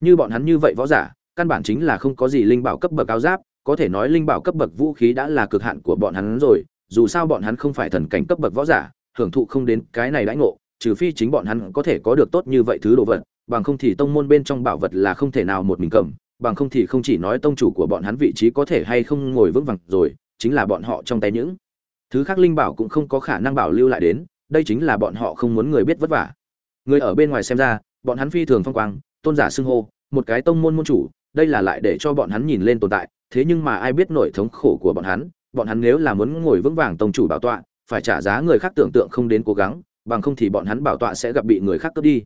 như bọn hắn như vậy võ giả, căn bản chính là không có gì linh bảo cấp bậc áo giáp, có thể nói linh bảo cấp bậc vũ khí đã là cực hạn của bọn hắn rồi, dù sao bọn hắn không phải thần cảnh cấp bậc võ giả, hưởng thụ không đến cái này đãi ngộ, trừ phi chính bọn hắn có thể có được tốt như vậy thứ đồ vật, bằng không thì tông môn bên trong bảo vật là không thể nào một mình cầm, bằng không thì không chỉ nói tông chủ của bọn hắn vị trí có thể hay không ngồi vững vàng rồi, chính là bọn họ trong tay những thứ khác linh bảo cũng không có khả năng bảo lưu lại đến, đây chính là bọn họ không muốn người biết vất vả. Người ở bên ngoài xem ra, bọn hắn phi thường phong quang tôn giả xưng hô, một cái tông môn môn chủ, đây là lại để cho bọn hắn nhìn lên tồn tại, thế nhưng mà ai biết nổi thống khổ của bọn hắn bọn hắn nếu là muốn ngồi vững vàng tông chủ bảo tọa, phải trả giá người khác tưởng tượng không đến cố gắng, bằng không thì bọn hắn bảo tọa sẽ gặp bị người khác cướp đi.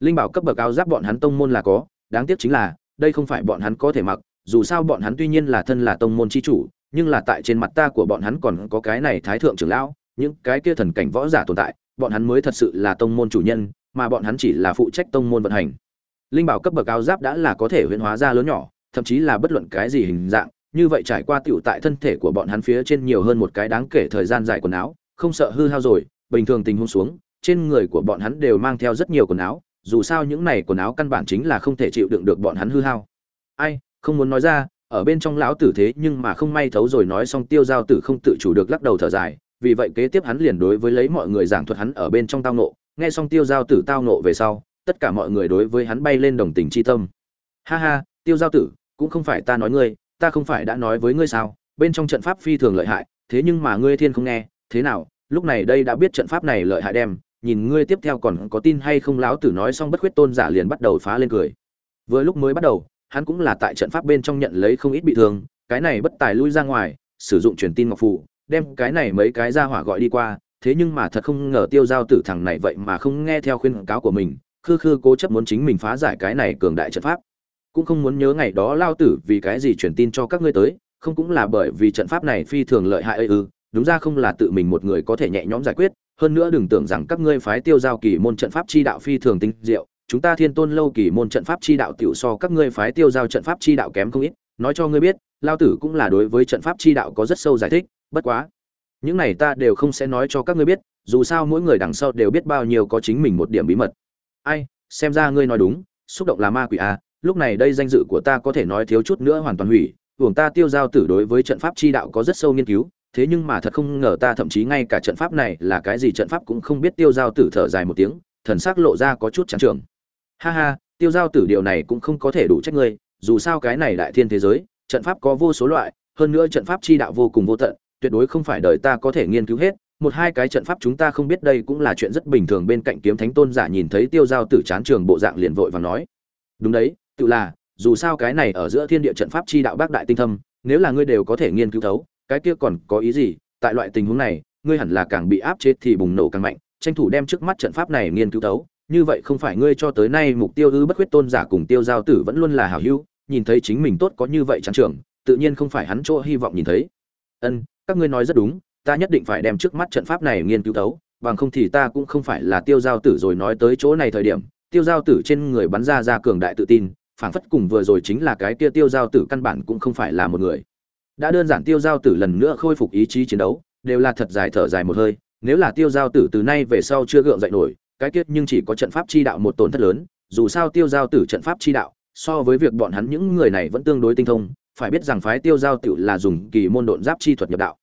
Linh bảo cấp bậc áo giáp bọn hắn tông môn là có, đáng tiếc chính là, đây không phải bọn hắn có thể mặc, dù sao bọn hắn tuy nhiên là thân là tông môn chi chủ, nhưng là tại trên mặt ta của bọn hắn còn có cái này thái thượng trưởng lão, những cái kia thần cảnh võ giả tồn tại, bọn hắn mới thật sự là tông môn chủ nhân, mà bọn hắn chỉ là phụ trách tông môn vận hành linh bảo cấp bậc áo giáp đã là có thể huyễn hóa ra lớn nhỏ, thậm chí là bất luận cái gì hình dạng, như vậy trải qua tiểu tại thân thể của bọn hắn phía trên nhiều hơn một cái đáng kể thời gian dài quần áo, không sợ hư hao rồi, bình thường tình huống xuống, trên người của bọn hắn đều mang theo rất nhiều quần áo, dù sao những này quần áo căn bản chính là không thể chịu đựng được bọn hắn hư hao. Ai, không muốn nói ra, ở bên trong lão tử thế nhưng mà không may thấu rồi nói xong tiêu giao tử không tự chủ được lắc đầu thở dài, vì vậy kế tiếp hắn liền đối với lấy mọi người giảng thuật hắn ở bên trong tao nộ nghe xong tiêu giao tử tao nộ về sau tất cả mọi người đối với hắn bay lên đồng tình chi tâm. Ha ha, tiêu giao tử, cũng không phải ta nói ngươi, ta không phải đã nói với ngươi sao? Bên trong trận pháp phi thường lợi hại, thế nhưng mà ngươi thiên không nghe, thế nào? Lúc này đây đã biết trận pháp này lợi hại đem, nhìn ngươi tiếp theo còn có tin hay không lão tử nói xong bất khuyết tôn giả liền bắt đầu phá lên cười. Vừa lúc mới bắt đầu, hắn cũng là tại trận pháp bên trong nhận lấy không ít bị thương, cái này bất tài lui ra ngoài, sử dụng truyền tin ngọc phù, đem cái này mấy cái ra hỏa gọi đi qua, thế nhưng mà thật không ngờ tiêu giao tử thằng này vậy mà không nghe theo khuyên cáo của mình khư khư cố chấp muốn chính mình phá giải cái này cường đại trận pháp. Cũng không muốn nhớ ngày đó lao tử vì cái gì truyền tin cho các ngươi tới không cũng là bởi vì trận pháp này phi thường lợi hại ư ừ, đúng ra không là tự mình một người có thể nhẹ nhõm giải quyết hơn nữa đừng tưởng rằng các ngươi phái tiêu giao kỳ môn trận pháp chi đạo phi thường tinh diệu chúng ta thiên tôn lâu kỳ môn trận pháp chi đạo tiểu so các ngươi phái tiêu giao trận pháp chi đạo kém không ít nói cho ngươi biết lao tử cũng là đối với trận pháp chi đạo có rất sâu giải thích bất quá những này ta đều không sẽ nói cho các ngươi biết dù sao mỗi người đằng sau đều biết bao nhiêu có chính mình một điểm bí mật ai, xem ra ngươi nói đúng, xúc động là ma quỷ à lúc này đây danh dự của ta có thể nói thiếu chút nữa hoàn toàn hủy uổng ta tiêu giao tử đối với trận pháp chi đạo có rất sâu nghiên cứu, thế nhưng mà thật không ngờ ta thậm chí ngay cả trận pháp này là cái gì trận pháp cũng không biết tiêu giao tử thở dài một tiếng, thần sắc lộ ra có chút chán trường ha ha, tiêu giao tử điều này cũng không có thể đủ trách ngươi, dù sao cái này đại thiên thế giới, trận pháp có vô số loại, hơn nữa trận pháp chi đạo vô cùng vô tận, tuyệt đối không phải đời ta có thể nghiên cứu hết một hai cái trận pháp chúng ta không biết đây cũng là chuyện rất bình thường bên cạnh kiếm thánh tôn giả nhìn thấy tiêu giao tử chán trường bộ dạng liền vội và nói. Đúng đấy, tự là, dù sao cái này ở giữa thiên địa trận pháp chi đạo bác đại tinh thâm, nếu là ngươi đều có thể nghiên cứu thấu, cái kia còn có ý gì? Tại loại tình huống này, ngươi hẳn là càng bị áp chế thì bùng nổ càng mạnh, tranh thủ đem trước mắt trận pháp này nghiên cứu thấu. Như vậy không phải ngươi cho tới nay mục tiêu ư bất khuyết tôn giả cùng tiêu giao tử vẫn luôn là hảo hữu, nhìn thấy chính mình tốt có như vậy chán trường, tự nhiên không phải hắn chỗ hy vọng nhìn thấy. Ân, các ngươi nói rất đúng ta nhất định phải đem trước mắt trận pháp này nghiên cứu thấu, bằng không thì ta cũng không phải là tiêu giao tử rồi nói tới chỗ này thời điểm, tiêu giao tử trên người bắn ra ra cường đại tự tin, phảng phất cùng vừa rồi chính là cái kia tiêu giao tử căn bản cũng không phải là một người. Đã đơn giản tiêu giao tử lần nữa khôi phục ý chí chiến đấu, đều là thật dài thở dài một hơi, nếu là tiêu giao tử từ nay về sau chưa gượng dậy nổi, cái kết nhưng chỉ có trận pháp chi đạo một tổn thất lớn, dù sao tiêu giao tử trận pháp chi đạo, so với việc bọn hắn những người này vẫn tương đối tinh thông, phải biết rằng phái tiêu giao tử là dùng kỳ môn độn giáp chi thuật nhập đạo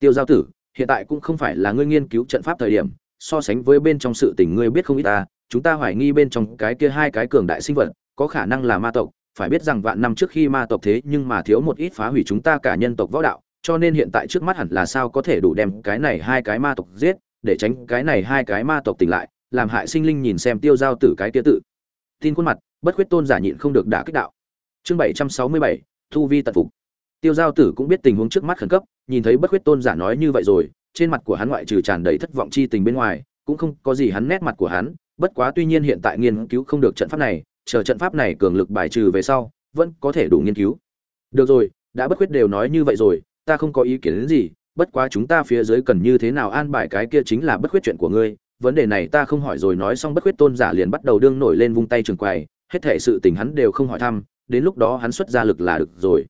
tiêu giao tử, hiện tại cũng không phải là ngươi nghiên cứu trận pháp thời điểm, so sánh với bên trong sự tình ngươi biết không ít ta, chúng ta hoài nghi bên trong cái kia hai cái cường đại sinh vật, có khả năng là ma tộc, phải biết rằng vạn năm trước khi ma tộc thế nhưng mà thiếu một ít phá hủy chúng ta cả nhân tộc võ đạo, cho nên hiện tại trước mắt hẳn là sao có thể đủ đem cái này hai cái ma tộc giết, để tránh cái này hai cái ma tộc tỉnh lại, làm hại sinh linh nhìn xem tiêu giao tử cái kia tự. Tin khuôn mặt, bất khuyết tôn giả nhịn không được đả kích đạo. Chương bảy trăm sáu mươi bảy, thu vi tận phục. Tiêu giao tử cũng biết tình huống trước mắt khẩn cấp nhìn thấy bất khuyết tôn giả nói như vậy rồi, trên mặt của hắn ngoại trừ tràn đầy thất vọng chi tình bên ngoài, cũng không có gì hắn nét mặt của hắn. Bất quá tuy nhiên hiện tại nghiên cứu không được trận pháp này, chờ trận pháp này cường lực bài trừ về sau, vẫn có thể đủ nghiên cứu. Được rồi, đã bất khuyết đều nói như vậy rồi, ta không có ý kiến đến gì, bất quá chúng ta phía dưới cần như thế nào an bài cái kia chính là bất khuyết chuyện của ngươi. Vấn đề này ta không hỏi rồi nói xong bất khuyết tôn giả liền bắt đầu đương nổi lên vung tay trường quầy, hết thể sự tình hắn đều không hỏi thăm, đến lúc đó hắn xuất ra lực là được rồi.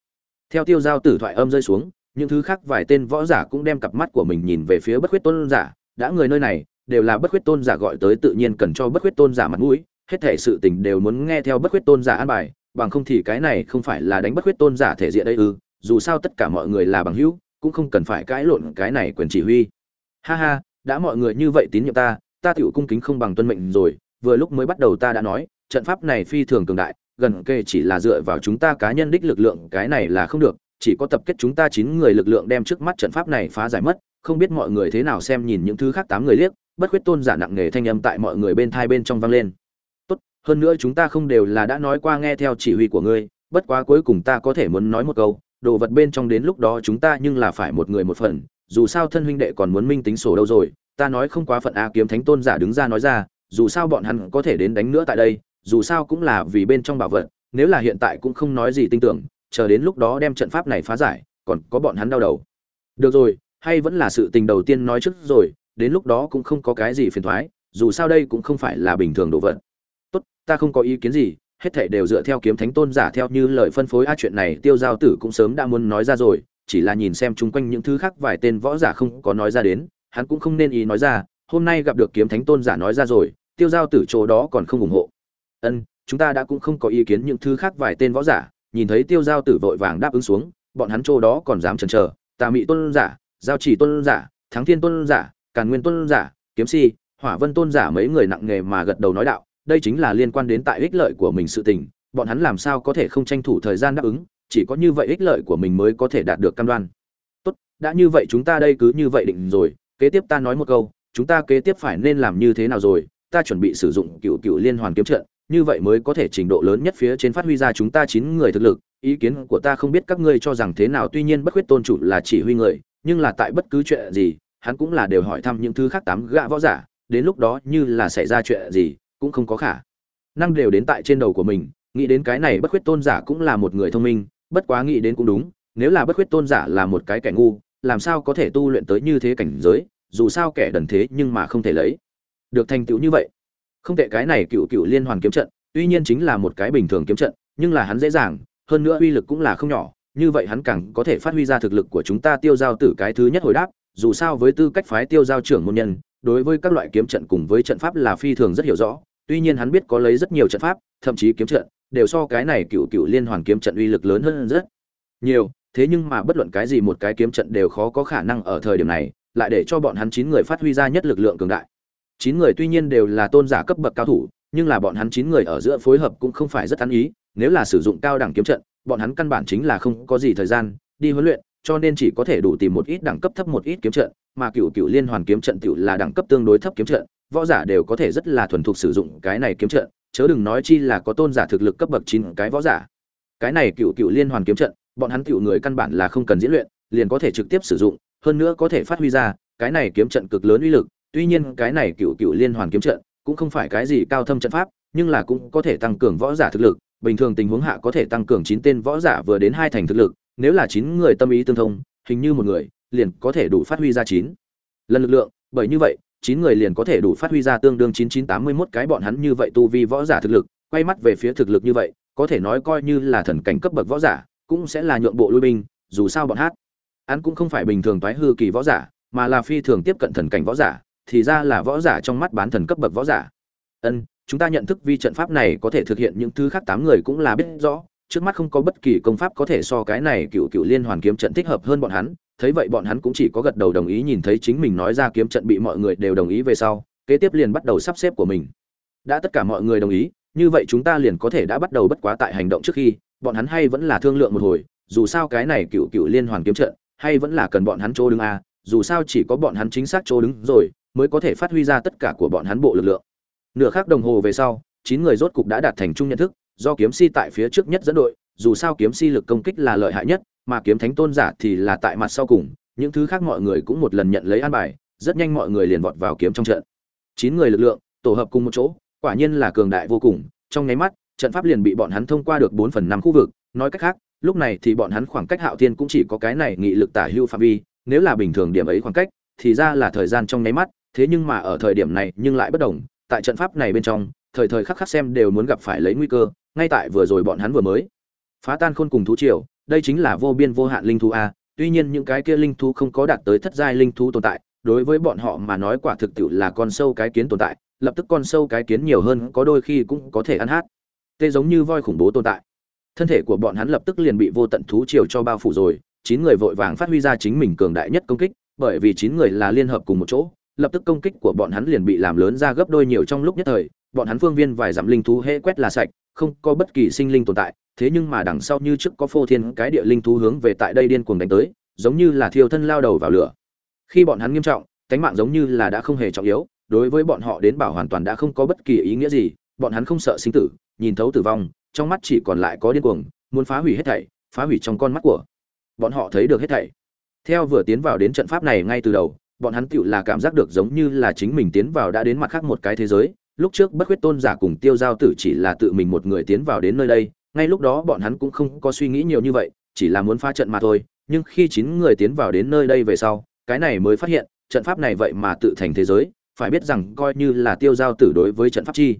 Theo tiêu giao tử thoại âm rơi xuống những thứ khác vài tên võ giả cũng đem cặp mắt của mình nhìn về phía bất khuyết tôn giả, đã người nơi này, đều là bất khuyết tôn giả gọi tới tự nhiên cần cho bất khuyết tôn giả mặt mũi, hết thể sự tình đều muốn nghe theo bất khuyết tôn giả an bài, bằng không thì cái này không phải là đánh bất khuyết tôn giả thể diện đây ư, dù sao tất cả mọi người là bằng hữu, cũng không cần phải cãi lộn cái này quyền chỉ huy. Ha ha, đã mọi người như vậy tín nhiệm ta ta tựu cung kính không bằng tuân mệnh rồi, vừa lúc mới bắt đầu ta đã nói, trận pháp này phi thường cường đại, gần kề chỉ là dựa vào chúng ta cá nhân đích lực lượng, cái này là không được chỉ có tập kết chúng ta chín người lực lượng đem trước mắt trận pháp này phá giải mất, không biết mọi người thế nào xem nhìn những thứ khác tám người liếc, bất khuyết tôn giả nặng nề thanh âm tại mọi người bên thai bên trong vang lên. Tốt, hơn nữa chúng ta không đều là đã nói qua nghe theo chỉ huy của ngươi, bất quá cuối cùng ta có thể muốn nói một câu, đồ vật bên trong đến lúc đó chúng ta nhưng là phải một người một phần, dù sao thân huynh đệ còn muốn minh tính sổ đâu rồi, ta nói không quá phận a kiếm thánh tôn giả đứng ra nói ra, dù sao bọn hắn có thể đến đánh nữa tại đây, dù sao cũng là vì bên trong bảo vật, nếu là hiện tại cũng không nói gì tin tưởng chờ đến lúc đó đem trận pháp này phá giải, còn có bọn hắn đau đầu. Được rồi, hay vẫn là sự tình đầu tiên nói trước rồi, đến lúc đó cũng không có cái gì phiền thoái, dù sao đây cũng không phải là bình thường đồ vật. Tốt, ta không có ý kiến gì, hết thảy đều dựa theo kiếm thánh tôn giả theo như lời phân phối, a chuyện này tiêu giao tử cũng sớm đã muốn nói ra rồi, chỉ là nhìn xem chung quanh những thứ khác vài tên võ giả không có nói ra đến, hắn cũng không nên ý nói ra, hôm nay gặp được kiếm thánh tôn giả nói ra rồi, tiêu giao tử chỗ đó còn không ủng hộ. Ân, chúng ta đã cũng không có ý kiến những thứ khác vài tên võ giả nhìn thấy tiêu giao tử vội vàng đáp ứng xuống, bọn hắn chỗ đó còn dám chần chờ, tà mị tôn giả, giao chỉ tôn giả, thắng thiên tôn giả, càn nguyên tôn giả, kiếm si, hỏa vân tôn giả mấy người nặng nghề mà gật đầu nói đạo, đây chính là liên quan đến tại ích lợi của mình sự tình, bọn hắn làm sao có thể không tranh thủ thời gian đáp ứng, chỉ có như vậy ích lợi của mình mới có thể đạt được cam đoan. Tốt, đã như vậy chúng ta đây cứ như vậy định rồi, kế tiếp ta nói một câu, chúng ta kế tiếp phải nên làm như thế nào rồi, ta chuẩn bị sử dụng cựu cựu liên hoàn kiếm trận như vậy mới có thể trình độ lớn nhất phía trên phát huy ra chúng ta chín người thực lực. Ý kiến của ta không biết các ngươi cho rằng thế nào, tuy nhiên bất khuyết tôn chủ là chỉ huy người, nhưng là tại bất cứ chuyện gì, hắn cũng là đều hỏi thăm những thứ khác tám gã võ giả, đến lúc đó như là xảy ra chuyện gì cũng không có khả năng đều đến tại trên đầu của mình. Nghĩ đến cái này bất khuyết tôn giả cũng là một người thông minh, bất quá nghĩ đến cũng đúng, nếu là bất khuyết tôn giả là một cái kẻ ngu, làm sao có thể tu luyện tới như thế cảnh giới, dù sao kẻ đần thế nhưng mà không thể lấy được thành tựu như vậy không tệ cái này cựu cựu liên hoàn kiếm trận, tuy nhiên chính là một cái bình thường kiếm trận, nhưng là hắn dễ dàng, hơn nữa uy lực cũng là không nhỏ, như vậy hắn càng có thể phát huy ra thực lực của chúng ta tiêu giao tử cái thứ nhất hồi đáp, dù sao với tư cách phái tiêu giao trưởng môn nhân, đối với các loại kiếm trận cùng với trận pháp là phi thường rất hiểu rõ, tuy nhiên hắn biết có lấy rất nhiều trận pháp, thậm chí kiếm trận, đều so cái này cựu cựu liên hoàn kiếm trận uy lực lớn hơn rất nhiều, thế nhưng mà bất luận cái gì một cái kiếm trận đều khó có khả năng ở thời điểm này, lại để cho bọn hắn chín người phát huy ra nhất lực lượng cường đại chín người tuy nhiên đều là tôn giả cấp bậc cao thủ, nhưng là bọn hắn chín người ở giữa phối hợp cũng không phải rất ăn ý, nếu là sử dụng cao đẳng kiếm trận, bọn hắn căn bản chính là không có gì thời gian đi huấn luyện, cho nên chỉ có thể đủ tìm một ít đẳng cấp thấp một ít kiếm trận, mà cựu cựu liên hoàn kiếm trận tiểu là đẳng cấp tương đối thấp kiếm trận, võ giả đều có thể rất là thuần thục sử dụng cái này kiếm trận, chớ đừng nói chi là có tôn giả thực lực cấp bậc chín cái võ giả. Cái này cựu cựu liên hoàn kiếm trận, bọn hắn cựu người căn bản là không cần diễn luyện, liền có thể trực tiếp sử dụng, hơn nữa có thể phát huy ra, cái này kiếm trận cực lớn uy lực tuy nhiên cái này cựu cựu liên hoàn kiếm trận cũng không phải cái gì cao thâm trận pháp, nhưng là cũng có thể tăng cường võ giả thực lực. Bình thường tình huống hạ có thể tăng cường chín tên võ giả vừa đến hai thành thực lực, nếu là chín người tâm ý tương thông, hình như một người liền có thể đủ phát huy ra chín. Lần lực lượng, bởi như vậy, chín người liền có thể đủ phát huy ra tương đương chín chín tám mươi mốt cái bọn hắn như vậy tu vi võ giả thực lực, quay mắt về phía thực lực như vậy, có thể nói coi như là thần cảnh cấp bậc võ giả, cũng sẽ là nhượng bộ lui binh, dù sao bọn hát. Hắn cũng không phải bình thường toái hư kỳ võ giả, mà là phi thường tiếp cận thần cảnh võ giả thì ra là võ giả trong mắt bán thần cấp bậc võ giả. Ân, chúng ta nhận thức vi trận pháp này có thể thực hiện những thứ khác tám người cũng là biết rõ, trước mắt không có bất kỳ công pháp có thể so cái này cựu cựu liên hoàn kiếm trận thích hợp hơn bọn hắn, thấy vậy bọn hắn cũng chỉ có gật đầu đồng ý nhìn thấy chính mình nói ra kiếm trận bị mọi người đều đồng ý về sau, kế tiếp liền bắt đầu sắp xếp của mình. Đã tất cả mọi người đồng ý, như vậy chúng ta liền có thể đã bắt đầu bất quá tại hành động trước khi, bọn hắn hay vẫn là thương lượng một hồi, dù sao cái này cựu cựu liên hoàn kiếm trận, hay vẫn là cần bọn hắn chỗ đứng a, dù sao chỉ có bọn hắn chính xác chỗ đứng rồi mới có thể phát huy ra tất cả của bọn hắn bộ lực lượng. Nửa khắc đồng hồ về sau, chín người rốt cục đã đạt thành chung nhận thức, do kiếm si tại phía trước nhất dẫn đội, dù sao kiếm si lực công kích là lợi hại nhất, mà kiếm thánh tôn giả thì là tại mặt sau cùng, những thứ khác mọi người cũng một lần nhận lấy an bài, rất nhanh mọi người liền vọt vào kiếm trong trận. Chín người lực lượng, tổ hợp cùng một chỗ, quả nhiên là cường đại vô cùng, trong nháy mắt, trận pháp liền bị bọn hắn thông qua được bốn phần năm khu vực, nói cách khác, lúc này thì bọn hắn khoảng cách hạo thiên cũng chỉ có cái này nghị lực tả hưu phạm vi, nếu là bình thường điểm ấy khoảng cách, thì ra là thời gian trong nháy mắt thế nhưng mà ở thời điểm này nhưng lại bất đồng, tại trận pháp này bên trong, thời thời khắc khắc xem đều muốn gặp phải lấy nguy cơ, ngay tại vừa rồi bọn hắn vừa mới. Phá tan khôn cùng thú triều, đây chính là vô biên vô hạn linh thú a, tuy nhiên những cái kia linh thú không có đạt tới thất giai linh thú tồn tại, đối với bọn họ mà nói quả thực tiệu là con sâu cái kiến tồn tại, lập tức con sâu cái kiến nhiều hơn, có đôi khi cũng có thể ăn hát. Tê giống như voi khủng bố tồn tại. Thân thể của bọn hắn lập tức liền bị vô tận thú triều cho bao phủ rồi, chín người vội vàng phát huy ra chính mình cường đại nhất công kích, bởi vì chín người là liên hợp cùng một chỗ lập tức công kích của bọn hắn liền bị làm lớn ra gấp đôi nhiều trong lúc nhất thời, bọn hắn phương viên vài dặm linh thú hễ quét là sạch, không có bất kỳ sinh linh tồn tại, thế nhưng mà đằng sau như trước có phô thiên cái địa linh thú hướng về tại đây điên cuồng đánh tới, giống như là thiêu thân lao đầu vào lửa. Khi bọn hắn nghiêm trọng cánh mạng giống như là đã không hề trọng yếu, đối với bọn họ đến bảo hoàn toàn đã không có bất kỳ ý nghĩa gì, bọn hắn không sợ sinh tử, nhìn thấu tử vong, trong mắt chỉ còn lại có điên cuồng, muốn phá hủy hết thảy, phá hủy trong con mắt của bọn họ thấy được hết thảy. Theo vừa tiến vào đến trận pháp này ngay từ đầu bọn hắn tựu là cảm giác được giống như là chính mình tiến vào đã đến mặt khác một cái thế giới. Lúc trước bất khuyết tôn giả cùng tiêu giao tử chỉ là tự mình một người tiến vào đến nơi đây, ngay lúc đó bọn hắn cũng không có suy nghĩ nhiều như vậy, chỉ là muốn phá trận mà thôi. Nhưng khi chín người tiến vào đến nơi đây về sau, cái này mới phát hiện, trận pháp này vậy mà tự thành thế giới, phải biết rằng coi như là tiêu giao tử đối với trận pháp chi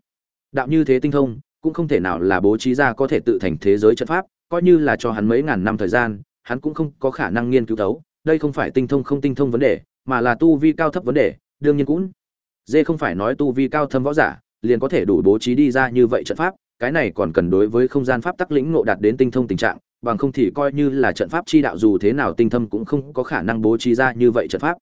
đạo như thế tinh thông, cũng không thể nào là bố trí ra có thể tự thành thế giới trận pháp, coi như là cho hắn mấy ngàn năm thời gian, hắn cũng không có khả năng nghiên cứu thấu, đây không phải tinh thông không tinh thông vấn đề mà là tu vi cao thấp vấn đề, đương nhiên cũng. Dê không phải nói tu vi cao thâm võ giả, liền có thể đủ bố trí đi ra như vậy trận pháp, cái này còn cần đối với không gian pháp tắc lĩnh ngộ đạt đến tinh thông tình trạng, bằng không thì coi như là trận pháp chi đạo dù thế nào tinh thâm cũng không có khả năng bố trí ra như vậy trận pháp.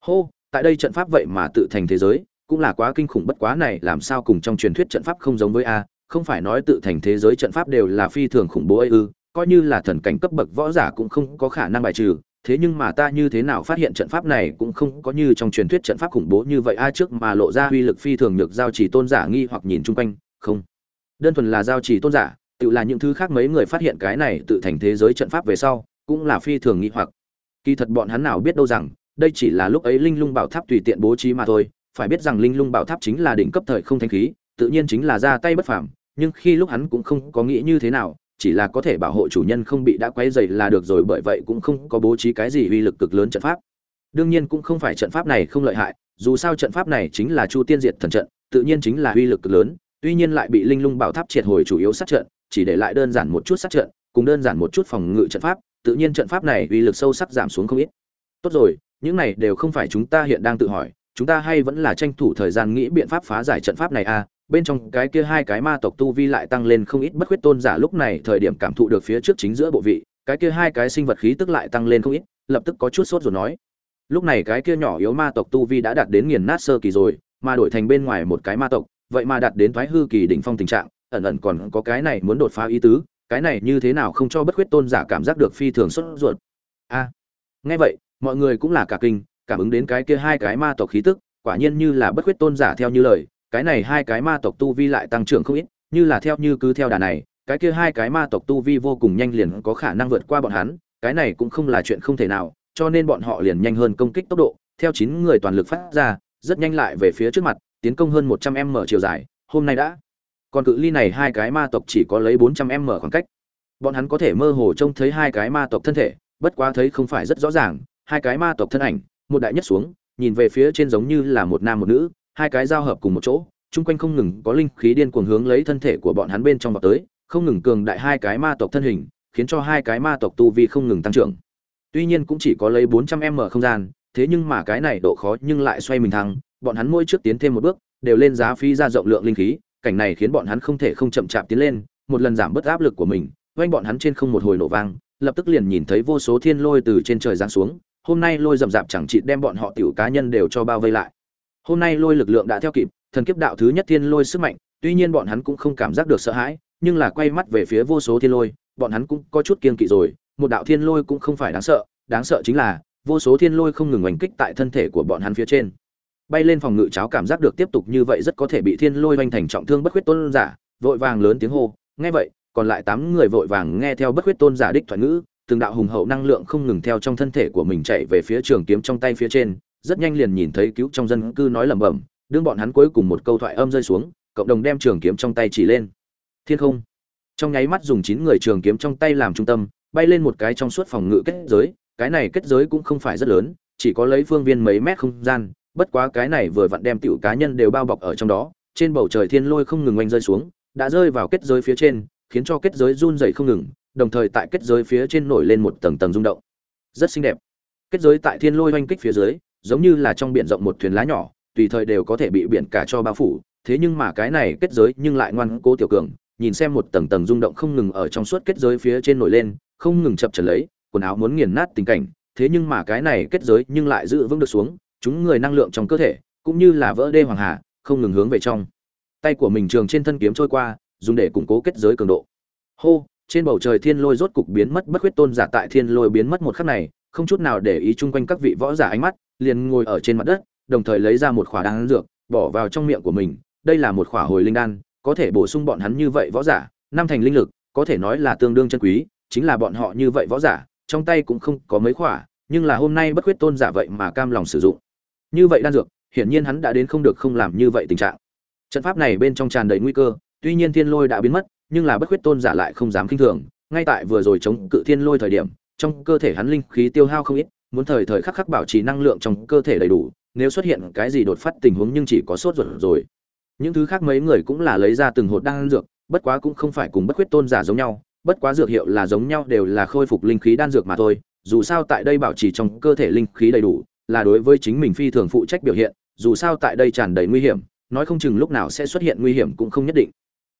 Hô, tại đây trận pháp vậy mà tự thành thế giới, cũng là quá kinh khủng bất quá này, làm sao cùng trong truyền thuyết trận pháp không giống với a, không phải nói tự thành thế giới trận pháp đều là phi thường khủng bố ấy ư, coi như là thần cảnh cấp bậc võ giả cũng không có khả năng bài trừ thế nhưng mà ta như thế nào phát hiện trận pháp này cũng không có như trong truyền thuyết trận pháp khủng bố như vậy. A, trước mà lộ ra uy lực phi thường được giao chỉ tôn giả nghi hoặc nhìn chung quanh. Không. Đơn thuần là giao chỉ tôn giả, tự là những thứ khác mấy người phát hiện cái này tự thành thế giới trận pháp về sau, cũng là phi thường nghi hoặc. Kỳ thật bọn hắn nào biết đâu rằng, đây chỉ là lúc ấy linh lung bảo tháp tùy tiện bố trí mà thôi. Phải biết rằng linh lung bảo tháp chính là đỉnh cấp thời không thanh khí, tự nhiên chính là ra tay bất phàm, nhưng khi lúc hắn cũng không có nghĩ như thế nào chỉ là có thể bảo hộ chủ nhân không bị đã quấy dày là được rồi, bởi vậy cũng không có bố trí cái gì uy lực cực lớn trận pháp. Đương nhiên cũng không phải trận pháp này không lợi hại, dù sao trận pháp này chính là chu tiên diệt thần trận, tự nhiên chính là uy lực cực lớn, tuy nhiên lại bị linh lung bảo tháp triệt hồi chủ yếu sát trận, chỉ để lại đơn giản một chút sát trận, cùng đơn giản một chút phòng ngự trận pháp, tự nhiên trận pháp này uy lực sâu sắc giảm xuống không ít. Tốt rồi, những này đều không phải chúng ta hiện đang tự hỏi, chúng ta hay vẫn là tranh thủ thời gian nghĩ biện pháp phá giải trận pháp này à bên trong cái kia hai cái ma tộc tu vi lại tăng lên không ít bất khuyết tôn giả lúc này thời điểm cảm thụ được phía trước chính giữa bộ vị, cái kia hai cái sinh vật khí tức lại tăng lên không ít, lập tức có chút sốt rồi nói. Lúc này cái kia nhỏ yếu ma tộc tu vi đã đạt đến nghiền nát sơ kỳ rồi, mà đổi thành bên ngoài một cái ma tộc, vậy mà đạt đến thoái hư kỳ đỉnh phong tình trạng, ẩn ẩn còn có cái này muốn đột phá ý tứ, cái này như thế nào không cho bất khuyết tôn giả cảm giác được phi thường sốt ruột. A, nghe vậy, mọi người cũng là cả kinh, cảm ứng đến cái kia hai cái ma tộc khí tức, quả nhiên như là bất khuyết tôn giả theo như lời cái này hai cái ma tộc tu vi lại tăng trưởng không ít, như là theo như cứ theo đà này, cái kia hai cái ma tộc tu vi vô cùng nhanh liền có khả năng vượt qua bọn hắn, cái này cũng không là chuyện không thể nào, cho nên bọn họ liền nhanh hơn công kích tốc độ, theo chín người toàn lực phát ra, rất nhanh lại về phía trước mặt, tiến công hơn một trăm m chiều dài, hôm nay đã. Còn cự ly này hai cái ma tộc chỉ có lấy bốn trăm m khoảng cách. Bọn hắn có thể mơ hồ trông thấy hai cái ma tộc thân thể, bất quá thấy không phải rất rõ ràng, hai cái ma tộc thân ảnh, một đại nhất xuống, nhìn về phía trên giống như là một nam một nữ hai cái giao hợp cùng một chỗ, chung quanh không ngừng có linh khí điên cuồng hướng lấy thân thể của bọn hắn bên trong vào tới, không ngừng cường đại hai cái ma tộc thân hình, khiến cho hai cái ma tộc tu vi không ngừng tăng trưởng. Tuy nhiên cũng chỉ có lấy bốn trăm m không gian, thế nhưng mà cái này độ khó nhưng lại xoay mình thăng bọn hắn mỗi trước tiến thêm một bước, đều lên giá phi ra rộng lượng linh khí, cảnh này khiến bọn hắn không thể không chậm chạp tiến lên, một lần giảm bớt áp lực của mình quanh bọn hắn trên không một hồi nổ vang, lập tức liền nhìn thấy vô số thiên lôi từ trên trời giáng xuống, hôm nay lôi rậm rạp chẳng chỉ đem bọn họ tiểu cá nhân đều cho bao vây lại hôm nay lôi lực lượng đã theo kịp, thần kiếp đạo thứ nhất thiên lôi sức mạnh, tuy nhiên bọn hắn cũng không cảm giác được sợ hãi, nhưng là quay mắt về phía vô số thiên lôi, bọn hắn cũng có chút kiên kỵ rồi, một đạo thiên lôi cũng không phải đáng sợ đáng sợ chính là, vô số thiên lôi không ngừng oanh kích tại thân thể của bọn hắn phía trên. Bay lên phòng ngự cháo cảm giác được tiếp tục như vậy rất có thể bị thiên lôi oanh thành trọng thương bất khuyết tôn giả, vội vàng lớn tiếng hô, nghe vậy, còn lại tám người vội vàng nghe theo bất khuyết tôn giả đích thoại ngữ, từng đạo hùng hậu năng lượng không ngừng theo trong thân thể của mình chạy về phía trường kiếm trong tay phía trên rất nhanh liền nhìn thấy cứu trong dân cư nói lẩm bẩm, đương bọn hắn cuối cùng một câu thoại âm rơi xuống, cộng đồng đem trường kiếm trong tay chỉ lên. Thiên không. Trong nháy mắt dùng chín người trường kiếm trong tay làm trung tâm, bay lên một cái trong suốt phòng ngự kết giới, cái này kết giới cũng không phải rất lớn, chỉ có lấy phương viên mấy mét không gian, bất quá cái này vừa vặn đem tiểu cá nhân đều bao bọc ở trong đó, trên bầu trời thiên lôi không ngừng oanh rơi xuống, đã rơi vào kết giới phía trên, khiến cho kết giới run rẩy không ngừng, đồng thời tại kết giới phía trên nổi lên một tầng tầng rung động. Rất xinh đẹp. Kết giới tại thiên lôi oanh kích phía dưới giống như là trong biển rộng một thuyền lá nhỏ, tùy thời đều có thể bị biển cả cho bao phủ. Thế nhưng mà cái này kết giới nhưng lại ngoan cố tiểu cường, nhìn xem một tầng tầng rung động không ngừng ở trong suốt kết giới phía trên nổi lên, không ngừng chập chờn lấy, quần áo muốn nghiền nát tình cảnh. Thế nhưng mà cái này kết giới nhưng lại giữ vững được xuống, chúng người năng lượng trong cơ thể, cũng như là vỡ đê hoàng hà, không ngừng hướng về trong. Tay của mình trường trên thân kiếm trôi qua, dùng để củng cố kết giới cường độ. Hô, trên bầu trời thiên lôi rốt cục biến mất, bất khuyết tôn giả tại thiên lôi biến mất một khắc này, không chút nào để ý chung quanh các vị võ giả ánh mắt liền ngồi ở trên mặt đất, đồng thời lấy ra một khỏa đan dược, bỏ vào trong miệng của mình. Đây là một khỏa hồi linh đan, có thể bổ sung bọn hắn như vậy võ giả, năm thành linh lực, có thể nói là tương đương chân quý, chính là bọn họ như vậy võ giả, trong tay cũng không có mấy khỏa, nhưng là hôm nay bất quyết tôn giả vậy mà cam lòng sử dụng. Như vậy đan dược, hiển nhiên hắn đã đến không được không làm như vậy tình trạng. Trận pháp này bên trong tràn đầy nguy cơ, tuy nhiên thiên lôi đã biến mất, nhưng là bất quyết tôn giả lại không dám kinh thường. Ngay tại vừa rồi chống cự thiên lôi thời điểm, trong cơ thể hắn linh khí tiêu hao không ít muốn thời thời khắc khắc bảo trì năng lượng trong cơ thể đầy đủ, nếu xuất hiện cái gì đột phát tình huống nhưng chỉ có sốt ruột rồi. Những thứ khác mấy người cũng là lấy ra từng hột đan dược, bất quá cũng không phải cùng bất khuyết tôn giả giống nhau, bất quá dược hiệu là giống nhau đều là khôi phục linh khí đan dược mà thôi, dù sao tại đây bảo trì trong cơ thể linh khí đầy đủ, là đối với chính mình phi thường phụ trách biểu hiện, dù sao tại đây tràn đầy nguy hiểm, nói không chừng lúc nào sẽ xuất hiện nguy hiểm cũng không nhất định.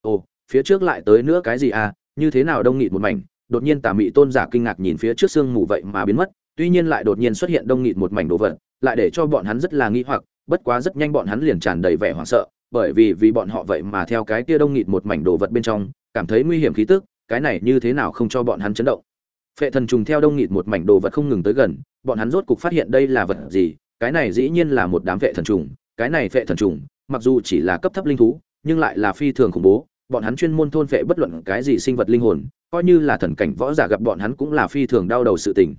Ồ, phía trước lại tới nữa cái gì à như thế nào đông nghịt một mảnh, đột nhiên tà mị tôn giả kinh ngạc nhìn phía trước sương mù vậy mà biến mất tuy nhiên lại đột nhiên xuất hiện đông nghịt một mảnh đồ vật, lại để cho bọn hắn rất là nghi hoặc, bất quá rất nhanh bọn hắn liền tràn đầy vẻ hoảng sợ, bởi vì vì bọn họ vậy mà theo cái kia đông nghịt một mảnh đồ vật bên trong, cảm thấy nguy hiểm khí tức, cái này như thế nào không cho bọn hắn chấn động. Phệ thần trùng theo đông nghịt một mảnh đồ vật không ngừng tới gần, bọn hắn rốt cục phát hiện đây là vật gì, cái này dĩ nhiên là một đám phệ thần trùng, cái này phệ thần trùng, mặc dù chỉ là cấp thấp linh thú, nhưng lại là phi thường khủng bố, bọn hắn chuyên môn thôn phệ bất luận cái gì sinh vật linh hồn, coi như là thần cảnh võ giả gặp bọn hắn cũng là phi thường đau đầu sự tình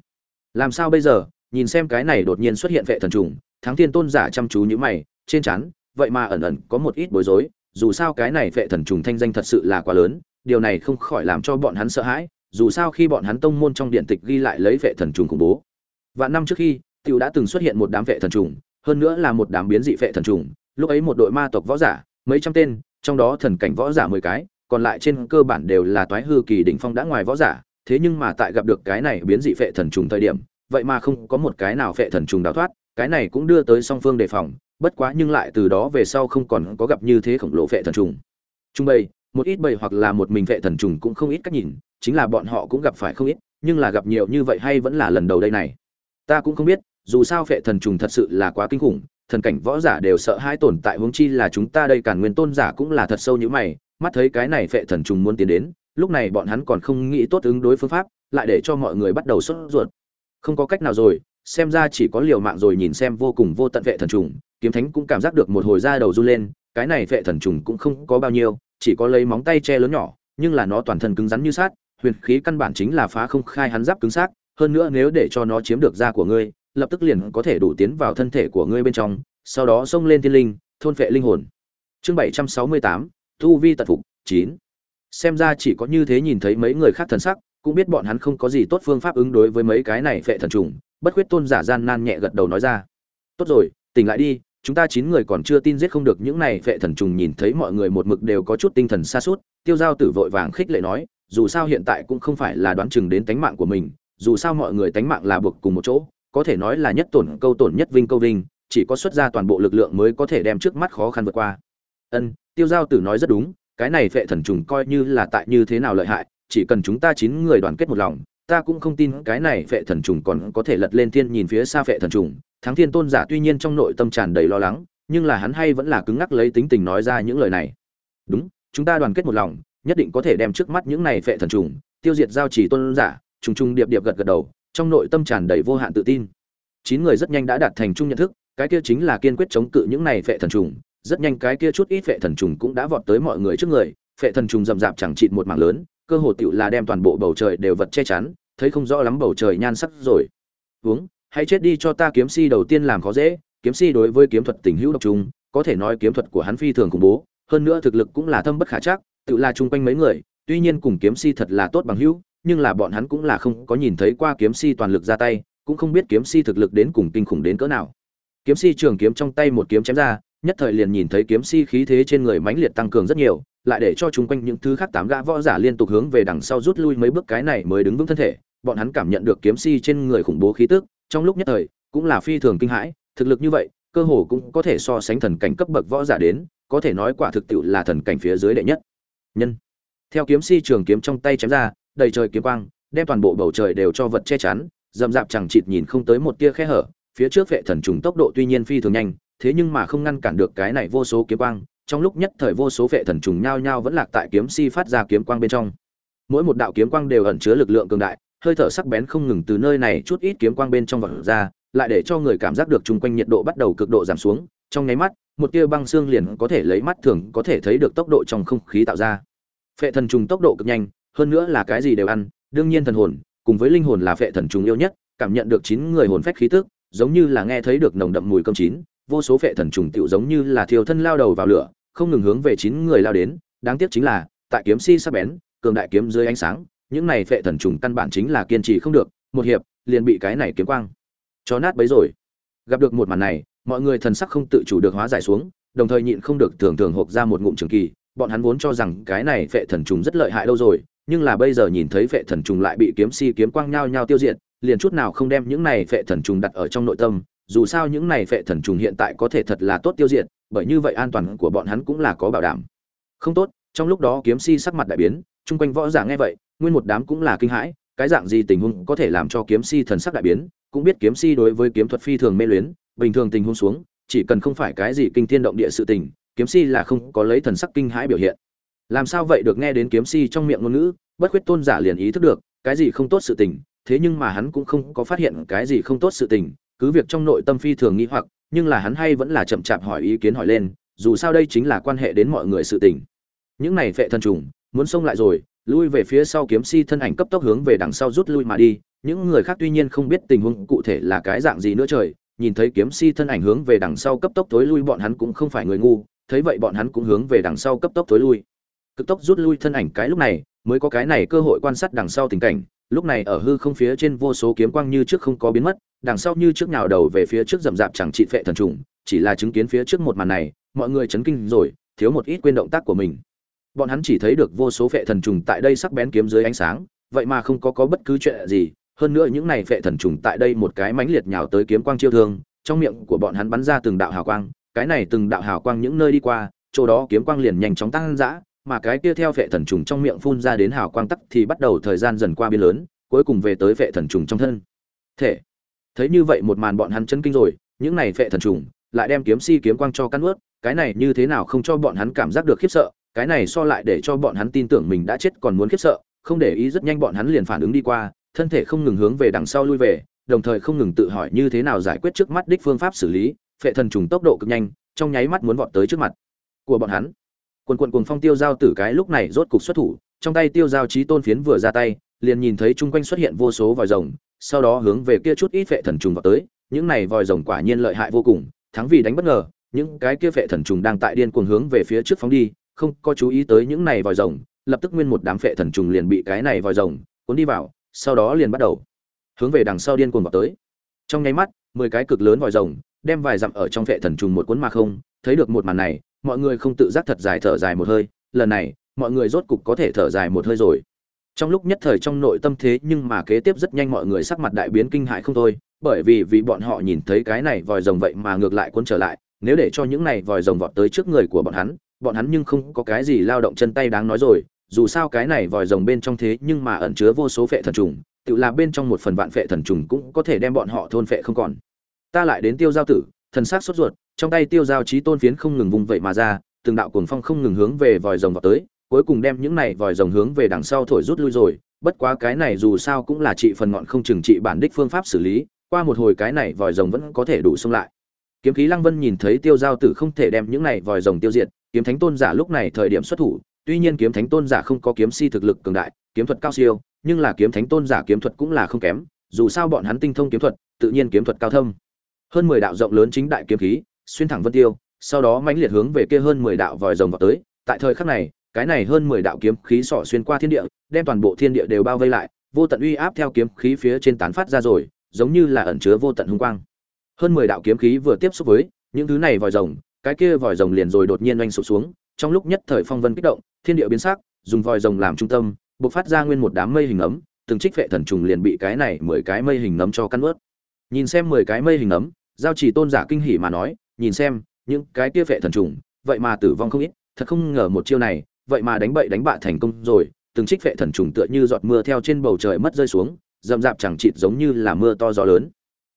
làm sao bây giờ? Nhìn xem cái này đột nhiên xuất hiện vệ thần trùng, thắng thiên tôn giả chăm chú như mày, trên chắn vậy mà ẩn ẩn có một ít bối rối, dù sao cái này vệ thần trùng thanh danh thật sự là quá lớn, điều này không khỏi làm cho bọn hắn sợ hãi, dù sao khi bọn hắn tông môn trong điện tịch ghi lại lấy vệ thần trùng khủng bố. Vạn năm trước khi, tiểu đã từng xuất hiện một đám vệ thần trùng, hơn nữa là một đám biến dị vệ thần trùng, lúc ấy một đội ma tộc võ giả, mấy trăm tên, trong đó thần cảnh võ giả mười cái, còn lại trên cơ bản đều là toái hư kỳ đỉnh phong đã ngoài võ giả thế nhưng mà tại gặp được cái này biến dị vệ thần trùng thời điểm, vậy mà không có một cái nào vệ thần trùng đào thoát, cái này cũng đưa tới song phương đề phòng, bất quá nhưng lại từ đó về sau không còn có gặp như thế khổng lồ vệ thần trùng. Trung bày một ít bầy hoặc là một mình vệ thần trùng cũng không ít cách nhìn, chính là bọn họ cũng gặp phải không ít, nhưng là gặp nhiều như vậy hay vẫn là lần đầu đây này. Ta cũng không biết, dù sao vệ thần trùng thật sự là quá kinh khủng, thần cảnh võ giả đều sợ hai tồn tại, huống chi là chúng ta đây càn nguyên tôn giả cũng là thật sâu như mày, mắt thấy cái này vệ thần trùng muốn tiến đến lúc này bọn hắn còn không nghĩ tốt ứng đối phương pháp, lại để cho mọi người bắt đầu sốt ruột. Không có cách nào rồi, xem ra chỉ có liều mạng rồi nhìn xem vô cùng vô tận vệ thần trùng, kiếm thánh cũng cảm giác được một hồi da đầu run lên, cái này vệ thần trùng cũng không có bao nhiêu, chỉ có lấy móng tay che lớn nhỏ, nhưng là nó toàn thân cứng rắn như sát huyền khí căn bản chính là phá không khai hắn giáp cứng xác, hơn nữa nếu để cho nó chiếm được da của ngươi, lập tức liền có thể đủ tiến vào thân thể của ngươi bên trong, sau đó xông lên thiên linh, thôn vệ linh hồn. Chương bảy trăm sáu mươi tám thu vi tật phục, chín xem ra chỉ có như thế nhìn thấy mấy người khác thần sắc, cũng biết bọn hắn không có gì tốt phương pháp ứng đối với mấy cái này phệ thần trùng, bất khuyết tôn giả gian nan nhẹ gật đầu nói ra. Tốt rồi, tỉnh lại đi, chúng ta chín người còn chưa tin giết không được những này phệ thần trùng nhìn thấy mọi người một mực đều có chút tinh thần xa suốt tiêu giao tử vội vàng khích lệ nói, dù sao hiện tại cũng không phải là đoán chừng đến tánh mạng của mình, dù sao mọi người tánh mạng là buộc cùng một chỗ, có thể nói là nhất tổn câu tổn nhất vinh câu vinh, chỉ có xuất ra toàn bộ lực lượng mới có thể đem trước mắt khó khăn vượt qua. Ân, tiêu giao tử nói rất đúng cái này phệ thần trùng coi như là tại như thế nào lợi hại, chỉ cần chúng ta chín người đoàn kết một lòng, ta cũng không tin cái này phệ thần trùng còn có thể lật lên thiên nhìn phía xa phệ thần trùng. Thắng thiên tôn giả tuy nhiên trong nội tâm tràn đầy lo lắng, nhưng là hắn hay vẫn là cứng ngắc lấy tính tình nói ra những lời này. Đúng, chúng ta đoàn kết một lòng, nhất định có thể đem trước mắt những này phệ thần trùng, tiêu diệt giao chỉ tôn giả, trùng trùng điệp điệp gật gật đầu, trong nội tâm tràn đầy vô hạn tự tin. Chín người rất nhanh đã đạt thành chung nhận thức, cái kia chính là kiên quyết chống cự những này phệ thần trùng rất nhanh cái kia chút ít phệ thần trùng cũng đã vọt tới mọi người trước người, phệ thần trùng rậm rạp chẳng chịt một mảng lớn, cơ hồ tựu là đem toàn bộ bầu trời đều vật che chắn, thấy không rõ lắm bầu trời nhan sắc rồi. Uống, hãy chết đi cho ta kiếm si đầu tiên làm khó dễ, kiếm si đối với kiếm thuật tình hữu độc trung có thể nói kiếm thuật của hắn phi thường khủng bố, hơn nữa thực lực cũng là thâm bất khả chắc tự là chung quanh mấy người, tuy nhiên cùng kiếm si thật là tốt bằng hữu, nhưng là bọn hắn cũng là không có nhìn thấy qua kiếm si toàn lực ra tay, cũng không biết kiếm si thực lực đến cùng kinh khủng đến cỡ nào. Kiếm si trường kiếm trong tay một kiếm chém ra nhất thời liền nhìn thấy kiếm si khí thế trên người mãnh liệt tăng cường rất nhiều, lại để cho chúng quanh những thứ khác tám gã võ giả liên tục hướng về đằng sau rút lui mấy bước cái này mới đứng vững thân thể, bọn hắn cảm nhận được kiếm si trên người khủng bố khí tức, trong lúc nhất thời, cũng là phi thường kinh hãi, thực lực như vậy, cơ hồ cũng có thể so sánh thần cảnh cấp bậc võ giả đến, có thể nói quả thực tiệu là thần cảnh phía dưới đệ nhất. Nhân, theo kiếm si trường kiếm trong tay chém ra, đầy trời kiếm quang, đem toàn bộ bầu trời đều cho vật che chắn, rậm rạp chẳng chịt nhìn không tới một tia khe hở, phía trước vệ thần trùng tốc độ tuy nhiên phi thường nhanh thế nhưng mà không ngăn cản được cái này vô số kiếm quang, trong lúc nhất thời vô số vệ thần trùng nhao nhao vẫn lạc tại kiếm si phát ra kiếm quang bên trong. Mỗi một đạo kiếm quang đều ẩn chứa lực lượng cường đại, hơi thở sắc bén không ngừng từ nơi này chút ít kiếm quang bên trong vật ra, lại để cho người cảm giác được chung quanh nhiệt độ bắt đầu cực độ giảm xuống, trong nháy mắt, một tia băng xương liền có thể lấy mắt thường có thể thấy được tốc độ trong không khí tạo ra. Phệ thần trùng tốc độ cực nhanh, hơn nữa là cái gì đều ăn, đương nhiên thần hồn, cùng với linh hồn là phệ thần trùng yêu nhất, cảm nhận được chín người hồn phách khí tức, giống như là nghe thấy được nồng đậm mùi cơm chín vô số phệ thần trùng tựu giống như là thiêu thân lao đầu vào lửa, không ngừng hướng về chín người lao đến. Đáng tiếc chính là, tại kiếm si sắc bén, cường đại kiếm dưới ánh sáng, những này phệ thần trùng căn bản chính là kiên trì không được, một hiệp, liền bị cái này kiếm quang chó nát bấy rồi. Gặp được một màn này, mọi người thần sắc không tự chủ được hóa giải xuống, đồng thời nhịn không được thường thường hộp ra một ngụm trường kỳ. Bọn hắn vốn cho rằng cái này phệ thần trùng rất lợi hại đâu rồi, nhưng là bây giờ nhìn thấy phệ thần trùng lại bị kiếm si kiếm quang nhao nhao tiêu diệt, liền chút nào không đem những này phệ thần trùng đặt ở trong nội tâm dù sao những này phệ thần trùng hiện tại có thể thật là tốt tiêu diệt, bởi như vậy an toàn của bọn hắn cũng là có bảo đảm. Không tốt, trong lúc đó kiếm si sắc mặt đại biến, chung quanh võ giả nghe vậy, nguyên một đám cũng là kinh hãi, cái dạng gì tình huống có thể làm cho kiếm si thần sắc đại biến, cũng biết kiếm si đối với kiếm thuật phi thường mê luyến, bình thường tình huống xuống, chỉ cần không phải cái gì kinh thiên động địa sự tình, kiếm si là không có lấy thần sắc kinh hãi biểu hiện. Làm sao vậy được nghe đến kiếm si trong miệng ngôn ngữ, bất khuyết tôn giả liền ý thức được, cái gì không tốt sự tình, thế nhưng mà hắn cũng không có phát hiện cái gì không tốt sự tình cứ việc trong nội tâm phi thường nghĩ hoặc, nhưng là hắn hay vẫn là chậm chạp hỏi ý kiến hỏi lên, dù sao đây chính là quan hệ đến mọi người sự tình. Những này phệ thần trùng, muốn xông lại rồi, lui về phía sau kiếm si thân ảnh cấp tốc hướng về đằng sau rút lui mà đi, những người khác tuy nhiên không biết tình huống cụ thể là cái dạng gì nữa trời, nhìn thấy kiếm si thân ảnh hướng về đằng sau cấp tốc tối lui bọn hắn cũng không phải người ngu, thấy vậy bọn hắn cũng hướng về đằng sau cấp tốc tối lui. Cực tốc rút lui thân ảnh cái lúc này, mới có cái này cơ hội quan sát đằng sau tình cảnh, lúc này ở hư không phía trên vô số kiếm quang như trước không có biến mất đằng sau như trước nhào đầu về phía trước rậm rạp chẳng trị phệ thần trùng, chỉ là chứng kiến phía trước một màn này, mọi người chấn kinh rồi, thiếu một ít quên động tác của mình. Bọn hắn chỉ thấy được vô số phệ thần trùng tại đây sắc bén kiếm dưới ánh sáng, vậy mà không có có bất cứ chuyện gì, hơn nữa những này phệ thần trùng tại đây một cái mãnh liệt nhào tới kiếm quang chiêu thương, trong miệng của bọn hắn bắn ra từng đạo hào quang, cái này từng đạo hào quang những nơi đi qua, chỗ đó kiếm quang liền nhanh chóng tăng dã, mà cái kia theo phệ thần trùng trong miệng phun ra đến hào quang tắc thì bắt đầu thời gian dần qua biên lớn, cuối cùng về tới phệ thần trùng trong thân. Thể thấy như vậy một màn bọn hắn chấn kinh rồi, những này phệ thần trùng, lại đem kiếm si kiếm quang cho cắn ướt cái này như thế nào không cho bọn hắn cảm giác được khiếp sợ, cái này so lại để cho bọn hắn tin tưởng mình đã chết còn muốn khiếp sợ, không để ý rất nhanh bọn hắn liền phản ứng đi qua, thân thể không ngừng hướng về đằng sau lui về, đồng thời không ngừng tự hỏi như thế nào giải quyết trước mắt đích phương pháp xử lý, phệ thần trùng tốc độ cực nhanh, trong nháy mắt muốn vọt tới trước mặt của bọn hắn. Quần quần cuồng phong tiêu giao tử cái lúc này rốt cục xuất thủ, trong tay tiêu giao trí tôn phiến vừa ra tay, liền nhìn thấy chung quanh xuất hiện vô số vòi rồng sau đó hướng về kia chút ít vệ thần trùng vào tới, những này vòi rồng quả nhiên lợi hại vô cùng, thắng vì đánh bất ngờ, những cái kia vệ thần trùng đang tại điên cuồng hướng về phía trước phóng đi, không có chú ý tới những này vòi rồng, lập tức nguyên một đám vệ thần trùng liền bị cái này vòi rồng cuốn đi vào, sau đó liền bắt đầu hướng về đằng sau điên cuồng vào tới. Trong nháy mắt, mười cái cực lớn vòi rồng đem vài dặm ở trong vệ thần trùng một cuốn mà không, thấy được một màn này, mọi người không tự giác thật dài thở dài một hơi, lần này, mọi người rốt cục có thể thở dài một hơi rồi trong lúc nhất thời trong nội tâm thế nhưng mà kế tiếp rất nhanh mọi người sắc mặt đại biến kinh hại không thôi, bởi vì vì bọn họ nhìn thấy cái này vòi rồng vậy mà ngược lại cuốn trở lại, nếu để cho những này vòi rồng vọt tới trước người của bọn hắn bọn hắn nhưng không có cái gì lao động chân tay đáng nói rồi, dù sao cái này vòi rồng bên trong thế nhưng mà ẩn chứa vô số phệ thần trùng, tự là bên trong một phần vạn phệ thần trùng cũng có thể đem bọn họ thôn phệ không còn. Ta lại đến tiêu giao tử, thần sắc sốt ruột, trong tay tiêu giao trí tôn phiến không ngừng vùng vậy mà ra, từng đạo cuồng phong không ngừng hướng về vòi rồng vào tới cuối cùng đem những này vòi rồng hướng về đằng sau thổi rút lui rồi, bất quá cái này dù sao cũng là trị phần ngọn không chừng trị bản đích phương pháp xử lý, qua một hồi cái này vòi rồng vẫn có thể đủ xông lại. Kiếm khí lăng vân nhìn thấy tiêu giao tử không thể đem những này vòi rồng tiêu diệt, kiếm thánh tôn giả lúc này thời điểm xuất thủ, tuy nhiên kiếm thánh tôn giả không có kiếm si thực lực cường đại, kiếm thuật cao siêu, nhưng là kiếm thánh tôn giả kiếm thuật cũng là không kém, dù sao bọn hắn tinh thông kiếm thuật, tự nhiên kiếm thuật cao thâm. Hơn mười đạo rộng lớn chính đại kiếm khí, xuyên thẳng vân tiêu, sau đó mãnh liệt hướng về kia hơn mười đạo vòi rồng vào tới, tại thời khắc này cái này hơn mười đạo kiếm khí sỏ xuyên qua thiên địa, đem toàn bộ thiên địa đều bao vây lại, vô tận uy áp theo kiếm khí phía trên tán phát ra rồi, giống như là ẩn chứa vô tận hung quang. Hơn mười đạo kiếm khí vừa tiếp xúc với, những thứ này vòi rồng, cái kia vòi rồng liền rồi đột nhiên oanh sụp xuống, trong lúc nhất thời phong vân kích động, thiên địa biến sắc, dùng vòi rồng làm trung tâm, bộc phát ra nguyên một đám mây hình ấm, từng trích vệ thần trùng liền bị cái này mười cái mây hình nấm cho căn ướt. Nhìn xem mười cái mây hình nấm giao chỉ tôn giả kinh hỉ mà nói, nhìn xem, những cái kia vệ thần trùng, vậy mà tử vong không ít, thật không ngờ một chiêu này vậy mà đánh bậy đánh bạ thành công rồi, từng trích vệ thần trùng tựa như giọt mưa theo trên bầu trời mất rơi xuống rậm rạp chẳng chịt giống như là mưa to gió lớn.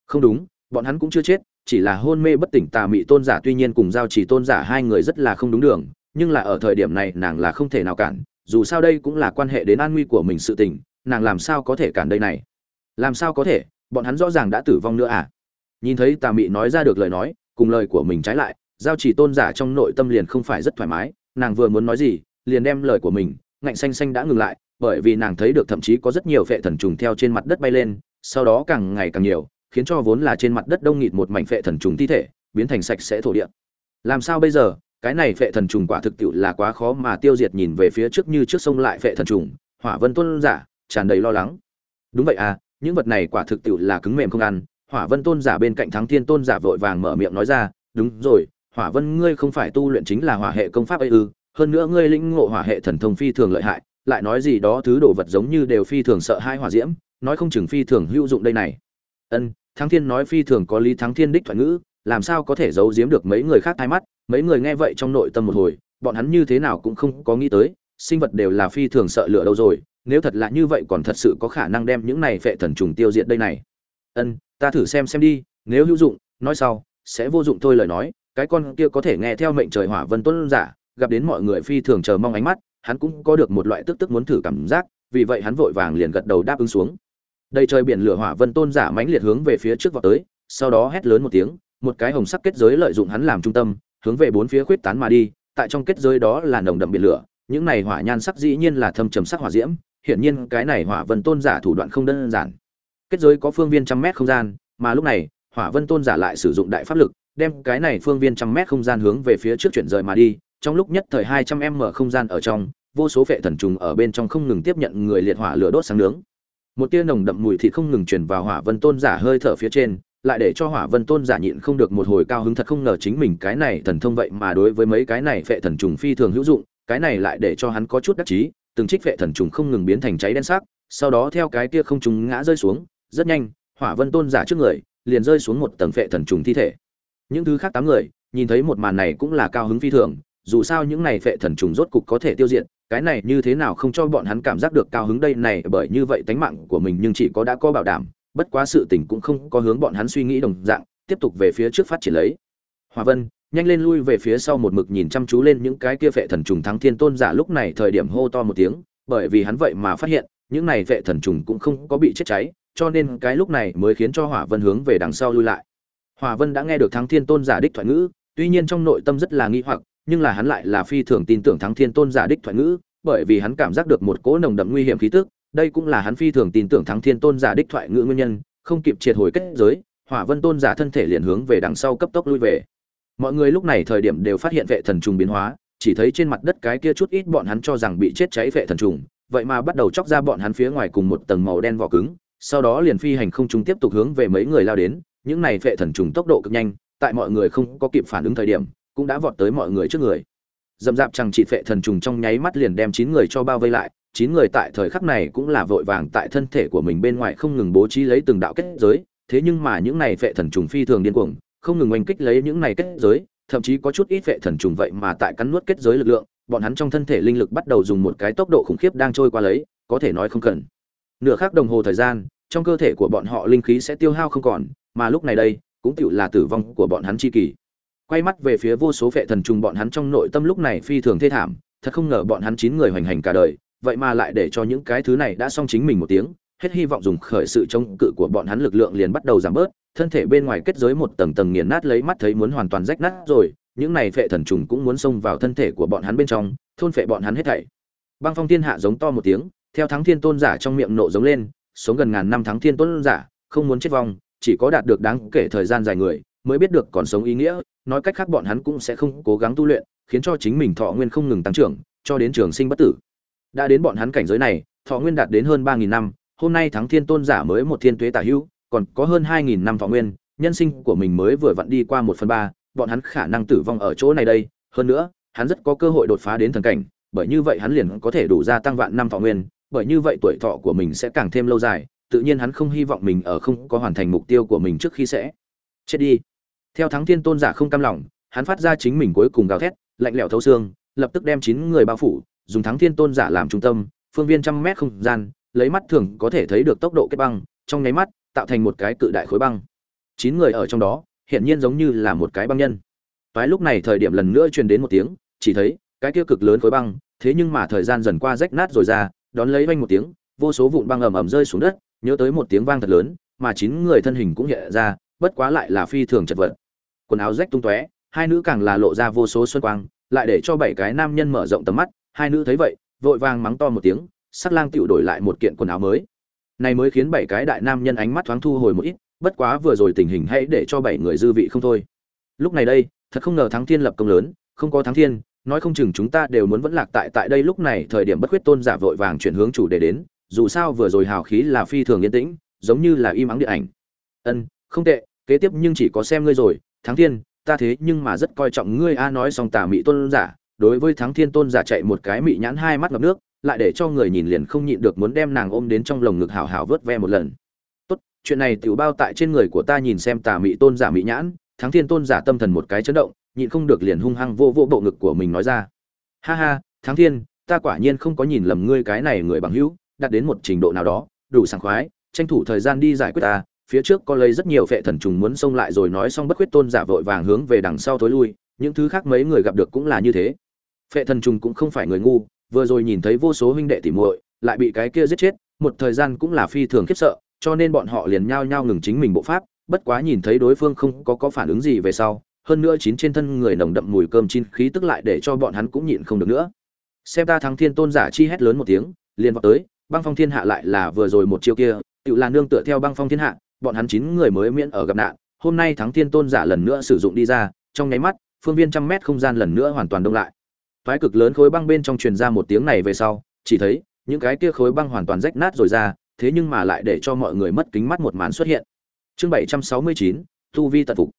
Không đúng, bọn hắn cũng chưa chết, chỉ là hôn mê bất tỉnh tà mị tôn giả tuy nhiên cùng giao chỉ tôn giả hai người rất là không đúng đường, nhưng là ở thời điểm này nàng là không thể nào cản, dù sao đây cũng là quan hệ đến an nguy của mình sự tình, nàng làm sao có thể cản đây này? Làm sao có thể? Bọn hắn rõ ràng đã tử vong nữa à? Nhìn thấy tà mị nói ra được lời nói, cùng lời của mình trái lại, giao chỉ tôn giả trong nội tâm liền không phải rất thoải mái, nàng vừa muốn nói gì liền đem lời của mình, ngạnh xanh xanh đã ngừng lại, bởi vì nàng thấy được thậm chí có rất nhiều phệ thần trùng theo trên mặt đất bay lên, sau đó càng ngày càng nhiều, khiến cho vốn là trên mặt đất đông nghịt một mảnh phệ thần trùng thi thể, biến thành sạch sẽ thổ địa. Làm sao bây giờ? Cái này phệ thần trùng quả thực tiệu là quá khó mà tiêu diệt nhìn về phía trước như trước sông lại phệ thần trùng, hỏa vân tôn giả, tràn đầy lo lắng. Đúng vậy à những vật này quả thực tiệu là cứng mềm không ăn. Hỏa vân tôn giả bên cạnh thắng thiên tôn giả vội vàng mở miệng nói ra, đúng rồi, hỏa vân ngươi không phải tu luyện chính là hỏa hệ công pháp ấy ư? Hơn nữa ngươi lĩnh ngộ hỏa hệ thần thông phi thường lợi hại, lại nói gì đó thứ đồ vật giống như đều phi thường sợ hai hỏa diễm, nói không chừng phi thường hữu dụng đây này. Ân, thắng thiên nói phi thường có lý thắng thiên đích thoại ngữ, làm sao có thể giấu giếm được mấy người khác thay mắt, mấy người nghe vậy trong nội tâm một hồi, bọn hắn như thế nào cũng không có nghĩ tới, sinh vật đều là phi thường sợ lửa đâu rồi, nếu thật là như vậy còn thật sự có khả năng đem những này phệ thần trùng tiêu diệt đây này. Ân, ta thử xem xem đi, nếu hữu dụng, nói sau, sẽ vô dụng thôi lời nói, cái con kia có thể nghe theo mệnh trời hỏa vân tuân giả gặp đến mọi người phi thường chờ mong ánh mắt, hắn cũng có được một loại tức tức muốn thử cảm giác, vì vậy hắn vội vàng liền gật đầu đáp ứng xuống. Đây trời biển lửa hỏa vân tôn giả mãnh liệt hướng về phía trước vào tới, sau đó hét lớn một tiếng, một cái hồng sắc kết giới lợi dụng hắn làm trung tâm, hướng về bốn phía khuyết tán mà đi, tại trong kết giới đó là nồng đậm biển lửa, những này hỏa nhan sắc dĩ nhiên là thâm trầm sắc hỏa diễm, hiển nhiên cái này hỏa vân tôn giả thủ đoạn không đơn giản. Kết giới có phương viên trăm mét không gian, mà lúc này, hỏa vân tôn giả lại sử dụng đại pháp lực, đem cái này phương viên trăm mét không gian hướng về phía trước chuyển rời mà đi trong lúc nhất thời hai trăm m không gian ở trong, vô số phệ thần trùng ở bên trong không ngừng tiếp nhận người liệt hỏa lửa đốt sáng nướng. Một tia nồng đậm mùi thịt không ngừng truyền vào hỏa vân tôn giả hơi thở phía trên, lại để cho hỏa vân tôn giả nhịn không được một hồi cao hứng thật không ngờ chính mình cái này thần thông vậy mà đối với mấy cái này phệ thần trùng phi thường hữu dụng, cái này lại để cho hắn có chút đắc chí, từng trích phệ thần trùng không ngừng biến thành cháy đen sắc, sau đó theo cái tia không trùng ngã rơi xuống, rất nhanh, hỏa vân tôn giả trước người liền rơi xuống một tầng phệ thần trùng thi thể. Những thứ khác tám người, nhìn thấy một màn này cũng là cao hứng phi thường dù sao những này phệ thần trùng rốt cục có thể tiêu diệt, cái này như thế nào không cho bọn hắn cảm giác được cao hứng đây này, bởi như vậy tánh mạng của mình nhưng chỉ có đã có bảo đảm, bất quá sự tình cũng không có hướng bọn hắn suy nghĩ đồng dạng, tiếp tục về phía trước phát triển lấy. Hòa vân, nhanh lên lui về phía sau một mực nhìn chăm chú lên những cái kia phệ thần trùng thắng thiên tôn giả lúc này thời điểm hô to một tiếng, bởi vì hắn vậy mà phát hiện, những này phệ thần trùng cũng không có bị chết cháy, cho nên cái lúc này mới khiến cho hỏa vân hướng về đằng sau lui lại. Hỏa vân đã nghe được thắng thiên tôn giả đích thoại ngữ, tuy nhiên trong nội tâm rất là nghi hoặc nhưng là hắn lại là phi thường tin tưởng thắng thiên tôn giả đích thoại ngữ, bởi vì hắn cảm giác được một cỗ nồng đậm nguy hiểm khí tức, đây cũng là hắn phi thường tin tưởng thắng thiên tôn giả đích thoại ngữ nguyên nhân, không kịp triệt hồi kết giới, hỏa vân tôn giả thân thể liền hướng về đằng sau cấp tốc lui về. Mọi người lúc này thời điểm đều phát hiện vệ thần trùng biến hóa, chỉ thấy trên mặt đất cái kia chút ít bọn hắn cho rằng bị chết cháy vệ thần trùng, vậy mà bắt đầu chóc ra bọn hắn phía ngoài cùng một tầng màu đen vỏ cứng, sau đó liền phi hành không trung tiếp tục hướng về mấy người lao đến, những này vệ thần trùng tốc độ cực nhanh, tại mọi người không có kịp phản ứng thời điểm cũng đã vọt tới mọi người trước người. Dầm dạp chẳng chỉ phệ thần trùng trong nháy mắt liền đem chín người cho bao vây lại, chín người tại thời khắc này cũng là vội vàng tại thân thể của mình bên ngoài không ngừng bố trí lấy từng đạo kết giới, thế nhưng mà những này phệ thần trùng phi thường điên cuồng, không ngừng oanh kích lấy những này kết giới, thậm chí có chút ít phệ thần trùng vậy mà tại cắn nuốt kết giới lực lượng, bọn hắn trong thân thể linh lực bắt đầu dùng một cái tốc độ khủng khiếp đang trôi qua lấy, có thể nói không cần. Nửa khắc đồng hồ thời gian, trong cơ thể của bọn họ linh khí sẽ tiêu hao không còn, mà lúc này đây, cũng tựu là tử vong của bọn hắn chi kỳ quay mắt về phía vô số phệ thần trùng bọn hắn trong nội tâm lúc này phi thường thê thảm, thật không ngờ bọn hắn chín người hoành hành cả đời, vậy mà lại để cho những cái thứ này đã xong chính mình một tiếng, hết hy vọng dùng khởi sự chống cự của bọn hắn lực lượng liền bắt đầu giảm bớt, thân thể bên ngoài kết giới một tầng tầng nghiền nát lấy mắt thấy muốn hoàn toàn rách nát rồi, những này phệ thần trùng cũng muốn xông vào thân thể của bọn hắn bên trong, thôn phệ bọn hắn hết thảy. Băng phong thiên hạ giống to một tiếng, theo thắng thiên tôn giả trong miệng nộ giống lên, sống gần ngàn năm thắng thiên tôn giả, không muốn chết vong, chỉ có đạt được đáng kể thời gian dài người mới biết được còn sống ý nghĩa, nói cách khác bọn hắn cũng sẽ không cố gắng tu luyện, khiến cho chính mình thọ nguyên không ngừng tăng trưởng, cho đến trường sinh bất tử. Đã đến bọn hắn cảnh giới này, thọ nguyên đạt đến hơn ba nghìn năm, hôm nay thắng thiên tôn giả mới một thiên tuế tả hữu, còn có hơn hai nghìn năm thọ nguyên, nhân sinh của mình mới vừa vặn đi qua một phần ba, bọn hắn khả năng tử vong ở chỗ này đây. Hơn nữa, hắn rất có cơ hội đột phá đến thần cảnh, bởi như vậy hắn liền có thể đủ gia tăng vạn năm thọ nguyên, bởi như vậy tuổi thọ của mình sẽ càng thêm lâu dài, tự nhiên hắn không hy vọng mình ở không có hoàn thành mục tiêu của mình trước khi sẽ chết đi. Theo thắng thiên tôn giả không cam lòng, hắn phát ra chính mình cuối cùng gào thét, lạnh lẽo thấu xương, lập tức đem chín người bao phủ, dùng thắng thiên tôn giả làm trung tâm, phương viên trăm mét không gian, lấy mắt thường có thể thấy được tốc độ kết băng, trong nháy mắt, tạo thành một cái cự đại khối băng. Chín người ở trong đó hiện nhiên giống như là một cái băng nhân. Toái lúc này thời điểm lần nữa truyền đến một tiếng, chỉ thấy, cái kia cực lớn khối băng, thế nhưng mà thời gian dần qua rách nát rồi ra, đón lấy vanh một tiếng, vô số vụn băng ầm ầm rơi xuống đất, nhớ tới một tiếng vang thật lớn, mà chín người thân hình cũng hiện ra bất quá lại là phi thường chật vật. Quần áo rách tung tóe, hai nữ càng là lộ ra vô số xuân quang, lại để cho bảy cái nam nhân mở rộng tầm mắt, hai nữ thấy vậy, vội vàng mắng to một tiếng, sắc lang tựu đổi lại một kiện quần áo mới. Này mới khiến bảy cái đại nam nhân ánh mắt thoáng thu hồi một ít, bất quá vừa rồi tình hình hãy để cho bảy người dư vị không thôi. Lúc này đây, thật không ngờ thắng thiên lập công lớn, không có thắng thiên, nói không chừng chúng ta đều muốn vẫn lạc tại tại đây lúc này, thời điểm bất khuyết tôn giả vội vàng chuyển hướng chủ đề đến, dù sao vừa rồi hào khí là phi thường yên tĩnh, giống như là im ắng điện ảnh. Ân, không tệ kế tiếp nhưng chỉ có xem ngươi rồi, thắng thiên, ta thế nhưng mà rất coi trọng ngươi a, nói xong tà mị tôn giả, đối với thắng thiên tôn giả chạy một cái mị nhãn hai mắt ngập nước, lại để cho người nhìn liền không nhịn được muốn đem nàng ôm đến trong lồng ngực hào hào vớt ve một lần. Tốt, chuyện này tiểu bao tại trên người của ta nhìn xem tà mị tôn giả mị nhãn, thắng thiên tôn giả tâm thần một cái chấn động, nhịn không được liền hung hăng vô vô bộ ngực của mình nói ra. Ha ha, thắng thiên, ta quả nhiên không có nhìn lầm ngươi cái này người bằng hữu, đạt đến một trình độ nào đó, đủ sảng khoái, tranh thủ thời gian đi giải quyết ta phía trước có lấy rất nhiều phệ thần trùng muốn xông lại rồi nói xong bất khuyết tôn giả vội vàng hướng về đằng sau thối lui, những thứ khác mấy người gặp được cũng là như thế. Phệ thần trùng cũng không phải người ngu, vừa rồi nhìn thấy vô số huynh đệ tỉ muội, lại bị cái kia giết chết, một thời gian cũng là phi thường khiếp sợ, cho nên bọn họ liền nhao nhao ngừng chính mình bộ pháp, bất quá nhìn thấy đối phương không có có phản ứng gì về sau, hơn nữa chín trên thân người nồng đậm mùi cơm chín khí tức lại để cho bọn hắn cũng nhịn không được nữa. Xem ta thắng thiên tôn giả chi hét lớn một tiếng, liền vào tới, băng phong thiên hạ lại là vừa rồi một chiêu kia, tự là nương tựa theo băng phong thiên hạ bọn hắn chín người mới miễn ở gặp nạn, hôm nay thắng thiên tôn giả lần nữa sử dụng đi ra, trong nháy mắt, phương viên trăm mét không gian lần nữa hoàn toàn đông lại. Thoái cực lớn khối băng bên trong truyền ra một tiếng này về sau, chỉ thấy, những cái kia khối băng hoàn toàn rách nát rồi ra, thế nhưng mà lại để cho mọi người mất kính mắt một màn xuất hiện. Chương bảy trăm sáu mươi chín, tu vi tận phục.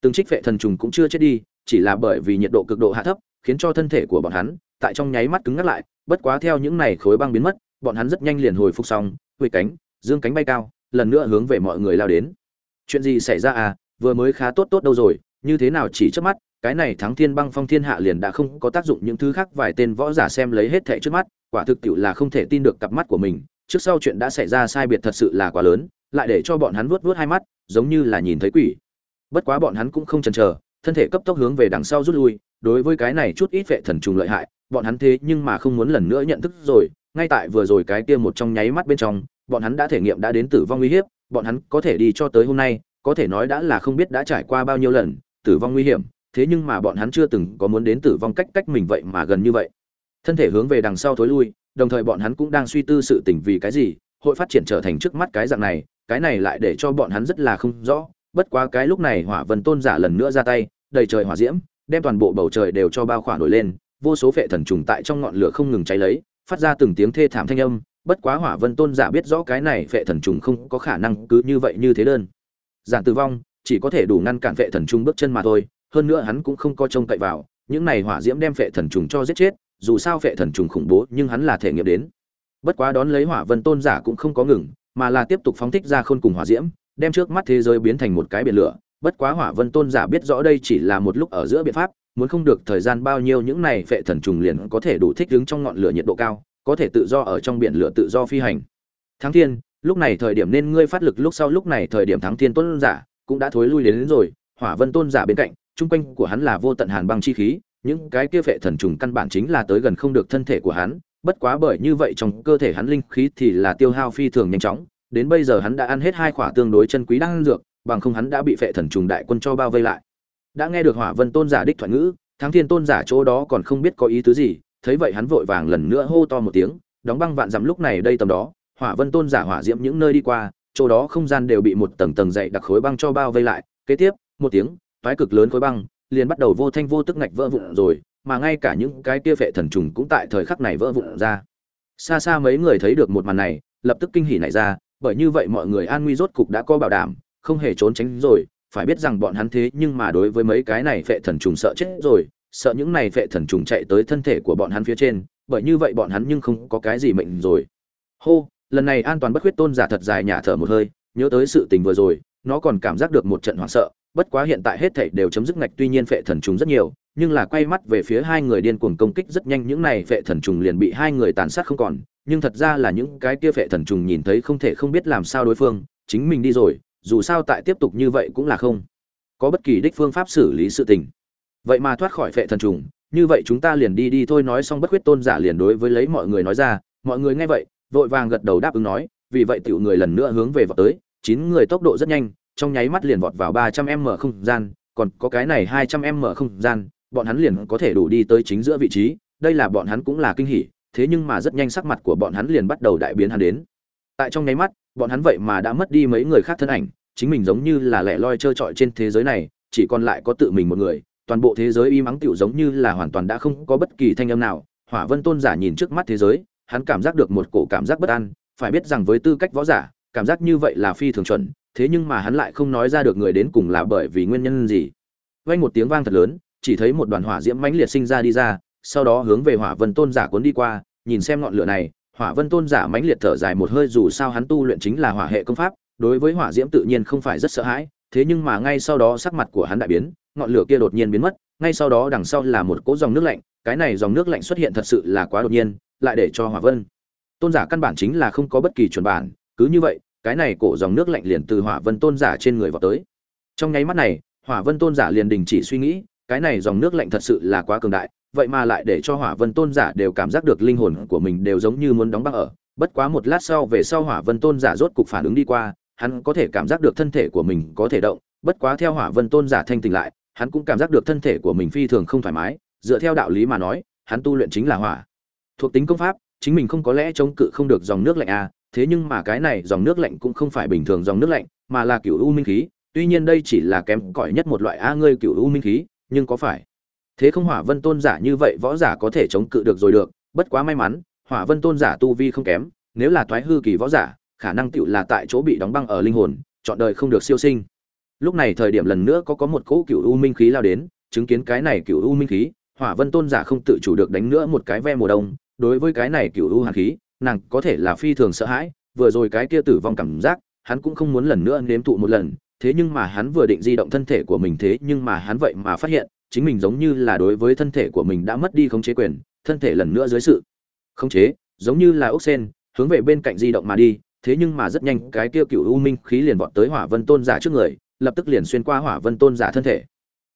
Từng trích vệ thần trùng cũng chưa chết đi, chỉ là bởi vì nhiệt độ cực độ hạ thấp, khiến cho thân thể của bọn hắn, tại trong nháy mắt cứng ngắt lại, bất quá theo những này khối băng biến mất, bọn hắn rất nhanh liền hồi phục xong huệ cánh, dương cánh bay cao lần nữa hướng về mọi người lao đến. Chuyện gì xảy ra à? Vừa mới khá tốt tốt đâu rồi? Như thế nào chỉ trước mắt? Cái này thắng thiên băng phong thiên hạ liền đã không có tác dụng những thứ khác, vài tên võ giả xem lấy hết thệ trước mắt, quả thực tiệu là không thể tin được cặp mắt của mình. Trước sau chuyện đã xảy ra sai biệt thật sự là quá lớn, lại để cho bọn hắn vuốt vuốt hai mắt, giống như là nhìn thấy quỷ. Bất quá bọn hắn cũng không chần chờ, thân thể cấp tốc hướng về đằng sau rút lui, đối với cái này chút ít vệ thần trùng lợi hại, bọn hắn thế nhưng mà không muốn lần nữa nhận thức rồi, ngay tại vừa rồi cái kia một trong nháy mắt bên trong bọn hắn đã thể nghiệm đã đến tử vong nguy hiểm, bọn hắn có thể đi cho tới hôm nay, có thể nói đã là không biết đã trải qua bao nhiêu lần, tử vong nguy hiểm, thế nhưng mà bọn hắn chưa từng có muốn đến tử vong cách cách mình vậy mà gần như vậy. Thân thể hướng về đằng sau thối lui, đồng thời bọn hắn cũng đang suy tư sự tình vì cái gì, hội phát triển trở thành trước mắt cái dạng này, cái này lại để cho bọn hắn rất là không rõ, bất quá cái lúc này hỏa vân tôn giả lần nữa ra tay, đầy trời hỏa diễm, đem toàn bộ bầu trời đều cho bao khỏa nổi lên, vô số phệ thần trùng tại trong ngọn lửa không ngừng cháy lấy, phát ra từng tiếng thê thảm thanh âm bất quá hỏa vân tôn giả biết rõ cái này phệ thần trùng không có khả năng cứ như vậy như thế đơn. Giản tử vong chỉ có thể đủ ngăn cản phệ thần trùng bước chân mà thôi, hơn nữa hắn cũng không có trông cậy vào, những này hỏa diễm đem phệ thần trùng cho giết chết, dù sao phệ thần trùng khủng bố nhưng hắn là thể nghiệm đến. Bất quá đón lấy hỏa vân tôn giả cũng không có ngừng, mà là tiếp tục phóng thích ra khôn cùng hỏa diễm, đem trước mắt thế giới biến thành một cái biển lửa. Bất quá hỏa vân tôn giả biết rõ đây chỉ là một lúc ở giữa biện pháp, muốn không được thời gian bao nhiêu những này phệ thần trùng liền có thể đủ thích đứng trong ngọn lửa nhiệt độ cao có thể tự do ở trong biển lửa tự do phi hành. Thắng thiên lúc này thời điểm nên ngươi phát lực lúc sau lúc này thời điểm thắng thiên tôn giả cũng đã thối lui đến, đến rồi hỏa vân tôn giả bên cạnh trung quanh của hắn là vô tận hàn băng chi khí những cái kia phệ thần trùng căn bản chính là tới gần không được thân thể của hắn bất quá bởi như vậy trong cơ thể hắn linh khí thì là tiêu hao phi thường nhanh chóng đến bây giờ hắn đã ăn hết hai khỏa tương đối chân quý đang dược bằng không hắn đã bị phệ thần trùng đại quân cho bao vây lại. Đã nghe được hỏa vân tôn giả đích thoại ngữ thắng thiên tôn giả chỗ đó còn không biết có ý tứ gì thấy vậy hắn vội vàng lần nữa hô to một tiếng, đóng băng vạn dặm lúc này đây tầm đó, hỏa vân tôn giả hỏa diễm những nơi đi qua, chỗ đó không gian đều bị một tầng tầng dày đặc khối băng cho bao vây lại, kế tiếp, một tiếng, toái cực lớn khối băng, liền bắt đầu vô thanh vô tức ngạch vỡ vụn rồi, mà ngay cả những cái kia phệ thần trùng cũng tại thời khắc này vỡ vụn ra. Xa xa mấy người thấy được một màn này, lập tức kinh hỉ nảy ra, bởi như vậy mọi người an nguy rốt cục đã có bảo đảm, không hề trốn tránh rồi, phải biết rằng bọn hắn thế nhưng mà đối với mấy cái này phệ thần trùng sợ chết rồi sợ những này vệ thần trùng chạy tới thân thể của bọn hắn phía trên, bởi như vậy bọn hắn nhưng không có cái gì mệnh rồi. Hô, lần này an toàn bất khuyết tôn giả thật dài nhả thở một hơi, nhớ tới sự tình vừa rồi, nó còn cảm giác được một trận hoảng sợ, bất quá hiện tại hết thảy đều chấm dứt ngạch, tuy nhiên vệ thần trùng rất nhiều, nhưng là quay mắt về phía hai người điên cuồng công kích rất nhanh, những này vệ thần trùng liền bị hai người tàn sát không còn, nhưng thật ra là những cái kia vệ thần trùng nhìn thấy không thể không biết làm sao đối phương, chính mình đi rồi, dù sao tại tiếp tục như vậy cũng là không có bất kỳ đích phương pháp xử lý sự tình vậy mà thoát khỏi phệ thần trùng, như vậy chúng ta liền đi đi thôi, nói xong bất khuyết tôn giả liền đối với lấy mọi người nói ra. Mọi người nghe vậy, vội vàng gật đầu đáp ứng nói, vì vậy tiểu người lần nữa hướng về vào tới. Chín người tốc độ rất nhanh, trong nháy mắt liền vọt vào ba trăm m không gian, còn có cái này hai trăm m không gian, bọn hắn liền có thể đủ đi tới chính giữa vị trí. Đây là bọn hắn cũng là kinh hỉ, thế nhưng mà rất nhanh sắc mặt của bọn hắn liền bắt đầu đại biến hắn đến. Tại trong nháy mắt, bọn hắn vậy mà đã mất đi mấy người khác thân ảnh, chính mình giống như là lẻ loi trơ trọi trên thế giới này, chỉ còn lại có tự mình một người toàn bộ thế giới y mắng tựu giống như là hoàn toàn đã không có bất kỳ thanh âm nào. Hỏa vân tôn giả nhìn trước mắt thế giới, hắn cảm giác được một cổ cảm giác bất an. Phải biết rằng với tư cách võ giả, cảm giác như vậy là phi thường chuẩn, thế nhưng mà hắn lại không nói ra được người đến cùng là bởi vì nguyên nhân gì. Vang một tiếng vang thật lớn, chỉ thấy một đoàn hỏa diễm mãnh liệt sinh ra đi ra, sau đó hướng về hỏa vân tôn giả cuốn đi qua. Nhìn xem ngọn lửa này, hỏa vân tôn giả mãnh liệt thở dài một hơi, dù sao hắn tu luyện chính là hỏa hệ công pháp, đối với hỏa diễm tự nhiên không phải rất sợ hãi, thế nhưng mà ngay sau đó sắc mặt của hắn đại biến ngọn lửa kia đột nhiên biến mất, ngay sau đó đằng sau là một cỗ dòng nước lạnh, cái này dòng nước lạnh xuất hiện thật sự là quá đột nhiên, lại để cho hỏa vân. Tôn giả căn bản chính là không có bất kỳ chuẩn bản, cứ như vậy, cái này cổ dòng nước lạnh liền từ hỏa vân tôn giả trên người vào tới. Trong nháy mắt này, hỏa vân tôn giả liền đình chỉ suy nghĩ, cái này dòng nước lạnh thật sự là quá cường đại, vậy mà lại để cho hỏa vân tôn giả đều cảm giác được linh hồn của mình đều giống như muốn đóng băng ở. Bất quá một lát sau về sau hỏa vân tôn giả rốt cục phản ứng đi qua, hắn có thể cảm giác được thân thể của mình có thể động, bất quá theo hỏa vân tôn giả thanh tỉnh lại hắn cũng cảm giác được thân thể của mình phi thường không thoải mái, dựa theo đạo lý mà nói, hắn tu luyện chính là hỏa. Thuộc tính công pháp, chính mình không có lẽ chống cự không được dòng nước lạnh à thế nhưng mà cái này dòng nước lạnh cũng không phải bình thường dòng nước lạnh, mà là cựu u minh khí, tuy nhiên đây chỉ là kém cỏi nhất một loại a ngươi cựu u minh khí, nhưng có phải? Thế không hỏa vân tôn giả như vậy võ giả có thể chống cự được rồi được, bất quá may mắn, hỏa vân tôn giả tu vi không kém, nếu là thoái hư kỳ võ giả, khả năng tựu là tại chỗ bị đóng băng ở linh hồn, chọn đời không được siêu sinh lúc này thời điểm lần nữa có có một cỗ cựu u minh khí lao đến, chứng kiến cái này cựu u minh khí, hỏa vân tôn giả không tự chủ được đánh nữa một cái ve mùa đông. Đối với cái này cựu u hàn khí, nàng có thể là phi thường sợ hãi, vừa rồi cái kia tử vong cảm giác, hắn cũng không muốn lần nữa nếm thụ một lần. Thế nhưng mà hắn vừa định di động thân thể của mình thế, nhưng mà hắn vậy mà phát hiện, chính mình giống như là đối với thân thể của mình đã mất đi khống chế quyền, thân thể lần nữa dưới sự khống chế, giống như là ốc sen, hướng về bên cạnh di động mà đi. Thế nhưng mà rất nhanh, cái kia cựu u minh khí liền vọt tới hỏa vân tôn giả trước người lập tức liền xuyên qua hỏa vân tôn giả thân thể.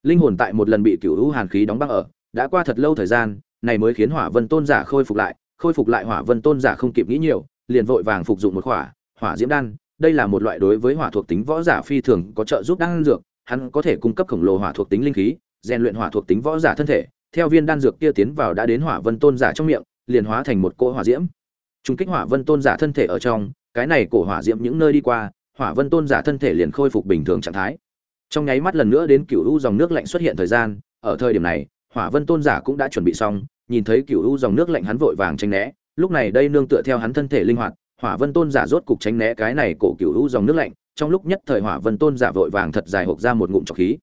Linh hồn tại một lần bị cựu u hàn khí đóng băng ở, đã qua thật lâu thời gian, này mới khiến hỏa vân tôn giả khôi phục lại, khôi phục lại hỏa vân tôn giả không kịp nghĩ nhiều, liền vội vàng phục dụng một hỏa hỏa diễm đan. Đây là một loại đối với hỏa thuộc tính võ giả phi thường có trợ giúp đan dược, hắn có thể cung cấp khổng lồ hỏa thuộc tính linh khí, rèn luyện hỏa thuộc tính võ giả thân thể, theo viên đan dược kia tiến vào đã đến hỏa vân tôn giả trong miệng, liền hóa thành một cỗ hỏa diễm. Trung kích hỏa vân tôn giả thân thể ở trong, cái này cổ hỏa diễm những nơi đi qua hỏa vân tôn giả thân thể liền khôi phục bình thường trạng thái. Trong nháy mắt lần nữa đến cựu u dòng nước lạnh xuất hiện thời gian, ở thời điểm này, hỏa vân tôn giả cũng đã chuẩn bị xong, nhìn thấy cựu u dòng nước lạnh hắn vội vàng tranh né, lúc này đây nương tựa theo hắn thân thể linh hoạt, hỏa vân tôn giả rốt cục tránh né cái này cổ cựu u dòng nước lạnh, trong lúc nhất thời hỏa vân tôn giả vội vàng thật dài hộp ra một ngụm trọc khí.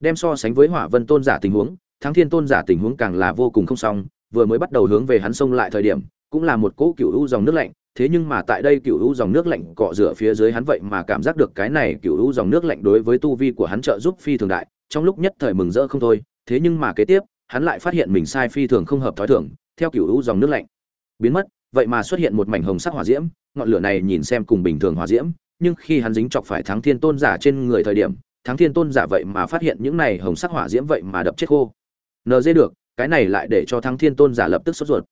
Đem so sánh với hỏa vân tôn giả tình huống, thắng thiên tôn giả tình huống càng là vô cùng không xong, vừa mới bắt đầu hướng về hắn xông lại thời điểm, cũng là một cỗ cựu u dòng nước lạnh thế nhưng mà tại đây cựu u dòng nước lạnh cọ rửa phía dưới hắn vậy mà cảm giác được cái này cựu u dòng nước lạnh đối với tu vi của hắn trợ giúp phi thường đại, trong lúc nhất thời mừng rỡ không thôi, thế nhưng mà kế tiếp, hắn lại phát hiện mình sai phi thường không hợp thói thường, theo cựu u dòng nước lạnh biến mất, vậy mà xuất hiện một mảnh hồng sắc hỏa diễm, ngọn lửa này nhìn xem cùng bình thường hỏa diễm, nhưng khi hắn dính chọc phải thắng thiên tôn giả trên người thời điểm, thắng thiên tôn giả vậy mà phát hiện những này hồng sắc hỏa diễm vậy mà đập chết khô. Nd được, cái này lại để cho thắng thiên tôn giả lập tức sốt ruột.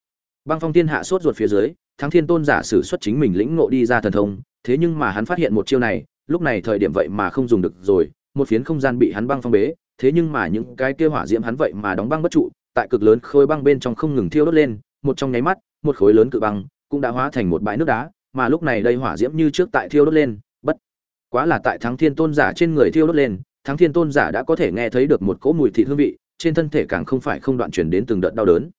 Băng phong thiên hạ sốt ruột phía dưới thắng thiên tôn giả sử xuất chính mình lĩnh ngộ đi ra thần thông, thế nhưng mà hắn phát hiện một chiêu này, lúc này thời điểm vậy mà không dùng được rồi, một phiến không gian bị hắn băng phong bế, thế nhưng mà những cái kia hỏa diễm hắn vậy mà đóng băng bất trụ, tại cực lớn khối băng bên trong không ngừng thiêu đốt lên, một trong nháy mắt, một khối lớn cự băng cũng đã hóa thành một bãi nước đá, mà lúc này đây hỏa diễm như trước tại thiêu đốt lên, bất quá là tại thắng thiên tôn giả trên người thiêu đốt lên, thắng thiên tôn giả đã có thể nghe thấy được một cỗ mùi thịt hương vị, trên thân thể càng không phải không đoạn chuyển đến từng đợt đau đớn.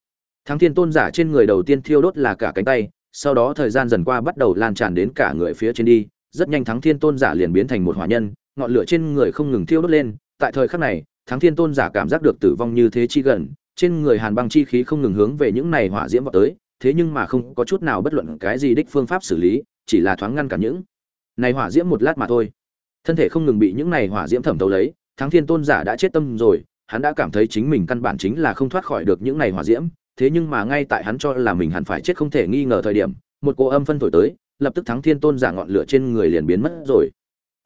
Thắng thiên tôn giả trên người đầu tiên thiêu đốt là cả cánh tay sau đó thời gian dần qua bắt đầu lan tràn đến cả người phía trên đi, rất nhanh thắng thiên tôn giả liền biến thành một hỏa nhân, ngọn lửa trên người không ngừng thiêu đốt lên, tại thời khắc này, thắng thiên tôn giả cảm giác được tử vong như thế chi gần, trên người hàn băng chi khí không ngừng hướng về những này hỏa diễm vào tới, thế nhưng mà không có chút nào bất luận cái gì đích phương pháp xử lý, chỉ là thoáng ngăn cản những này hỏa diễm một lát mà thôi. Thân thể không ngừng bị những này hỏa diễm thẩm thấu lấy, thắng thiên tôn giả đã chết tâm rồi, hắn đã cảm thấy chính mình căn bản chính là không thoát khỏi được những này hỏa diễm thế nhưng mà ngay tại hắn cho là mình hẳn phải chết không thể nghi ngờ thời điểm, một cô âm phân thổi tới, lập tức thắng thiên tôn giả ngọn lửa trên người liền biến mất rồi.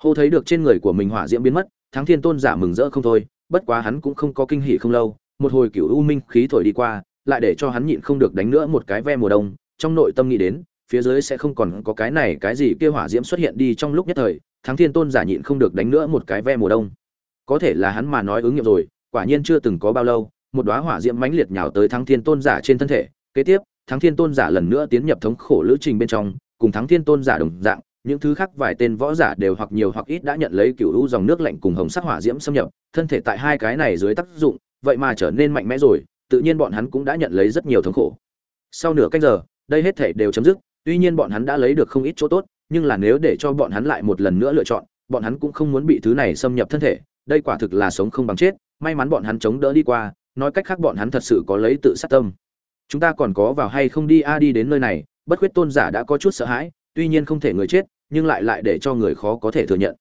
Hô thấy được trên người của mình hỏa diễm biến mất, thắng thiên tôn giả mừng rỡ không thôi, bất quá hắn cũng không có kinh hỉ không lâu, một hồi cựu u minh khí thổi đi qua, lại để cho hắn nhịn không được đánh nữa một cái ve mùa đông, trong nội tâm nghĩ đến, phía dưới sẽ không còn có cái này cái gì kia hỏa diễm xuất hiện đi trong lúc nhất thời, thắng thiên tôn giả nhịn không được đánh nữa một cái ve mùa đông. Có thể là hắn mà nói ứng nghiệm rồi, quả nhiên chưa từng có bao lâu một đóa hỏa diễm mãnh liệt nhào tới thắng thiên tôn giả trên thân thể. Kế tiếp, thắng thiên tôn giả lần nữa tiến nhập thống khổ lữ trình bên trong, cùng thắng thiên tôn giả đồng dạng, những thứ khác vài tên võ giả đều hoặc nhiều hoặc ít đã nhận lấy cựu u dòng nước lạnh cùng hồng sắc hỏa diễm xâm nhập, thân thể tại hai cái này dưới tác dụng, vậy mà trở nên mạnh mẽ rồi, tự nhiên bọn hắn cũng đã nhận lấy rất nhiều thống khổ. Sau nửa canh giờ, đây hết thể đều chấm dứt, tuy nhiên bọn hắn đã lấy được không ít chỗ tốt, nhưng là nếu để cho bọn hắn lại một lần nữa lựa chọn, bọn hắn cũng không muốn bị thứ này xâm nhập thân thể, đây quả thực là sống không bằng chết, may mắn bọn hắn chống đỡ đi qua nói cách khác bọn hắn thật sự có lấy tự sát tâm. Chúng ta còn có vào hay không đi, a, đi đến nơi này, bất khuyết tôn giả đã có chút sợ hãi, tuy nhiên không thể người chết, nhưng lại lại để cho người khó có thể thừa nhận.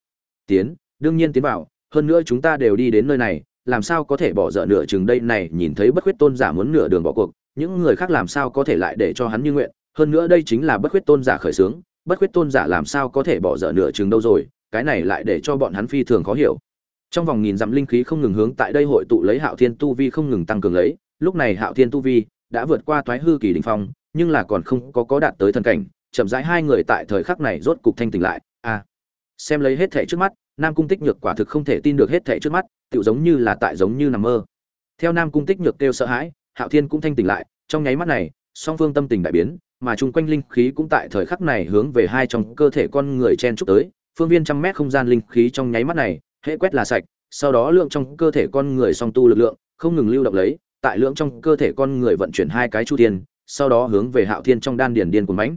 Tiến, đương nhiên tiến vào, hơn nữa chúng ta đều đi đến nơi này, làm sao có thể bỏ dở nửa chừng đây này, nhìn thấy bất khuyết tôn giả muốn nửa đường bỏ cuộc, những người khác làm sao có thể lại để cho hắn như nguyện, hơn nữa đây chính là bất khuyết tôn giả khởi xướng, bất khuyết tôn giả làm sao có thể bỏ dở nửa chừng đâu rồi, cái này lại để cho bọn hắn phi thường khó hiểu trong vòng nghìn dặm linh khí không ngừng hướng tại đây hội tụ lấy hạo thiên tu vi không ngừng tăng cường lấy, lúc này hạo thiên tu vi đã vượt qua thoái hư kỳ đình phong, nhưng là còn không có có đạt tới thần cảnh, chậm rãi hai người tại thời khắc này rốt cục thanh tỉnh lại. A xem lấy hết thể trước mắt, nam cung tích nhược quả thực không thể tin được hết thể trước mắt, tựu giống như là tại giống như nằm mơ. Theo nam cung tích nhược kêu sợ hãi, hạo thiên cũng thanh tỉnh lại, trong nháy mắt này, song phương tâm tình đại biến, mà chung quanh linh khí cũng tại thời khắc này hướng về hai trong cơ thể con người chen chúc tới, phương viên trăm mét không gian linh khí trong nháy mắt này hệ quét là sạch, sau đó lượng trong cơ thể con người song tu lực lượng, không ngừng lưu động lấy, tại lượng trong cơ thể con người vận chuyển hai cái chu tiên sau đó hướng về hạo thiên trong đan điền điên của mãnh.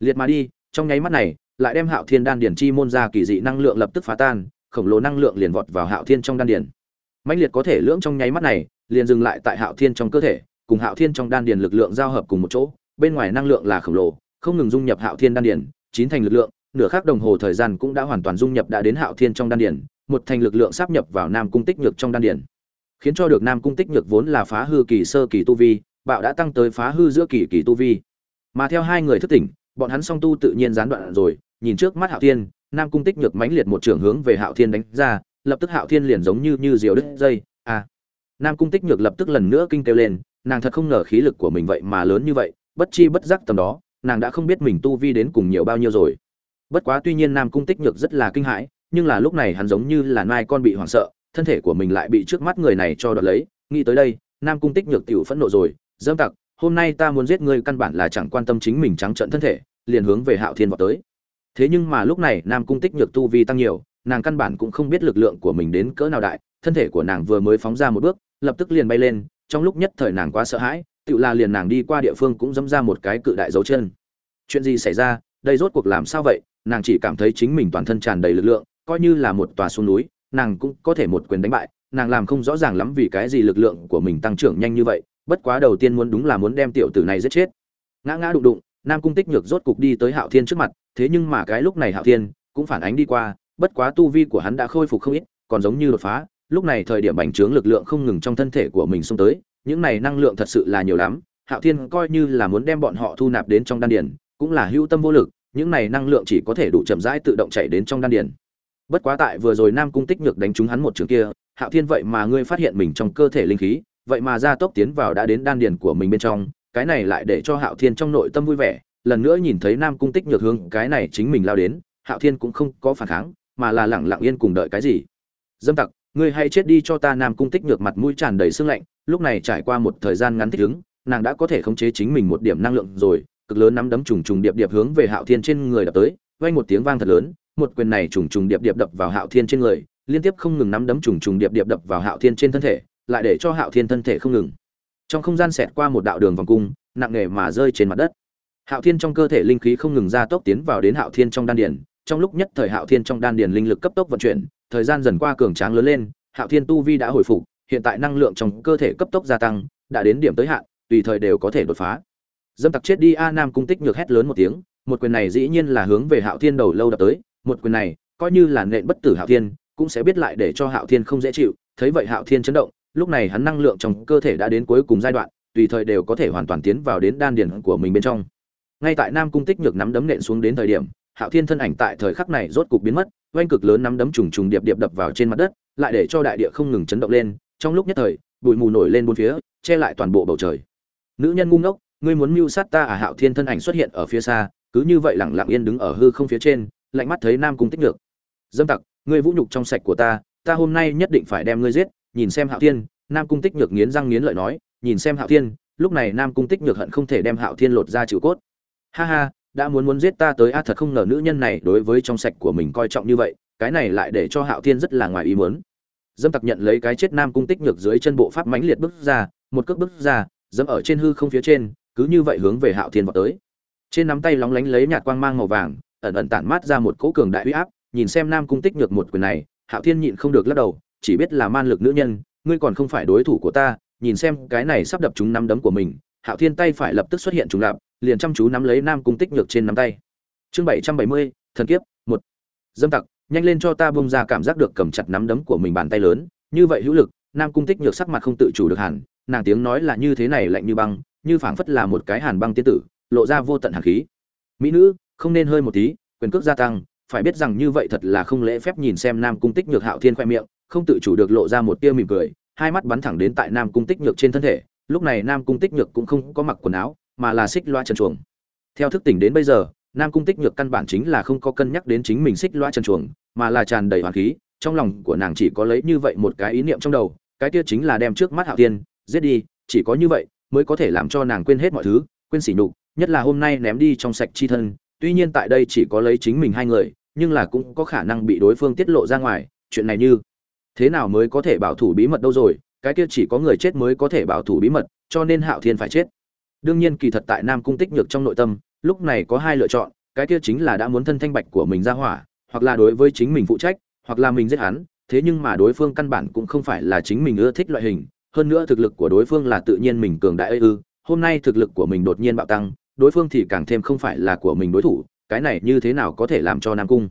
Liệt mà đi, trong nháy mắt này, lại đem hạo thiên đan điền chi môn ra kỳ dị năng lượng lập tức phá tan, khổng lồ năng lượng liền vọt vào hạo thiên trong đan điền. Mãnh liệt có thể lưỡng trong nháy mắt này, liền dừng lại tại hạo thiên trong cơ thể, cùng hạo thiên trong đan điền lực lượng giao hợp cùng một chỗ, bên ngoài năng lượng là khổng lồ, không ngừng dung nhập hạo thiên đan điền, chín thành lực lượng, nửa khắc đồng hồ thời gian cũng đã hoàn toàn dung nhập đã đến hạo thiên trong đan điền một thành lực lượng sáp nhập vào nam cung tích nhược trong đan điền. Khiến cho được nam cung tích nhược vốn là phá hư kỳ sơ kỳ tu vi, bạo đã tăng tới phá hư giữa kỳ kỳ tu vi. Mà theo hai người thức tỉnh, bọn hắn song tu tự nhiên gián đoạn rồi, nhìn trước mắt hạo thiên, nam cung tích nhược mãnh liệt một trường hướng về hạo thiên đánh ra, lập tức hạo thiên liền giống như như diều đứt dây, a. À. nam cung tích nhược lập tức lần nữa kinh kêu lên, nàng thật không ngờ khí lực của mình vậy mà lớn như vậy, bất chi bất giác tầm đó, nàng đã không biết mình tu vi đến cùng nhiều bao nhiêu rồi. Bất quá tuy nhiên nam cung tích nhược rất là kinh hãi nhưng là lúc này hắn giống như là nai con bị hoảng sợ, thân thể của mình lại bị trước mắt người này cho đoạt lấy. Nghĩ tới đây, nam cung tích nhược tiểu phẫn nộ rồi, dâm tặc, hôm nay ta muốn giết ngươi căn bản là chẳng quan tâm chính mình trắng trợn thân thể, liền hướng về hạo thiên vào tới. Thế nhưng mà lúc này nam cung tích nhược tu vi tăng nhiều, nàng căn bản cũng không biết lực lượng của mình đến cỡ nào đại, thân thể của nàng vừa mới phóng ra một bước, lập tức liền bay lên, trong lúc nhất thời nàng quá sợ hãi tự là liền nàng đi qua địa phương cũng dẫm ra một cái cự đại dấu chân. Chuyện gì xảy ra, đây rốt cuộc làm sao vậy? Nàng chỉ cảm thấy chính mình toàn thân tràn đầy lực lượng coi như là một tòa xuống núi, nàng cũng có thể một quyền đánh bại, nàng làm không rõ ràng lắm vì cái gì lực lượng của mình tăng trưởng nhanh như vậy, bất quá đầu tiên muốn đúng là muốn đem tiểu tử này giết chết. Ngã ngã đụng đụng, nam cung tích nhược rốt cục đi tới hạo thiên trước mặt, thế nhưng mà cái lúc này hạo thiên cũng phản ánh đi qua, bất quá tu vi của hắn đã khôi phục không ít, còn giống như đột phá, lúc này thời điểm bành trướng lực lượng không ngừng trong thân thể của mình xông tới, những này năng lượng thật sự là nhiều lắm, hạo thiên coi như là muốn đem bọn họ thu nạp đến trong đan điền, cũng là hữu tâm vô lực, những này năng lượng chỉ có thể đủ chậm rãi tự động chạy đến trong đan điền bất quá tại vừa rồi nam cung tích nhược đánh trúng hắn một trường kia, hạo thiên vậy mà ngươi phát hiện mình trong cơ thể linh khí, vậy mà gia tốc tiến vào đã đến đan điền của mình bên trong, cái này lại để cho hạo thiên trong nội tâm vui vẻ, lần nữa nhìn thấy nam cung tích nhược hướng cái này chính mình lao đến, hạo thiên cũng không có phản kháng, mà là lẳng lặng yên cùng đợi cái gì. Dâm tặc, ngươi hay chết đi cho ta, nam cung tích nhược mặt mũi tràn đầy sương lạnh, lúc này trải qua một thời gian ngắn thích ứng, nàng đã có thể khống chế chính mình một điểm năng lượng rồi, cực lớn nắm đấm trùng trùng điệp điệp hướng về hạo thiên trên người đập tới, vang một tiếng vang thật lớn một quyền này trùng trùng điệp điệp đập vào hạo thiên trên người, liên tiếp không ngừng nắm đấm trùng trùng điệp điệp đập vào hạo thiên trên thân thể, lại để cho hạo thiên thân thể không ngừng. Trong không gian xẹt qua một đạo đường vòng cung, nặng nề mà rơi trên mặt đất. Hạo thiên trong cơ thể linh khí không ngừng gia tốc tiến vào đến hạo thiên trong đan điền, trong lúc nhất thời hạo thiên trong đan điền linh lực cấp tốc vận chuyển, thời gian dần qua cường tráng lớn lên, hạo thiên tu vi đã hồi phục, hiện tại năng lượng trong cơ thể cấp tốc gia tăng, đã đến điểm tới hạn, tùy thời đều có thể đột phá. Dâm tặc chết đi a nam cung tích nhược hét lớn một tiếng, một quyền này dĩ nhiên là hướng về hạo thiên đầu lâu đập tới một quyền này, coi như là nện bất tử hạo thiên, cũng sẽ biết lại để cho hạo thiên không dễ chịu. Thấy vậy hạo thiên chấn động, lúc này hắn năng lượng trong cơ thể đã đến cuối cùng giai đoạn, tùy thời đều có thể hoàn toàn tiến vào đến đan điển của mình bên trong. Ngay tại nam cung tích nhược nắm đấm nện xuống đến thời điểm, hạo thiên thân ảnh tại thời khắc này rốt cục biến mất, oanh cực lớn nắm đấm trùng trùng điệp điệp đập vào trên mặt đất, lại để cho đại địa không ngừng chấn động lên. Trong lúc nhất thời, bụi mù nổi lên bốn phía, che lại toàn bộ bầu trời. Nữ nhân ngu ngốc, ngươi muốn mưu sát ta à? Hạo thiên thân ảnh xuất hiện ở phía xa, cứ như vậy lẳng lặng yên đứng ở hư không phía trên lạnh mắt thấy nam cung tích nhược. Dâm tặc, ngươi vũ nhục trong sạch của ta ta hôm nay nhất định phải đem ngươi giết. Nhìn xem hạo thiên, nam cung tích nhược nghiến răng nghiến lợi nói, nhìn xem hạo thiên, lúc này nam cung tích nhược hận không thể đem hạo thiên lột ra chịu cốt. Ha ha, đã muốn muốn giết ta tới a, thật không ngờ nữ nhân này đối với trong sạch của mình coi trọng như vậy, cái này lại để cho hạo thiên rất là ngoài ý muốn. Dâm tặc nhận lấy cái chết nam cung tích nhược dưới chân bộ pháp mãnh liệt bước ra, một cước bước ra, dẫm ở trên hư không phía trên, cứ như vậy hướng về hạo thiên vào tới. Trên nắm tay lóng lánh lấy nhạt quang mang màu vàng ẩn ẩn tản mát ra một cỗ cường đại uy áp, nhìn xem nam cung tích nhược một quyền này, hạo thiên nhịn không được lắc đầu, chỉ biết là man lực nữ nhân, ngươi còn không phải đối thủ của ta, nhìn xem cái này sắp đập trúng nắm đấm của mình, hạo thiên tay phải lập tức xuất hiện trùng lạp, liền chăm chú nắm lấy nam cung tích nhược trên nắm tay. Chương bảy trăm bảy mươi, thần kiếp, một. Dâm tặc, nhanh lên cho ta bông ra cảm giác được cầm chặt nắm đấm của mình bàn tay lớn, như vậy hữu lực, nam cung tích nhược sắc mặt không tự chủ được hẳn, nàng tiếng nói là như thế này lạnh như băng, như phảng phất là một cái hàn băng tiên tử, lộ ra vô tận hàn khí. Mỹ nữ không nên hơi một tí, quyền cước gia tăng, phải biết rằng như vậy thật là không lễ phép nhìn xem nam cung tích nhược hạo thiên khoe miệng, không tự chủ được lộ ra một tia mỉm cười, hai mắt bắn thẳng đến tại nam cung tích nhược trên thân thể. Lúc này nam cung tích nhược cũng không có mặc quần áo, mà là xích loa trần chuồng. Theo thức tỉnh đến bây giờ, nam cung tích nhược căn bản chính là không có cân nhắc đến chính mình xích loa trần chuồng, mà là tràn đầy hoàng khí, trong lòng của nàng chỉ có lấy như vậy một cái ý niệm trong đầu, cái kia chính là đem trước mắt hạo tiên giết đi, chỉ có như vậy, mới có thể làm cho nàng quên hết mọi thứ, quên sỉ nhục, nhất là hôm nay ném đi trong sạch chi thân tuy nhiên tại đây chỉ có lấy chính mình hai người, nhưng là cũng có khả năng bị đối phương tiết lộ ra ngoài, chuyện này như thế nào mới có thể bảo thủ bí mật đâu rồi, cái kia chỉ có người chết mới có thể bảo thủ bí mật, cho nên hạo thiên phải chết. Đương nhiên kỳ thật tại nam cung tích nhược trong nội tâm, lúc này có hai lựa chọn, cái kia chính là đã muốn thân thanh bạch của mình ra hỏa, hoặc là đối với chính mình phụ trách, hoặc là mình giết hắn, thế nhưng mà đối phương căn bản cũng không phải là chính mình ưa thích loại hình, hơn nữa thực lực của đối phương là tự nhiên mình cường đại ư, hôm nay thực lực của mình đột nhiên bạo tăng đối phương thì càng thêm không phải là của mình đối thủ, cái này như thế nào có thể làm cho nam cung?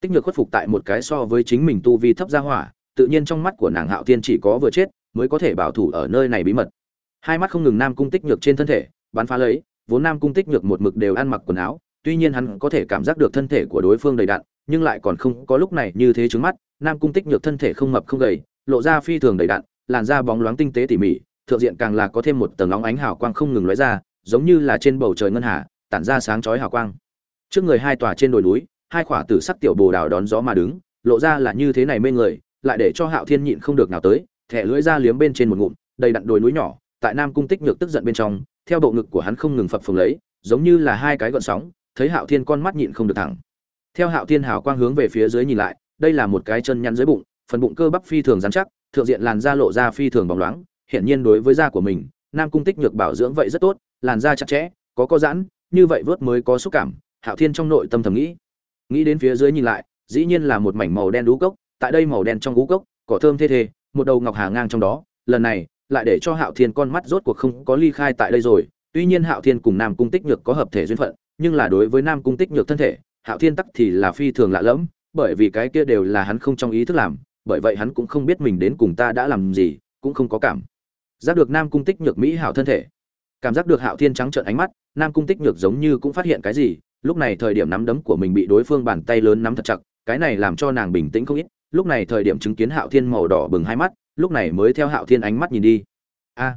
Tích nhược khuất phục tại một cái so với chính mình tu vi thấp ra hỏa, tự nhiên trong mắt của nàng hạo tiên chỉ có vừa chết, mới có thể bảo thủ ở nơi này bí mật. Hai mắt không ngừng nam cung tích nhược trên thân thể, bắn phá lấy, vốn nam cung tích nhược một mực đều ăn mặc quần áo, tuy nhiên hắn có thể cảm giác được thân thể của đối phương đầy đặn, nhưng lại còn không có lúc này như thế trước mắt, nam cung tích nhược thân thể không mập không gầy, lộ ra phi thường đầy đặn, làn da bóng loáng tinh tế tỉ mỉ, thượng diện càng là có thêm một tầng óng ánh hào quang không ngừng lóe ra giống như là trên bầu trời ngân hà, tản ra sáng chói hào quang. Trước người hai tòa trên đồi núi, hai khỏa tử sắc tiểu bồ đào đón gió mà đứng, lộ ra là như thế này mê người, lại để cho hạo thiên nhịn không được nào tới, thẻ lưỡi ra liếm bên trên một ngụm, đầy đặn đồi núi nhỏ, tại nam cung tích nhược tức giận bên trong, theo bộ ngực của hắn không ngừng phập phồng lấy, giống như là hai cái gọn sóng, thấy hạo thiên con mắt nhịn không được thẳng. Theo hạo thiên hào quang hướng về phía dưới nhìn lại, đây là một cái chân nhăn dưới bụng, phần bụng cơ bắp phi thường dán chắc, thượng diện làn da lộ ra phi thường bóng loáng, hiển nhiên đối với da của mình, nam cung tích nhược bảo dưỡng vậy rất tốt làn da chặt chẽ, có có giãn, như vậy vớt mới có xúc cảm, hạo thiên trong nội tâm thầm nghĩ. Nghĩ đến phía dưới nhìn lại, dĩ nhiên là một mảnh màu đen đú cốc, tại đây màu đen trong gú cốc, cỏ thơm thê thê, một đầu ngọc hà ngang trong đó, lần này, lại để cho hạo thiên con mắt rốt cuộc không có ly khai tại đây rồi. Tuy nhiên hạo thiên cùng nam cung tích nhược có hợp thể duyên phận, nhưng là đối với nam cung tích nhược thân thể, hạo thiên tắc thì là phi thường lạ lẫm, bởi vì cái kia đều là hắn không trong ý thức làm, bởi vậy hắn cũng không biết mình đến cùng ta đã làm gì, cũng không có cảm giác được nam cung tích nhược mỹ hảo thân thể cảm giác được hạo thiên trắng trợn ánh mắt, nam cung tích nhược giống như cũng phát hiện cái gì, lúc này thời điểm nắm đấm của mình bị đối phương bàn tay lớn nắm thật chặt, cái này làm cho nàng bình tĩnh không ít, lúc này thời điểm chứng kiến hạo thiên màu đỏ bừng hai mắt, lúc này mới theo hạo thiên ánh mắt nhìn đi. A!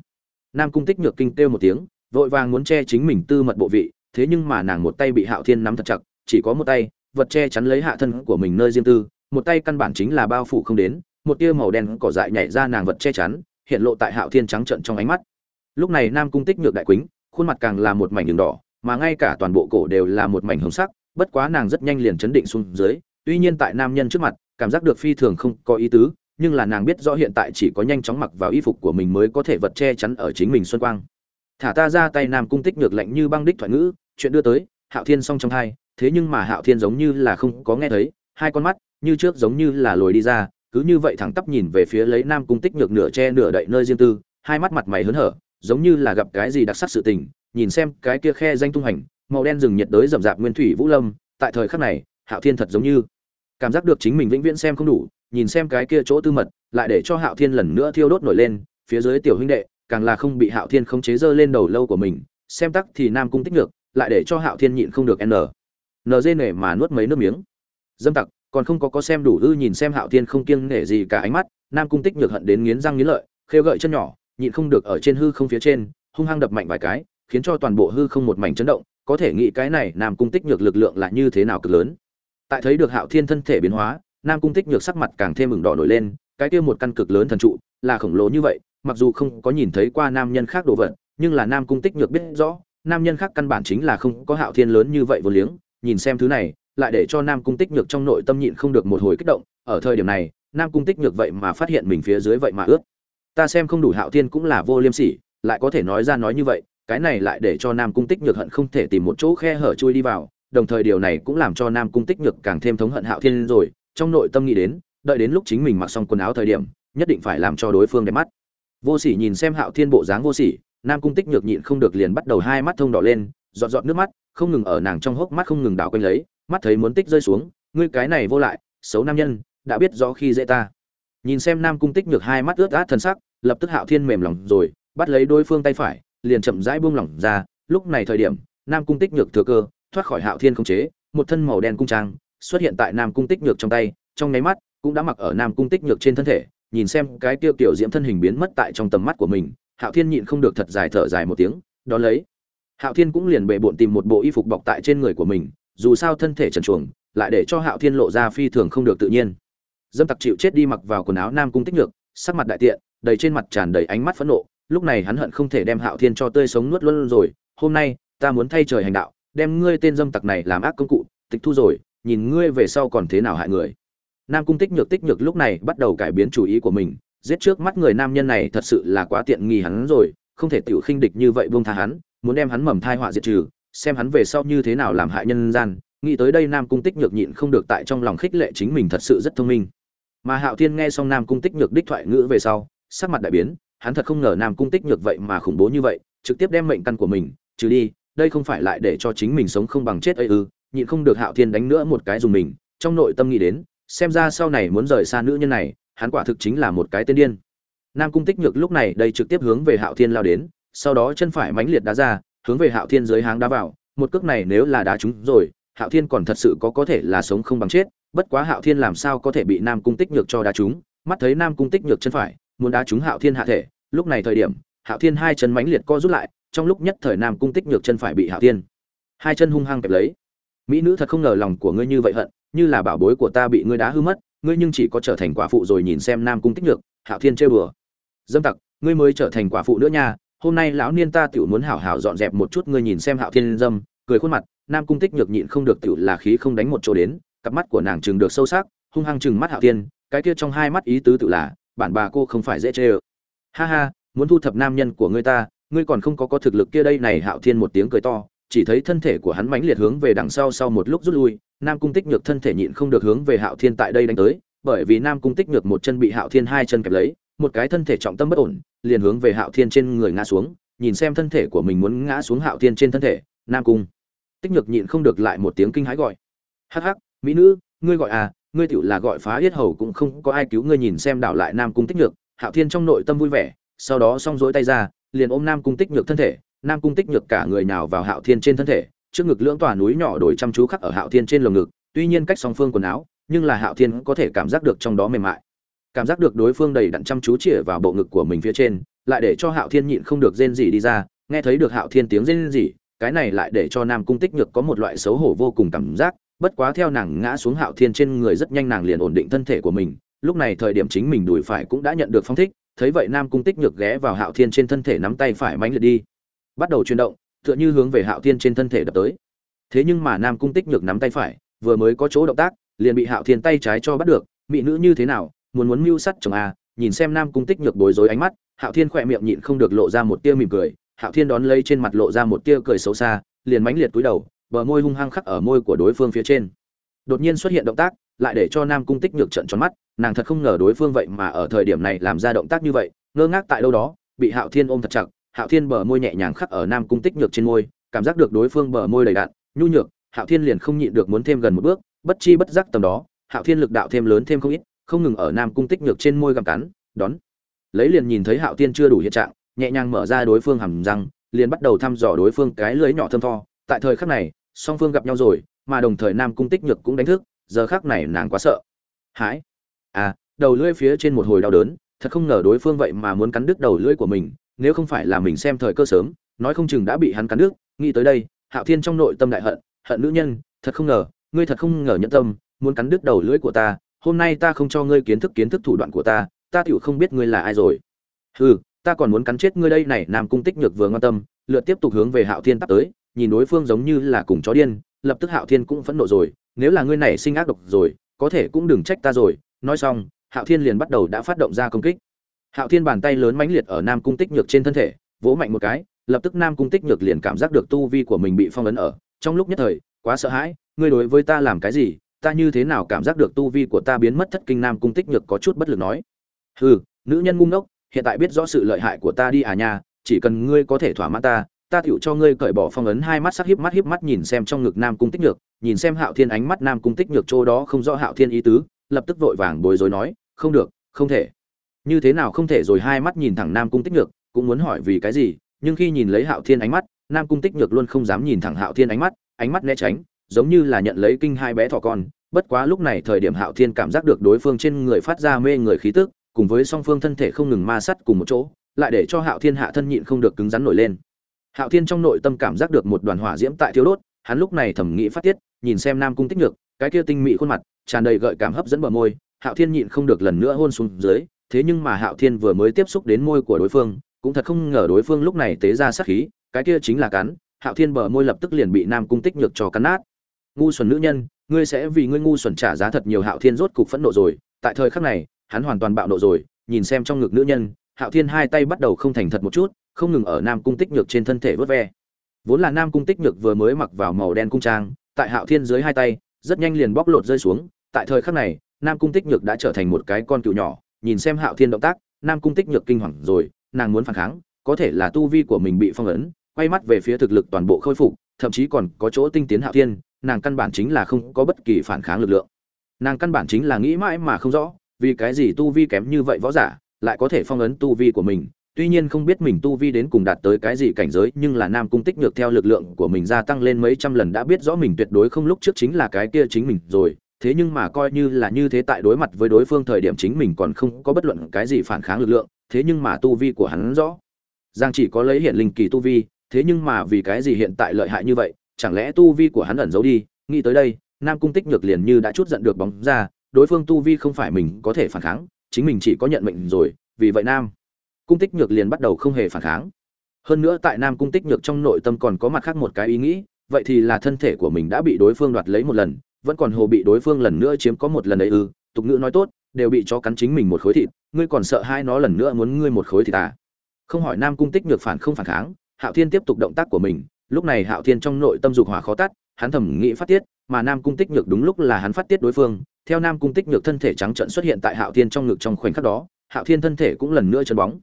Nam cung tích nhược kinh kêu một tiếng, vội vàng muốn che chính mình tư mật bộ vị, thế nhưng mà nàng một tay bị hạo thiên nắm thật chặt, chỉ có một tay, vật che chắn lấy hạ thân của mình nơi riêng tư, một tay căn bản chính là bao phủ không đến, một tia màu đen cỏ dại nhảy ra nàng vật che chắn, hiện lộ tại hạo thiên trắng trận trong ánh mắt lúc này nam cung tích nhược đại quýnh, khuôn mặt càng là một mảnh đường đỏ, mà ngay cả toàn bộ cổ đều là một mảnh hồng sắc, bất quá nàng rất nhanh liền chấn định xuống dưới, tuy nhiên tại nam nhân trước mặt, cảm giác được phi thường không có ý tứ, nhưng là nàng biết rõ hiện tại chỉ có nhanh chóng mặc vào y phục của mình mới có thể vật che chắn ở chính mình xuân quang. Thả ta ra tay nam cung tích ngược lạnh như băng đích thoại ngữ, chuyện đưa tới, hạo thiên song trong hai, thế nhưng mà hạo thiên giống như là không có nghe thấy, hai con mắt, như trước giống như là lồi đi ra, cứ như vậy thẳng tắp nhìn về phía lấy nam cung tích nhược nửa che nửa đậy nơi riêng tư, hai mắt mặt mày hớn hở giống như là gặp cái gì đặc sắc sự tình, nhìn xem cái kia khe danh tung hành, màu đen rừng nhiệt đới rậm rạp nguyên thủy vũ lâm, tại thời khắc này, hạo thiên thật giống như cảm giác được chính mình vĩnh viễn xem không đủ, nhìn xem cái kia chỗ tư mật, lại để cho hạo thiên lần nữa thiêu đốt nổi lên, phía dưới tiểu huynh đệ, càng là không bị hạo thiên khống chế dơ lên đầu lâu của mình, xem tắc thì nam cung tích ngược, lại để cho hạo thiên nhịn không được n nd nể mà nuốt mấy nước miếng. Dâm tặc, còn không có có xem đủ ư nhìn xem hạo thiên không kiêng nể gì cả ánh mắt, nam cung tích nhược hận đến nghiến răng nghiến lợi, khêu gợi chân nhỏ nhịn không được ở trên hư không phía trên, hung hăng đập mạnh vài cái, khiến cho toàn bộ hư không một mảnh chấn động, có thể nghĩ cái này nam cung tích nhược lực lượng là như thế nào cực lớn. Tại thấy được hạo thiên thân thể biến hóa, nam cung tích nhược sắc mặt càng thêm mừng đỏ nổi lên, cái kia một căn cực lớn thần trụ, là khổng lồ như vậy, mặc dù không có nhìn thấy qua nam nhân khác đồ vật, nhưng là nam cung tích nhược biết rõ, nam nhân khác căn bản chính là không có hạo thiên lớn như vậy vô liếng, nhìn xem thứ này, lại để cho nam cung tích nhược trong nội tâm nhịn không được một hồi kích động, ở thời điểm này, nam cung tích nhược vậy mà phát hiện mình phía dưới vậy mà ướt ta xem không đủ hạo thiên cũng là vô liêm sỉ, lại có thể nói ra nói như vậy, cái này lại để cho nam cung tích nhược hận không thể tìm một chỗ khe hở chui đi vào, đồng thời điều này cũng làm cho nam cung tích nhược càng thêm thống hận hạo thiên rồi, trong nội tâm nghĩ đến, đợi đến lúc chính mình mặc xong quần áo thời điểm, nhất định phải làm cho đối phương đẹp mắt. Vô sỉ nhìn xem hạo thiên bộ dáng vô sỉ, nam cung tích nhược nhịn không được liền bắt đầu hai mắt thông đỏ lên, giọt giọt nước mắt, không ngừng ở nàng trong hốc mắt không ngừng đảo quanh lấy, mắt thấy muốn tích rơi xuống, ngươi cái này vô lại, xấu nam nhân, đã biết rõ khi dễ ta nhìn xem nam cung tích nhược hai mắt ướt át thân sắc, lập tức hạo thiên mềm lòng rồi, bắt lấy đối phương tay phải, liền chậm rãi buông lỏng ra. Lúc này thời điểm, nam cung tích nhược thừa cơ, thoát khỏi hạo thiên không chế, một thân màu đen cung trang xuất hiện tại nam cung tích nhược trong tay, trong nháy mắt cũng đã mặc ở nam cung tích nhược trên thân thể. Nhìn xem cái tiêu tiểu diễm thân hình biến mất tại trong tầm mắt của mình, hạo thiên nhịn không được thật dài thở dài một tiếng, đón lấy. Hạo thiên cũng liền bệ bộn tìm một bộ y phục bọc tại trên người của mình, dù sao thân thể trần chuồng lại để cho hạo thiên lộ ra phi thường không được tự nhiên dâm tặc chịu chết đi mặc vào quần áo nam cung tích nhược, sắc mặt đại tiện, đầy trên mặt tràn đầy ánh mắt phẫn nộ. Lúc này hắn hận không thể đem hạo thiên cho tươi sống nuốt luôn rồi. Hôm nay, ta muốn thay trời hành đạo, đem ngươi tên dâm tặc này làm ác công cụ, tịch thu rồi, nhìn ngươi về sau còn thế nào hại người. Nam cung tích nhược tích nhược lúc này bắt đầu cải biến chủ ý của mình, giết trước mắt người nam nhân này thật sự là quá tiện nghi hắn rồi, không thể tiểu khinh địch như vậy buông tha hắn, muốn đem hắn mầm thai họa diệt trừ, xem hắn về sau như thế nào làm hại nhân gian nghĩ tới đây nam cung tích nhược nhịn không được tại trong lòng khích lệ chính mình thật sự rất thông minh. Mà hạo thiên nghe xong nam cung tích nhược đích thoại ngữ về sau, sắc mặt đại biến, hắn thật không ngờ nam cung tích nhược vậy mà khủng bố như vậy, trực tiếp đem mệnh căn của mình, trừ đi, đây không phải lại để cho chính mình sống không bằng chết ấy ư, nhịn không được hạo thiên đánh nữa một cái dùng mình, trong nội tâm nghĩ đến, xem ra sau này muốn rời xa nữ nhân này, hắn quả thực chính là một cái tên điên. Nam cung tích nhược lúc này đây trực tiếp hướng về hạo thiên lao đến, sau đó chân phải mãnh liệt đá ra, hướng về hạo thiên dưới háng đá vào, một cước này nếu là đá trúng rồi hạo thiên còn thật sự có có thể là sống không bằng chết, bất quá hạo thiên làm sao có thể bị nam cung tích nhược cho đá trúng? Mắt thấy nam cung tích nhược chân phải, muốn đá trúng hạo thiên hạ thể, lúc này thời điểm, hạo thiên hai chân mãnh liệt co rút lại, trong lúc nhất thời nam cung tích nhược chân phải bị hạo thiên hai chân hung hăng kẹp lấy. Mỹ nữ thật không ngờ lòng của ngươi như vậy hận, như là bảo bối của ta bị ngươi đá hư mất, ngươi nhưng chỉ có trở thành quả phụ rồi nhìn xem nam cung tích nhược, hạo thiên chơi bừa dâm tặc, ngươi mới trở thành quả phụ nữa nha, hôm nay lão niên ta tiểu muốn hảo hảo dọn dẹp một chút, ngươi nhìn xem hạo thiên dâm, cười khuôn mặt nam cung tích nhược nhịn không được tiểu là khí không đánh một chỗ đến, cặp mắt của nàng chừng được sâu sắc, hung hăng chừng mắt hạo thiên, cái kia trong hai mắt ý tứ tự là, bản bà cô không phải dễ chê ơ. Ha ha, muốn thu thập nam nhân của ngươi ta, ngươi còn không có có thực lực kia đây này, hạo thiên một tiếng cười to, chỉ thấy thân thể của hắn mãnh liệt hướng về đằng sau sau một lúc rút lui, nam cung tích nhược thân thể nhịn không được hướng về hạo thiên tại đây đánh tới, bởi vì nam cung tích nhược một chân bị hạo thiên hai chân kẹp lấy, một cái thân thể trọng tâm bất ổn, liền hướng về hạo thiên trên người ngã xuống, nhìn xem thân thể của mình muốn ngã xuống hạo thiên trên thân thể, nam cung tích nhược nhịn không được lại một tiếng kinh hãi gọi. Hắc hắc, mỹ nữ, ngươi gọi à ngươi tựu là gọi phá yết hầu cũng không có ai cứu ngươi nhìn xem đảo lại nam cung tích nhược. Hạo thiên trong nội tâm vui vẻ, sau đó xong rối tay ra, liền ôm nam cung tích nhược thân thể. Nam cung tích nhược cả người nào vào hạo thiên trên thân thể, trước ngực lưỡng tòa núi nhỏ đổi chăm chú khắc ở hạo thiên trên lồng ngực, tuy nhiên cách song phương quần áo, nhưng là hạo thiên có thể cảm giác được trong đó mềm mại. Cảm giác được đối phương đầy đặn chăm chú chĩa vào bộ ngực của mình phía trên, lại để cho hạo thiên nhịn không được rên gì đi ra, nghe thấy được hạo thiên tiếng rên gì cái này lại để cho nam cung tích nhược có một loại xấu hổ vô cùng cảm giác, bất quá theo nàng ngã xuống hạo thiên trên người rất nhanh nàng liền ổn định thân thể của mình, lúc này thời điểm chính mình đùi phải cũng đã nhận được phong thích, thấy vậy nam cung tích nhược ghé vào hạo thiên trên thân thể nắm tay phải mánh liệt đi. Bắt đầu chuyển động, tựa như hướng về hạo thiên trên thân thể đập tới. Thế nhưng mà nam cung tích nhược nắm tay phải, vừa mới có chỗ động tác, liền bị hạo thiên tay trái cho bắt được, mỹ nữ như thế nào, muốn muốn mưu sắt chồng a nhìn xem nam cung tích nhược bối rối ánh mắt, hạo thiên khỏe miệng nhịn không được lộ ra một tia mỉm cười hạo thiên đón lấy trên mặt lộ ra một tia cười xấu xa, liền mãnh liệt cúi đầu, bờ môi hung hăng khắc ở môi của đối phương phía trên. Đột nhiên xuất hiện động tác, lại để cho nam cung tích nhược trận tròn mắt, nàng thật không ngờ đối phương vậy mà ở thời điểm này làm ra động tác như vậy, ngơ ngác tại đâu đó, bị hạo thiên ôm thật chặt, hạo thiên bờ môi nhẹ nhàng khắc ở nam cung tích nhược trên môi, cảm giác được đối phương bờ môi đầy đạn nhu nhược, hạo thiên liền không nhịn được muốn thêm gần một bước, bất chi bất giác tầm đó, hạo thiên lực đạo thêm lớn thêm không ít, không ngừng ở nam cung tích nhược trên môi gặm cắn, đón. Lấy liền nhìn thấy hạo thiên chưa đủ hiện trạng nhẹ nhàng mở ra đối phương hầm răng, liền bắt đầu thăm dò đối phương cái lưới nhỏ thơm tho. Tại thời khắc này, song phương gặp nhau rồi, mà đồng thời nam cung tích nhược cũng đánh thức, giờ khắc này nàng quá sợ. Hãi. À đầu lưỡi phía trên một hồi đau đớn, thật không ngờ đối phương vậy mà muốn cắn đứt đầu lưỡi của mình, nếu không phải là mình xem thời cơ sớm, nói không chừng đã bị hắn cắn đứt. Nghĩ tới đây, hạo thiên trong nội tâm đại hận hận nữ nhân, thật không ngờ, ngươi thật không ngờ nhẫn tâm, muốn cắn đứt đầu lưỡi của ta, hôm nay ta không cho ngươi kiến thức kiến thức thủ đoạn của ta ta tựu không biết ngươi là ai rồi. Hừ ta còn muốn cắn chết ngươi đây này, nam cung tích nhược vừa ngon tâm lựa tiếp tục hướng về hạo thiên tắt tới, nhìn đối phương giống như là cùng chó điên, lập tức hạo thiên cũng phẫn nộ rồi, nếu là ngươi này sinh ác độc rồi, có thể cũng đừng trách ta rồi. Nói xong, hạo thiên liền bắt đầu đã phát động ra công kích. Hạo thiên bàn tay lớn mãnh liệt ở nam cung tích nhược trên thân thể, vỗ mạnh một cái, lập tức nam cung tích nhược liền cảm giác được tu vi của mình bị phong ấn ở. Trong lúc nhất thời, quá sợ hãi, ngươi đối với ta làm cái gì, ta như thế nào cảm giác được tu vi của ta biến mất thất kinh, nam cung tích nhược có chút bất lực nói. Hừ, nữ nhân ngu ngốc hiện tại biết rõ sự lợi hại của ta đi à nha, chỉ cần ngươi có thể thỏa mãn ta ta tựu cho ngươi cởi bỏ phong ấn hai mắt sắc hiếp mắt hiếp mắt nhìn xem trong ngực nam cung tích nhược, nhìn xem hạo thiên ánh mắt nam cung tích nhược chỗ đó không rõ hạo thiên ý tứ, lập tức vội vàng bối rối nói, không được, không thể. Như thế nào không thể rồi hai mắt nhìn thẳng nam cung tích nhược, cũng muốn hỏi vì cái gì, nhưng khi nhìn lấy hạo thiên ánh mắt, nam cung tích nhược luôn không dám nhìn thẳng hạo thiên ánh mắt ánh mắt né tránh, giống như là nhận lấy kinh hai bé thỏ con, bất quá lúc này thời điểm hạo thiên cảm giác được đối phương trên người phát ra mê người khí tức cùng với song phương thân thể không ngừng ma sát cùng một chỗ, lại để cho hạo thiên hạ thân nhịn không được cứng rắn nổi lên. Hạo thiên trong nội tâm cảm giác được một đoàn hỏa diễm tại thiếu đốt, hắn lúc này thẩm nghĩ phát tiết, nhìn xem nam cung tích nhược, cái kia tinh mỹ khuôn mặt, tràn đầy gợi cảm hấp dẫn bờ môi, hạo thiên nhịn không được lần nữa hôn xuống dưới, thế nhưng mà hạo thiên vừa mới tiếp xúc đến môi của đối phương, cũng thật không ngờ đối phương lúc này tế ra sát khí, cái kia chính là cắn, hạo thiên bờ môi lập tức liền bị nam cung tích nhược cho cắn nát. Ngu xuẩn nữ nhân, ngươi sẽ vì ngươi ngu xuẩn trả giá thật nhiều. Hạo thiên rốt cục phẫn nộ rồi, tại thời khắc này hắn hoàn toàn bạo nộ rồi, nhìn xem trong ngực nữ nhân, hạo thiên hai tay bắt đầu không thành thật một chút, không ngừng ở nam cung tích nhược trên thân thể vớt ve. Vốn là nam cung tích nhược vừa mới mặc vào màu đen cung trang, tại hạo thiên dưới hai tay, rất nhanh liền bóc lột rơi xuống, tại thời khắc này, nam cung tích nhược đã trở thành một cái con cựu nhỏ, nhìn xem hạo thiên động tác, nam cung tích nhược kinh hoàng rồi, nàng muốn phản kháng, có thể là tu vi của mình bị phong ấn, quay mắt về phía thực lực toàn bộ khôi phục, thậm chí còn có chỗ tinh tiến hạo thiên, nàng căn bản chính là không có bất kỳ phản kháng lực lượng. Nàng căn bản chính là nghĩ mãi mà không rõ vì cái gì tu vi kém như vậy võ giả lại có thể phong ấn tu vi của mình? Tuy nhiên không biết mình tu vi đến cùng đạt tới cái gì cảnh giới, nhưng là nam cung tích nhược theo lực lượng của mình gia tăng lên mấy trăm lần đã biết rõ mình tuyệt đối không lúc trước chính là cái kia chính mình rồi. Thế nhưng mà coi như là như thế tại đối mặt với đối phương thời điểm chính mình còn không có bất luận cái gì phản kháng lực lượng, thế nhưng mà tu vi của hắn rõ. Giang chỉ có lấy hiện linh kỳ tu vi, thế nhưng mà vì cái gì hiện tại lợi hại như vậy? Chẳng lẽ tu vi của hắn ẩn giấu đi? Nghĩ tới đây, nam cung tích nhược liền như đã chút giận được bóng ra đối phương tu vi không phải mình có thể phản kháng, chính mình chỉ có nhận mệnh rồi, vì vậy nam cung tích nhược liền bắt đầu không hề phản kháng. Hơn nữa tại nam cung tích nhược trong nội tâm còn có mặt khác một cái ý nghĩ, vậy thì là thân thể của mình đã bị đối phương đoạt lấy một lần, vẫn còn hồ bị đối phương lần nữa chiếm có một lần ấy ư, tục ngữ nói tốt, đều bị cho cắn chính mình một khối thịt, ngươi còn sợ hai nó lần nữa muốn ngươi một khối thịt à? Không hỏi nam cung tích nhược phản không phản kháng, hạo thiên tiếp tục động tác của mình, lúc này hạo thiên trong nội tâm dục hỏa khó tắt, hắn thầm nghĩ phát tiết, mà nam cung tích nhược đúng lúc là hắn phát tiết đối phương theo nam cung tích nhược thân thể trắng trận xuất hiện tại hạo thiên trong ngực trong khoảnh khắc đó, hạo thiên thân thể cũng lần nữa chân bóng.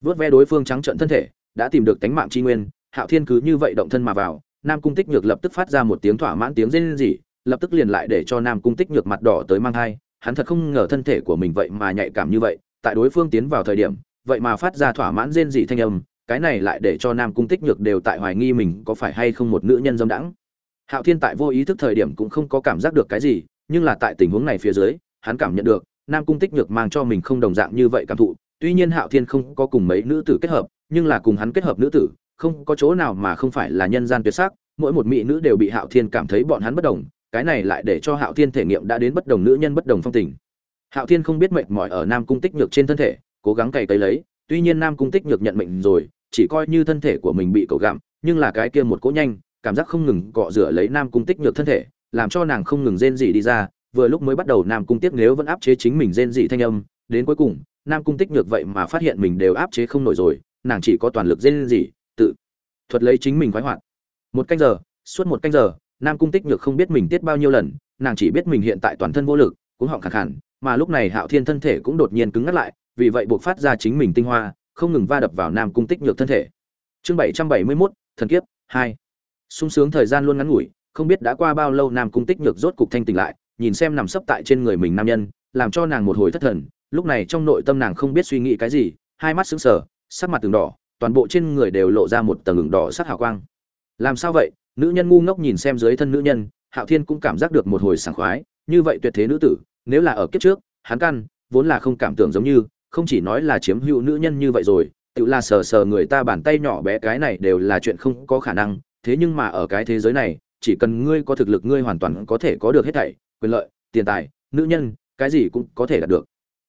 Vớt ve đối phương trắng trận thân thể, đã tìm được tánh mạng tri nguyên, hạo thiên cứ như vậy động thân mà vào, nam cung tích nhược lập tức phát ra một tiếng thỏa mãn tiếng rên rỉ, lập tức liền lại để cho nam cung tích nhược mặt đỏ tới mang thai, hắn thật không ngờ thân thể của mình vậy mà nhạy cảm như vậy, tại đối phương tiến vào thời điểm, vậy mà phát ra thỏa mãn rên rỉ thanh âm, cái này lại để cho nam cung tích nhược đều tại hoài nghi mình có phải hay không một nữ nhân dâm đãng. Hạo thiên tại vô ý thức thời điểm cũng không có cảm giác được cái gì nhưng là tại tình huống này phía dưới, hắn cảm nhận được, nam cung tích nhược mang cho mình không đồng dạng như vậy cảm thụ, tuy nhiên hạo thiên không có cùng mấy nữ tử kết hợp, nhưng là cùng hắn kết hợp nữ tử, không có chỗ nào mà không phải là nhân gian tuyệt sắc, mỗi một mỹ nữ đều bị hạo thiên cảm thấy bọn hắn bất đồng, cái này lại để cho hạo thiên thể nghiệm đã đến bất đồng nữ nhân bất đồng phong tình. Hạo thiên không biết mệt mỏi ở nam cung tích nhược trên thân thể, cố gắng cày cấy lấy, tuy nhiên nam cung tích nhược nhận mệnh rồi, chỉ coi như thân thể của mình bị cầu gặm, nhưng là cái kia một cỗ nhanh, cảm giác không ngừng cọ rửa lấy nam cung tích nhược thân thể làm cho nàng không ngừng rên rỉ đi ra vừa lúc mới bắt đầu nam cung tiếc nếu vẫn áp chế chính mình rên rỉ thanh âm đến cuối cùng nam cung tích nhược vậy mà phát hiện mình đều áp chế không nổi rồi nàng chỉ có toàn lực rên rỉ tự thuật lấy chính mình khoái hoạt. Một canh giờ suốt một canh giờ nam cung tích nhược không biết mình tiết bao nhiêu lần nàng chỉ biết mình hiện tại toàn thân vô lực cũng họng khàn khàn, mà lúc này hạo thiên thân thể cũng đột nhiên cứng ngắt lại vì vậy buộc phát ra chính mình tinh hoa không ngừng va đập vào nam cung tích nhược thân thể. Chương bảy trăm bảy mươi mốt thần kiếp hai. Sung sướng thời gian luôn ngắn ngủi không biết đã qua bao lâu nam cung tích nhược rốt cục thanh tỉnh lại, nhìn xem nằm sấp tại trên người mình nam nhân, làm cho nàng một hồi thất thần. Lúc này trong nội tâm nàng không biết suy nghĩ cái gì, hai mắt sững sờ, sắc mặt từng đỏ, toàn bộ trên người đều lộ ra một tầng ngừng đỏ sắc hào quang. Làm sao vậy? Nữ nhân ngu ngốc nhìn xem dưới thân nữ nhân, hạo thiên cũng cảm giác được một hồi sảng khoái. Như vậy tuyệt thế nữ tử, nếu là ở kiếp trước, hắn căn, vốn là không cảm tưởng giống như, không chỉ nói là chiếm hữu nữ nhân như vậy rồi, tự là sờ sờ người ta bàn tay nhỏ bé cái này đều là chuyện không có khả năng. Thế nhưng mà ở cái thế giới này chỉ cần ngươi có thực lực ngươi hoàn toàn có thể có được hết thảy, quyền lợi, tiền tài, nữ nhân, cái gì cũng có thể đạt được.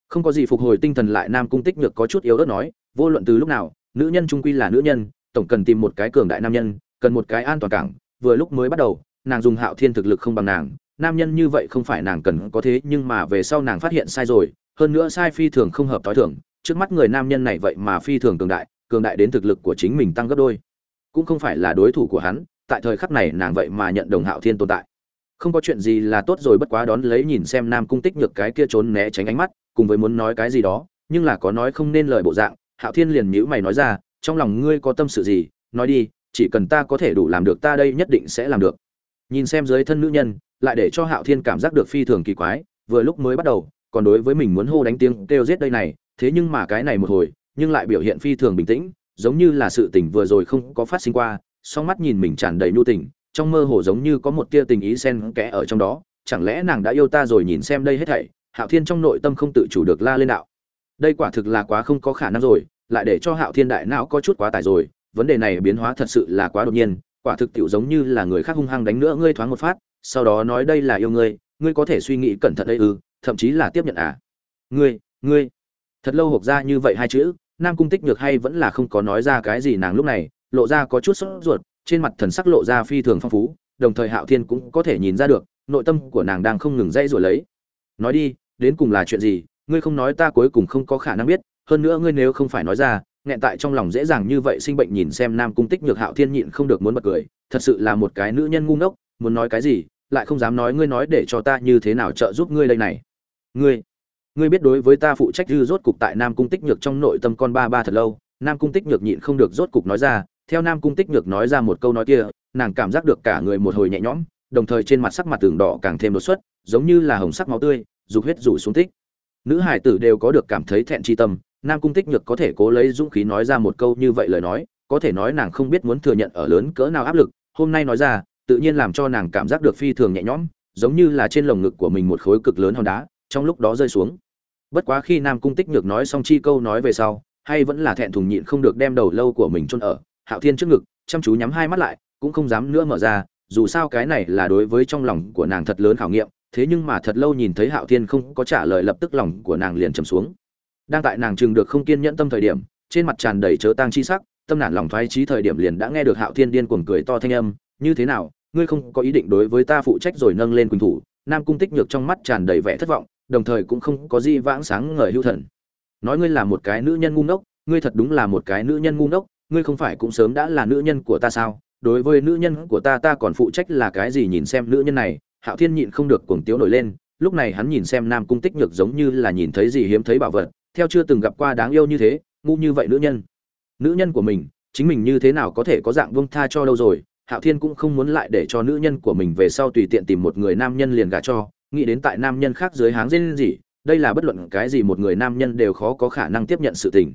Không có gì phục hồi tinh thần lại nam cung tích nhược có chút yếu ớt nói, vô luận từ lúc nào, nữ nhân trung quy là nữ nhân, tổng cần tìm một cái cường đại nam nhân, cần một cái an toàn cảng, vừa lúc mới bắt đầu, nàng dùng hạo thiên thực lực không bằng nàng, nam nhân như vậy không phải nàng cần có thế, nhưng mà về sau nàng phát hiện sai rồi, hơn nữa sai phi thường không hợp t h i thường, trước mắt người nam nhân này vậy mà phi thường cường đại cường đại đến thực lực của chính mình tăng gấp đôi. Cũng không phải là đối thủ của hắn tại thời khắc này nàng vậy mà nhận đồng hạo thiên tồn tại. Không có chuyện gì là tốt rồi bất quá đón lấy nhìn xem nam cung tích nhược cái kia trốn né tránh ánh mắt, cùng với muốn nói cái gì đó, nhưng là có nói không nên lời bộ dạng, hạo thiên liền nhữ mày nói ra, trong lòng ngươi có tâm sự gì, nói đi, chỉ cần ta có thể đủ làm được ta đây nhất định sẽ làm được. Nhìn xem dưới thân nữ nhân, lại để cho hạo thiên cảm giác được phi thường kỳ quái, vừa lúc mới bắt đầu, còn đối với mình muốn hô đánh tiếng kêu giết đây này, thế nhưng mà cái này một hồi, nhưng lại biểu hiện phi thường bình tĩnh, giống như là sự tình vừa rồi không có phát sinh qua song mắt nhìn mình tràn đầy nhu tình, trong mơ hồ giống như có một tia tình ý xen kẽ ở trong đó, chẳng lẽ nàng đã yêu ta rồi nhìn xem đây hết thảy, hạo thiên trong nội tâm không tự chủ được la lên đạo. Đây quả thực là quá không có khả năng rồi, lại để cho hạo thiên đại não có chút quá tải rồi, vấn đề này biến hóa thật sự là quá đột nhiên, quả thực tiểu giống như là người khác hung hăng đánh nữa ngươi thoáng một phát, sau đó nói đây là yêu ngươi ngươi có thể suy nghĩ cẩn thận đây ư, thậm chí là tiếp nhận à. Ngươi ngươi. Thật lâu hộp ra như vậy hai chữ, nam cung tích nhược hay vẫn là không có nói ra cái gì nàng lúc này lộ ra có chút sốt ruột, trên mặt thần sắc lộ ra phi thường phong phú, đồng thời hạo thiên cũng có thể nhìn ra được, nội tâm của nàng đang không ngừng dây rồi lấy. Nói đi, đến cùng là chuyện gì? Ngươi không nói ta cuối cùng không có khả năng biết, hơn nữa ngươi nếu không phải nói ra, nghẹn tại trong lòng dễ dàng như vậy sinh bệnh nhìn xem nam cung tích nhược hạo thiên nhịn không được muốn bật cười, thật sự là một cái nữ nhân ngu ngốc, muốn nói cái gì, lại không dám nói ngươi nói để cho ta như thế nào trợ giúp ngươi đây này. Ngươi ngươi biết đối với ta phụ trách dư rốt cục tại nam cung tích nhược trong nội tâm con ba ba thật lâu. Nam cung tích nhược nhịn không được rốt cục nói ra theo nam cung tích nhược nói ra một câu nói kia, nàng cảm giác được cả người một hồi nhẹ nhõm, đồng thời trên mặt sắc mặt tường đỏ càng thêm đột xuất, giống như là hồng sắc máu tươi, dục huyết rủ xuống tích. Nữ hải tử đều có được cảm thấy thẹn tri tâm, nam cung tích nhược có thể cố lấy dũng khí nói ra một câu như vậy lời nói, có thể nói nàng không biết muốn thừa nhận ở lớn cỡ nào áp lực, hôm nay nói ra, tự nhiên làm cho nàng cảm giác được phi thường nhẹ nhõm, giống như là trên lồng ngực của mình một khối cực lớn hòn đá, trong lúc đó rơi xuống. Bất quá khi nam cung tích nhược nói xong chi câu nói về sau, hay vẫn là thẹn thùng nhịn không được đem đầu lâu của mình chôn ở hạo thiên trước ngực, chăm chú nhắm hai mắt lại, cũng không dám nữa mở ra, dù sao cái này là đối với trong lòng của nàng thật lớn khảo nghiệm, thế nhưng mà thật lâu nhìn thấy hạo thiên không có trả lời lập tức lòng của nàng liền trầm xuống. Đang tại nàng chừng được không kiên nhẫn tâm thời điểm, trên mặt tràn đầy chớ tang chi sắc, tâm nản lòng thoái trí thời điểm liền đã nghe được hạo thiên điên cuồng cười to thanh âm, như thế nào, ngươi không có ý định đối với ta phụ trách rồi nâng lên quỳnh thủ? Nam cung tích nhược trong mắt tràn đầy vẻ thất vọng, đồng thời cũng không có gì vãng sáng ngời hưu thần. Nói ngươi là một cái nữ nhân ngu ngốc, ngươi thật đúng là một cái nữ nhân ngu ngốc ngươi không phải cũng sớm đã là nữ nhân của ta sao? Đối với nữ nhân của ta ta còn phụ trách là cái gì nhìn xem nữ nhân này? Hạo thiên nhịn không được cuồng tiếu nổi lên, lúc này hắn nhìn xem nam cung tích nhược giống như là nhìn thấy gì hiếm thấy bảo vật, theo chưa từng gặp qua đáng yêu như thế, ngu như vậy nữ nhân. Nữ nhân của mình, chính mình như thế nào có thể có dạng vương tha cho đâu rồi? Hạo thiên cũng không muốn lại để cho nữ nhân của mình về sau tùy tiện tìm một người nam nhân liền gả cho, nghĩ đến tại nam nhân khác dưới háng dên gì, đây là bất luận cái gì một người nam nhân đều khó có khả năng tiếp nhận sự tình.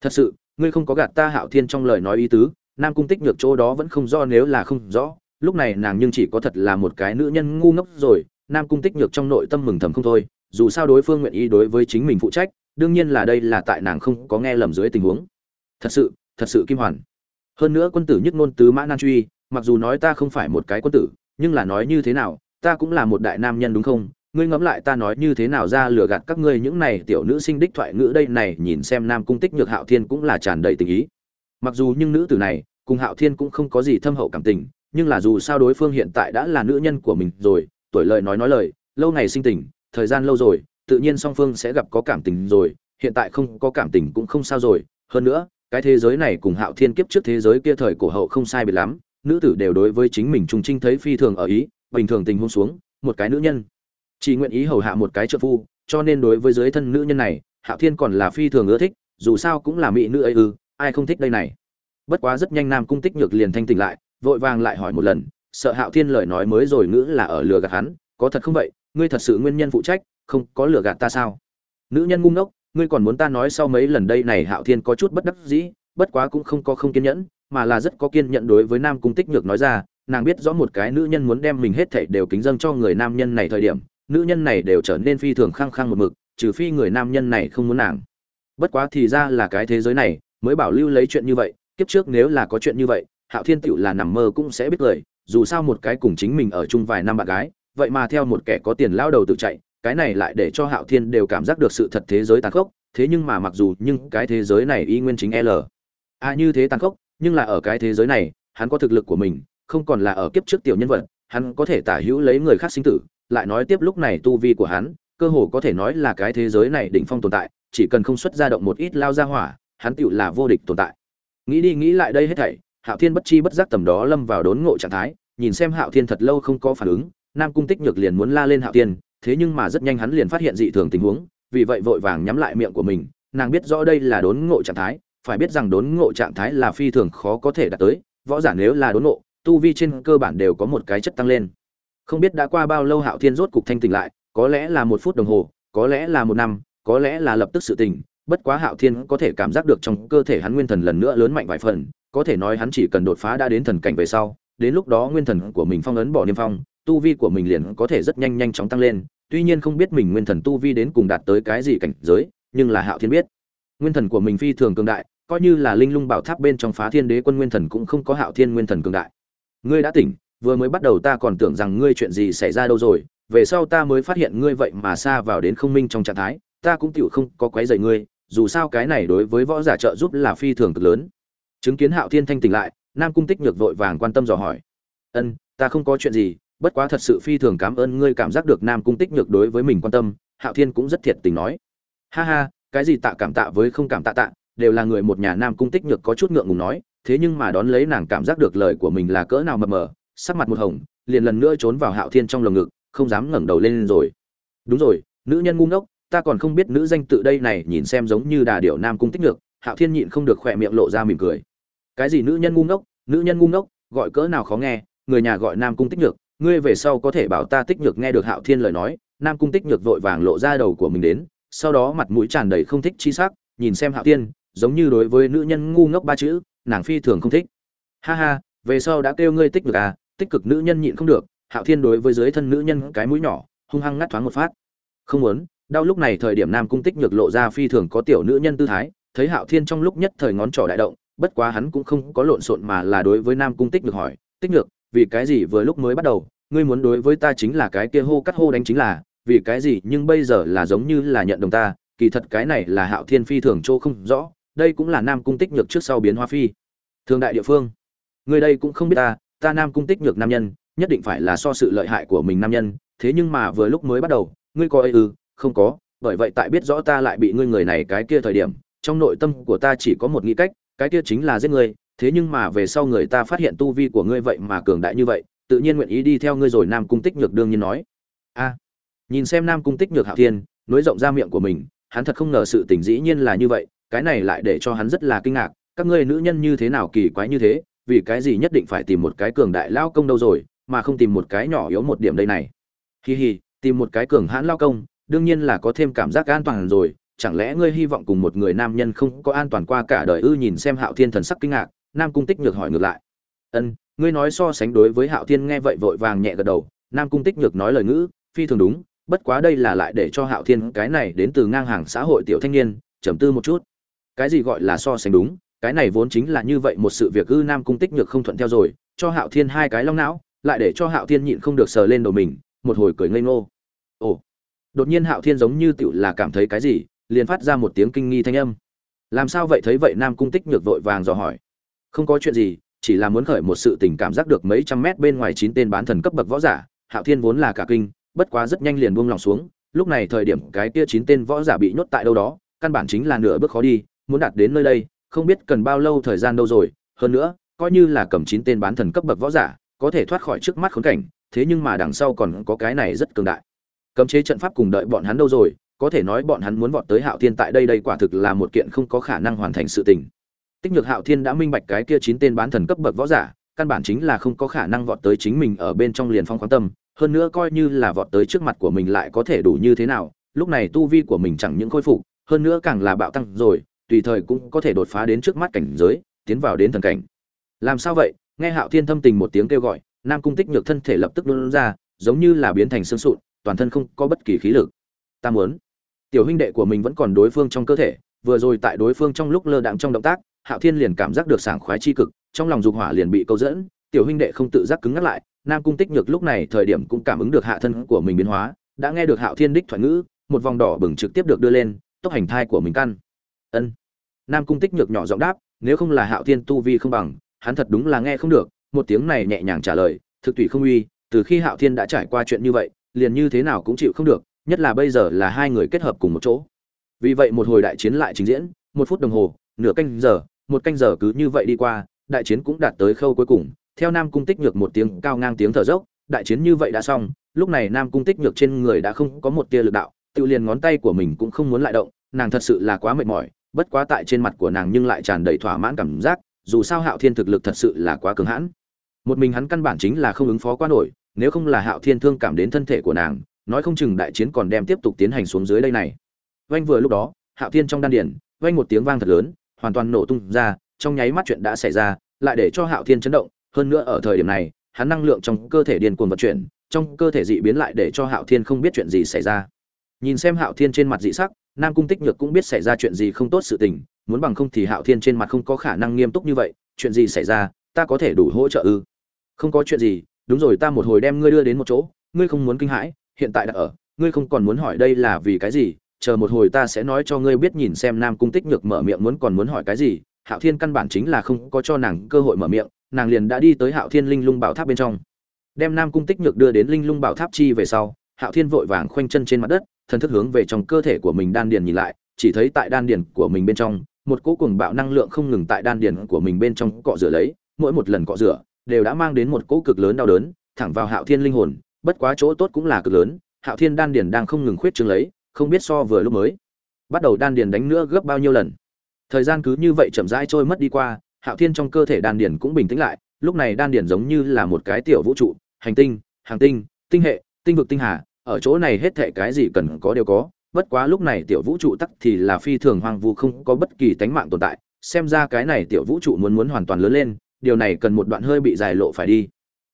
Thật sự ngươi không có gạt ta hạo thiên trong lời nói ý tứ, nam cung tích nhược chỗ đó vẫn không rõ nếu là không rõ, lúc này nàng nhưng chỉ có thật là một cái nữ nhân ngu ngốc rồi, nam cung tích nhược trong nội tâm mừng thầm không thôi, dù sao đối phương nguyện ý đối với chính mình phụ trách, đương nhiên là đây là tại nàng không có nghe lầm dưới tình huống. Thật sự thật sự kim hoàn. Hơn nữa quân tử nhất ngôn tứ mã nan truy, mặc dù nói ta không phải một cái quân tử, nhưng là nói như thế nào, ta cũng là một đại nam nhân đúng không? Ngươi ngẫm lại ta nói như thế nào ra lừa gạt các ngươi những này tiểu nữ sinh đích thoại ngữ đây này, nhìn xem nam cung tích nhược hạo thiên cũng là tràn đầy tình ý. Mặc dù nhưng nữ tử này, cùng hạo thiên cũng không có gì thâm hậu cảm tình, nhưng là dù sao đối phương hiện tại đã là nữ nhân của mình rồi, tuổi lời nói nói lời, lâu ngày sinh tình, thời gian lâu rồi, tự nhiên song phương sẽ gặp có cảm tình rồi, hiện tại không có cảm tình cũng không sao rồi. Hơn nữa, cái thế giới này cùng hạo thiên kiếp trước thế giới kia thời cổ hậu không sai biệt lắm, nữ tử đều đối với chính mình trùng trinh thấy phi thường ở ý, bình thường tình huống xuống, một cái nữ nhân chỉ nguyện ý hầu hạ một cái trợ phu, cho nên đối với dưới thân nữ nhân này, hạo thiên còn là phi thường ưa thích, dù sao cũng là mỹ nữ ấy ư, ai không thích đây này. Bất quá rất nhanh nam cung tích nhược liền thanh tỉnh lại, vội vàng lại hỏi một lần, sợ hạo thiên lời nói mới rồi ngữ là ở lừa gạt hắn, có thật không vậy, ngươi thật sự nguyên nhân phụ trách, không có lừa gạt ta sao? Nữ nhân ngu ngốc, ngươi còn muốn ta nói sau mấy lần đây này hạo thiên có chút bất đắc dĩ, bất quá cũng không có không kiên nhẫn, mà là rất có kiên nhẫn đối với nam cung tích nhược nói ra, nàng biết rõ một cái nữ nhân muốn đem mình hết thảy đều kính dâng cho người nam nhân này thời điểm nữ nhân này đều trở nên phi thường khăng khăng một mực, trừ phi người nam nhân này không muốn nàng. Bất quá thì ra là cái thế giới này, mới bảo lưu lấy chuyện như vậy, kiếp trước nếu là có chuyện như vậy, hạo thiên tựu là nằm mơ cũng sẽ biết cười dù sao một cái cùng chính mình ở chung vài năm bạn gái, vậy mà theo một kẻ có tiền lao đầu tự chạy, cái này lại để cho hạo thiên đều cảm giác được sự thật thế giới tàn khốc, thế nhưng mà mặc dù nhưng cái thế giới này y nguyên chính l. À như thế tàn khốc, nhưng là ở cái thế giới này, hắn có thực lực của mình, không còn là ở kiếp trước tiểu nhân vật, hắn có thể tả hữu lấy người khác sinh tử lại nói tiếp lúc này tu vi của hắn, cơ hồ có thể nói là cái thế giới này đỉnh phong tồn tại, chỉ cần không xuất ra động một ít lao ra hỏa, hắn tựu là vô địch tồn tại. Nghĩ đi nghĩ lại đây hết thảy, hạo thiên bất chi bất giác tầm đó lâm vào đốn ngộ trạng thái, nhìn xem hạo thiên thật lâu không có phản ứng, nam cung tích nhược liền muốn la lên hạo thiên, thế nhưng mà rất nhanh hắn liền phát hiện dị thường tình huống, vì vậy vội vàng nhắm lại miệng của mình, nàng biết rõ đây là đốn ngộ trạng thái, phải biết rằng đốn ngộ trạng thái là phi thường khó có thể đạt tới, võ giả nếu là đốn ngộ, tu vi trên cơ bản đều có một cái chất tăng lên không biết đã qua bao lâu hạo thiên rốt cục thanh tỉnh lại, có lẽ là một phút đồng hồ, có lẽ là một năm, có lẽ là lập tức sự tỉnh, bất quá hạo thiên có thể cảm giác được trong cơ thể hắn nguyên thần lần nữa lớn mạnh vài phần, có thể nói hắn chỉ cần đột phá đã đến thần cảnh về sau, đến lúc đó nguyên thần của mình phong ấn bỏ niêm phong, tu vi của mình liền có thể rất nhanh nhanh chóng tăng lên, tuy nhiên không biết mình nguyên thần tu vi đến cùng đạt tới cái gì cảnh giới, nhưng là hạo thiên biết, nguyên thần của mình phi thường cường đại, coi như là linh lung bảo tháp bên trong phá thiên đế quân nguyên thần cũng không có hạo thiên nguyên thần cường đại. Ngươi đã tỉnh vừa mới bắt đầu ta còn tưởng rằng ngươi chuyện gì xảy ra đâu rồi, về sau ta mới phát hiện ngươi vậy mà xa vào đến không minh trong trạng thái, ta cũng tựu không có quấy rầy ngươi, dù sao cái này đối với võ giả trợ giúp là phi thường cực lớn. Chứng kiến hạo thiên thanh tỉnh lại, nam cung tích nhược vội vàng quan tâm dò hỏi. Ân, ta không có chuyện gì, bất quá thật sự phi thường cảm ơn ngươi cảm giác được nam cung tích nhược đối với mình quan tâm, hạo thiên cũng rất thiệt tình nói. Ha ha, cái gì tạ cảm tạ với không cảm tạ tạ, đều là người một nhà nam cung tích nhược có chút ngượng ngùng nói, thế nhưng mà đón lấy nàng cảm giác được lời của mình là cỡ nào mập mờ sắc mặt một hồng, liền lần nữa trốn vào hạo thiên trong lồng ngực, không dám ngẩng đầu lên rồi. Đúng rồi, nữ nhân ngu ngốc, ta còn không biết nữ danh tự đây này nhìn xem giống như đà điểu nam cung tích nhược, hạo thiên nhịn không được khỏe miệng lộ ra mỉm cười. Cái gì nữ nhân ngu ngốc, nữ nhân ngu ngốc, gọi cỡ nào khó nghe, người nhà gọi nam cung tích nhược, ngươi về sau có thể bảo ta tích nhược nghe được hạo thiên lời nói, nam cung tích nhược vội vàng lộ ra đầu của mình đến, sau đó mặt mũi tràn đầy không thích chi sắc, nhìn xem hạo thiên, giống như đối với nữ nhân ngu ngốc ba chữ, nàng phi thường không thích. Ha ha, về sau đã kêu ngươi tích nhược à tích cực nữ nhân nhịn không được, hạo thiên đối với dưới thân nữ nhân cái mũi nhỏ, hung hăng ngắt thoáng một phát. Không muốn, đau lúc này thời điểm nam cung tích nhược lộ ra phi thường có tiểu nữ nhân tư thái, thấy hạo thiên trong lúc nhất thời ngón trỏ đại động, bất quá hắn cũng không có lộn xộn mà là đối với nam cung tích nhược hỏi, tích nhược, vì cái gì vừa lúc mới bắt đầu, ngươi muốn đối với ta chính là cái kia hô cắt hô đánh chính là, vì cái gì nhưng bây giờ là giống như là nhận đồng ta, kỳ thật cái này là hạo thiên phi thường chỗ không rõ, đây cũng là nam cung tích nhược trước sau biến hoa phi. Thường đại địa phương người đây cũng không biết ta ta nam cung tích nhược nam nhân, nhất định phải là so sự lợi hại của mình nam nhân, thế nhưng mà vừa lúc mới bắt đầu, ngươi có ấy ư? Không có, bởi vậy tại biết rõ ta lại bị ngươi người này cái kia thời điểm, trong nội tâm của ta chỉ có một nghĩ cách, cái kia chính là giết ngươi, thế nhưng mà về sau người ta phát hiện tu vi của ngươi vậy mà cường đại như vậy, tự nhiên nguyện ý đi theo ngươi rồi nam cung tích nhược đương nhiên nói. A, nhìn xem nam cung tích nhược hạo thiên, nối rộng ra miệng của mình, hắn thật không ngờ sự tình dĩ nhiên là như vậy, cái này lại để cho hắn rất là kinh ngạc, các ngươi nữ nhân như thế nào kỳ quái như thế vì cái gì nhất định phải tìm một cái cường đại lao công đâu rồi, mà không tìm một cái nhỏ yếu một điểm đây này? Hi hi, tìm một cái cường hãn lao công, đương nhiên là có thêm cảm giác an toàn rồi. Chẳng lẽ ngươi hy vọng cùng một người nam nhân không có an toàn qua cả đời ư? Nhìn xem hạo thiên thần sắc kinh ngạc, nam cung tích nhược hỏi ngược lại. Ân, ngươi nói so sánh đối với hạo thiên nghe vậy vội vàng nhẹ gật đầu. Nam cung tích nhược nói lời ngữ, phi thường đúng, bất quá đây là lại để cho hạo thiên cái này đến từ ngang hàng xã hội tiểu thanh niên, trầm tư một chút. Cái gì gọi là so sánh đúng? Cái này vốn chính là như vậy một sự việc ư nam cung tích nhược không thuận theo rồi, cho hạo thiên hai cái long não, lại để cho hạo thiên nhịn không được sờ lên đầu mình, một hồi cười ngây ngô. Ồ, đột nhiên hạo thiên giống như tựu là cảm thấy cái gì, liền phát ra một tiếng kinh nghi thanh âm. Làm sao vậy thấy vậy nam cung tích nhược vội vàng dò hỏi. Không có chuyện gì, chỉ là muốn khởi một sự tình cảm giác được mấy trăm mét bên ngoài chín tên bán thần cấp bậc võ giả, hạo thiên vốn là cả kinh, bất quá rất nhanh liền buông lòng xuống, lúc này thời điểm cái kia chín tên võ giả bị nhốt tại đâu đó, căn bản chính là nửa bước khó đi, muốn đạt đến nơi đây không biết cần bao lâu thời gian đâu rồi, hơn nữa, coi như là cầm chín tên bán thần cấp bậc võ giả, có thể thoát khỏi trước mắt khốn cảnh, thế nhưng mà đằng sau còn có cái này rất cường đại. Cấm chế trận pháp cùng đợi bọn hắn đâu rồi, có thể nói bọn hắn muốn vọt tới hạo thiên tại đây đây quả thực là một kiện không có khả năng hoàn thành sự tình. Tích nhược hạo thiên đã minh bạch cái kia chín tên bán thần cấp bậc võ giả, căn bản chính là không có khả năng vọt tới chính mình ở bên trong liền phong quan tâm, hơn nữa coi như là vọt tới trước mặt của mình lại có thể đủ như thế nào, lúc này tu vi của mình chẳng những khôi phục, hơn nữa càng là bạo tăng rồi tùy thời cũng có thể đột phá đến trước mắt cảnh giới, tiến vào đến thần cảnh. Làm sao vậy? Nghe hạo thiên thâm tình một tiếng kêu gọi, nam cung tích nhược thân thể lập tức luôn ra, giống như là biến thành xương sụn, toàn thân không có bất kỳ khí lực. Ta muốn. Tiểu huynh đệ của mình vẫn còn đối phương trong cơ thể, vừa rồi tại đối phương trong lúc lơ đãng trong động tác, hạo thiên liền cảm giác được sảng khoái chi cực, trong lòng dục hỏa liền bị câu dẫn, tiểu huynh đệ không tự giác cứng ngắt lại, nam cung tích nhược lúc này thời điểm cũng cảm ứng được hạ thân của mình biến hóa, đã nghe được hạo thiên đích thoại ngữ, một vòng đỏ bừng trực tiếp được đưa lên, tốc hành thai của mình căn ân. Nam cung tích nhược nhỏ giọng đáp, nếu không là hạo thiên tu vi không bằng, hắn thật đúng là nghe không được, một tiếng này nhẹ nhàng trả lời, thực tùy không uy, từ khi hạo thiên đã trải qua chuyện như vậy, liền như thế nào cũng chịu không được, nhất là bây giờ là hai người kết hợp cùng một chỗ. Vì vậy một hồi đại chiến lại trình diễn, một phút đồng hồ, nửa canh giờ, một canh giờ cứ như vậy đi qua, đại chiến cũng đạt tới khâu cuối cùng, theo nam cung tích nhược một tiếng cao ngang tiếng thở dốc, đại chiến như vậy đã xong, lúc này nam cung tích nhược trên người đã không có một tia lực đạo, tự liền ngón tay của mình cũng không muốn lại động, nàng thật sự là quá mệt mỏi bất quá tại trên mặt của nàng nhưng lại tràn đầy thỏa mãn cảm giác, dù sao hạo thiên thực lực thật sự là quá cường hãn. Một mình hắn căn bản chính là không ứng phó quá nổi, nếu không là hạo thiên thương cảm đến thân thể của nàng, nói không chừng đại chiến còn đem tiếp tục tiến hành xuống dưới đây này. Vanh vừa lúc đó, hạo thiên trong đan điển vanh một tiếng vang thật lớn, hoàn toàn nổ tung ra, trong nháy mắt chuyện đã xảy ra, lại để cho hạo thiên chấn động, hơn nữa ở thời điểm này, hắn năng lượng trong cơ thể điên cuồng vận chuyển, trong cơ thể dị biến lại để cho hạo thiên không biết chuyện gì xảy ra. Nhìn xem hạo thiên trên mặt dị sắc nam cung tích nhược cũng biết xảy ra chuyện gì không tốt sự tình, muốn bằng không thì hạo thiên trên mặt không có khả năng nghiêm túc như vậy, chuyện gì xảy ra, ta có thể đủ hỗ trợ ư? Không có chuyện gì, đúng rồi, ta một hồi đem ngươi đưa đến một chỗ, ngươi không muốn kinh hãi, hiện tại đã ở, ngươi không còn muốn hỏi đây là vì cái gì, chờ một hồi ta sẽ nói cho ngươi biết nhìn xem nam cung tích nhược mở miệng muốn còn muốn hỏi cái gì, hạo thiên căn bản chính là không có cho nàng cơ hội mở miệng, nàng liền đã đi tới hạo thiên linh lung bảo tháp bên trong. Đem nam cung tích nhược đưa đến linh lung bảo tháp chi về sau, hạo thiên vội vàng khoanh chân trên mặt đất thần thức hướng về trong cơ thể của mình đan điền nhìn lại, chỉ thấy tại đan điền của mình bên trong, một cỗ cuồng bạo năng lượng không ngừng tại đan điền của mình bên trong cọ rửa lấy, mỗi một lần cọ rửa, đều đã mang đến một cỗ cực lớn đau đớn, thẳng vào hạo thiên linh hồn, bất quá chỗ tốt cũng là cực lớn, hạo thiên đan điền đang không ngừng khuyết trương lấy, không biết so vừa lúc mới. Bắt đầu đan điền đánh nữa gấp bao nhiêu lần? Thời gian cứ như vậy chậm rãi trôi mất đi qua, hạo thiên trong cơ thể đan điền cũng bình tĩnh lại, lúc này đan điền giống như là một cái tiểu vũ trụ, hành tinh, hàng tinh tinh hệ, tinh vực tinh hà ở chỗ này hết thệ cái gì cần có đều có, bất quá lúc này tiểu vũ trụ tắc thì là phi thường hoang vu, không có bất kỳ tánh mạng tồn tại. Xem ra cái này tiểu vũ trụ muốn muốn hoàn toàn lớn lên, điều này cần một đoạn hơi bị dài lộ phải đi.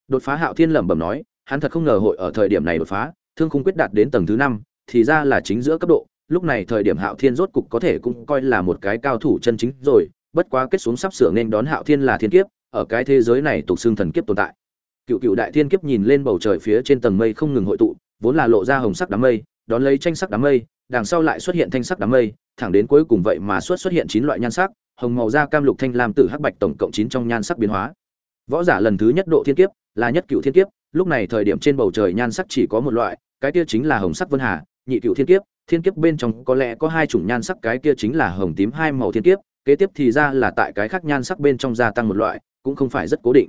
Đột phá hạo thiên lẩm bẩm nói, hắn thật không ngờ hội ở thời điểm này đột phá, thương khung quyết đạt đến tầng thứ năm, thì ra là chính giữa cấp độ. Lúc này thời điểm hạo thiên rốt cục có thể cũng coi là một cái cao thủ chân chính rồi, bất quá kết xuống sắp sửa nên đón hạo thiên là thiên kiếp, ở cái thế giới này tục xương thần kiếp tồn tại. Cựu cựu đại thiên kiếp nhìn lên bầu trời phía trên tầng mây không ngừng hội tụ vốn là lộ ra hồng sắc đám mây, đón lấy tranh sắc đám mây, đằng sau lại xuất hiện thanh sắc đám mây, thẳng đến cuối cùng vậy mà xuất xuất hiện chín loại nhan sắc, hồng màu da cam lục thanh lam tử hắc bạch tổng cộng chín trong nhan sắc biến hóa. Võ giả lần thứ nhất độ thiên kiếp, là nhất cựu thiên kiếp, lúc này thời điểm trên bầu trời nhan sắc chỉ có một loại, cái kia chính là hồng sắc vân hà, nhị cựu thiên kiếp thiên kiếp bên trong có lẽ có hai chủng nhan sắc, cái kia chính là hồng tím hai màu thiên kiếp, kế tiếp thì ra là tại cái khác nhan sắc bên trong gia tăng một loại, cũng không phải rất cố định.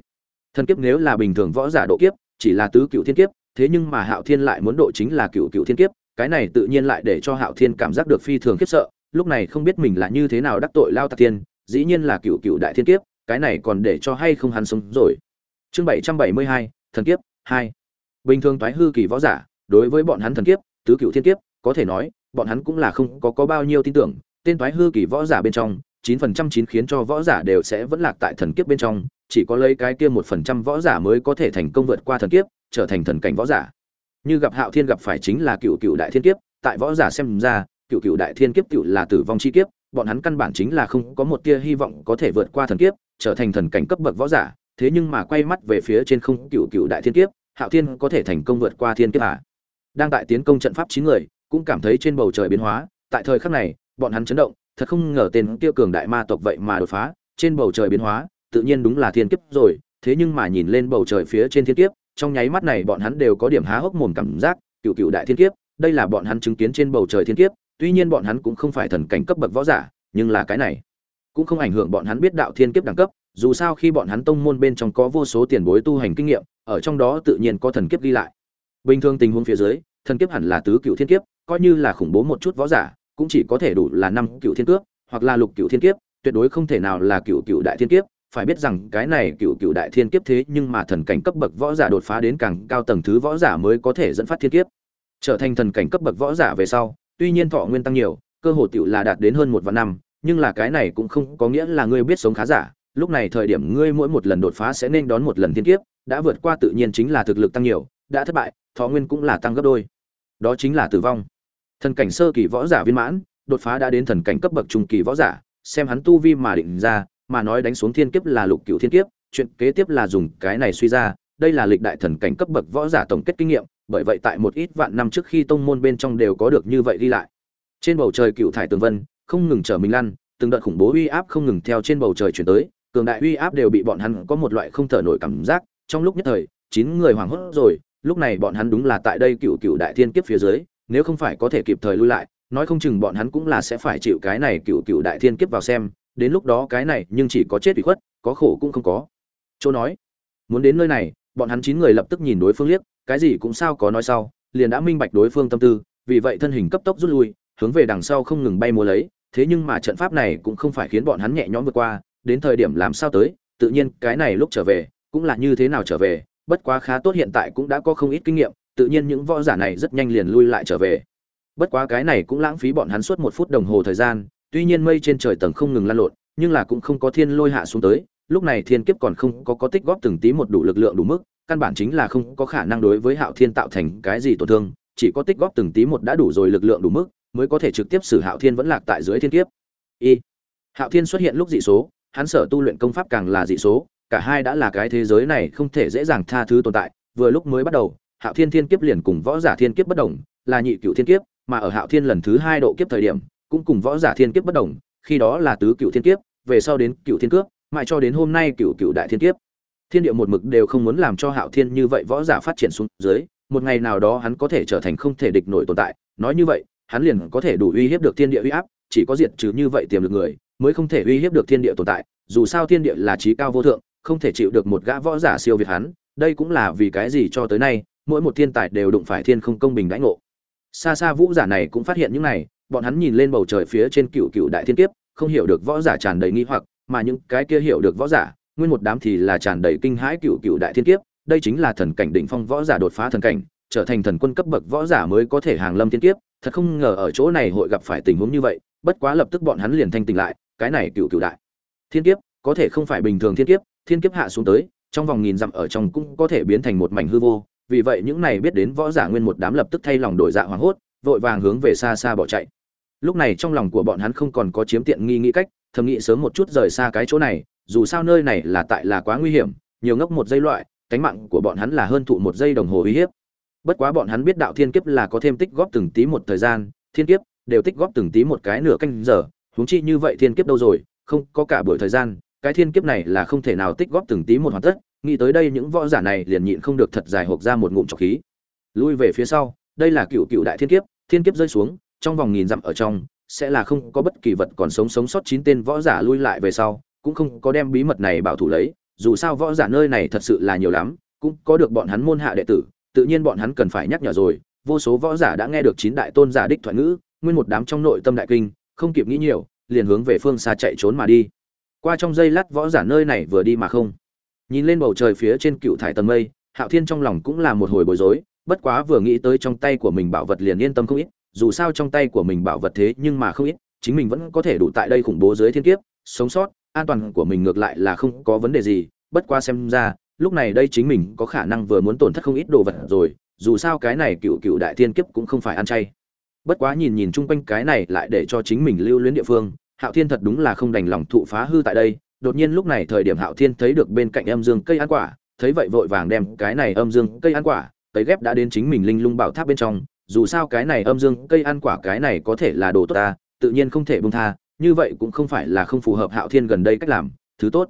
Thần kiếp nếu là bình thường võ giả độ kiếp, chỉ là tứ cựu thiên kiếp thế nhưng mà hạo thiên lại muốn độ chính là cựu cựu thiên kiếp, cái này tự nhiên lại để cho hạo thiên cảm giác được phi thường khiếp sợ, lúc này không biết mình là như thế nào đắc tội lao tạc tiên dĩ nhiên là cựu cựu đại thiên kiếp, cái này còn để cho hay không hắn sống rồi. Chương bảy trăm bảy mươi hai, thần kiếp, hai. Bình thường toái hư kỳ võ giả, đối với bọn hắn thần kiếp, tứ cựu thiên kiếp, có thể nói, bọn hắn cũng là không có có bao nhiêu tin tưởng, tên toái hư kỳ võ giả bên trong, chín phần trăm chín khiến cho võ giả đều sẽ vẫn lạc tại thần kiếp bên trong, chỉ có lấy cái kia một phần trăm võ giả mới có thể thành công vượt qua thần kiếp trở thành thần cảnh võ giả như gặp hạo thiên gặp phải chính là cựu cựu đại thiên kiếp, tại võ giả xem ra, cựu cựu đại thiên kiếp cựu là tử vong chi kiếp, bọn hắn căn bản chính là không có một tia hy vọng có thể vượt qua thần kiếp, trở thành thần cảnh cấp bậc võ giả, thế nhưng mà quay mắt về phía trên không cựu cựu đại thiên kiếp, hạo thiên có thể thành công vượt qua thiên kiếp à. đang tại tiến công trận pháp chín người, cũng cảm thấy trên bầu trời biến hóa, tại thời khắc này, bọn hắn chấn động, thật không ngờ tên kia cường đại ma tộc vậy mà đột phá, trên bầu trời biến hóa, tự nhiên đúng là thiên kiếp rồi, thế nhưng mà nhìn lên bầu trời phía trên thiên kiếp trong nháy mắt này bọn hắn đều có điểm há hốc mồm cảm giác, cựu cựu đại thiên kiếp, đây là bọn hắn chứng kiến trên bầu trời thiên kiếp, tuy nhiên bọn hắn cũng không phải thần cảnh cấp bậc võ giả, nhưng là cái này cũng không ảnh hưởng bọn hắn biết đạo thiên kiếp đẳng cấp, dù sao khi bọn hắn tông môn bên trong có vô số tiền bối tu hành kinh nghiệm, ở trong đó tự nhiên có thần kiếp ghi lại. Bình thường tình huống phía dưới, thần kiếp hẳn là tứ cựu thiên kiếp, coi như là khủng bố một chút võ giả, cũng chỉ có thể đủ là năm cựu thiên cướp hoặc là lục cựu thiên kiếp, tuyệt đối không thể nào là cựu cựu đại thiên kiếp phải biết rằng cái này cựu cựu đại thiên kiếp thế nhưng mà thần cảnh cấp bậc võ giả đột phá đến càng cao tầng thứ võ giả mới có thể dẫn phát thiên kiếp. Trở thành thần cảnh cấp bậc võ giả về sau, tuy nhiên thọ nguyên tăng nhiều, cơ hồ tựu là đạt đến hơn một vạn năm, nhưng là cái này cũng không có nghĩa là ngươi biết sống khá giả. Lúc này thời điểm ngươi mỗi một lần đột phá sẽ nên đón một lần thiên kiếp, đã vượt qua tự nhiên chính là thực lực tăng nhiều, đã thất bại, thọ nguyên cũng là tăng gấp đôi. Đó chính là tử vong. Thần cảnh sơ kỳ võ giả viên mãn, đột phá đã đến thần cảnh cấp bậc trung kỳ võ giả, xem hắn tu vi mà định ra mà nói đánh xuống thiên kiếp là lục cửu thiên kiếp, chuyện kế tiếp là dùng cái này suy ra, đây là lịch đại thần cảnh cấp bậc võ giả tổng kết kinh nghiệm, bởi vậy tại một ít vạn năm trước khi tông môn bên trong đều có được như vậy ghi lại. Trên bầu trời cựu thải tường vân, không ngừng trở mình lăn, từng đợt khủng bố uy áp không ngừng theo trên bầu trời chuyển tới, cường đại uy áp đều bị bọn hắn có một loại không thở nổi cảm giác, trong lúc nhất thời, chín người hoảng hốt rồi, lúc này bọn hắn đúng là tại đây cựu cựu đại thiên kiếp phía dưới, nếu không phải có thể kịp thời lui lại, nói không chừng bọn hắn cũng là sẽ phải chịu cái này cựu cựu đại thiên kiếp vào xem đến lúc đó cái này nhưng chỉ có chết ủy khuất, có khổ cũng không có. Chỗ nói, muốn đến nơi này, bọn hắn chín người lập tức nhìn đối phương liếc, cái gì cũng sao có nói sau, liền đã minh bạch đối phương tâm tư, vì vậy thân hình cấp tốc rút lui, hướng về đằng sau không ngừng bay múa lấy, thế nhưng mà trận pháp này cũng không phải khiến bọn hắn nhẹ nhõm vượt qua, đến thời điểm làm sao tới, tự nhiên cái này lúc trở về, cũng là như thế nào trở về, bất quá khá tốt hiện tại cũng đã có không ít kinh nghiệm, tự nhiên những võ giả này rất nhanh liền lui lại trở về. Bất quá cái này cũng lãng phí bọn hắn suốt một phút đồng hồ thời gian tuy nhiên mây trên trời tầng không ngừng lan lộn, nhưng là cũng không có thiên lôi hạ xuống tới, lúc này thiên kiếp còn không có có tích góp từng tí một đủ lực lượng đủ mức, căn bản chính là không có khả năng đối với hạo thiên tạo thành cái gì tổn thương, chỉ có tích góp từng tí một đã đủ rồi lực lượng đủ mức, mới có thể trực tiếp xử hạo thiên vẫn lạc tại dưới thiên kiếp. Y hạo thiên xuất hiện lúc dị số, hắn sở tu luyện công pháp càng là dị số, cả hai đã là cái thế giới này không thể dễ dàng tha thứ tồn tại, vừa lúc mới bắt đầu, hạo thiên thiên kiếp liền cùng võ giả thiên kiếp bất đồng, là nhị cựu thiên kiếp, mà ở hạo thiên lần thứ hai độ kiếp thời điểm cũng cùng võ giả thiên kiếp bất đồng, khi đó là tứ cựu thiên kiếp, về sau đến cựu thiên cướp, mãi cho đến hôm nay cựu cựu đại thiên kiếp. Thiên địa một mực đều không muốn làm cho hạo thiên như vậy võ giả phát triển xuống dưới, một ngày nào đó hắn có thể trở thành không thể địch nổi tồn tại. Nói như vậy, hắn liền có thể đủ uy hiếp được thiên địa uy áp, chỉ có diệt trừ như vậy tiềm lực người, mới không thể uy hiếp được thiên địa tồn tại. Dù sao thiên địa là trí cao vô thượng, không thể chịu được một gã võ giả siêu việt hắn, đây cũng là vì cái gì cho tới nay, mỗi một thiên tài đều đụng phải thiên không công bình đãi ngộ. Xa xa vũ giả này cũng phát hiện những này bọn hắn nhìn lên bầu trời phía trên cựu cựu đại thiên kiếp, không hiểu được võ giả tràn đầy nghi hoặc, mà những cái kia hiểu được võ giả, nguyên một đám thì là tràn đầy kinh hãi cựu cựu đại thiên kiếp. Đây chính là thần cảnh đỉnh phong võ giả đột phá thần cảnh, trở thành thần quân cấp bậc võ giả mới có thể hàng lâm thiên kiếp. Thật không ngờ ở chỗ này hội gặp phải tình huống như vậy, bất quá lập tức bọn hắn liền thanh tỉnh lại, cái này cựu cựu đại thiên kiếp, có thể không phải bình thường thiên kiếp thiên kiếp hạ xuống tới, trong vòng nghìn dặm ở trong cũng có thể biến thành một mảnh hư vô. Vì vậy những này biết đến võ giả nguyên một đám lập tức thay lòng đổi dạ hoảng hốt, vội vàng hướng về xa xa bỏ chạy lúc này trong lòng của bọn hắn không còn có chiếm tiện nghi nghĩ cách, thầm nghĩ sớm một chút rời xa cái chỗ này, dù sao nơi này là tại là quá nguy hiểm, nhiều ngốc một giây loại, cánh mạng của bọn hắn là hơn thụ một giây đồng hồ uy hiếp. Bất quá bọn hắn biết đạo thiên kiếp là có thêm tích góp từng tí một thời gian, thiên kiếp đều tích góp từng tí một cái nửa canh giờ, huống chi như vậy thiên kiếp đâu rồi, không có cả buổi thời gian, cái thiên kiếp này là không thể nào tích góp từng tí một hoàn tất, nghĩ tới đây những võ giả này liền nhịn không được thật dài hộp ra một ngụm trọc khí. Lui về phía sau, đây là cựu cựu đại thiên kiếp thiên kiếp rơi xuống trong vòng nghìn dặm ở trong, sẽ là không có bất kỳ vật còn sống sống sót chín tên võ giả lui lại về sau, cũng không có đem bí mật này bảo thủ lấy, dù sao võ giả nơi này thật sự là nhiều lắm, cũng có được bọn hắn môn hạ đệ tử, tự nhiên bọn hắn cần phải nhắc nhở rồi, vô số võ giả đã nghe được chín đại tôn giả đích thoại ngữ, nguyên một đám trong nội tâm đại kinh, không kịp nghĩ nhiều, liền hướng về phương xa chạy trốn mà đi. Qua trong giây lát võ giả nơi này vừa đi mà không. Nhìn lên bầu trời phía trên cựu thải tầng mây, hạo thiên trong lòng cũng là một hồi bối rối, bất quá vừa nghĩ tới trong tay của mình bảo vật liền yên tâm không ít dù sao trong tay của mình bảo vật thế nhưng mà không ít, chính mình vẫn có thể đủ tại đây khủng bố dưới thiên kiếp, sống sót, an toàn của mình ngược lại là không có vấn đề gì, bất qua xem ra, lúc này đây chính mình có khả năng vừa muốn tổn thất không ít đồ vật rồi, dù sao cái này cựu cựu đại thiên kiếp cũng không phải ăn chay. Bất quá nhìn nhìn chung quanh cái này lại để cho chính mình lưu luyến địa phương, hạo thiên thật đúng là không đành lòng thụ phá hư tại đây, đột nhiên lúc này thời điểm hạo thiên thấy được bên cạnh âm dương cây ăn quả, thấy vậy vội vàng đem cái này âm dương cây ăn quả, cấy ghép đã đến chính mình linh lung bảo tháp bên trong dù sao cái này âm dương cây ăn quả cái này có thể là đồ tốt ta, tự nhiên không thể buông tha, như vậy cũng không phải là không phù hợp hạo thiên gần đây cách làm, thứ tốt.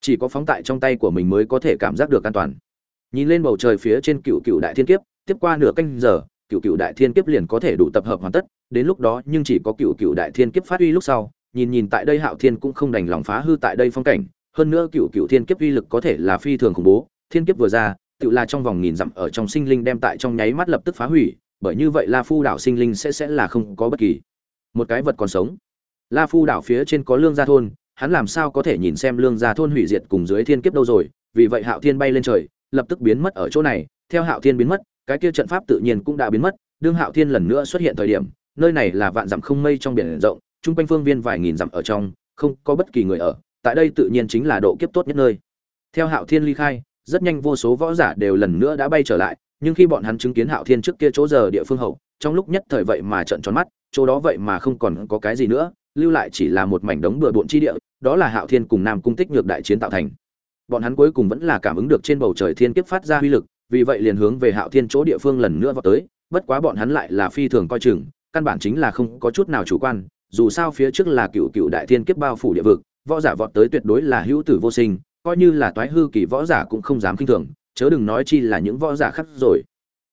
Chỉ có phóng tại trong tay của mình mới có thể cảm giác được an toàn. Nhìn lên bầu trời phía trên cựu cựu đại thiên kiếp, tiếp qua nửa canh giờ, cựu cựu đại thiên kiếp liền có thể đủ tập hợp hoàn tất, đến lúc đó nhưng chỉ có cựu cựu đại thiên kiếp phát uy lúc sau, nhìn nhìn tại đây hạo thiên cũng không đành lòng phá hư tại đây phong cảnh, hơn nữa cựu cựu thiên kiếp uy lực có thể là phi thường khủng bố, thiên kiếp vừa ra, tự là trong vòng nghìn dặm ở trong sinh linh đem tại trong nháy mắt lập tức phá hủy bởi như vậy la phu đảo sinh linh sẽ sẽ là không có bất kỳ một cái vật còn sống. La phu đảo phía trên có lương gia thôn, hắn làm sao có thể nhìn xem lương gia thôn hủy diệt cùng dưới thiên kiếp đâu rồi, vì vậy hạo thiên bay lên trời, lập tức biến mất ở chỗ này. Theo hạo thiên biến mất, cái kia trận pháp tự nhiên cũng đã biến mất, đương hạo thiên lần nữa xuất hiện thời điểm, nơi này là vạn dặm không mây trong biển rộng trung quanh phương viên vài nghìn dặm ở trong, không có bất kỳ người ở, tại đây tự nhiên chính là độ kiếp tốt nhất nơi. Theo hạo thiên ly khai, rất nhanh vô số võ giả đều lần nữa đã bay trở lại nhưng khi bọn hắn chứng kiến hạo thiên trước kia chỗ giờ địa phương hậu, trong lúc nhất thời vậy mà trợn tròn mắt, chỗ đó vậy mà không còn có cái gì nữa, lưu lại chỉ là một mảnh đống bừa bộn chi địa, đó là hạo thiên cùng nam cung tích nhược đại chiến tạo thành. Bọn hắn cuối cùng vẫn là cảm ứng được trên bầu trời thiên kiếp phát ra uy lực, vì vậy liền hướng về hạo thiên chỗ địa phương lần nữa vọt tới, bất quá bọn hắn lại là phi thường coi chừng, căn bản chính là không có chút nào chủ quan, dù sao phía trước là cựu cựu đại thiên kiếp bao phủ địa vực, võ giả vọt tới tuyệt đối là hữu tử vô sinh, coi như là toái hư kỳ võ giả cũng không dám khinh thường chớ đừng nói chi là những võ giả khác rồi.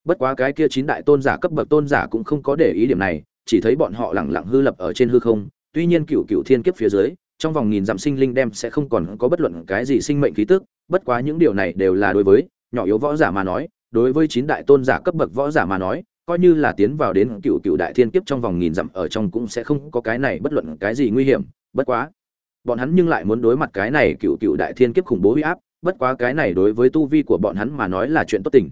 Bất quá cái kia chín đại tôn giả cấp bậc tôn giả cũng không có để ý điểm này, chỉ thấy bọn họ lẳng lặng hư lập ở trên hư không, tuy nhiên cựu cựu thiên kiếp phía dưới, trong vòng nghìn dặm sinh linh đem sẽ không còn có bất luận cái gì sinh mệnh khí tức, bất quá những điều này đều là đối với nhỏ yếu võ giả mà nói, đối với chín đại tôn giả cấp bậc võ giả mà nói, coi như là tiến vào đến cựu cựu đại thiên kiếp trong vòng nghìn dặm ở trong cũng sẽ không có cái này bất luận cái gì nguy hiểm, bất quá, bọn hắn nhưng lại muốn đối mặt cái này cựu cựu đại thiên kiếp khủng bố huy áp bất quá cái này đối với tu vi của bọn hắn mà nói là chuyện tốt tình.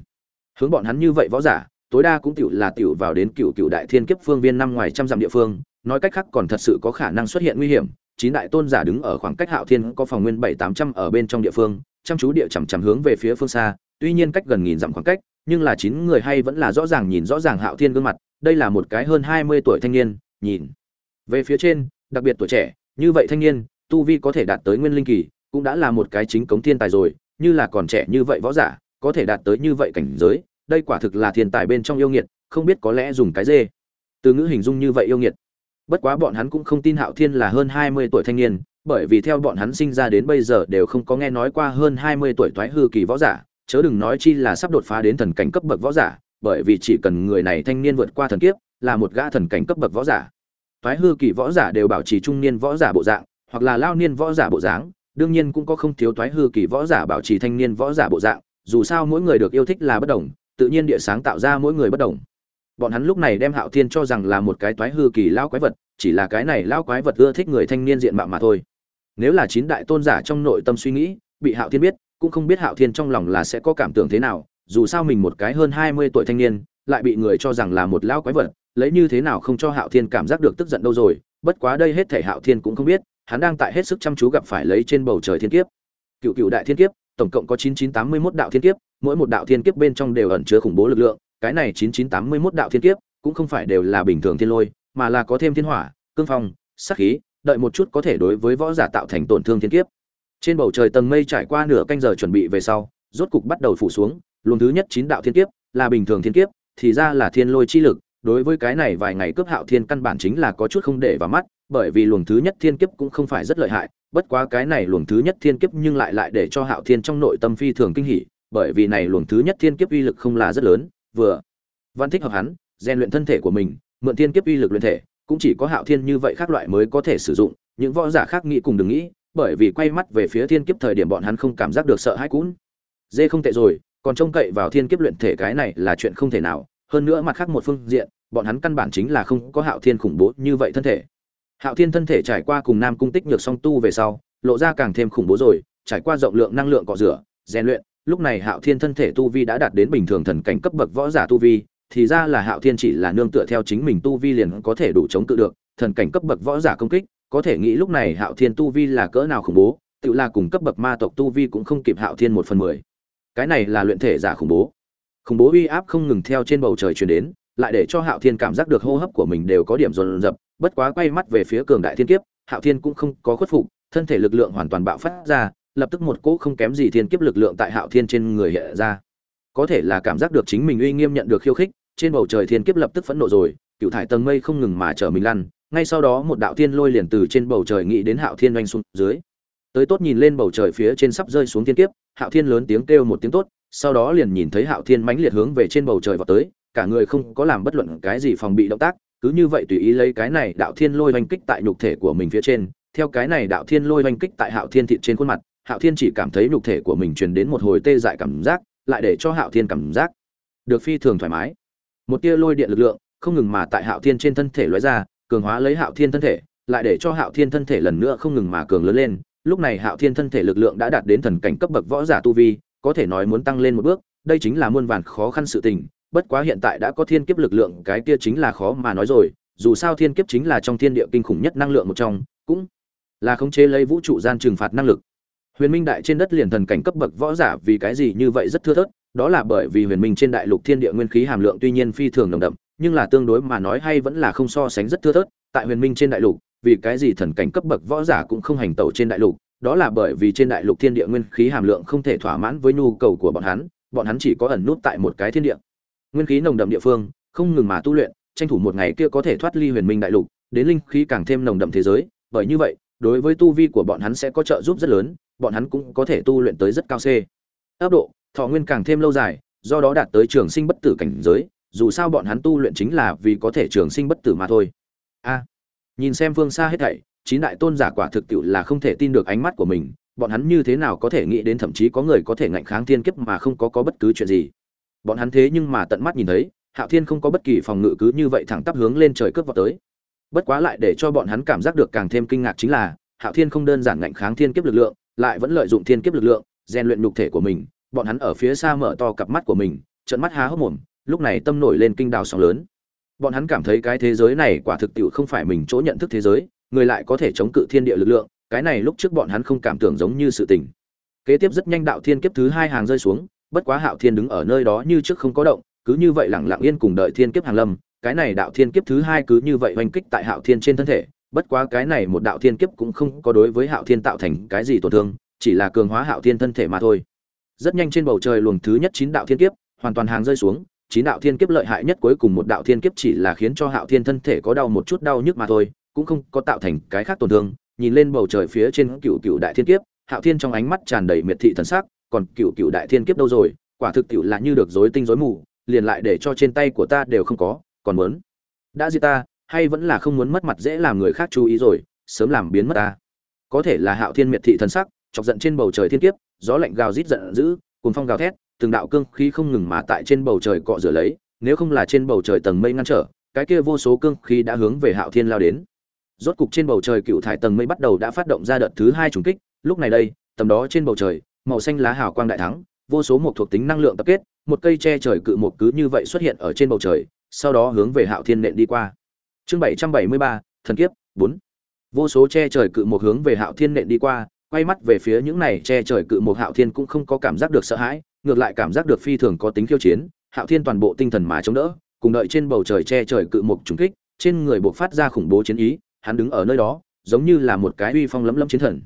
Hướng bọn hắn như vậy võ giả, tối đa cũng tiểu là tiểu vào đến cựu cựu đại thiên kiếp phương viên năm ngoài trăm dặm địa phương, nói cách khác còn thật sự có khả năng xuất hiện nguy hiểm. Chín đại tôn giả đứng ở khoảng cách hạo thiên có phòng nguyên bảy tám trăm ở bên trong địa phương, chăm chú địa chằm chằm hướng về phía phương xa, tuy nhiên cách gần nghìn dặm khoảng cách, nhưng là chín người hay vẫn là rõ ràng nhìn rõ ràng hạo thiên gương mặt, đây là một cái hơn hai mươi tuổi thanh niên, nhìn. Về phía trên, đặc biệt tuổi trẻ, như vậy thanh niên, tu vi có thể đạt tới nguyên linh kỳ cũng đã là một cái chính cống thiên tài rồi, như là còn trẻ như vậy võ giả, có thể đạt tới như vậy cảnh giới, đây quả thực là thiên tài bên trong yêu nghiệt, không biết có lẽ dùng cái dê. Từ ngữ hình dung như vậy yêu nghiệt. Bất quá bọn hắn cũng không tin hạo thiên là hơn hai mươi tuổi thanh niên, bởi vì theo bọn hắn sinh ra đến bây giờ đều không có nghe nói qua hơn hai mươi tuổi thoái hư kỳ võ giả, chớ đừng nói chi là sắp đột phá đến thần cảnh cấp bậc võ giả, bởi vì chỉ cần người này thanh niên vượt qua thần kiếp, là một gã thần cảnh cấp bậc võ giả. Thoái hư kỳ võ giả đều bảo trì trung niên võ giả bộ dạng, hoặc là lao niên võ giả bộ dáng đương nhiên cũng có không thiếu toái hư kỳ võ giả bảo trì thanh niên võ giả bộ dạng, dù sao mỗi người được yêu thích là bất đồng, tự nhiên địa sáng tạo ra mỗi người bất đồng. Bọn hắn lúc này đem hạo thiên cho rằng là một cái toái hư kỳ lao quái vật, chỉ là cái này lao quái vật ưa thích người thanh niên diện mạo mà thôi. Nếu là chín đại tôn giả trong nội tâm suy nghĩ, bị hạo thiên biết, cũng không biết hạo thiên trong lòng là sẽ có cảm tưởng thế nào, dù sao mình một cái hơn hai mươi tuổi thanh niên, lại bị người cho rằng là một lao quái vật, lấy như thế nào không cho hạo thiên cảm giác được tức giận đâu rồi, bất quá đây hết thể hạo thiên cũng không biết hắn đang tại hết sức chăm chú gặp phải lấy trên bầu trời thiên kiếp cựu cựu đại thiên kiếp tổng cộng có 9981 đạo thiên kiếp mỗi một đạo thiên kiếp bên trong đều ẩn chứa khủng bố lực lượng, cái này 9981 đạo thiên kiếp cũng không phải đều là bình thường thiên lôi, mà là có thêm thiên hỏa, cương phong, sát khí, đợi một chút có thể đối với võ giả tạo thành tổn thương thiên kiếp. Trên bầu trời tầng mây trải qua nửa canh giờ chuẩn bị về sau, rốt cục bắt đầu phủ xuống, luồng thứ nhất chín đạo thiên kiếp, là bình thường thiên kiếp, thì ra là thiên lôi chi lực, đối với cái này vài ngày cướp hạo thiên căn bản chính là có chút không để vào mắt, bởi vì luồng thứ nhất thiên kiếp cũng không phải rất lợi hại, bất quá cái này luồng thứ nhất thiên kiếp nhưng lại lại để cho hạo thiên trong nội tâm phi thường kinh hỉ, bởi vì này luồng thứ nhất thiên kiếp uy lực không là rất lớn, vừa văn thích hợp hắn, rèn luyện thân thể của mình, mượn thiên kiếp uy lực luyện thể, cũng chỉ có Hạo Thiên như vậy khác loại mới có thể sử dụng, những võ giả khác nghĩ cùng đừng nghĩ, bởi vì quay mắt về phía thiên kiếp thời điểm bọn hắn không cảm giác được sợ hãi cún. Dê không tệ rồi, còn trông cậy vào thiên kiếp luyện thể cái này là chuyện không thể nào, hơn nữa mặt khác một phương diện, bọn hắn căn bản chính là không có Hạo Thiên khủng bố như vậy thân thể. Hạo Thiên thân thể trải qua cùng Nam cung tích nhược song tu về sau, lộ ra càng thêm khủng bố rồi, trải qua rộng lượng năng lượng cọ rửa, rèn luyện, lúc này Hạo Thiên thân thể tu vi đã đạt đến bình thường thần cảnh cấp bậc võ giả tu vi, thì ra là Hạo Thiên chỉ là nương tựa theo chính mình tu vi liền có thể đủ chống cự được, thần cảnh cấp bậc võ giả công kích, có thể nghĩ lúc này Hạo Thiên tu vi là cỡ nào khủng bố, tự là cùng cấp bậc ma tộc tu vi cũng không kịp Hạo Thiên một phần mười. Cái này là luyện thể giả khủng bố. Khủng bố uy áp không ngừng theo trên bầu trời truyền đến, lại để cho Hạo Thiên cảm giác được hô hấp của mình đều có điểm dồn dập, bất quá quay mắt về phía cường đại thiên kiếp, Hạo Thiên cũng không có khuất phục, thân thể lực lượng hoàn toàn bạo phát ra, lập tức một cỗ không kém gì thiên kiếp lực lượng tại Hạo Thiên trên người hiện ra. Có thể là cảm giác được chính mình uy nghiêm nhận được khiêu khích, trên bầu trời thiên kiếp lập tức phẫn nộ rồi, cựu thải tầng mây không ngừng mà trở mình lăn, ngay sau đó một đạo thiên lôi liền từ trên bầu trời nghĩ đến Hạo Thiên oanh xuống dưới. Tới tốt nhìn lên bầu trời phía trên sắp rơi xuống thiên kiếp, Hạo Thiên lớn tiếng kêu một tiếng tốt, sau đó liền nhìn thấy Hạo Thiên mãnh liệt hướng về trên bầu trời vọt tới, cả người không có làm bất luận cái gì phòng bị động tác, cứ như vậy tùy ý lấy cái này đạo thiên lôi oanh kích tại nhục thể của mình phía trên, theo cái này đạo thiên lôi oanh kích tại Hạo Thiên thịt trên khuôn mặt, hạo thiên chỉ cảm thấy nhục thể của mình truyền đến một hồi tê dại cảm giác lại để cho hạo thiên cảm giác được phi thường thoải mái. Một tia lôi điện lực lượng không ngừng mà tại hạo thiên trên thân thể lóe ra cường hóa lấy hạo thiên thân thể lại để cho hạo thiên thân thể lần nữa không ngừng mà cường lớn lên. Lúc này hạo thiên thân thể lực lượng đã đạt đến thần cảnh cấp bậc võ giả tu vi có thể nói muốn tăng lên một bước đây chính là muôn vàn khó khăn sự tình bất quá hiện tại đã có thiên kiếp lực lượng, cái kia chính là khó mà nói rồi, dù sao thiên kiếp chính là trong thiên địa kinh khủng nhất năng lượng một trong, cũng là khống chế lấy vũ trụ gian trừng phạt năng lực. Huyền minh đại trên đất liền thần cảnh cấp bậc võ giả vì cái gì như vậy rất thưa thớt, đó là bởi vì huyền minh trên đại lục thiên địa nguyên khí hàm lượng tuy nhiên phi thường nồng đậm, nhưng là tương đối mà nói hay vẫn là không so sánh rất thưa thớt, tại huyền minh trên đại lục, vì cái gì thần cảnh cấp bậc võ giả cũng không hành tẩu trên đại lục, đó là bởi vì trên đại lục thiên địa nguyên khí hàm lượng không thể thỏa mãn với nhu cầu của bọn hắn bọn hắn chỉ có ẩn nút tại một cái thiên địa nguyên khí nồng đậm địa phương, không ngừng mà tu luyện, tranh thủ một ngày kia có thể thoát ly huyền minh đại lục, đến linh khí càng thêm nồng đậm thế giới. Bởi như vậy, đối với tu vi của bọn hắn sẽ có trợ giúp rất lớn, bọn hắn cũng có thể tu luyện tới rất cao c. Ấp độ, thọ nguyên càng thêm lâu dài, do đó đạt tới trường sinh bất tử cảnh giới, dù sao bọn hắn tu luyện chính là vì có thể trường sinh bất tử mà thôi. A, nhìn xem phương xa hết thảy, chín đại tôn giả quả thực tiệu là không thể tin được ánh mắt của mình, bọn hắn như thế nào có thể nghĩ đến thậm chí có người có thể ngạnh kháng thiên kiếp mà không có có bất cứ chuyện gì bọn hắn thế nhưng mà tận mắt nhìn thấy, hạo thiên không có bất kỳ phòng ngự cứ như vậy thẳng tắp hướng lên trời cướp vào tới. Bất quá lại để cho bọn hắn cảm giác được càng thêm kinh ngạc chính là, hạo thiên không đơn giản ngạnh kháng thiên kiếp lực lượng, lại vẫn lợi dụng thiên kiếp lực lượng, rèn luyện nhục thể của mình. Bọn hắn ở phía xa mở to cặp mắt của mình trận mắt há hốc mồm, lúc này tâm nổi lên kinh đào sóng lớn. Bọn hắn cảm thấy cái thế giới này quả thực tiệu không phải mình chỗ nhận thức thế giới, người lại có thể chống cự thiên địa lực lượng, cái này lúc trước bọn hắn không cảm tưởng giống như sự tình. Kế tiếp rất nhanh đạo thiên kiếp thứ hai hàng rơi xuống bất quá hạo thiên đứng ở nơi đó như trước không có động, cứ như vậy lặng lặng yên cùng đợi thiên kiếp hàng lâm, cái này đạo thiên kiếp thứ hai cứ như vậy oanh kích tại hạo thiên trên thân thể, bất quá cái này một đạo thiên kiếp cũng không có đối với hạo thiên tạo thành cái gì tổn thương, chỉ là cường hóa hạo thiên thân thể mà thôi. Rất nhanh trên bầu trời luồng thứ nhất chín đạo thiên kiếp, hoàn toàn hàng rơi xuống, chín đạo thiên kiếp lợi hại nhất cuối cùng một đạo thiên kiếp chỉ là khiến cho hạo thiên thân thể có đau một chút đau nhức mà thôi, cũng không có tạo thành cái khác tổn thương. Nhìn lên bầu trời phía trên cựu cựu đại thiên kiếp, hạo thiên trong ánh mắt tràn đầy miệt thị thần sắc còn cựu cựu đại thiên kiếp đâu rồi, quả thực cựu là như được rối tinh rối mù, liền lại để cho trên tay của ta đều không có, còn muốn đã gì ta, hay vẫn là không muốn mất mặt dễ làm người khác chú ý rồi, sớm làm biến mất ta. Có thể là hạo thiên miệt thị thần sắc, chọc giận trên bầu trời thiên kiếp, gió lạnh gào rít giận dữ, cuồng phong gào thét, từng đạo cương khí không ngừng mà tại trên bầu trời cọ rửa lấy, nếu không là trên bầu trời tầng mây ngăn trở, cái kia vô số cương khí đã hướng về hạo thiên lao đến. Rốt cục trên bầu trời cựu thải tầng mây bắt đầu đã phát động ra đợt thứ hai trùng kích, lúc này đây, tầm đó trên bầu trời màu xanh lá hào quang đại thắng, vô số một thuộc tính năng lượng tập kết, một cây che trời cự một cứ như vậy xuất hiện ở trên bầu trời, sau đó hướng về hạo thiên nện đi qua. Chương bảy trăm bảy mươi ba, thần kiếp, bốn. Vô số che trời cự một hướng về hạo thiên nện đi qua, quay mắt về phía những này che trời cự một hạo thiên cũng không có cảm giác được sợ hãi, ngược lại cảm giác được phi thường có tính khiêu chiến, hạo thiên toàn bộ tinh thần mà chống đỡ, cùng đợi trên bầu trời che trời cự một trùng kích, trên người bộc phát ra khủng bố chiến ý, hắn đứng ở nơi đó, giống như là một cái uy phong lấm lấm chiến thần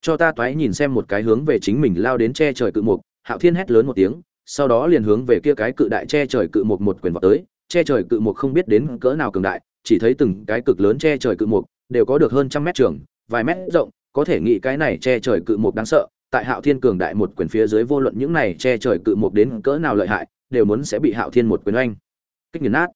cho ta toái nhìn xem một cái hướng về chính mình lao đến che trời cự mục, hạo thiên hét lớn một tiếng, sau đó liền hướng về kia cái cự đại che trời cự mục một quyền vào tới, che trời cự mục không biết đến cỡ nào cường đại, chỉ thấy từng cái cực lớn che trời cự mục đều có được hơn trăm mét trường, vài mét rộng, có thể nghĩ cái này che trời cự mục đáng sợ, tại hạo thiên cường đại một quyền phía dưới vô luận những này che trời cự mục đến cỡ nào lợi hại, đều muốn sẽ bị hạo thiên một quyền oanh. Kích nghiền nát.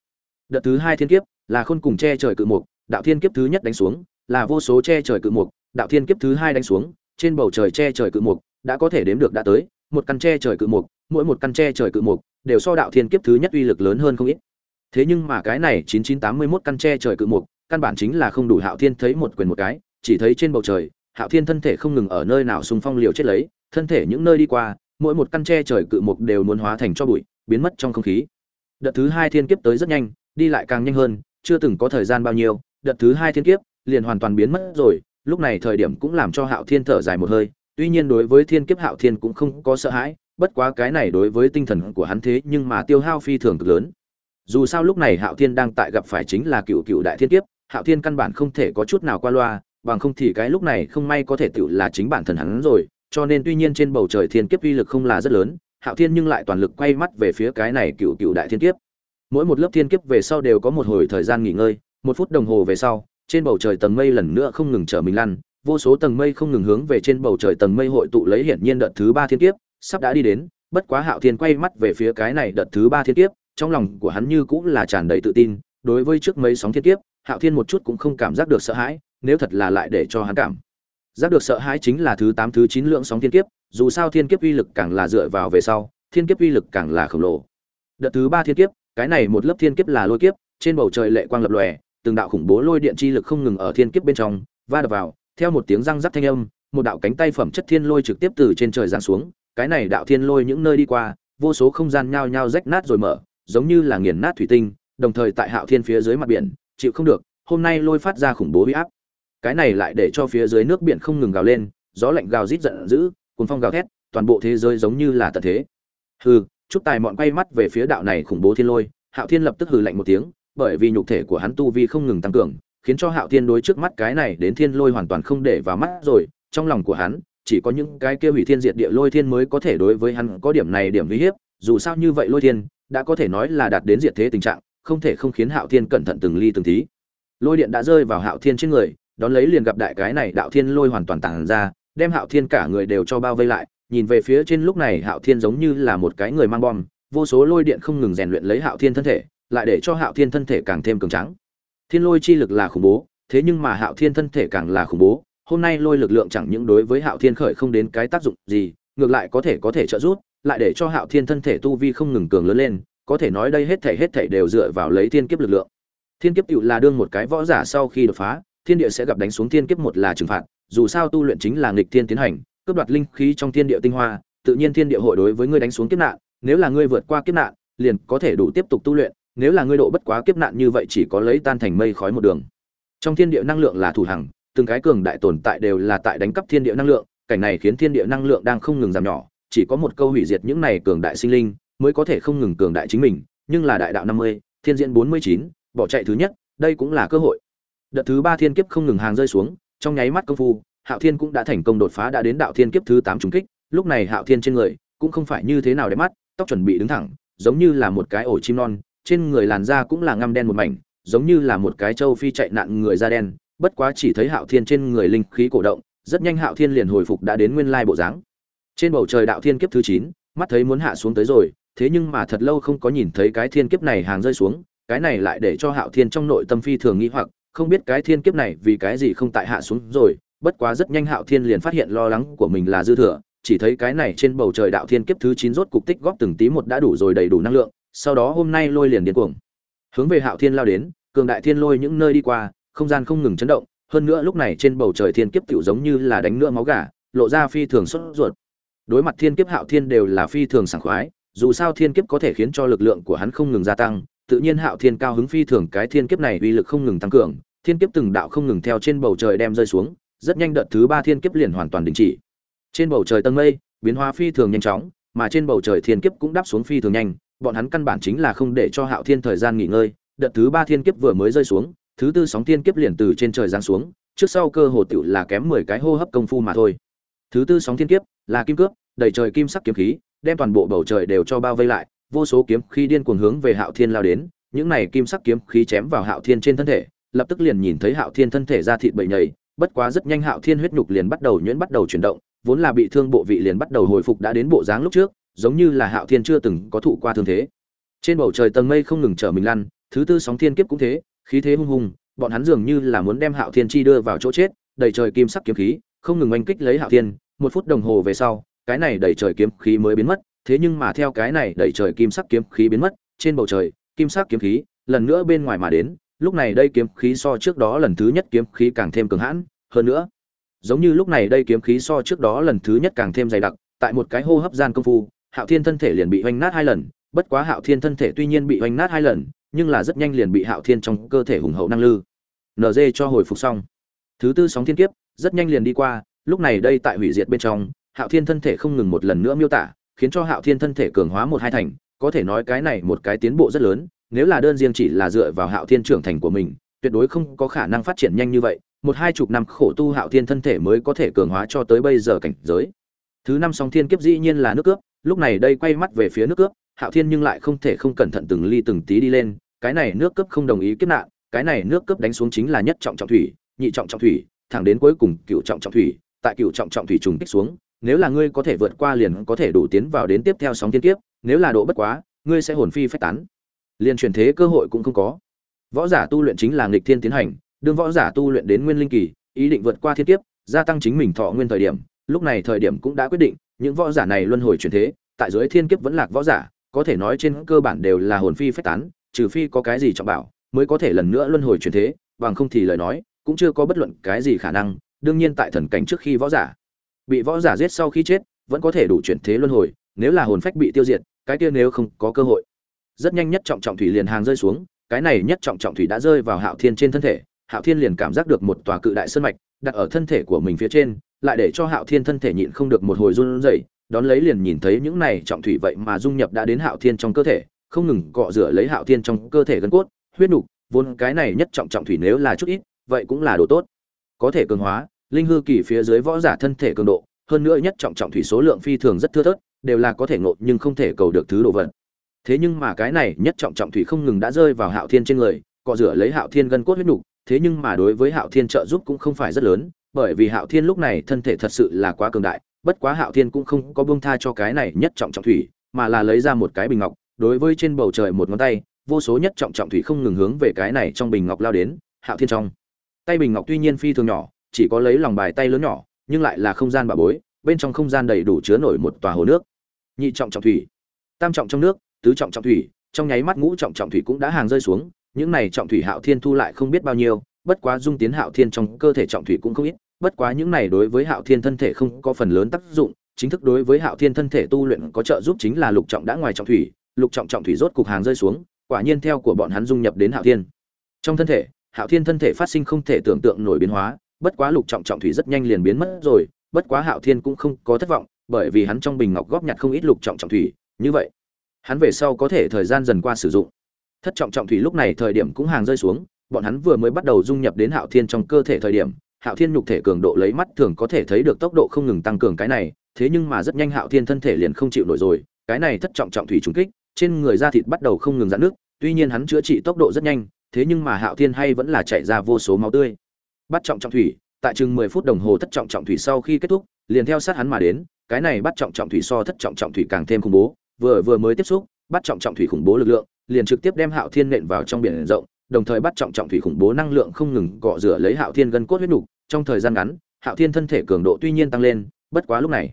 Đợt thứ hai thiên kiếp là khôn cùng che trời cự mục, đạo thiên kiếp thứ nhất đánh xuống, là vô số che trời cự mục đạo thiên kiếp thứ hai đánh xuống, trên bầu trời che trời cự mục, đã có thể đếm được đã tới, một căn che trời cự mục, mỗi một căn che trời cự mục đều so đạo thiên kiếp thứ nhất uy lực lớn hơn không ít. Thế nhưng mà cái này chín chín tám mươi mốt căn che trời cự mục, căn bản chính là không đủ hạo thiên thấy một quyền một cái, chỉ thấy trên bầu trời, hạo thiên thân thể không ngừng ở nơi nào xung phong liều chết lấy, thân thể những nơi đi qua, mỗi một căn tre trời cự mục đều muốn hóa thành cho bụi, biến mất trong không khí. Đợt thứ hai thiên kiếp tới rất nhanh, đi lại càng nhanh hơn, chưa từng có thời gian bao nhiêu, đợt thứ hai thiên kiếp liền hoàn toàn biến mất rồi lúc này thời điểm cũng làm cho hạo thiên thở dài một hơi, tuy nhiên đối với thiên kiếp hạo thiên cũng không có sợ hãi, bất quá cái này đối với tinh thần của hắn thế nhưng mà tiêu hao phi thường cực lớn. Dù sao lúc này hạo thiên đang tại gặp phải chính là cựu cựu đại thiên kiếp, hạo thiên căn bản không thể có chút nào qua loa, bằng không thì cái lúc này không may có thể tự là chính bản thân hắn rồi, cho nên tuy nhiên trên bầu trời thiên kiếp uy lực không là rất lớn, hạo thiên nhưng lại toàn lực quay mắt về phía cái này cựu cựu đại thiên kiếp. Mỗi một lớp thiên kiếp về sau đều có một hồi thời gian nghỉ ngơi, một phút đồng hồ về sau trên bầu trời tầng mây lần nữa không ngừng trở mình lăn, vô số tầng mây không ngừng hướng về trên bầu trời tầng mây hội tụ lấy hiển nhiên đợt thứ ba thiên kiếp, sắp đã đi đến, bất quá hạo thiên quay mắt về phía cái này đợt thứ ba thiên kiếp, trong lòng của hắn như cũng là tràn đầy tự tin, đối với trước mấy sóng thiên kiếp, hạo thiên một chút cũng không cảm giác được sợ hãi, nếu thật là lại để cho hắn cảm giác được sợ hãi chính là thứ tám, thứ chín lượng sóng thiên kiếp, dù sao thiên kiếp uy lực càng là dựa vào về sau, thiên kiếp uy lực càng là khổng lồ. Đợt thứ ba thiên kiếp, cái này một lớp thiên kiếp là lôi kiếp, trên bầu trời lệ quang lập lòe từng đạo khủng bố lôi điện chi lực không ngừng ở thiên kiếp bên trong, va đập vào, theo một tiếng răng rắc thanh âm, một đạo cánh tay phẩm chất thiên lôi trực tiếp từ trên trời giáng xuống, cái này đạo thiên lôi những nơi đi qua, vô số không gian nhao nhao rách nát rồi mở, giống như là nghiền nát thủy tinh, đồng thời tại hạo thiên phía dưới mặt biển, chịu không được, hôm nay lôi phát ra khủng bố huy áp. Cái này lại để cho phía dưới nước biển không ngừng gào lên, gió lạnh gào rít giận dữ cuốn phong gào thét, toàn bộ thế giới giống như là tận thế. Hừ chúc tài mọn quay mắt về phía đạo này khủng bố thiên lôi, hạo thiên lập tức hừ lạnh một tiếng bởi vì nhục thể của hắn tu vi không ngừng tăng cường, khiến cho hạo thiên đối trước mắt cái này đến thiên lôi hoàn toàn không để vào mắt rồi. Trong lòng của hắn, chỉ có những cái kia hủy thiên diệt địa lôi thiên mới có thể đối với hắn có điểm này điểm uy hiếp. Dù sao như vậy lôi thiên, đã có thể nói là đạt đến diệt thế tình trạng, không thể không khiến hạo thiên cẩn thận từng ly từng tí. Lôi điện đã rơi vào hạo thiên trên người, đón lấy liền gặp đại cái này đạo thiên lôi hoàn toàn tản ra, đem hạo thiên cả người đều cho bao vây lại. Nhìn về phía trên lúc này hạo thiên giống như là một cái người mang bom, vô số lôi điện không ngừng rèn luyện lấy hạo thiên thân thể lại để cho hạo thiên thân thể càng thêm cường tráng. thiên lôi chi lực là khủng bố, thế nhưng mà hạo thiên thân thể càng là khủng bố, hôm nay lôi lực lượng chẳng những đối với hạo thiên khởi không đến cái tác dụng gì, ngược lại có thể có thể trợ giúp, lại để cho hạo thiên thân thể tu vi không ngừng cường lớn lên, có thể nói đây hết thể hết thể đều dựa vào lấy thiên kiếp lực lượng thiên kiếp tựu là đương một cái võ giả sau khi đột phá, thiên địa sẽ gặp đánh xuống thiên kiếp một là trừng phạt, dù sao tu luyện chính là nghịch thiên tiến hành, cướp đoạt linh khí trong thiên địa tinh hoa, tự nhiên thiên địa hội đối với ngươi đánh xuống kiếp nạn, nếu là ngươi vượt qua kiếp nạn, liền có thể đủ tiếp tục tu luyện nếu là ngươi độ bất quá kiếp nạn như vậy chỉ có lấy tan thành mây khói một đường. Trong thiên địa năng lượng là thủ hằng, từng cái cường đại tồn tại đều là tại đánh cắp thiên địa năng lượng, cảnh này khiến thiên địa năng lượng đang không ngừng giảm nhỏ, chỉ có một câu hủy diệt những này cường đại sinh linh mới có thể không ngừng cường đại chính mình, nhưng là đại đạo năm mươi, thiên diễn bốn mươi chín, bỏ chạy thứ nhất, đây cũng là cơ hội. Đợt thứ ba thiên kiếp không ngừng hàng rơi xuống, trong nháy mắt công phu, hạo thiên cũng đã thành công đột phá đã đến đạo thiên kiếp thứ tám trùng kích, lúc này hạo thiên trên người cũng không phải như thế nào để mắt, tóc chuẩn bị đứng thẳng, giống như là một cái ổ chim non trên người làn da cũng là ngăm đen một mảnh, giống như là một cái châu phi chạy nạn người da đen, bất quá chỉ thấy hạo thiên trên người linh khí cổ động, rất nhanh hạo thiên liền hồi phục đã đến nguyên lai bộ dáng. Trên bầu trời đạo thiên kiếp thứ chín, mắt thấy muốn hạ xuống tới rồi, thế nhưng mà thật lâu không có nhìn thấy cái thiên kiếp này hàng rơi xuống, cái này lại để cho hạo thiên trong nội tâm phi thường nghĩ hoặc, không biết cái thiên kiếp này vì cái gì không tại hạ xuống rồi, bất quá rất nhanh hạo thiên liền phát hiện lo lắng của mình là dư thừa, chỉ thấy cái này trên bầu trời đạo thiên kiếp thứ chín rốt cục tích góp từng tí một đã đủ rồi đầy đủ năng lượng sau đó hôm nay lôi liền điên cuồng. Hướng về hạo thiên lao đến, cường đại thiên lôi những nơi đi qua, không gian không ngừng chấn động, hơn nữa lúc này trên bầu trời thiên kiếp tiểu giống như là đánh nữa máu gà, lộ ra phi thường xuất ruột. Đối mặt thiên kiếp hạo thiên đều là phi thường sảng khoái, dù sao thiên kiếp có thể khiến cho lực lượng của hắn không ngừng gia tăng, tự nhiên hạo thiên cao hứng phi thường cái thiên kiếp này uy lực không ngừng tăng cường, thiên kiếp từng đạo không ngừng theo trên bầu trời đem rơi xuống, rất nhanh đợt thứ ba thiên kiếp liền hoàn toàn đình chỉ. Trên bầu trời tầng mây, biến hóa phi thường nhanh chóng, mà trên bầu trời thiên kiếp cũng đáp xuống phi thường nhanh bọn hắn căn bản chính là không để cho hạo thiên thời gian nghỉ ngơi đợt thứ ba thiên kiếp vừa mới rơi xuống thứ tư sóng thiên kiếp liền từ trên trời giáng xuống trước sau cơ hồ tiểu là kém mười cái hô hấp công phu mà thôi. Thứ tư sóng thiên kiếp là kim cước, đầy trời kim sắc kiếm khí đem toàn bộ bầu trời đều cho bao vây lại vô số kiếm khí điên cuồng hướng về hạo thiên lao đến những này kim sắc kiếm khí chém vào hạo thiên trên thân thể lập tức liền nhìn thấy hạo thiên thân thể ra thịt bầy nhầy bất quá rất nhanh hạo thiên huyết nhục liền bắt đầu nhuyễn bắt đầu chuyển động vốn là bị thương bộ vị liền bắt đầu hồi phục đã đến bộ dáng lúc trước giống như là hạo thiên chưa từng có thụ qua thương thế. Trên bầu trời tầng mây không ngừng trở mình lăn, thứ tư sóng thiên kiếp cũng thế, khí thế hung hùng, bọn hắn dường như là muốn đem hạo thiên chi đưa vào chỗ chết, đầy trời kim sắc kiếm khí, không ngừng oanh kích lấy hạo thiên, một phút đồng hồ về sau, cái này đầy trời kiếm khí mới biến mất, thế nhưng mà theo cái này đầy trời kim sắc kiếm khí biến mất, trên bầu trời, kim sắc kiếm khí lần nữa bên ngoài mà đến, lúc này đây kiếm khí so trước đó lần thứ nhất kiếm khí càng thêm cường hãn, hơn nữa, giống như lúc này đây kiếm khí so trước đó lần thứ nhất càng thêm dày đặc, tại một cái hô hấp gian công phu hạo thiên thân thể liền bị hoành nát hai lần, bất quá hạo thiên thân thể tuy nhiên bị hoành nát hai lần, nhưng là rất nhanh liền bị hạo thiên trong cơ thể hùng hậu năng lư. Nz cho hồi phục xong. Thứ tư sóng thiên kiếp, rất nhanh liền đi qua, lúc này đây tại hủy diệt bên trong, hạo thiên thân thể không ngừng một lần nữa miêu tả, khiến cho hạo thiên thân thể cường hóa một hai thành, có thể nói cái này một cái tiến bộ rất lớn, nếu là đơn riêng chỉ là dựa vào hạo thiên trưởng thành của mình, tuyệt đối không có khả năng phát triển nhanh như vậy, một hai chục năm khổ tu hạo thiên thân thể mới có thể cường hóa cho tới bây giờ cảnh giới. Thứ năm sóng thiên kiếp dĩ nhiên là nước cướp lúc này đây quay mắt về phía nước cướp, hạo thiên nhưng lại không thể không cẩn thận từng ly từng tí đi lên, cái này nước cướp không đồng ý kiếp nạn, cái này nước cướp đánh xuống chính là nhất trọng trọng thủy, nhị trọng trọng thủy, thẳng đến cuối cùng cựu trọng trọng thủy, tại cựu trọng trọng thủy trùng kích xuống, nếu là ngươi có thể vượt qua liền có thể đủ tiến vào đến tiếp theo sóng thiên kiếp, nếu là độ bất quá, ngươi sẽ hồn phi phách tán. Liền truyền thế cơ hội cũng không có. Võ giả tu luyện chính là nghịch thiên tiến hành, đương võ giả tu luyện đến nguyên linh kỳ, ý định vượt qua thiên kiếp, gia tăng chính mình thọ nguyên thời điểm, lúc này thời điểm cũng đã quyết định những võ giả này luân hồi chuyển thế, tại dưới thiên kiếp vẫn lạc võ giả, có thể nói trên cơ bản đều là hồn phi phách tán, trừ phi có cái gì trọng bảo, mới có thể lần nữa luân hồi chuyển thế, bằng không thì lời nói, cũng chưa có bất luận cái gì khả năng. Đương nhiên tại thần cảnh trước khi võ giả, bị võ giả giết sau khi chết, vẫn có thể đủ chuyển thế luân hồi, nếu là hồn phách bị tiêu diệt, cái kia nếu không có cơ hội. Rất nhanh nhất trọng trọng thủy liền hàng rơi xuống, cái này nhất trọng trọng thủy đã rơi vào hạo thiên trên thân thể, hạo thiên liền cảm giác được một tòa cự đại sơn mạch đặt ở thân thể của mình phía trên, lại để cho hạo thiên thân thể nhịn không được một hồi run rẩy, đón lấy liền nhìn thấy những này trọng thủy vậy mà dung nhập đã đến hạo thiên trong cơ thể, không ngừng cọ rửa lấy hạo thiên trong cơ thể gân cốt, huyết nục, vốn cái này nhất trọng trọng thủy nếu là chút ít, vậy cũng là đồ tốt. Có thể cường hóa, linh hư kỳ phía dưới võ giả thân thể cường độ, hơn nữa nhất trọng trọng thủy số lượng phi thường rất thưa thớt, đều là có thể ngộ nhưng không thể cầu được thứ đồ vật. Thế nhưng mà cái này nhất trọng trọng thủy không ngừng đã rơi vào hạo thiên trên người, cọ rửa lấy hạo thiên gân cốt huyết nục thế nhưng mà đối với hạo thiên trợ giúp cũng không phải rất lớn, bởi vì hạo thiên lúc này thân thể thật sự là quá cường đại, bất quá hạo thiên cũng không có buông tha cho cái này nhất trọng trọng thủy, mà là lấy ra một cái bình ngọc, đối với trên bầu trời một ngón tay, vô số nhất trọng trọng thủy không ngừng hướng về cái này trong bình ngọc lao đến, hạo thiên trong. Tay bình ngọc tuy nhiên phi thường nhỏ, chỉ có lấy lòng bài tay lớn nhỏ, nhưng lại là không gian bà bối, bên trong không gian đầy đủ chứa nổi một tòa hồ nước. Nhị trọng trọng thủy. Tam trọng trong nước, tứ trọng trọng thủy, trong nháy mắt ngũ trọng trọng thủy cũng đã hàng rơi xuống những này trọng thủy hạo thiên thu lại không biết bao nhiêu, bất quá dung tiến hạo thiên trong cơ thể trọng thủy cũng không ít, bất quá những này đối với hạo thiên thân thể không có phần lớn tác dụng, chính thức đối với hạo thiên thân thể tu luyện có trợ giúp chính là lục trọng đã ngoài trọng thủy, lục trọng trọng thủy rốt cục hàng rơi xuống, quả nhiên theo của bọn hắn dung nhập đến hạo thiên. Trong thân thể, hạo thiên thân thể phát sinh không thể tưởng tượng nổi biến hóa, bất quá lục trọng trọng thủy rất nhanh liền biến mất rồi, bất quá hạo thiên cũng không có thất vọng, bởi vì hắn trong bình ngọc góp nhặt không ít lục trọng trọng thủy, như vậy, hắn về sau có thể thời gian dần qua sử dụng thất trọng trọng thủy lúc này thời điểm cũng hàng rơi xuống, bọn hắn vừa mới bắt đầu dung nhập đến hạo thiên trong cơ thể thời điểm, hạo thiên nhục thể cường độ lấy mắt thường có thể thấy được tốc độ không ngừng tăng cường cái này, thế nhưng mà rất nhanh hạo thiên thân thể liền không chịu nổi rồi, cái này thất trọng trọng thủy trùng kích, trên người da thịt bắt đầu không ngừng giãn nước tuy nhiên hắn chữa trị tốc độ rất nhanh, thế nhưng mà hạo thiên hay vẫn là chạy ra vô số máu tươi. Bắt trọng trọng thủy, tại chừng mười phút đồng hồ thất trọng trọng thủy sau khi kết thúc, liền theo sát hắn mà đến, cái này bắt trọng trọng thủy so thất trọng trọng thủy càng thêm khủng bố, vừa vừa mới tiếp xúc, bắt trọng trọng thủy khủng bố lực lượng liền trực tiếp đem hạo thiên nện vào trong biển rộng, đồng thời bắt trọng trọng thủy khủng bố năng lượng không ngừng cọ rửa lấy hạo thiên gân cốt huyết nục. Trong thời gian ngắn, hạo thiên thân thể cường độ tuy nhiên tăng lên, bất quá lúc này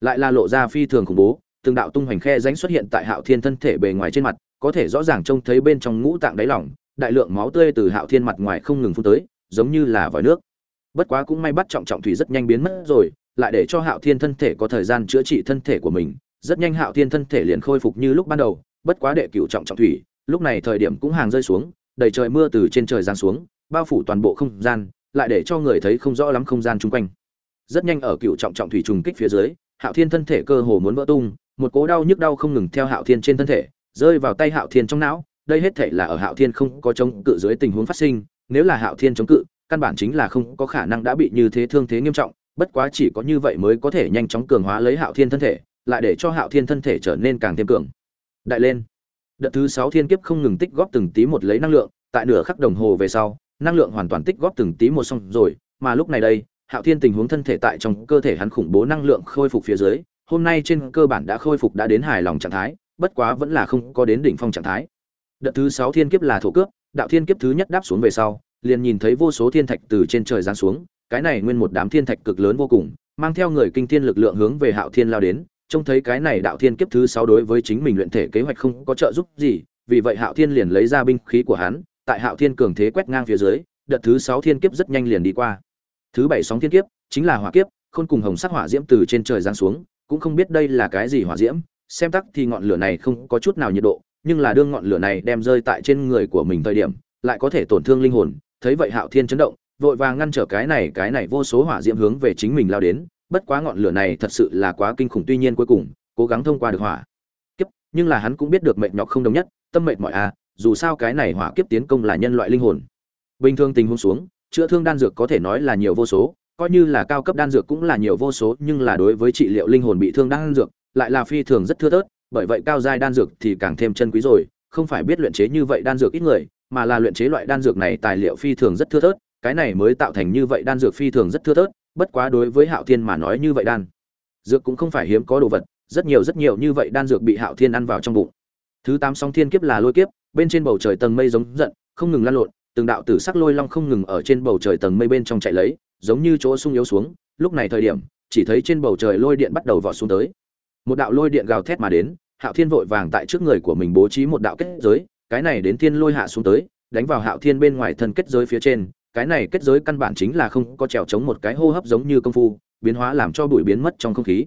lại là lộ ra phi thường khủng bố. Từng đạo tung hoành khe rãnh xuất hiện tại hạo thiên thân thể bề ngoài trên mặt, có thể rõ ràng trông thấy bên trong ngũ tạng đáy lỏng, đại lượng máu tươi từ hạo thiên mặt ngoài không ngừng phun tới, giống như là vòi nước. Bất quá cũng may bắt trọng trọng thủy rất nhanh biến mất rồi, lại để cho hạo thiên thân thể có thời gian chữa trị thân thể của mình. Rất nhanh hạo thiên thân thể liền khôi phục như lúc ban đầu bất quá đệ cửu trọng trọng thủy, lúc này thời điểm cũng hàng rơi xuống, đầy trời mưa từ trên trời giáng xuống, bao phủ toàn bộ không gian, lại để cho người thấy không rõ lắm không gian chung quanh. Rất nhanh ở cựu trọng trọng thủy trùng kích phía dưới, hạo thiên thân thể cơ hồ muốn vỡ tung, một cố đau nhức đau không ngừng theo hạo thiên trên thân thể, rơi vào tay hạo thiên trong não, đây hết thể là ở hạo thiên không có chống cự dưới tình huống phát sinh, nếu là hạo thiên chống cự, căn bản chính là không có khả năng đã bị như thế thương thế nghiêm trọng, bất quá chỉ có như vậy mới có thể nhanh chóng cường hóa lấy hạo thiên thân thể, lại để cho hạo thiên thân thể trở nên càng thêm cường đại lên. Đợt thứ sáu thiên kiếp không ngừng tích góp từng tí một lấy năng lượng, tại nửa khắc đồng hồ về sau, năng lượng hoàn toàn tích góp từng tí một xong rồi, mà lúc này đây, hạo thiên tình huống thân thể tại trong cơ thể hắn khủng bố năng lượng khôi phục phía dưới, hôm nay trên cơ bản đã khôi phục đã đến hài lòng trạng thái, bất quá vẫn là không có đến đỉnh phong trạng thái. Đợt thứ sáu thiên kiếp là thổ cướp, đạo thiên kiếp thứ nhất đáp xuống về sau, liền nhìn thấy vô số thiên thạch từ trên trời giáng xuống, cái này nguyên một đám thiên thạch cực lớn vô cùng, mang theo người kinh thiên lực lượng hướng về hạo thiên lao đến trông thấy cái này đạo thiên kiếp thứ sáu đối với chính mình luyện thể kế hoạch không có trợ giúp gì, vì vậy hạo thiên liền lấy ra binh khí của hắn, tại hạo thiên cường thế quét ngang phía dưới, đợt thứ sáu thiên kiếp rất nhanh liền đi qua. Thứ bảy sóng thiên kiếp, chính là hỏa kiếp, khôn cùng hồng sắc hỏa diễm từ trên trời giáng xuống, cũng không biết đây là cái gì hỏa diễm, xem tắc thì ngọn lửa này không có chút nào nhiệt độ, nhưng là đương ngọn lửa này đem rơi tại trên người của mình thời điểm, lại có thể tổn thương linh hồn, thấy vậy hạo thiên chấn động, vội vàng ngăn trở cái này cái này vô số hỏa diễm hướng về chính mình lao đến bất quá ngọn lửa này thật sự là quá kinh khủng, tuy nhiên cuối cùng, cố gắng thông qua được hỏa kiếp, nhưng là hắn cũng biết được mệt nhọc không đồng nhất, tâm mệt mỏi à dù sao cái này hỏa kiếp tiến công là nhân loại linh hồn. Bình thường tình huống xuống, chữa thương đan dược có thể nói là nhiều vô số, coi như là cao cấp đan dược cũng là nhiều vô số, nhưng là đối với trị liệu linh hồn bị thương đan dược, lại là phi thường rất thưa thớt, bởi vậy cao giai đan dược thì càng thêm chân quý rồi, không phải biết luyện chế như vậy đan dược ít người, mà là luyện chế loại đan dược này tài liệu phi thường rất thưa thớt, cái này mới tạo thành như vậy đan dược phi thường rất thưa thớt bất quá đối với hạo thiên mà nói như vậy đan, dược cũng không phải hiếm có đồ vật, rất nhiều rất nhiều như vậy đan dược bị hạo thiên ăn vào trong bụng. Thứ tám song thiên kiếp là lôi kiếp, bên trên bầu trời tầng mây giống giận, không ngừng lan lộn, từng đạo tử sắc lôi long không ngừng ở trên bầu trời tầng mây bên trong chạy lấy, giống như chỗ sung yếu xuống, lúc này thời điểm, chỉ thấy trên bầu trời lôi điện bắt đầu vọt xuống tới. Một đạo lôi điện gào thét mà đến, hạo thiên vội vàng tại trước người của mình bố trí một đạo kết giới, cái này đến thiên lôi hạ xuống tới, đánh vào hạo thiên bên ngoài thân kết giới phía trên cái này kết giới căn bản chính là không có trèo chống một cái hô hấp giống như công phu, biến hóa làm cho bụi biến mất trong không khí.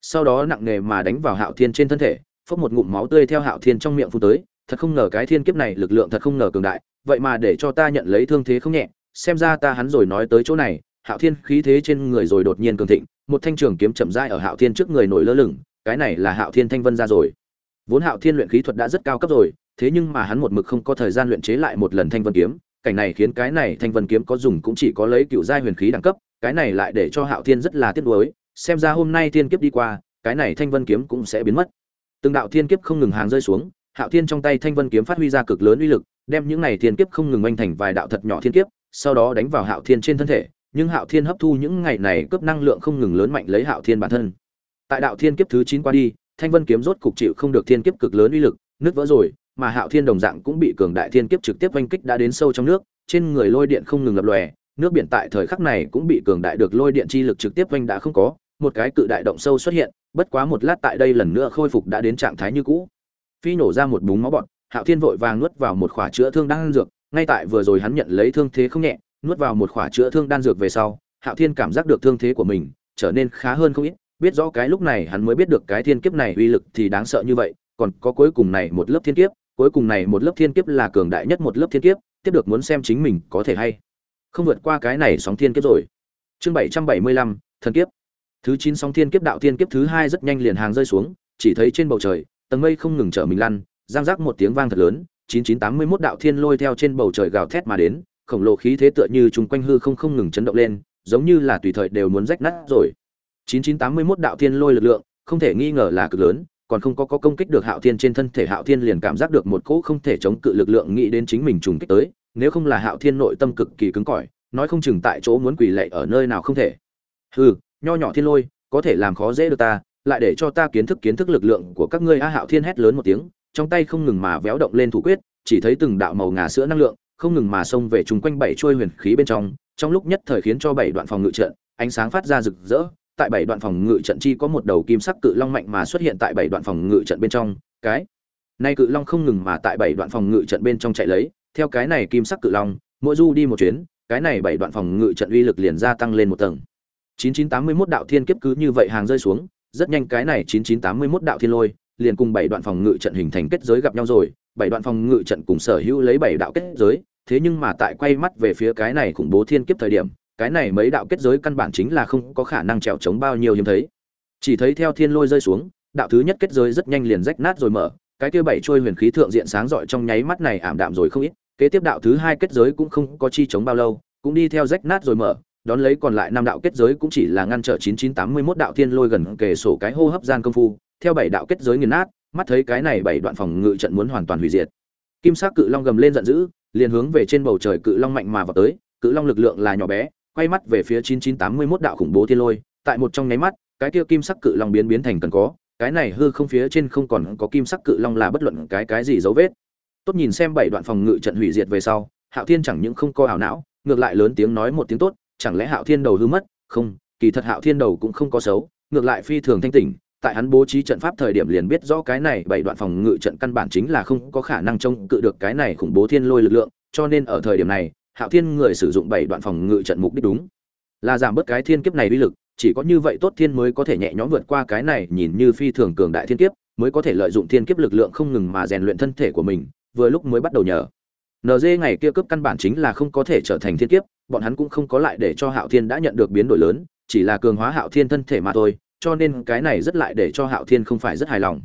Sau đó nặng nề mà đánh vào hạo thiên trên thân thể, phốc một ngụm máu tươi theo hạo thiên trong miệng phun tới, thật không ngờ cái thiên kiếp này lực lượng thật không ngờ cường đại, vậy mà để cho ta nhận lấy thương thế không nhẹ, xem ra ta hắn rồi nói tới chỗ này, hạo thiên khí thế trên người rồi đột nhiên cường thịnh, một thanh trường kiếm chậm rãi ở hạo thiên trước người nổi lơ lửng, cái này là hạo thiên thanh vân ra rồi. Vốn hạo thiên luyện khí thuật đã rất cao cấp rồi, thế nhưng mà hắn một mực không có thời gian luyện chế lại một lần thanh vân kiếm cảnh này khiến cái này thanh vân kiếm có dùng cũng chỉ có lấy cựu giai huyền khí đẳng cấp, cái này lại để cho hạo thiên rất là tiếc nuối, xem ra hôm nay thiên kiếp đi qua, cái này thanh vân kiếm cũng sẽ biến mất. Từng đạo thiên kiếp không ngừng hàng rơi xuống, hạo thiên trong tay thanh vân kiếm phát huy ra cực lớn uy lực, đem những này thiên kiếp không ngừng oanh thành vài đạo thật nhỏ thiên kiếp, sau đó đánh vào hạo thiên trên thân thể, nhưng hạo thiên hấp thu những ngày này cướp năng lượng không ngừng lớn mạnh lấy hạo thiên bản thân. Tại đạo thiên kiếp thứ chín qua đi, thanh vân kiếm rốt cục chịu không được thiên kiếp cực lớn uy lực, nứt vỡ rồi mà hạo thiên đồng dạng cũng bị cường đại thiên kiếp trực tiếp vanh kích đã đến sâu trong nước, trên người lôi điện không ngừng lập lòe, nước biển tại thời khắc này cũng bị cường đại được lôi điện chi lực trực tiếp vanh đã không có, một cái cự đại động sâu xuất hiện, bất quá một lát tại đây lần nữa khôi phục đã đến trạng thái như cũ. Phi nổ ra một búng máu bọt, hạo thiên vội vàng nuốt vào một khỏa chữa thương đan dược, ngay tại vừa rồi hắn nhận lấy thương thế không nhẹ, nuốt vào một khỏa chữa thương đan dược về sau, hạo thiên cảm giác được thương thế của mình trở nên khá hơn không ít, biết rõ cái lúc này hắn mới biết được cái thiên kiếp này uy lực thì đáng sợ như vậy, còn có cuối cùng này một lớp thiên kiếp cuối cùng này một lớp thiên kiếp là cường đại nhất một lớp thiên kiếp, tiếp được muốn xem chính mình có thể hay không vượt qua cái này sóng thiên kiếp rồi. Chương bảy trăm bảy mươi lăm, thần kiếp. Thứ chín sóng thiên kiếp đạo thiên kiếp thứ hai rất nhanh liền hàng rơi xuống, chỉ thấy trên bầu trời, tầng mây không ngừng trở mình lăn, giang rác một tiếng vang thật lớn, chín chín tám mươi mốt đạo thiên lôi theo trên bầu trời gào thét mà đến, khổng lồ khí thế tựa như chung quanh hư không không ngừng chấn động lên, giống như là tùy thời đều muốn rách nát rồi. Chín chín tám mươi mốt đạo thiên lôi lực lượng, không thể nghi ngờ là cực lớn còn không có có công kích được hạo thiên trên thân thể, hạo thiên liền cảm giác được một cỗ không thể chống cự lực lượng nghĩ đến chính mình trùng kích tới, nếu không là hạo thiên nội tâm cực kỳ cứng cỏi, nói không chừng tại chỗ muốn quỳ lạy ở nơi nào không thể. Hừ, nho nhỏ thiên lôi, có thể làm khó dễ được ta, lại để cho ta kiến thức kiến thức lực lượng của các ngươi. A hạo thiên hét lớn một tiếng, trong tay không ngừng mà véo động lên thủ quyết, chỉ thấy từng đạo màu ngà sữa năng lượng, không ngừng mà xông về chung quanh bảy trôi huyền khí bên trong trong lúc nhất thời khiến cho bảy đoạn phòng ngự trận, ánh sáng phát ra rực rỡ tại bảy đoạn phòng ngự trận chi có một đầu kim sắc cự long mạnh mà xuất hiện tại bảy đoạn phòng ngự trận bên trong, cái nay cự long không ngừng mà tại bảy đoạn phòng ngự trận bên trong chạy lấy, theo cái này kim sắc cự long, mỗi du đi một chuyến, cái này bảy đoạn phòng ngự trận uy lực liền gia tăng lên một tầng. 9981 đạo thiên kiếp cứ như vậy hàng rơi xuống, rất nhanh cái này 9981 đạo thiên lôi liền cùng bảy đoạn phòng ngự trận hình thành kết giới gặp nhau rồi, bảy đoạn phòng ngự trận cùng sở hữu lấy bảy đạo kết giới, thế nhưng mà tại quay mắt về phía cái này khủng bố thiên kiếp thời điểm cái này mấy đạo kết giới căn bản chính là không có khả năng trèo chống bao nhiêu hiếm thấy. Chỉ thấy theo thiên lôi rơi xuống, đạo thứ nhất kết giới rất nhanh liền rách nát rồi mở, cái kia bảy trôi huyền khí thượng diện sáng rọi trong nháy mắt này ảm đạm rồi không ít, kế tiếp đạo thứ hai kết giới cũng không có chi chống bao lâu, cũng đi theo rách nát rồi mở, đón lấy còn lại năm đạo kết giới cũng chỉ là ngăn trở 9981 đạo thiên lôi gần kề sổ cái hô hấp gian công phu, theo bảy đạo kết giới nghiền nát, mắt thấy cái này bảy đoạn phòng ngự trận muốn hoàn toàn hủy diệt. Kim sắc cự long gầm lên giận dữ, liền hướng về trên bầu trời cự long mạnh mà vào tới, cự long lực lượng là nhỏ bé quay mắt về phía 9981 đạo khủng bố thiên lôi, tại một trong nháy mắt, cái kia kim sắc cự long biến biến thành cần có, cái này hư không phía trên không còn có kim sắc cự long là bất luận cái cái gì dấu vết. Tốt nhìn xem bảy đoạn phòng ngự trận hủy diệt về sau, Hạo Thiên chẳng những không co ảo não, ngược lại lớn tiếng nói một tiếng tốt, chẳng lẽ Hạo Thiên đầu hư mất? Không, kỳ thật Hạo Thiên đầu cũng không có xấu, ngược lại phi thường thanh tỉnh, tại hắn bố trí trận pháp thời điểm liền biết rõ cái này bảy đoạn phòng ngự trận căn bản chính là không có khả năng chống cự được cái này khủng bố thiên lôi lực lượng, cho nên ở thời điểm này, hạo thiên người sử dụng bảy đoạn phòng ngự trận mục đích đúng. Là giảm bớt cái thiên kiếp này uy lực, chỉ có như vậy tốt thiên mới có thể nhẹ nhõm vượt qua cái này nhìn như phi thường cường đại thiên kiếp, mới có thể lợi dụng thiên kiếp lực lượng không ngừng mà rèn luyện thân thể của mình, vừa lúc mới bắt đầu nhờ. Nd ngày kia cấp căn bản chính là không có thể trở thành thiên kiếp, bọn hắn cũng không có lại để cho hạo thiên đã nhận được biến đổi lớn, chỉ là cường hóa hạo thiên thân thể mà thôi, cho nên cái này rất lại để cho hạo thiên không phải rất hài lòng.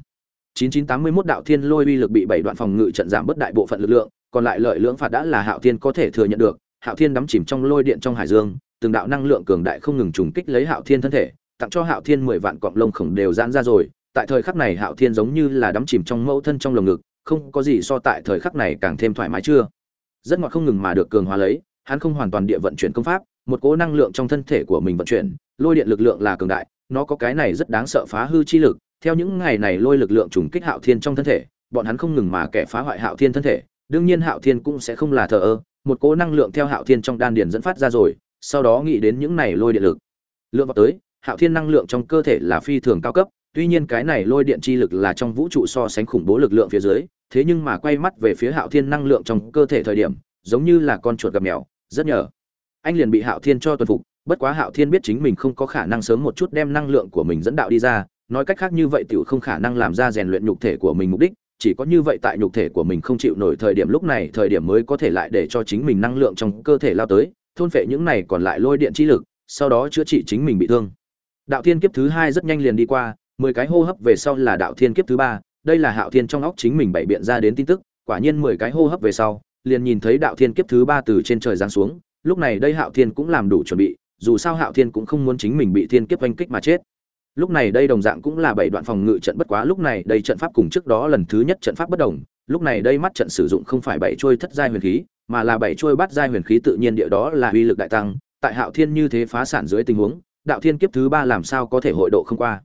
9981 đạo thiên lôi uy lực bị bảy đoạn phòng ngự trận giảm bớt đại bộ phận lực lượng còn lại lợi lưỡng phạt đã là Hạo Thiên có thể thừa nhận được, Hạo Thiên đắm chìm trong lôi điện trong hải dương, từng đạo năng lượng cường đại không ngừng trùng kích lấy Hạo Thiên thân thể, tặng cho Hạo Thiên mười vạn cọng lông khổng đều giãn ra rồi, tại thời khắc này Hạo Thiên giống như là đắm chìm trong mẫu thân trong lồng ngực, không có gì so tại thời khắc này càng thêm thoải mái chưa. Rất ngọt không ngừng mà được cường hóa lấy, hắn không hoàn toàn địa vận chuyển công pháp, một cỗ năng lượng trong thân thể của mình vận chuyển, lôi điện lực lượng là cường đại, nó có cái này rất đáng sợ phá hư chi lực, theo những ngày này lôi lực lượng trùng kích Hạo Thiên trong thân thể, bọn hắn không ngừng mà kẻ phá hoại Hạo Thiên thân thể, đương nhiên Hạo Thiên cũng sẽ không là thờ ơ, một cỗ năng lượng theo Hạo Thiên trong đan điền dẫn phát ra rồi, sau đó nghĩ đến những này lôi điện lực. Lượng vào tới, Hạo Thiên năng lượng trong cơ thể là phi thường cao cấp, tuy nhiên cái này lôi điện chi lực là trong vũ trụ so sánh khủng bố lực lượng phía dưới thế nhưng mà quay mắt về phía hạo thiên năng lượng trong cơ thể thời điểm giống như là con chuột gặp mèo rất nhờ anh liền bị hạo thiên cho tuần phục bất quá hạo thiên biết chính mình không có khả năng sớm một chút đem năng lượng của mình dẫn đạo đi ra nói cách khác như vậy tiểu không khả năng làm ra rèn luyện nhục thể của mình mục đích chỉ có như vậy tại nhục thể của mình không chịu nổi thời điểm lúc này thời điểm mới có thể lại để cho chính mình năng lượng trong cơ thể lao tới, thôn phệ những này còn lại lôi điện chi lực, sau đó chữa trị chính mình bị thương. Đạo thiên kiếp thứ hai rất nhanh liền đi qua, mười cái hô hấp về sau là đạo thiên kiếp thứ ba, đây là hạo thiên trong óc chính mình bày biện ra đến tin tức, quả nhiên mười cái hô hấp về sau, liền nhìn thấy đạo thiên kiếp thứ ba từ trên trời giáng xuống, lúc này đây hạo thiên cũng làm đủ chuẩn bị, dù sao hạo thiên cũng không muốn chính mình bị thiên kiếp oanh kích mà chết lúc này đây đồng dạng cũng là bảy đoạn phòng ngự trận bất quá, lúc này đây trận pháp cùng trước đó lần thứ nhất trận pháp bất đồng. Lúc này đây mắt trận sử dụng không phải bảy trôi thất giai huyền khí, mà là bảy trôi bắt giai huyền khí tự nhiên địa đó là uy lực đại tăng. Tại hạo thiên như thế phá sản dưới tình huống, đạo thiên kiếp thứ ba làm sao có thể hội độ không qua?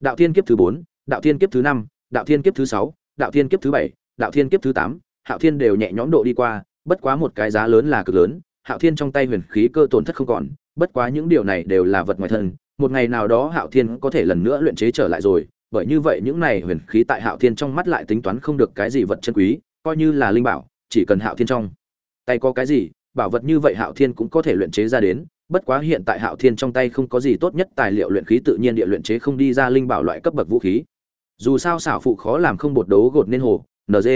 Đạo thiên kiếp thứ bốn, đạo thiên kiếp thứ năm, đạo thiên kiếp thứ sáu, đạo thiên kiếp thứ bảy, đạo thiên kiếp thứ tám, hạo thiên đều nhẹ nhõm độ đi qua, bất quá một cái giá lớn là cực lớn. Hạo thiên trong tay huyền khí cơ tổn thất không còn, bất quá những điều này đều là vật ngoài thân một ngày nào đó hạo thiên có thể lần nữa luyện chế trở lại rồi, bởi như vậy những này huyền khí tại hạo thiên trong mắt lại tính toán không được cái gì vật chân quý, coi như là linh bảo, chỉ cần hạo thiên trong tay có cái gì, bảo vật như vậy hạo thiên cũng có thể luyện chế ra đến, bất quá hiện tại hạo thiên trong tay không có gì tốt nhất, tài liệu luyện khí tự nhiên địa luyện chế không đi ra linh bảo loại cấp bậc vũ khí dù sao xảo phụ khó làm không bột đấu gột nên hồ NG.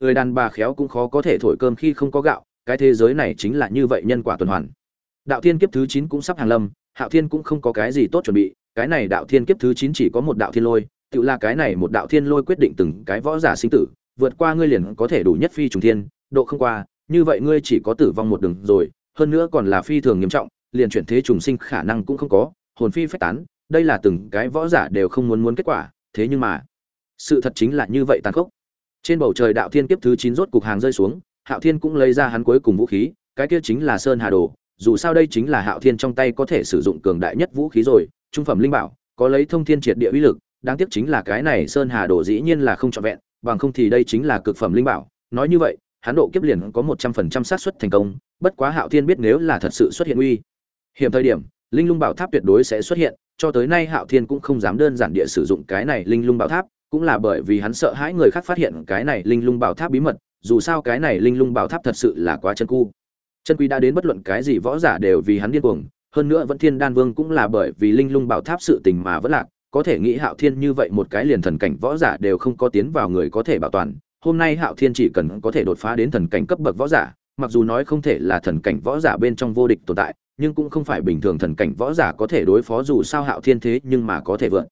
người đàn bà khéo cũng khó có thể thổi cơm khi không có gạo, cái thế giới này chính là như vậy nhân quả tuần hoàn đạo thiên kiếp thứ chín cũng sắp hàng lâm hạo thiên cũng không có cái gì tốt chuẩn bị, cái này đạo thiên kiếp thứ chín chỉ có một đạo thiên lôi, tự là cái này một đạo thiên lôi quyết định từng cái võ giả sinh tử, vượt qua ngươi liền có thể đủ nhất phi trùng thiên, độ không qua, như vậy ngươi chỉ có tử vong một đường rồi, hơn nữa còn là phi thường nghiêm trọng, liền chuyển thế trùng sinh khả năng cũng không có, hồn phi phách tán, đây là từng cái võ giả đều không muốn muốn kết quả, thế nhưng mà, sự thật chính là như vậy tàn khốc. Trên bầu trời đạo thiên kiếp thứ chín rốt cục hàng rơi xuống, hạo thiên cũng lấy ra hắn cuối cùng vũ khí, cái kia chính là sơn hà đồ dù sao đây chính là hạo thiên trong tay có thể sử dụng cường đại nhất vũ khí rồi, trung phẩm linh bảo, có lấy thông thiên triệt địa uy lực, đáng tiếc chính là cái này sơn hà đồ dĩ nhiên là không trọn vẹn, bằng không thì đây chính là cực phẩm linh bảo. Nói như vậy hắn độ kiếp liền có một trăm phần trăm xác suất thành công, bất quá hạo thiên biết nếu là thật sự xuất hiện uy hiểm thời điểm, linh lung bảo tháp tuyệt đối sẽ xuất hiện, cho tới nay hạo thiên cũng không dám đơn giản địa sử dụng cái này linh lung bảo tháp, cũng là bởi vì hắn sợ hãi người khác phát hiện cái này linh lung bảo tháp bí mật, dù sao cái này linh lung bảo tháp thật sự là quá chân cu chân quý đã đến bất luận cái gì võ giả đều vì hắn điên cuồng, hơn nữa vẫn thiên đan vương cũng là bởi vì linh lung bảo tháp sự tình mà vẫn lạc, có thể nghĩ hạo thiên như vậy một cái liền thần cảnh võ giả đều không có tiến vào người có thể bảo toàn, hôm nay hạo thiên chỉ cần có thể đột phá đến thần cảnh cấp bậc võ giả, mặc dù nói không thể là thần cảnh võ giả bên trong vô địch tồn tại, nhưng cũng không phải bình thường thần cảnh võ giả có thể đối phó dù sao hạo thiên thế nhưng mà có thể vượt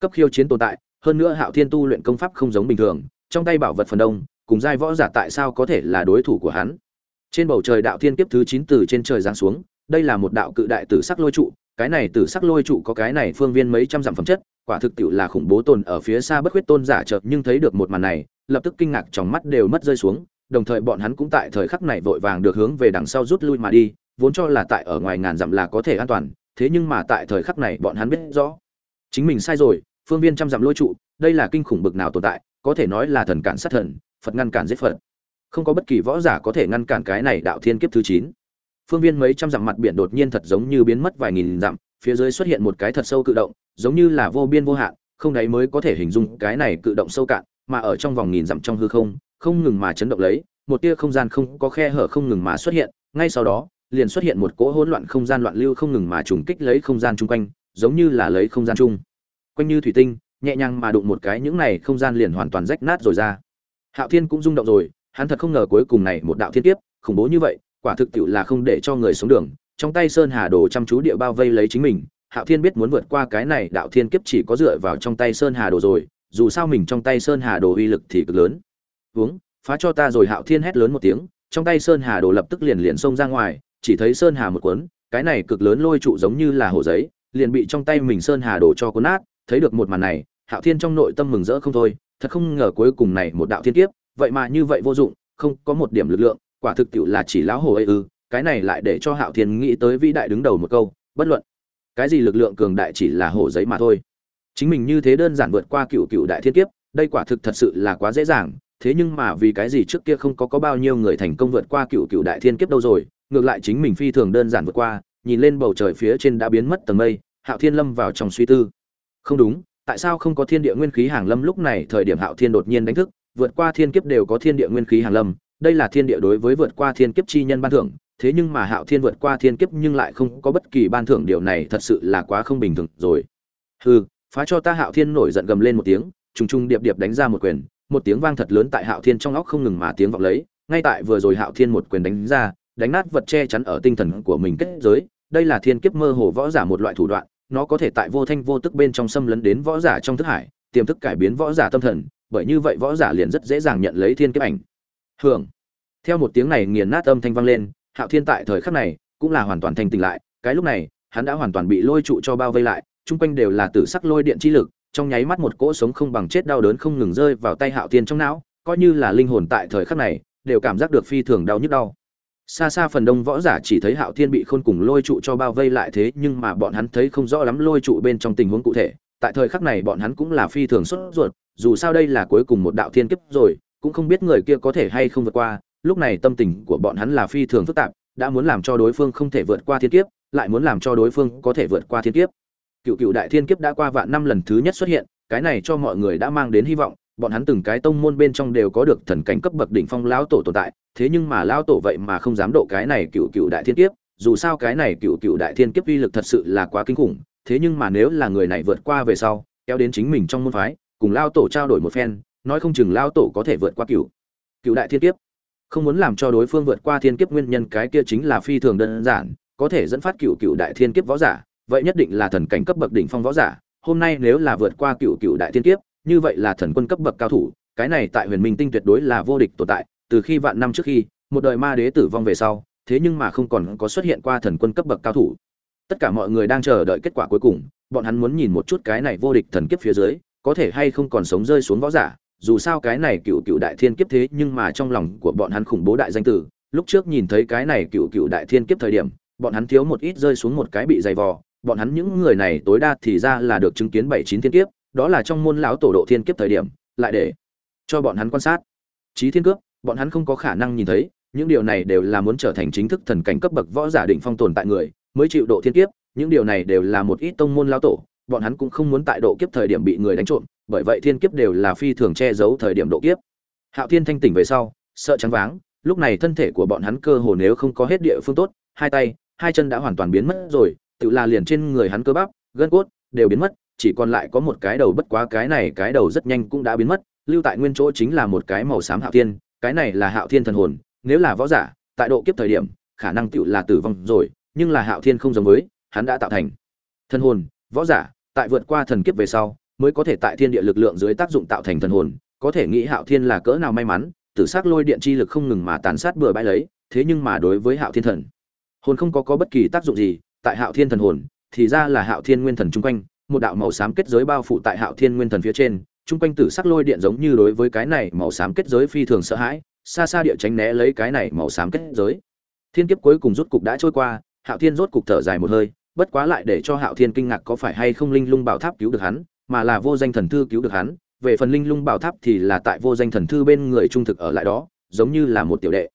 cấp khiêu chiến tồn tại, hơn nữa hạo thiên tu luyện công pháp không giống bình thường, trong tay bảo vật phần đông, cùng giai võ giả tại sao có thể là đối thủ của hắn? Trên bầu trời đạo thiên kiếp thứ chín từ trên trời giáng xuống, đây là một đạo cự đại tử sắc lôi trụ, cái này tử sắc lôi trụ có cái này phương viên mấy trăm dặm phẩm chất, quả thực tiệu là khủng bố tồn ở phía xa bất khuyết tôn giả chợt nhưng thấy được một màn này, lập tức kinh ngạc trong mắt đều mất rơi xuống, đồng thời bọn hắn cũng tại thời khắc này vội vàng được hướng về đằng sau rút lui mà đi, vốn cho là tại ở ngoài ngàn dặm là có thể an toàn, thế nhưng mà tại thời khắc này bọn hắn biết rõ, chính mình sai rồi, phương viên trăm dặm lôi trụ, đây là kinh khủng bực nào tồn tại, có thể nói là thần cản sát thần, phật ngăn cản giết phật không có bất kỳ võ giả có thể ngăn cản cái này đạo thiên kiếp thứ chín. Phương viên mấy trăm dặm mặt biển đột nhiên thật giống như biến mất vài nghìn dặm, phía dưới xuất hiện một cái thật sâu cự động, giống như là vô biên vô hạn, không đấy mới có thể hình dung cái này cự động sâu cạn, mà ở trong vòng nghìn dặm trong hư không không ngừng mà chấn động lấy, một tia không gian không có khe hở không ngừng mà xuất hiện, ngay sau đó, liền xuất hiện một cỗ hỗn loạn không gian loạn lưu không ngừng mà trùng kích lấy không gian chung quanh, giống như là lấy không gian chung. Quanh như thủy tinh, nhẹ nhàng mà đụng một cái, những này không gian liền hoàn toàn rách nát rồi ra. Hạo thiên cũng rung động rồi hắn thật không ngờ cuối cùng này một đạo thiên kiếp, khủng bố như vậy, quả thực tiệu là không để cho người sống đường. Trong tay sơn hà đồ chăm chú địa bao vây lấy chính mình, hạo thiên biết muốn vượt qua cái này đạo thiên kiếp chỉ có dựa vào trong tay sơn hà đồ rồi, dù sao mình trong tay sơn hà đồ uy lực thì cực lớn. Uống, phá cho ta rồi. Hạo thiên hét lớn một tiếng, trong tay sơn hà đồ lập tức liền liền xông ra ngoài, chỉ thấy sơn hà một cuốn, cái này cực lớn lôi trụ giống như là hồ giấy, liền bị trong tay mình sơn hà đồ cho cuốn nát. Thấy được một màn này, hạo thiên trong nội tâm mừng rỡ không thôi, thật không ngờ cuối cùng này một đạo thiên kiếp vậy mà như vậy vô dụng, không có một điểm lực lượng, quả thực tiệu là chỉ lão hồ ấy ư, cái này lại để cho hạo thiên nghĩ tới vĩ đại đứng đầu một câu, bất luận cái gì lực lượng cường đại chỉ là hồ giấy mà thôi. Chính mình như thế đơn giản vượt qua cựu cựu đại thiên kiếp, đây quả thực thật sự là quá dễ dàng, thế nhưng mà vì cái gì trước kia không có có bao nhiêu người thành công vượt qua cựu cựu đại thiên kiếp đâu rồi, ngược lại chính mình phi thường đơn giản vượt qua, nhìn lên bầu trời phía trên đã biến mất tầng mây, hạo thiên lâm vào trong suy tư. Không đúng, tại sao không có thiên địa nguyên khí hàng lâm lúc này, thời điểm hạo thiên đột nhiên đánh thức vượt qua thiên kiếp đều có thiên địa nguyên khí hàng lâm, đây là thiên địa đối với vượt qua thiên kiếp chi nhân ban thưởng, thế nhưng mà hạo thiên vượt qua thiên kiếp nhưng lại không có bất kỳ ban thưởng, điều này thật sự là quá không bình thường rồi. Hừ, phá cho ta hạo thiên nổi giận gầm lên một tiếng, trùng trùng điệp điệp đánh ra một quyền, một tiếng vang thật lớn tại hạo thiên trong óc không ngừng mà tiếng vọng lấy, ngay tại vừa rồi hạo thiên một quyền đánh ra, đánh nát vật che chắn ở tinh thần của mình kết giới, đây là thiên kiếp mơ hồ võ giả một loại thủ đoạn, nó có thể tại vô thanh vô tức bên trong xâm lấn đến võ giả trong thức hải, tiềm thức cải biến võ giả tâm thần bởi như vậy võ giả liền rất dễ dàng nhận lấy thiên kiếp ảnh. Hưởng. Theo một tiếng này nghiền nát âm thanh vang lên, hạo thiên tại thời khắc này cũng là hoàn toàn thanh tỉnh lại, cái lúc này, hắn đã hoàn toàn bị lôi trụ cho bao vây lại, chung quanh đều là tử sắc lôi điện chi lực, trong nháy mắt một cỗ sống không bằng chết đau đớn không ngừng rơi vào tay hạo thiên trong não, coi như là linh hồn tại thời khắc này, đều cảm giác được phi thường đau nhức đau. Xa xa phần đông võ giả chỉ thấy hạo thiên bị khôn cùng lôi trụ cho bao vây lại thế, nhưng mà bọn hắn thấy không rõ lắm lôi trụ bên trong tình huống cụ thể, tại thời khắc này bọn hắn cũng là phi thường sốt ruột dù sao đây là cuối cùng một đạo thiên kiếp rồi, cũng không biết người kia có thể hay không vượt qua. Lúc này tâm tình của bọn hắn là phi thường phức tạp, đã muốn làm cho đối phương không thể vượt qua thiên kiếp, lại muốn làm cho đối phương có thể vượt qua thiên kiếp. Cựu cựu đại thiên kiếp đã qua vạn năm lần thứ nhất xuất hiện, cái này cho mọi người đã mang đến hy vọng. Bọn hắn từng cái tông môn bên trong đều có được thần cảnh cấp bậc đỉnh phong lão tổ tồn tại, thế nhưng mà lão tổ vậy mà không dám độ cái này cựu cựu đại thiên kiếp. Dù sao cái này cựu cựu đại thiên kiếp uy lực thật sự là quá kinh khủng, thế nhưng mà nếu là người này vượt qua về sau, kéo đến chính mình trong môn phái cùng lao tổ trao đổi một phen, nói không chừng lao tổ có thể vượt qua cựu cựu đại thiên kiếp. Không muốn làm cho đối phương vượt qua thiên kiếp nguyên nhân cái kia chính là phi thường đơn giản, có thể dẫn phát cựu cựu đại thiên kiếp võ giả, vậy nhất định là thần cảnh cấp bậc đỉnh phong võ giả, hôm nay nếu là vượt qua cựu cựu đại thiên kiếp, như vậy là thần quân cấp bậc cao thủ, cái này tại huyền minh tinh tuyệt đối là vô địch tồn tại, từ khi vạn năm trước khi, một đời ma đế tử vong về sau, thế nhưng mà không còn có xuất hiện qua thần quân cấp bậc cao thủ. Tất cả mọi người đang chờ đợi kết quả cuối cùng, bọn hắn muốn nhìn một chút cái này vô địch thần kiếp phía dưới có thể hay không còn sống rơi xuống võ giả, dù sao cái này cựu cựu đại thiên kiếp thế nhưng mà trong lòng của bọn hắn khủng bố đại danh tử. Lúc trước nhìn thấy cái này cựu cựu đại thiên kiếp thời điểm, bọn hắn thiếu một ít rơi xuống một cái bị dày vò. Bọn hắn những người này tối đa thì ra là được chứng kiến bảy chín thiên kiếp, đó là trong môn lão tổ độ thiên kiếp thời điểm, lại để cho bọn hắn quan sát. Trí thiên cướp, bọn hắn không có khả năng nhìn thấy, những điều này đều là muốn trở thành chính thức thần cảnh cấp bậc võ giả định phong tồn tại người mới chịu độ thiên kiếp, những điều này đều là một ít tông môn lão tổ bọn hắn cũng không muốn tại độ kiếp thời điểm bị người đánh trộm, bởi vậy thiên kiếp đều là phi thường che giấu thời điểm độ kiếp. Hạo thiên thanh tỉnh về sau, sợ trắng váng, lúc này thân thể của bọn hắn cơ hồ nếu không có hết địa phương tốt, hai tay, hai chân đã hoàn toàn biến mất rồi, tự là liền trên người hắn cơ bắp, gân cốt đều biến mất, chỉ còn lại có một cái đầu bất quá cái này cái đầu rất nhanh cũng đã biến mất, lưu tại nguyên chỗ chính là một cái màu xám hạo thiên, cái này là hạo thiên thần hồn, nếu là võ giả, tại độ kiếp thời điểm, khả năng tựu là tử vong rồi, nhưng là hạo thiên không giống với, hắn đã tạo thành thần hồn võ giả, tại vượt qua thần kiếp về sau, mới có thể tại thiên địa lực lượng dưới tác dụng tạo thành thần hồn, có thể nghĩ hạo thiên là cỡ nào may mắn, tử s ác lôi điện chi lực không ngừng mà tàn sát bừa bãi lấy, thế nhưng mà đối với hạo thiên thần, hồn không có có bất kỳ tác dụng gì, tại hạo thiên thần hồn, thì ra là hạo thiên nguyên thần chung quanh, một đạo màu xám kết giới bao phủ tại hạo thiên nguyên thần phía trên, chung quanh tử sắc lôi điện giống như đối với cái này màu xám kết giới phi thường sợ hãi, xa xa địa tránh né lấy cái này màu xám kết giới. Thiên kiếp cuối cùng rút cục đã trôi qua, hạo thiên rốt cục thở dài một hơi bất quá lại để cho hạo thiên kinh ngạc có phải hay không linh lung bảo tháp cứu được hắn, mà là vô danh thần thư cứu được hắn. Về phần linh lung bảo tháp thì là tại vô danh thần thư bên người trung thực ở lại đó, giống như là một tiểu đệ.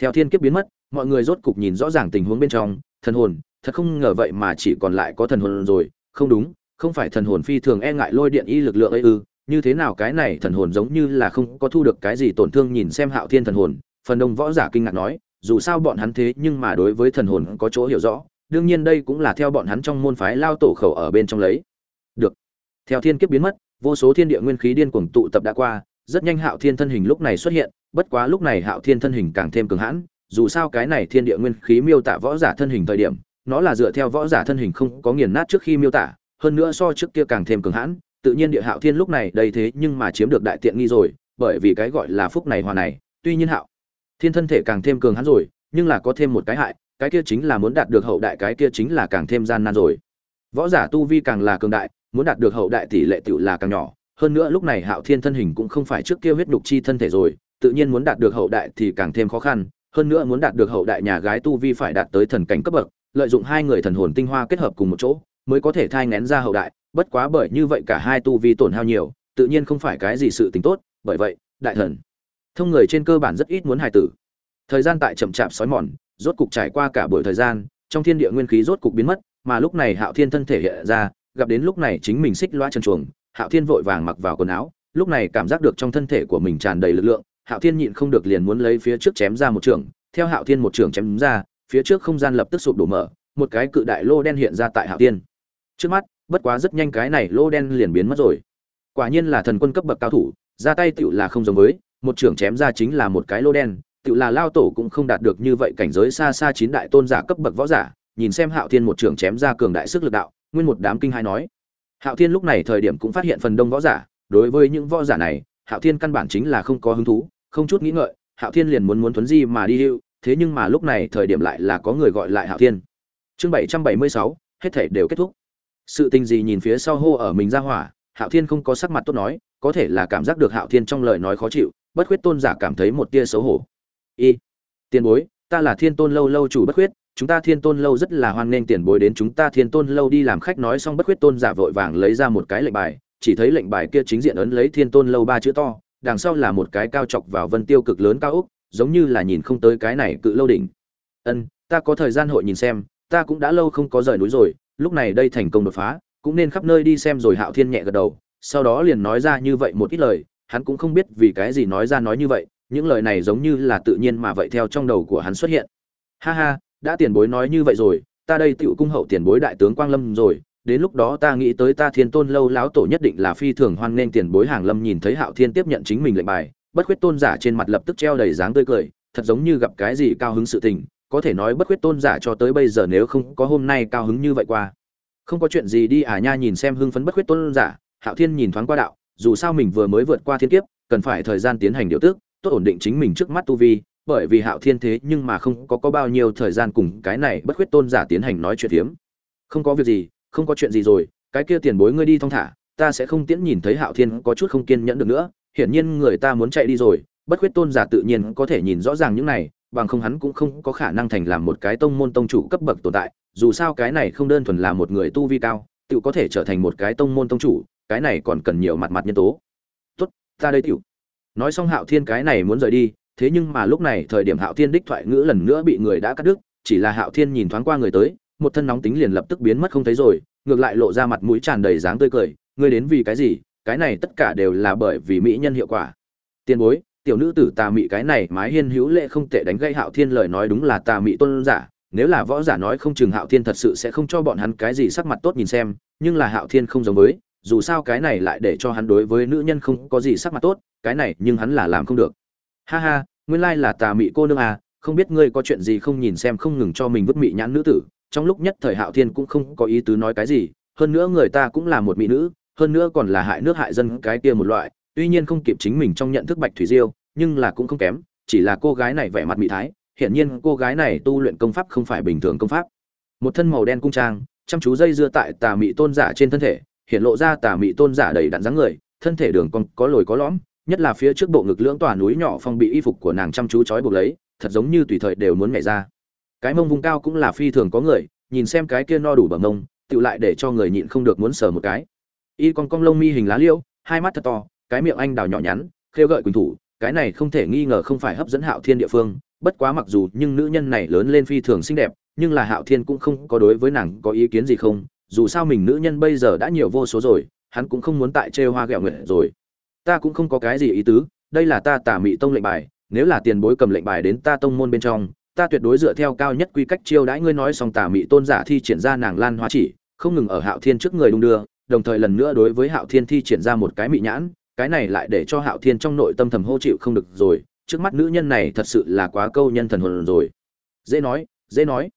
Theo thiên kiếp biến mất, mọi người rốt cục nhìn rõ ràng tình huống bên trong. Thần hồn, thật không ngờ vậy mà chỉ còn lại có thần hồn rồi. Không đúng, không phải thần hồn phi thường e ngại lôi điện y lực lượng ấy ư. Như thế nào cái này thần hồn giống như là không có thu được cái gì tổn thương nhìn xem hạo thiên thần hồn. Phần đông võ giả kinh ngạc nói, dù sao bọn hắn thế nhưng mà đối với thần hồn có chỗ hiểu rõ đương nhiên đây cũng là theo bọn hắn trong môn phái lao tổ khẩu ở bên trong lấy. Được. Theo thiên kiếp biến mất, vô số thiên địa nguyên khí điên cuồng tụ tập đã qua, rất nhanh hạo thiên thân hình lúc này xuất hiện, bất quá lúc này hạo thiên thân hình càng thêm cường hãn, dù sao cái này thiên địa nguyên khí miêu tả võ giả thân hình thời điểm, nó là dựa theo võ giả thân hình không có nghiền nát trước khi miêu tả, hơn nữa so trước kia càng thêm cường hãn, tự nhiên địa hạo thiên lúc này đầy thế nhưng mà chiếm được đại tiện nghi rồi, bởi vì cái gọi là phúc này hòa này, tuy nhiên hạo thiên thân thể càng thêm cường hãn rồi, nhưng là có thêm một cái hại cái kia chính là muốn đạt được hậu đại, cái kia chính là càng thêm gian nan rồi. Võ giả tu vi càng là cường đại, muốn đạt được hậu đại tỷ lệ tựu là càng nhỏ. Hơn nữa lúc này hạo thiên thân hình cũng không phải trước kia huyết đục chi thân thể rồi, tự nhiên muốn đạt được hậu đại thì càng thêm khó khăn. Hơn nữa muốn đạt được hậu đại nhà gái tu vi phải đạt tới thần cảnh cấp bậc, lợi dụng hai người thần hồn tinh hoa kết hợp cùng một chỗ, mới có thể thai ngén ra hậu đại. Bất quá bởi như vậy cả hai tu vi tổn hao nhiều, tự nhiên không phải cái gì sự tính tốt. Bởi vậy, đại thần, thông người trên cơ bản rất ít muốn hài tử. Thời gian tại chậm chạp sói mòn rốt cục trải qua cả buổi thời gian, trong thiên địa nguyên khí rốt cục biến mất, mà lúc này hạo thiên thân thể hiện ra, gặp đến lúc này chính mình xích loa chân chuồng, hạo thiên vội vàng mặc vào quần áo, lúc này cảm giác được trong thân thể của mình tràn đầy lực lượng, hạo thiên nhịn không được liền muốn lấy phía trước chém ra một trường, theo hạo thiên một trường chém ra, phía trước không gian lập tức sụp đổ mở, một cái cự đại lô đen hiện ra tại hạo thiên. Trước mắt, bất quá rất nhanh cái này lô đen liền biến mất rồi. Quả nhiên là thần quân cấp bậc cao thủ, ra tay tựu là không giống với, một trường chém ra chính là một cái lô đen tự là lao tổ cũng không đạt được như vậy cảnh giới xa xa chín đại tôn giả cấp bậc võ giả, nhìn xem hạo thiên một trường chém ra cường đại sức lực đạo, nguyên một đám kinh hai nói. Hạo thiên lúc này thời điểm cũng phát hiện phần đông võ giả, đối với những võ giả này, hạo thiên căn bản chính là không có hứng thú, không chút nghĩ ngợi, hạo thiên liền muốn muốn thuấn di mà đi hưu, thế nhưng mà lúc này thời điểm lại là có người gọi lại hạo thiên. Chương bảy trăm bảy mươi sáu, hết thể đều kết thúc. Sự tình gì nhìn phía sau hô ở mình ra hỏa, hạo thiên không có sắc mặt tốt nói, có thể là cảm giác được hạo thiên trong lời nói khó chịu, bất khuyết tôn giả cảm thấy một tia xấu hổ y. Tiền bối, ta là thiên tôn lâu lâu chủ bất khuyết, chúng ta thiên tôn lâu rất là hoan nghênh tiền bối đến chúng ta thiên tôn lâu đi làm khách nói xong bất khuyết tôn giả vội vàng lấy ra một cái lệnh bài, chỉ thấy lệnh bài kia chính diện ấn lấy thiên tôn lâu ba chữ to, đằng sau là một cái cao chọc vào vân tiêu cực lớn cao úc giống như là nhìn không tới cái này cự lâu đỉnh. Ân, ta có thời gian hội nhìn xem, ta cũng đã lâu không có rời núi rồi, lúc này đây thành công đột phá, cũng nên khắp nơi đi xem rồi hạo thiên nhẹ gật đầu, sau đó liền nói ra như vậy một ít lời, hắn cũng không biết vì cái gì nói ra nói như vậy những lời này giống như là tự nhiên mà vậy theo trong đầu của hắn xuất hiện. Ha ha, đã tiền bối nói như vậy rồi, ta đây tựu cung hậu tiền bối đại tướng quang lâm rồi, đến lúc đó ta nghĩ tới ta thiên tôn lâu láo tổ nhất định là phi thường hoan nghênh tiền bối hàng lâm nhìn thấy hạo thiên tiếp nhận chính mình lệnh bài, bất khuyết tôn giả trên mặt lập tức treo đầy dáng tươi cười, thật giống như gặp cái gì cao hứng sự tình, có thể nói bất khuyết tôn giả cho tới bây giờ nếu không có hôm nay cao hứng như vậy qua. Không có chuyện gì đi à nha nhìn xem hưng phấn bất khuyết tôn giả, hạo thiên nhìn thoáng qua đạo, dù sao mình vừa mới vượt qua thiên kiếp, cần phải thời gian tiến hành điều tức tốt ổn định chính mình trước mắt tu vi, bởi vì hạo thiên thế nhưng mà không có có bao nhiêu thời gian cùng cái này bất khuyết tôn giả tiến hành nói chuyện hiếm không có việc gì, không có chuyện gì rồi, cái kia tiền bối ngươi đi thong thả, ta sẽ không tiễn nhìn thấy hạo thiên có chút không kiên nhẫn được nữa, hiển nhiên người ta muốn chạy đi rồi, bất khuyết tôn giả tự nhiên có thể nhìn rõ ràng những này, bằng không hắn cũng không có khả năng thành làm một cái tông môn tông chủ cấp bậc tồn tại, dù sao cái này không đơn thuần là một người tu vi cao, tự có thể trở thành một cái tông môn tông chủ, cái này còn cần nhiều mặt mặt nhân tố. Tốt, ta đây tiểu nói xong hạo thiên cái này muốn rời đi, thế nhưng mà lúc này thời điểm hạo thiên đích thoại ngữ lần nữa bị người đã cắt đứt, chỉ là hạo thiên nhìn thoáng qua người tới, một thân nóng tính liền lập tức biến mất không thấy rồi, ngược lại lộ ra mặt mũi tràn đầy dáng tươi cười, ngươi đến vì cái gì? Cái này tất cả đều là bởi vì mỹ nhân hiệu quả. Tiền bối, tiểu nữ tử tà mị cái này mái hiên hữu lệ không tệ đánh gây hạo thiên lời nói đúng là tà mị tôn giả, nếu là võ giả nói không chừng hạo thiên thật sự sẽ không cho bọn hắn cái gì sắc mặt tốt nhìn xem, nhưng là hạo thiên không giống với, dù sao cái này lại để cho hắn đối với nữ nhân không có gì sắc mặt tốt cái này nhưng hắn là làm không được. Ha ha, nguyên lai là tà mị cô nương à không biết ngươi có chuyện gì không nhìn xem không ngừng cho mình vứt mị nhãn nữ tử, trong lúc nhất thời hạo thiên cũng không có ý tứ nói cái gì, hơn nữa người ta cũng là một mỹ nữ, hơn nữa còn là hại nước hại dân cái kia một loại, tuy nhiên không kịp chính mình trong nhận thức bạch thủy diêu, nhưng là cũng không kém, chỉ là cô gái này vẻ mặt mỹ thái, hiển nhiên cô gái này tu luyện công pháp không phải bình thường công pháp. Một thân màu đen cung trang, chăm chú dây dưa tại tà mị tôn giả trên thân thể, hiện lộ ra tà mị tôn giả đầy đặn dáng người, thân thể đường cong có lồi có lõm nhất là phía trước bộ ngực lưỡng tòa núi nhỏ phong bị y phục của nàng chăm chú trói buộc lấy, thật giống như tùy thời đều muốn nhảy ra. Cái mông vùng cao cũng là phi thường có người, nhìn xem cái kia no đủ bờ mông tự lại để cho người nhịn không được muốn sờ một cái. Y con cong lông mi hình lá liễu, hai mắt thật to, cái miệng anh đào nhỏ nhắn, khêu gợi quỳnh thủ, cái này không thể nghi ngờ không phải hấp dẫn hạo thiên địa phương, bất quá mặc dù nhưng nữ nhân này lớn lên phi thường xinh đẹp, nhưng là hạo thiên cũng không có đối với nàng có ý kiến gì không, dù sao mình nữ nhân bây giờ đã nhiều vô số rồi, hắn cũng không muốn tại trêu hoa ghẹo nguyện rồi ta cũng không có cái gì ý tứ, đây là ta tả mị tông lệnh bài, nếu là tiền bối cầm lệnh bài đến ta tông môn bên trong, ta tuyệt đối dựa theo cao nhất quy cách chiêu đãi ngươi nói xong tả mị tôn giả thi triển ra nàng lan hoa chỉ, không ngừng ở hạo thiên trước người đung đưa, đồng thời lần nữa đối với hạo thiên thi triển ra một cái mị nhãn, cái này lại để cho hạo thiên trong nội tâm thầm hô chịu không được rồi, trước mắt nữ nhân này thật sự là quá câu nhân thần hồn rồi. Dễ nói dễ nói.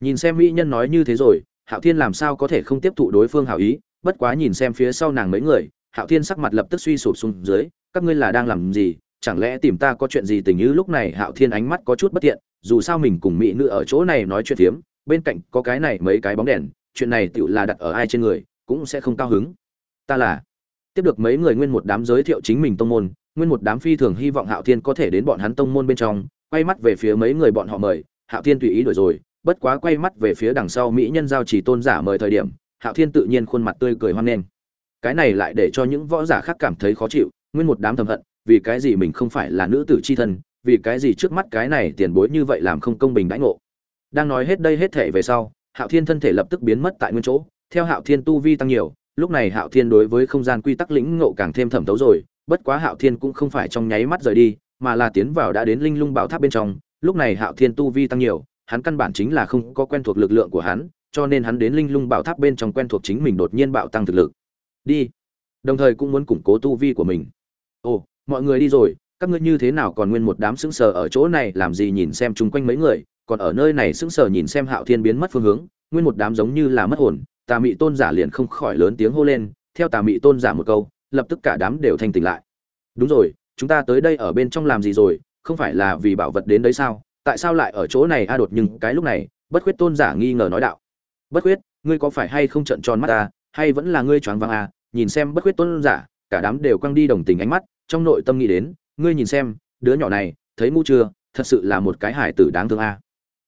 Nhìn xem mỹ nhân nói như thế rồi, hạo thiên làm sao có thể không tiếp thụ đối phương hảo ý, bất quá nhìn xem phía sau nàng mấy người hạo thiên sắc mặt lập tức suy sụp xuống dưới, các ngươi là đang làm gì? Chẳng lẽ tìm ta có chuyện gì tình như lúc này? Hạo thiên ánh mắt có chút bất tiện, dù sao mình cùng mỹ nữ ở chỗ này nói chuyện phiếm, bên cạnh có cái này mấy cái bóng đèn, chuyện này tựu là đặt ở ai trên người, cũng sẽ không cao hứng. Ta là tiếp được mấy người nguyên một đám giới thiệu chính mình tông môn, nguyên một đám phi thường hy vọng hạo thiên có thể đến bọn hắn tông môn bên trong, quay mắt về phía mấy người bọn họ mời, hạo thiên tùy ý đổi rồi, bất quá quay mắt về phía đằng sau mỹ nhân giao chỉ tôn giả mời thời điểm, hạo thiên tự nhiên khuôn mặt tươi cười hoan nghênh cái này lại để cho những võ giả khác cảm thấy khó chịu, nguyên một đám thầm hận, vì cái gì mình không phải là nữ tử c h i thân, vì cái gì trước mắt cái này tiền bối như vậy làm không công bình đãi ngộ. Đang nói hết đây hết thể về sau, hạo thiên thân thể lập tức biến mất tại nguyên chỗ, theo hạo thiên tu vi tăng nhiều, lúc này hạo thiên đối với không gian quy tắc lĩnh ngộ càng thêm thẩm thấu rồi, bất quá hạo thiên cũng không phải trong nháy mắt rời đi, mà là tiến vào đã đến linh lung bảo tháp bên trong, lúc này hạo thiên tu vi tăng nhiều, hắn căn bản chính là không có quen thuộc lực lượng của hắn, cho nên hắn đến linh lung bảo tháp bên trong quen thuộc chính mình đột nhiên bạo tăng thực lực đi. Đồng thời cũng muốn củng cố tu vi của mình. Ồ, mọi người đi rồi, các ngươi như thế nào còn nguyên một đám sững sờ ở chỗ này, làm gì nhìn xem chung quanh mấy người, còn ở nơi này sững sờ nhìn xem hạo thiên biến mất phương hướng, nguyên một đám giống như là mất hồn, tà mị tôn giả liền không khỏi lớn tiếng hô lên, theo tà mị tôn giả một câu, lập tức cả đám đều thanh tỉnh lại. Đúng rồi, chúng ta tới đây ở bên trong làm gì rồi, không phải là vì bảo vật đến đấy sao? Tại sao lại ở chỗ này a đột nhưng cái lúc này, bất khuyết tôn giả nghi ngờ nói đạo. Bất khuyết, ngươi có phải hay không trận tròn mắt ta, hay vẫn là ngươi choáng váng à? Nhìn xem bất khuyết tôn giả, cả đám đều quăng đi đồng tình ánh mắt, trong nội tâm nghĩ đến, ngươi nhìn xem, đứa nhỏ này, thấy ngu chưa? Thật sự là một cái hải tử đáng thương à.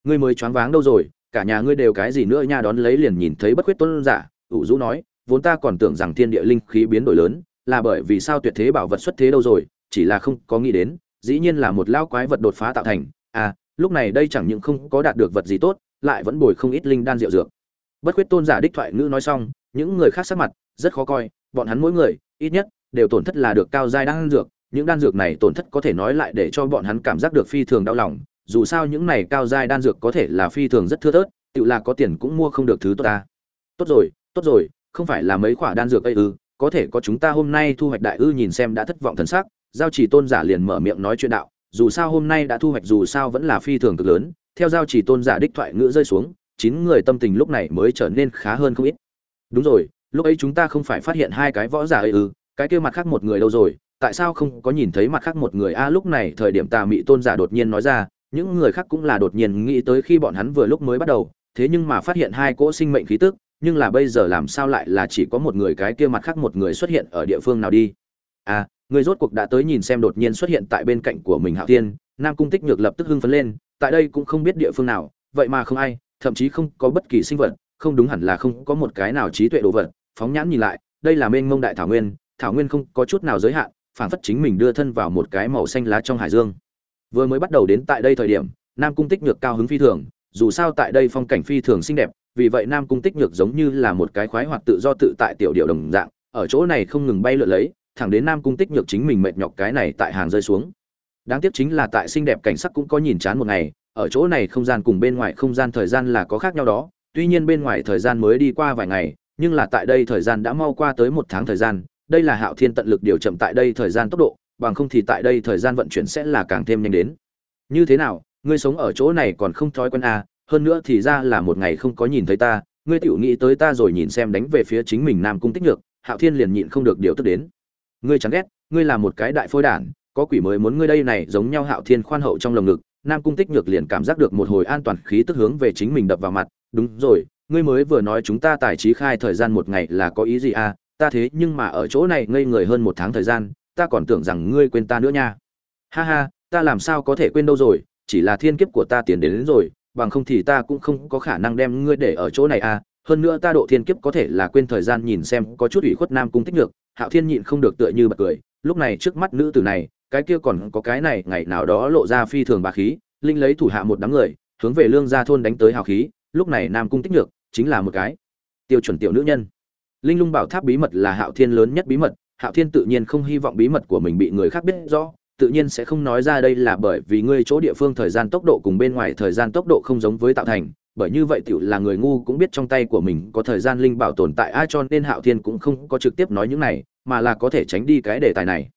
ngươi mới choáng váng đâu rồi, cả nhà ngươi đều cái gì nữa nha? Đón lấy liền nhìn thấy bất khuyết tôn giả, ủ rũ nói, vốn ta còn tưởng rằng thiên địa linh khí biến đổi lớn, là bởi vì sao tuyệt thế bảo vật xuất thế đâu rồi, chỉ là không có nghĩ đến, dĩ nhiên là một lao quái vật đột phá tạo thành. À lúc này đây chẳng những không có đạt được vật gì tốt, lại vẫn bồi không ít linh đan rượu dược. Bất khuyết tôn giả đích thoại ngữ nói xong những người khác sắc mặt, rất khó coi, bọn hắn mỗi người, ít nhất, đều tổn thất là được cao giai đan dược, những đan dược này tổn thất có thể nói lại để cho bọn hắn cảm giác được phi thường đau lòng, dù sao những này cao giai đan dược có thể là phi thường rất thưa thớt, tự là có tiền cũng mua không được thứ tốt ta. Tốt rồi tốt rồi, không phải là mấy quả đan dược ấy ư, có thể có chúng ta hôm nay thu hoạch đại ư nhìn xem đã thất vọng thần sắc, giao chỉ tôn giả liền mở miệng nói chuyện đạo, dù sao hôm nay đã thu hoạch dù sao vẫn là phi thường cực lớn, theo giao chỉ tôn giả đích thoại ngữ rơi xuống, chín người tâm tình lúc này mới trở nên khá hơn không ít đúng rồi, lúc ấy chúng ta không phải phát hiện hai cái võ giả ấy ư, cái kia mặt khác một người đâu rồi? Tại sao không có nhìn thấy mặt khác một người? A, lúc này thời điểm tà mị tôn giả đột nhiên nói ra, những người khác cũng là đột nhiên nghĩ tới khi bọn hắn vừa lúc mới bắt đầu, thế nhưng mà phát hiện hai cỗ sinh mệnh khí tức, nhưng là bây giờ làm sao lại là chỉ có một người cái kia mặt khác một người xuất hiện ở địa phương nào đi? À người rốt cuộc đã tới nhìn xem đột nhiên xuất hiện tại bên cạnh của mình hạo tiên nam cung tích nhược lập tức hưng phấn lên, tại đây cũng không biết địa phương nào, vậy mà không ai, thậm chí không có bất kỳ sinh vật không đúng hẳn là không có một cái nào trí tuệ đồ vật, phóng nhãn nhìn lại, đây là mênh mông đại thảo nguyên thảo nguyên không có chút nào giới hạn phản phất chính mình đưa thân vào một cái màu xanh lá trong hải dương. Vừa mới bắt đầu đến tại đây thời điểm, nam cung tích nhược cao hứng phi thường, dù sao tại đây phong cảnh phi thường xinh đẹp, vì vậy nam cung tích nhược giống như là một cái khoái hoạt tự do tự tại tiểu điệu đồng dạng, ở chỗ này không ngừng bay lượn lấy, thẳng đến nam cung tích nhược chính mình mệt nhọc cái này tại hàng rơi xuống. Đáng tiếc chính là tại xinh đẹp cảnh sắc cũng có nhìn chán một ngày, ở chỗ này không gian cùng bên ngoài không gian thời gian là có khác nhau đó tuy nhiên bên ngoài thời gian mới đi qua vài ngày nhưng là tại đây thời gian đã mau qua tới một tháng thời gian đây là hạo thiên tận lực điều chậm tại đây thời gian tốc độ bằng không thì tại đây thời gian vận chuyển sẽ là càng thêm nhanh đến. Như thế nào ngươi sống ở chỗ này còn không thói quen à, hơn nữa thì ra là một ngày không có nhìn thấy ta ngươi tiểu nghĩ tới ta rồi nhìn xem đánh về phía chính mình nam cung tích nhược hạo thiên liền nhịn không được điều tức đến. Ngươi chẳng ghét ngươi là một cái đại phôi đản có quỷ mới muốn ngươi đây này giống nhau hạo thiên khoan hậu trong lồng ngực nam cung tích nhược liền cảm giác được một hồi an toàn khí tức hướng về chính mình đập vào mặt đúng rồi ngươi mới vừa nói chúng ta tài trí khai thời gian một ngày là có ý gì à? Ta thế nhưng mà ở chỗ này ngây người hơn một tháng thời gian ta còn tưởng rằng ngươi quên ta nữa nha. Ha ha ta làm sao có thể quên đâu rồi? Chỉ là thiên kiếp của ta tiến đến, đến rồi bằng không thì ta cũng không có khả năng đem ngươi để ở chỗ này à. Hơn nữa ta độ thiên kiếp có thể là quên thời gian nhìn xem có chút ủy khuất nam cung tích được. hạo thiên nhịn không được tựa như bật cười. Lúc này trước mắt nữ tử này cái kia còn có cái này ngày nào đó lộ ra phi thường bà khí linh lấy thủ hạ một đám người hướng về lương gia thôn đánh tới hào khí lúc này nam cung tích nhược chính là một cái tiêu chuẩn tiểu nữ nhân. Linh lung bảo tháp bí mật là hạo thiên lớn nhất bí mật, hạo thiên tự nhiên không hy vọng bí mật của mình bị người khác biết rõ, tự nhiên sẽ không nói ra đây là bởi vì ngươi chỗ địa phương thời gian tốc độ cùng bên ngoài thời gian tốc độ không giống với tạo thành, bởi như vậy tiểu là người ngu cũng biết trong tay của mình có thời gian linh bảo tồn tại, ai cho nên hạo thiên cũng không có trực tiếp nói những này, mà là có thể tránh đi cái đề tài này.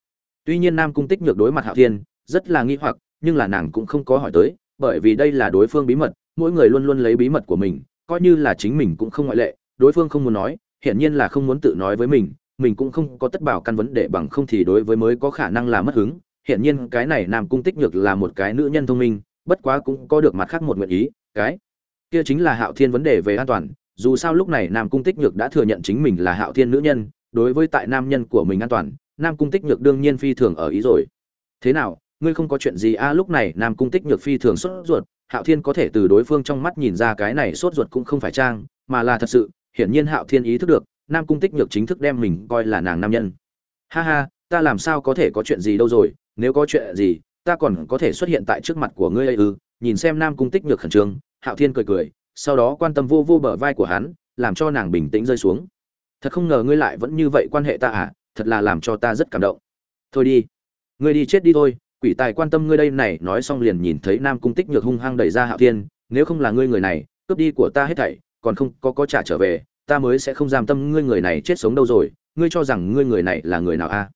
Tuy nhiên nam cung tích nhược đối mặt hạo thiên rất là nghi hoặc, nhưng là nàng cũng không có hỏi tới, bởi vì đây là đối phương bí mật mỗi người luôn luôn lấy bí mật của mình, coi như là chính mình cũng không ngoại lệ, đối phương không muốn nói, hiển nhiên là không muốn tự nói với mình mình cũng không có tất bảo căn vấn đề bằng không thì đối với mới có khả năng là mất hứng. Hiển nhiên cái này nam cung tích nhược là một cái nữ nhân thông minh, bất quá cũng có được mặt khác một nguyện ý, cái kia chính là hạo thiên vấn đề về an toàn. Dù sao lúc này nam cung tích nhược đã thừa nhận chính mình là hạo thiên nữ nhân, đối với tại nam nhân của mình an toàn, nam cung tích nhược đương nhiên phi thường ở ý rồi. Thế nào, ngươi không có chuyện gì? A, lúc này nam cung tích nhược phi thường sốt ruột hạo thiên có thể từ đối phương trong mắt nhìn ra cái này sốt ruột cũng không phải trang, mà là thật sự, hiển nhiên hạo thiên ý thức được, nam cung tích nhược chính thức đem mình coi là nàng nam nhân. Ha ha, ta làm sao có thể có chuyện gì đâu rồi, nếu có chuyện gì, ta còn có thể xuất hiện tại trước mặt của ngươi ấy ư? Nhìn xem nam cung tích nhược khẩn trương, hạo thiên cười cười, sau đó quan tâm vô vô bờ vai của hắn, làm cho nàng bình tĩnh rơi xuống. Thật không ngờ ngươi lại vẫn như vậy quan hệ ta à thật là làm cho ta rất cảm động. Thôi đi, ngươi đi chết đi thôi quỷ tài quan tâm ngươi đây này, nói xong liền nhìn thấy nam cung tích nhược hung hăng đẩy ra hạo thiên, nếu không là ngươi người này, cướp đi của ta hết thảy, còn không có có trả trở về, ta mới sẽ không giam tâm ngươi người này chết sống đâu rồi, ngươi cho rằng ngươi người này là người nào a?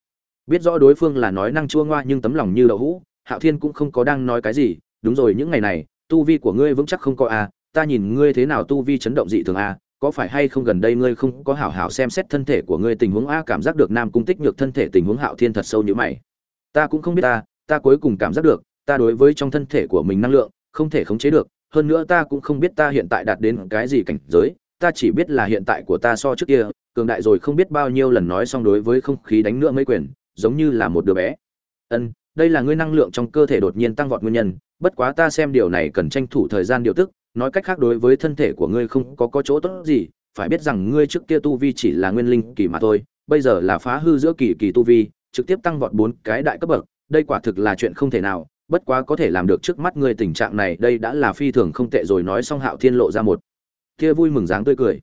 Biết rõ đối phương là nói năng chua ngoa nhưng tấm lòng như đậu hũ, hạo thiên cũng không có đang nói cái gì, đúng rồi, những ngày này, tu vi của ngươi vững chắc không có a, ta nhìn ngươi thế nào tu vi chấn động dị thường a, có phải hay không gần đây ngươi không có hảo hảo xem xét thân thể của ngươi tình huống a, cảm giác được nam cung tích nhược thân thể tình huống hạo thiên thật sâu như mày. Ta cũng không biết ta ta cuối cùng cảm giác được, ta đối với trong thân thể của mình năng lượng không thể khống chế được, hơn nữa ta cũng không biết ta hiện tại đạt đến cái gì cảnh giới, ta chỉ biết là hiện tại của ta so trước kia, cường đại rồi không biết bao nhiêu lần nói xong đối với không khí đánh nữa mấy quyền, giống như là một đứa bé. Ân, đây là ngươi năng lượng trong cơ thể đột nhiên tăng vọt nguyên nhân, bất quá ta xem điều này cần tranh thủ thời gian điều tức, nói cách khác đối với thân thể của ngươi không có có chỗ tốt gì, phải biết rằng ngươi trước kia tu vi chỉ là nguyên linh kỳ mà thôi, bây giờ là phá hư giữa kỳ kỳ tu vi, trực tiếp tăng vọt bốn cái đại cấp bậc đây quả thực là chuyện không thể nào, bất quá có thể làm được trước mắt ngươi tình trạng này, đây đã là phi thường không tệ rồi, nói xong hạo thiên lộ ra một kia vui mừng dáng tươi cười.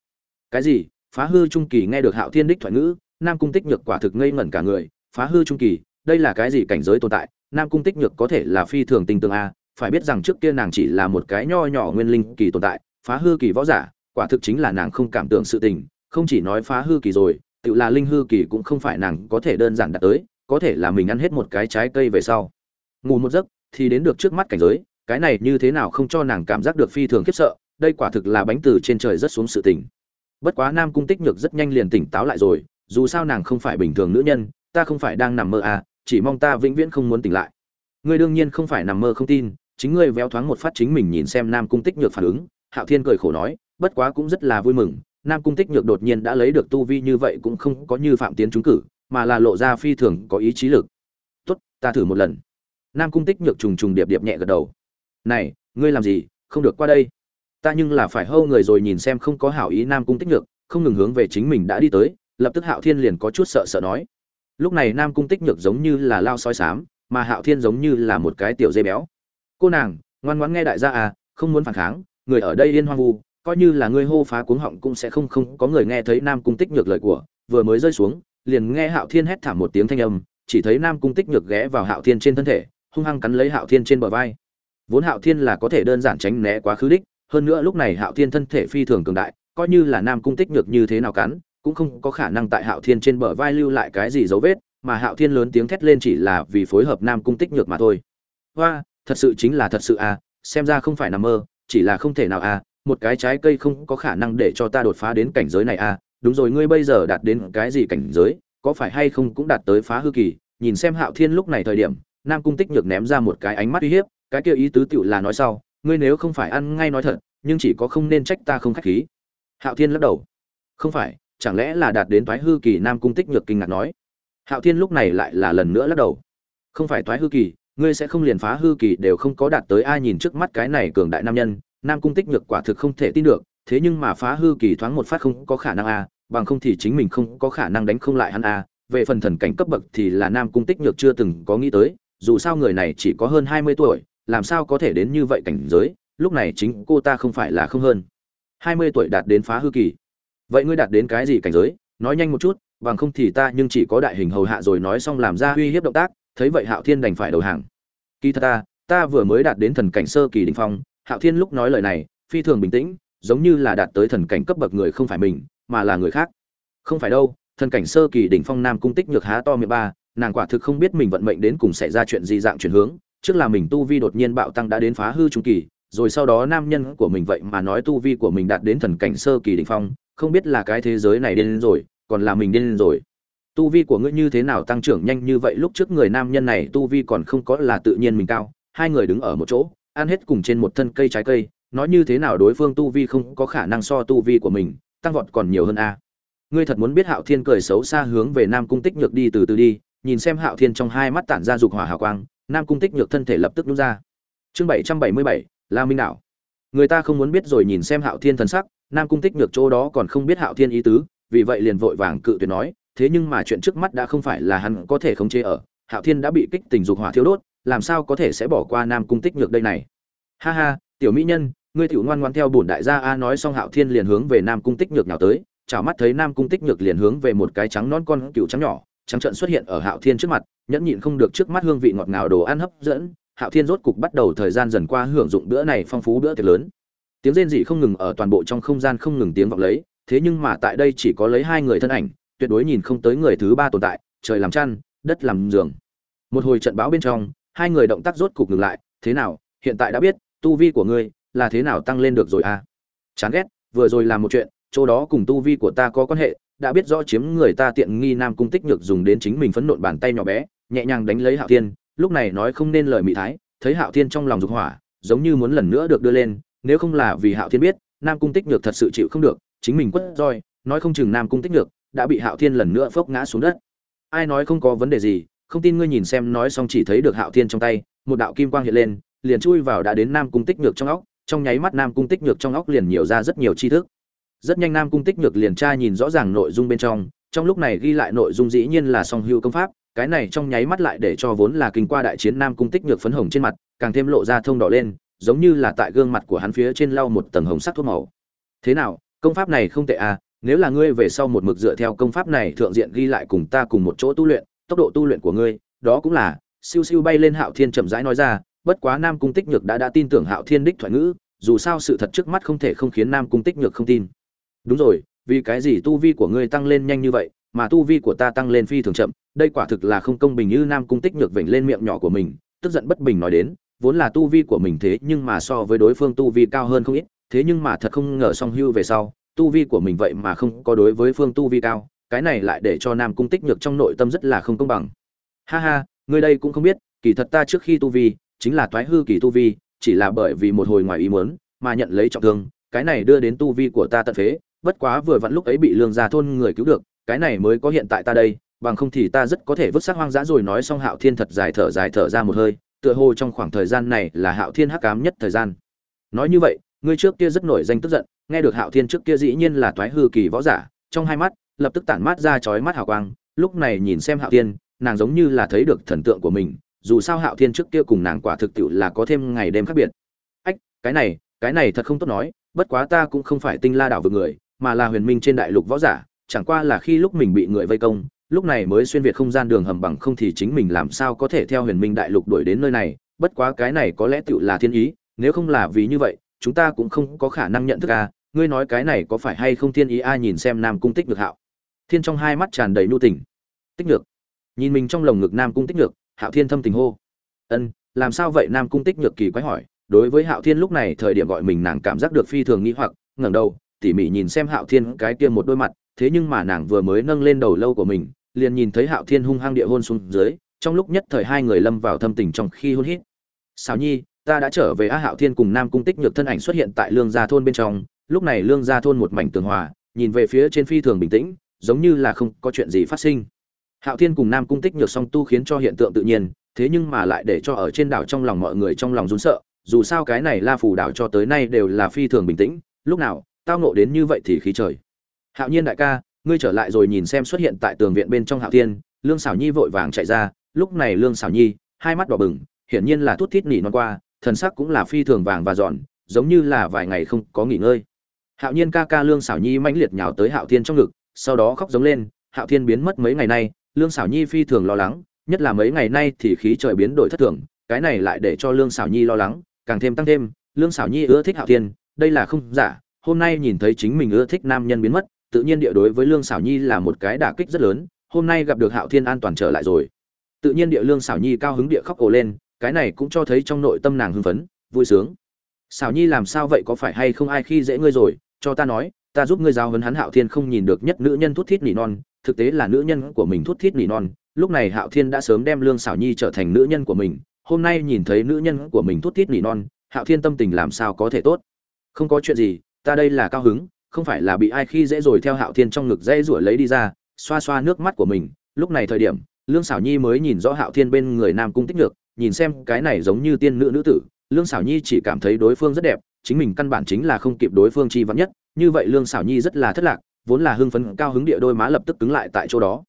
Cái gì? Phá hư trung kỳ nghe được hạo thiên đích thoại ngữ, nam cung tích nhược quả thực ngây ngẩn cả người. Phá hư trung kỳ, đây là cái gì cảnh giới tồn tại? Nam cung tích nhược có thể là phi thường tinh tường a, phải biết rằng trước kia nàng chỉ là một cái nho nhỏ nguyên linh kỳ tồn tại, phá hư kỳ võ giả, quả thực chính là nàng không cảm tưởng sự tình, không chỉ nói phá hư kỳ rồi, tự là linh hư kỳ cũng không phải nàng có thể đơn giản đạt tới có thể là mình ăn hết một cái trái cây về sau. Ngủ một giấc thì đến được trước mắt cảnh giới, cái này như thế nào không cho nàng cảm giác được phi thường khiếp sợ, đây quả thực là bánh từ trên trời rất xuống sự tình. Bất quá nam cung tích nhược rất nhanh liền tỉnh táo lại rồi, dù sao nàng không phải bình thường nữ nhân, ta không phải đang nằm mơ à chỉ mong ta vĩnh viễn không muốn tỉnh lại. Ngươi đương nhiên không phải nằm mơ không tin, chính ngươi véo thoáng một phát chính mình nhìn xem nam cung tích nhược phản ứng, hạo thiên cười khổ nói, bất quá cũng rất là vui mừng, nam cung tích nhược đột nhiên đã lấy được tu vi như vậy cũng không có như phạm tiến trúng cử mà là lộ ra phi thường có ý chí lực. Tốt, ta thử một lần. Nam cung tích nhược trùng trùng điệp điệp nhẹ gật đầu. Này, ngươi làm gì? Không được qua đây. Ta nhưng là phải hâu người rồi nhìn xem không có hảo ý nam cung tích nhược, không ngừng hướng về chính mình đã đi tới, lập tức hạo thiên liền có chút sợ sợ nói. Lúc này nam cung tích nhược giống như là lao soi sám mà hạo thiên giống như là một cái tiểu dây béo. Cô nàng, ngoan ngoãn nghe đại gia à không muốn phản kháng, người ở đây yên hoang vu, coi như là ngươi hô phá cuống họng cũng sẽ không không có người nghe thấy nam cung tích nhược lời của, vừa mới rơi xuống liền nghe hạo thiên hét thảm một tiếng thanh âm, chỉ thấy nam cung tích nhược ghé vào hạo thiên trên thân thể, hung hăng cắn lấy hạo thiên trên bờ vai. Vốn hạo thiên là có thể đơn giản tránh né quá khứ đích, hơn nữa lúc này hạo thiên thân thể phi thường cường đại, coi như là nam cung tích nhược như thế nào cắn, cũng không có khả năng tại hạo thiên trên bờ vai lưu lại cái gì dấu vết, mà hạo thiên lớn tiếng thét lên chỉ là vì phối hợp nam cung tích nhược mà thôi. Hoa thật sự chính là thật sự à xem ra không phải nằm mơ, chỉ là không thể nào à một cái trái cây không có khả năng để cho ta đột phá đến cảnh giới này à đúng rồi, ngươi bây giờ đạt đến cái gì cảnh giới, có phải hay không cũng đạt tới phá hư kỳ? Nhìn xem hạo thiên lúc này thời điểm, nam cung tích nhược ném ra một cái ánh mắt uy hiếp, cái kia ý tứ tựu là nói sau, ngươi nếu không phải ăn ngay nói thật, nhưng chỉ có không nên trách ta không khách khí. Hạo thiên lắc đầu. Không phải, chẳng lẽ là đạt đến toái hư kỳ? Nam cung tích nhược kinh ngạc nói. Hạo thiên lúc này lại là lần nữa lắc đầu. Không phải toái hư kỳ, ngươi sẽ không liền phá hư kỳ đều không có đạt tới ai nhìn trước mắt cái này cường đại nam nhân. Nam cung tích nhược quả thực không thể tin được, thế nhưng mà phá hư kỳ thoáng một phát không có khả năng a bằng không thì chính mình không có khả năng đánh không lại hắn a. Về phần thần cảnh cấp bậc thì là nam cung tích nhược chưa từng có nghĩ tới, dù sao người này chỉ có hơn hai mươi tuổi, làm sao có thể đến như vậy cảnh giới, lúc này chính cô ta không phải là không hơn. Hai mươi tuổi đạt đến phá hư kỳ. Vậy ngươi đạt đến cái gì cảnh giới? Nói nhanh một chút, bằng không thì ta nhưng chỉ có đại hình hầu hạ rồi nói xong làm ra uy hiếp động tác, thấy vậy hạo thiên đành phải đầu hàng. Kỳ thật ta ta vừa mới đạt đến thần cảnh sơ kỳ đình phong, hạo thiên lúc nói lời này, phi thường bình tĩnh, giống như là đạt tới thần cảnh cấp bậc người không phải mình mà là người khác. Không phải đâu, thần cảnh sơ kỳ đỉnh phong nam cung tích nhược há to miệng ba, nàng quả thực không biết mình vận mệnh đến cùng xảy ra chuyện gì dạng chuyển hướng, trước là mình tu vi đột nhiên bạo tăng đã đến phá hư trung kỳ, rồi sau đó nam nhân của mình vậy mà nói tu vi của mình đạt đến thần cảnh sơ kỳ đỉnh phong, không biết là cái thế giới này điên rồi, còn là mình điên rồi. Tu vi của ngươi như thế nào tăng trưởng nhanh như vậy lúc trước người nam nhân này tu vi còn không có là tự nhiên mình cao, hai người đứng ở một chỗ, ăn hết cùng trên một thân cây trái cây, nói như thế nào đối phương tu vi không có khả năng so tu vi của mình tăng vọt còn nhiều hơn a. Ngươi thật muốn biết hạo thiên cười xấu xa hướng về nam cung tích nhược đi từ từ đi, nhìn xem hạo thiên trong hai mắt tản ra dục hỏa hào quang, nam cung tích nhược thân thể lập tức nhúc ra. Chương bảy trăm bảy mươi bảy, la minh đạo người ta không muốn biết rồi nhìn xem hạo thiên thần sắc, nam cung tích nhược chỗ đó còn không biết hạo thiên ý tứ, vì vậy liền vội vàng cự tuyệt nói, thế nhưng mà chuyện trước mắt đã không phải là hắn có thể khống chế ở, hạo thiên đã bị kích tình dục hỏa thiếu đốt, làm sao có thể sẽ bỏ qua nam cung tích nhược đây này? Ha ha, tiểu mỹ nhân ngươi tiểu ngoan ngoan theo bổn đại gia a nói xong hạo thiên liền hướng về nam cung tích nhược nào tới, chảo mắt thấy nam cung tích nhược liền hướng về một cái trắng non con cừu trắng nhỏ, trắng trợn xuất hiện ở hạo thiên trước mặt, nhẫn nhịn không được trước mắt hương vị ngọt ngào đồ ăn hấp dẫn. Hạo thiên rốt cục bắt đầu thời gian dần qua hưởng dụng bữa này phong phú bữa tiệc lớn. Tiếng rên rỉ không ngừng ở toàn bộ trong không gian không ngừng tiếng vọng lấy, thế nhưng mà tại đây chỉ có lấy hai người thân ảnh, tuyệt đối nhìn không tới người thứ ba tồn tại, trời làm chăn, đất làm giường. Một hồi trận báo bên trong, hai người động tác rốt cục ngừng lại, thế nào, hiện tại đã biết, tu vi của ngươi là thế nào tăng lên được rồi à? Chán ghét, vừa rồi làm một chuyện, chỗ đó cùng tu vi của ta có quan hệ, đã biết rõ chiếm người ta tiện nghi nam cung tích nhược dùng đến chính mình phấn nộn bàn tay nhỏ bé, nhẹ nhàng đánh lấy hạo thiên, lúc này nói không nên lời mị thái, thấy hạo thiên trong lòng dục hỏa, giống như muốn lần nữa được đưa lên, nếu không là vì hạo thiên biết, nam cung tích nhược thật sự chịu không được, chính mình quất roi, nói không chừng nam cung tích nhược đã bị hạo thiên lần nữa phốc ngã xuống đất. Ai nói không có vấn đề gì, không tin ngươi nhìn xem nói xong chỉ thấy được hạo thiên trong tay, một đạo kim quang hiện lên, liền chui vào đã đến nam cung tích nhược trong óc trong nháy mắt nam cung tích nhược trong óc liền nhiều ra rất nhiều tri thức. Rất nhanh nam cung tích nhược liền tra nhìn rõ ràng nội dung bên trong trong lúc này ghi lại nội dung dĩ nhiên là song hưu công pháp, cái này trong nháy mắt lại để cho vốn là kinh qua đại chiến nam cung tích nhược phấn hồng trên mặt, càng thêm lộ ra thông đỏ lên, giống như là tại gương mặt của hắn phía trên lau một tầng hồng sắc thuốc màu. Thế nào, công pháp này không tệ à nếu là ngươi về sau một mực dựa theo công pháp này thượng diện ghi lại cùng ta cùng một chỗ tu luyện, tốc độ tu luyện của ngươi, đó cũng là, siêu siêu bay lên hạo thiên chậm rãi nói ra bất quá nam cung tích nhược đã đã tin tưởng hạo thiên đích thoại ngữ, dù sao sự thật trước mắt không thể không khiến nam cung tích nhược không tin. Đúng rồi, vì cái gì tu vi của ngươi tăng lên nhanh như vậy, mà tu vi của ta tăng lên phi thường chậm, đây quả thực là không công bình như nam cung tích nhược vểnh lên miệng nhỏ của mình, tức giận bất bình nói đến, vốn là tu vi của mình thế nhưng mà so với đối phương tu vi cao hơn không ít, thế nhưng mà thật không ngờ song hưu về sau, tu vi của mình vậy mà không có đối với phương tu vi cao, cái này lại để cho nam cung tích nhược trong nội tâm rất là không công bằng. Ha ha, ngươi đây cũng không biết, kỳ thật ta trước khi tu vi chính là toái hư kỳ tu vi, chỉ là bởi vì một hồi ngoài ý muốn mà nhận lấy trọng thương, cái này đưa đến tu vi của ta tận phế, bất quá vừa vặn lúc ấy bị lương gia thôn người cứu được, cái này mới có hiện tại ta đây, bằng không thì ta rất có thể vứt xác hoang dã rồi nói xong hạo thiên thật dài thở dài thở ra một hơi, tựa hồ trong khoảng thời gian này là hạo thiên hắc cám nhất thời gian. Nói như vậy, ngươi trước kia rất nổi danh tức giận, nghe được hạo thiên trước kia dĩ nhiên là toái hư kỳ võ giả, trong hai mắt, lập tức tản mát ra chói mắt hào quang, lúc này nhìn xem hạo thiên, nàng giống như là thấy được thần tượng của mình dù sao hạo thiên trước kia cùng nàng quả thực tiệu là có thêm ngày đêm khác biệt. Ách, cái này cái này thật không tốt nói, bất quá ta cũng không phải tinh la đảo vực người, mà là huyền minh trên đại lục võ giả, chẳng qua là khi lúc mình bị người vây công, lúc này mới xuyên việt không gian đường hầm bằng không thì chính mình làm sao có thể theo huyền minh đại lục đuổi đến nơi này, bất quá cái này có lẽ tiệu là thiên ý, nếu không là vì như vậy, chúng ta cũng không có khả năng nhận thức à ngươi nói cái này có phải hay không thiên ý ai nhìn xem nam cung tích được hạo. Thiên trong hai mắt tràn đầy nhu tình. Tích được nhìn mình trong lồng ngực nam cung tích được hạo thiên thâm tình hô. Ân, làm sao vậy? Nam cung tích nhược kỳ quái hỏi. Đối với hạo thiên lúc này, thời điểm gọi mình nàng cảm giác được phi thường nghĩ hoặc, ngẩng đầu, tỉ mỉ nhìn xem hạo thiên cái kia một đôi mặt, thế nhưng mà nàng vừa mới nâng lên đầu lâu của mình, liền nhìn thấy hạo thiên hung hăng địa hôn xuống dưới, trong lúc nhất thời hai người lâm vào thâm tình trong khi hôn hít. Xào nhi, ta đã trở về á. Hạo thiên cùng nam cung tích nhược thân ảnh xuất hiện tại lương gia thôn bên trong, lúc này lương gia thôn một mảnh tường hòa, nhìn về phía trên phi thường bình tĩnh, giống như là không có chuyện gì phát sinh hạo thiên cùng nam cung tích nhược song tu khiến cho hiện tượng tự nhiên, thế nhưng mà lại để cho ở trên đảo trong lòng mọi người trong lòng run sợ, dù sao cái này la Phủ đảo cho tới nay đều là phi thường bình tĩnh, lúc nào, tao nộ đến như vậy thì khí trời. Hạo nhiên đại ca, ngươi trở lại rồi nhìn xem xuất hiện tại tường viện bên trong hạo thiên, lương xảo nhi vội vàng chạy ra, lúc này lương xảo nhi, hai mắt đỏ bừng, hiển nhiên là thút thít nỉ non qua, thần sắc cũng là phi thường vàng và giòn, giống như là vài ngày không có nghỉ ngơi. Hạo nhiên ca ca lương xảo nhi mãnh liệt nhào tới hạo thiên trong ngực, sau đó khóc giống lên, hạo thiên biến mất mấy ngày nay lương xảo nhi phi thường lo lắng, nhất là mấy ngày nay thì khí trời biến đổi thất thường, cái này lại để cho lương xảo nhi lo lắng, càng thêm tăng thêm, lương xảo nhi ưa thích hạo thiên, đây là không giả, hôm nay nhìn thấy chính mình ưa thích nam nhân biến mất, tự nhiên địa đối với lương xảo nhi là một cái đả kích rất lớn, hôm nay gặp được hạo thiên an toàn trở lại rồi. Tự nhiên địa lương xảo nhi cao hứng địa khóc ồ lên, cái này cũng cho thấy trong nội tâm nàng hưng phấn, vui sướng. Xảo nhi làm sao vậy, có phải hay không ai khi dễ ngươi rồi, cho ta nói ta giúp ngươi giáo huấn hắn hạo thiên không nhìn được nhất nữ nhân thút thít nỉ non thực tế là nữ nhân của mình thút thít nỉ non. Lúc này hạo thiên đã sớm đem lương Sảo nhi trở thành nữ nhân của mình hôm nay nhìn thấy nữ nhân của mình thút thít nỉ non hạo thiên tâm tình làm sao có thể tốt? Không có chuyện gì ta đây là cao hứng không phải là bị ai khi dễ rồi theo hạo thiên trong ngực dây rủi lấy đi ra xoa xoa nước mắt của mình. Lúc này thời điểm lương Sảo nhi mới nhìn rõ hạo thiên bên người nam cung tích Nhược, nhìn xem cái này giống như tiên nữ nữ tử. Lương Sảo nhi chỉ cảm thấy đối phương rất đẹp chính mình căn bản chính là không kịp đối phương chi vắn nhất như vậy lương xảo nhi rất là thất lạc, vốn là hưng phấn cao hứng địa đôi má lập tức cứng lại tại chỗ đó.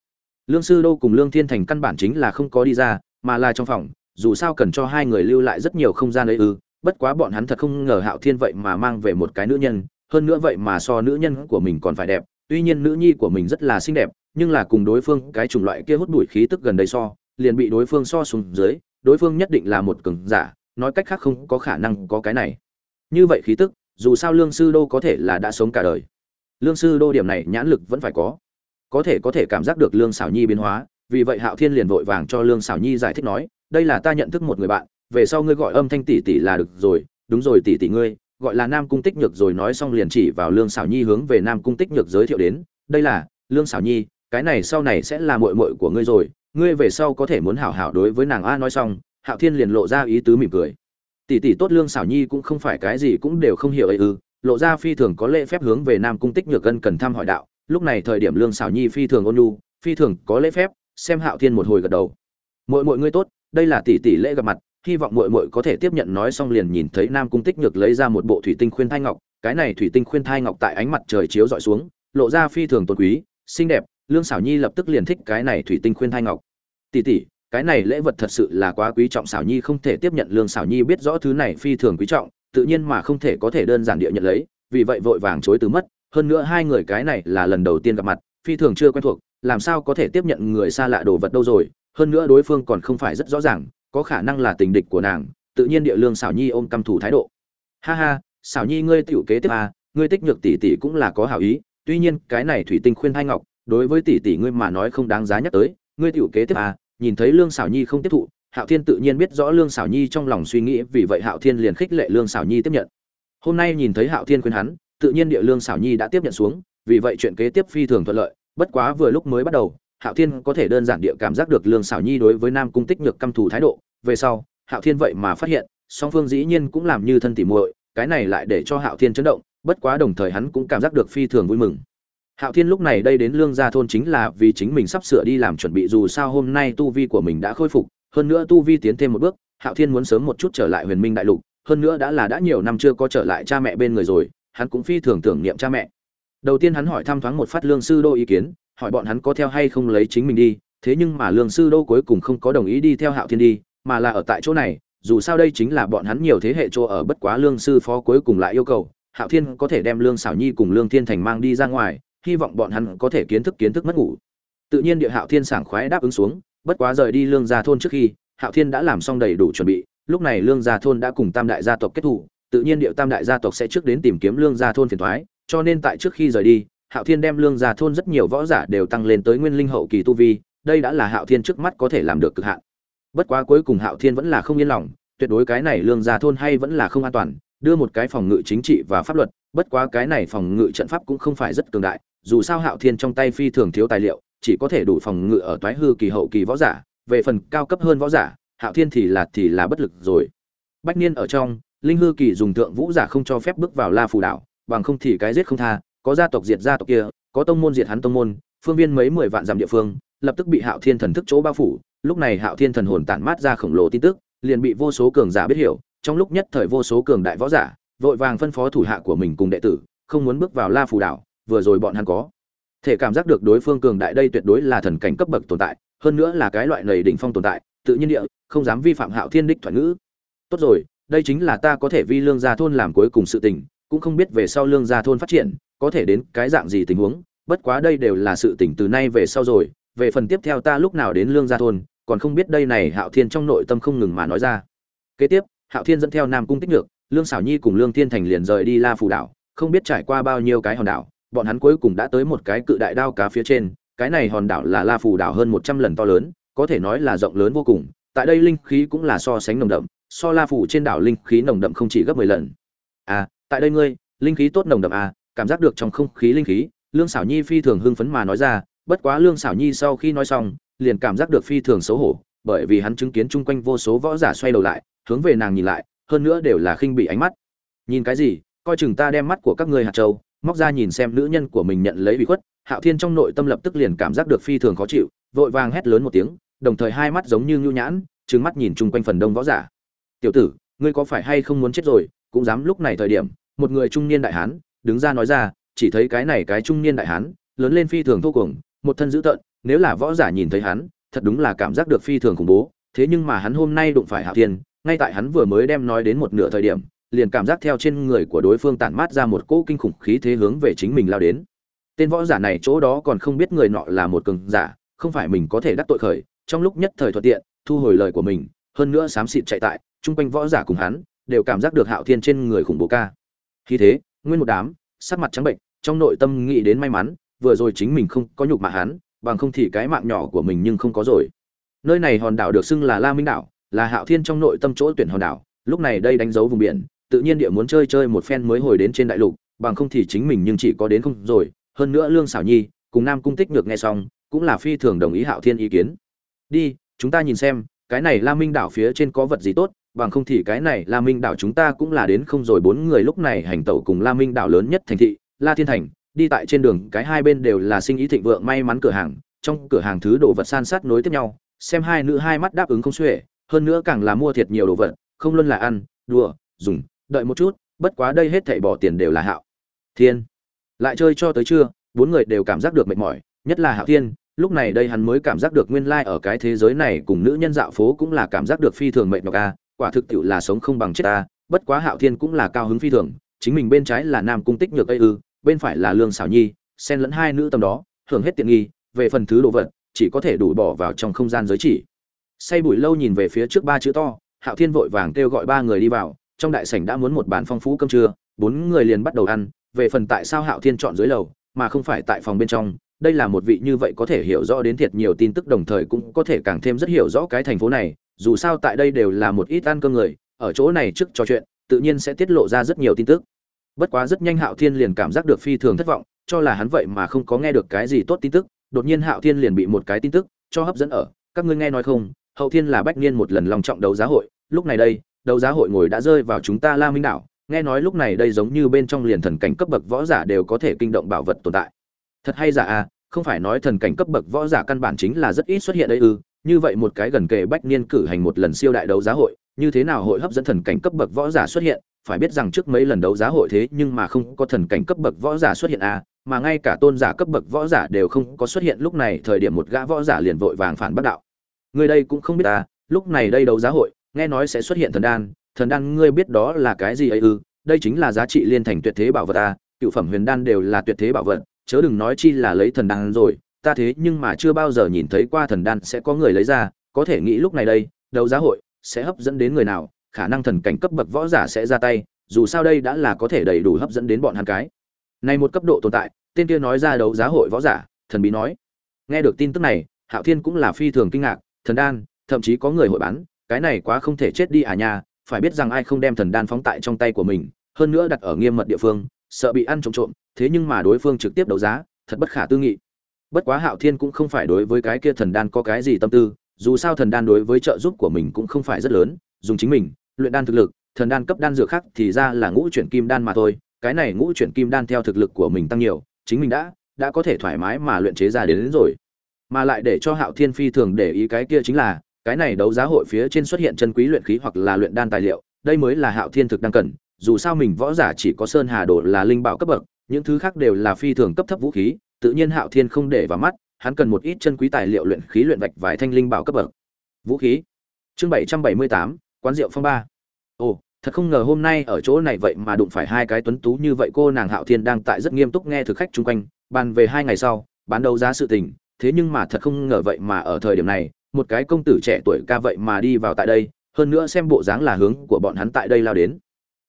Lương sư đô cùng lương thiên thành căn bản chính là không có đi ra, mà là trong phòng, dù sao cần cho hai người lưu lại rất nhiều không gian ấy ư, bất quá bọn hắn thật không ngờ hạo thiên vậy mà mang về một cái nữ nhân, hơn nữa vậy mà so nữ nhân của mình còn phải đẹp, tuy nhiên nữ nhi của mình rất là xinh đẹp, nhưng là cùng đối phương cái chủng loại kia hút bụi khí tức gần đây so, liền bị đối phương so xuống dưới, đối phương nhất định là một cường giả, nói cách khác không có khả năng có cái này. Như vậy khí tức dù sao lương sư đô có thể là đã sống cả đời. Lương sư đô điểm này nhãn lực vẫn phải có. Có thể có thể cảm giác được lương xảo nhi biến hóa, vì vậy hạo thiên liền vội vàng cho lương xảo nhi giải thích nói, đây là ta nhận thức một người bạn, về sau ngươi gọi âm thanh tỷ tỷ là được rồi, đúng rồi tỷ tỷ ngươi, gọi là nam cung tích nhược rồi nói xong liền chỉ vào lương xảo nhi hướng về nam cung tích nhược giới thiệu đến, đây là, lương xảo nhi, cái này sau này sẽ là muội muội của ngươi rồi, ngươi về sau có thể muốn hảo hảo đối với nàng a nói xong, hạo thiên liền lộ ra ý tứ mỉm cười tỷ tỷ tốt lương xảo nhi cũng không phải cái gì cũng đều không hiểu ấy ư, lộ ra phi thường có lễ phép hướng về nam cung tích nhược gân cần thăm hỏi đạo, lúc này thời điểm lương xảo nhi phi thường ôn nhu, phi thường có lễ phép, xem hạo thiên một hồi gật đầu. Mọi mọi ngươi tốt, đây là tỷ tỷ lễ gặp mặt, hy vọng mọi mọi có thể tiếp nhận nói xong liền nhìn thấy nam cung tích nhược lấy ra một bộ thủy tinh khuyên thai ngọc, cái này thủy tinh khuyên thai ngọc tại ánh mặt trời chiếu dọi xuống, lộ ra phi thường tôn quý, xinh đẹp, lương xảo nhi lập tức liền thích cái này thủy tinh khuyên thai ngọc. Tỷ tỷ cái này lễ vật thật sự là quá quý trọng xảo nhi, không thể tiếp nhận lương xảo nhi biết rõ thứ này phi thường quý trọng, tự nhiên mà không thể có thể đơn giản địa nhận lấy, vì vậy vội vàng chối từ mất. Hơn nữa hai người cái này là lần đầu tiên gặp mặt, phi thường chưa quen thuộc, làm sao có thể tiếp nhận người xa lạ đồ vật đâu rồi? Hơn nữa đối phương còn không phải rất rõ ràng, có khả năng là tình địch của nàng, tự nhiên địa lương xảo nhi ôm căm thủ thái độ. Ha ha, xảo nhi ngươi tiểu kế tiếp à ngươi tích nhược tỷ tỷ cũng là có hảo ý, tuy nhiên cái này thủy tinh khuyên hai ngọc, đối với tỷ tỷ ngươi mà nói không đáng giá nhắc tới, ngươi tiểu kế tiếp à nhìn thấy lương xảo nhi không tiếp thụ, hạo thiên tự nhiên biết rõ lương xảo nhi trong lòng suy nghĩ, vì vậy hạo thiên liền khích lệ lương xảo nhi tiếp nhận. Hôm nay nhìn thấy hạo thiên khuyên hắn, tự nhiên địa lương xảo nhi đã tiếp nhận xuống, vì vậy chuyện kế tiếp phi thường thuận lợi, bất quá vừa lúc mới bắt đầu, hạo thiên có thể đơn giản địa cảm giác được lương xảo nhi đối với nam cung tích nhược căm thù thái độ, về sau, hạo thiên vậy mà phát hiện, song phương dĩ nhiên cũng làm như thân tỉ muội, cái này lại để cho hạo thiên chấn động, bất quá đồng thời hắn cũng cảm giác được phi thường vui mừng hạo thiên lúc này đây đến lương gia thôn chính là vì chính mình sắp sửa đi làm chuẩn bị dù sao hôm nay tu vi của mình đã khôi phục, hơn nữa tu vi tiến thêm một bước, hạo thiên muốn sớm một chút trở lại huyền minh đại lục, hơn nữa đã là đã nhiều năm chưa có trở lại cha mẹ bên người rồi, hắn cũng phi thường tưởng niệm cha mẹ. Đầu tiên hắn hỏi thăm thoáng một phát lương sư đô ý kiến, hỏi bọn hắn có theo hay không lấy chính mình đi, thế nhưng mà lương sư đô cuối cùng không có đồng ý đi theo hạo thiên đi, mà là ở tại chỗ này, dù sao đây chính là bọn hắn nhiều thế hệ chỗ ở bất quá lương sư phó cuối cùng lại yêu cầu, hạo thiên có thể đem lương xảo nhi cùng lương thiên thành mang đi ra ngoài hy vọng bọn hắn có thể kiến thức kiến thức mất ngủ. Tự nhiên địa hạo thiên sảng khoái đáp ứng xuống, bất quá rời đi lương gia thôn trước khi, hạo thiên đã làm xong đầy đủ chuẩn bị, lúc này lương gia thôn đã cùng tam đại gia tộc kết thủ tự nhiên địa tam đại gia tộc sẽ trước đến tìm kiếm lương gia thôn phiền thoái cho nên tại trước khi rời đi, hạo thiên đem lương gia thôn rất nhiều võ giả đều tăng lên tới nguyên linh hậu kỳ tu vi, đây đã là hạo thiên trước mắt có thể làm được cực hạn. Bất quá cuối cùng hạo thiên vẫn là không yên lòng, tuyệt đối cái này lương gia thôn hay vẫn là không an toàn, đưa một cái phòng ngự chính trị và pháp luật, bất quá cái này phòng ngự trận pháp cũng không phải rất cường đại dù sao hạo thiên trong tay phi thường thiếu tài liệu, chỉ có thể đủ phòng ngự ở toái hư kỳ hậu kỳ võ giả, về phần cao cấp hơn võ giả, hạo thiên thì là thì là bất lực rồi. Bách niên ở trong, linh hư kỳ dùng thượng vũ giả không cho phép bước vào la phù đảo, bằng không thì cái giết không tha, có gia tộc diệt gia tộc kia, có tông môn diệt hắn tông môn, phương viên mấy mười vạn dặm địa phương, lập tức bị hạo thiên thần thức chỗ bao phủ, lúc này hạo thiên thần hồn tản mát ra khổng lồ tin tức, liền bị vô số cường giả biết hiểu, trong lúc nhất thời vô số cường đại võ giả, vội vàng phân phó thủ hạ của mình cùng đệ tử, không muốn bước vào la phù đảo vừa rồi bọn hắn có. Thể cảm giác được đối phương cường đại đây tuyệt đối là thần cảnh cấp bậc tồn tại, hơn nữa là cái loại lầy đỉnh phong tồn tại, tự nhiên địa, không dám vi phạm hạo thiên đích thoại ngữ. Tốt rồi, đây chính là ta có thể vi lương gia thôn làm cuối cùng sự tình, cũng không biết về sau lương gia thôn phát triển, có thể đến cái dạng gì tình huống, bất quá đây đều là sự tình từ nay về sau rồi. Về phần tiếp theo ta lúc nào đến lương gia thôn, còn không biết đây này hạo thiên trong nội tâm không ngừng mà nói ra. Kế tiếp, hạo thiên dẫn theo nam cung tích được lương xảo nhi cùng lương thiên thành liền rời đi la phù đảo, không biết trải qua bao nhiêu cái hòn đảo bọn hắn cuối cùng đã tới một cái cự đại đao cá phía trên, cái này hòn đảo là la phù đảo hơn một trăm lần to lớn, có thể nói là rộng lớn vô cùng, tại đây linh khí cũng là so sánh nồng đậm, so la phù trên đảo linh khí nồng đậm không chỉ gấp mười lần. À tại đây ngươi, linh khí tốt nồng đậm à cảm giác được trong không khí linh khí, lương xảo nhi phi thường hưng phấn mà nói ra, bất quá lương xảo nhi sau khi nói xong, liền cảm giác được phi thường xấu hổ, bởi vì hắn chứng kiến chung quanh vô số võ giả xoay đầu lại, hướng về nàng nhìn lại, hơn nữa đều là khinh bị ánh mắt. Nhìn cái gì, coi chừng ta đem mắt của các ngươi hạt châu móc ra nhìn xem nữ nhân của mình nhận lấy bị khuất, hạo thiên trong nội tâm lập tức liền cảm giác được phi thường khó chịu, vội vàng hét lớn một tiếng, đồng thời hai mắt giống như nhu nhãn, trừng mắt nhìn chung quanh phần đông võ giả. Tiểu tử, ngươi có phải hay không muốn chết rồi? Cũng dám lúc này thời điểm, một người trung niên đại hán, đứng ra nói ra, chỉ thấy cái này cái trung niên đại hán, lớn lên phi thường thô cuồng, một thân dữ tợn, nếu là võ giả nhìn thấy hắn, thật đúng là cảm giác được phi thường khủng bố, thế nhưng mà hắn hôm nay đụng phải hạo thiên, ngay tại hắn vừa mới đem nói đến một nửa thời điểm liền cảm giác theo trên người của đối phương tản mát ra một cỗ kinh khủng khí thế hướng về chính mình lao đến. Tên võ giả này chỗ đó còn không biết người nọ là một cường giả, không phải mình có thể đắc tội khởi, trong lúc nhất thời thuận tiện, thu hồi lời của mình, hơn nữa xám xịt chạy tại, chung quanh võ giả cùng hắn, đều cảm giác được hạo thiên trên người khủng bố ca. Khi thế, nguyên một đám, sắc mặt trắng bệnh, trong nội tâm nghĩ đến may mắn, vừa rồi chính mình không có nhục mà hắn, bằng không thì cái mạng nhỏ của mình nhưng không có rồi. Nơi này hòn đảo được xưng là la minh đảo, là hạo thiên trong nội tâm chỗ tuyển hòn đảo, lúc này đây đánh dấu vùng biển tự nhiên địa muốn chơi chơi một phen mới hồi đến trên đại lục, bằng không thì chính mình nhưng chỉ có đến không rồi. Hơn nữa lương xảo nhi cùng nam cung tích nhược nghe xong, cũng là phi thường đồng ý hạo thiên ý kiến. Đi, chúng ta nhìn xem, cái này la minh đảo phía trên có vật gì tốt, bằng không thì cái này la minh đảo chúng ta cũng là đến không rồi. Bốn người lúc này hành tẩu cùng la minh đảo lớn nhất thành thị, la thiên thành, đi tại trên đường, cái hai bên đều là sinh ý thịnh vượng may mắn cửa hàng, trong cửa hàng thứ đồ vật san sát nối tiếp nhau, xem hai nữ hai mắt đáp ứng không xuể, hơn nữa càng là mua thiệt nhiều đồ vật, không luôn là ăn, đùa, dùng đợi một chút, bất quá đây hết thảy bỏ tiền đều là hạo thiên. Lại chơi cho tới trưa, bốn người đều cảm giác được mệt mỏi, nhất là hạo thiên, lúc này đây hắn mới cảm giác được nguyên lai ở cái thế giới này cùng nữ nhân dạo phố cũng là cảm giác được phi thường mệt nhọc a, quả thực tiệu là sống không bằng chết ta bất quá hạo thiên cũng là cao hứng phi thường, chính mình bên trái là nam cung tích nhược ây ư, bên phải là lương xảo nhi, xen lẫn hai nữ tầm đó, hưởng hết tiện nghi, về phần thứ đồ vật, chỉ có thể đủ bỏ vào trong không gian giới chỉ. Say bụi lâu nhìn về phía trước ba chữ to, hạo thiên vội vàng kêu gọi ba người đi vào trong đại sảnh đã muốn một bàn phong phú cơm trưa, bốn người liền bắt đầu ăn, về phần tại sao hạo thiên chọn dưới lầu, mà không phải tại phòng bên trong, đây là một vị như vậy có thể hiểu rõ đến thiệt nhiều tin tức đồng thời cũng có thể càng thêm rất hiểu rõ cái thành phố này, dù sao tại đây đều là một ít ăn cơm người, ở chỗ này trước trò chuyện, tự nhiên sẽ tiết lộ ra rất nhiều tin tức. Bất quá rất nhanh hạo thiên liền cảm giác được phi thường thất vọng, cho là hắn vậy mà không có nghe được cái gì tốt tin tức, đột nhiên hạo thiên liền bị một cái tin tức cho hấp dẫn ở, các ngươi nghe nói không, hậu thiên là bách niên một lần long trọng đấu giá hội, lúc này đây đấu giá hội ngồi đã rơi vào chúng ta la minh đảo. Nghe nói lúc này đây giống như bên trong liền thần cảnh cấp bậc võ giả đều có thể kinh động bảo vật tồn tại. Thật hay giả à không phải nói thần cảnh cấp bậc võ giả căn bản chính là rất ít xuất hiện đây ư? Như vậy một cái gần kề bách niên cử hành một lần siêu đại đấu giá hội, như thế nào hội hấp dẫn thần cảnh cấp bậc võ giả xuất hiện? Phải biết rằng trước mấy lần đấu giá hội thế nhưng mà không có thần cảnh cấp bậc võ giả xuất hiện à mà ngay cả tôn giả cấp bậc võ giả đều không có xuất hiện lúc này, thời điểm một gã võ giả liền vội vàng phản bác đạo. Người đây cũng không biết à lúc này đây đấu giá hội nghe nói sẽ xuất hiện thần đan thần đan ngươi biết đó là cái gì ấy ư? Đây chính là giá trị liên thành tuyệt thế bảo vật à? Cựu phẩm huyền đan đều là tuyệt thế bảo vật, chớ đừng nói chi là lấy thần đan rồi, ta thế nhưng mà chưa bao giờ nhìn thấy qua thần đan sẽ có người lấy ra, có thể nghĩ lúc này đây, đấu giá hội sẽ hấp dẫn đến người nào, khả năng thần cảnh cấp bậc võ giả sẽ ra tay, dù sao đây đã là có thể đầy đủ hấp dẫn đến bọn hắn cái. Này một cấp độ tồn tại, tên kia nói ra đấu giá hội võ giả, thần bí nói. Nghe được tin tức này, hạo thiên cũng là phi thường kinh ngạc, thần đan, thậm chí có người hội bán cái này quá không thể chết đi à nha phải biết rằng ai không đem thần đan phóng tại trong tay của mình hơn nữa đặt ở nghiêm mật địa phương sợ bị ăn trộm trộm thế nhưng mà đối phương trực tiếp đấu giá thật bất khả tư nghị. Bất quá hạo thiên cũng không phải đối với cái kia thần đan có cái gì tâm tư dù sao thần đan đối với trợ giúp của mình cũng không phải rất lớn dùng chính mình luyện đan thực lực thần đan cấp đan dược khác thì ra là ngũ chuyển kim đan mà thôi cái này ngũ chuyển kim đan theo thực lực của mình tăng nhiều chính mình đã đã có thể thoải mái mà luyện chế ra đến, đến rồi. Mà lại để cho hạo thiên phi thường để ý cái kia chính là cái này đấu giá hội phía trên xuất hiện chân quý luyện khí hoặc là luyện đan tài liệu, đây mới là hạo thiên thực đang cần, dù sao mình võ giả chỉ có sơn hà đồ là linh bảo cấp bậc, những thứ khác đều là phi thường cấp thấp vũ khí, tự nhiên hạo thiên không để vào mắt, hắn cần một ít chân quý tài liệu luyện khí luyện vạch vài thanh linh bảo cấp bậc. Vũ khí. Chương bảy trăm bảy mươi tám, quán rượu phong ba. Ồ, thật không ngờ hôm nay ở chỗ này vậy mà đụng phải hai cái tuấn tú như vậy cô nàng hạo thiên đang tại rất nghiêm túc nghe thực khách chung quanh, bàn về hai ngày sau, bán đấu giá sự tình, thế nhưng mà thật không ngờ vậy mà ở thời điểm này một cái công tử trẻ tuổi ca vậy mà đi vào tại đây, hơn nữa xem bộ dáng là hướng của bọn hắn tại đây lao đến.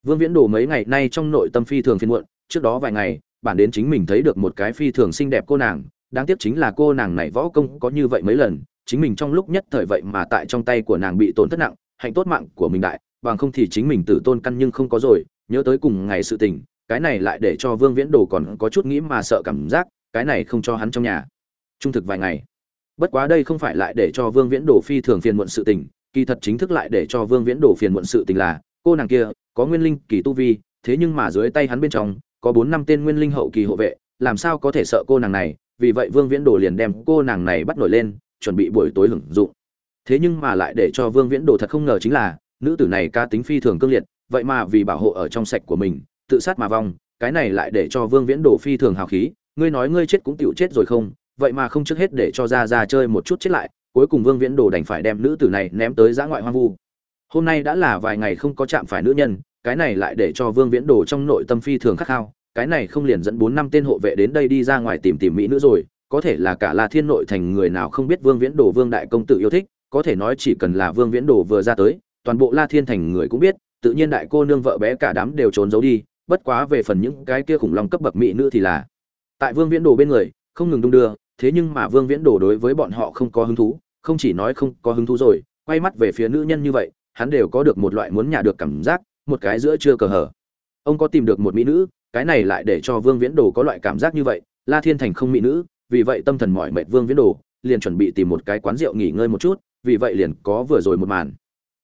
Vương viễn đồ mấy ngày nay trong nội tâm phi thường phiên muộn, trước đó vài ngày, bản đến chính mình thấy được một cái phi thường xinh đẹp cô nàng, đáng tiếc chính là cô nàng này võ công có như vậy mấy lần, chính mình trong lúc nhất thời vậy mà tại trong tay của nàng bị tổn thất nặng, hạnh tốt mạng của mình đại, bằng không thì chính mình tử tôn căn nhưng không có rồi, nhớ tới cùng ngày sự tình, cái này lại để cho vương viễn đồ còn có chút nghĩ mà sợ cảm giác, cái này không cho hắn trong nhà. Trung thực vài ngày bất quá đây không phải lại để cho vương viễn đồ phi thường phiền muộn sự tình, kỳ thật chính thức lại để cho vương viễn đồ phiền muộn sự tình là, cô nàng kia, có nguyên linh kỳ tu vi, thế nhưng mà dưới tay hắn bên trong, có bốn năm tên nguyên linh hậu kỳ hộ vệ, làm sao có thể sợ cô nàng này? Vì vậy vương viễn đồ liền đem cô nàng này bắt nổi lên, chuẩn bị buổi tối hưởng dụng. Thế nhưng mà lại để cho vương viễn đồ thật không ngờ chính là, nữ tử này ca tính phi thường cương liệt, vậy mà vì bảo hộ ở trong sạch của mình, tự sát mà vong, cái này lại để cho vương viễn đồ phi thường hào khí, ngươi nói ngươi chết cũng tựu chết rồi không? Vậy mà không trước hết để cho ra ra chơi một chút chết lại, cuối cùng vương viễn đồ đành phải đem nữ tử này ném tới giã ngoại hoang vu. Hôm nay đã là vài ngày không có chạm phải nữ nhân, cái này lại để cho vương viễn đồ trong nội tâm phi thường khắc khao, cái này không liền dẫn bốn năm tên hộ vệ đến đây đi ra ngoài tìm tìm mỹ nữ rồi, có thể là cả la thiên nội thành người nào không biết vương viễn đồ vương đại công tử yêu thích, có thể nói chỉ cần là vương viễn đồ vừa ra tới, toàn bộ la thiên thành người cũng biết, tự nhiên đại cô nương vợ bé cả đám đều trốn giấu đi, bất quá về phần những cái kia khủng long cấp bậc mỹ nữ thì là tại vương viễn đồ bên người, không ngừng đung đưa thế nhưng mà vương viễn đồ đối với bọn họ không có hứng thú, không chỉ nói không có hứng thú rồi, quay mắt về phía nữ nhân như vậy, hắn đều có được một loại muốn nhả được cảm giác, một cái giữa chưa cờ hở. Ông có tìm được một mỹ nữ, cái này lại để cho vương viễn đồ có loại cảm giác như vậy, la thiên thành không mỹ nữ, vì vậy tâm thần mỏi mệt vương viễn đồ, liền chuẩn bị tìm một cái quán rượu nghỉ ngơi một chút, vì vậy liền có vừa rồi một màn.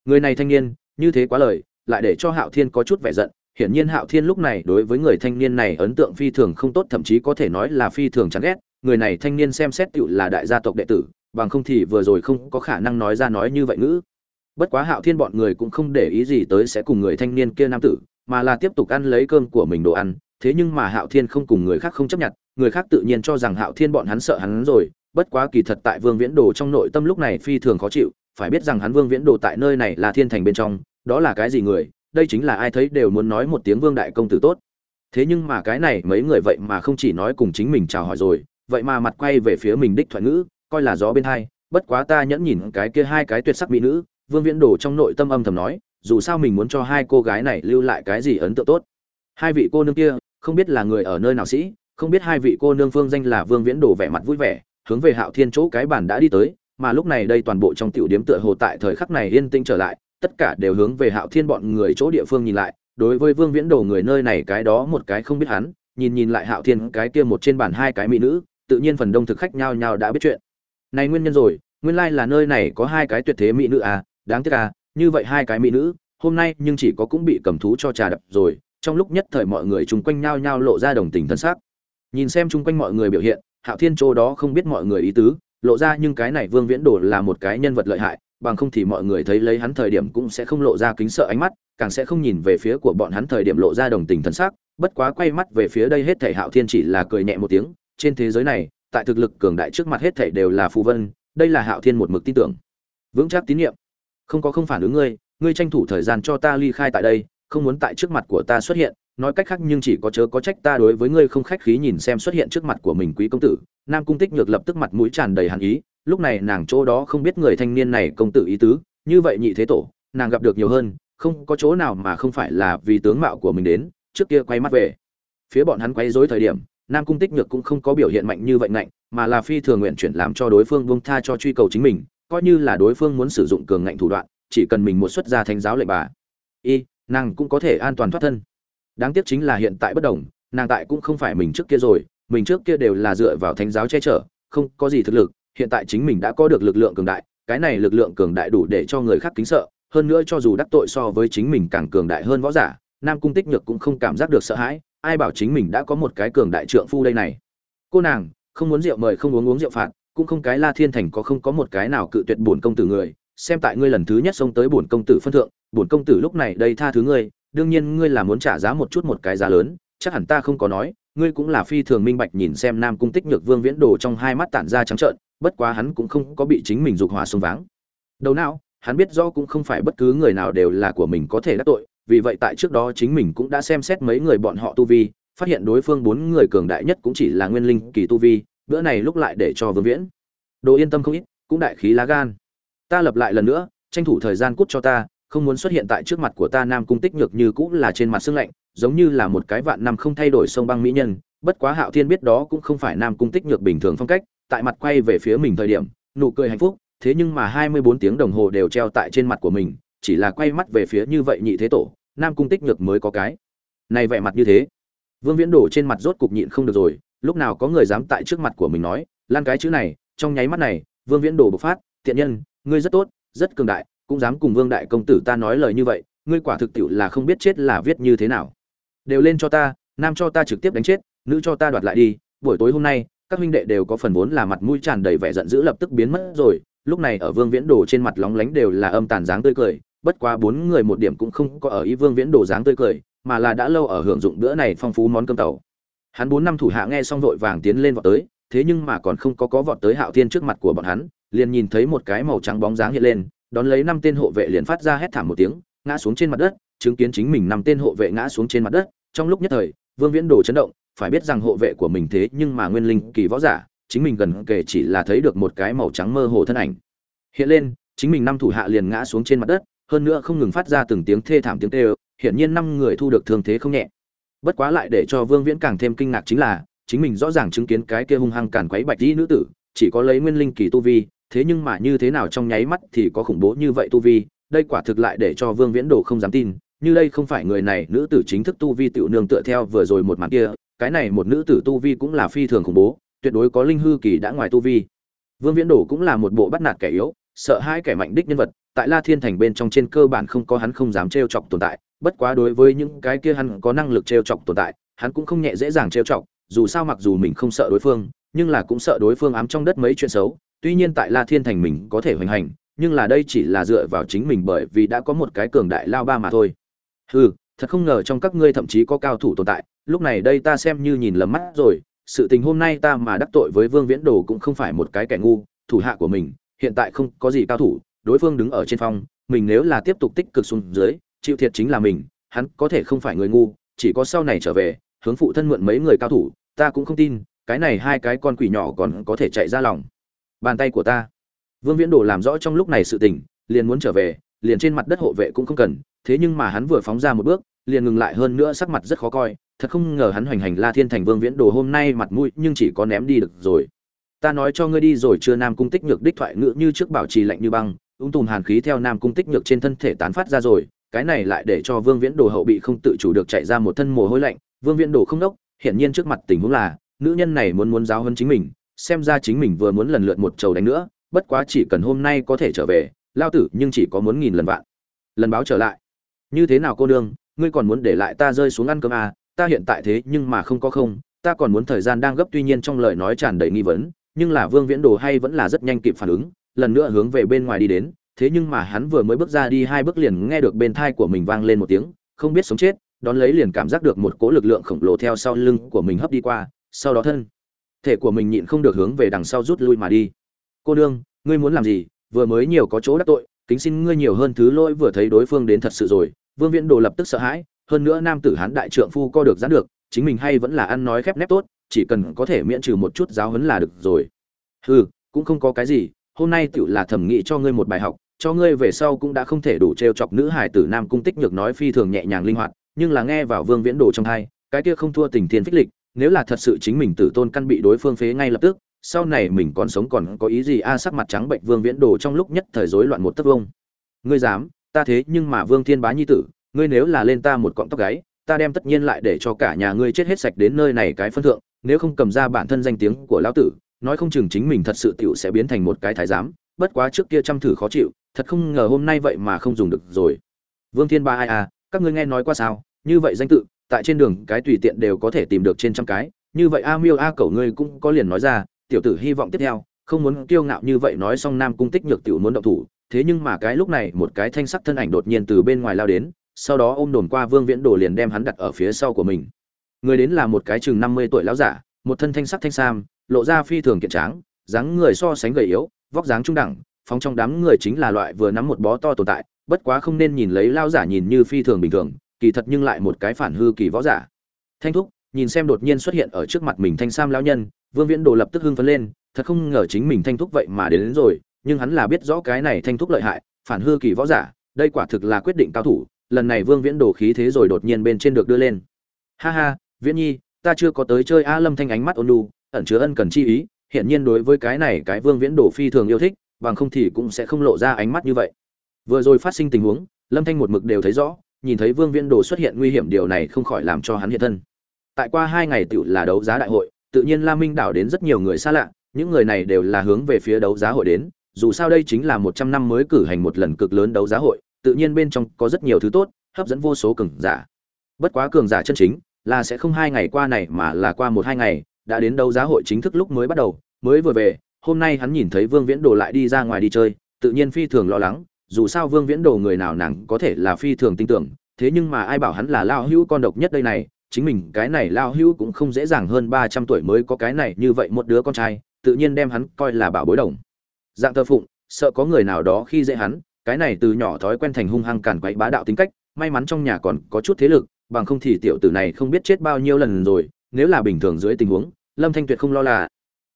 Người này thanh niên, như thế quá lời, lại để cho hạo thiên có chút vẻ giận, hiển nhiên hạo thiên lúc này đối với người thanh niên này ấn tượng phi thường không tốt, thậm chí có thể nói là phi thường chán ghét người này thanh niên xem xét tựu là đại gia tộc đệ tử, bằng không thì vừa rồi không có khả năng nói ra nói như vậy ngữ. Bất quá hạo thiên bọn người cũng không để ý gì tới sẽ cùng người thanh niên kia nam tử, mà là tiếp tục ăn lấy cơm của mình đồ ăn. Thế nhưng mà hạo thiên không cùng người khác không chấp nhận, người khác tự nhiên cho rằng hạo thiên bọn hắn sợ hắn rồi. Bất quá kỳ thật tại vương viễn đồ trong nội tâm lúc này phi thường khó chịu, phải biết rằng hắn vương viễn đồ tại nơi này là thiên thành bên trong, đó là cái gì người, đây chính là ai thấy đều muốn nói một tiếng vương đại công tử tốt. Thế nhưng mà cái này mấy người vậy mà không chỉ nói cùng chính mình chào hỏi rồi vậy mà mặt quay về phía mình đích thoại ngữ, coi là gió bên hai, bất quá ta nhẫn nhìn cái kia hai cái tuyệt sắc mỹ nữ, vương viễn đồ trong nội tâm âm thầm nói, dù sao mình muốn cho hai cô gái này lưu lại cái gì ấn tượng tốt. Hai vị cô nương kia, không biết là người ở nơi nào sĩ, không biết hai vị cô nương phương danh là vương viễn đồ vẻ mặt vui vẻ, hướng về hạo thiên chỗ cái bản đã đi tới, mà lúc này đây toàn bộ trong tiểu điếm tựa hồ tại thời khắc này yên tĩnh trở lại, tất cả đều hướng về hạo thiên bọn người chỗ địa phương nhìn lại, đối với vương viễn đồ người nơi này cái đó một cái không biết hắn, nhìn nhìn lại hạo thiên cái kia một trên bàn hai cái mỹ nữ tự nhiên phần đông thực khách nhao nhao đã biết chuyện. Này nguyên nhân rồi, nguyên lai là nơi này có hai cái tuyệt thế mỹ nữ à đáng tiếc à như vậy hai cái mỹ nữ, hôm nay nhưng chỉ có cũng bị cầm thú cho trà đập rồi, trong lúc nhất thời mọi người chung quanh nhao nhao lộ ra đồng tình thân xác. Nhìn xem chung quanh mọi người biểu hiện, hạo thiên Trô đó không biết mọi người ý tứ, lộ ra nhưng cái này vương viễn đồ là một cái nhân vật lợi hại, bằng không thì mọi người thấy lấy hắn thời điểm cũng sẽ không lộ ra kính sợ ánh mắt, càng sẽ không nhìn về phía của bọn hắn thời điểm lộ ra đồng tình thân xác, bất quá quay mắt về phía đây hết thảy hạo thiên chỉ là cười nhẹ một tiếng trên thế giới này, tại thực lực cường đại trước mặt hết thảy đều là phù vân, đây là hạo thiên một mực tin tưởng. Vững chắc tín nhiệm. Không có không phản ứng ngươi ngươi tranh thủ thời gian cho ta ly khai tại đây, không muốn tại trước mặt của ta xuất hiện. Nói cách khác nhưng chỉ có chớ có trách ta đối với ngươi không khách khí nhìn xem xuất hiện trước mặt của mình quý công tử. Nam cung tích nhược lập tức mặt mũi tràn đầy hàn ý, lúc này nàng chỗ đó không biết người thanh niên này công tử ý tứ, như vậy nhị thế tổ, nàng gặp được nhiều hơn, không có chỗ nào mà không phải là vì tướng mạo của mình đến, trước kia quay mắt về. Phía bọn hắn quay dối thời điểm nam cung tích nhược cũng không có biểu hiện mạnh như vậy ngạnh, mà là phi thường nguyện chuyển làm cho đối phương buông tha cho truy cầu chính mình, coi như là đối phương muốn sử dụng cường ngạnh thủ đoạn, chỉ cần mình một xuất gia thánh giáo lệnh bà. Y, nàng cũng có thể an toàn thoát thân. Đáng tiếc chính là hiện tại bất đồng, nàng tại cũng không phải mình trước kia rồi, mình trước kia đều là dựa vào thánh giáo che chở, không có gì thực lực, hiện tại chính mình đã có được lực lượng cường đại, cái này lực lượng cường đại đủ để cho người khác kính sợ, hơn nữa cho dù đắc tội so với chính mình càng cường đại hơn võ giả, nam cung tích nhược cũng không cảm giác được sợ hãi ai bảo chính mình đã có một cái cường đại trượng phu đây này. Cô nàng, không muốn rượu mời không uống uống rượu phạt, cũng không cái la thiên thành có không có một cái nào cự tuyệt bổn công tử người, xem tại ngươi lần thứ nhất xông tới bổn công tử phân thượng, bổn công tử lúc này đây tha thứ ngươi, đương nhiên ngươi là muốn trả giá một chút một cái giá lớn, chắc hẳn ta không có nói, ngươi cũng là phi thường minh bạch nhìn xem nam cung tích nhược vương viễn đồ trong hai mắt tản ra trắng trợn, bất quá hắn cũng không có bị chính mình dục hỏa xung váng. Đầu não, hắn biết rõ cũng không phải bất cứ người nào đều là của mình có thể đắc tội vì vậy tại trước đó chính mình cũng đã xem xét mấy người bọn họ tu vi, phát hiện đối phương bốn người cường đại nhất cũng chỉ là nguyên linh kỳ tu vi, bữa này lúc lại để cho vương viễn. Đồ yên tâm không ít, cũng đại khí lá gan. Ta lập lại lần nữa, tranh thủ thời gian cút cho ta, không muốn xuất hiện tại trước mặt của ta nam cung tích nhược như cũng là trên mặt xương lạnh, giống như là một cái vạn năm không thay đổi sông băng mỹ nhân, bất quá hạo thiên biết đó cũng không phải nam cung tích nhược bình thường phong cách, tại mặt quay về phía mình thời điểm, nụ cười hạnh phúc, thế nhưng mà hai mươi bốn tiếng đồng hồ đều treo tại trên mặt của mình chỉ là quay mắt về phía như vậy nhị thế tổ, nam cung tích nhược mới có cái. Này vẻ mặt như thế, vương viễn đổ trên mặt rốt cục nhịn không được rồi, lúc nào có người dám tại trước mặt của mình nói, lan cái chữ này, trong nháy mắt này, vương viễn đổ bộc phát, tiện nhân, ngươi rất tốt, rất cường đại, cũng dám cùng vương đại công tử ta nói lời như vậy, ngươi quả thực tiệu là không biết chết là viết như thế nào. Đều lên cho ta, nam cho ta trực tiếp đánh chết, nữ cho ta đoạt lại đi, buổi tối hôm nay, các huynh đệ đều có phần vốn là mặt mũi tràn đầy vẻ giận dữ lập tức biến mất rồi, lúc này ở vương viễn đồ trên mặt lóng lánh đều là âm tàn dáng tươi cười bất quá bốn người một điểm cũng không có ở ý vương viễn đồ dáng tươi cười, mà là đã lâu ở hưởng dụng bữa này phong phú món cơm tàu. Hắn bốn năm thủ hạ nghe xong vội vàng tiến lên vọt tới, thế nhưng mà còn không có có vọt tới hạo thiên trước mặt của bọn hắn, liền nhìn thấy một cái màu trắng bóng dáng hiện lên, đón lấy năm tên hộ vệ liền phát ra hét thảm một tiếng, ngã xuống trên mặt đất, chứng kiến chính mình năm tên hộ vệ ngã xuống trên mặt đất. Trong lúc nhất thời, vương viễn đồ chấn động, phải biết rằng hộ vệ của mình thế nhưng mà nguyên linh kỳ võ giả, chính mình gần kể chỉ là thấy được một cái màu trắng mơ hồ thân ảnh. Hiện lên, chính mình năm thủ hạ liền ngã xuống trên mặt đất hơn nữa không ngừng phát ra từng tiếng thê thảm tiếng tê hiển nhiên năm người thu được thương thế không nhẹ. Bất quá lại để cho vương viễn càng thêm kinh ngạc chính là, chính mình rõ ràng chứng kiến cái kia hung hăng càn quấy bạch y nữ tử, chỉ có lấy nguyên linh kỳ tu vi, thế nhưng mà như thế nào trong nháy mắt thì có khủng bố như vậy tu vi, đây quả thực lại để cho vương viễn đồ không dám tin, như đây không phải người này, nữ tử chính thức tu vi tiểu nương tựa theo vừa rồi một màn kia, cái này một nữ tử tu vi cũng là phi thường khủng bố, tuyệt đối có linh hư kỳ đã ngoài tu vi. Vương viễn đồ cũng là một bộ bắt nạt kẻ yếu, sợ hai kẻ mạnh đích nhân vật tại la thiên thành bên trong trên cơ bản không có hắn không dám trêu chọc tồn tại, bất quá đối với những cái kia hắn có năng lực trêu chọc tồn tại, hắn cũng không nhẹ dễ dàng trêu chọc, dù sao mặc dù mình không sợ đối phương, nhưng là cũng sợ đối phương ám trong đất mấy chuyện xấu, tuy nhiên tại la thiên thành mình có thể hoành hành, nhưng là đây chỉ là dựa vào chính mình bởi vì đã có một cái cường đại lao ba mà thôi. Hừ, thật không ngờ trong các ngươi thậm chí có cao thủ tồn tại, lúc này đây ta xem như nhìn lầm mắt rồi, sự tình hôm nay ta mà đắc tội với vương viễn đồ cũng không phải một cái kẻ ngu, thủ hạ của mình, hiện tại không có gì cao thủ đối phương đứng ở trên phong, mình nếu là tiếp tục tích cực xuống dưới, chịu thiệt chính là mình, hắn có thể không phải người ngu, chỉ có sau này trở về, hướng phụ thân mượn mấy người cao thủ, ta cũng không tin, cái này hai cái con quỷ nhỏ còn có thể chạy ra lòng. Bàn tay của ta. Vương viễn đồ làm rõ trong lúc này sự tình, liền muốn trở về, liền trên mặt đất hộ vệ cũng không cần, thế nhưng mà hắn vừa phóng ra một bước, liền ngừng lại hơn nữa sắc mặt rất khó coi, thật không ngờ hắn hoành hành la thiên thành vương viễn đồ hôm nay mặt mũi nhưng chỉ có ném đi được rồi. Ta nói cho ngươi đi rồi chưa nam cung tích nhược đích thoại ngữ như trước bảo trì lạnh như băng ung tùm hàn khí theo nam cung tích nhược trên thân thể tán phát ra rồi cái này lại để cho vương viễn đồ hậu bị không tự chủ được chạy ra một thân mồ hôi lạnh. Vương viễn đồ không đốc hiển nhiên trước mặt tình huống là nữ nhân này muốn muốn giáo hơn chính mình xem ra chính mình vừa muốn lần lượt một trầu đánh nữa bất quá chỉ cần hôm nay có thể trở về lao tử nhưng chỉ có muốn nghìn lần vạn. Lần báo trở lại. Như thế nào cô đương ngươi còn muốn để lại ta rơi xuống ăn cơm à, ta hiện tại thế nhưng mà không có không ta còn muốn thời gian đang gấp tuy nhiên trong lời nói tràn đầy nghi vấn nhưng là vương viễn đồ hay vẫn là rất nhanh kịp phản ứng lần nữa hướng về bên ngoài đi đến, thế nhưng mà hắn vừa mới bước ra đi hai bước liền nghe được bên thai của mình vang lên một tiếng, không biết sống chết, đón lấy liền cảm giác được một cỗ lực lượng khổng lồ theo sau lưng của mình hấp đi qua, sau đó thân, thể của mình nhịn không được hướng về đằng sau rút lui mà đi. Cô nương, ngươi muốn làm gì? Vừa mới nhiều có chỗ đắc tội, kính xin ngươi nhiều hơn thứ lỗi vừa thấy đối phương đến thật sự rồi. Vương viễn đồ lập tức sợ hãi, hơn nữa nam tử hán đại trượng phu co được gián được, chính mình hay vẫn là ăn nói khép nép tốt, chỉ cần có thể miễn trừ một chút giáo huấn là được rồi. Hừ, cũng không có cái gì hôm nay tựu là thẩm nghị cho ngươi một bài học, cho ngươi về sau cũng đã không thể đủ trêu chọc nữ hải tử nam cung tích nhược nói phi thường nhẹ nhàng linh hoạt, nhưng là nghe vào vương viễn đồ trong hai, cái kia không thua tình thiên phích lịch, nếu là thật sự chính mình tử tôn căn bị đối phương phế ngay lập tức, sau này mình còn sống còn có ý gì a à, sắc mặt trắng bệnh vương viễn đồ trong lúc nhất thời rối loạn một tấc vông. Ngươi dám, ta thế nhưng mà vương thiên bá nhi tử, ngươi nếu là lên ta một cọng tóc gáy, ta đem tất nhiên lại để cho cả nhà ngươi chết hết sạch đến nơi này cái phân thượng, nếu không cầm ra bản thân danh tiếng của lão tử nói không chừng chính mình thật sự tiểu sẽ biến thành một cái thái giám, bất quá trước kia chăm thử khó chịu, thật không ngờ hôm nay vậy mà không dùng được rồi. Vương thiên ba ai à các ngươi nghe nói qua sao? Như vậy danh tự, tại trên đường cái tùy tiện đều có thể tìm được trên trăm cái. Như vậy a miêu a cẩu ngươi cũng có liền nói ra, tiểu tử hy vọng tiếp theo, không muốn kiêu ngạo như vậy nói xong nam cung tích nhược tiểu muốn động thủ. Thế nhưng mà cái lúc này một cái thanh sắc thân ảnh đột nhiên từ bên ngoài lao đến, sau đó ôm đồn qua vương viễn đồ liền đem hắn đặt ở phía sau của mình. Người đến là một cái chừng năm mươi tuổi lão giả, một thân thanh sắc thanh sam lộ ra phi thường kiện tráng dáng người so sánh gầy yếu vóc dáng trung đẳng phóng trong đám người chính là loại vừa nắm một bó to tồn tại bất quá không nên nhìn lấy lao giả nhìn như phi thường bình thường kỳ thật nhưng lại một cái phản hư kỳ võ giả. Thanh thúc nhìn xem đột nhiên xuất hiện ở trước mặt mình thanh sam lão nhân vương viễn đồ lập tức hưng phấn lên thật không ngờ chính mình thanh thúc vậy mà đến, đến rồi nhưng hắn là biết rõ cái này thanh thúc lợi hại phản hư kỳ võ giả đây quả thực là quyết định cao thủ lần này vương viễn đồ khí thế rồi đột nhiên bên trên được đưa lên. Ha ha viễn nhi ta chưa có tới chơi a lâm thanh ánh mắt ôn lu ẩn chứa ân cần chi ý hiện nhiên đối với cái này cái vương viễn đồ phi thường yêu thích, bằng không thì cũng sẽ không lộ ra ánh mắt như vậy. Vừa rồi phát sinh tình huống, lâm thanh một mực đều thấy rõ, nhìn thấy vương viễn đồ xuất hiện nguy hiểm điều này không khỏi làm cho hắn hiện thân. Tại qua hai ngày tựu là đấu giá đại hội, tự nhiên la minh đảo đến rất nhiều người xa lạ, những người này đều là hướng về phía đấu giá hội đến, dù sao đây chính là một trăm năm mới cử hành một lần cực lớn đấu giá hội, tự nhiên bên trong có rất nhiều thứ tốt, hấp dẫn vô số cường giả. Bất quá cường giả chân chính, là sẽ không hai ngày qua này mà là qua một hai ngày đã đến đấu giá hội chính thức lúc mới bắt đầu, mới vừa về, hôm nay hắn nhìn thấy vương viễn đồ lại đi ra ngoài đi chơi, tự nhiên phi thường lo lắng, dù sao vương viễn đồ người nào nàng có thể là phi thường tin tưởng, thế nhưng mà ai bảo hắn là lao hữu con độc nhất đây này, chính mình cái này lao hữu cũng không dễ dàng hơn ba trăm tuổi mới có cái này như vậy một đứa con trai, tự nhiên đem hắn coi là bảo bối đồng. Dạng thờ phụng, sợ có người nào đó khi dễ hắn, cái này từ nhỏ thói quen thành hung hăng cản quậy bá đạo tính cách, may mắn trong nhà còn có chút thế lực, bằng không thì tiểu tử này không biết chết bao nhiêu lần rồi nếu là bình thường dưới tình huống, lâm thanh tuyệt không lo là.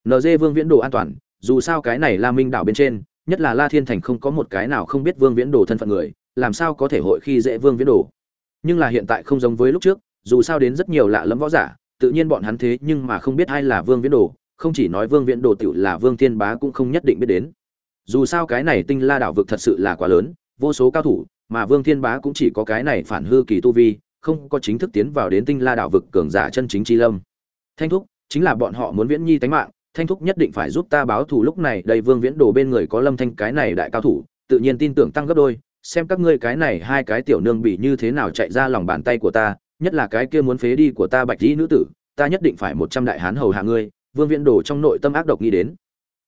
Nd vương viễn đồ an toàn, dù sao cái này la minh đảo bên trên, nhất là la thiên thành không có một cái nào không biết vương viễn đồ thân phận người, làm sao có thể hội khi dễ vương viễn đồ. Nhưng là hiện tại không giống với lúc trước, dù sao đến rất nhiều lạ lẫm võ giả, tự nhiên bọn hắn thế nhưng mà không biết ai là vương viễn đồ, không chỉ nói vương viễn đồ tiểu là vương thiên bá cũng không nhất định biết đến. Dù sao cái này tinh la đảo vực thật sự là quá lớn, vô số cao thủ, mà vương thiên bá cũng chỉ có cái này phản hư kỳ tu vi không có chính thức tiến vào đến tinh la đảo vực cường giả chân chính chi lâm. Thanh thúc, chính là bọn họ muốn viễn nhi tánh mạng, thanh thúc nhất định phải giúp ta báo thù lúc này đây vương viễn đồ bên người có lâm thanh cái này đại cao thủ, tự nhiên tin tưởng tăng gấp đôi, xem các ngươi cái này hai cái tiểu nương bị như thế nào chạy ra lòng bàn tay của ta, nhất là cái kia muốn phế đi của ta bạch dĩ nữ tử, ta nhất định phải một trăm đại hán hầu hạ ngươi, vương viễn đồ trong nội tâm ác độc nghĩ đến.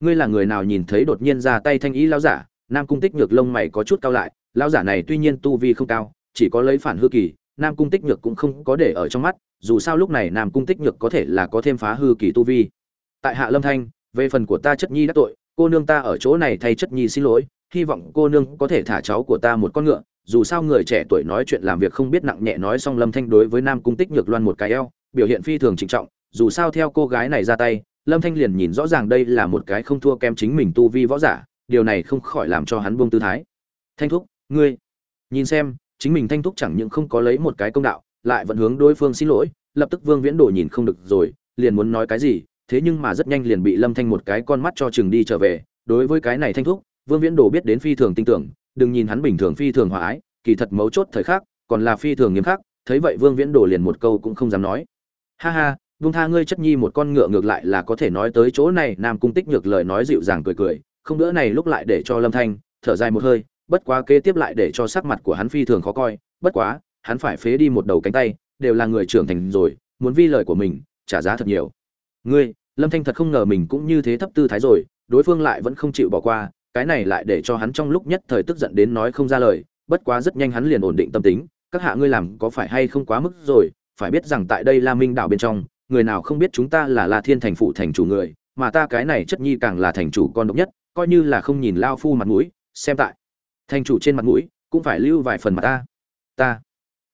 Ngươi là người nào nhìn thấy đột nhiên ra tay thanh ý lão giả, nam cung tích nhược lông mày có chút cao lại, lão giả này tuy nhiên tu vi không cao, chỉ có lấy phản hư kỳ nam cung tích nhược cũng không có để ở trong mắt, dù sao lúc này nam cung tích nhược có thể là có thêm phá hư kỳ tu vi. Tại hạ lâm thanh, về phần của ta chất nhi đã tội, cô nương ta ở chỗ này thay chất nhi xin lỗi, hy vọng cô nương có thể thả cháu của ta một con ngựa, dù sao người trẻ tuổi nói chuyện làm việc không biết nặng nhẹ nói xong lâm thanh đối với nam cung tích nhược loan một cái eo, biểu hiện phi thường trịnh trọng, dù sao theo cô gái này ra tay, lâm thanh liền nhìn rõ ràng đây là một cái không thua kém chính mình tu vi võ giả, điều này không khỏi làm cho hắn buông tư thái. Thanh thúc, ngươi, nhìn xem chính mình thanh thúc chẳng những không có lấy một cái công đạo, lại vẫn hướng đối phương xin lỗi, lập tức vương viễn đồ nhìn không được rồi, liền muốn nói cái gì, thế nhưng mà rất nhanh liền bị lâm thanh một cái con mắt cho chừng đi trở về. Đối với cái này thanh thúc, vương viễn đồ biết đến phi thường tin tưởng, đừng nhìn hắn bình thường phi thường hòa ái, kỳ thật mấu chốt thời khắc, còn là phi thường nghiêm khắc, thấy vậy vương viễn đồ liền một câu cũng không dám nói. Ha ha vương tha ngươi chất nhi một con ngựa ngược lại là có thể nói tới chỗ này, nam cung tích nhược lời nói dịu dàng cười cười, không đỡ này lúc lại để cho lâm thanh thở dài một hơi bất quá kế tiếp lại để cho sắc mặt của hắn phi thường khó coi, bất quá, hắn phải phế đi một đầu cánh tay, đều là người trưởng thành rồi, muốn vi lời của mình, trả giá thật nhiều. Ngươi, lâm thanh thật không ngờ mình cũng như thế thấp tư thái rồi, đối phương lại vẫn không chịu bỏ qua, cái này lại để cho hắn trong lúc nhất thời tức giận đến nói không ra lời, bất quá rất nhanh hắn liền ổn định tâm tính, các hạ ngươi làm có phải hay không quá mức rồi, phải biết rằng tại đây la minh đảo bên trong, người nào không biết chúng ta là la thiên thành phụ thành chủ người, mà ta cái này chất nhi càng là thành chủ con độc nhất, coi như là không nhìn lao phu mặt mũi, xem tại thành chủ trên mặt mũi cũng phải lưu vài phần mặt ta. Ta.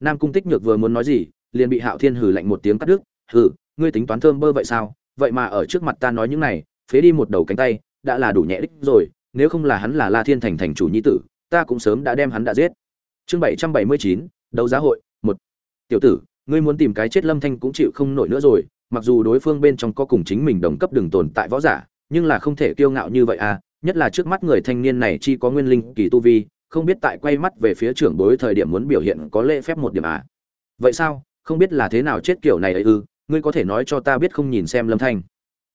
Nam cung tích nhược vừa muốn nói gì, liền bị hạo thiên hừ lạnh một tiếng cắt đứt. Hừ, ngươi tính toán thơm bơ vậy sao? Vậy mà ở trước mặt ta nói những này, phế đi một đầu cánh tay, đã là đủ nhẹ đích rồi. Nếu không là hắn là la thiên thành thành chủ nhi tử, ta cũng sớm đã đem hắn đã giết. Chương bảy trăm bảy mươi chín, đấu giá hội, một. Tiểu tử, ngươi muốn tìm cái chết lâm thanh cũng chịu không nổi nữa rồi. Mặc dù đối phương bên trong có cùng chính mình đồng cấp đường tồn tại võ giả, nhưng là không thể kiêu ngạo như vậy à nhất là trước mắt người thanh niên này chi có nguyên linh kỳ tu vi, không biết tại quay mắt về phía trưởng bối thời điểm muốn biểu hiện có lễ phép một điểm à. Vậy sao? Không biết là thế nào chết kiểu này ấy ư? Ngươi có thể nói cho ta biết không nhìn xem lâm thanh.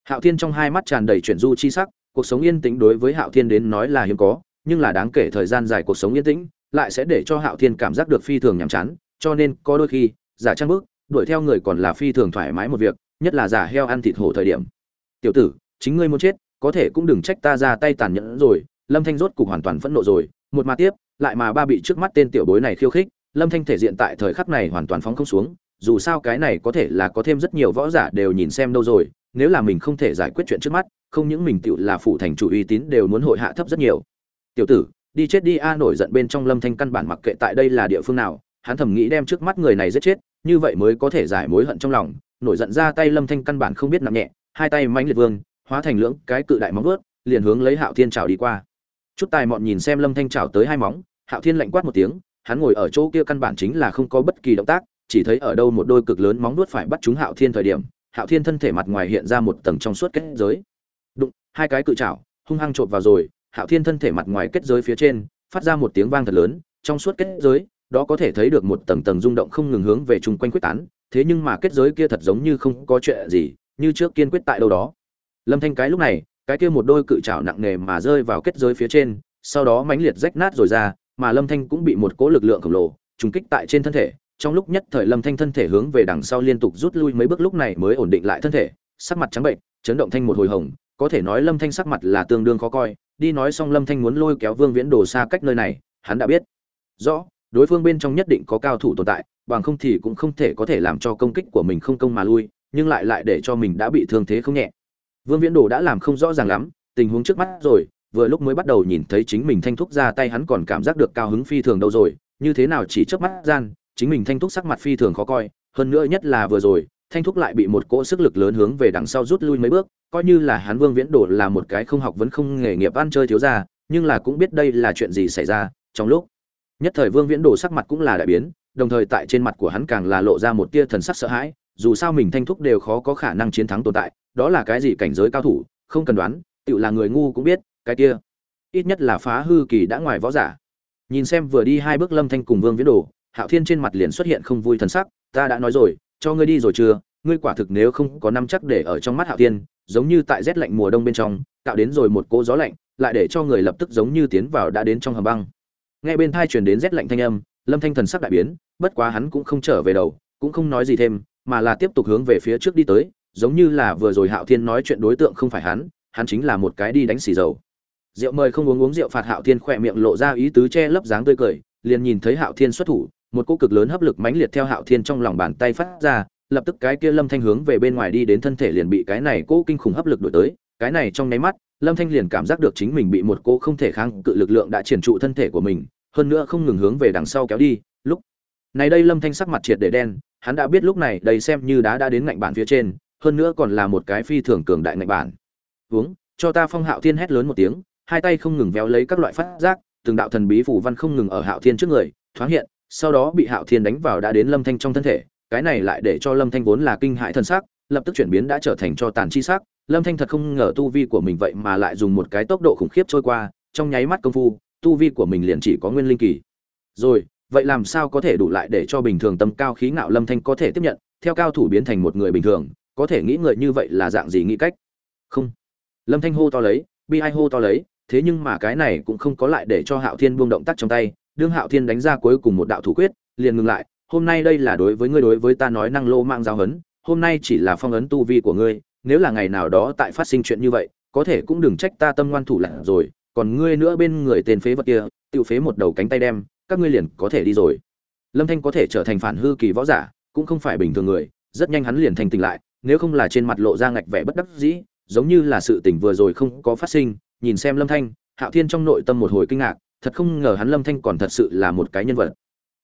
Hạo thiên trong hai mắt tràn đầy chuyển du chi sắc, cuộc sống yên tĩnh đối với hạo thiên đến nói là hiếm có, nhưng là đáng kể thời gian dài cuộc sống yên tĩnh, lại sẽ để cho hạo thiên cảm giác được phi thường nhàm chán, cho nên có đôi khi, giả trang bước đuổi theo người còn là phi thường thoải mái một việc, nhất là giả heo ăn thịt hổ thời điểm. Tiểu tử, chính ngươi muốn chết có thể cũng đừng trách ta ra tay tàn nhẫn rồi, lâm thanh rốt cục hoàn toàn phẫn nộ rồi, một mà tiếp, lại mà ba bị trước mắt tên tiểu bối này khiêu khích, lâm thanh thể diện tại thời khắc này hoàn toàn phóng không xuống, dù sao cái này có thể là có thêm rất nhiều võ giả đều nhìn xem đâu rồi, nếu là mình không thể giải quyết chuyện trước mắt, không những mình tựu là phụ thành chủ uy tín đều muốn hội hạ thấp rất nhiều. Tiểu tử, đi chết đi a, nổi giận bên trong lâm thanh căn bản mặc kệ tại đây là địa phương nào, hắn thầm nghĩ đem trước mắt người này giết chết, như vậy mới có thể giải mối hận trong lòng, nổi giận ra tay lâm thanh căn bản không biết nặng nhẹ, hai tay mãnh liệt vương hóa thành lưỡng, cái cự đại móng vuốt, liền hướng lấy hạo thiên chảo đi qua. Chút tài mọn nhìn xem lâm thanh chảo tới hai móng, hạo thiên lạnh quát một tiếng, hắn ngồi ở chỗ kia căn bản chính là không có bất kỳ động tác, chỉ thấy ở đâu một đôi cực lớn móng vuốt phải bắt chúng hạo thiên thời điểm, hạo thiên thân thể mặt ngoài hiện ra một tầng trong suốt kết giới. Đụng, hai cái cự chảo, hung hăng trộn vào rồi, hạo thiên thân thể mặt ngoài kết giới phía trên, phát ra một tiếng vang thật lớn, trong suốt kết giới, đó có thể thấy được một tầng tầng rung động không ngừng hướng về chung quanh quyết tán, thế nhưng mà kết giới kia thật giống như không có chuyện gì, như trước kiên quyết tại đâu đó lâm thanh cái lúc này, cái kia một đôi cự trảo nặng nề mà rơi vào kết giới phía trên, sau đó mãnh liệt rách nát rồi ra, mà lâm thanh cũng bị một cỗ lực lượng khổng lồ trùng kích tại trên thân thể. Trong lúc nhất thời lâm thanh thân thể hướng về đằng sau liên tục rút lui mấy bước lúc này mới ổn định lại thân thể, sắc mặt trắng bệnh, chấn động thanh một hồi hồng, có thể nói lâm thanh sắc mặt là tương đương khó coi. Đi nói xong lâm thanh muốn lôi kéo vương viễn đồ xa cách nơi này, hắn đã biết rõ, đối phương bên trong nhất định có cao thủ tồn tại, bằng không thì cũng không thể có thể làm cho công kích của mình không công mà lui, nhưng lại lại để cho mình đã bị thương thế không nhẹ vương viễn đồ đã làm không rõ ràng lắm tình huống trước mắt rồi vừa lúc mới bắt đầu nhìn thấy chính mình thanh thúc ra tay hắn còn cảm giác được cao hứng phi thường đâu rồi như thế nào chỉ trước mắt gian chính mình thanh thúc sắc mặt phi thường khó coi hơn nữa nhất là vừa rồi thanh thúc lại bị một cỗ sức lực lớn hướng về đằng sau rút lui mấy bước coi như là hắn vương viễn đồ là một cái không học vẫn không nghề nghiệp ăn chơi thiếu gia, nhưng là cũng biết đây là chuyện gì xảy ra trong lúc nhất thời vương viễn đồ sắc mặt cũng là đại biến đồng thời tại trên mặt của hắn càng là lộ ra một tia thần sắc sợ hãi dù sao mình thanh thúc đều khó có khả năng chiến thắng tồn tại đó là cái gì cảnh giới cao thủ, không cần đoán tự là người ngu cũng biết, cái kia. Ít nhất là phá hư kỳ đã ngoài võ giả. Nhìn xem vừa đi hai bước lâm thanh cùng vương viễn đồ, hạo thiên trên mặt liền xuất hiện không vui thần sắc, ta đã nói rồi, cho ngươi đi rồi chưa? Ngươi quả thực nếu không có năm chắc để ở trong mắt hạo thiên, giống như tại rét lạnh mùa đông bên trong, tạo đến rồi một cỗ gió lạnh, lại để cho người lập tức giống như tiến vào đã đến trong hầm băng. Nghe bên thai truyền đến rét lạnh thanh âm, lâm thanh thần sắc đại biến, bất quá hắn cũng không trở về đầu, cũng không nói gì thêm, mà là tiếp tục hướng về phía trước đi tới giống như là vừa rồi hạo thiên nói chuyện đối tượng không phải hắn hắn chính là một cái đi đánh xì dầu. Rượu mời không uống uống rượu phạt hạo thiên khỏe miệng lộ ra ý tứ che lấp dáng tươi cười, liền nhìn thấy hạo thiên xuất thủ, một cú cực lớn hấp lực mãnh liệt theo hạo thiên trong lòng bàn tay phát ra, lập tức cái kia lâm thanh hướng về bên ngoài đi đến thân thể liền bị cái này cỗ kinh khủng hấp lực đổi tới, cái này trong nháy mắt, lâm thanh liền cảm giác được chính mình bị một cô không thể kháng cự lực lượng đã triển trụ thân thể của mình, hơn nữa không ngừng hướng về đằng sau kéo đi, lúc này đây lâm thanh sắc mặt triệt để đen, hắn đã biết lúc này đây xem như đá đã đến ngạnh bản phía trên hơn nữa còn là một cái phi thường cường đại ngạch bản. Uống, cho ta phong hạo thiên hét lớn một tiếng, hai tay không ngừng véo lấy các loại phát giác, từng đạo thần bí phủ văn không ngừng ở hạo thiên trước người, thoáng hiện, sau đó bị hạo thiên đánh vào đã đến lâm thanh trong thân thể, cái này lại để cho lâm thanh vốn là kinh hại thân xác lập tức chuyển biến đã trở thành cho tàn chi sắc. Lâm thanh thật không ngờ tu vi của mình vậy mà lại dùng một cái tốc độ khủng khiếp trôi qua, trong nháy mắt công phu, tu vi của mình liền chỉ có nguyên linh kỳ. Rồi, vậy làm sao có thể đủ lại để cho bình thường tâm cao khí ngạo lâm thanh có thể tiếp nhận, theo cao thủ biến thành một người bình thường có thể nghĩ người như vậy là dạng gì nghĩ cách? Không. Lâm thanh hô to lấy, bi ai hô to lấy, thế nhưng mà cái này cũng không có lại để cho hạo thiên buông động tác trong tay, đương hạo thiên đánh ra cuối cùng một đạo thủ quyết, liền ngừng lại, hôm nay đây là đối với ngươi đối với ta nói năng lô mang giao hấn hôm nay chỉ là phong ấn tu vi của ngươi, nếu là ngày nào đó tại phát sinh chuyện như vậy, có thể cũng đừng trách ta tâm ngoan thủ lặn rồi, còn ngươi nữa bên người tên phế vật kia tự phế một đầu cánh tay đem, các ngươi liền có thể đi rồi. Lâm thanh có thể trở thành phản hư kỳ võ giả, cũng không phải bình thường người, rất nhanh hắn liền thành tỉnh lại nếu không là trên mặt lộ ra ngạch vẻ bất đắc dĩ, giống như là sự tỉnh vừa rồi không có phát sinh, nhìn xem lâm thanh, hạo thiên trong nội tâm một hồi kinh ngạc, thật không ngờ hắn lâm thanh còn thật sự là một cái nhân vật.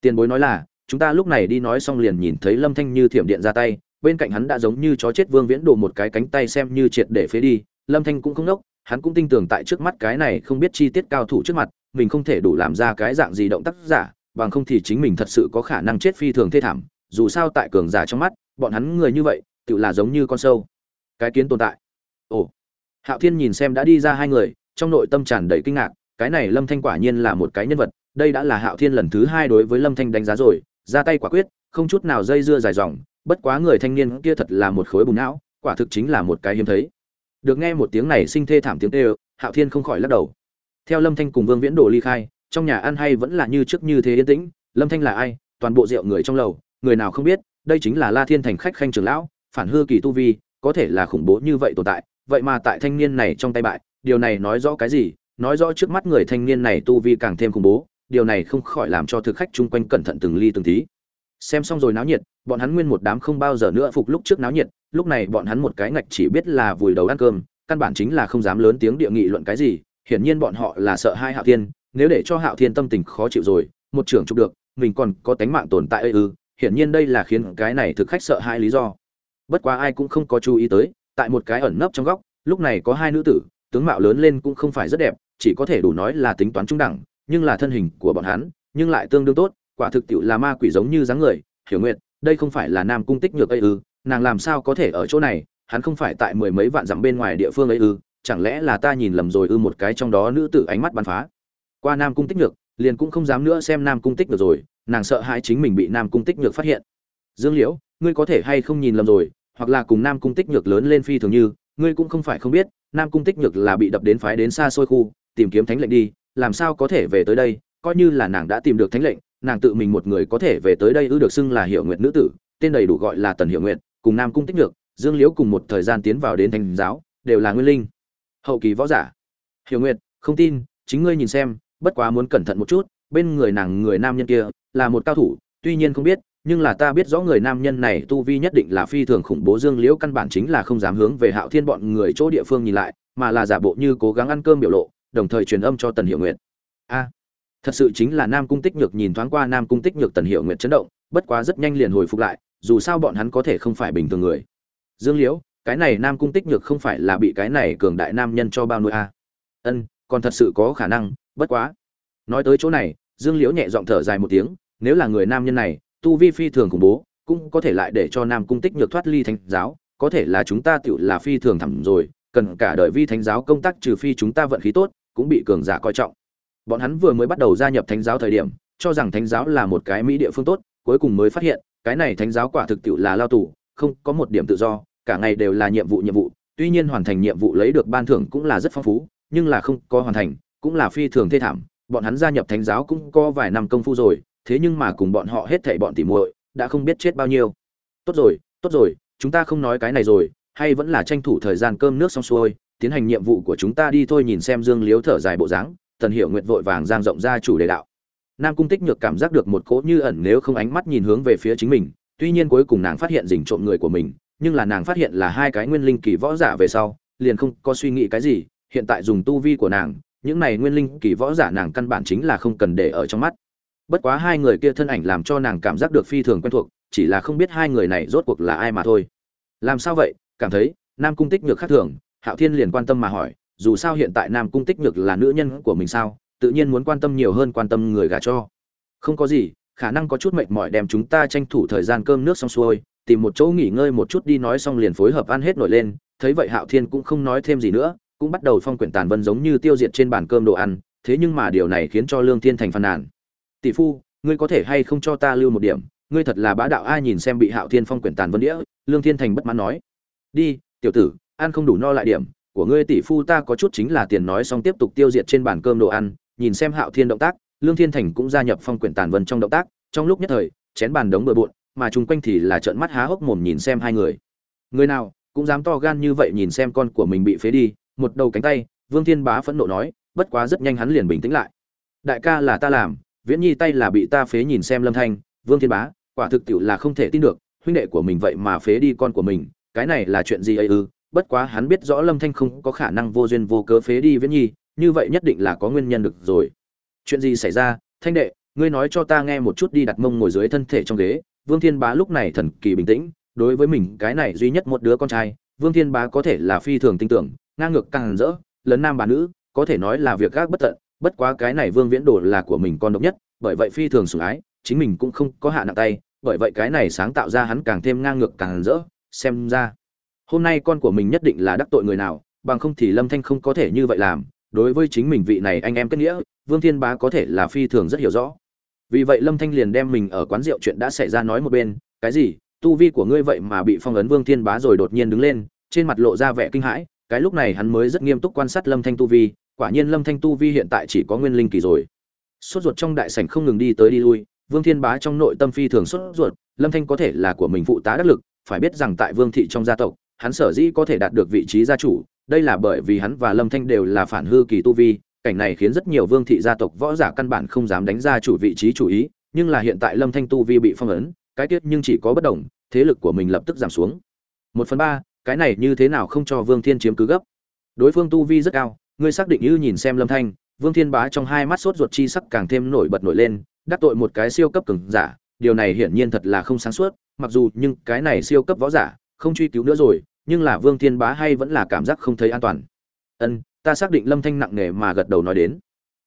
Tiền bối nói là, chúng ta lúc này đi nói xong liền nhìn thấy lâm thanh như thiểm điện ra tay, bên cạnh hắn đã giống như chó chết vương viễn đổ một cái cánh tay xem như triệt để phế đi, lâm thanh cũng không nốc, hắn cũng tin tưởng tại trước mắt cái này không biết chi tiết cao thủ trước mặt, mình không thể đủ làm ra cái dạng gì động tác giả, bằng không thì chính mình thật sự có khả năng chết phi thường thê thảm, dù sao tại cường giả trong mắt, bọn hắn người như vậy tự là giống như con sâu. Cái kiến tồn tại. Ồ. Hạo thiên nhìn xem đã đi ra hai người, trong nội tâm tràn đầy kinh ngạc, cái này lâm thanh quả nhiên là một cái nhân vật, đây đã là hạo thiên lần thứ hai đối với lâm thanh đánh giá rồi, ra tay quả quyết, không chút nào dây dưa dài dòng, bất quá người thanh niên kia thật là một khối bùn não, quả thực chính là một cái hiếm thấy. Được nghe một tiếng này sinh thê thảm tiếng tê hạo thiên không khỏi lắc đầu. Theo lâm thanh cùng vương viễn đồ ly khai, trong nhà ăn hay vẫn là như trước như thế yên tĩnh, lâm thanh là ai, toàn bộ rượu người trong lầu, người nào không biết, đây chính là la thiên thành khách khanh trưởng lão phản hư kỳ tu vi, có thể là khủng bố như vậy tồn tại, vậy mà tại thanh niên này trong tay bại, điều này nói rõ cái gì? Nói rõ trước mắt người thanh niên này tu vi càng thêm khủng bố, điều này không khỏi làm cho thực khách chung quanh cẩn thận từng ly từng tí. Xem xong rồi náo nhiệt, bọn hắn nguyên một đám không bao giờ nữa phục lúc trước náo nhiệt, lúc này bọn hắn một cái ngạch chỉ biết là vùi đầu ăn cơm, căn bản chính là không dám lớn tiếng địa nghị luận cái gì, hiển nhiên bọn họ là sợ hai hạo thiên, nếu để cho hạo thiên tâm tình khó chịu rồi, một trưởng chụp được, mình còn có tánh mạng tồn tại ư, hiển nhiên đây là khiến cái này thực khách sợ hai lý do bất quá ai cũng không có chú ý tới, tại một cái ẩn nấp trong góc, lúc này có hai nữ tử, tướng mạo lớn lên cũng không phải rất đẹp, chỉ có thể đủ nói là tính toán trung đẳng, nhưng là thân hình của bọn hắn, nhưng lại tương đương tốt, quả thực tiệu là ma quỷ giống như dáng người, hiểu nguyện đây không phải là nam cung tích nhược ấy ư, nàng làm sao có thể ở chỗ này, hắn không phải tại mười mấy vạn dặm bên ngoài địa phương ấy ư, chẳng lẽ là ta nhìn lầm rồi ư một cái trong đó nữ tử ánh mắt bắn phá. Qua nam cung tích nhược, liền cũng không dám nữa xem nam cung tích được rồi, nàng sợ hãi chính mình bị nam cung tích nhược phát hiện. Dương liễu ngươi có thể hay không nhìn lầm rồi, hoặc là cùng nam cung tích nhược lớn lên phi thường như, ngươi cũng không phải không biết, nam cung tích nhược là bị đập đến phái đến xa xôi khu, tìm kiếm thánh lệnh đi, làm sao có thể về tới đây, coi như là nàng đã tìm được thánh lệnh, nàng tự mình một người có thể về tới đây ư được xưng là hiệu nguyện nữ tử, tên đầy đủ gọi là tần hiệu nguyện cùng nam cung tích nhược, dương liễu cùng một thời gian tiến vào đến thành giáo, đều là nguyên linh. Hậu kỳ võ giả. Hiệu nguyện không tin, chính ngươi nhìn xem, bất quá muốn cẩn thận một chút, bên người nàng người nam nhân kia là một cao thủ, tuy nhiên không biết nhưng là ta biết rõ người nam nhân này tu vi nhất định là phi thường khủng bố, dương liễu căn bản chính là không dám hướng về hạo thiên bọn người chỗ địa phương nhìn lại, mà là giả bộ như cố gắng ăn cơm biểu lộ, đồng thời truyền âm cho tần hiệu nguyện a, thật sự chính là nam cung tích nhược nhìn thoáng qua nam cung tích nhược tần hiệu nguyện chấn động, bất quá rất nhanh liền hồi phục lại, dù sao bọn hắn có thể không phải bình thường người. Dương liễu, cái này nam cung tích nhược không phải là bị cái này cường đại nam nhân cho bao nuôi à. ân, còn thật sự có khả năng, bất quá. Nói tới chỗ này, dương liễu nhẹ giọng thở dài một tiếng, nếu là người nam nhân này tu vi phi thường khủng bố, cũng có thể lại để cho nam cung tích nhược thoát ly thánh giáo, có thể là chúng ta tựu là phi thường thẳm rồi, cần cả đời vi thánh giáo công tác trừ phi chúng ta vận khí tốt, cũng bị cường giả coi trọng. Bọn hắn vừa mới bắt đầu gia nhập thánh giáo thời điểm, cho rằng thánh giáo là một cái mỹ địa phương tốt, cuối cùng mới phát hiện, cái này thánh giáo quả thực tiệu là lao tù, không có một điểm tự do, cả ngày đều là nhiệm vụ nhiệm vụ, tuy nhiên hoàn thành nhiệm vụ lấy được ban thưởng cũng là rất phong phú, nhưng là không có hoàn thành, cũng là phi thường thê thảm. Bọn hắn gia nhập thánh giáo cũng có vài năm công phu rồi thế nhưng mà cùng bọn họ hết thảy bọn tỉ muội, đã không biết chết bao nhiêu. Tốt rồi tốt rồi, chúng ta không nói cái này rồi, hay vẫn là tranh thủ thời gian cơm nước xong xuôi, tiến hành nhiệm vụ của chúng ta đi thôi nhìn xem dương liếu thở dài bộ dáng, tần hiểu nguyện vội vàng giang rộng ra chủ đề đạo. Nam cung tích nhược cảm giác được một cỗ như ẩn nếu không ánh mắt nhìn hướng về phía chính mình, tuy nhiên cuối cùng nàng phát hiện dình trộm người của mình, nhưng là nàng phát hiện là hai cái nguyên linh kỳ võ giả về sau, liền không có suy nghĩ cái gì, hiện tại dùng tu vi của nàng, những này nguyên linh kỳ võ giả nàng căn bản chính là không cần để ở trong mắt bất quá hai người kia thân ảnh làm cho nàng cảm giác được phi thường quen thuộc, chỉ là không biết hai người này rốt cuộc là ai mà thôi. Làm sao vậy? Cảm thấy, nam cung tích nhược khác thường, hạo thiên liền quan tâm mà hỏi, dù sao hiện tại nam cung tích nhược là nữ nhân của mình sao, tự nhiên muốn quan tâm nhiều hơn quan tâm người gả cho. Không có gì, khả năng có chút mệt mỏi đem chúng ta tranh thủ thời gian cơm nước xong xuôi, tìm một chỗ nghỉ ngơi một chút đi nói xong liền phối hợp ăn hết nổi lên, thấy vậy hạo thiên cũng không nói thêm gì nữa, cũng bắt đầu phong quyển tàn vân giống như tiêu diệt trên bàn cơm đồ ăn, thế nhưng mà điều này khiến cho lương thiên thành phàn nàn tỷ phu, ngươi có thể hay không cho ta lưu một điểm? Ngươi thật là bá đạo, ai nhìn xem bị hạo thiên phong quyển tàn vân đĩa? Lương thiên thành bất mãn nói. Đi, tiểu tử, ăn không đủ no lại điểm. Của ngươi tỷ phu ta có chút chính là tiền nói xong tiếp tục tiêu diệt trên bàn cơm đồ ăn. Nhìn xem hạo thiên động tác, lương thiên thành cũng gia nhập phong quyển tàn vân trong động tác. Trong lúc nhất thời, chén bàn đống bừa bộn, mà chung quanh thì là trợn mắt há hốc mồm nhìn xem hai người. Người nào cũng dám to gan như vậy nhìn xem con của mình bị phế đi. Một đầu cánh tay, vương thiên bá phẫn nộ nói, bất quá rất nhanh hắn liền bình tĩnh lại. Đại ca là ta làm viễn nhi tay là bị ta phế nhìn xem lâm thanh, vương thiên bá, quả thực tiệu là không thể tin được, huynh đệ của mình vậy mà phế đi con của mình, cái này là chuyện gì ấy ư? Bất quá hắn biết rõ lâm thanh không có khả năng vô duyên vô cớ phế đi viễn nhi, như vậy nhất định là có nguyên nhân được rồi. Chuyện gì xảy ra? Thanh đệ, ngươi nói cho ta nghe một chút đi, đặt mông ngồi dưới thân thể trong ghế. Vương thiên bá lúc này thần kỳ bình tĩnh, đối với mình, cái này duy nhất một đứa con trai, vương thiên bá có thể là phi thường tin tưởng, ngang ngược càng rỡ lấn nam bà nữ, có thể nói là việc gác bất tận bất quá cái này vương viễn đồ là của mình con độc nhất, bởi vậy phi thường sủng ái, chính mình cũng không có hạ nặng tay, bởi vậy cái này sáng tạo ra hắn càng thêm ngang ngược càng rỡ, xem ra. Hôm nay con của mình nhất định là đắc tội người nào, bằng không thì lâm thanh không có thể như vậy làm, đối với chính mình vị này anh em kết nghĩa, vương thiên bá có thể là phi thường rất hiểu rõ. Vì vậy lâm thanh liền đem mình ở quán rượu chuyện đã xảy ra nói một bên, cái gì? Tu vi của ngươi vậy mà bị phong ấn vương thiên bá rồi đột nhiên đứng lên, trên mặt lộ ra vẻ kinh hãi, cái lúc này hắn mới rất nghiêm túc quan sát lâm thanh tu vi quả nhiên lâm thanh tu vi hiện tại chỉ có nguyên linh kỳ rồi. Sốt ruột trong đại sảnh không ngừng đi tới đi lui, vương thiên bá trong nội tâm phi thường sốt ruột, lâm thanh có thể là của mình phụ tá đắc lực, phải biết rằng tại vương thị trong gia tộc, hắn sở dĩ có thể đạt được vị trí gia chủ, đây là bởi vì hắn và lâm thanh đều là phản hư kỳ tu vi, cảnh này khiến rất nhiều vương thị gia tộc võ giả căn bản không dám đánh ra chủ vị trí chủ ý, nhưng là hiện tại lâm thanh tu vi bị phong ấn, cái tiết nhưng chỉ có bất đồng, thế lực của mình lập tức giảm xuống. Một phần ba, cái này như thế nào không cho vương thiên chiếm cứ gấp? Đối phương tu vi rất cao ngươi xác định như nhìn xem lâm thanh, vương thiên bá trong hai mắt sốt ruột chi sắc càng thêm nổi bật nổi lên, đắc tội một cái siêu cấp cường giả, điều này hiển nhiên thật là không sáng suốt, mặc dù nhưng cái này siêu cấp võ giả, không truy cứu nữa rồi, nhưng là vương thiên bá hay vẫn là cảm giác không thấy an toàn. Ân, ta xác định lâm thanh nặng nề mà gật đầu nói đến.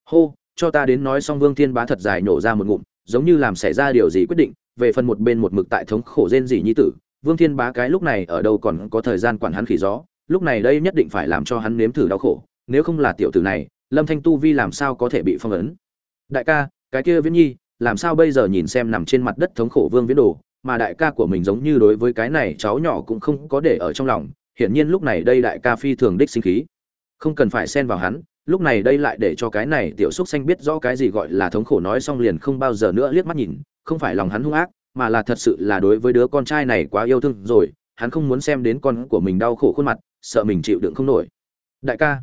Hô, cho ta đến nói xong vương thiên bá thật dài nổ ra một ngụm, giống như làm xảy ra điều gì quyết định, về phần một bên một mực tại thống khổ rên gì nhi tử, vương thiên bá cái lúc này ở đâu còn có thời gian quản hắn khỉ gió, lúc này đây nhất định phải làm cho hắn nếm thử đau khổ nếu không là tiểu tử này, lâm thanh tu vi làm sao có thể bị phong ấn? Đại ca, cái kia viễn nhi, làm sao bây giờ nhìn xem nằm trên mặt đất thống khổ vương viễn đồ, mà đại ca của mình giống như đối với cái này cháu nhỏ cũng không có để ở trong lòng, hiển nhiên lúc này đây đại ca phi thường đích sinh khí. Không cần phải xen vào hắn, lúc này đây lại để cho cái này tiểu xúc xanh biết rõ cái gì gọi là thống khổ nói xong liền không bao giờ nữa liếc mắt nhìn, không phải lòng hắn hung ác, mà là thật sự là đối với đứa con trai này quá yêu thương rồi, hắn không muốn xem đến con của mình đau khổ khuôn mặt, sợ mình chịu đựng không nổi. Đại ca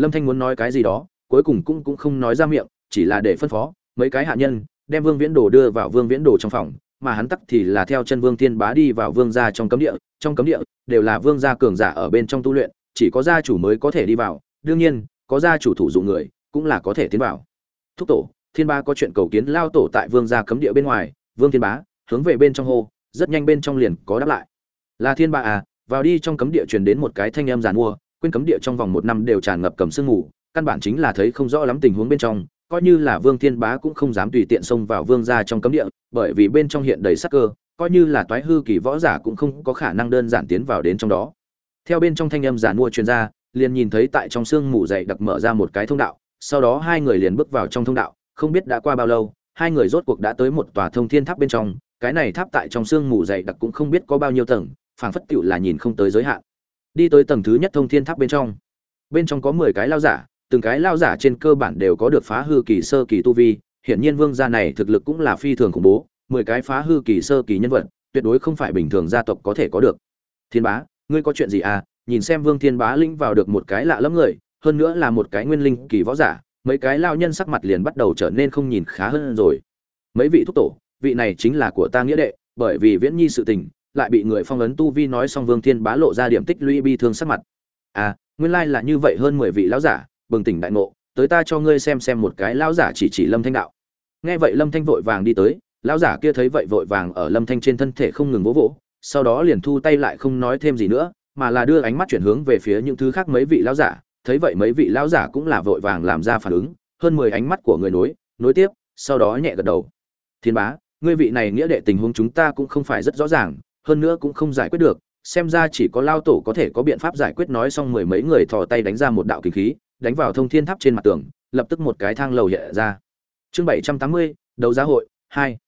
lâm thanh muốn nói cái gì đó, cuối cùng cũng cũng không nói ra miệng, chỉ là để phân phó, mấy cái hạ nhân, đem vương viễn đồ đưa vào vương viễn đồ trong phòng, mà hắn tắc thì là theo chân vương thiên bá đi vào vương gia trong cấm địa, trong cấm địa, đều là vương gia cường giả ở bên trong tu luyện, chỉ có gia chủ mới có thể đi vào, đương nhiên, có gia chủ thủ dụng người, cũng là có thể tiến vào. Thúc tổ, thiên bá có chuyện cầu kiến lao tổ tại vương gia cấm địa bên ngoài, vương thiên bá, hướng về bên trong hô, rất nhanh bên trong liền có đáp lại. Là thiên bá à vào đi trong cấm địa truyền đến một cái thanh âm giàn mua quên cấm địa trong vòng một năm đều tràn ngập cầm sương mù, căn bản chính là thấy không rõ lắm tình huống bên trong, coi như là vương thiên bá cũng không dám tùy tiện xông vào vương ra trong cấm địa, bởi vì bên trong hiện đầy sắc cơ, coi như là toái hư kỳ võ giả cũng không có khả năng đơn giản tiến vào đến trong đó. Theo bên trong thanh âm giàn mua truyền ra, liền nhìn thấy tại trong sương mù dày đặc mở ra một cái thông đạo, sau đó hai người liền bước vào trong thông đạo, không biết đã qua bao lâu, hai người rốt cuộc đã tới một tòa thông thiên tháp bên trong, cái này tháp tại trong sương mù dày đặc cũng không biết có bao nhiêu tầng, phảng phất tựu là nhìn không tới giới hạn đi tới tầng thứ nhất thông thiên tháp bên trong. Bên trong có mười cái lao giả, từng cái lao giả trên cơ bản đều có được phá hư kỳ sơ kỳ tu vi, hiển nhiên vương gia này thực lực cũng là phi thường khủng bố, mười cái phá hư kỳ sơ kỳ nhân vật, tuyệt đối không phải bình thường gia tộc có thể có được. Thiên bá, ngươi có chuyện gì à? Nhìn xem vương thiên bá linh vào được một cái lạ lẫm người, hơn nữa là một cái nguyên linh kỳ võ giả, mấy cái lao nhân sắc mặt liền bắt đầu trở nên không nhìn khá hơn rồi. Mấy vị thúc tổ, vị này chính là của ta nghĩa đệ, bởi vì viễn nhi sự tình lại bị người phong ấn tu vi nói xong vương thiên bá lộ ra điểm tích lũy bi thương sắc mặt. À nguyên lai là như vậy hơn mười vị lão giả, bừng tỉnh đại ngộ, tới ta cho ngươi xem xem một cái lão giả chỉ chỉ lâm thanh đạo. Nghe vậy lâm thanh vội vàng đi tới, lão giả kia thấy vậy vội vàng ở lâm thanh trên thân thể không ngừng vỗ vỗ, sau đó liền thu tay lại không nói thêm gì nữa, mà là đưa ánh mắt chuyển hướng về phía những thứ khác mấy vị lão giả, thấy vậy mấy vị lão giả cũng là vội vàng làm ra phản ứng, hơn mười ánh mắt của người nối nối tiếp, sau đó nhẹ gật đầu. Thiên bá, ngươi vị này nghĩa đệ tình huống chúng ta cũng không phải rất rõ ràng hơn nữa cũng không giải quyết được, xem ra chỉ có lao tổ có thể có biện pháp giải quyết nói xong mười mấy người thò tay đánh ra một đạo kinh khí, đánh vào thông thiên tháp trên mặt tường, lập tức một cái thang lầu hiện ra. Chương bảy trăm tám mươi, đấu giá hội, hai.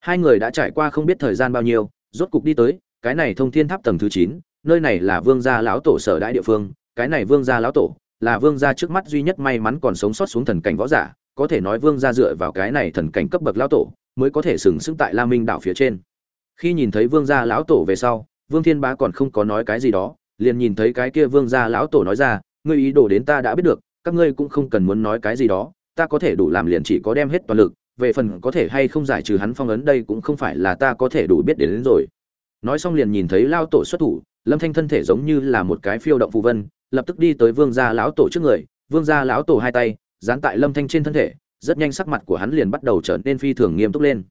Hai người đã trải qua không biết thời gian bao nhiêu, rốt cục đi tới, cái này thông thiên tháp tầng thứ chín, nơi này là vương gia lão tổ sở đại địa phương, cái này vương gia lão tổ là vương gia trước mắt duy nhất may mắn còn sống sót xuống thần cảnh võ giả, có thể nói vương gia dựa vào cái này thần cảnh cấp bậc lão tổ mới có thể sừng sững tại la minh đảo phía trên khi nhìn thấy vương gia lão tổ về sau vương thiên bá còn không có nói cái gì đó liền nhìn thấy cái kia vương gia lão tổ nói ra ngươi ý đồ đến ta đã biết được các ngươi cũng không cần muốn nói cái gì đó ta có thể đủ làm liền chỉ có đem hết toàn lực về phần có thể hay không giải trừ hắn phong ấn đây cũng không phải là ta có thể đủ biết đến, đến rồi. Nói xong liền nhìn thấy lao tổ xuất thủ lâm thanh thân thể giống như là một cái phiêu động phù vân lập tức đi tới vương gia lão tổ trước người vương gia lão tổ hai tay dán tại lâm thanh trên thân thể rất nhanh sắc mặt của hắn liền bắt đầu trở nên phi thường nghiêm túc lên.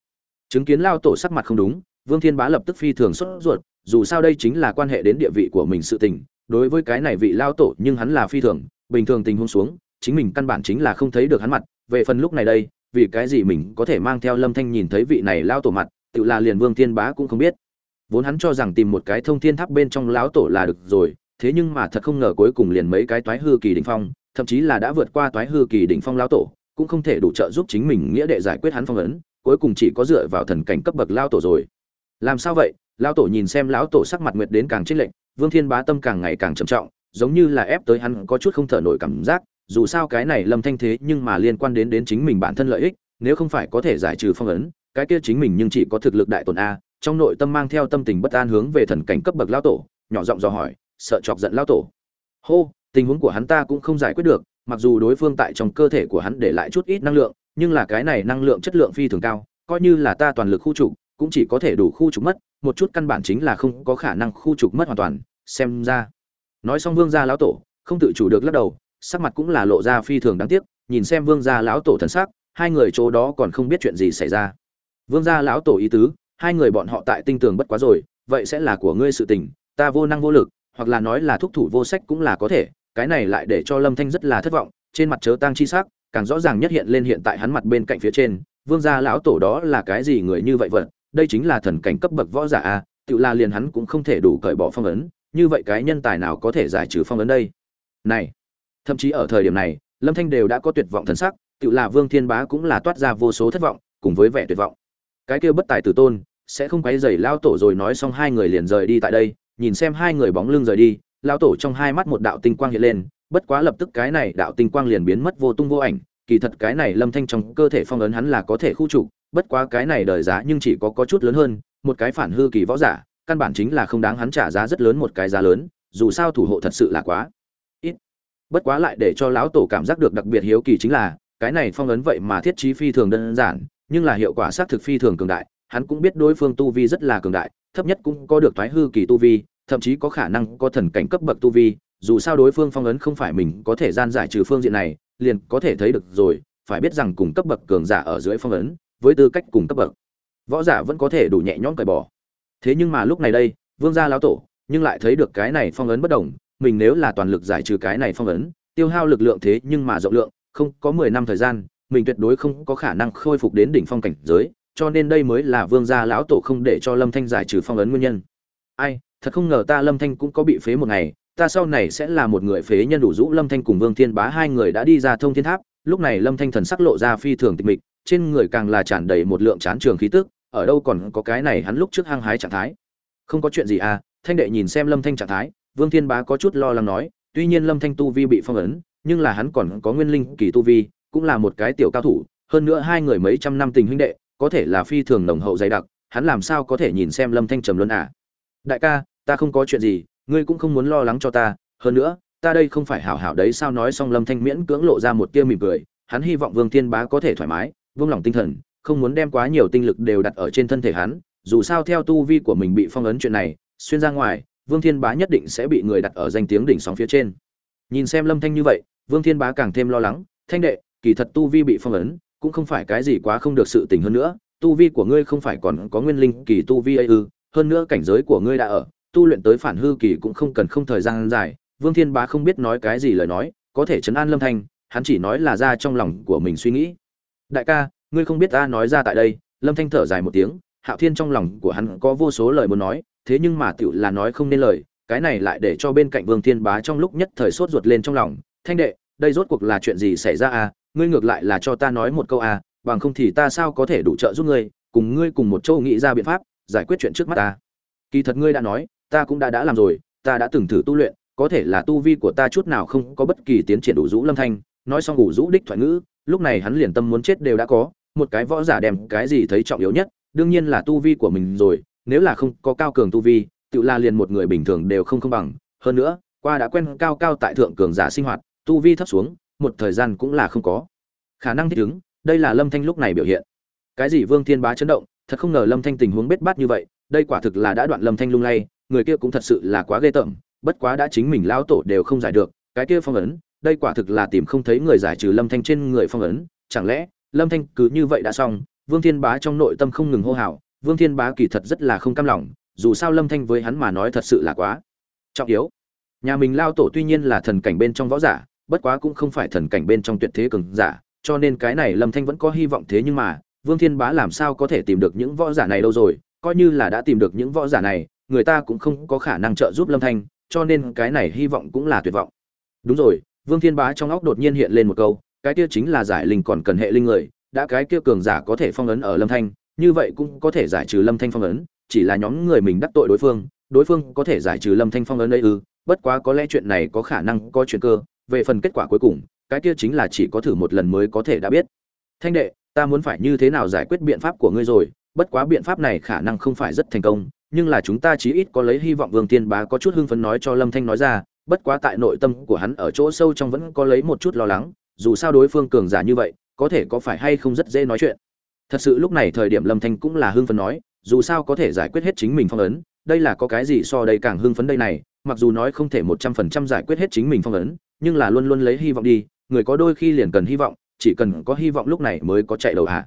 Chứng kiến lao tổ sắc mặt không đúng vương thiên bá lập tức phi thường sốt ruột, dù sao đây chính là quan hệ đến địa vị của mình sự tình, đối với cái này vị lao tổ nhưng hắn là phi thường, bình thường tình huống xuống, chính mình căn bản chính là không thấy được hắn mặt, về phần lúc này đây, vì cái gì mình có thể mang theo lâm thanh nhìn thấy vị này lao tổ mặt, tự là liền vương thiên bá cũng không biết. Vốn hắn cho rằng tìm một cái thông thiên tháp bên trong lão tổ là được rồi, thế nhưng mà thật không ngờ cuối cùng liền mấy cái toái hư kỳ đỉnh phong, thậm chí là đã vượt qua toái hư kỳ đỉnh phong lão tổ, cũng không thể đủ trợ giúp chính mình nghĩa đệ giải quyết hắn phong ấn, cuối cùng chỉ có dựa vào thần cảnh cấp bậc lao tổ rồi làm sao vậy? Lão tổ nhìn xem lão tổ sắc mặt nguyệt đến càng trích lệnh vương thiên bá tâm càng ngày càng trầm trọng, giống như là ép tới hắn có chút không thở nổi cảm giác, dù sao cái này lâm thanh thế nhưng mà liên quan đến đến chính mình bản thân lợi ích, nếu không phải có thể giải trừ phong ấn, cái kia chính mình nhưng chỉ có thực lực đại tồn a, trong nội tâm mang theo tâm tình bất an hướng về thần cảnh cấp bậc lão tổ, nhỏ giọng dò hỏi, sợ chọc giận lão tổ. Hô, tình huống của hắn ta cũng không giải quyết được, mặc dù đối phương tại trong cơ thể của hắn để lại chút ít năng lượng, nhưng là cái này năng lượng chất lượng phi thường cao, coi như là ta toàn lực khu trục cũng chỉ có thể đủ khu trục mất, một chút căn bản chính là không có khả năng khu trục mất hoàn toàn, xem ra. Nói xong vương gia lão tổ, không tự chủ được lắc đầu, sắc mặt cũng là lộ ra phi thường đáng tiếc, nhìn xem vương gia lão tổ thần sắc, hai người chỗ đó còn không biết chuyện gì xảy ra. Vương gia lão tổ ý tứ, hai người bọn họ tại tinh tường bất quá rồi, vậy sẽ là của ngươi sự tình, ta vô năng vô lực, hoặc là nói là thúc thủ vô sách cũng là có thể, cái này lại để cho lâm thanh rất là thất vọng, trên mặt chớ tang chi sắc, càng rõ ràng nhất hiện lên hiện tại hắn mặt bên cạnh phía trên, vương gia lão tổ đó là cái gì người như vậy vật đây chính là thần cảnh cấp bậc võ giả a, tự là liền hắn cũng không thể đủ cởi bỏ phong ấn, như vậy cái nhân tài nào có thể giải trừ phong ấn đây? Này, thậm chí ở thời điểm này, lâm thanh đều đã có tuyệt vọng thần sắc, tự là vương thiên bá cũng là toát ra vô số thất vọng, cùng với vẻ tuyệt vọng. Cái kia bất tài tử tôn, sẽ không quấy rầy lao tổ rồi nói xong hai người liền rời đi tại đây, nhìn xem hai người bóng lưng rời đi lao tổ trong hai mắt một đạo tinh quang hiện lên, bất quá lập tức cái này đạo tinh quang liền biến mất vô tung vô ảnh, kỳ thật cái này lâm thanh trong cơ thể phong ấn hắn là có thể khu trục bất quá cái này đời giá nhưng chỉ có có chút lớn hơn, một cái phản hư kỳ võ giả, căn bản chính là không đáng hắn trả giá rất lớn một cái giá lớn, dù sao thủ hộ thật sự là quá ít. Bất quá lại để cho lão tổ cảm giác được đặc biệt hiếu kỳ chính là, cái này phong ấn vậy mà thiết trí phi thường đơn giản, nhưng là hiệu quả xác thực phi thường cường đại, hắn cũng biết đối phương tu vi rất là cường đại, thấp nhất cũng có được thoái hư kỳ tu vi, thậm chí có khả năng có thần cảnh cấp bậc tu vi, dù sao đối phương phong ấn không phải mình có thể gian giải trừ phương diện này, liền có thể thấy được rồi, phải biết rằng cùng cấp bậc cường giả ở dưới phong ấn với tư cách cùng cấp bậc. Võ giả vẫn có thể đủ nhẹ nhõm cởi bỏ. Thế nhưng mà lúc này đây, vương gia lão tổ, nhưng lại thấy được cái này phong ấn bất đồng, mình nếu là toàn lực giải trừ cái này phong ấn, tiêu hao lực lượng thế nhưng mà rộng lượng, không có mười năm thời gian, mình tuyệt đối không có khả năng khôi phục đến đỉnh phong cảnh giới, cho nên đây mới là vương gia lão tổ không để cho lâm thanh giải trừ phong ấn nguyên nhân. Ai, thật không ngờ ta lâm thanh cũng có bị phế một ngày, ta sau này sẽ là một người phế nhân đủ rũ lâm thanh cùng vương thiên bá hai người đã đi ra thông thiên tháp, lúc này lâm thanh thần sắc lộ ra phi thường tịch mịch trên người càng là tràn đầy một lượng chán trường khí tức, ở đâu còn có cái này hắn lúc trước hăng hái trạng thái. Không có chuyện gì à thanh đệ nhìn xem lâm thanh trạng thái, vương thiên bá có chút lo lắng nói, tuy nhiên lâm thanh tu vi bị phong ấn, nhưng là hắn còn có nguyên linh kỳ tu vi, cũng là một cái tiểu cao thủ, hơn nữa hai người mấy trăm năm tình huynh đệ, có thể là phi thường nồng hậu dày đặc, hắn làm sao có thể nhìn xem lâm thanh trầm luân à? Đại ca, ta không có chuyện gì, ngươi cũng không muốn lo lắng cho ta, hơn nữa, ta đây không phải hảo hảo đấy, sao nói xong lâm thanh miễn cưỡng lộ ra một tia mỉm cười, hắn hy vọng vương thiên bá có thể thoải mái vung lòng tinh thần, không muốn đem quá nhiều tinh lực đều đặt ở trên thân thể hắn, dù sao theo tu vi của mình bị phong ấn chuyện này, xuyên ra ngoài, vương thiên bá nhất định sẽ bị người đặt ở danh tiếng đỉnh sóng phía trên. Nhìn xem lâm thanh như vậy, vương thiên bá càng thêm lo lắng, thanh đệ, kỳ thật tu vi bị phong ấn, cũng không phải cái gì quá không được sự tình hơn nữa, tu vi của ngươi không phải còn có nguyên linh kỳ tu vi ấy ư, hơn nữa cảnh giới của ngươi đã ở, tu luyện tới phản hư kỳ cũng không cần không thời gian dài. Vương thiên bá không biết nói cái gì lời nói, có thể chấn an lâm thanh, hắn chỉ nói là ra trong lòng của mình suy nghĩ đại ca, ngươi không biết ta nói ra tại đây. Lâm thanh thở dài một tiếng, hạo thiên trong lòng của hắn có vô số lời muốn nói, thế nhưng mà tựu là nói không nên lời, cái này lại để cho bên cạnh vương thiên bá trong lúc nhất thời sốt ruột lên trong lòng. Thanh đệ, đây rốt cuộc là chuyện gì xảy ra à? Ngươi ngược lại là cho ta nói một câu à bằng không thì ta sao có thể đủ trợ giúp ngươi, cùng ngươi cùng một châu nghĩ ra biện pháp, giải quyết chuyện trước mắt ta. Kỳ thật ngươi đã nói, ta cũng đã đã làm rồi, ta đã từng thử tu luyện, có thể là tu vi của ta chút nào không có bất kỳ tiến triển đủ rũ lâm thanh. Nói xong ngủ rũ đích thoại ngữ lúc này hắn liền tâm muốn chết đều đã có, một cái võ giả đem cái gì thấy trọng yếu nhất, đương nhiên là tu vi của mình rồi, nếu là không có cao cường tu vi, tự là liền một người bình thường đều không không bằng. Hơn nữa, qua đã quen cao cao tại thượng cường giả sinh hoạt, tu vi thấp xuống, một thời gian cũng là không có khả năng thích ứng. Đây là lâm thanh lúc này biểu hiện. Cái gì vương thiên bá chấn động, thật không ngờ lâm thanh tình huống bết bát như vậy, đây quả thực là đã đoạn lâm thanh lung lay, người kia cũng thật sự là quá ghê tởm, bất quá đã chính mình lão tổ đều không giải được, cái kia phong ấn đây quả thực là tìm không thấy người giải trừ lâm thanh trên người phong ấn, chẳng lẽ, lâm thanh cứ như vậy đã xong, vương thiên bá trong nội tâm không ngừng hô hào, vương thiên bá kỳ thật rất là không cam lòng, dù sao lâm thanh với hắn mà nói thật sự là quá trọng yếu. Nhà mình lao tổ tuy nhiên là thần cảnh bên trong võ giả, bất quá cũng không phải thần cảnh bên trong tuyệt thế cường giả, cho nên cái này lâm thanh vẫn có hy vọng thế nhưng mà, vương thiên bá làm sao có thể tìm được những võ giả này đâu rồi, coi như là đã tìm được những võ giả này, người ta cũng không có khả năng trợ giúp lâm thanh, cho nên cái này hy vọng cũng là tuyệt vọng. Đúng rồi vương thiên bá trong óc đột nhiên hiện lên một câu, cái kia chính là giải linh còn cần hệ linh người, đã cái kia cường giả có thể phong ấn ở lâm thanh, như vậy cũng có thể giải trừ lâm thanh phong ấn, chỉ là nhóm người mình đắc tội đối phương đối phương có thể giải trừ lâm thanh phong ấn ấy ư, bất quá có lẽ chuyện này có khả năng có chuyện cơ, về phần kết quả cuối cùng, cái kia chính là chỉ có thử một lần mới có thể đã biết. Thanh đệ, ta muốn phải như thế nào giải quyết biện pháp của ngươi rồi, bất quá biện pháp này khả năng không phải rất thành công, nhưng là chúng ta chí ít có lấy hy vọng vương tiên bá có chút hưng phấn nói cho lâm thanh nói ra bất quá tại nội tâm của hắn ở chỗ sâu trong vẫn có lấy một chút lo lắng, dù sao đối phương cường giả như vậy, có thể có phải hay không rất dễ nói chuyện. Thật sự lúc này thời điểm lâm thanh cũng là hưng phấn nói, dù sao có thể giải quyết hết chính mình phong ấn, đây là có cái gì so đây càng hưng phấn đây này, mặc dù nói không thể một trăm phần trăm giải quyết hết chính mình phong ấn, nhưng là luôn luôn lấy hy vọng đi, người có đôi khi liền cần hy vọng, chỉ cần có hy vọng lúc này mới có chạy đầu hạ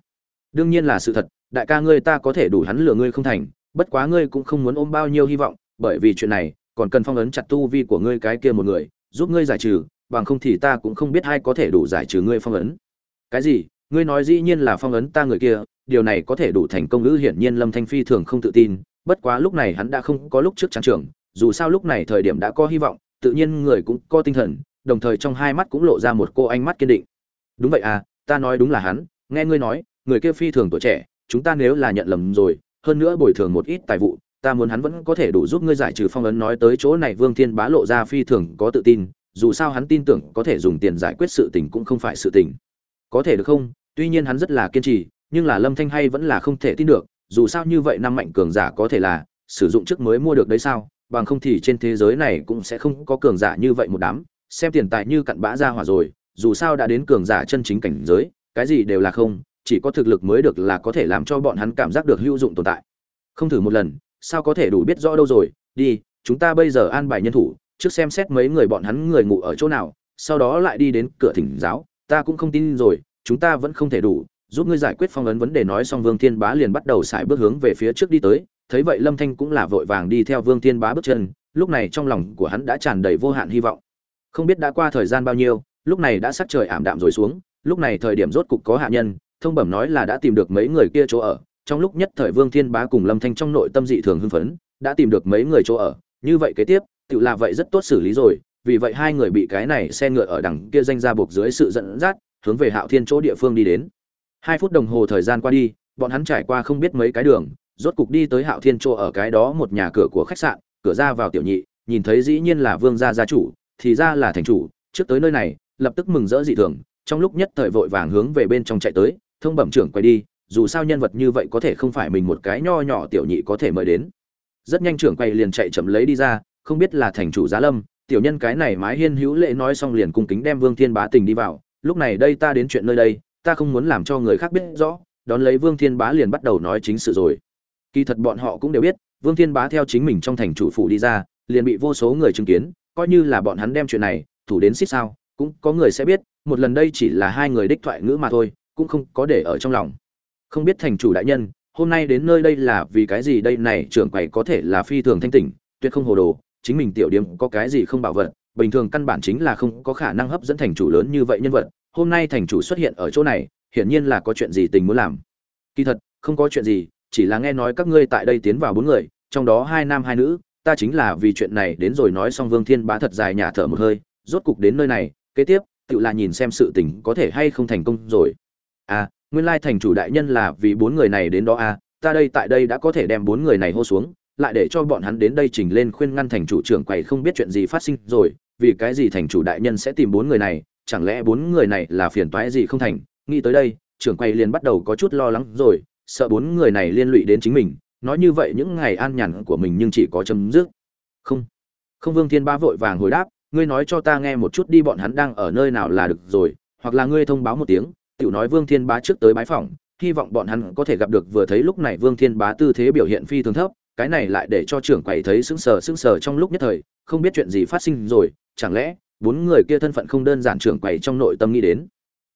đương nhiên là sự thật, đại ca ngươi ta có thể đủ hắn lừa ngươi không thành, bất quá ngươi cũng không muốn ôm bao nhiêu hy vọng, bởi vì chuyện này còn cần phong ấn chặt tu vi của ngươi cái kia một người, giúp ngươi giải trừ, bằng không thì ta cũng không biết ai có thể đủ giải trừ ngươi phong ấn. Cái gì? Ngươi nói dĩ nhiên là phong ấn ta người kia, điều này có thể đủ thành công ngữ hiển nhiên lâm thanh phi thường không tự tin, bất quá lúc này hắn đã không có lúc trước trắng trường dù sao lúc này thời điểm đã có hy vọng, tự nhiên người cũng có tinh thần, đồng thời trong hai mắt cũng lộ ra một cô ánh mắt kiên định. Đúng vậy à ta nói đúng là hắn, nghe ngươi nói, người kia phi thường tuổi trẻ, chúng ta nếu là nhận lầm rồi, hơn nữa bồi thường một ít tài vụ ta muốn hắn vẫn có thể đủ giúp ngươi giải trừ phong ấn nói tới chỗ này, vương thiên bá lộ ra phi thường có tự tin, dù sao hắn tin tưởng có thể dùng tiền giải quyết sự tình cũng không phải sự tình. Có thể được không? Tuy nhiên hắn rất là kiên trì, nhưng là lâm thanh hay vẫn là không thể tin được, dù sao như vậy năm mạnh cường giả có thể là sử dụng trước mới mua được đấy sao? Bằng không thì trên thế giới này cũng sẽ không có cường giả như vậy một đám, xem tiền tài như cặn bã ra hỏa rồi, dù sao đã đến cường giả chân chính cảnh giới, cái gì đều là không, chỉ có thực lực mới được là có thể làm cho bọn hắn cảm giác được hữu dụng tồn tại. Không thử một lần sao có thể đủ biết rõ đâu rồi, đi, chúng ta bây giờ an bài nhân thủ, trước xem xét mấy người bọn hắn người ngủ ở chỗ nào, sau đó lại đi đến cửa thỉnh giáo, ta cũng không tin rồi, chúng ta vẫn không thể đủ, giúp ngươi giải quyết phong ấn vấn đề nói xong vương thiên bá liền bắt đầu xài bước hướng về phía trước đi tới, thấy vậy lâm thanh cũng là vội vàng đi theo vương thiên bá bước chân, lúc này trong lòng của hắn đã tràn đầy vô hạn hy vọng. Không biết đã qua thời gian bao nhiêu, lúc này đã sắc trời ảm đạm rồi xuống, lúc này thời điểm rốt cục có hạ nhân, thông bẩm nói là đã tìm được mấy người kia chỗ ở trong lúc nhất thời vương thiên bá cùng lâm thanh trong nội tâm dị thường hưng phấn, đã tìm được mấy người chỗ ở, như vậy kế tiếp, tự là vậy rất tốt xử lý rồi, vì vậy hai người bị cái này xe ngựa ở đằng kia danh ra buộc dưới sự dẫn dắt, hướng về hạo thiên chỗ địa phương đi đến. Hai phút đồng hồ thời gian qua đi, bọn hắn trải qua không biết mấy cái đường, rốt cục đi tới hạo thiên chỗ ở cái đó một nhà cửa của khách sạn, cửa ra vào tiểu nhị, nhìn thấy dĩ nhiên là vương gia gia chủ, thì ra là thành chủ, trước tới nơi này, lập tức mừng rỡ dị thường, trong lúc nhất thời vội vàng hướng về bên trong chạy tới, thông bẩm trưởng quay đi dù sao nhân vật như vậy có thể không phải mình một cái nho nhỏ tiểu nhị có thể mời đến. Rất nhanh trưởng quay liền chạy chậm lấy đi ra, không biết là thành chủ giá lâm, tiểu nhân cái này mái hiên hữu lễ nói xong liền cung kính đem vương thiên bá tình đi vào, lúc này đây ta đến chuyện nơi đây, ta không muốn làm cho người khác biết rõ, đón lấy vương thiên bá liền bắt đầu nói chính sự rồi. Kỳ thật bọn họ cũng đều biết, vương thiên bá theo chính mình trong thành chủ phủ đi ra, liền bị vô số người chứng kiến, coi như là bọn hắn đem chuyện này, thủ đến xích sao, cũng có người sẽ biết, một lần đây chỉ là hai người đích thoại ngữ mà thôi, cũng không có để ở trong lòng không biết thành chủ đại nhân, hôm nay đến nơi đây là vì cái gì đây này, trưởng quầy có thể là phi thường thanh tỉnh, tuyệt không hồ đồ, chính mình tiểu điểm có cái gì không bảo vật, bình thường căn bản chính là không có khả năng hấp dẫn thành chủ lớn như vậy nhân vật, hôm nay thành chủ xuất hiện ở chỗ này, hiển nhiên là có chuyện gì tình muốn làm. Kỳ thật, không có chuyện gì, chỉ là nghe nói các ngươi tại đây tiến vào bốn người, trong đó hai nam hai nữ, ta chính là vì chuyện này đến rồi nói xong vương thiên bá thật dài nhả thở một hơi, rốt cục đến nơi này, kế tiếp, tự là nhìn xem sự tình có thể hay không thành công rồi. À nguyên lai thành chủ đại nhân là vì bốn người này đến đó à ta đây tại đây đã có thể đem bốn người này hô xuống, lại để cho bọn hắn đến đây trình lên khuyên ngăn thành chủ trưởng quầy không biết chuyện gì phát sinh rồi, vì cái gì thành chủ đại nhân sẽ tìm bốn người này, chẳng lẽ bốn người này là phiền toái gì không thành? Nghĩ tới đây, trưởng quầy liền bắt đầu có chút lo lắng rồi, sợ bốn người này liên lụy đến chính mình, nói như vậy những ngày an nhàn của mình nhưng chỉ có chấm dứt. Không không vương thiên ba vội vàng hồi đáp, ngươi nói cho ta nghe một chút đi, bọn hắn đang ở nơi nào là được rồi, hoặc là ngươi thông báo một tiếng tiểu nói vương thiên bá trước tới bái phỏng, hy vọng bọn hắn có thể gặp được vừa thấy lúc này vương thiên bá tư thế biểu hiện phi thường thấp, cái này lại để cho trưởng quầy thấy sững sờ sững sờ trong lúc nhất thời, không biết chuyện gì phát sinh rồi, chẳng lẽ bốn người kia thân phận không đơn giản trưởng quầy trong nội tâm nghĩ đến?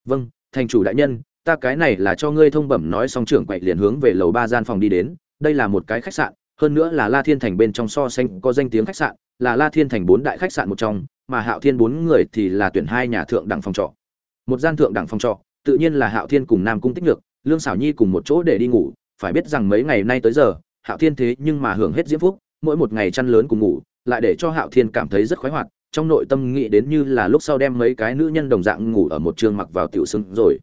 Vâng thành chủ đại nhân, ta cái này là cho ngươi thông bẩm nói xong trưởng quầy liền hướng về lầu ba gian phòng đi đến, đây là một cái khách sạn, hơn nữa là la thiên thành bên trong so sánh có danh tiếng khách sạn, là la thiên thành bốn đại khách sạn một trong, mà hạo thiên bốn người thì là tuyển hai nhà thượng đẳng phòng trọ. Một gian thượng đẳng phòng trọ tự nhiên là hạo thiên cùng nam cung tích nhược, lương Sảo nhi cùng một chỗ để đi ngủ, phải biết rằng mấy ngày nay tới giờ, hạo thiên thế nhưng mà hưởng hết diễm phúc, mỗi một ngày chăn lớn cùng ngủ, lại để cho hạo thiên cảm thấy rất khoái hoạt, trong nội tâm nghĩ đến như là lúc sau đem mấy cái nữ nhân đồng dạng ngủ ở một trường mặc vào tiểu sưng rồi.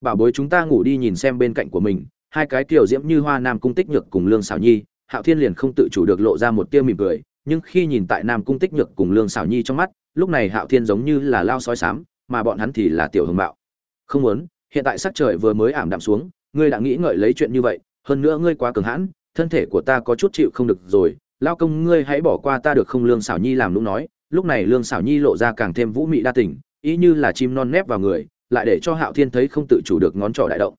Bảo bối chúng ta ngủ đi nhìn xem bên cạnh của mình, hai cái tiểu diễm như hoa nam cung tích nhược cùng lương Sảo nhi, hạo thiên liền không tự chủ được lộ ra một tia mỉm cười, nhưng khi nhìn tại nam cung tích nhược cùng lương Sảo nhi trong mắt, lúc này hạo thiên giống như là lao sói sám, mà bọn hắn thì là tiểu hưng bạo không muốn, hiện tại sắc trời vừa mới ảm đạm xuống, ngươi đã nghĩ ngợi lấy chuyện như vậy, hơn nữa ngươi quá cường hãn, thân thể của ta có chút chịu không được rồi, lao công ngươi hãy bỏ qua ta được không? Lương xảo nhi làm lúc nói, lúc này lương xảo nhi lộ ra càng thêm vũ mị đa tình, ý như là chim non nép vào người, lại để cho hạo thiên thấy không tự chủ được ngón trỏ đại động.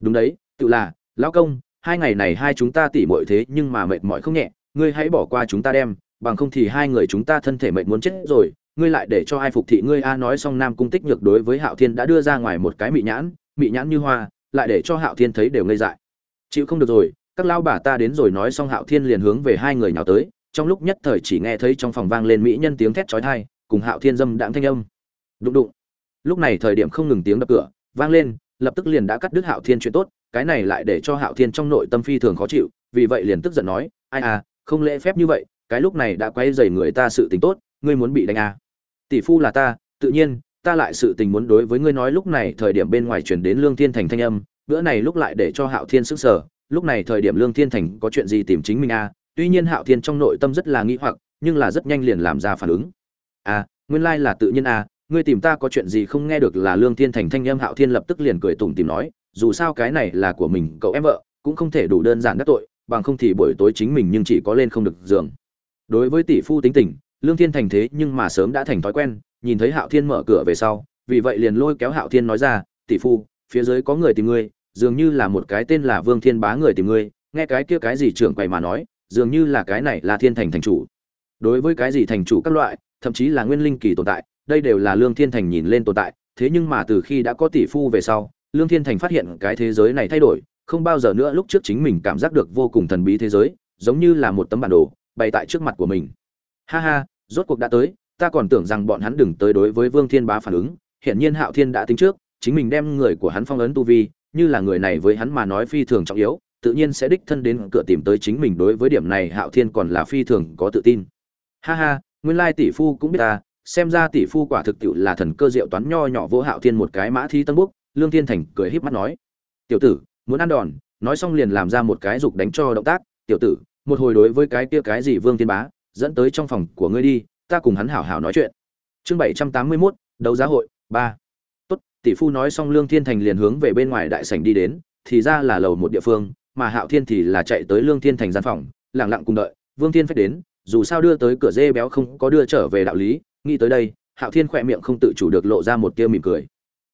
Đúng đấy, tự là lão công, hai ngày này hai chúng ta tỉ mọi thế nhưng mà mệt mỏi không nhẹ, ngươi hãy bỏ qua chúng ta đem, bằng không thì hai người chúng ta thân thể mệt muốn chết rồi ngươi lại để cho ai phục thị ngươi? A, nói xong nam cung tích nhược đối với hạo thiên đã đưa ra ngoài một cái mị nhãn mị nhãn như hoa, lại để cho hạo thiên thấy đều ngây dại. Chịu không được rồi, các lao bà ta đến rồi nói xong hạo thiên liền hướng về hai người nào tới, trong lúc nhất thời chỉ nghe thấy trong phòng vang lên mỹ nhân tiếng thét chói tai, cùng hạo thiên dâm đãng thanh âm. Đụng đụng. Lúc này thời điểm không ngừng tiếng đập cửa, vang lên, lập tức liền đã cắt đứt hạo thiên chuyện tốt, cái này lại để cho hạo thiên trong nội tâm phi thường khó chịu, vì vậy liền tức giận nói, ai à không lễ phép như vậy, cái lúc này đã quay dày người ta sự tình tốt, ngươi muốn bị đánh à tỷ phu là ta, tự nhiên, ta lại sự tình muốn đối với ngươi nói lúc này thời điểm bên ngoài chuyển đến lương thiên thành thanh âm, bữa này lúc lại để cho hạo thiên sức sở lúc này thời điểm lương thiên thành có chuyện gì tìm chính mình à tuy nhiên hạo thiên trong nội tâm rất là nghĩ hoặc, nhưng là rất nhanh liền làm ra phản ứng. À nguyên lai là tự nhiên à ngươi tìm ta có chuyện gì không nghe được là lương thiên thành thanh âm, hạo thiên lập tức liền cười tủm tìm nói, dù sao cái này là của mình, cậu em vợ, cũng không thể đủ đơn giản đắc tội, bằng không thì buổi tối chính mình nhưng chỉ có lên không được giường. Đối với tỷ phu tính tình lương thiên thành thế nhưng mà sớm đã thành thói quen, nhìn thấy hạo thiên mở cửa về sau, vì vậy liền lôi kéo hạo thiên nói ra, tỷ phu, phía dưới có người tìm ngươi, dường như là một cái tên là vương thiên bá người tìm ngươi, nghe cái kia cái gì trưởng quầy mà nói, dường như là cái này là thiên thành thành chủ. Đối với cái gì thành chủ các loại, thậm chí là nguyên linh kỳ tồn tại, đây đều là lương thiên thành nhìn lên tồn tại, thế nhưng mà từ khi đã có tỷ phu về sau, lương thiên thành phát hiện cái thế giới này thay đổi, không bao giờ nữa lúc trước chính mình cảm giác được vô cùng thần bí thế giới, giống như là một tấm bản đồ bày tại trước mặt của mình ha ha, rốt cuộc đã tới, ta còn tưởng rằng bọn hắn đừng tới đối với vương thiên bá phản ứng. Hiện nhiên hạo thiên đã tính trước, chính mình đem người của hắn phong ấn tu vi, như là người này với hắn mà nói phi thường trọng yếu, tự nhiên sẽ đích thân đến cửa tìm tới chính mình đối với điểm này hạo thiên còn là phi thường có tự tin. Ha ha, nguyên lai tỷ phu cũng biết ta, xem ra tỷ phu quả thực tiệu là thần cơ diệu toán nho nhỏ vô hạo thiên một cái mã thi tân búc, lương thiên thành cười híp mắt nói. Tiểu tử, muốn ăn đòn, nói xong liền làm ra một cái dục đánh cho động tác. Tiểu tử, một hồi đối với cái kia cái gì vương thiên bá dẫn tới trong phòng của ngươi đi ta cùng hắn hảo hảo nói chuyện. Chương bảy trăm tám mươi 781, đấu giá hội ba. Tốt tỷ phu nói xong lương thiên thành liền hướng về bên ngoài đại sảnh đi đến thì ra là lầu một địa phương mà hạo thiên thì là chạy tới lương thiên thành gian phòng lặng lặng cùng đợi. Vương thiên phách đến dù sao đưa tới cửa dê béo không có đưa trở về đạo lý nghĩ tới đây hạo thiên khỏe miệng không tự chủ được lộ ra một tia mỉm cười.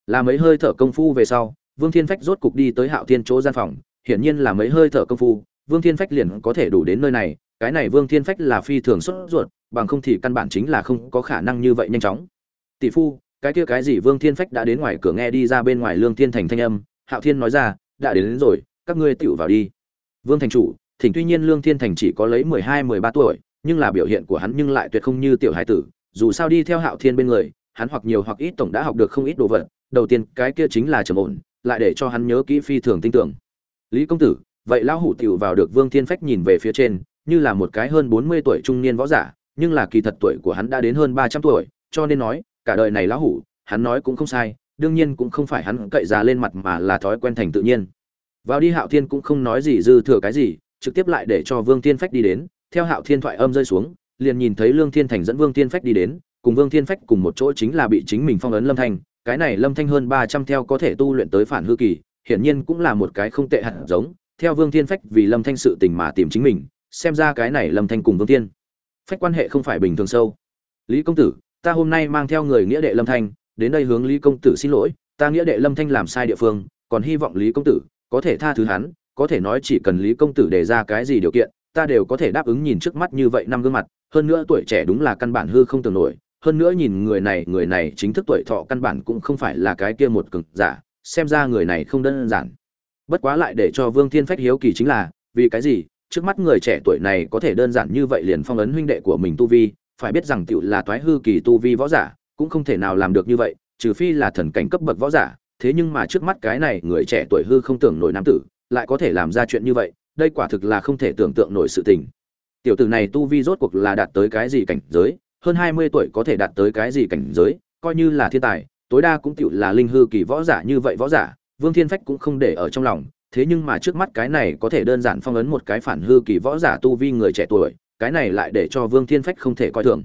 Là mấy hơi thở công phu về sau vương thiên phách rốt cục đi tới hạo thiên chỗ gian phòng hiển nhiên là mấy hơi thở công phu vương thiên phách liền có thể đủ đến nơi này cái này vương thiên phách là phi thường xuất ruột bằng không thì căn bản chính là không có khả năng như vậy nhanh chóng. Tỷ phu cái kia cái gì vương thiên phách đã đến ngoài cửa nghe đi ra bên ngoài lương thiên thành thanh âm hạo thiên nói ra đã đến, đến rồi các ngươi tựu vào đi. Vương thành chủ thỉnh tuy nhiên lương thiên thành chỉ có lấy mười hai mười ba tuổi nhưng là biểu hiện của hắn nhưng lại tuyệt không như tiểu hải tử. Dù sao đi theo hạo thiên bên người hắn hoặc nhiều hoặc ít tổng đã học được không ít đồ vật. Đầu tiên cái kia chính là trầm ổn lại để cho hắn nhớ kỹ phi thường tin tưởng. Lý công tử vậy lão hủ tiểu vào được vương thiên phách nhìn về phía trên như là một cái hơn bốn mươi tuổi trung niên võ giả, nhưng là kỳ thật tuổi của hắn đã đến hơn ba trăm tuổi, cho nên nói, cả đời này lão hủ, hắn nói cũng không sai, đương nhiên cũng không phải hắn cậy già lên mặt mà là thói quen thành tự nhiên. Vào đi hạo thiên cũng không nói gì dư thừa cái gì, trực tiếp lại để cho vương thiên phách đi đến, theo hạo thiên thoại âm rơi xuống, liền nhìn thấy lương thiên thành dẫn vương thiên phách đi đến, cùng vương thiên phách cùng một chỗ chính là bị chính mình phong ấn lâm thanh, cái này lâm thanh hơn ba trăm theo có thể tu luyện tới phản hư kỳ, hiển nhiên cũng là một cái không tệ hạt giống, theo vương thiên phách vì lâm thanh sự tình mà tìm chính mình xem ra cái này lâm thanh cùng vương thiên phách quan hệ không phải bình thường sâu. Lý công tử, ta hôm nay mang theo người nghĩa đệ lâm thanh, đến đây hướng lý công tử xin lỗi, ta nghĩa đệ lâm thanh làm sai địa phương, còn hy vọng lý công tử có thể tha thứ hắn, có thể nói chỉ cần lý công tử đề ra cái gì điều kiện, ta đều có thể đáp ứng nhìn trước mắt như vậy năm gương mặt, hơn nữa tuổi trẻ đúng là căn bản hư không tưởng nổi, hơn nữa nhìn người này người này chính thức tuổi thọ căn bản cũng không phải là cái kia một cực giả, xem ra người này không đơn giản. Bất quá lại để cho vương thiên phách hiếu kỳ chính là, vì cái gì trước mắt người trẻ tuổi này có thể đơn giản như vậy liền phong ấn huynh đệ của mình tu vi, phải biết rằng tiểu là toái hư kỳ tu vi võ giả, cũng không thể nào làm được như vậy, trừ phi là thần cảnh cấp bậc võ giả. Thế nhưng mà trước mắt cái này người trẻ tuổi hư không tưởng nổi nam tử, lại có thể làm ra chuyện như vậy, đây quả thực là không thể tưởng tượng nổi sự tình. Tiểu tử này tu vi rốt cuộc là đạt tới cái gì cảnh giới, hơn hai mươi tuổi có thể đạt tới cái gì cảnh giới, coi như là thiên tài, tối đa cũng tiểu là linh hư kỳ võ giả như vậy võ giả, vương thiên phách cũng không để ở trong lòng thế nhưng mà trước mắt cái này có thể đơn giản phong ấn một cái phản hư kỳ võ giả tu vi người trẻ tuổi, cái này lại để cho vương thiên phách không thể coi thường.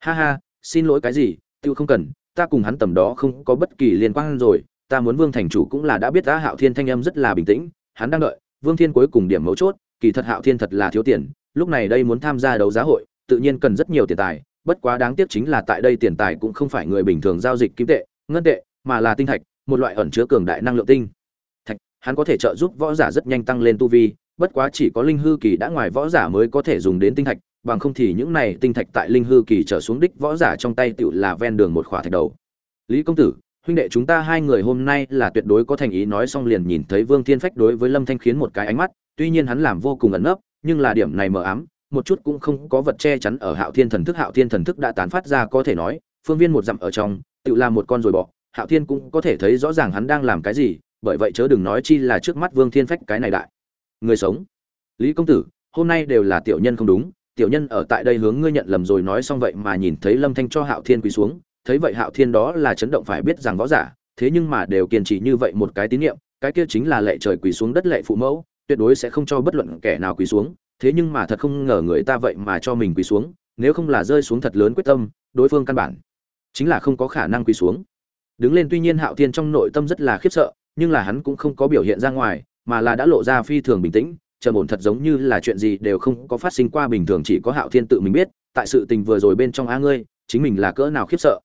Ha ha, xin lỗi cái gì, tiêu không cần, ta cùng hắn tầm đó không có bất kỳ liên quan rồi, ta muốn vương thành chủ cũng là đã biết đã hạo thiên thanh âm rất là bình tĩnh, hắn đang đợi, vương thiên cuối cùng điểm mấu chốt, kỳ thật hạo thiên thật là thiếu tiền, lúc này đây muốn tham gia đấu giá hội, tự nhiên cần rất nhiều tiền tài, bất quá đáng tiếc chính là tại đây tiền tài cũng không phải người bình thường giao dịch kim tệ, ngân tệ, mà là tinh thạch, một loại ẩn chứa cường đại năng lượng tinh hắn có thể trợ giúp võ giả rất nhanh tăng lên tu vi, bất quá chỉ có linh hư kỳ đã ngoài võ giả mới có thể dùng đến tinh thạch, bằng không thì những này tinh thạch tại linh hư kỳ trở xuống đích võ giả trong tay tựu là ven đường một khỏa thạch đầu. Lý công tử, huynh đệ chúng ta hai người hôm nay là tuyệt đối có thành ý nói xong liền nhìn thấy vương thiên phách đối với lâm thanh khiến một cái ánh mắt, tuy nhiên hắn làm vô cùng ẩn nấp, nhưng là điểm này mờ ám, một chút cũng không có vật che chắn ở hạo thiên thần thức. Hạo thiên thần thức đã tán phát ra có thể nói, phương viên một dặm ở trong tự là một con rồi bỏ hạo thiên cũng có thể thấy rõ ràng hắn đang làm cái gì bởi vậy chớ đừng nói chi là trước mắt vương thiên phách cái này đại. Người sống. Lý công tử, hôm nay đều là tiểu nhân không đúng, tiểu nhân ở tại đây hướng ngươi nhận lầm rồi nói xong vậy mà nhìn thấy lâm thanh cho hạo thiên quỳ xuống, thấy vậy hạo thiên đó là chấn động phải biết rằng võ giả, thế nhưng mà đều kiên trì như vậy một cái tín niệm, cái kia chính là lệ trời quỳ xuống đất lệ phụ mẫu, tuyệt đối sẽ không cho bất luận kẻ nào quỳ xuống, thế nhưng mà thật không ngờ người ta vậy mà cho mình quỳ xuống, nếu không là rơi xuống thật lớn quyết tâm, đối phương căn bản chính là không có khả năng quỳ xuống. Đứng lên tuy nhiên hạo thiên trong nội tâm rất là khiếp sợ nhưng là hắn cũng không có biểu hiện ra ngoài, mà là đã lộ ra phi thường bình tĩnh, trầm ổn thật giống như là chuyện gì đều không có phát sinh qua bình thường chỉ có hạo thiên tự mình biết, tại sự tình vừa rồi bên trong a ngươi, chính mình là cỡ nào khiếp sợ.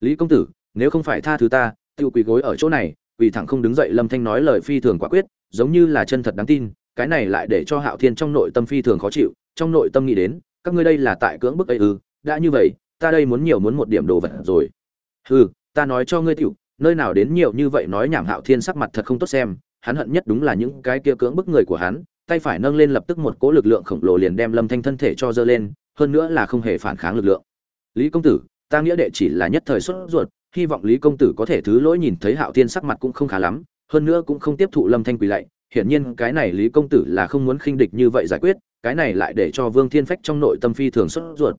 Lý công tử, nếu không phải tha thứ ta tự quỳ gối ở chỗ này vì thẳng không đứng dậy lâm thanh nói lời phi thường quả quyết, giống như là chân thật đáng tin, cái này lại để cho hạo thiên trong nội tâm phi thường khó chịu, trong nội tâm nghĩ đến, các ngươi đây là tại cưỡng bức ấy ư, đã như vậy, ta đây muốn nhiều muốn một điểm đồ vật rồi. Hừ, ta nói cho ngươi tiểu nơi nào đến nhiều như vậy nói nhảm hạo thiên sắc mặt thật không tốt xem, hắn hận nhất đúng là những cái kia cưỡng bức người của hắn, tay phải nâng lên lập tức một cỗ lực lượng khổng lồ liền đem lâm thanh thân thể cho dơ lên, hơn nữa là không hề phản kháng lực lượng. Lý công tử, ta nghĩa đệ chỉ là nhất thời xuất ruột, hy vọng lý công tử có thể thứ lỗi nhìn thấy hạo thiên sắc mặt cũng không khá lắm, hơn nữa cũng không tiếp thụ lâm thanh quỳ lạy, hiển nhiên cái này lý công tử là không muốn khinh địch như vậy giải quyết, cái này lại để cho vương thiên phách trong nội tâm phi thường xuất ruột.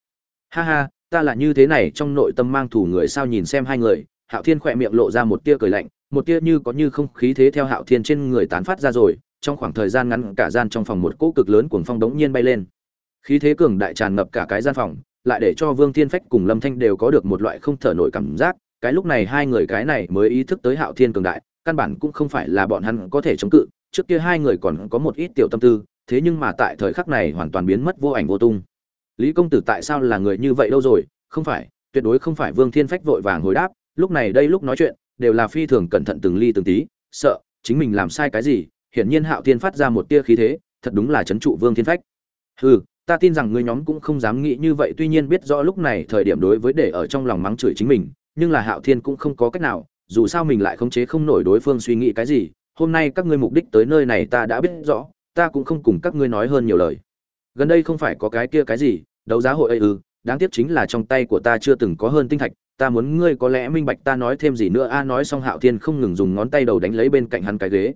Ha ha, ta là như thế này trong nội tâm mang thủ người sao nhìn xem hai người hạo thiên khỏe miệng lộ ra một tia cười lạnh, một tia như có như không khí thế theo hạo thiên trên người tán phát ra rồi, trong khoảng thời gian ngắn cả gian trong phòng một cỗ cực lớn cuồng phong đống nhiên bay lên. Khí thế cường đại tràn ngập cả cái gian phòng, lại để cho vương thiên phách cùng lâm thanh đều có được một loại không thở nổi cảm giác, cái lúc này hai người cái này mới ý thức tới hạo thiên cường đại, căn bản cũng không phải là bọn hắn có thể chống cự, trước kia hai người còn có một ít tiểu tâm tư, thế nhưng mà tại thời khắc này hoàn toàn biến mất vô ảnh vô tung. Lý công tử tại sao là người như vậy đâu rồi? Không phải, tuyệt đối không phải vương thiên phách vội vàng hồi đáp lúc này đây lúc nói chuyện, đều là phi thường cẩn thận từng ly từng tí, sợ, chính mình làm sai cái gì, hiển nhiên hạo thiên phát ra một tia khí thế, thật đúng là c h ấ n trụ vương thiên phách. Hừ, ta tin rằng ngươi nhóm cũng không dám nghĩ như vậy, tuy nhiên biết rõ lúc này thời điểm đối với để ở trong lòng mắng chửi chính mình, nhưng là hạo thiên cũng không có cách nào, dù sao mình lại khống chế không nổi đối phương suy nghĩ cái gì, hôm nay các ngươi mục đích tới nơi này ta đã biết rõ, ta cũng không cùng các ngươi nói hơn nhiều lời. Gần đây không phải có cái kia cái gì, đấu giá hội ấy ư đáng tiếc chính là trong tay của ta chưa từng có hơn tinh thạch ta muốn ngươi có lẽ minh bạch ta nói thêm gì nữa. A nói xong, hạo thiên không ngừng dùng ngón tay đầu đánh lấy bên cạnh hắn cái ghế.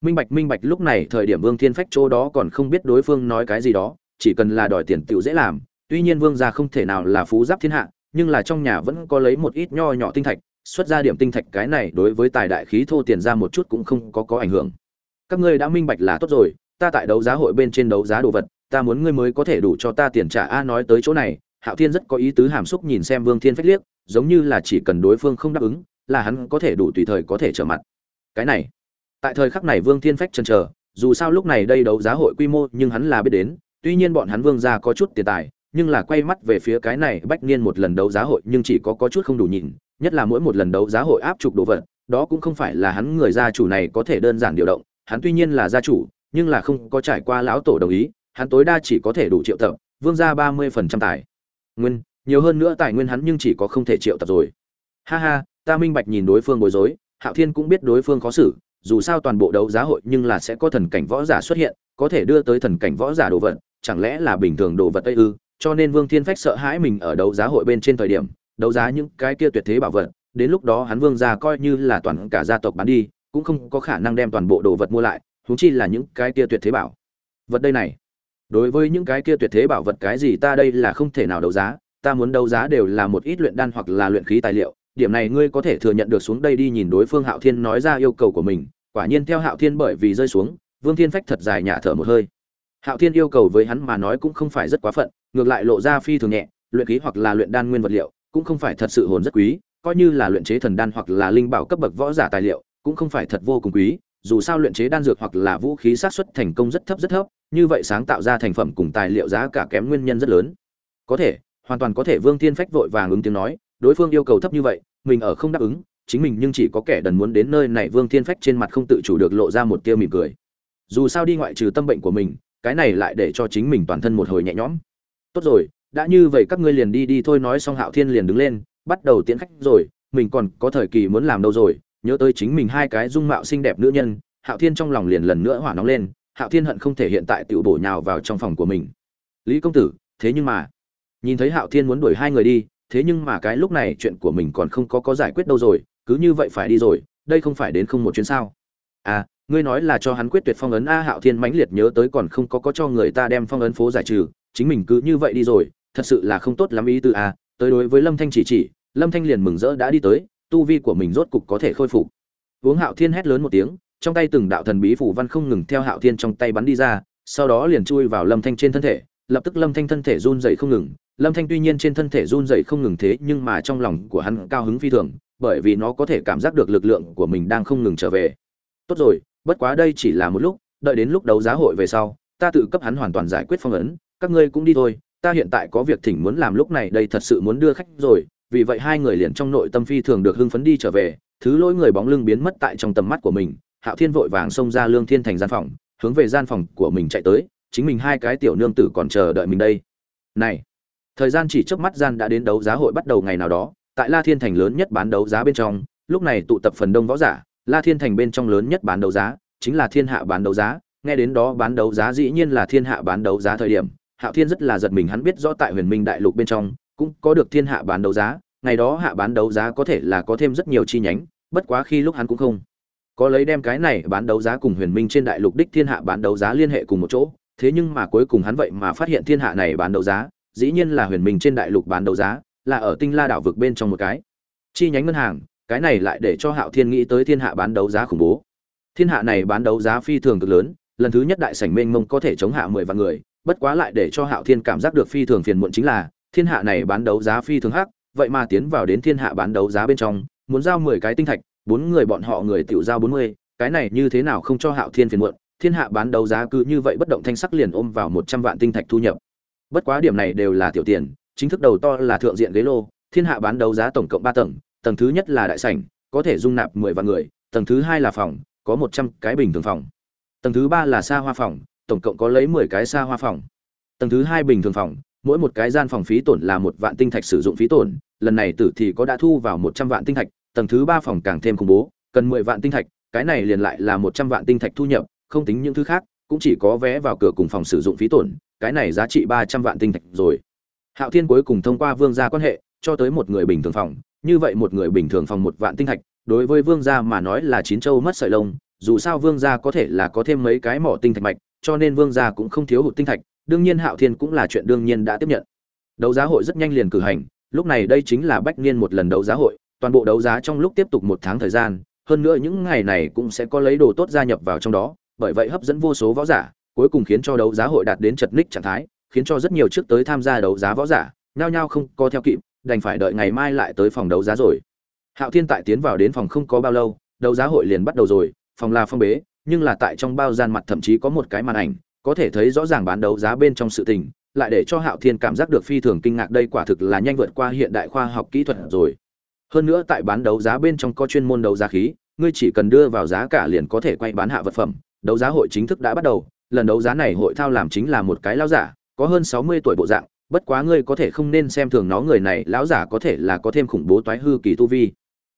Minh bạch minh bạch, lúc này thời điểm vương thiên phách chỗ đó còn không biết đối phương nói cái gì đó, chỉ cần là đòi tiền tựu dễ làm. Tuy nhiên vương gia không thể nào là phú giáp thiên hạ, nhưng là trong nhà vẫn có lấy một ít nho nhỏ tinh thạch, xuất ra điểm tinh thạch cái này đối với tài đại khí thô tiền ra một chút cũng không có có ảnh hưởng. Các ngươi đã minh bạch là tốt rồi, ta tại đấu giá hội bên trên đấu giá đồ vật, ta muốn ngươi mới có thể đủ cho ta tiền trả. A nói tới chỗ này hạo thiên rất có ý tứ hàm xúc nhìn xem vương thiên phách liếc, giống như là chỉ cần đối phương không đáp ứng, là hắn có thể đủ tùy thời có thể trở mặt. Cái này, tại thời khắc này vương thiên phách chần chờ, dù sao lúc này đây đấu giá hội quy mô nhưng hắn là biết đến, tuy nhiên bọn hắn vương gia có chút tiền tài, nhưng là quay mắt về phía cái này bách niên một lần đấu giá hội nhưng chỉ có có chút không đủ nhìn nhất là mỗi một lần đấu giá hội áp trục đồ vật, đó cũng không phải là hắn người gia chủ này có thể đơn giản điều động, hắn tuy nhiên là gia chủ, nhưng là không có trải qua lão tổ đồng ý, hắn tối đa chỉ có thể đủ triệu tập, vương gia ba mươi phần trăm tài nguyên, nhiều hơn nữa tài nguyên hắn nhưng chỉ có không thể triệu tập rồi. Ha ha, ta minh bạch nhìn đối phương bối rối, hạo thiên cũng biết đối phương khó xử, dù sao toàn bộ đấu giá hội nhưng là sẽ có thần cảnh võ giả xuất hiện, có thể đưa tới thần cảnh võ giả đồ vật, chẳng lẽ là bình thường đồ vật tây ư? Cho nên vương thiên phách sợ hãi mình ở đấu giá hội bên trên thời điểm, đấu giá những cái kia tuyệt thế bảo vật, đến lúc đó hắn vương gia coi như là toàn cả gia tộc bán đi, cũng không có khả năng đem toàn bộ đồ vật mua lại, huống chi là những cái kia tuyệt thế bảo. Vật đây này đối với những cái kia tuyệt thế bảo vật cái gì ta đây là không thể nào đấu giá, ta muốn đấu giá đều là một ít luyện đan hoặc là luyện khí tài liệu. Điểm này ngươi có thể thừa nhận được xuống đây đi nhìn đối phương hạo thiên nói ra yêu cầu của mình, quả nhiên theo hạo thiên bởi vì rơi xuống, vương thiên phách thật dài nhả thở một hơi. Hạo thiên yêu cầu với hắn mà nói cũng không phải rất quá phận, ngược lại lộ ra phi thường nhẹ, luyện khí hoặc là luyện đan nguyên vật liệu cũng không phải thật sự hồn rất quý, coi như là luyện chế thần đan hoặc là linh bảo cấp bậc võ giả tài liệu cũng không phải thật vô cùng quý dù sao luyện chế đan dược hoặc là vũ khí sát xuất thành công rất thấp rất thấp, như vậy sáng tạo ra thành phẩm cùng tài liệu giá cả kém nguyên nhân rất lớn. Có thể, hoàn toàn có thể vương thiên phách vội vàng ứng tiếng nói, đối phương yêu cầu thấp như vậy, mình ở không đáp ứng, chính mình nhưng chỉ có kẻ đần muốn đến nơi này vương thiên phách trên mặt không tự chủ được lộ ra một tia mỉm cười. Dù sao đi ngoại trừ tâm bệnh của mình, cái này lại để cho chính mình toàn thân một hồi nhẹ nhõm. Tốt rồi, đã như vậy các ngươi liền đi đi thôi, nói xong hạo thiên liền đứng lên, bắt đầu tiễn khách rồi, mình còn có thời kỳ muốn làm đâu rồi nhớ tới chính mình hai cái dung mạo xinh đẹp nữ nhân, hạo thiên trong lòng liền lần nữa hỏa nóng lên, hạo thiên hận không thể hiện tại tiểu bổ nhào vào trong phòng của mình. Lý công tử, thế nhưng mà nhìn thấy hạo thiên muốn đuổi hai người đi, thế nhưng mà cái lúc này chuyện của mình còn không có có giải quyết đâu rồi, cứ như vậy phải đi rồi, đây không phải đến không một chuyến sao? À ngươi nói là cho hắn quyết tuyệt phong ấn a hạo thiên mãnh liệt nhớ tới còn không có có cho người ta đem phong ấn phố giải trừ, chính mình cứ như vậy đi rồi, thật sự là không tốt lắm ý tư a, tới đối với lâm thanh chỉ chỉ, lâm thanh liền mừng rỡ đã đi tới tu vi của mình rốt cục có thể khôi phục. Uống hạo thiên hét lớn một tiếng, trong tay từng đạo thần bí phủ văn không ngừng theo hạo thiên trong tay bắn đi ra, sau đó liền chui vào lâm thanh trên thân thể, lập tức lâm thanh thân thể run dậy không ngừng. Lâm thanh tuy nhiên trên thân thể run dậy không ngừng thế, nhưng mà trong lòng của hắn cao hứng phi thường, bởi vì nó có thể cảm giác được lực lượng của mình đang không ngừng trở về. Tốt rồi, bất quá đây chỉ là một lúc, đợi đến lúc đấu giá hội về sau, ta tự cấp hắn hoàn toàn giải quyết phong ấn, các ngươi cũng đi thôi, ta hiện tại có việc thỉnh muốn làm lúc này, đây thật sự muốn đưa khách rồi vì vậy hai người liền trong nội tâm phi thường được hưng phấn đi trở về, thứ lỗi người bóng lưng biến mất tại trong tầm mắt của mình, hạo thiên vội vàng xông ra lương thiên thành gian phòng, hướng về gian phòng của mình chạy tới, chính mình hai cái tiểu nương tử còn chờ đợi mình đây. Này, thời gian chỉ chớp mắt gian đã đến đấu giá hội bắt đầu ngày nào đó, tại la thiên thành lớn nhất bán đấu giá bên trong, lúc này tụ tập phần đông võ giả, la thiên thành bên trong lớn nhất bán đấu giá, chính là thiên hạ bán đấu giá, nghe đến đó bán đấu giá dĩ nhiên là thiên hạ bán đấu giá thời điểm, hạo thiên rất là giật mình, hắn biết rõ tại huyền minh đại lục bên trong cũng có được thiên hạ bán đấu giá, ngày đó hạ bán đấu giá có thể là có thêm rất nhiều chi nhánh, bất quá khi lúc hắn cũng không có lấy đem cái này bán đấu giá cùng huyền minh trên đại lục đích thiên hạ bán đấu giá liên hệ cùng một chỗ, thế nhưng mà cuối cùng hắn vậy mà phát hiện thiên hạ này bán đấu giá, dĩ nhiên là huyền minh trên đại lục bán đấu giá, là ở tinh la đảo vực bên trong một cái chi nhánh ngân hàng, cái này lại để cho hạo thiên nghĩ tới thiên hạ bán đấu giá khủng bố. Thiên hạ này bán đấu giá phi thường cực lớn, lần thứ nhất đại sảnh mênh mông có thể chống hạ mười vạn người, bất quá lại để cho hạo thiên cảm giác được phi thường phiền muộn chính là thiên hạ này bán đấu giá phi thường hắc, vậy mà tiến vào đến thiên hạ bán đấu giá bên trong, muốn giao mười cái tinh thạch, bốn người bọn họ người tiểu giao bốn mươi, cái này như thế nào không cho hạo thiên phiền muộn, thiên hạ bán đấu giá cứ như vậy bất động thanh sắc liền ôm vào một trăm vạn tinh thạch thu nhập. Bất quá điểm này đều là tiểu tiền, chính thức đầu to là thượng diện ghế lô, thiên hạ bán đấu giá tổng cộng ba tầng tầng thứ nhất là đại sảnh, có thể dung nạp mười vạn người, tầng thứ hai là phòng, có một trăm cái bình thường phòng. Tầng thứ ba là xa hoa phòng, tổng cộng có lấy mười cái xa hoa phòng. Tầng thứ hai bình thường phòng mỗi một cái gian phòng phí tổn là một vạn tinh thạch sử dụng phí tổn, lần này tử thì có đã thu vào một trăm vạn tinh thạch, tầng thứ ba phòng càng thêm khủng bố, cần mười vạn tinh thạch, cái này liền lại là một trăm vạn tinh thạch thu nhập, không tính những thứ khác, cũng chỉ có vé vào cửa cùng phòng sử dụng phí tổn, cái này giá trị ba trăm vạn tinh thạch rồi. Hạo thiên cuối cùng thông qua vương gia quan hệ, cho tới một người bình thường phòng, như vậy một người bình thường phòng một vạn tinh thạch, đối với vương gia mà nói là chín châu mất sợi lông, dù sao vương gia có thể là có thêm mấy cái mỏ tinh thạch mạch, cho nên vương gia cũng không thiếu hụt tinh thạch đương nhiên hạo thiên cũng là chuyện đương nhiên đã tiếp nhận. Đấu giá hội rất nhanh liền cử hành, lúc này đây chính là bách niên một lần đấu giá hội, toàn bộ đấu giá trong lúc tiếp tục một tháng thời gian, hơn nữa những ngày này cũng sẽ có lấy đồ tốt gia nhập vào trong đó, bởi vậy hấp dẫn vô số võ giả, cuối cùng khiến cho đấu giá hội đạt đến chật ních trạng thái, khiến cho rất nhiều trước tới tham gia đấu giá võ giả, nhao nhao không có theo kịp, đành phải đợi ngày mai lại tới phòng đấu giá rồi. Hạo thiên tại tiến vào đến phòng không có bao lâu, đấu giá hội liền bắt đầu rồi, phòng là phong bế, nhưng là tại trong bao gian mặt thậm chí có một cái màn ảnh có thể thấy rõ ràng bán đấu giá bên trong sự tình, lại để cho hạo thiên cảm giác được phi thường kinh ngạc đây quả thực là nhanh vượt qua hiện đại khoa học kỹ thuật rồi. Hơn nữa tại bán đấu giá bên trong có chuyên môn đấu giá khí, ngươi chỉ cần đưa vào giá cả liền có thể quay bán hạ vật phẩm, đấu giá hội chính thức đã bắt đầu, lần đấu giá này hội thao làm chính là một cái lão giả, có hơn sáu mươi tuổi bộ dạng, bất quá ngươi có thể không nên xem thường nó, người này lão giả có thể là có thêm khủng bố toái hư kỳ tu vi.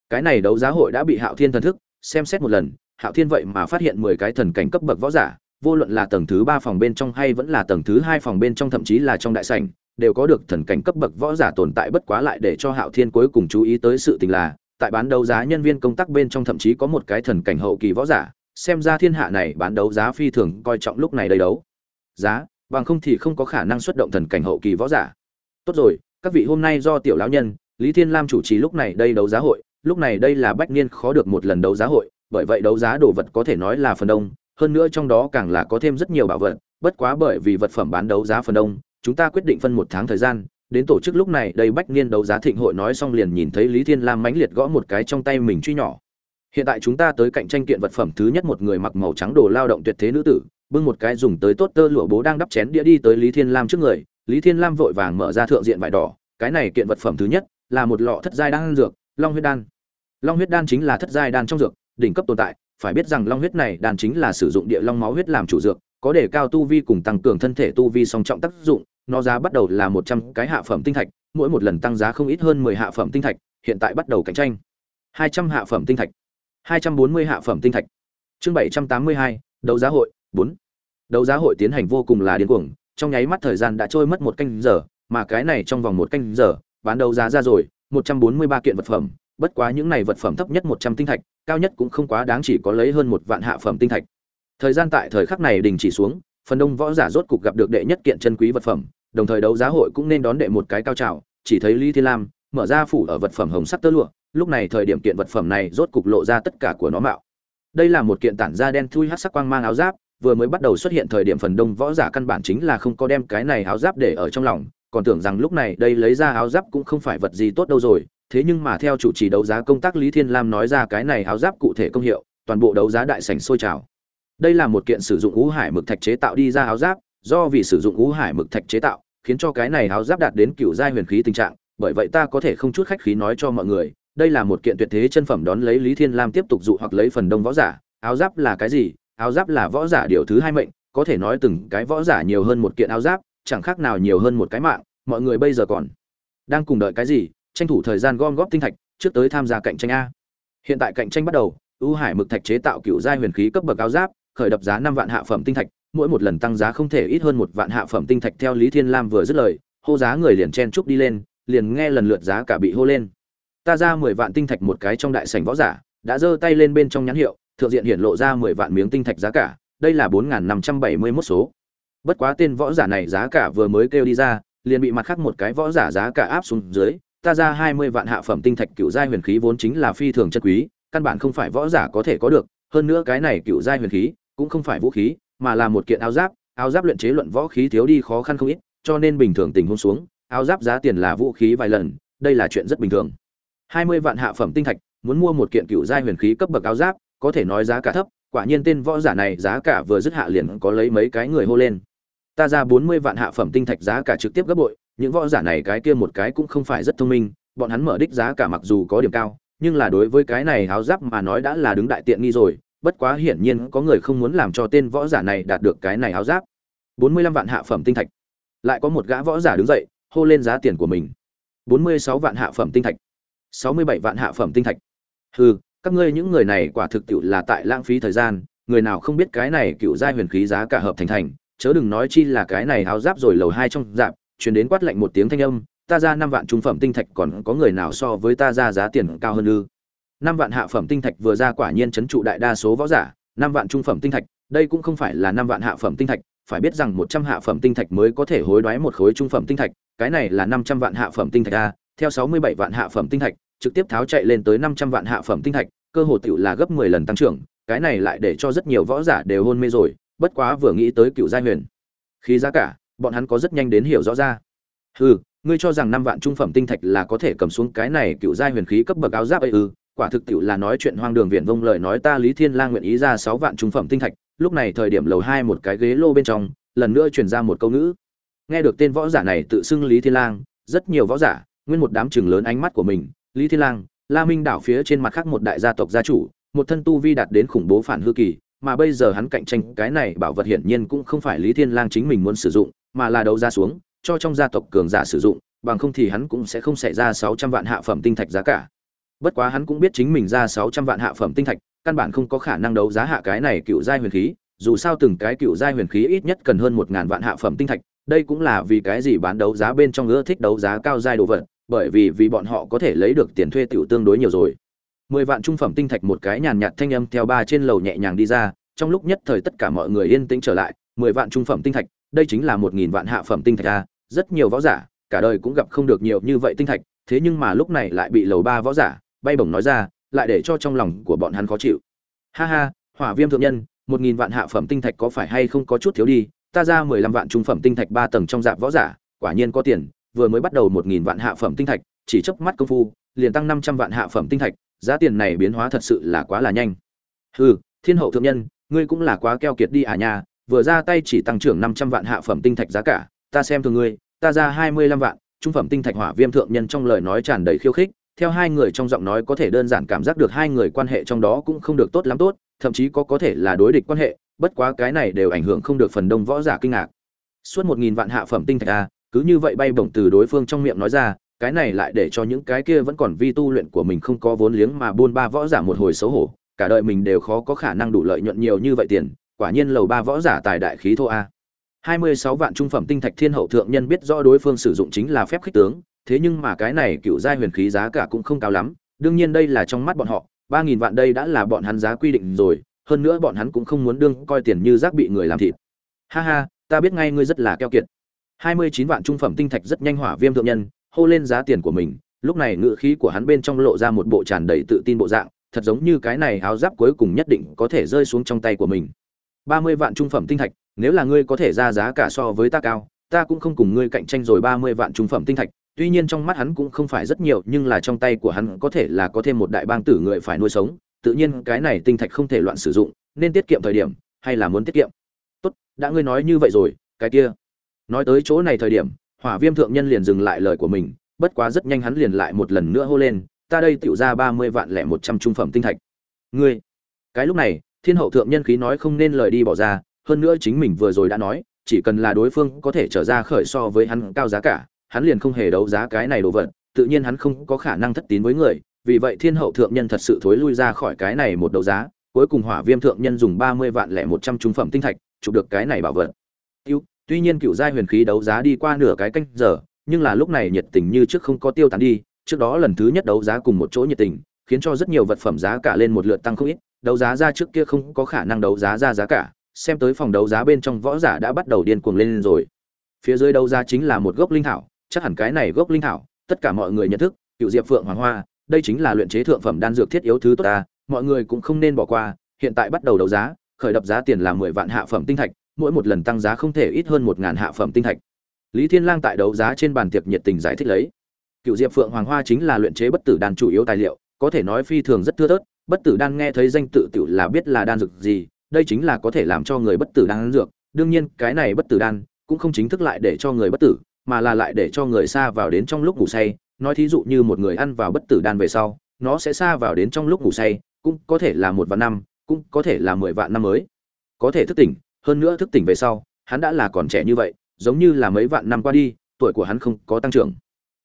Cái này đấu giá hội đã bị hạo thiên thần thức, xem xét một lần, hạo thiên vậy mà phát hiện mười cái thần cảnh cấp bậc võ giả vô luận là tầng thứ ba phòng bên trong hay vẫn là tầng thứ hai phòng bên trong thậm chí là trong đại sảnh, đều có được thần cảnh cấp bậc võ giả tồn tại bất quá lại để cho hạo thiên cuối cùng chú ý tới sự tình là, tại bán đấu giá nhân viên công tác bên trong thậm chí có một cái thần cảnh hậu kỳ võ giả, xem ra thiên hạ này bán đấu giá phi thường coi trọng lúc này đây đấu. Giá, bằng không thì không có khả năng xuất động thần cảnh hậu kỳ võ giả. Tốt rồi, các vị hôm nay do tiểu lão nhân, lý thiên lam chủ trì lúc này đây đấu giá hội, lúc này đây là bách niên khó được một lần đấu giá hội, bởi vậy đấu giá đồ vật có thể nói là phần đông hơn nữa trong đó càng là có thêm rất nhiều bảo vật, bất quá bởi vì vật phẩm bán đấu giá phần đông, chúng ta quyết định phân một tháng thời gian. Đến tổ chức lúc này, đây bách niên đấu giá thịnh hội nói xong liền nhìn thấy lý thiên lam mãnh liệt gõ một cái trong tay mình truy nhỏ. Hiện tại chúng ta tới cạnh tranh kiện vật phẩm thứ nhất một người mặc màu trắng đồ lao động tuyệt thế nữ tử, bưng một cái dùng tới tốt tơ lụa bố đang đắp chén đĩa đi tới lý thiên lam trước người. Lý thiên lam vội vàng mở ra thượng diện vải đỏ, cái này kiện vật phẩm thứ nhất là một lọ thất giai đan dược, long huyết đan. Long huyết đan chính là thất giai đan trong dược, đỉnh cấp tồn tại phải biết rằng long huyết này đan chính là sử dụng địa long máu huyết làm chủ dược, có để cao tu vi cùng tăng cường thân thể tu vi song trọng tác dụng, nó giá bắt đầu là một trăm cái hạ phẩm tinh thạch, mỗi một lần tăng giá không ít hơn mười hạ phẩm tinh thạch, hiện tại bắt đầu cạnh tranh. Hai trăm hạ phẩm tinh thạch. Hai trăm bốn mươi hạ phẩm tinh thạch. Chương bảy trăm tám mươi hai, đấu giá hội, bốn. Đấu giá hội tiến hành vô cùng là điên cuồng, trong nháy mắt thời gian đã trôi mất một canh giờ, mà cái này trong vòng một canh giờ, bán đấu giá ra rồi, một trăm bốn mươi ba kiện vật phẩm, bất quá những này vật phẩm thấp nhất một trăm tinh thạch cao nhất cũng không quá đáng chỉ có lấy hơn một vạn hạ phẩm tinh thạch. Thời gian tại thời khắc này đình chỉ xuống, phần đông võ giả rốt cục gặp được đệ nhất kiện chân quý vật phẩm, đồng thời đấu giá hội cũng nên đón đệ một cái cao trào, chỉ thấy lý thiên lam mở ra phủ ở vật phẩm hồng sắc tơ lụa, lúc này thời điểm kiện vật phẩm này rốt cục lộ ra tất cả của nó mạo. Đây là một kiện tản da đen thui hát sắc quang mang áo giáp, vừa mới bắt đầu xuất hiện thời điểm phần đông võ giả căn bản chính là không có đem cái này áo giáp để ở trong lòng, còn tưởng rằng lúc này đây lấy ra áo giáp cũng không phải vật gì tốt đâu rồi thế nhưng mà theo chủ trì đấu giá công tác lý thiên lam nói ra cái này áo giáp cụ thể công hiệu, toàn bộ đấu giá đại sảnh sôi trào. Đây là một kiện sử dụng ngũ hải mực thạch chế tạo đi ra áo giáp, do vì sử dụng ngũ hải mực thạch chế tạo, khiến cho cái này áo giáp đạt đến cựu giai huyền khí tình trạng, bởi vậy ta có thể không chút khách khí nói cho mọi người, đây là một kiện tuyệt thế chân phẩm đón lấy lý thiên lam tiếp tục dụ hoặc lấy phần đông võ giả. Áo giáp là cái gì? Áo giáp là võ giả điều thứ hai mệnh, có thể nói từng cái võ giả nhiều hơn một kiện áo giáp, chẳng khác nào nhiều hơn một cái mạng, mọi người bây giờ còn đang cùng đợi cái gì? Tranh thủ thời gian gom góp tinh thạch, trước tới tham gia cạnh tranh a. Hiện tại cạnh tranh bắt đầu, ưu hải mực thạch chế tạo cựu giai huyền khí cấp bậc áo giáp, khởi đập giá năm vạn hạ phẩm tinh thạch, mỗi một lần tăng giá không thể ít hơn một vạn hạ phẩm tinh thạch theo lý thiên lam vừa dứt lời, hô giá người liền chen trúc đi lên, liền nghe lần lượt giá cả bị hô lên. Ta ra mười vạn tinh thạch một cái trong đại sảnh võ giả, đã giơ tay lên bên trong nhãn hiệu, thượng diện hiện lộ ra mười vạn miếng tinh thạch giá cả, đây là bốn năm trăm bảy mươi mốt số. Bất quá tên võ giả này giá cả vừa mới kêu đi ra, liền bị mặt khác một cái võ giả giá cả áp xuống dưới ta ra hai mươi vạn hạ phẩm tinh thạch cựu giai huyền khí vốn chính là phi thường chất quý, căn bản không phải võ giả có thể có được, hơn nữa cái này cựu giai huyền khí cũng không phải vũ khí, mà là một kiện áo giáp áo giáp luyện chế luận võ khí thiếu đi khó khăn không ít, cho nên bình thường tình huống xuống, áo giáp giá tiền là vũ khí vài lần, đây là chuyện rất bình thường. Hai mươi vạn hạ phẩm tinh thạch, muốn mua một kiện cựu giai huyền khí cấp bậc áo giáp, có thể nói giá cả thấp, quả nhiên tên võ giả này giá cả vừa dứt hạ liền có lấy mấy cái người hô lên. Ta ra bốn mươi vạn hạ phẩm tinh thạch giá cả trực tiếp gấp bội những võ giả này cái kia một cái cũng không phải rất thông minh, bọn hắn mở đích giá cả mặc dù có điểm cao, nhưng là đối với cái này áo giáp mà nói đã là đứng đại tiện nghi rồi, bất quá hiển nhiên có người không muốn làm cho tên võ giả này đạt được cái này áo giáp. Bốn mươi lăm vạn hạ phẩm tinh thạch. Lại có một gã võ giả đứng dậy, hô lên giá tiền của mình. Bốn mươi sáu vạn hạ phẩm tinh thạch. Sáu mươi bảy vạn hạ phẩm tinh thạch. Hừ, các ngươi những người này quả thực tiệu là tại lãng phí thời gian, người nào không biết cái này cựu giai huyền khí giá cả hợp thành thành, chớ đừng nói chi là cái này áo giáp rồi lầu hai trong dạp truyền đến quát lạnh một tiếng thanh âm, ta ra năm vạn trung phẩm tinh thạch còn có người nào so với ta ra giá tiền cao hơn ư? Năm vạn hạ phẩm tinh thạch vừa ra quả nhiên chấn trụ đại đa số võ giả, năm vạn trung phẩm tinh thạch, đây cũng không phải là năm vạn hạ phẩm tinh thạch, phải biết rằng một trăm hạ phẩm tinh thạch mới có thể hối đoái một khối trung phẩm tinh thạch, cái này là năm trăm vạn hạ phẩm tinh thạch a, theo sáu mươi bảy vạn hạ phẩm tinh thạch, trực tiếp tháo chạy lên tới năm trăm vạn hạ phẩm tinh thạch, cơ hồ tiểu là gấp mười lần tăng trưởng, cái này lại để cho rất nhiều võ giả đều hôn mê rồi, bất quá vừa nghĩ tới cựu gia huyền. Khí giá cả bọn hắn có rất nhanh đến hiểu rõ ra. Hừ, ngươi cho rằng năm vạn trung phẩm tinh thạch là có thể cầm xuống cái này cựu gia huyền khí cấp bậc áo giáp ấy ư? Quả thực tiệu là nói chuyện hoang đường viện vông lời nói ta lý thiên lang nguyện ý ra sáu vạn trung phẩm tinh thạch, lúc này thời điểm lầu hai một cái ghế lô bên trong, lần nữa truyền ra một câu ngữ. Nghe được tên võ giả này tự xưng lý thiên lang, rất nhiều võ giả, nguyên một đám chừng lớn ánh mắt của mình, lý thiên lang, la minh đảo phía trên mặt khác một đại gia tộc gia chủ, một thân tu vi đạt đến khủng bố phản hư kỳ, mà bây giờ hắn cạnh tranh cái này bảo vật hiển nhiên cũng không phải lý thiên lang chính mình muốn sử dụng mà là đấu ra xuống, cho trong gia tộc cường giả sử dụng, bằng không thì hắn cũng sẽ không xảy ra 600 vạn hạ phẩm tinh thạch giá cả. Bất quá hắn cũng biết chính mình ra 600 vạn hạ phẩm tinh thạch, căn bản không có khả năng đấu giá hạ cái này cựu giai huyền khí, dù sao từng cái cựu giai huyền khí ít nhất cần hơn một ngàn vạn hạ phẩm tinh thạch, đây cũng là vì cái gì bán đấu giá bên trong ưa thích đấu giá cao giai đồ vật, bởi vì vì bọn họ có thể lấy được tiền thuê tiểu tương đối nhiều rồi. Mười vạn trung phẩm tinh thạch một cái nhàn nhạt thanh âm theo ba trên lầu nhẹ nhàng đi ra, trong lúc nhất thời tất cả mọi người yên tĩnh trở lại, mười vạn trung phẩm tinh thạch đây chính là một nghìn vạn hạ phẩm tinh thạch a, rất nhiều võ giả, cả đời cũng gặp không được nhiều như vậy tinh thạch, thế nhưng mà lúc này lại bị lầu ba võ giả, bay bổng nói ra, lại để cho trong lòng của bọn hắn khó chịu. Ha ha, hỏa viêm thượng nhân, một nghìn vạn hạ phẩm tinh thạch có phải hay không có chút thiếu đi, ta ra mười lăm vạn trung phẩm tinh thạch ba tầng trong dạp võ giả, quả nhiên có tiền, vừa mới bắt đầu một nghìn vạn hạ phẩm tinh thạch, chỉ chớp mắt công phu, liền tăng năm trăm vạn hạ phẩm tinh thạch, giá tiền này biến hóa thật sự là quá là nhanh. Hừ, thiên hậu thượng nhân, ngươi cũng là quá keo kiệt đi à nha vừa ra tay chỉ tăng trưởng năm trăm vạn hạ phẩm tinh thạch giá cả. Ta xem thường ngươi, ta ra hai mươi lăm vạn, trung phẩm tinh thạch hỏa viêm thượng nhân trong lời nói tràn đầy khiêu khích. Theo hai người trong giọng nói có thể đơn giản cảm giác được hai người quan hệ trong đó cũng không được tốt lắm tốt, thậm chí có có thể là đối địch quan hệ, bất quá cái này đều ảnh hưởng không được phần đông võ giả kinh ngạc. Suốt một nghìn vạn hạ phẩm tinh thạch a, cứ như vậy bay bổng từ đối phương trong miệng nói ra, cái này lại để cho những cái kia vẫn còn vi tu luyện của mình không có vốn liếng mà buôn ba võ giả một hồi xấu hổ, cả đời mình đều khó có khả năng đủ lợi nhuận nhiều như vậy tiền quả nhiên lầu ba võ giả tài đại khí thô a. Hai mươi sáu vạn trung phẩm tinh thạch thiên hậu thượng nhân biết rõ đối phương sử dụng chính là phép khích tướng, thế nhưng mà cái này cựu giai huyền khí giá cả cũng không cao lắm, đương nhiên đây là trong mắt bọn họ, ba nghìn vạn đây đã là bọn hắn giá quy định rồi, hơn nữa bọn hắn cũng không muốn đương coi tiền như rác bị người làm thịt. Ha ha, ta biết ngay ngươi rất là keo kiệt. Hai mươi chín vạn trung phẩm tinh thạch rất nhanh hỏa viêm thượng nhân, hô lên giá tiền của mình, lúc này ngựa khí của hắn bên trong lộ ra một bộ tràn đầy tự tin bộ dạng, thật giống như cái này áo giáp cuối cùng nhất định có thể rơi xuống trong tay của mình ba mươi vạn trung phẩm tinh thạch, nếu là ngươi có thể ra giá cả so với ta cao, ta cũng không cùng ngươi cạnh tranh rồi ba mươi vạn trung phẩm tinh thạch. Tuy nhiên trong mắt hắn cũng không phải rất nhiều, nhưng là trong tay của hắn có thể là có thêm một đại bang tử người phải nuôi sống. Tự nhiên cái này tinh thạch không thể loạn sử dụng, nên tiết kiệm thời điểm, hay là muốn tiết kiệm? Tốt, đã ngươi nói như vậy rồi, cái kia. Nói tới chỗ này thời điểm, hỏa viêm thượng nhân liền dừng lại lời của mình, bất quá rất nhanh hắn liền lại một lần nữa hô lên, ta đây tựu ra ba mươi vạn lẻ một trăm trung phẩm tinh thạch. Ngươi? Cái lúc này thiên hậu thượng nhân khí nói không nên lời đi bỏ ra, hơn nữa chính mình vừa rồi đã nói, chỉ cần là đối phương có thể trở ra khởi so với hắn cao giá cả, hắn liền không hề đấu giá cái này đồ vật, tự nhiên hắn không có khả năng thất tín với người, vì vậy thiên hậu thượng nhân thật sự thối lui ra khỏi cái này một đấu giá, cuối cùng hỏa viêm thượng nhân dùng ba mươi vạn lẻ một trăm trung phẩm tinh thạch, chụp được cái này bảo vật. Tuy nhiên cựu giai huyền khí đấu giá đi qua nửa cái canh giờ, nhưng là lúc này nhiệt tình như trước không có tiêu tán đi, trước đó lần thứ nhất đấu giá cùng một chỗ nhiệt tình, khiến cho rất nhiều vật phẩm giá cả lên một lượt tăng không ít đấu giá ra trước kia không có khả năng đấu giá ra giá cả, xem tới phòng đấu giá bên trong võ giả đã bắt đầu điên cuồng lên rồi. Phía dưới đấu giá chính là một gốc linh thảo, chắc hẳn cái này gốc linh thảo, tất cả mọi người nhận thức, cựu diệp phượng hoàng hoa, đây chính là luyện chế thượng phẩm đan dược thiết yếu thứ tốt ta, mọi người cũng không nên bỏ qua, hiện tại bắt đầu đấu giá, khởi đập giá tiền là mười vạn hạ phẩm tinh thạch, mỗi một lần tăng giá không thể ít hơn một ngàn hạ phẩm tinh thạch. Lý thiên lang tại đấu giá trên bàn tiệc nhiệt tình giải thích lấy. Cựu diệp phượng hoàng hoa chính là luyện chế bất tử đan chủ yếu tài liệu, có thể nói phi thường rất thưa thớt bất tử đan nghe thấy danh tự tiểu là biết là đan dược gì, đây chính là có thể làm cho người bất tử đan dược. Đương nhiên, cái này bất tử đan cũng không chính thức lại để cho người bất tử, mà là lại để cho người xa vào đến trong lúc ngủ say. Nói thí dụ như một người ăn vào bất tử đan về sau, nó sẽ xa vào đến trong lúc ngủ say, cũng có thể là một vạn năm, cũng có thể là mười vạn năm mới. Có thể thức tỉnh, hơn nữa thức tỉnh về sau, hắn đã là còn trẻ như vậy, giống như là mấy vạn năm qua đi, tuổi của hắn không có tăng trưởng.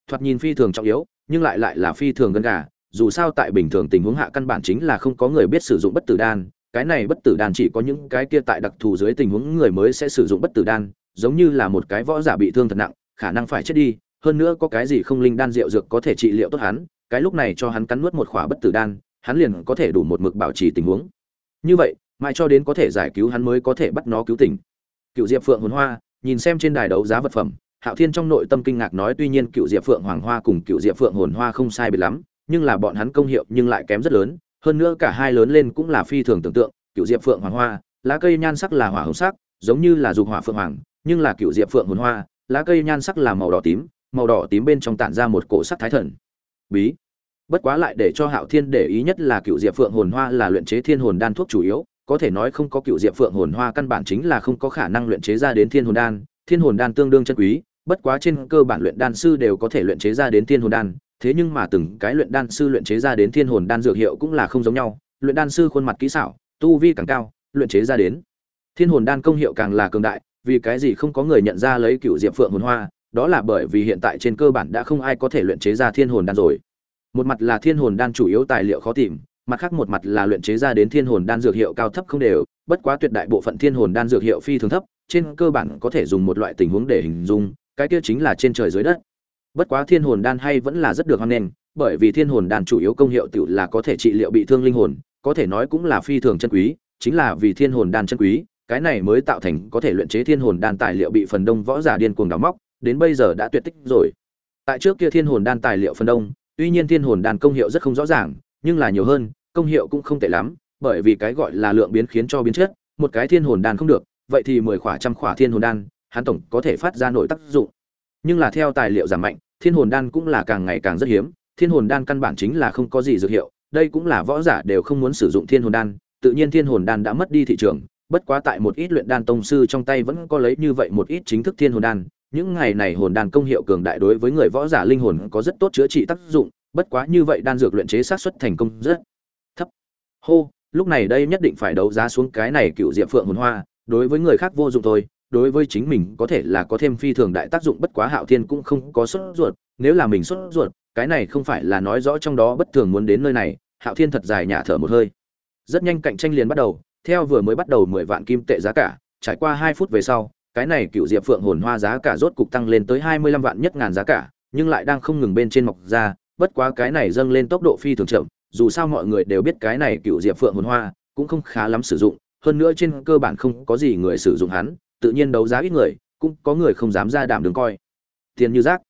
Thoạt nhìn phi thường trọng yếu, nhưng lại lại là phi thường gần gà dù sao tại bình thường tình huống hạ căn bản chính là không có người biết sử dụng bất tử đan, cái này bất tử đan chỉ có những cái kia tại đặc thù dưới tình huống người mới sẽ sử dụng bất tử đan, giống như là một cái võ giả bị thương thật nặng, khả năng phải chết đi, hơn nữa có cái gì không linh đan rượu dược có thể trị liệu tốt hắn, cái lúc này cho hắn cắn nuốt một khỏa bất tử đan, hắn liền có thể đủ một mực bảo trì tình huống. Như vậy, mãi cho đến có thể giải cứu hắn mới có thể bắt nó cứu tỉnh. Cựu diệp phượng hồn hoa, nhìn xem trên đài đấu giá vật phẩm, hạo thiên trong nội tâm kinh ngạc nói, tuy nhiên cựu diệp phượng hoàng hoa cùng cựu diệp phượng hồn hoa không sai biệt lắm nhưng là bọn hắn công hiệu nhưng lại kém rất lớn, hơn nữa cả hai lớn lên cũng là phi thường tưởng tượng, cựu diệp phượng hoàng hoa, lá cây nhan sắc là hỏa hồng sắc, giống như là dục hỏa phượng hoàng, nhưng là cựu diệp phượng hồn hoa, lá cây nhan sắc là màu đỏ tím, màu đỏ tím bên trong tản ra một cổ sắc thái thần. Bí. Bất quá lại để cho hạo thiên để ý nhất là cựu diệp phượng hồn hoa là luyện chế thiên hồn đan thuốc chủ yếu, có thể nói không có cựu diệp phượng hồn hoa căn bản chính là không có khả năng luyện chế ra đến thiên hồn đan, thiên hồn đan tương đương chân quý, bất quá trên cơ bản luyện đan sư đều có thể luyện chế ra đến thiên hồn đan thế nhưng mà từng cái luyện đan sư luyện chế ra đến thiên hồn đan dược hiệu cũng là không giống nhau. Luyện đan sư khuôn mặt kỹ xảo, tu vi càng cao, luyện chế ra đến. Thiên hồn đan công hiệu càng là cường đại, vì cái gì không có người nhận ra lấy cựu diệp phượng hồn hoa, đó là bởi vì hiện tại trên cơ bản đã không ai có thể luyện chế ra thiên hồn đan rồi. Một mặt là thiên hồn đan chủ yếu tài liệu khó tìm, mặt khác một mặt là luyện chế ra đến thiên hồn đan dược hiệu cao thấp không đều, bất quá tuyệt đại bộ phận thiên hồn đan dược hiệu phi thường thấp, trên cơ bản có thể dùng một loại tình huống để hình dung, cái kia chính là trên trời dưới đất bất quá thiên hồn đan hay vẫn là rất được hoan nghênh, bởi vì thiên hồn đan chủ yếu công hiệu tự là có thể trị liệu bị thương linh hồn, có thể nói cũng là phi thường chân quý, chính là vì thiên hồn đan chân quý, cái này mới tạo thành có thể luyện chế thiên hồn đan tài liệu bị phần đông võ giả điên cuồng đào móc, đến bây giờ đã tuyệt tích rồi. Tại trước kia thiên hồn đan tài liệu phần đông, tuy nhiên thiên hồn đan công hiệu rất không rõ ràng, nhưng là nhiều hơn, công hiệu cũng không tệ lắm, bởi vì cái gọi là lượng biến khiến cho biến chất, một cái thiên hồn đan không được, vậy thì mười khỏa trăm khỏa thiên hồn đan, hắn tổng có thể phát ra nội tác dụng nhưng là theo tài liệu giảm mạnh, thiên hồn đan cũng là càng ngày càng rất hiếm, thiên hồn đan căn bản chính là không có gì dược hiệu, đây cũng là võ giả đều không muốn sử dụng thiên hồn đan, tự nhiên thiên hồn đan đã mất đi thị trường, bất quá tại một ít luyện đan tông sư trong tay vẫn có lấy như vậy một ít chính thức thiên hồn đan, những ngày này hồn đan công hiệu cường đại đối với người võ giả linh hồn có rất tốt chữa trị tác dụng, bất quá như vậy đan dược luyện chế sát suất thành công rất thấp. Hô, lúc này đây nhất định phải đấu giá xuống cái này cựu diệp phượng hồn hoa, đối với người khác vô dụng thôi đối với chính mình có thể là có thêm phi thường đại tác dụng, bất quá hạo thiên cũng không có sốt ruột. Nếu là mình sốt ruột, cái này không phải là nói rõ trong đó bất thường muốn đến nơi này. Hạo thiên thật dài nhả thở một hơi. Rất nhanh cạnh tranh liền bắt đầu. Theo vừa mới bắt đầu mười vạn kim tệ giá cả, trải qua hai phút về sau, cái này cựu diệp phượng hồn hoa giá cả rốt cục tăng lên tới hai mươi lăm vạn nhất ngàn giá cả, nhưng lại đang không ngừng bên trên mọc ra. Bất quá cái này dâng lên tốc độ phi thường chậm, dù sao mọi người đều biết cái này cựu diệp phượng hồn hoa cũng không khá lắm sử dụng, hơn nữa trên cơ bản không có gì người sử dụng hắn tự nhiên đấu giá ít người, cũng có người không dám ra đảm đường coi. Tiền như rác.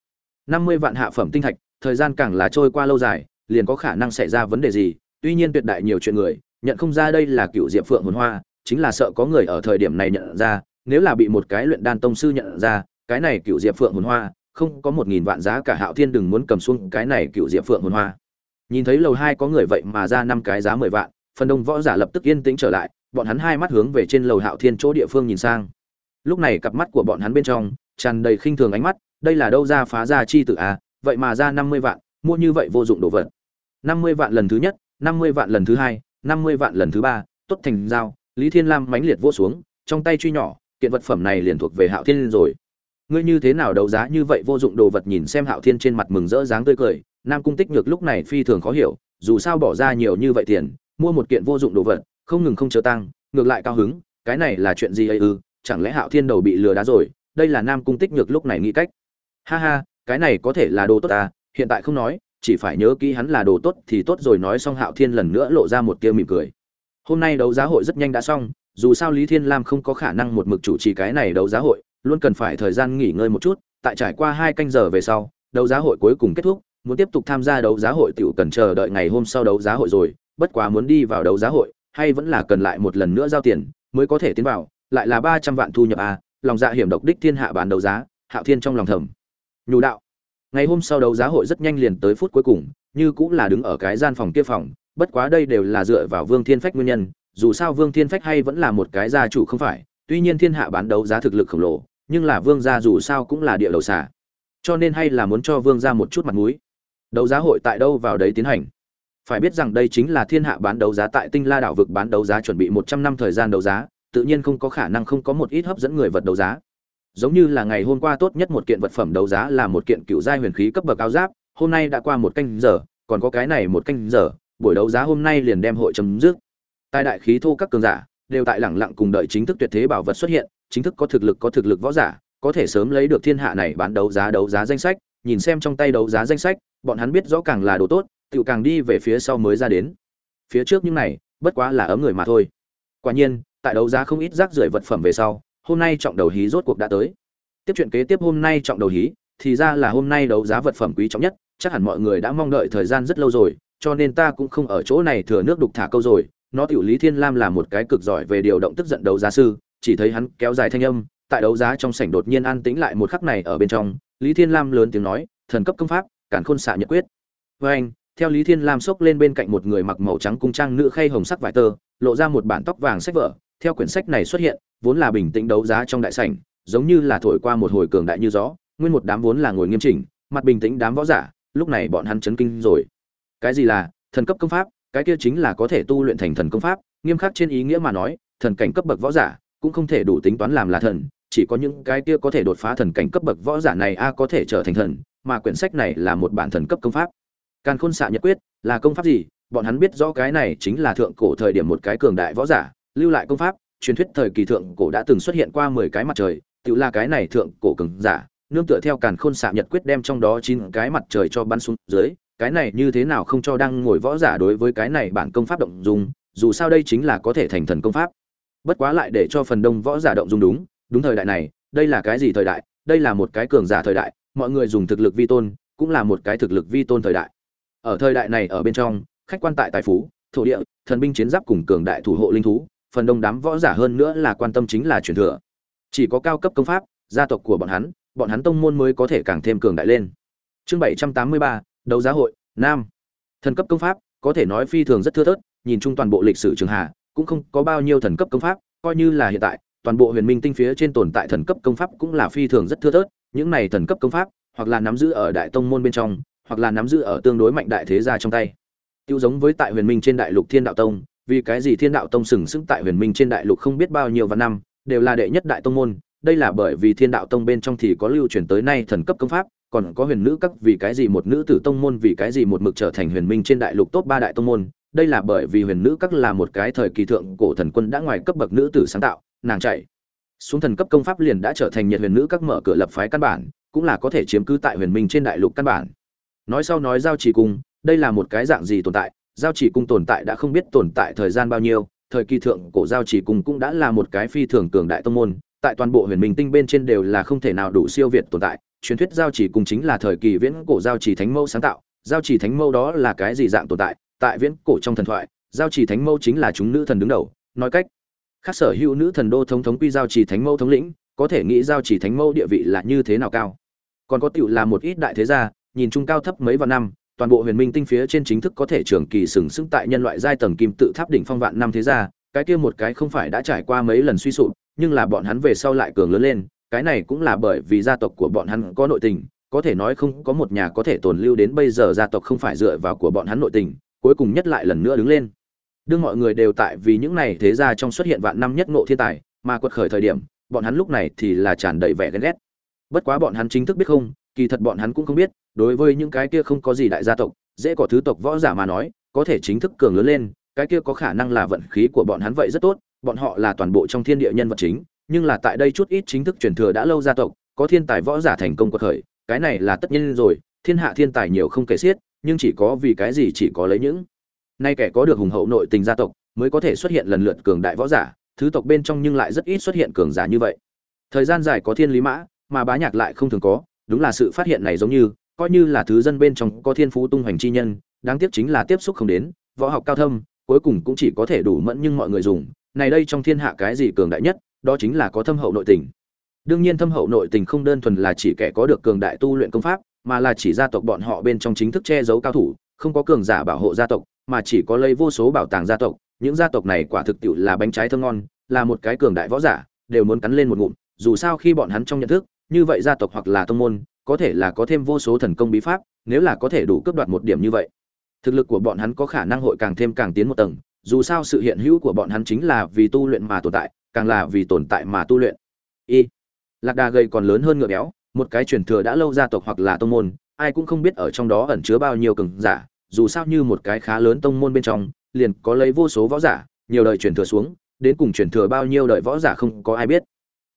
Năm mươi vạn hạ phẩm tinh thạch, thời gian càng là trôi qua lâu dài, liền có khả năng xảy ra vấn đề gì, tuy nhiên tuyệt đại nhiều chuyện người, nhận không ra đây là cựu diệp phượng hồn hoa, chính là sợ có người ở thời điểm này nhận ra, nếu là bị một cái luyện đan tông sư nhận ra, cái này cựu diệp phượng hồn hoa, không có một nghìn vạn giá cả hạo thiên đừng muốn cầm xuống cái này cựu diệp phượng hồn hoa. Nhìn thấy lầu hai có người vậy mà ra năm cái giá mười vạn, phần đông võ giả lập tức yên tĩnh trở lại, bọn hắn hai mắt hướng về trên lầu hạo thiên chỗ địa phương nhìn sang lúc này cặp mắt của bọn hắn bên trong tràn đầy khinh thường ánh mắt, đây là đâu ra phá ra chi tử à vậy mà ra năm mươi vạn, mua như vậy vô dụng đồ vật. Năm mươi vạn lần thứ nhất, năm mươi vạn lần thứ hai, năm mươi vạn lần thứ ba, tốt thành giao, lý thiên lam mãnh liệt vô xuống, trong tay truy nhỏ, kiện vật phẩm này liền thuộc về hạo thiên rồi. Ngươi như thế nào đấu giá như vậy vô dụng đồ vật nhìn xem hạo thiên trên mặt mừng rỡ dáng tươi cười, nam cung tích nhược lúc này phi thường khó hiểu, dù sao bỏ ra nhiều như vậy tiền, mua một kiện vô dụng đồ vật, không ngừng không chờ tăng, ngược lại cao hứng, cái này là chuyện gì ấy ư? Chẳng lẽ hạo thiên đầu bị lừa đá rồi? Đây là nam cung tích nhược lúc này nghĩ cách. Ha ha, cái này có thể là đồ tốt ta, hiện tại không nói, chỉ phải nhớ kỹ hắn là đồ tốt thì tốt rồi, nói xong hạo thiên lần nữa lộ ra một tia mỉm cười. Hôm nay đấu giá hội rất nhanh đã xong, dù sao lý thiên lam không có khả năng một mực chủ trì cái này đấu giá hội, luôn cần phải thời gian nghỉ ngơi một chút, tại trải qua hai canh giờ về sau, đấu giá hội cuối cùng kết thúc, muốn tiếp tục tham gia đấu giá hội tiểu cần chờ đợi ngày hôm sau đấu giá hội rồi, bất quá muốn đi vào đấu giá hội, hay vẫn là cần lại một lần nữa giao tiền, mới có thể tiến vào lại là ba trăm vạn thu nhập à lòng dạ hiểm độc đích thiên hạ bán đấu giá, hạo thiên trong lòng thầm. Nhủ đạo, ngày hôm sau đấu giá hội rất nhanh liền tới phút cuối cùng, như cũng là đứng ở cái gian phòng kia phòng, bất quá đây đều là dựa vào vương thiên phách nguyên nhân, dù sao vương thiên phách hay vẫn là một cái gia chủ không phải, tuy nhiên thiên hạ bán đấu giá thực lực khổng lồ, nhưng là vương gia dù sao cũng là địa đầu xà. cho nên hay là muốn cho vương gia một chút mặt mũi. Đấu giá hội tại đâu vào đấy tiến hành? Phải biết rằng đây chính là thiên hạ bán đấu giá tại tinh la đảo vực bán đấu giá chuẩn bị một trăm năm thời gian đấu giá tự nhiên không có khả năng không có một ít hấp dẫn người vật đấu giá. Giống như là ngày hôm qua tốt nhất một kiện vật phẩm đấu giá là một kiện cựu giai huyền khí cấp bậc áo giáp, hôm nay đã qua một canh giờ, còn có cái này một canh giờ, buổi đấu giá hôm nay liền đem hội chấm dứt. Tại đại khí thô các cường giả, đều tại lẳng lặng cùng đợi chính thức tuyệt thế bảo vật xuất hiện, chính thức có thực lực có thực lực võ giả, có thể sớm lấy được thiên hạ này bán đấu giá đấu giá danh sách, nhìn xem trong tay đấu giá danh sách, bọn hắn biết rõ càng là đồ tốt, tự càng đi về phía sau mới ra đến. Phía trước những này, bất quá là ấm người mà thôi. Quả nhiên tại đấu giá không ít rác rưởi vật phẩm về sau, hôm nay trọng đầu hí rốt cuộc đã tới. Tiếp chuyện kế tiếp hôm nay trọng đầu hí, thì ra là hôm nay đấu giá vật phẩm quý trọng nhất, chắc hẳn mọi người đã mong đợi thời gian rất lâu rồi, cho nên ta cũng không ở chỗ này thừa nước đục thả câu rồi. Nó tiểu lý thiên lam là một cái cực giỏi về điều động tức giận đấu giá sư, chỉ thấy hắn kéo dài thanh âm, tại đấu giá trong sảnh đột nhiên an tĩnh lại một khắc này ở bên trong, lý thiên lam lớn tiếng nói, thần cấp công pháp cản khôn xạ nhật quyết. Với anh, theo lý thiên lam xốc lên bên cạnh một người mặc màu trắng cung trang nữ khay hồng sắc vải tơ, lộ ra một bản tóc vàng sách vở theo quyển sách này xuất hiện, vốn là bình tĩnh đấu giá trong đại sảnh, giống như là thổi qua một hồi cường đại như gió, nguyên một đám vốn là ngồi nghiêm chỉnh, mặt bình tĩnh đám võ giả, lúc này bọn hắn chấn kinh rồi. Cái gì là thần cấp công pháp? Cái kia chính là có thể tu luyện thành thần công pháp, nghiêm khắc trên ý nghĩa mà nói, thần cảnh cấp bậc võ giả cũng không thể đủ tính toán làm là thần, chỉ có những cái kia có thể đột phá thần cảnh cấp bậc võ giả này a có thể trở thành thần, mà quyển sách này là một bản thần cấp công pháp. Càn khôn xạ nhật quyết, là công pháp gì? Bọn hắn biết rõ cái này chính là thượng cổ thời điểm một cái cường đại võ giả lưu lại công pháp, truyền thuyết thời kỳ thượng cổ đã từng xuất hiện qua mười cái mặt trời tự là cái này thượng cổ cường giả, nương tựa theo càn khôn xạ nhật quyết đem trong đó chín cái mặt trời cho bắn xuống dưới, cái này như thế nào không cho đang ngồi võ giả đối với cái này bản công pháp động dùng dù sao đây chính là có thể thành thần công pháp. Bất quá lại để cho phần đông võ giả động dùng đúng đúng thời đại này, đây là cái gì thời đại, đây là một cái cường giả thời đại, mọi người dùng thực lực vi tôn, cũng là một cái thực lực vi tôn thời đại. Ở thời đại này ở bên trong, khách quan tại tài phú, thổ địa, thần binh chiến giáp cùng cường đại thủ hộ linh thú phần đông đám võ giả hơn nữa là quan tâm chính là truyền thừa. Chỉ có cao cấp công pháp, gia tộc của bọn hắn bọn hắn tông môn mới có thể càng thêm cường đại lên. Chương bảy trăm tám mươi ba, đấu giá hội, nam. Thần cấp công pháp, có thể nói phi thường rất thưa thớt, nhìn chung toàn bộ lịch sử trường hạ, cũng không có bao nhiêu thần cấp công pháp, coi như là hiện tại, toàn bộ huyền minh tinh phía trên tồn tại thần cấp công pháp cũng là phi thường rất thưa thớt. Những này thần cấp công pháp, hoặc là nắm giữ ở đại tông môn bên trong, hoặc là nắm giữ ở tương đối mạnh đại thế gia trong tay. Tiêu giống với tại huyền minh trên đại lục thiên đạo tông vì cái gì thiên đạo tông sừng sững tại huyền minh trên đại lục không biết bao nhiêu vạn năm, đều là đệ nhất đại tông môn, đây là bởi vì thiên đạo tông bên trong thì có lưu truyền tới nay thần cấp công pháp, còn có huyền nữ các vì cái gì một nữ tử tông môn, vì cái gì một mực trở thành huyền minh trên đại lục top ba đại tông môn, đây là bởi vì huyền nữ các là một cái thời kỳ thượng cổ thần quân đã ngoài cấp bậc nữ tử sáng tạo, nàng chạy xuống thần cấp công pháp liền đã trở thành nhiệt huyền nữ các mở cửa lập phái căn bản, cũng là có thể chiếm cứ tại huyền minh trên đại lục căn bản. Nói sau nói giao chỉ cung đây là một cái dạng gì tồn tại giao chỉ cung tồn tại đã không biết tồn tại thời gian bao nhiêu, thời kỳ thượng cổ giao chỉ cung cũng đã là một cái phi thường cường đại tông môn, tại toàn bộ huyền minh tinh bên trên đều là không thể nào đủ siêu việt tồn tại. Truyền thuyết giao chỉ cung chính là thời kỳ viễn cổ giao chỉ thánh mẫu sáng tạo, giao chỉ thánh mẫu đó là cái gì dạng tồn tại? Tại viễn cổ trong thần thoại, giao chỉ thánh mẫu chính là chúng nữ thần đứng đầu. Nói cách khác, sở hữu nữ thần đô thống thống quy giao chỉ thánh mẫu thống lĩnh, có thể nghĩ giao chỉ thánh mẫu địa vị là như thế nào cao? Còn có tiểu là một ít đại thế gia, nhìn chung cao thấp mấy vạn năm toàn bộ huyền minh tinh phía trên chính thức có thể trường kỳ sừng sững tại nhân loại giai tầng kim tự tháp đỉnh phong vạn năm thế gia, cái kia một cái không phải đã trải qua mấy lần suy sụp, nhưng là bọn hắn về sau lại cường lớn lên, cái này cũng là bởi vì gia tộc của bọn hắn có nội tình, có thể nói không có một nhà có thể tồn lưu đến bây giờ gia tộc không phải dựa vào của bọn hắn nội tình, cuối cùng nhất lại lần nữa đứng lên. Đương mọi người đều tại vì những này thế gia trong xuất hiện vạn năm nhất ngộ thiên tài, mà quật khởi thời điểm, bọn hắn lúc này thì là tràn đầy vẻ ghen ghét. Bất quá bọn hắn chính thức biết không, kỳ thật bọn hắn cũng không biết đối với những cái kia không có gì đại gia tộc, dễ có thứ tộc võ giả mà nói, có thể chính thức cường lớn lên, cái kia có khả năng là vận khí của bọn hắn vậy rất tốt, bọn họ là toàn bộ trong thiên địa nhân vật chính, nhưng là tại đây chút ít chính thức truyền thừa đã lâu gia tộc, có thiên tài võ giả thành công cuộc khởi, cái này là tất nhiên rồi, thiên hạ thiên tài nhiều không kể xiết, nhưng chỉ có vì cái gì chỉ có lấy những nay kẻ có được hùng hậu nội tình gia tộc, mới có thể xuất hiện lần lượt cường đại võ giả, thứ tộc bên trong nhưng lại rất ít xuất hiện cường giả như vậy. Thời gian dài có thiên lý mã, mà bá nhạc lại không thường có, đúng là sự phát hiện này giống như coi như là thứ dân bên trong có thiên phú tung hoành chi nhân, đáng tiếc chính là tiếp xúc không đến, võ học cao thâm, cuối cùng cũng chỉ có thể đủ mẫn nhưng mọi người dùng. Này đây trong thiên hạ cái gì cường đại nhất, đó chính là có thâm hậu nội tình. Đương nhiên thâm hậu nội tình không đơn thuần là chỉ kẻ có được cường đại tu luyện công pháp, mà là chỉ gia tộc bọn họ bên trong chính thức che giấu cao thủ, không có cường giả bảo hộ gia tộc, mà chỉ có lấy vô số bảo tàng gia tộc. Những gia tộc này quả thực tiệu là bánh trái thơm ngon, là một cái cường đại võ giả, đều muốn cắn lên một ngụm. Dù sao khi bọn hắn trong nhận thức, như vậy gia tộc hoặc là tông môn có thể là có thêm vô số thần công bí pháp, nếu là có thể đủ cướp đoạt một điểm như vậy. Thực lực của bọn hắn có khả năng hội càng thêm càng tiến một tầng, dù sao sự hiện hữu của bọn hắn chính là vì tu luyện mà tồn tại, càng là vì tồn tại mà tu luyện. Y. Lạc đà gầy còn lớn hơn ngựa béo, một cái truyền thừa đã lâu gia tộc hoặc là tông môn, ai cũng không biết ở trong đó ẩn chứa bao nhiêu cường giả, dù sao như một cái khá lớn tông môn bên trong, liền có lấy vô số võ giả, nhiều đời truyền thừa xuống, đến cùng truyền thừa bao nhiêu đời võ giả không có ai biết.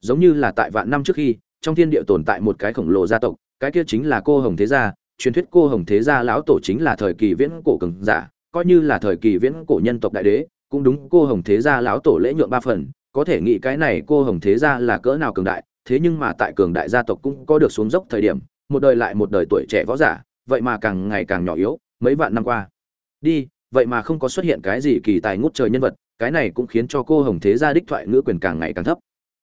Giống như là tại vạn năm trước khi trong thiên địa tồn tại một cái khổng lồ gia tộc, cái kia chính là cô hồng thế gia, truyền thuyết cô hồng thế gia lão tổ chính là thời kỳ viễn cổ cường giả, coi như là thời kỳ viễn cổ nhân tộc đại đế, cũng đúng, cô hồng thế gia lão tổ lễ nhượng ba phần, có thể nghĩ cái này cô hồng thế gia là cỡ nào cường đại, thế nhưng mà tại cường đại gia tộc cũng có được xuống dốc thời điểm, một đời lại một đời tuổi trẻ võ giả, vậy mà càng ngày càng nhỏ yếu, mấy vạn năm qua. Đi, vậy mà không có xuất hiện cái gì kỳ tài ngút trời nhân vật, cái này cũng khiến cho cô hồng thế gia đích thoại ngữ quyền càng ngày càng thấp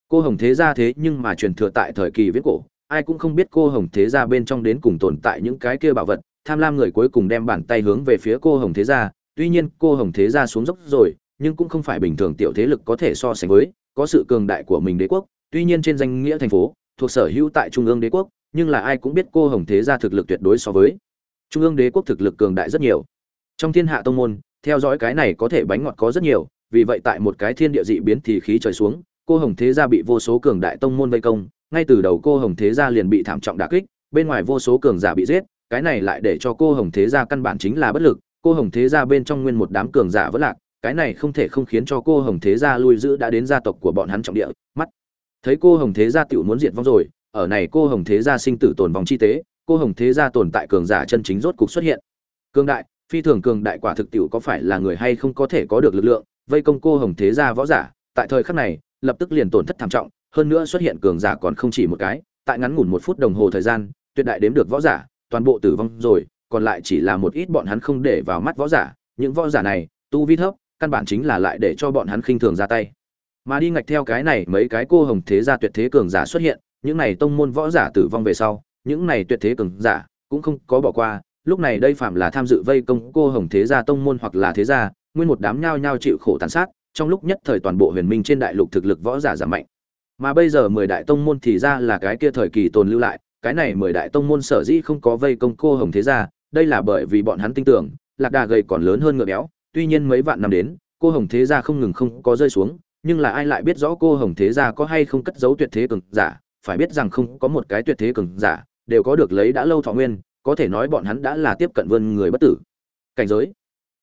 cô hồng thế gia thế nhưng mà truyền thừa tại thời kỳ viết cổ, ai cũng không biết cô hồng thế gia bên trong đến cùng tồn tại những cái kia bảo vật. Tham lam người cuối cùng đem bàn tay hướng về phía cô hồng thế gia, tuy nhiên cô hồng thế gia xuống dốc rồi, nhưng cũng không phải bình thường tiểu thế lực có thể so sánh với, có sự cường đại của mình đế quốc, tuy nhiên trên danh nghĩa thành phố, thuộc sở hữu tại trung ương đế quốc, nhưng là ai cũng biết cô hồng thế gia thực lực tuyệt đối so với. Trung ương đế quốc thực lực cường đại rất nhiều. Trong thiên hạ tông môn, theo dõi cái này có thể bánh ngọt có rất nhiều, vì vậy tại một cái thiên địa dị biến thì khí trời xuống cô hồng thế gia bị vô số cường đại tông môn vây công, ngay từ đầu cô hồng thế gia liền bị thảm trọng đả kích, bên ngoài vô số cường giả bị giết, cái này lại để cho cô hồng thế gia căn bản chính là bất lực, cô hồng thế gia bên trong nguyên một đám cường giả vất lạc, cái này không thể không khiến cho cô hồng thế gia lui giữ đã đến gia tộc của bọn hắn trọng địa, mắt. Thấy cô hồng thế gia tiểu muốn diệt vong rồi, ở này cô hồng thế gia sinh tử tồn vong chi tế, cô hồng thế gia tồn tại cường giả chân chính rốt cục xuất hiện. Cường đại, phi thường cường đại quả thực tiểu có phải là người hay không có thể có được lực lượng, vây công cô hồng thế gia võ giả, tại thời khắc này lập tức liền tổn thất thảm trọng, hơn nữa xuất hiện cường giả còn không chỉ một cái, tại ngắn ngủn một phút đồng hồ thời gian, tuyệt đại đếm được võ giả, toàn bộ tử vong rồi, còn lại chỉ là một ít bọn hắn không để vào mắt võ giả, những võ giả này, tu vi thấp, căn bản chính là lại để cho bọn hắn khinh thường ra tay. Mà đi ngạch theo cái này, mấy cái cô hồng thế gia tuyệt thế cường giả xuất hiện, những này tông môn võ giả tử vong về sau, những này tuyệt thế cường giả cũng không có bỏ qua, lúc này đây phạm là tham dự vây công cô hồng thế gia tông môn hoặc là thế gia, nguyên một đám nhao nhao chịu khổ tàn sát trong lúc nhất thời toàn bộ huyền minh trên đại lục thực lực võ giả giảm mạnh. Mà bây giờ mười đại tông môn thì ra là cái kia thời kỳ tồn lưu lại, cái này mười đại tông môn sở dĩ không có vây công cô hồng thế gia, đây là bởi vì bọn hắn tin tưởng, lạc đà gầy còn lớn hơn ngựa béo, tuy nhiên mấy vạn năm đến, cô hồng thế gia không ngừng không có rơi xuống, nhưng là ai lại biết rõ cô hồng thế gia có hay không cất giấu tuyệt thế cường giả, phải biết rằng không có một cái tuyệt thế cường giả đều có được lấy đã lâu thọ nguyên, có thể nói bọn hắn đã là tiếp cận vươn người bất tử. Cảnh giới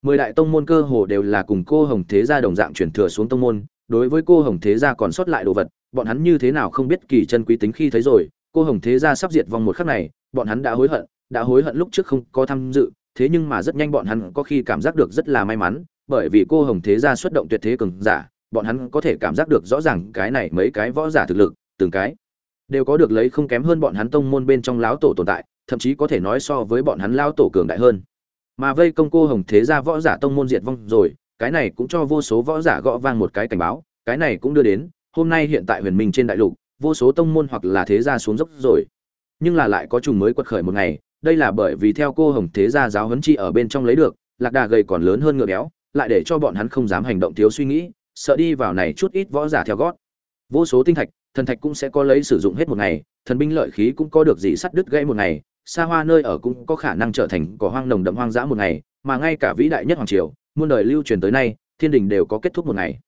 mười đại tông môn cơ hồ đều là cùng cô hồng thế gia đồng dạng chuyển thừa xuống tông môn, đối với cô hồng thế gia còn sót lại đồ vật, bọn hắn như thế nào không biết kỳ chân quý tính khi thấy rồi, cô hồng thế gia sắp diệt vong một khắc này, bọn hắn đã hối hận, đã hối hận lúc trước không có tham dự, thế nhưng mà rất nhanh bọn hắn có khi cảm giác được rất là may mắn, bởi vì cô hồng thế gia xuất động tuyệt thế cường giả, bọn hắn có thể cảm giác được rõ ràng cái này mấy cái võ giả thực lực, từng cái đều có mà vây công cô hồng thế gia võ giả tông môn diệt vong rồi, cái này cũng cho vô số võ giả gõ vang một cái cảnh báo, cái này cũng đưa đến, hôm nay hiện tại huyền minh trên đại lục, vô số tông môn hoặc là thế gia xuống dốc rồi. Nhưng là lại có trùng mới quật khởi một ngày, đây là bởi vì theo cô hồng thế gia giáo huấn chi ở bên trong lấy được, lạc đà gầy còn lớn hơn ngựa béo, lại để cho bọn hắn không dám hành động thiếu suy nghĩ, sợ đi vào này chút ít võ giả theo gót. Vô số tinh thạch, thần thạch cũng sẽ có lấy sử dụng hết một ngày, thần binh lợi khí cũng có được gì sắt đứt gãy một ngày xa hoa nơi ở cũng có khả năng trở thành cỏ hoang nồng đậm hoang dã một ngày, mà ngay cả vĩ đại nhất hoàng triều, muôn đời lưu truyền tới nay, thiên đình đều có kết thúc một ngày.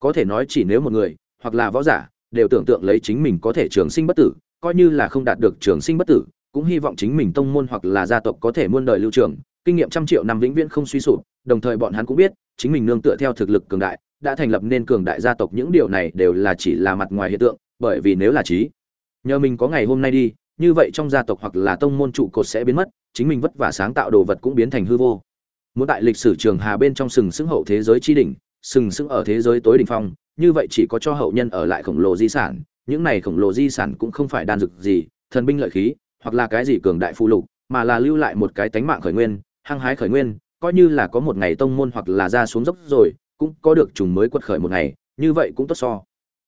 Có thể nói chỉ nếu một người, hoặc là võ giả, đều tưởng tượng lấy chính mình có thể trường sinh bất tử, coi như là không đạt được trường sinh bất tử, cũng hy vọng chính mình tông môn hoặc là gia tộc có thể muôn đời lưu trường, kinh nghiệm trăm triệu năm vĩnh viễn không suy sụp, đồng thời bọn hắn cũng biết, chính mình nương tựa theo thực lực cường đại, đã thành lập nên cường đại gia tộc những điều này đều là chỉ là mặt ngoài hiện tượng, bởi vì nếu là trí nhờ mình có ngày hôm nay đi như vậy trong gia tộc hoặc là tông môn trụ cột sẽ biến mất, chính mình vất vả sáng tạo đồ vật cũng biến thành hư vô. Muốn tại lịch sử trường hà bên trong sừng sững hậu thế giới chi đỉnh, sừng sững ở thế giới tối đỉnh phong, như vậy chỉ có cho hậu nhân ở lại khổng lồ di sản, những này khổng lồ di sản cũng không phải đan dược gì, thần binh lợi khí, hoặc là cái gì cường đại phụ lục, mà là lưu lại một cái tánh mạng khởi nguyên, hăng hái khởi nguyên, coi như là có một ngày tông môn hoặc là ra xuống dốc rồi, cũng có được trùng mới quật khởi một ngày, như vậy cũng tốt so.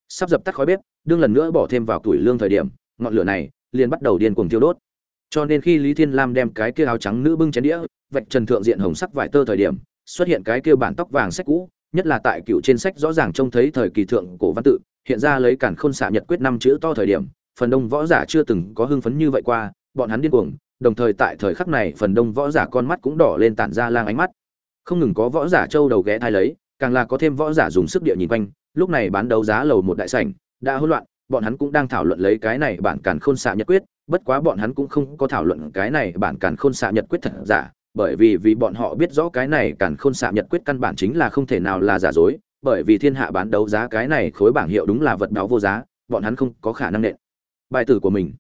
Sắp dập tắt khói bếp, đương lần nữa bỏ thêm vào tuổi lương thời điểm, ngọn lửa này liền bắt đầu điên cuồng thiêu đốt. Cho nên khi lý thiên lam đem cái kia áo trắng nữ bưng chén đĩa, vạch trần thượng diện hồng sắc vải tơ thời điểm, xuất hiện cái kia bản tóc vàng sách cũ, nhất là tại cựu trên sách rõ ràng trông thấy thời kỳ thượng cổ văn tự, hiện ra lấy cản khôn xạ nhật quyết năm chữ to thời điểm, phần đông võ giả chưa từng có hưng phấn như vậy qua, bọn hắn điên cuồng, đồng thời tại thời khắc này phần đông võ giả con mắt cũng đỏ lên tản ra lang ánh mắt. Không ngừng có võ giả châu đầu ghé thai lấy, càng là có thêm võ giả dùng sức địa nhìn quanh, lúc này bán đấu giá lầu một đại sảnh, đã hỗn loạn bọn hắn cũng đang thảo luận lấy cái này bản càn khôn xạ nhật quyết, bất quá bọn hắn cũng không có thảo luận cái này bản càn khôn xạ nhật quyết thật giả, bởi vì vì bọn họ biết rõ cái này càn khôn xạ nhật quyết căn bản chính là không thể nào là giả dối, bởi vì thiên hạ bán đấu giá cái này khối bảng hiệu đúng là vật báo vô giá, bọn hắn không có khả năng nện. Bài tử của mình.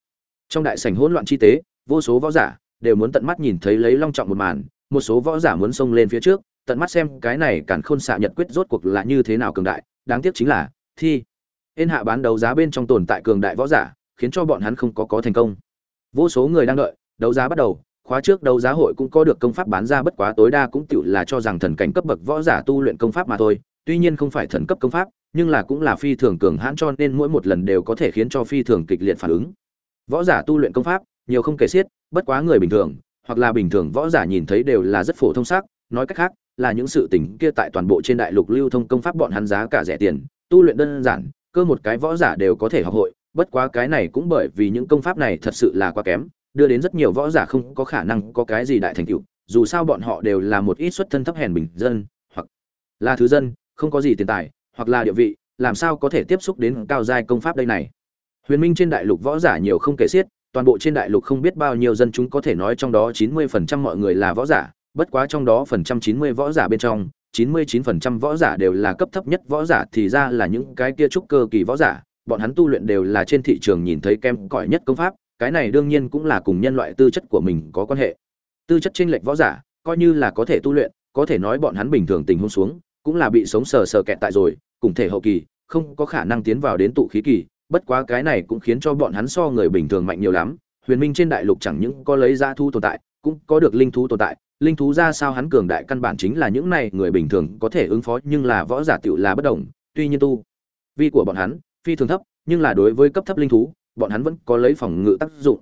Trong đại sảnh hỗn loạn chi tế, vô số võ giả đều muốn tận mắt nhìn thấy lấy long trọng một màn, một số võ giả muốn xông lên phía trước, tận mắt xem cái này càn khôn xạ nhật quyết rốt cuộc là như thế nào cường đại, đáng tiếc chính là thi ên hạ bán đấu giá bên trong tồn tại cường đại võ giả, khiến cho bọn hắn không có có thành công. Vô số người đang đợi, đấu giá bắt đầu, khóa trước đấu giá hội cũng có được công pháp bán ra bất quá tối đa cũng tựu là cho rằng thần cảnh cấp bậc võ giả tu luyện công pháp mà thôi, tuy nhiên không phải thần cấp công pháp, nhưng là cũng là phi thường cường hãn cho nên mỗi một lần đều có thể khiến cho phi thường kịch liệt phản ứng. Võ giả tu luyện công pháp, nhiều không kể xiết, bất quá người bình thường, hoặc là bình thường võ giả nhìn thấy đều là rất phổ thông sắc, nói cách khác, là những sự tình kia tại toàn bộ trên đại lục lưu thông công pháp bọn hắn giá cả rẻ tiền, tu luyện đơn giản cơ một cái võ giả đều có thể học hội, bất quá cái này cũng bởi vì những công pháp này thật sự là quá kém, đưa đến rất nhiều võ giả không có khả năng có cái gì đại thành tựu, dù sao bọn họ đều là một ít xuất thân thấp hèn bình dân, hoặc là thứ dân, không có gì tiền tài, hoặc là địa vị, làm sao có thể tiếp xúc đến cao giai công pháp đây này. Huyền minh trên đại lục võ giả nhiều không kể xiết, toàn bộ trên đại lục không biết bao nhiêu dân chúng có thể nói trong đó 90% mọi người là võ giả, bất quá trong đó phần trăm 90 võ giả bên trong 99% võ giả đều là cấp thấp nhất võ giả, thì ra là những cái kia trúc cơ kỳ võ giả, bọn hắn tu luyện đều là trên thị trường nhìn thấy kem cỏi nhất công pháp, cái này đương nhiên cũng là cùng nhân loại tư chất của mình có quan hệ. Tư chất chênh lệch võ giả, coi như là có thể tu luyện, có thể nói bọn hắn bình thường tình huống xuống, cũng là bị sống sờ sờ kẹt tại rồi, cùng thể hậu kỳ, không có khả năng tiến vào đến tụ khí kỳ, bất quá cái này cũng khiến cho bọn hắn so người bình thường mạnh nhiều lắm. Huyền minh trên đại lục chẳng những có lấy ra thu tồn tại, cũng có được linh thú tồn tại linh thú ra sao hắn cường đại căn bản chính là những này người bình thường có thể ứng phó nhưng là võ giả tựu là bất đồng, tuy nhiên tu vi của bọn hắn phi thường thấp, nhưng là đối với cấp thấp linh thú, bọn hắn vẫn có lấy phòng ngự tác dụng.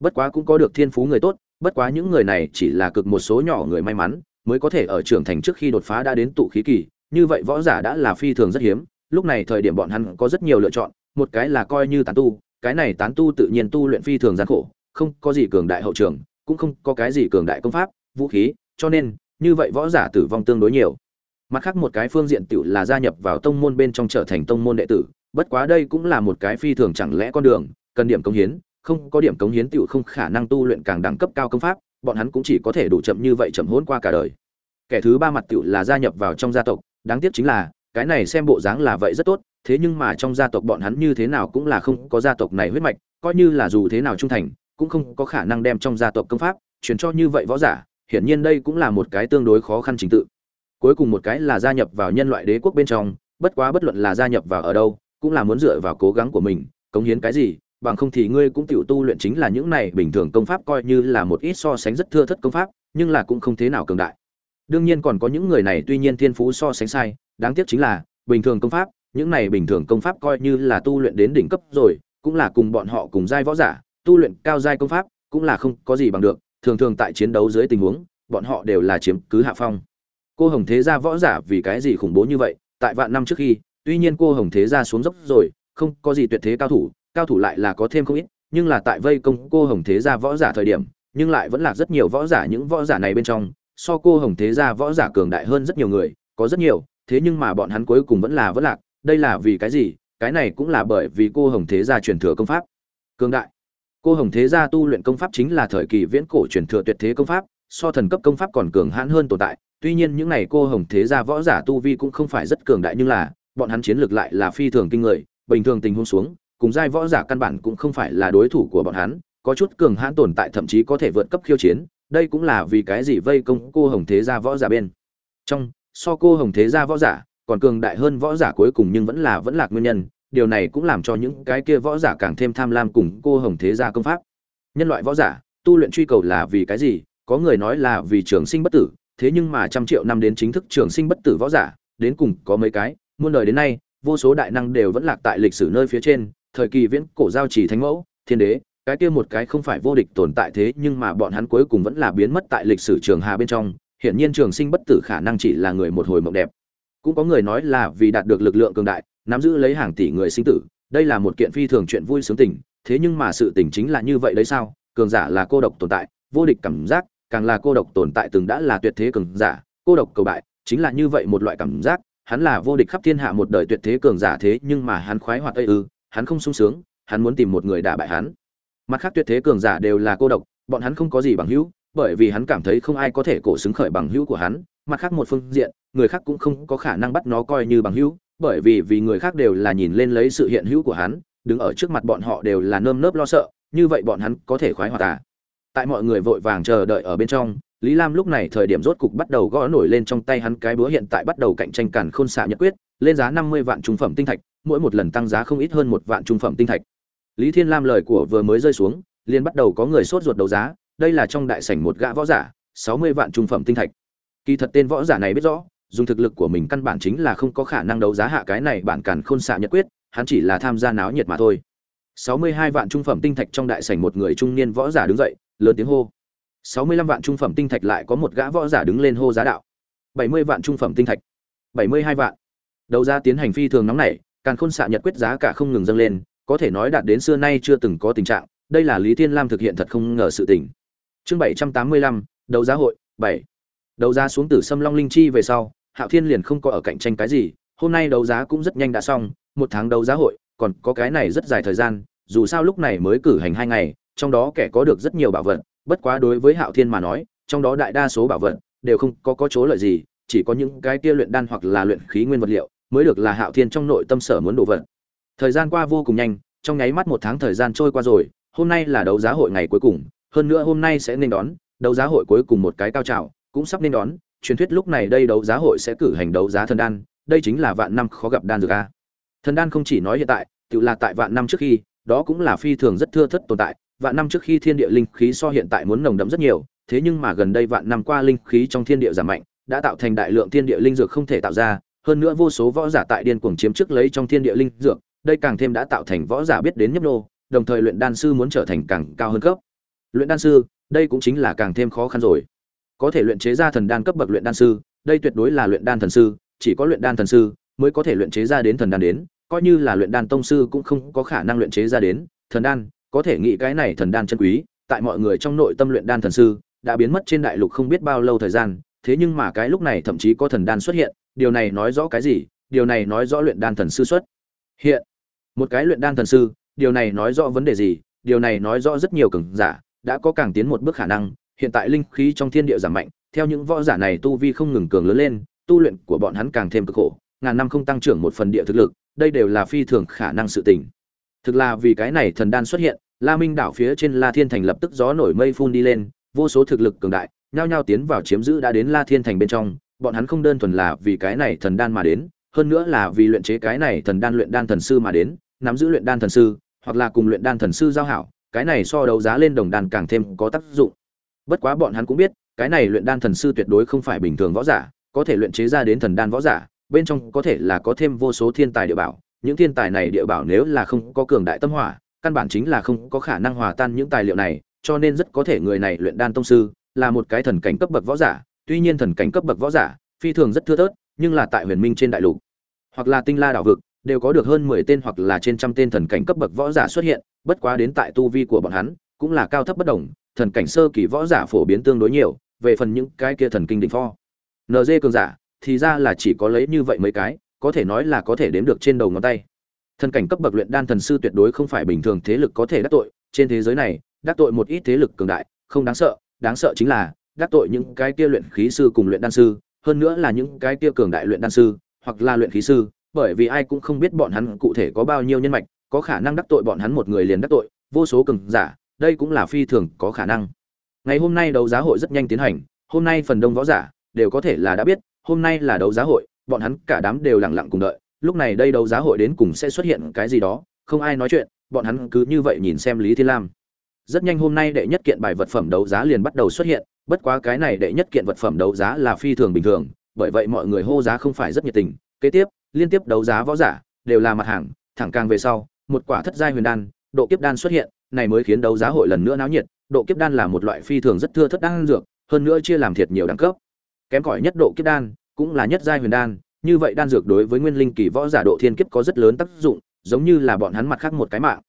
Bất quá cũng có được thiên phú người tốt, bất quá những người này chỉ là cực một số nhỏ người may mắn, mới có thể ở trưởng thành trước khi đột phá đã đến tụ khí kỳ, như vậy võ giả đã là phi thường rất hiếm, lúc này thời điểm bọn hắn có rất nhiều lựa chọn, một cái là coi như tán tu, cái này tán tu tự nhiên tu luyện phi thường gian khổ, không có gì cường đại hậu trường, cũng không có cái gì cường đại công pháp vũ khí, cho nên, như vậy võ giả tử vong tương đối nhiều. Mặt khác một cái phương diện tựu là gia nhập vào tông môn bên trong trở thành tông môn đệ tử, bất quá đây cũng là một cái phi thường chẳng lẽ con đường, cần điểm cống hiến, không có điểm cống hiến tựu không khả năng tu luyện càng đẳng cấp cao công pháp, bọn hắn cũng chỉ có thể đủ chậm như vậy chậm hôn qua cả đời. Kẻ thứ ba mặt tựu là gia nhập vào trong gia tộc, đáng tiếc chính là, cái này xem bộ dáng là vậy rất tốt, thế nhưng mà trong gia tộc bọn hắn như thế nào cũng là không có gia tộc này huyết mạch, coi như là dù thế nào trung thành, cũng không có khả năng đem trong gia tộc công pháp truyền cho như vậy võ giả hiển nhiên đây cũng là một cái tương đối khó khăn trình tự. Cuối cùng một cái là gia nhập vào nhân loại đế quốc bên trong, bất quá bất luận là gia nhập vào ở đâu, cũng là muốn dựa vào cố gắng của mình, cống hiến cái gì, bằng không thì ngươi cũng tiểu tu luyện chính là những này bình thường công pháp coi như là một ít so sánh rất thưa thất công pháp, nhưng là cũng không thế nào cường đại. Đương nhiên còn có những người này tuy nhiên thiên phú so sánh sai, đáng tiếc chính là, bình thường công pháp, những này bình thường công pháp coi như là tu luyện đến đỉnh cấp rồi, cũng là cùng bọn họ cùng giai võ giả, tu luyện cao giai công pháp, cũng là không có gì bằng được thường thường tại chiến đấu dưới tình huống, bọn họ đều là chiếm cứ hạ phong. Cô hồng thế gia võ giả vì cái gì khủng bố như vậy, tại vạn năm trước khi, tuy nhiên cô hồng thế gia xuống dốc rồi, không có gì tuyệt thế cao thủ cao thủ lại là có thêm không ít, nhưng là tại vây công cô hồng thế gia võ giả thời điểm, nhưng lại vẫn là rất nhiều võ giả những võ giả này bên trong, so cô hồng thế gia võ giả cường đại hơn rất nhiều người, có rất nhiều, thế nhưng mà bọn hắn cuối cùng vẫn là vẫn lạc, đây là vì cái gì? Cái này cũng là bởi vì cô hồng thế gia truyền thừa công pháp. Cường đại cô hồng thế gia tu luyện công pháp chính là thời kỳ viễn cổ truyền thừa tuyệt thế công pháp, so thần cấp công pháp còn cường hãn hơn tồn tại. Tuy nhiên những này cô hồng thế gia võ giả tu vi cũng không phải rất cường đại nhưng là, bọn hắn chiến lược lại là phi thường kinh người, bình thường tình huống xuống, cùng giai võ giả căn bản cũng không phải là đối thủ của bọn hắn, có chút cường hãn tồn tại thậm chí có thể vượt cấp khiêu chiến, đây cũng là vì cái gì vây công cô hồng thế gia võ giả bên. Trong, so cô hồng thế gia võ giả còn cường đại hơn võ giả cuối cùng nhưng vẫn là vẫn lạc nguyên nhân điều này cũng làm cho những cái kia võ giả càng thêm tham lam cùng cô hồng thế gia công pháp. Nhân loại võ giả, tu luyện truy cầu là vì cái gì? Có người nói là vì trường sinh bất tử, thế nhưng mà trăm triệu năm đến chính thức trường sinh bất tử võ giả, đến cùng có mấy cái, muôn đời đến nay, vô số đại năng đều vẫn lạc tại lịch sử nơi phía trên, thời kỳ viễn cổ giao chỉ thánh mẫu, thiên đế, cái kia một cái không phải vô địch tồn tại thế nhưng mà bọn hắn cuối cùng vẫn là biến mất tại lịch sử trường hà bên trong, hiển nhiên trường sinh bất tử khả năng chỉ là người một hồi mộng đẹp. Cũng có người nói là vì đạt được lực lượng cường đại nắm giữ lấy hàng tỷ người sinh tử, đây là một kiện phi thường chuyện vui sướng tình, thế nhưng mà sự tình chính là như vậy đấy sao? Cường giả là cô độc tồn tại, vô địch cảm giác, càng là cô độc tồn tại từng đã là tuyệt thế cường giả, cô độc cầu bại, chính là như vậy một loại cảm giác, hắn là vô địch khắp thiên hạ một đời tuyệt thế cường giả thế nhưng mà hắn khoái hoạt ây ư, hắn không sung sướng, hắn muốn tìm một người đả bại hắn. Mặt khác tuyệt thế cường giả đều là cô độc, bọn hắn không có gì bằng hữu, bởi vì hắn cảm thấy không ai có thể cổ xứng khởi bằng hữu của hắn, mặt khác một phương diện, người khác cũng không có khả năng bắt nó coi như bằng hữu bởi vì vì người khác đều là nhìn lên lấy sự hiện hữu của hắn, đứng ở trước mặt bọn họ đều là nơm nớp lo sợ, như vậy bọn hắn có thể khoái hoạt à? Tại mọi người vội vàng chờ đợi ở bên trong, lý lam lúc này thời điểm rốt cục bắt đầu gõ nổi lên trong tay hắn cái búa hiện tại bắt đầu cạnh tranh càn khôn xạ nhật quyết, lên giá năm mươi vạn trung phẩm tinh thạch, mỗi một lần tăng giá không ít hơn một vạn trung phẩm tinh thạch. Lý thiên lam lời của vừa mới rơi xuống, liền bắt đầu có người sốt ruột đấu giá, đây là trong đại sảnh một gã võ giả, sáu mươi vạn trung phẩm tinh thạch. Kỳ thật tên võ giả này biết rõ dùng thực lực của mình căn bản chính là không có khả năng đấu giá hạ cái này bản càn khôn xạ nhật quyết, hắn chỉ là tham gia náo nhiệt mà thôi. Sáu mươi hai vạn trung phẩm tinh thạch trong đại sảnh một người trung niên võ giả đứng dậy, lớn tiếng hô. Sáu mươi lăm vạn trung phẩm tinh thạch lại có một gã võ giả đứng lên hô giá đạo. Bảy mươi vạn trung phẩm tinh thạch. Bảy mươi hai vạn. Đấu giá tiến hành phi thường nóng nảy, càn khôn xạ nhật quyết giá cả không ngừng dâng lên, có thể nói đạt đến xưa nay chưa từng có tình trạng, đây là lý thiên lam thực hiện thật không ngờ sự tình. Chương bảy trăm tám mươi lăm, đấu giá hội, bảy. Đấu giá xuống từ sâm long linh chi về sau hạo thiên liền không có ở cạnh tranh cái gì, hôm nay đấu giá cũng rất nhanh đã xong, một tháng đấu giá hội, còn có cái này rất dài thời gian, dù sao lúc này mới cử hành hai ngày, trong đó kẻ có được rất nhiều bảo vật, bất quá đối với hạo thiên mà nói, trong đó đại đa số bảo vật đều không có có chỗ lợi gì, chỉ có những cái kia luyện đan hoặc là luyện khí nguyên vật liệu mới được là hạo thiên trong nội tâm sở muốn đồ vật. Thời gian qua vô cùng nhanh, trong nháy mắt một tháng thời gian trôi qua rồi, hôm nay là đấu giá hội ngày cuối cùng, hơn nữa hôm nay sẽ nên đón, đấu giá hội cuối cùng một cái cao trào cũng sắp nên đón truyền thuyết lúc này đây đấu giá hội sẽ cử hành đấu giá thần đan, đây chính là vạn năm khó gặp đan dược a. Thần đan không chỉ nói hiện tại, tự là tại vạn năm trước khi, đó cũng là phi thường rất thưa thất tồn tại. Vạn năm trước khi thiên địa linh khí so hiện tại muốn nồng đậm rất nhiều, thế nhưng mà gần đây vạn năm qua linh khí trong thiên địa giảm mạnh, đã tạo thành đại lượng thiên địa linh dược không thể tạo ra, hơn nữa vô số võ giả tại điên cuồng chiếm trước lấy trong thiên địa linh dược, đây càng thêm đã tạo thành võ giả biết đến nhấp nô, đồng thời luyện đan sư muốn trở thành càng cao hơn cấp. Luyện đan sư, đây cũng chính là càng thêm khó khăn rồi có thể luyện chế ra thần đan cấp bậc luyện đan sư, đây tuyệt đối là luyện đan thần sư, chỉ có luyện đan thần sư mới có thể luyện chế ra đến thần đan đến, coi như là luyện đan tông sư cũng không có khả năng luyện chế ra đến thần đan, có thể nghĩ cái này thần đan chân quý, tại mọi người trong nội tâm luyện đan thần sư đã biến mất trên đại lục không biết bao lâu thời gian, thế nhưng mà cái lúc này thậm chí có thần đan xuất hiện, điều này nói rõ cái gì? Điều này nói rõ luyện đan thần sư xuất hiện. Một cái luyện đan thần sư, điều này nói rõ vấn đề gì? Điều này nói rõ rất nhiều cường giả đã có càng tiến một bước khả năng hiện tại linh khí trong thiên địa giảm mạnh, theo những võ giả này tu vi không ngừng cường lớn lên, tu luyện của bọn hắn càng thêm cực khổ, ngàn năm không tăng trưởng một phần địa thực lực, đây đều là phi thường khả năng sự tình. Thực là vì cái này thần đan xuất hiện, la minh đảo phía trên la thiên thành lập tức gió nổi mây phun đi lên, vô số thực lực cường đại, nhao nhao tiến vào chiếm giữ đã đến la thiên thành bên trong, bọn hắn không đơn thuần là vì cái này thần đan mà đến, hơn nữa là vì luyện chế cái này thần đan luyện đan thần sư mà đến, nắm giữ luyện đan thần sư, hoặc là cùng luyện đan thần sư giao hảo, cái này so đấu giá lên đồng đan càng thêm có tác dụng bất quá bọn hắn cũng biết, cái này luyện đan thần sư tuyệt đối không phải bình thường võ giả, có thể luyện chế ra đến thần đan võ giả, bên trong có thể là có thêm vô số thiên tài địa bảo. Những thiên tài này địa bảo nếu là không có cường đại tâm hỏa, căn bản chính là không có khả năng hòa tan những tài liệu này, cho nên rất có thể người này luyện đan tông sư là một cái thần cảnh cấp bậc võ giả. Tuy nhiên thần cảnh cấp bậc võ giả, phi thường rất thưa thớt, nhưng là tại huyền minh trên đại lục, hoặc là tinh la đảo vực, đều có được hơn mười tên hoặc là trên trăm tên thần cảnh cấp bậc võ giả xuất hiện, bất quá đến tại tu vi của bọn hắn, cũng là cao thấp bất đồng thần cảnh sơ kỳ võ giả phổ biến tương đối nhiều, về phần những cái kia thần kinh đỉnh pho nd cường giả, thì ra là chỉ có lấy như vậy mấy cái, có thể nói là có thể đếm được trên đầu ngón tay. Thần cảnh cấp bậc luyện đan thần sư tuyệt đối không phải bình thường thế lực có thể đắc tội, trên thế giới này, đắc tội một ít thế lực cường đại, không đáng sợ đáng sợ chính là, đắc tội những cái kia luyện khí sư cùng luyện đan sư, hơn nữa là những cái kia cường đại luyện đan sư, hoặc là luyện khí sư, bởi vì ai cũng không biết bọn hắn cụ thể có bao nhiêu nhân mạch, có khả năng đắc tội bọn hắn một người liền đắc tội, vô số cường giả đây cũng là phi thường có khả năng. Ngày hôm nay đấu giá hội rất nhanh tiến hành, hôm nay phần đông võ giả đều có thể là đã biết, hôm nay là đấu giá hội, bọn hắn cả đám đều lặng lặng cùng đợi, lúc này đây đấu giá hội đến cùng sẽ xuất hiện cái gì đó, không ai nói chuyện, bọn hắn cứ như vậy nhìn xem lý thiên lam. Rất nhanh hôm nay đệ nhất kiện bài vật phẩm đấu giá liền bắt đầu xuất hiện, bất quá cái này đệ nhất kiện vật phẩm đấu giá là phi thường bình thường, bởi vậy mọi người hô giá không phải rất nhiệt tình. Kế tiếp, liên tiếp đấu giá võ giả đều là mặt hàng, thẳng càng về sau, một quả thất giai huyền đan, độ kiếp đan xuất hiện này mới khiến đấu giá hội lần nữa náo nhiệt độ kiếp đan là một loại phi thường rất thưa thất đan dược hơn nữa chia làm thiệt nhiều đẳng cấp kém cỏi nhất độ kiếp đan cũng là nhất giai huyền đan như vậy đan dược đối với nguyên linh kỳ võ giả độ thiên kiếp có rất lớn tác dụng giống như là bọn hắn mặt khác một cái mạng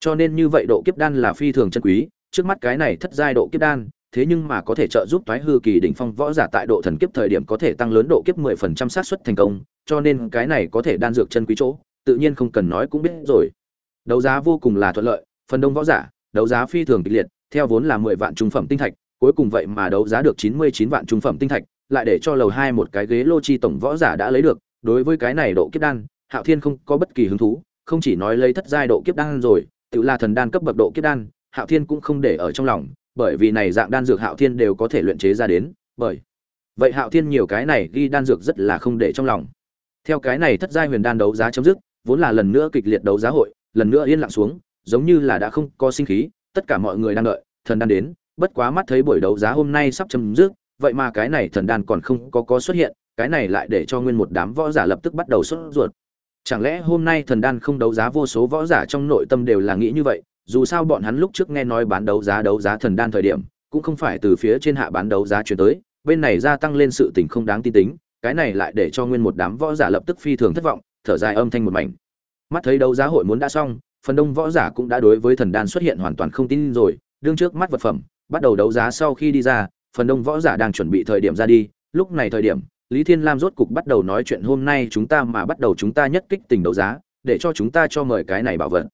cho nên như vậy độ kiếp đan là phi thường chân quý trước mắt cái này thất giai độ kiếp đan thế nhưng mà có thể trợ giúp toái hư kỳ đỉnh phong võ giả tại độ thần kiếp thời điểm có thể tăng lớn độ kiếp 10% xác suất thành công, cho nên cái này có thể đan dược chân quý chỗ, tự nhiên không cần nói cũng biết rồi. Đấu giá vô cùng là thuận lợi, phần đông võ giả, đấu giá phi thường kịch liệt, theo vốn là 10 vạn trung phẩm tinh thạch, cuối cùng vậy mà đấu giá được 99 vạn trung phẩm tinh thạch, lại để cho lầu hai một cái ghế lô chi tổng võ giả đã lấy được, đối với cái này độ kiếp đan, Hạo Thiên không có bất kỳ hứng thú, không chỉ nói lấy thất giai độ kiếp đan rồi, tự là thần đan cấp bậc độ kiếp đan, Hạo Thiên cũng không để ở trong lòng, bởi vì này dạng đan dược Hạo Thiên đều có thể luyện chế ra đến, bởi vậy Hạo Thiên nhiều cái này ghi đan dược rất là không để trong lòng. Theo cái này thất giai huyền đan đấu giá chấm dứt, vốn là lần nữa kịch liệt đấu giá hội, lần nữa yên lặng xuống, giống như là đã không có sinh khí, tất cả mọi người đang đợi, thần đan đến, bất quá mắt thấy buổi đấu giá hôm nay sắp chấm dứt, vậy mà cái này thần đan còn không có có xuất hiện, cái này lại để cho nguyên một đám võ giả lập tức bắt đầu sốt ruột. Chẳng lẽ hôm nay thần đan không đấu giá vô số võ giả trong nội tâm đều là nghĩ như vậy, dù sao bọn hắn lúc trước nghe nói bán đấu giá đấu giá thần đan thời điểm, cũng không phải từ phía trên hạ bán đấu giá chuyển tới, bên này gia tăng lên sự tình không đáng tin tính, cái này lại để cho nguyên một đám võ giả lập tức phi thường thất vọng, thở dài âm thanh một mảnh. Mắt thấy đấu giá hội muốn đã xong, phần đông võ giả cũng đã đối với thần đan xuất hiện hoàn toàn không tin rồi, đương trước mắt vật phẩm, bắt đầu đấu giá sau khi đi ra, phần đông võ giả đang chuẩn bị thời điểm ra đi, lúc này thời điểm, Lý Thiên Lam rốt cục bắt đầu nói chuyện hôm nay chúng ta mà bắt đầu chúng ta nhất kích tình đấu giá, để cho chúng ta cho mời cái này bảo vật.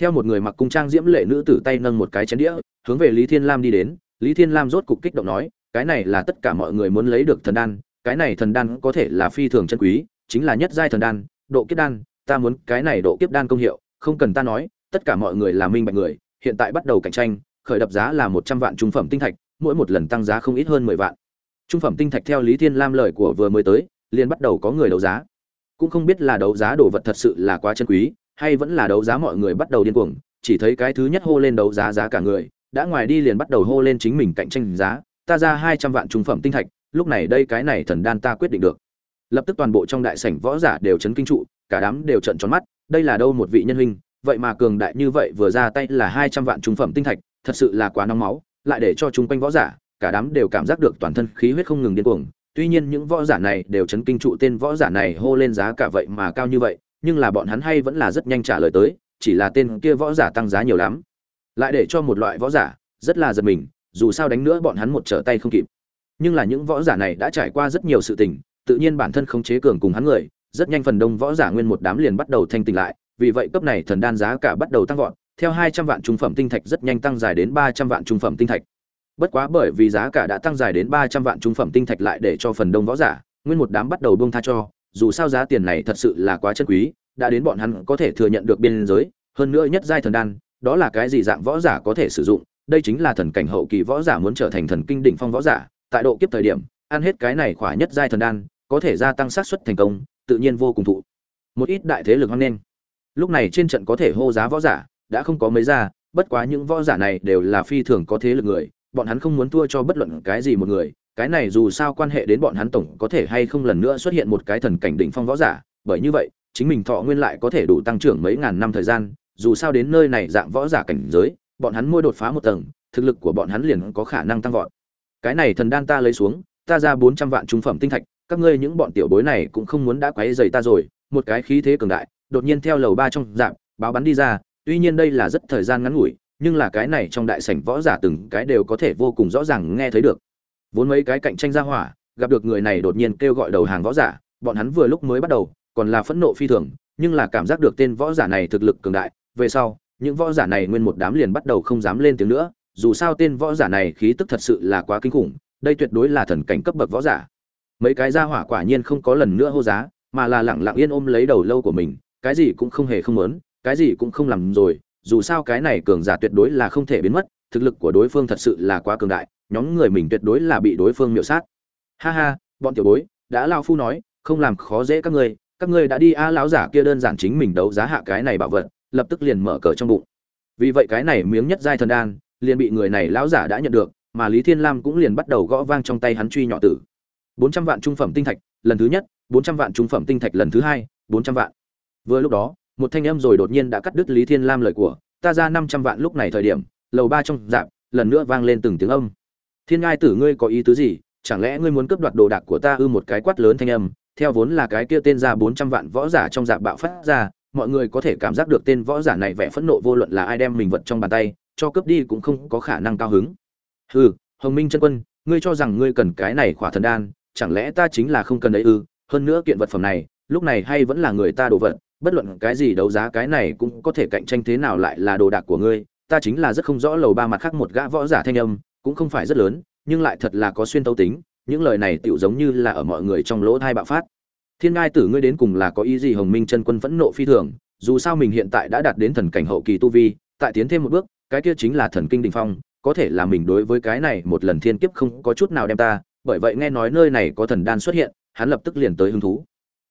Theo một người mặc cung trang diễm lệ nữ tử tay nâng một cái chén đĩa hướng về lý thiên lam đi đến. Lý thiên lam rốt cục kích động nói cái này là tất cả mọi người muốn lấy được thần đan cái này thần đan có thể là phi thường chân quý chính là nhất giai thần đan độ kiếp đan ta muốn cái này độ kiếp đan công hiệu không cần ta nói tất cả mọi người là minh bạch người hiện tại bắt đầu cạnh tranh khởi đập giá là một trăm vạn trung phẩm tinh thạch mỗi một lần tăng giá không ít hơn mười vạn trung phẩm tinh thạch theo lý thiên lam lời của vừa mới tới liền bắt đầu có người đấu giá cũng không biết là đấu giá đồ vật thật sự là quá chân quý hay vẫn là đấu giá mọi người bắt đầu điên cuồng, chỉ thấy cái thứ nhất hô lên đấu giá giá cả người, đã ngoài đi liền bắt đầu hô lên chính mình cạnh tranh giá, ta ra hai trăm vạn trung phẩm tinh thạch, lúc này đây cái này thần đan ta quyết định được. Lập tức toàn bộ trong đại sảnh võ giả đều chấn kinh trụ, cả đám đều trợn tròn mắt, đây là đâu một vị nhân huynh, vậy mà cường đại như vậy vừa ra tay là hai trăm vạn trung phẩm tinh thạch, thật sự là quá nóng máu, lại để cho chúng quanh võ giả, cả đám đều cảm giác được toàn thân khí huyết không ngừng điên cuồng. Tuy nhiên những võ giả này đều chấn kinh trụ tên võ giả này hô lên giá cả vậy mà cao như vậy, nhưng là bọn hắn hay vẫn là rất nhanh trả lời tới, chỉ là tên kia võ giả tăng giá nhiều lắm. Lại để cho một loại võ giả rất là giật mình, dù sao đánh nữa bọn hắn một trở tay không kịp. Nhưng là những võ giả này đã trải qua rất nhiều sự tình, tự nhiên bản thân không chế cường cùng hắn người, rất nhanh phần đông võ giả nguyên một đám liền bắt đầu thanh tỉnh lại, vì vậy cấp này thần đan giá cả bắt đầu tăng vọt, theo 200 vạn trung phẩm tinh thạch rất nhanh tăng dài đến 300 vạn trung phẩm tinh thạch. Bất quá bởi vì giá cả đã tăng dài đến 300 vạn trung phẩm tinh thạch lại để cho phần đông võ giả, nguyên một đám bắt đầu buông tha cho, dù sao giá tiền này thật sự là quá chân quý, đã đến bọn hắn có thể thừa nhận được biên giới, hơn nữa nhất giai thần đan, đó là cái gì dạng võ giả có thể sử dụng, đây chính là thần cảnh hậu kỳ võ giả muốn trở thành thần kinh đỉnh phong võ giả, tại độ kiếp thời điểm, ăn hết cái này khỏa nhất giai thần đan, có thể gia tăng xác suất thành công, tự nhiên vô cùng thụ. Một ít đại thế lực hoang nên. Lúc này trên trận có thể hô giá võ giả, đã không có mấy ra, bất quá những võ giả này đều là phi thường có thế lực người, bọn hắn không muốn thua cho bất luận cái gì một người, cái này dù sao quan hệ đến bọn hắn tổng có thể hay không lần nữa xuất hiện một cái thần cảnh đỉnh phong võ giả, bởi như vậy, chính mình thọ nguyên lại có thể đủ tăng trưởng mấy ngàn năm thời gian, dù sao đến nơi này dạng võ giả cảnh giới, bọn hắn môi đột phá một tầng, thực lực của bọn hắn liền có khả năng tăng vọt. Cái này thần đan ta lấy xuống, ta ra 400 vạn trung phẩm tinh thạch, các ngươi những bọn tiểu bối này cũng không muốn đã quấy rầy ta rồi, một cái khí thế cường đại, đột nhiên theo lầu ba trong dạng, báo bắn đi ra, tuy nhiên đây là rất thời gian ngắn ngủi, nhưng là cái này trong đại sảnh võ giả từng cái đều có thể vô cùng rõ ràng nghe thấy được. Vốn mấy cái cạnh tranh ra hỏa, gặp được người này đột nhiên kêu gọi đầu hàng võ giả, bọn hắn vừa lúc mới bắt đầu, còn là phẫn nộ phi thường, nhưng là cảm giác được tên võ giả này thực lực cường đại, về sau, những võ giả này nguyên một đám liền bắt đầu không dám lên tiếng nữa dù sao tên võ giả này khí tức thật sự là quá kinh khủng đây tuyệt đối là thần cảnh cấp bậc võ giả mấy cái gia hỏa quả nhiên không có lần nữa hô giá, mà là lẳng lặng yên ôm lấy đầu lâu của mình, cái gì cũng không hề không muốn, cái gì cũng không làm rồi, dù sao cái này cường giả tuyệt đối là không thể biến mất, thực lực của đối phương thật sự là quá cường đại, nhóm người mình tuyệt đối là bị đối phương miệu sát. Ha ha, bọn tiểu bối, đã lao phu nói, không làm khó dễ các ngươi các ngươi đã đi a lão giả kia đơn giản chính mình đấu giá hạ cái này bảo vật, lập tức liền mở cờ trong bụng. Vì vậy cái này miếng nhất giai thần đan, liền bị người này lão giả đã nhận được, mà lý thiên lam cũng liền bắt đầu gõ vang trong tay hắn truy nhỏ tử bốn trăm vạn trung phẩm tinh thạch, lần thứ nhất, bốn trăm vạn trung phẩm tinh thạch lần thứ hai, bốn trăm vạn. Vừa lúc đó, một thanh âm rồi đột nhiên đã cắt đứt lý thiên lam lời của, ta ra năm trăm vạn lúc này thời điểm, lầu ba trong dạp lần nữa vang lên từng tiếng âm. Thiên ngai tử ngươi có ý tứ gì? Chẳng lẽ ngươi muốn cướp đoạt đồ đạc của ta ư? Một cái quát lớn thanh âm, theo vốn là cái kia tên ra bốn trăm vạn võ giả trong dạp bạo phát ra, mọi người có thể cảm giác được tên võ giả này vẻ phẫn nộ vô luận là ai đem mình vật trong bàn tay, cho cướp đi cũng không có khả năng cao hứng. Hừ, hồng minh chân quân, ngươi cho rằng ngươi cần cái này khỏa thần đan chẳng lẽ ta chính là không cần đấy ư? Hơn nữa kiện vật phẩm này, lúc này hay vẫn là người ta đồ vật, bất luận cái gì đấu giá cái này cũng có thể cạnh tranh thế nào lại là đồ đạc của ngươi. Ta chính là rất không rõ lầu ba mặt khác một gã võ giả thanh âm, cũng không phải rất lớn, nhưng lại thật là có xuyên tấu tính, những lời này tựu giống như là ở mọi người trong lỗ thai bạo phát. Thiên ngai tử ngươi đến cùng là có ý gì? Hồng minh chân quân phẫn nộ phi thường, dù sao mình hiện tại đã đạt đến thần cảnh hậu kỳ tu vi, tại tiến thêm một bước, cái kia chính là thần kinh đình phong, có thể là mình đối với cái này một lần thiên kiếp không có chút nào đem ta bởi vậy nghe nói nơi này có thần đan xuất hiện, hắn lập tức liền tới hứng thú.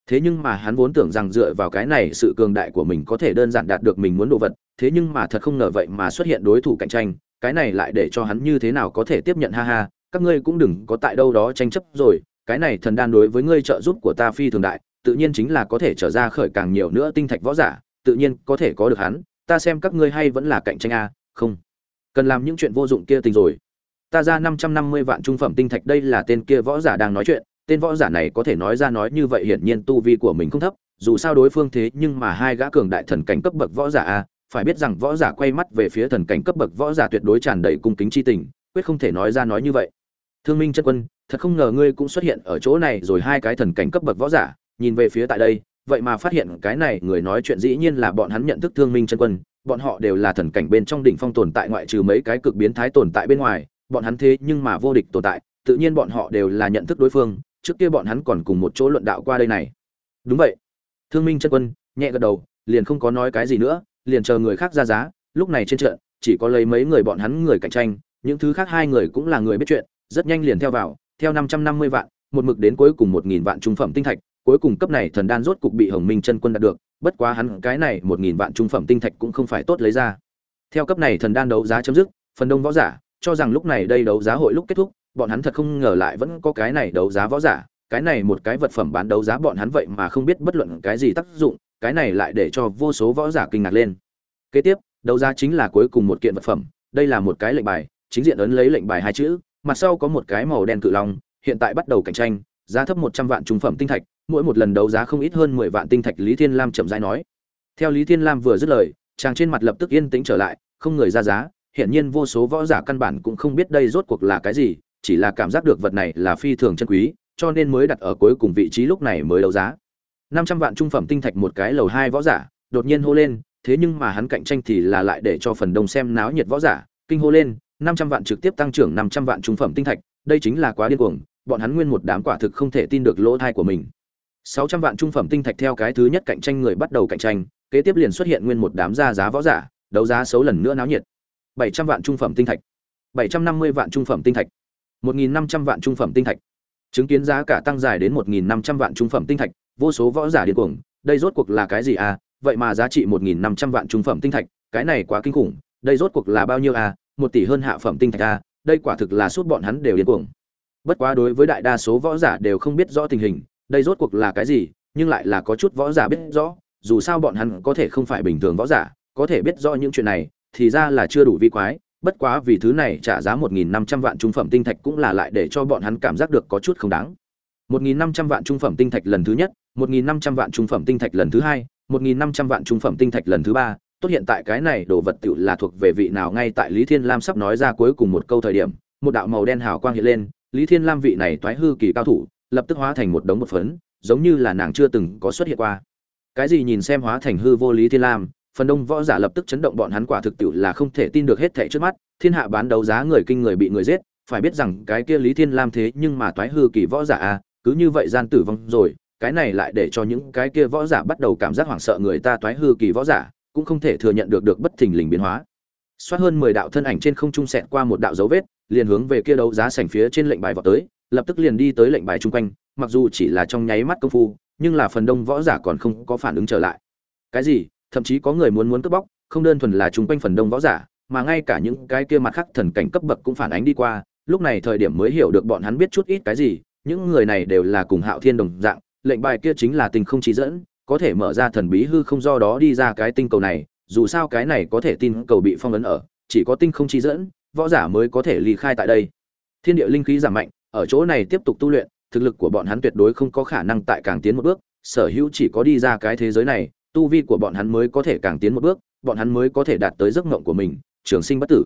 Thế nhưng mà hắn vốn tưởng rằng dựa vào cái này sự cường đại của mình có thể đơn giản đạt được mình muốn đồ vật, thế nhưng mà thật không ngờ vậy mà xuất hiện đối thủ cạnh tranh, cái này lại để cho hắn như thế nào có thể tiếp nhận, ha ha, các ngươi cũng đừng có tại đâu đó tranh chấp rồi, cái này thần đan đối với ngươi trợ giúp của ta phi thường đại, tự nhiên chính là có thể trở ra khởi càng nhiều nữa tinh thạch võ giả, tự nhiên có thể có được hắn, ta xem các ngươi hay vẫn là cạnh tranh a, không. Cần làm những chuyện vô dụng kia tình rồi ta ra năm trăm năm mươi vạn trung phẩm tinh thạch, đây là tên kia võ giả đang nói chuyện. Tên võ giả này có thể nói ra nói như vậy, hiển nhiên tu vi của mình không thấp. Dù sao đối phương thế, nhưng mà hai gã cường đại thần cảnh cấp bậc võ giả a. Phải biết rằng võ giả quay mắt về phía thần cảnh cấp bậc võ giả tuyệt đối tràn đầy cung kính chi tình, quyết không thể nói ra nói như vậy. Thương minh chân quân, thật không ngờ ngươi cũng xuất hiện ở chỗ này rồi, hai cái thần cảnh cấp bậc võ giả, nhìn về phía tại đây, vậy mà phát hiện cái này, người nói chuyện dĩ nhiên là bọn hắn nhận thức thương minh chân quân. Bọn họ đều là thần cảnh bên trong đỉnh phong tồn tại, ngoại trừ mấy cái cực biến thái tồn tại bên ngoài bọn hắn thế nhưng mà vô địch tồn tại, tự nhiên bọn họ đều là nhận thức đối phương, trước kia bọn hắn còn cùng một chỗ luận đạo qua đây này. Đúng vậy. Thương minh chân quân nhẹ gật đầu, liền không có nói cái gì nữa, liền chờ người khác ra giá, lúc này trên trận, chỉ có lấy mấy người bọn hắn người cạnh tranh, những thứ khác hai người cũng là người biết chuyện, rất nhanh liền theo vào, theo năm trăm năm mươi vạn, một mực đến cuối cùng một nghìn vạn trung phẩm tinh thạch, cuối cùng cấp này thần đan rốt cục bị hồng minh chân quân đạt được, bất quá hắn cái này một nghìn vạn trung phẩm tinh thạch cũng không phải tốt lấy ra. Theo cấp này thần đan đấu giá chấm dứt, phần đông võ giả cho rằng lúc này đây đấu giá hội lúc kết thúc, bọn hắn thật không ngờ lại vẫn có cái này đấu giá võ giả, cái này một cái vật phẩm bán đấu giá bọn hắn vậy mà không biết bất luận cái gì tác dụng, cái này lại để cho vô số võ giả kinh ngạc lên. Kế tiếp, đấu giá chính là cuối cùng một kiện vật phẩm, đây là một cái lệnh bài, chính diện ấn lấy lệnh bài hai chữ, mặt sau có một cái màu đen cự long, hiện tại bắt đầu cạnh tranh, giá thấp một trăm vạn trung phẩm tinh thạch, mỗi một lần đấu giá không ít hơn mười vạn tinh thạch, lý thiên lam chậm rãi nói. Theo lý thiên lam vừa dứt lời, chàng trên mặt lập tức yên tĩnh trở lại, không người ra giá hiện nhiên vô số võ giả căn bản cũng không biết đây rốt cuộc là cái gì, chỉ là cảm giác được vật này là phi thường chân quý, cho nên mới đặt ở cuối cùng vị trí lúc này mới đấu giá. Năm trăm vạn trung phẩm tinh thạch một cái lầu hai võ giả, đột nhiên hô lên, thế nhưng mà hắn cạnh tranh thì là lại để cho phần đông xem náo nhiệt võ giả, kinh hô lên, năm trăm vạn trực tiếp tăng trưởng năm trăm vạn trung phẩm tinh thạch, đây chính là quá điên cuồng, bọn hắn nguyên một đám quả thực không thể tin được lỗ thai của mình. Sáu trăm vạn trung phẩm tinh thạch theo cái thứ nhất cạnh tranh người bắt đầu cạnh tranh, kế tiếp liền xuất hiện nguyên một đám ra giá võ giả, đấu giá xấu lần nữa náo nhiệt bảy trăm vạn trung phẩm tinh thạch. bảy trăm năm mươi vạn trung phẩm tinh thạch. một nghìn năm trăm vạn trung phẩm tinh thạch. Chứng kiến giá cả tăng dài đến một nghìn năm trăm vạn trung phẩm tinh thạch, vô số võ giả điên cuồng, đây rốt cuộc là cái gì à? Vậy mà giá trị một nghìn năm trăm vạn trung phẩm tinh thạch, cái này quá kinh khủng, đây rốt cuộc là bao nhiêu à? Một tỷ hơn hạ phẩm tinh thạch à? Đây quả thực là suốt bọn hắn đều điên cuồng. Bất quá đối với đại đa số võ giả đều không biết rõ tình hình, đây rốt cuộc là cái gì, nhưng lại là có chút võ giả biết rõ, dù sao bọn hắn có thể không phải bình thường võ giả, có thể biết rõ những chuyện này thì ra là chưa đủ vi quái, bất quá vì thứ này trả giá một nghìn năm trăm vạn trung phẩm tinh thạch cũng là lại để cho bọn hắn cảm giác được có chút không đáng. một nghìn năm trăm vạn trung phẩm tinh thạch lần thứ nhất, một nghìn năm trăm vạn trung phẩm tinh thạch lần thứ hai, một nghìn năm trăm vạn trung phẩm tinh thạch lần thứ ba. Tốt hiện tại cái này đồ vật tựu là thuộc về vị nào ngay tại lý thiên lam sắp nói ra cuối cùng một câu thời điểm, một đạo màu đen hào quang hiện lên, lý thiên lam vị này toái hư kỳ cao thủ, lập tức hóa thành một đống một phấn, giống như là nàng chưa từng có xuất hiện qua. Cái gì nhìn xem hóa thành hư vô lý thiên lam phần đông võ giả lập tức chấn động bọn hắn quả thực tiệu là không thể tin được hết thảy trước mắt, thiên hạ bán đấu giá người kinh người bị người giết, phải biết rằng cái kia lý thiên lam thế nhưng mà toái hư kỳ võ giả a, cứ như vậy gian tử vong rồi, cái này lại để cho những cái kia võ giả bắt đầu cảm giác hoảng sợ người ta toái hư kỳ võ giả, cũng không thể thừa nhận được được bất thình lình biến hóa. Xoát hơn mười đạo thân ảnh trên không trung xẹt qua một đạo dấu vết, liền hướng về kia đấu giá sảnh phía trên lệnh bài vọt tới, lập tức liền đi tới lệnh bài chung quanh, mặc dù chỉ là trong nháy mắt công phu, nhưng là phần đông võ giả còn không có phản ứng trở lại. Cái gì? Thậm chí có người muốn muốn cướp bóc, không đơn thuần là chúng quanh phần đông võ giả, mà ngay cả những cái kia mặt khác thần cảnh cấp bậc cũng phản ánh đi qua, lúc này thời điểm mới hiểu được bọn hắn biết chút ít cái gì, những người này đều là cùng hạo thiên đồng dạng, lệnh bài kia chính là tình không chỉ dẫn, có thể mở ra thần bí hư không do đó đi ra cái tinh cầu này, dù sao cái này có thể tin cầu bị phong ấn ở, chỉ có tinh không chi dẫn, võ giả mới có thể ly khai tại đây. Thiên địa linh khí giảm mạnh, ở chỗ này tiếp tục tu luyện, thực lực của bọn hắn tuyệt đối không có khả năng tại càng tiến một bước, sở hữu chỉ có đi ra cái thế giới này tu vi của bọn hắn mới có thể càng tiến một bước, bọn hắn mới có thể đạt tới giấc mộng của mình, trường sinh bất tử.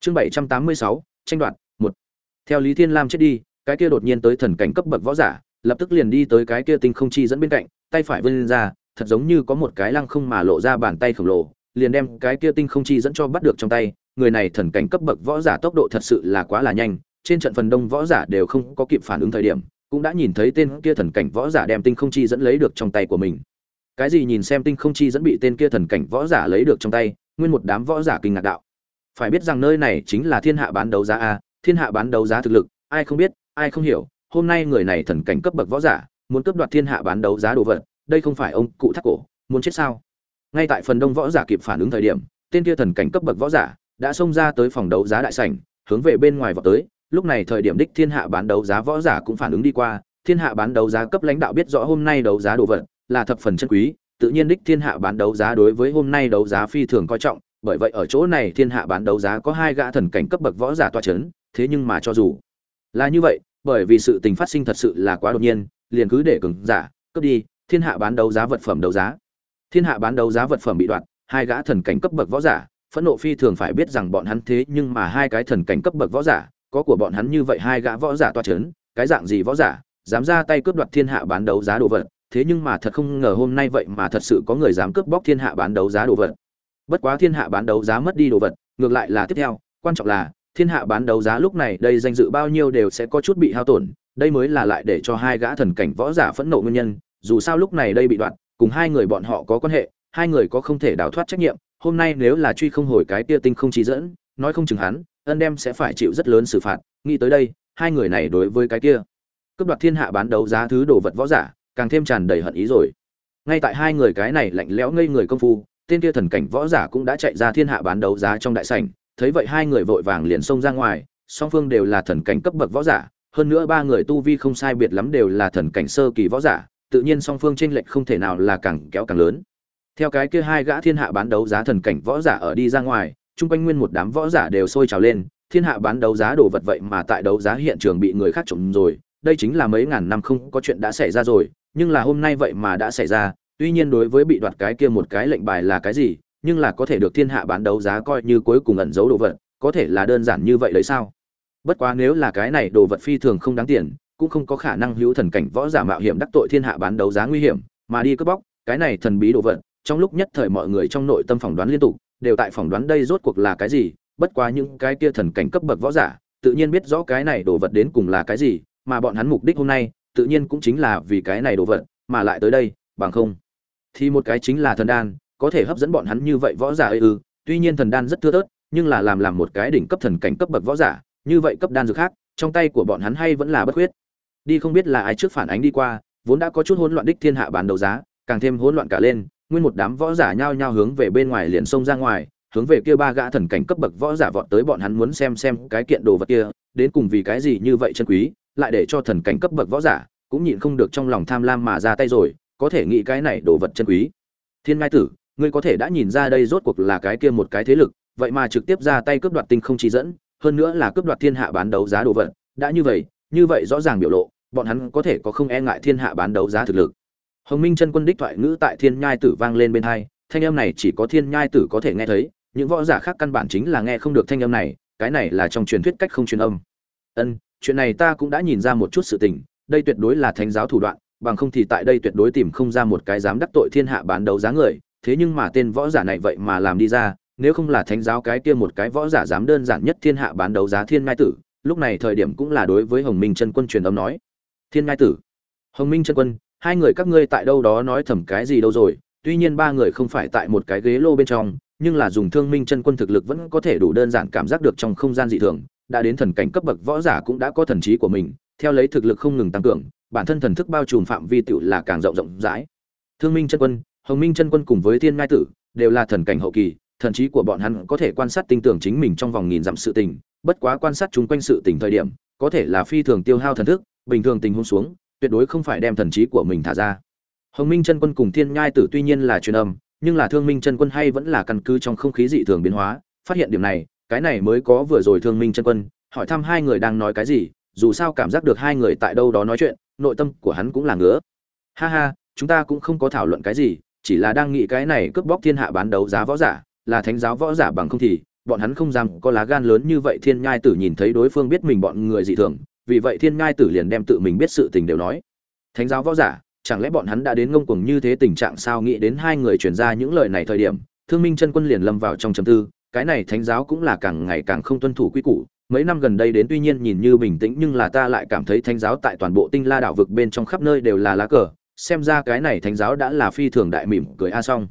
Chương bảy trăm tám mươi sáu, tranh đoạt, một. Theo lý thiên lam chết đi, cái kia đột nhiên tới thần cảnh cấp bậc võ giả, lập tức liền đi tới cái kia tinh không chi dẫn bên cạnh, tay phải vươn ra, thật giống như có một cái lăng không mà lộ ra bàn tay khổng lồ, liền đem cái kia tinh không chi dẫn cho bắt được trong tay. Người này thần cảnh cấp bậc võ giả tốc độ thật sự là quá là nhanh, trên trận phần đông võ giả đều không có kịp phản ứng thời điểm, cũng đã nhìn thấy tên kia thần cảnh võ giả đem tinh không chi dẫn lấy được trong tay của mình cái gì nhìn xem tinh không chi dẫn bị tên kia thần cảnh võ giả lấy được trong tay, nguyên một đám võ giả kinh ngạc đạo. Phải biết rằng nơi này chính là thiên hạ bán đấu giá a, thiên hạ bán đấu giá thực lực, ai không biết, ai không hiểu, hôm nay người này thần cảnh cấp bậc võ giả, muốn cướp đoạt thiên hạ bán đấu giá đồ vật, đây không phải ông cụ thác cổ, muốn chết sao? Ngay tại phần đông võ giả kịp phản ứng thời điểm, tên kia thần cảnh cấp bậc võ giả đã xông ra tới phòng đấu giá đại sảnh, hướng về bên ngoài vào tới, lúc này thời điểm đích thiên hạ bán đấu giá võ giả cũng phản ứng đi qua, thiên hạ bán đấu giá cấp lãnh đạo biết rõ hôm nay đấu giá đồ vật là thập phần chân quý, tự nhiên đích thiên hạ bán đấu giá đối với hôm nay đấu giá phi thường coi trọng, bởi vậy ở chỗ này thiên hạ bán đấu giá có hai gã thần cảnh cấp bậc võ giả toa chấn, thế nhưng mà cho dù là như vậy, bởi vì sự tình phát sinh thật sự là quá đột nhiên, liền cứ để cứng, giả, cướp đi, thiên hạ bán đấu giá vật phẩm đấu giá. Thiên hạ bán đấu giá vật phẩm bị đoạt, hai gã thần cảnh cấp bậc võ giả, phẫn nộ phi thường phải biết rằng bọn hắn thế nhưng mà hai cái thần cảnh cấp bậc võ giả, có của bọn hắn như vậy hai gã võ giả toa chấn, cái dạng gì võ giả, dám ra tay cướp đoạt thiên hạ bán đấu giá đồ vật thế nhưng mà thật không ngờ hôm nay vậy mà thật sự có người dám cướp bóc thiên hạ bán đấu giá đồ vật. Bất quá thiên hạ bán đấu giá mất đi đồ vật, ngược lại là tiếp theo, quan trọng là, thiên hạ bán đấu giá lúc này đây danh dự bao nhiêu đều sẽ có chút bị hao tổn, đây mới là lại để cho hai gã thần cảnh võ giả phẫn nộ nguyên nhân, dù sao lúc này đây bị đoạn, cùng hai người bọn họ có quan hệ, hai người có không thể đào thoát trách nhiệm, hôm nay nếu là truy không hồi cái tia tinh không trí dẫn, nói không chừng hắn, ân đem sẽ phải chịu rất lớn xử phạt, nghĩ tới đây, hai người này đối với cái kia, cướp đoạt thiên hạ bán đấu giá thứ đồ vật võ giả càng thêm tràn đầy hận ý rồi. Ngay tại hai người cái này lạnh lẽo ngây người công phu, tên kia thần cảnh võ giả cũng đã chạy ra thiên hạ bán đấu giá trong đại sảnh. Thấy vậy hai người vội vàng liền xông ra ngoài, song phương đều là thần cảnh cấp bậc võ giả, hơn nữa ba người tu vi không sai biệt lắm đều là thần cảnh sơ kỳ võ giả, tự nhiên song phương trên lệch không thể nào là càng kéo càng lớn. Theo cái kia hai gã thiên hạ bán đấu giá thần cảnh võ giả ở đi ra ngoài, chung quanh nguyên một đám võ giả đều sôi trào lên, thiên hạ bán đấu giá đồ vật vậy mà tại đấu giá hiện trường bị người khác trộm rồi, đây chính là mấy ngàn năm không có chuyện đã xảy ra rồi nhưng là hôm nay vậy mà đã xảy ra, tuy nhiên đối với bị đoạt cái kia một cái lệnh bài là cái gì, nhưng là có thể được thiên hạ bán đấu giá coi như cuối cùng ẩn giấu đồ vật, có thể là đơn giản như vậy đấy sao? Bất quá nếu là cái này đồ vật phi thường không đáng tiền, cũng không có khả năng hữu thần cảnh võ giả mạo hiểm đắc tội thiên hạ bán đấu giá nguy hiểm, mà đi cướp bóc, cái này thần bí đồ vật, trong lúc nhất thời mọi người trong nội tâm phỏng đoán liên tục, đều tại phỏng đoán đây rốt cuộc là cái gì, bất quá những cái kia thần cảnh cấp bậc võ giả, tự nhiên biết rõ cái này đồ vật đến cùng là cái gì, mà bọn hắn mục đích hôm nay tự nhiên cũng chính là vì cái này đồ vật mà lại tới đây bằng không thì một cái chính là thần đan có thể hấp dẫn bọn hắn như vậy võ giả ư ừ, tuy nhiên thần đan rất thưa thớt nhưng là làm làm một cái đỉnh cấp thần cảnh cấp bậc võ giả như vậy cấp đan dược khác trong tay của bọn hắn hay vẫn là bất khuyết. Đi không biết là ai trước phản ánh đi qua vốn đã có chút hỗn loạn đích thiên hạ bán đấu giá càng thêm hỗn loạn cả lên nguyên một đám võ giả nhao nhao hướng về bên ngoài liền xông ra ngoài hướng về kia ba gã thần cảnh cấp bậc võ giả vọt tới bọn hắn muốn xem xem cái kiện đồ vật kia đến cùng vì cái gì như vậy chân quý lại để cho thần cảnh cấp bậc võ giả cũng nhịn không được trong lòng tham lam mà ra tay rồi, có thể nghĩ cái này đồ vật chân quý. Thiên ngai tử, ngươi có thể đã nhìn ra đây rốt cuộc là cái kia một cái thế lực, vậy mà trực tiếp ra tay cướp đoạt tinh không chỉ dẫn, hơn nữa là cướp đoạt thiên hạ bán đấu giá đồ vật. Đã như vậy như vậy rõ ràng biểu lộ, bọn hắn có thể có không e ngại thiên hạ bán đấu giá thực lực. Hồng minh chân quân đích thoại ngữ tại thiên nhai tử vang lên bên hai, thanh âm này chỉ có thiên nhai tử có thể nghe thấy, những võ giả khác căn bản chính là nghe không được thanh âm này, cái này là trong truyền thuyết cách không truyền âm. Ân chuyện này ta cũng đã nhìn ra một chút sự tình, đây tuyệt đối là thánh giáo thủ đoạn, bằng không thì tại đây tuyệt đối tìm không ra một cái dám đắc tội thiên hạ bán đấu giá người, thế nhưng mà tên võ giả này vậy mà làm đi ra, nếu không là thánh giáo cái kia một cái võ giả dám đơn giản nhất thiên hạ bán đấu giá thiên ngai tử, lúc này thời điểm cũng là đối với hồng minh chân quân truyền âm nói. Thiên ngai tử. Hồng minh chân quân, hai người các ngươi tại đâu đó nói thầm cái gì đâu rồi, tuy nhiên ba người không phải tại một cái ghế lô bên trong, nhưng là dùng thương minh chân quân thực lực vẫn có thể đủ đơn giản cảm giác được trong không gian dị thường đã đến thần cảnh cấp bậc võ giả cũng đã có thần trí của mình, theo lấy thực lực không ngừng tăng cường, bản thân thần thức bao trùm phạm vi tựu là càng rộng rộng rãi. Thương minh chân quân, hồng minh chân quân cùng với thiên ngai tử đều là thần cảnh hậu kỳ, thần trí của bọn hắn có thể quan sát tinh tưởng chính mình trong vòng nghìn dặm sự tình, bất quá quan sát chúng quanh sự tình thời điểm, có thể là phi thường tiêu hao thần thức, bình thường tình huống xuống, tuyệt đối không phải đem thần trí của mình thả ra. Hồng minh chân quân cùng thiên nhai tử tuy nhiên là truyền âm, nhưng là thương minh chân quân hay vẫn là căn cứ trong không khí dị thường biến hóa, phát hiện điểm này cái này mới có vừa rồi thương minh chân quân, hỏi thăm hai người đang nói cái gì, dù sao cảm giác được hai người tại đâu đó nói chuyện, nội tâm của hắn cũng là ngứa. Ha ha, chúng ta cũng không có thảo luận cái gì, chỉ là đang nghĩ cái này cướp bóc thiên hạ bán đấu giá võ giả, là thánh giáo võ giả bằng không thì, bọn hắn không dám có lá gan lớn như vậy thiên nhai tử nhìn thấy đối phương biết mình bọn người dị thường, vì vậy thiên nhai tử liền đem tự mình biết sự tình đều nói. Thánh giáo võ giả, chẳng lẽ bọn hắn đã đến ngông cuồng như thế tình trạng sao? Nghĩ đến hai người truyền ra những lời này thời điểm, thương minh chân quân liền lâm vào trong trầm tư cái này thánh giáo cũng là càng ngày càng không tuân thủ quy củ. Mấy năm gần đây đến tuy nhiên nhìn như bình tĩnh nhưng là ta lại cảm thấy thánh giáo tại toàn bộ tinh la đảo vực bên trong khắp nơi đều là lá cờ. Xem ra cái này thánh giáo đã là phi thường đại mỉm cười a xong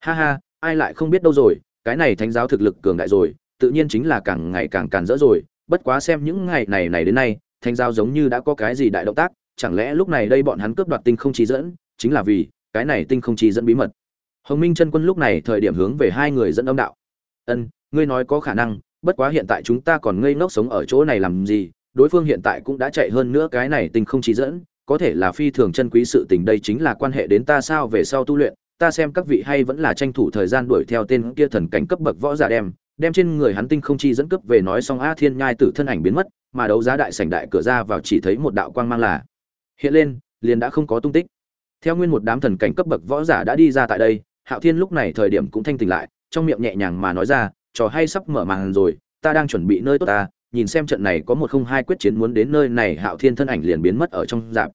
ha ha, ai lại không biết đâu rồi, cái này thánh giáo thực lực cường đại rồi, tự nhiên chính là càng ngày càng càn rỡ rồi. Bất quá xem những ngày này này đến nay, thánh giáo giống như đã có cái gì đại động tác, chẳng lẽ lúc này đây bọn hắn cướp đoạt tinh không chỉ dẫn, chính là vì cái này tinh không chỉ dẫn bí mật. Hồng minh chân quân lúc này thời điểm hướng về hai người dẫn âm đạo ân, ngươi nói có khả năng, bất quá hiện tại chúng ta còn ngây ngốc sống ở chỗ này làm gì, đối phương hiện tại cũng đã chạy hơn nữa cái này tình không chỉ dẫn, có thể là phi thường chân quý sự tình đây chính là quan hệ đến ta sao về sau tu luyện, ta xem các vị hay vẫn là tranh thủ thời gian đuổi theo tên kia thần cảnh cấp bậc võ giả đem đem trên người hắn tinh không chi dẫn cấp về nói xong a thiên nhai tử thân ảnh biến mất, mà đấu giá đại sảnh đại cửa ra vào chỉ thấy một đạo quang mang là hiện lên, liền đã không có tung tích. Theo nguyên một đám thần cảnh cấp bậc võ giả đã đi ra tại đây, hạo thiên lúc này thời điểm cũng thanh tỉnh lại trong miệng nhẹ nhàng mà nói ra, trò hay sắp mở màn rồi, ta đang chuẩn bị nơi tốt ta, nhìn xem trận này có một không hai quyết chiến muốn đến nơi này, hạo thiên thân ảnh liền biến mất ở trong dạp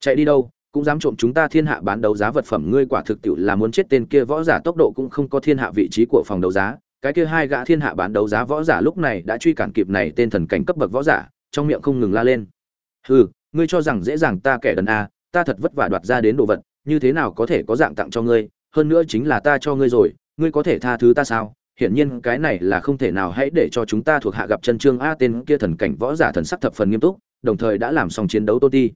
chạy đi đâu, cũng dám trộm chúng ta thiên hạ bán đấu giá vật phẩm, ngươi quả thực tiệu là muốn chết tên kia võ giả tốc độ cũng không có thiên hạ vị trí của phòng đấu giá. Cái kia hai gã thiên hạ bán đấu giá võ giả lúc này đã truy cản kịp này tên thần cảnh cấp bậc võ giả, trong miệng không ngừng la lên. Hừ, ngươi cho rằng dễ dàng ta kẻ đần a, ta thật vất vả đoạt ra đến đồ vật, như thế nào có thể có dạng tặng cho ngươi, hơn nữa chính là ta cho ngươi rồi ngươi có thể tha thứ ta sao? Hiển nhiên cái này là không thể nào, hãy để cho chúng ta thuộc hạ gặp chân trương a tên kia thần cảnh võ giả thần sắc thập phần nghiêm túc, đồng thời đã làm xong chiến đấu tôn ti.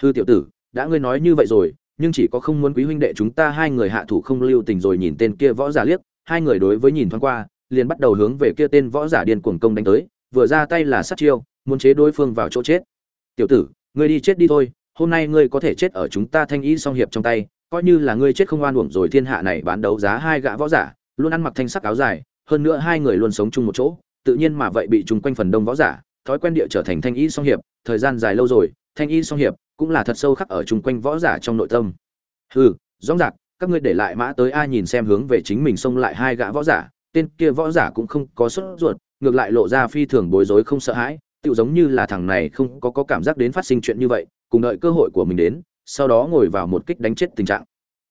Hư tiểu tử, đã ngươi nói như vậy rồi, nhưng chỉ có không muốn quý huynh đệ chúng ta hai người hạ thủ không lưu tình rồi nhìn tên kia võ giả liếc, hai người đối với nhìn thoáng qua, liền bắt đầu hướng về kia tên võ giả điên cuồng công đánh tới, vừa ra tay là sát chiêu, muốn chế đối phương vào chỗ chết. Tiểu tử, ngươi đi chết đi thôi, hôm nay ngươi có thể chết ở chúng ta thanh ý song hiệp trong tay coi như là ngươi chết không oan uổng rồi thiên hạ này bán đấu giá hai gã võ giả luôn ăn mặc thanh sắc áo dài hơn nữa hai người luôn sống chung một chỗ tự nhiên mà vậy bị chung quanh phần đông võ giả thói quen địa trở thành thanh y song hiệp thời gian dài lâu rồi thanh y song hiệp cũng là thật sâu khắc ở chung quanh võ giả trong nội tâm. Hừ rõ ràng các ngươi để lại mã tới ai nhìn xem hướng về chính mình xông lại hai gã võ giả tên kia võ giả cũng không có sốt ruột ngược lại lộ ra phi thường bối rối không sợ hãi tự giống như là thằng này không có, có cảm giác đến phát sinh chuyện như vậy cùng đợi cơ hội của mình đến sau đó ngồi vào một kích đánh chết tình trạng.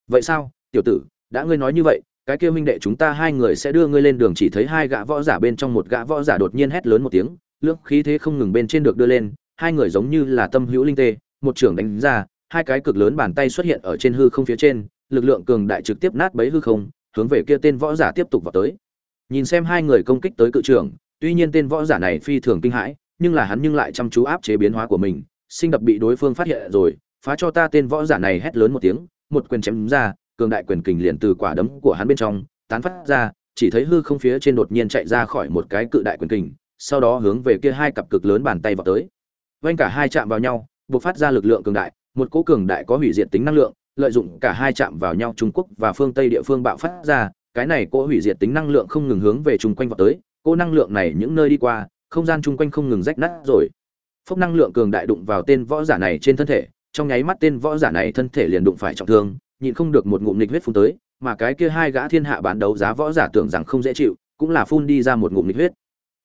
Vậy sao, tiểu tử, đã ngươi nói như vậy, cái kia minh đệ chúng ta hai người sẽ đưa ngươi lên đường chỉ thấy hai gã võ giả bên trong một gã võ giả đột nhiên hét lớn một tiếng lưỡng khí thế không ngừng bên trên được đưa lên, hai người giống như là tâm hữu linh tê, một trưởng đánh ra, hai cái cực lớn bàn tay xuất hiện ở trên hư không phía trên, lực lượng cường đại trực tiếp nát bấy hư không, hướng về kia tên võ giả tiếp tục vào tới. Nhìn xem hai người công kích tới cự trưởng, tuy nhiên tên võ giả này phi thường kinh hãi, nhưng là hắn nhưng lại chăm chú áp chế biến hóa của mình, sinh đập bị đối phương phát hiện rồi phá cho ta tên võ giả này hét lớn một tiếng, một quyền chém ra, cường đại quyền kình liền từ quả đấm của hắn bên trong tán phát ra, chỉ thấy hư không phía trên đột nhiên chạy ra khỏi một cái cự đại quyền kình, sau đó hướng về kia hai cặp cực lớn bàn tay vào tới. Vanh cả hai chạm vào nhau, bộc phát ra lực lượng cường đại, một cỗ cường đại có hủy diệt tính năng lượng, lợi dụng cả hai chạm vào nhau trung quốc và phương tây địa phương bạo phát ra, cái này cỗ hủy diệt tính năng lượng không ngừng hướng về chung quanh vào tới, cỗ năng lượng này những nơi đi qua, không gian chung quanh không ngừng rách nát rồi. Phốc năng lượng cường đại đụng vào tên võ giả này trên thân thể trong nháy mắt tên võ giả này thân thể liền đụng phải trọng thương, nhịn không được một ngụm nịch huyết phun tới, mà cái kia hai gã thiên hạ bán đấu giá võ giả tưởng rằng không dễ chịu, cũng là phun đi ra một ngụm nịch huyết.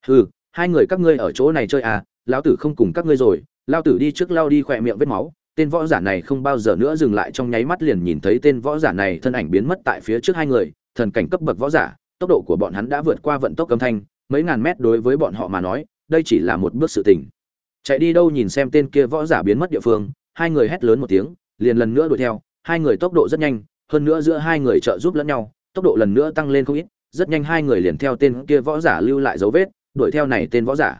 Hừ, hai người các ngươi ở chỗ này chơi à lão tử không cùng các ngươi rồi lao tử đi trước lao đi khỏe miệng vết máu. Tên võ giả này không bao giờ nữa dừng lại trong nháy mắt liền nhìn thấy tên võ giả này thân ảnh biến mất tại phía trước hai người, thần cảnh cấp bậc võ giả, tốc độ của bọn hắn đã vượt qua vận tốc âm thanh, mấy ngàn mét đối với bọn họ mà nói, đây chỉ là một bước sự tình chạy đi đâu nhìn xem tên kia võ giả biến mất địa phương hai người hét lớn một tiếng, liền lần nữa đuổi theo. Hai người tốc độ rất nhanh, hơn nữa giữa hai người trợ giúp lẫn nhau, tốc độ lần nữa tăng lên không ít. Rất nhanh hai người liền theo tên kia võ giả lưu lại dấu vết, đuổi theo này tên võ giả.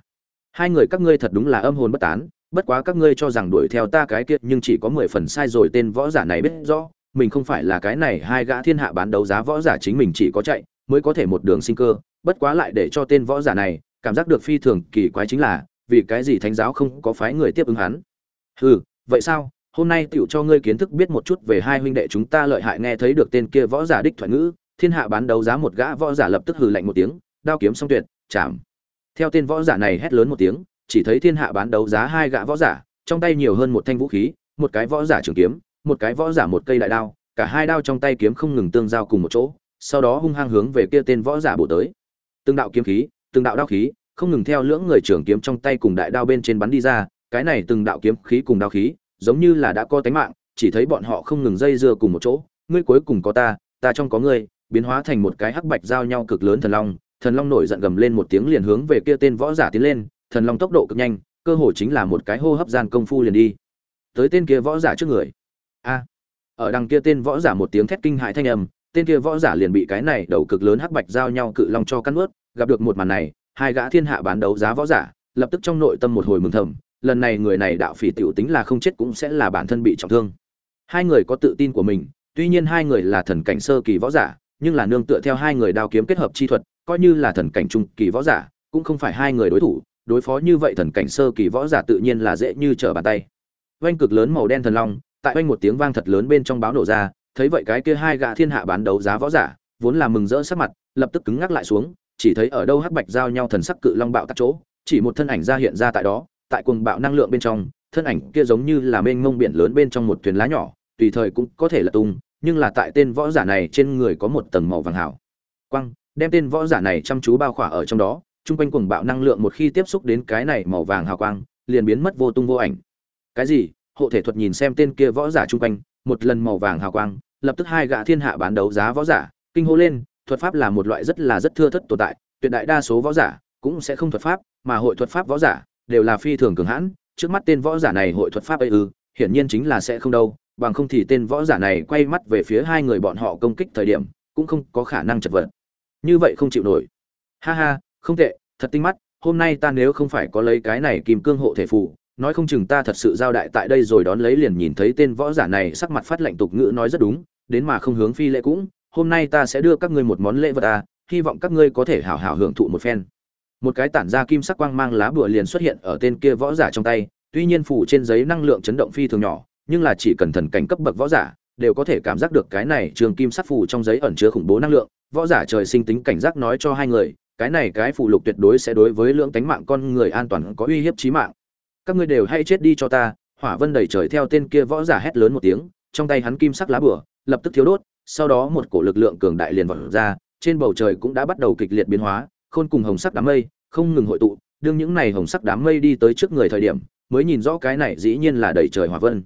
Hai người các ngươi thật đúng là âm hồn bất tán. Bất quá các ngươi cho rằng đuổi theo ta cái kia, nhưng chỉ có mười phần sai rồi, tên võ giả này biết rõ, mình không phải là cái này hai gã thiên hạ bán đấu giá võ giả chính mình chỉ có chạy, mới có thể một đường sinh cơ. Bất quá lại để cho tên võ giả này cảm giác được phi thường kỳ quái chính là, vì cái gì thánh giáo không có phái người tiếp ứng hắn? Hừ vậy sao? Hôm nay tựu cho ngươi kiến thức biết một chút về hai huynh đệ chúng ta lợi hại nghe thấy được tên kia võ giả đích thoại ngữ, thiên hạ bán đấu giá một gã võ giả lập tức hừ lạnh một tiếng, đao kiếm song tuyệt, chạm. Theo tên võ giả này hét lớn một tiếng, chỉ thấy thiên hạ bán đấu giá hai gã võ giả, trong tay nhiều hơn một thanh vũ khí, một cái võ giả trường kiếm, một cái võ giả một cây đại đao, cả hai đao trong tay kiếm không ngừng tương giao cùng một chỗ, sau đó hung hăng hướng về kia tên võ giả bổ tới. Từng đạo kiếm khí, từng đạo đao khí, không ngừng theo lưỡng người trường kiếm trong tay cùng đại đao bên trên bắn đi ra cái này từng đạo kiếm khí cùng đao khí giống như là đã có tánh mạng chỉ thấy bọn họ không ngừng dây dưa cùng một chỗ ngươi cuối cùng có ta ta trong có ngươi biến hóa thành một cái hắc bạch giao nhau cực lớn thần long thần long nổi giận gầm lên một tiếng liền hướng về kia tên võ giả tiến lên thần long tốc độ cực nhanh cơ hồ chính là một cái hô hấp gian công phu liền đi. Tới tên kia võ giả trước người. A. Ở đằng kia tên võ giả một tiếng thét kinh hãi thanh âm tên kia võ giả liền bị cái này đầu cực lớn hắc bạch giao nhau cự long cho cắn nuốt, gặp được một màn này hai gã thiên hạ bán đấu giá võ giả lập tức trong nội tâm một hồi mừng thầm lần này người này đạo phỉ tiểu tính là không chết cũng sẽ là bản thân bị trọng thương. Hai người có tự tin của mình, tuy nhiên hai người là thần cảnh sơ kỳ võ giả, nhưng là nương tựa theo hai người đao kiếm kết hợp chi thuật, coi như là thần cảnh trung kỳ võ giả, cũng không phải hai người đối thủ, đối phó như vậy thần cảnh sơ kỳ võ giả tự nhiên là dễ như trở bàn tay. Oanh cực lớn màu đen thần long, tại oanh một tiếng vang thật lớn bên trong báo nổ ra, thấy vậy cái kia hai gã thiên hạ bán đấu giá võ giả, vốn là mừng rỡ sắc mặt, lập tức cứng ngắc lại xuống, chỉ thấy ở đâu hắc bạch giao nhau thần sắc cự long bạo tắt chỗ, chỉ một thân ảnh ra hiện ra tại đó tại cuồng bạo năng lượng bên trong, thân ảnh kia giống như là mênh mông biển lớn bên trong một thuyền lá nhỏ, tùy thời cũng có thể là tung, nhưng là tại tên võ giả này trên người có một tầng màu vàng hảo quang, đem tên võ giả này chăm chú bao khỏa ở trong đó trung quanh cuồng bạo năng lượng một khi tiếp xúc đến cái này màu vàng hào quang, liền biến mất vô tung vô ảnh. Cái gì? Hộ thể thuật nhìn xem tên kia võ giả trung quanh, một lần màu vàng hào quang, lập tức hai gã thiên hạ bán đấu giá võ giả, kinh hô lên, thuật pháp là một loại rất là rất thưa thất tồn tại, tuyệt đại đa số võ giả cũng sẽ không thuật pháp, mà hội thuật pháp võ giả đều là phi thường cường hãn, trước mắt tên võ giả này hội thuật pháp ấy ư, hiển nhiên chính là sẽ không đâu, bằng không thì tên võ giả này quay mắt về phía hai người bọn họ công kích thời điểm, cũng không có khả năng chật vật. Như vậy không chịu nổi. Ha ha, không tệ, thật tinh mắt, hôm nay ta nếu không phải có lấy cái này kìm cương hộ thể phù, nói không chừng ta thật sự giao đại tại đây rồi đón lấy liền nhìn thấy tên võ giả này sắc mặt phát lệnh tục ngữ nói rất đúng, đến mà không hướng phi lễ cũng, hôm nay ta sẽ đưa các ngươi một món lễ vật à hy vọng các ngươi có thể hảo hảo hưởng thụ một phen một cái tản ra kim sắc quang mang lá bùa liền xuất hiện ở tên kia võ giả trong tay, tuy nhiên phủ trên giấy năng lượng chấn động phi thường nhỏ, nhưng là chỉ cần thần cảnh cấp bậc võ giả đều có thể cảm giác được cái này trường kim sắc phù trong giấy ẩn chứa khủng bố năng lượng. Võ giả trời sinh tính cảnh giác nói cho hai người, cái này cái phụ lục tuyệt đối sẽ đối với lượng tánh mạng con người an toàn có uy hiếp chí mạng. Các ngươi đều hay chết đi cho ta, hỏa vân đầy trời theo tên kia võ giả hét lớn một tiếng, trong tay hắn kim sắc lá bửa lập tức thiếu đốt, sau đó một cổ lực lượng cường đại liền vọt ra, trên bầu trời cũng đã bắt đầu kịch liệt biến hóa khôn cùng hồng sắc đám mây, không ngừng hội tụ, đương những này hồng sắc đám mây đi tới trước người thời điểm, mới nhìn rõ cái này dĩ nhiên là đầy trời hỏa vân.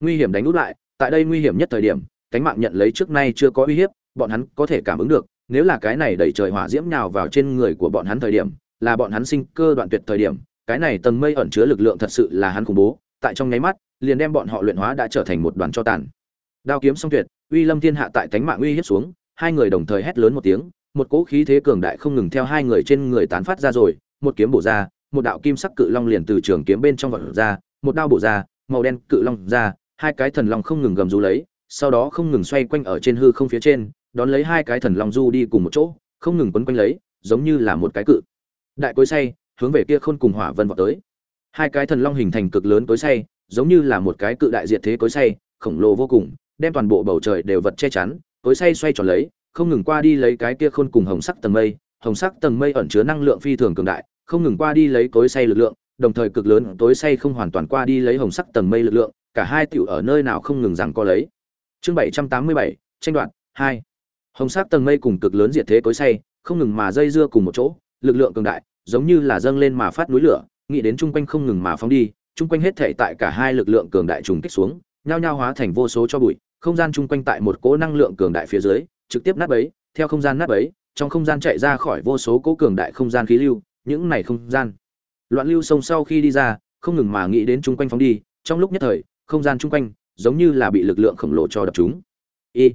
Nguy hiểm đánh út lại, tại đây nguy hiểm nhất thời điểm, cánh mạng nhận lấy trước nay chưa có uy hiếp, bọn hắn có thể cảm ứng được, nếu là cái này đầy trời hỏa diễm nào vào trên người của bọn hắn thời điểm, là bọn hắn sinh cơ đoạn tuyệt thời điểm, cái này tầng mây ẩn chứa lực lượng thật sự là hắn khủng bố, tại trong nháy mắt, liền đem bọn họ luyện hóa đã trở thành một đoàn cho tàn. Đao kiếm song tuyệt, uy lâm thiên hạ tại cánh mạng uy hiếp xuống, hai người đồng thời hét lớn một tiếng một cỗ khí thế cường đại không ngừng theo hai người trên người tán phát ra rồi, một kiếm bổ ra, một đạo kim sắc cự long liền từ trường kiếm bên trong vọt ra, một đao bổ ra, màu đen cự long ra, hai cái thần long không ngừng gầm rú lấy, sau đó không ngừng xoay quanh ở trên hư không phía trên, đón lấy hai cái thần long du đi cùng một chỗ, không ngừng quấn quanh lấy, giống như là một cái cự. Đại cối say, hướng về kia khôn cùng hỏa vân vọt tới. Hai cái thần long hình thành cực lớn cối say, giống như là một cái cự đại diệt thế cối say, khổng lồ vô cùng, đem toàn bộ bầu trời đều vật che chắn, cối say xoay tròn lấy không ngừng qua đi lấy cái kia khôn cùng hồng sắc tầng mây, hồng sắc tầng mây ẩn chứa năng lượng phi thường cường đại, không ngừng qua đi lấy tối say lực lượng, đồng thời cực lớn tối say không hoàn toàn qua đi lấy hồng sắc tầng mây lực lượng, cả hai tiểu ở nơi nào không ngừng rằng co lấy. Chương bảy trăm tám mươi bảy, tranh đoạn hai. Hồng sắc tầng mây cùng cực lớn diệt thế tối say không ngừng mà dây dưa cùng một chỗ, lực lượng cường đại, giống như là dâng lên mà phát núi lửa, nghĩ đến chung quanh không ngừng mà phóng đi, chung quanh hết thảy tại cả hai lực lượng cường đại trùng kích xuống, nhao nhao hóa thành vô số cho bụi, không gian chung quanh tại một cỗ năng lượng cường đại phía dưới trực tiếp nát bấy, theo không gian nát bấy, trong không gian chạy ra khỏi vô số cố cường đại không gian khí lưu, những này không gian. Loạn lưu sông sau khi đi ra, không ngừng mà nghĩ đến chung quanh phóng đi, trong lúc nhất thời, không gian chung quanh giống như là bị lực lượng khổng lồ cho đập chúng. Y,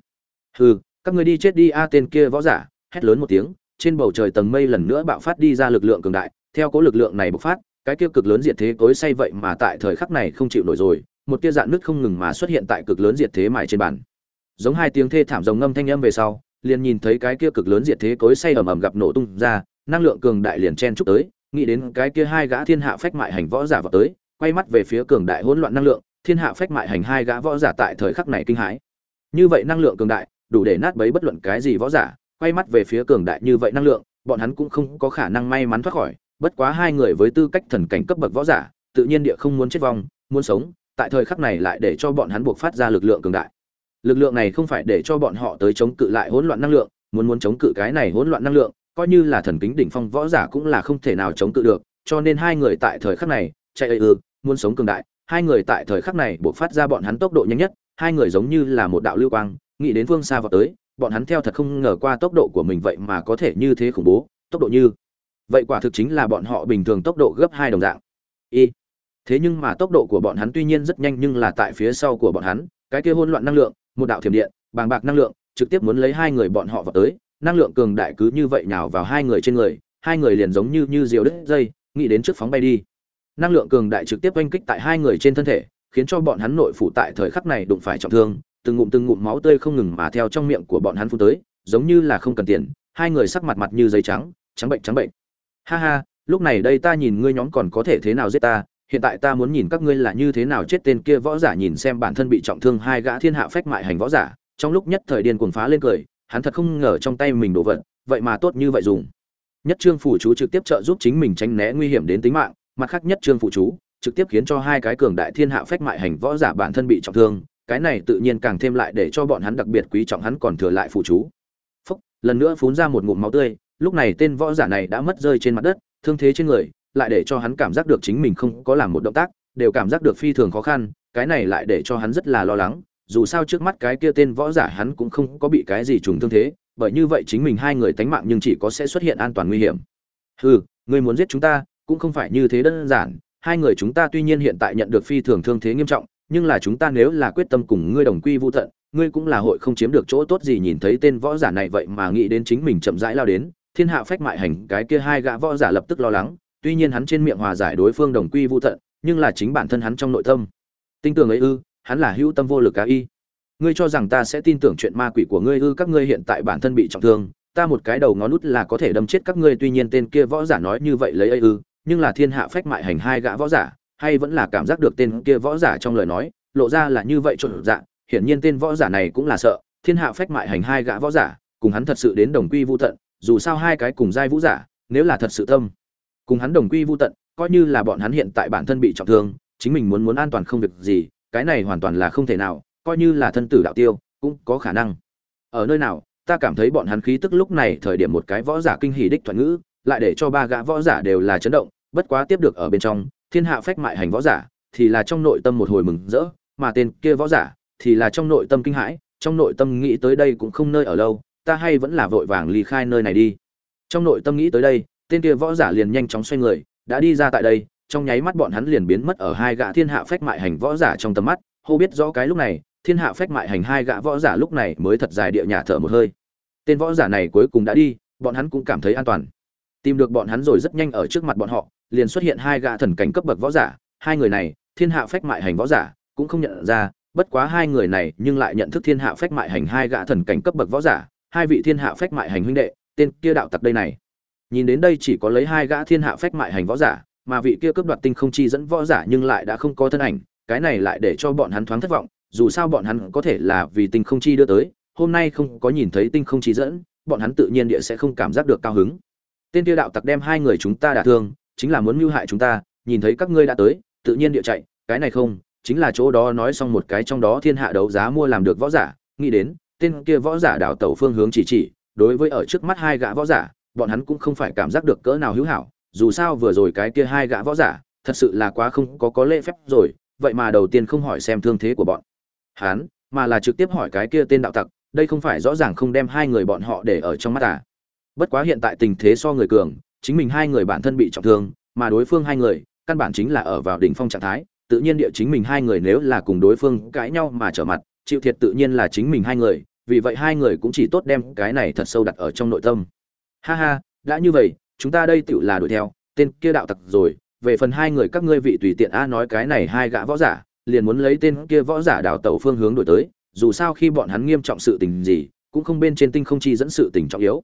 hừ, các người đi chết đi, a, tên kia võ giả, hét lớn một tiếng, trên bầu trời tầng mây lần nữa bạo phát đi ra lực lượng cường đại, theo cố lực lượng này bộc phát, cái kia cực lớn diệt thế cối say vậy mà tại thời khắc này không chịu nổi rồi, một tia dạn nước không ngừng mà xuất hiện tại cực lớn diệt thế mài trên bàn giống hai tiếng thê thảm rồng ngâm thanh âm về sau, liền nhìn thấy cái kia cực lớn diệt thế cối say ầm ầm gặp nổ tung ra, năng lượng cường đại liền chen chúc tới, nghĩ đến cái kia hai gã thiên hạ phách mại hành võ giả vào tới, quay mắt về phía cường đại hỗn loạn năng lượng, thiên hạ phách mại hành hai gã võ giả tại thời khắc này kinh hãi. Như vậy năng lượng cường đại, đủ để nát bấy bất luận cái gì võ giả, quay mắt về phía cường đại như vậy năng lượng, bọn hắn cũng không có khả năng may mắn thoát khỏi, bất quá hai người với tư cách thần cảnh cấp bậc võ giả, tự nhiên địa không muốn chết vong, muốn sống, tại thời khắc này lại để cho bọn hắn buộc phát ra lực lượng cường đại lực lượng này không phải để cho bọn họ tới chống cự lại hỗn loạn năng lượng, muốn muốn chống cự cái này hỗn loạn năng lượng, coi như là thần kính đỉnh phong võ giả cũng là không thể nào chống cự được, cho nên hai người tại thời khắc này, chạy ư muốn sống cường đại, hai người tại thời khắc này buộc phát ra bọn hắn tốc độ nhanh nhất, hai người giống như là một đạo lưu quang, nghĩ đến phương xa vào tới, bọn hắn theo thật không ngờ qua tốc độ của mình vậy mà có thể như thế khủng bố, tốc độ như. Vậy quả thực chính là bọn họ bình thường tốc độ gấp hai đồng dạng. Y. Thế nhưng mà tốc độ của bọn hắn tuy nhiên rất nhanh nhưng là tại phía sau của bọn hắn cái kia hỗn loạn năng lượng, một đạo thiểm điện, bàng bạc năng lượng, trực tiếp muốn lấy hai người bọn họ vào tới. Năng lượng cường đại cứ như vậy nhào vào hai người trên người, hai người liền giống như như diều đứt dây, nghĩ đến trước phóng bay đi. Năng lượng cường đại trực tiếp oanh kích tại hai người trên thân thể, khiến cho bọn hắn nội phủ tại thời khắc này đụng phải trọng thương, từng ngụm từng ngụm máu tươi không ngừng mà theo trong miệng của bọn hắn phun tới, giống như là không cần tiền. Hai người sắc mặt mặt như giấy trắng trắng bệnh trắng bệnh. Ha ha, lúc này đây ta nhìn ngươi nhóm còn có thể thế nào giết ta hiện tại ta muốn nhìn các ngươi là như thế nào chết tên kia võ giả nhìn xem bản thân bị trọng thương hai gã thiên hạ phách mại hành võ giả. Trong lúc nhất thời điên cuồng phá lên cười, hắn thật không ngờ trong tay mình đổ vật, vậy mà tốt như vậy dùng. Nhất trương phủ chú trực tiếp trợ giúp chính mình tránh né nguy hiểm đến tính mạng, mặt khác nhất trương phủ chú trực tiếp khiến cho hai cái cường đại thiên hạ phách mại hành võ giả bản thân bị trọng thương, cái này tự nhiên càng thêm lại để cho bọn hắn đặc biệt quý trọng hắn còn thừa lại phủ chú. Phúc, lần nữa phun ra một ngụm máu tươi, lúc này tên võ giả này đã mất rơi trên mặt đất, thương thế trên người lại để cho hắn cảm giác được chính mình không có làm một động tác, đều cảm giác được phi thường khó khăn, cái này lại để cho hắn rất là lo lắng, dù sao trước mắt cái kia tên võ giả hắn cũng không có bị cái gì trùng thương thế, bởi như vậy chính mình hai người tánh mạng nhưng chỉ có sẽ xuất hiện an toàn nguy hiểm. Hừ ngươi muốn giết chúng ta, cũng không phải như thế đơn giản, hai người chúng ta tuy nhiên hiện tại nhận được phi thường thương thế nghiêm trọng, nhưng là chúng ta nếu là quyết tâm cùng ngươi đồng quy vu tận, ngươi cũng là hội không chiếm được chỗ tốt gì nhìn thấy tên võ giả này vậy mà nghĩ đến chính mình chậm rãi lao đến, thiên hạ phách mại hành, cái kia hai gã võ giả lập tức lo lắng tuy nhiên hắn trên miệng hòa giải đối phương đồng quy vu tận, nhưng là chính bản thân hắn trong nội tâm. Tinh tường ấy ư, hắn là hữu tâm vô lực cá y. Ngươi cho rằng ta sẽ tin tưởng chuyện ma quỷ của ngươi ư, các ngươi hiện tại bản thân bị trọng thương, ta một cái đầu ngón nút là có thể đâm chết các ngươi, tuy nhiên tên kia võ giả nói như vậy lấy ấy ư, nhưng là thiên hạ phách mại hành hai gã võ giả, hay vẫn là cảm giác được tên kia võ giả trong lời nói, lộ ra là như vậy trộn dạng, hiển nhiên tên võ giả này cũng là sợ, thiên hạ phách mại hành hai gã võ giả, cùng hắn thật sự đến đồng quy vu tận, dù sao hai cái cùng giai vũ giả, nếu là thật sự tâm cùng hắn đồng quy vu tận, coi như là bọn hắn hiện tại bản thân bị trọng thương, chính mình muốn muốn an toàn không việc gì, cái này hoàn toàn là không thể nào, coi như là thân tử đạo tiêu, cũng có khả năng. Ở nơi nào, ta cảm thấy bọn hắn khí tức lúc này thời điểm một cái võ giả kinh hỉ đích thuận ngữ, lại để cho ba gã võ giả đều là chấn động, bất quá tiếp được ở bên trong, thiên hạ phách mại hành võ giả, thì là trong nội tâm một hồi mừng rỡ, mà tên kia võ giả, thì là trong nội tâm kinh hãi, trong nội tâm nghĩ tới đây cũng không nơi ở lâu, ta hay vẫn là vội vàng ly khai nơi này đi. Trong nội tâm nghĩ tới đây tên kia võ giả liền nhanh chóng xoay người, đã đi ra tại đây, trong nháy mắt bọn hắn liền biến mất ở hai gã thiên hạ phách mại hành võ giả trong tầm mắt. Hô biết rõ cái lúc này, thiên hạ phách mại hành hai gã võ giả lúc này mới thật dài địa nhà thở một hơi. Tên võ giả này cuối cùng đã đi, bọn hắn cũng cảm thấy an toàn. Tìm được bọn hắn rồi rất nhanh ở trước mặt bọn họ, liền xuất hiện hai gã thần cảnh cấp bậc võ giả. Hai người này, thiên hạ phách mại hành võ giả, cũng không nhận ra, bất quá hai người này nhưng lại nhận thức thiên hạ phách mại hành hai gã thần cảnh cấp bậc võ giả. Hai vị thiên hạ phách mại hành huynh đệ, tên kia đạo tặc đây này nhìn đến đây chỉ có lấy hai gã thiên hạ phách mại hành võ giả, mà vị kia cướp đoạt tinh không chi dẫn võ giả nhưng lại đã không có thân ảnh, cái này lại để cho bọn hắn thoáng thất vọng, dù sao bọn hắn có thể là vì tinh không chi đưa tới, hôm nay không có nhìn thấy tinh không chi dẫn, bọn hắn tự nhiên địa sẽ không cảm giác được cao hứng. Tên kia đạo tặc đem hai người chúng ta đả thương, chính là muốn mưu hại chúng ta, nhìn thấy các ngươi đã tới, tự nhiên địa chạy, cái này không, chính là chỗ đó nói xong một cái trong đó thiên hạ đấu giá mua làm được võ giả, nghĩ đến, tên kia võ giả đảo tẩu phương hướng chỉ chỉ, đối với ở trước mắt hai gã võ giả bọn hắn cũng không phải cảm giác được cỡ nào hữu hảo, dù sao vừa rồi cái kia hai gã võ giả, thật sự là quá không có có lễ phép rồi, vậy mà đầu tiên không hỏi xem thương thế của bọn hắn, mà là trực tiếp hỏi cái kia tên đạo tặc, đây không phải rõ ràng không đem hai người bọn họ để ở trong mắt à? Bất quá hiện tại tình thế so người cường, chính mình hai người bản thân bị trọng thương, mà đối phương hai người, căn bản chính là ở vào đỉnh phong trạng thái, tự nhiên địa chính mình hai người nếu là cùng đối phương cãi nhau mà trở mặt, chịu thiệt tự nhiên là chính mình hai người, vì vậy hai người cũng chỉ tốt đem cái này thật sâu đặt ở trong nội tâm ha ha, đã như vậy, chúng ta đây tựu là đuổi theo, tên kia đạo tặc rồi, về phần hai người các ngươi vị tùy tiện a nói cái này hai gã võ giả, liền muốn lấy tên kia võ giả đào tẩu phương hướng đổi tới, dù sao khi bọn hắn nghiêm trọng sự tình gì, cũng không bên trên tinh không chi dẫn sự tình trọng yếu.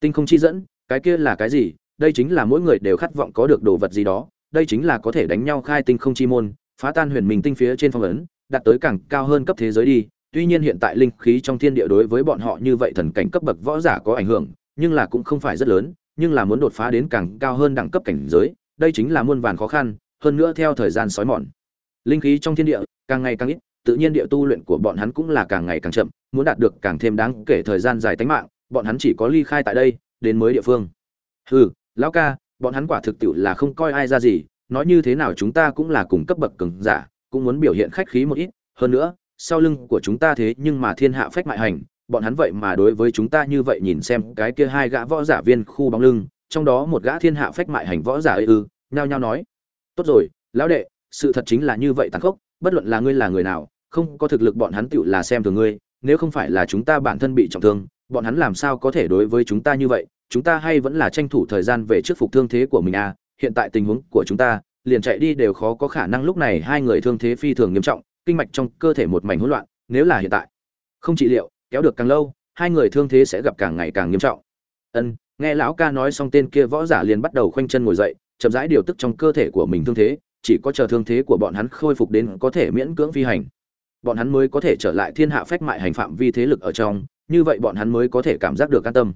Tinh không chi dẫn, cái kia là cái gì? Đây chính là mỗi người đều khát vọng có được đồ vật gì đó, đây chính là có thể đánh nhau khai tinh không chi môn, phá tan huyền minh tinh phía trên phong ấn, đạt tới càng cao hơn cấp thế giới đi. Tuy nhiên hiện tại linh khí trong thiên địa đối với bọn họ như vậy thần cảnh cấp bậc võ giả có ảnh hưởng nhưng là cũng không phải rất lớn, nhưng là muốn đột phá đến càng cao hơn đẳng cấp cảnh giới, đây chính là muôn vàn khó khăn, hơn nữa theo thời gian sói mòn. Linh khí trong thiên địa, càng ngày càng ít, tự nhiên địa tu luyện của bọn hắn cũng là càng ngày càng chậm, muốn đạt được càng thêm đáng kể thời gian dài tánh mạng, bọn hắn chỉ có ly khai tại đây, đến mới địa phương. Hừ, lão ca, bọn hắn quả thực tiệu là không coi ai ra gì, nói như thế nào chúng ta cũng là cùng cấp bậc cường giả, cũng muốn biểu hiện khách khí một ít, hơn nữa, sau lưng của chúng ta thế nhưng mà thiên hạ phách mại hành bọn hắn vậy mà đối với chúng ta như vậy nhìn xem cái kia hai gã võ giả viên khu bóng lưng trong đó một gã thiên hạ phách mại hành võ giả ư ừ, nhao nhao nói. Tốt rồi lão đệ sự thật chính là như vậy tàn khốc bất luận là ngươi là người nào không có thực lực bọn hắn tựu là xem thường ngươi nếu không phải là chúng ta bản thân bị trọng thương bọn hắn làm sao có thể đối với chúng ta như vậy? Chúng ta hay vẫn là tranh thủ thời gian về trước phục thương thế của mình à hiện tại tình huống của chúng ta liền chạy đi đều khó có khả năng lúc này hai người thương thế phi thường nghiêm trọng kinh mạch trong cơ thể một mảnh hỗn loạn nếu là hiện tại. Không trị liệu kéo được càng lâu, hai người thương thế sẽ gặp càng ngày càng nghiêm trọng. Ân, nghe lão ca nói xong tên kia võ giả liền bắt đầu khoanh chân ngồi dậy, chậm rãi điều tức trong cơ thể của mình thương thế, chỉ có chờ thương thế của bọn hắn khôi phục đến có thể miễn cưỡng phi hành. Bọn hắn mới có thể trở lại thiên hạ phách mại hành phạm vi thế lực ở trong, như vậy bọn hắn mới có thể cảm giác được an tâm.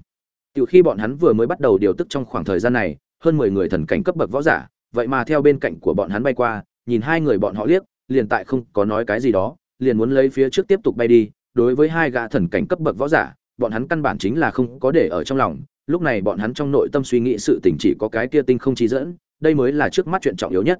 Từ khi bọn hắn vừa mới bắt đầu điều tức trong khoảng thời gian này, hơn mười người thần cảnh cấp bậc võ giả, vậy mà theo bên cạnh của bọn hắn bay qua, nhìn hai người bọn họ liếc, liền tại không có nói cái gì đó, liền muốn lấy phía trước tiếp tục bay đi đối với hai gã thần cảnh cấp bậc võ giả, bọn hắn căn bản chính là không có để ở trong lòng. Lúc này bọn hắn trong nội tâm suy nghĩ sự tình chỉ có cái kia tinh không chi dẫn, đây mới là trước mắt chuyện trọng yếu nhất.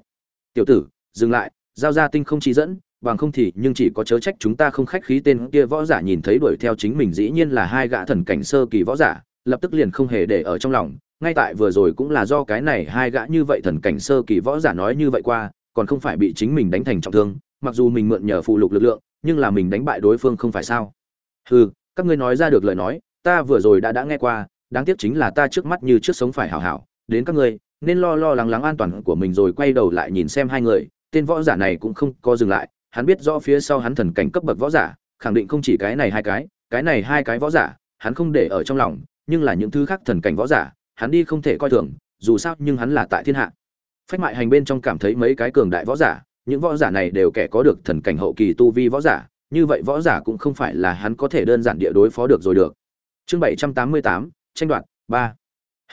Tiểu tử, dừng lại, giao ra tinh không chi dẫn, bằng không thì nhưng chỉ có chớ trách chúng ta không khách khí. Tên kia võ giả nhìn thấy đuổi theo chính mình dĩ nhiên là hai gã thần cảnh sơ kỳ võ giả, lập tức liền không hề để ở trong lòng. Ngay tại vừa rồi cũng là do cái này hai gã như vậy thần cảnh sơ kỳ võ giả nói như vậy qua, còn không phải bị chính mình đánh thành trọng thương, mặc dù mình mượn nhờ phụ lục lực lượng nhưng là mình đánh bại đối phương không phải sao? Hừ, các ngươi nói ra được lời nói, ta vừa rồi đã đã nghe qua, đáng tiếc chính là ta trước mắt như trước sống phải hảo hảo, đến các ngươi, nên lo lo lắng lắng an toàn của mình rồi quay đầu lại nhìn xem hai người, tên võ giả này cũng không có dừng lại, hắn biết rõ phía sau hắn thần cảnh cấp bậc võ giả, khẳng định không chỉ cái này hai cái cái này hai cái võ giả, hắn không để ở trong lòng, nhưng là những thứ khác thần cảnh võ giả, hắn đi không thể coi thường, dù sao nhưng hắn là tại thiên hạ. Phách mại hành bên trong cảm thấy mấy cái cường đại võ giả những võ giả này đều kẻ có được thần cảnh hậu kỳ tu vi võ giả, như vậy võ giả cũng không phải là hắn có thể đơn giản địa đối phó được rồi được. Chương bảy trăm tám mươi tám, tranh đoạt, ba.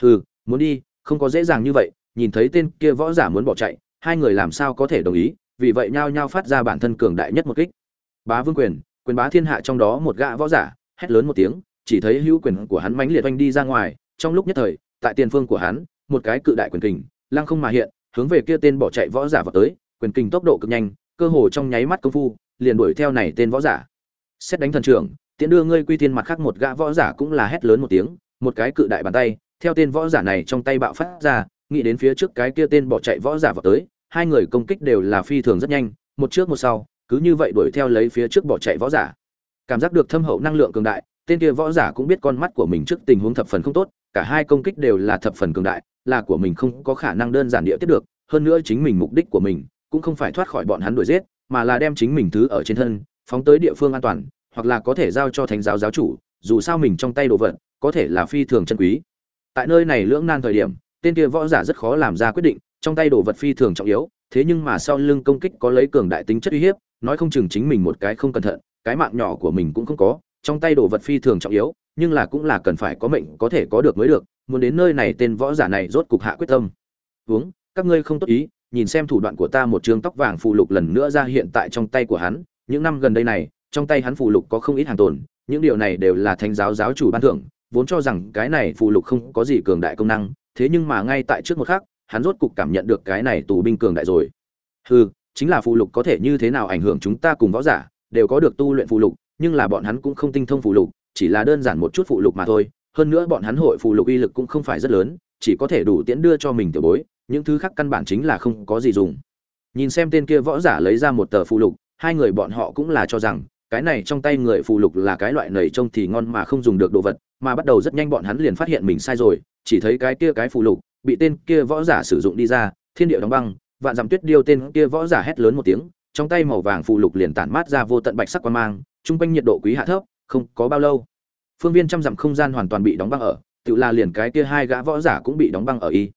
Hừ, muốn đi, không có dễ dàng như vậy, nhìn thấy tên kia võ giả muốn bỏ chạy, hai người làm sao có thể đồng ý, vì vậy nhao nhao phát ra bản thân cường đại nhất một kích. Bá vương quyền quyền bá thiên hạ trong đó một gã võ giả, hét lớn một tiếng, chỉ thấy hữu quyền của hắn mãnh liệt oanh đi ra ngoài, trong lúc nhất thời, tại tiền phương của hắn, một cái cự đại quyền kình, lăng không mà hiện, hướng về kia tên bỏ chạy võ giả vào tới quyền kình tốc độ cực nhanh, cơ hồ trong nháy mắt công phu, liền đuổi theo này tên võ giả. Xét đánh thần trưởng, tiện đưa ngươi quy tiên mặt khác một gã võ giả cũng là hét lớn một tiếng, một cái cự đại bàn tay, theo tên võ giả này trong tay bạo phát ra, nghĩ đến phía trước cái kia tên bỏ chạy võ giả vào tới, hai người công kích đều là phi thường rất nhanh, một trước một sau, cứ như vậy đuổi theo lấy phía trước bỏ chạy võ giả. Cảm giác được thâm hậu năng lượng cường đại, tên kia võ giả cũng biết con mắt của mình trước tình huống thập phần không tốt, cả hai công kích đều là thập phần cường đại, là của mình không có khả năng đơn giản địa tiếp được, hơn nữa chính mình mục đích của mình cũng không phải thoát khỏi bọn hắn đuổi giết, mà là đem chính mình thứ ở trên thân, phóng tới địa phương an toàn, hoặc là có thể giao cho thánh giáo giáo chủ, dù sao mình trong tay đồ vật, có thể là phi thường chân quý. Tại nơi này lưỡng nan thời điểm, tên kia võ giả rất khó làm ra quyết định, trong tay đồ vật phi thường trọng yếu, thế nhưng mà sau lưng công kích có lấy cường đại tính chất uy hiếp, nói không chừng chính mình một cái không cẩn thận, cái mạng nhỏ của mình cũng không có, trong tay đồ vật phi thường trọng yếu, nhưng là cũng là cần phải có mệnh, có thể có được mới được, muốn đến nơi này tên võ giả này rốt cục hạ quyết tâm. Uống các ngươi không tốt ý nhìn xem thủ đoạn của ta một trương tóc vàng phù lục lần nữa ra hiện tại trong tay của hắn, những năm gần đây này, trong tay hắn phù lục có không ít hàng tồn, những điều này đều là thánh giáo giáo chủ ban thưởng, vốn cho rằng cái này phù lục không có gì cường đại công năng, thế nhưng mà ngay tại trước một khắc, hắn rốt cục cảm nhận được cái này tù binh cường đại rồi. Hừ, chính là phụ lục có thể như thế nào ảnh hưởng chúng ta cùng võ giả, đều có được tu luyện phụ lục, nhưng là bọn hắn cũng không tinh thông phụ lục, chỉ là đơn giản một chút phụ lục mà thôi. Hơn nữa bọn hắn hội phụ lục uy lực cũng không phải rất lớn, chỉ có thể đủ tiễn đưa cho mình tiểu bối những thứ khác căn bản chính là không có gì dùng. Nhìn xem tên kia võ giả lấy ra một tờ phụ lục, hai người bọn họ cũng là cho rằng, cái này trong tay người phụ lục là cái loại nầy trông thì ngon mà không dùng được đồ vật, mà bắt đầu rất nhanh bọn hắn liền phát hiện mình sai rồi, chỉ thấy cái kia cái phụ lục, bị tên kia võ giả sử dụng đi ra, thiên địa đóng băng, vạn dặm tuyết điêu tên kia võ giả hét lớn một tiếng, trong tay màu vàng phụ lục liền tản mát ra vô tận bạch sắc quan mang trung quanh nhiệt độ quý hạ thấp, không có bao lâu, phương viên trăm dặm không gian hoàn toàn bị đóng băng ở, tự là liền cái kia hai gã võ giả cũng bị đóng băng ở y.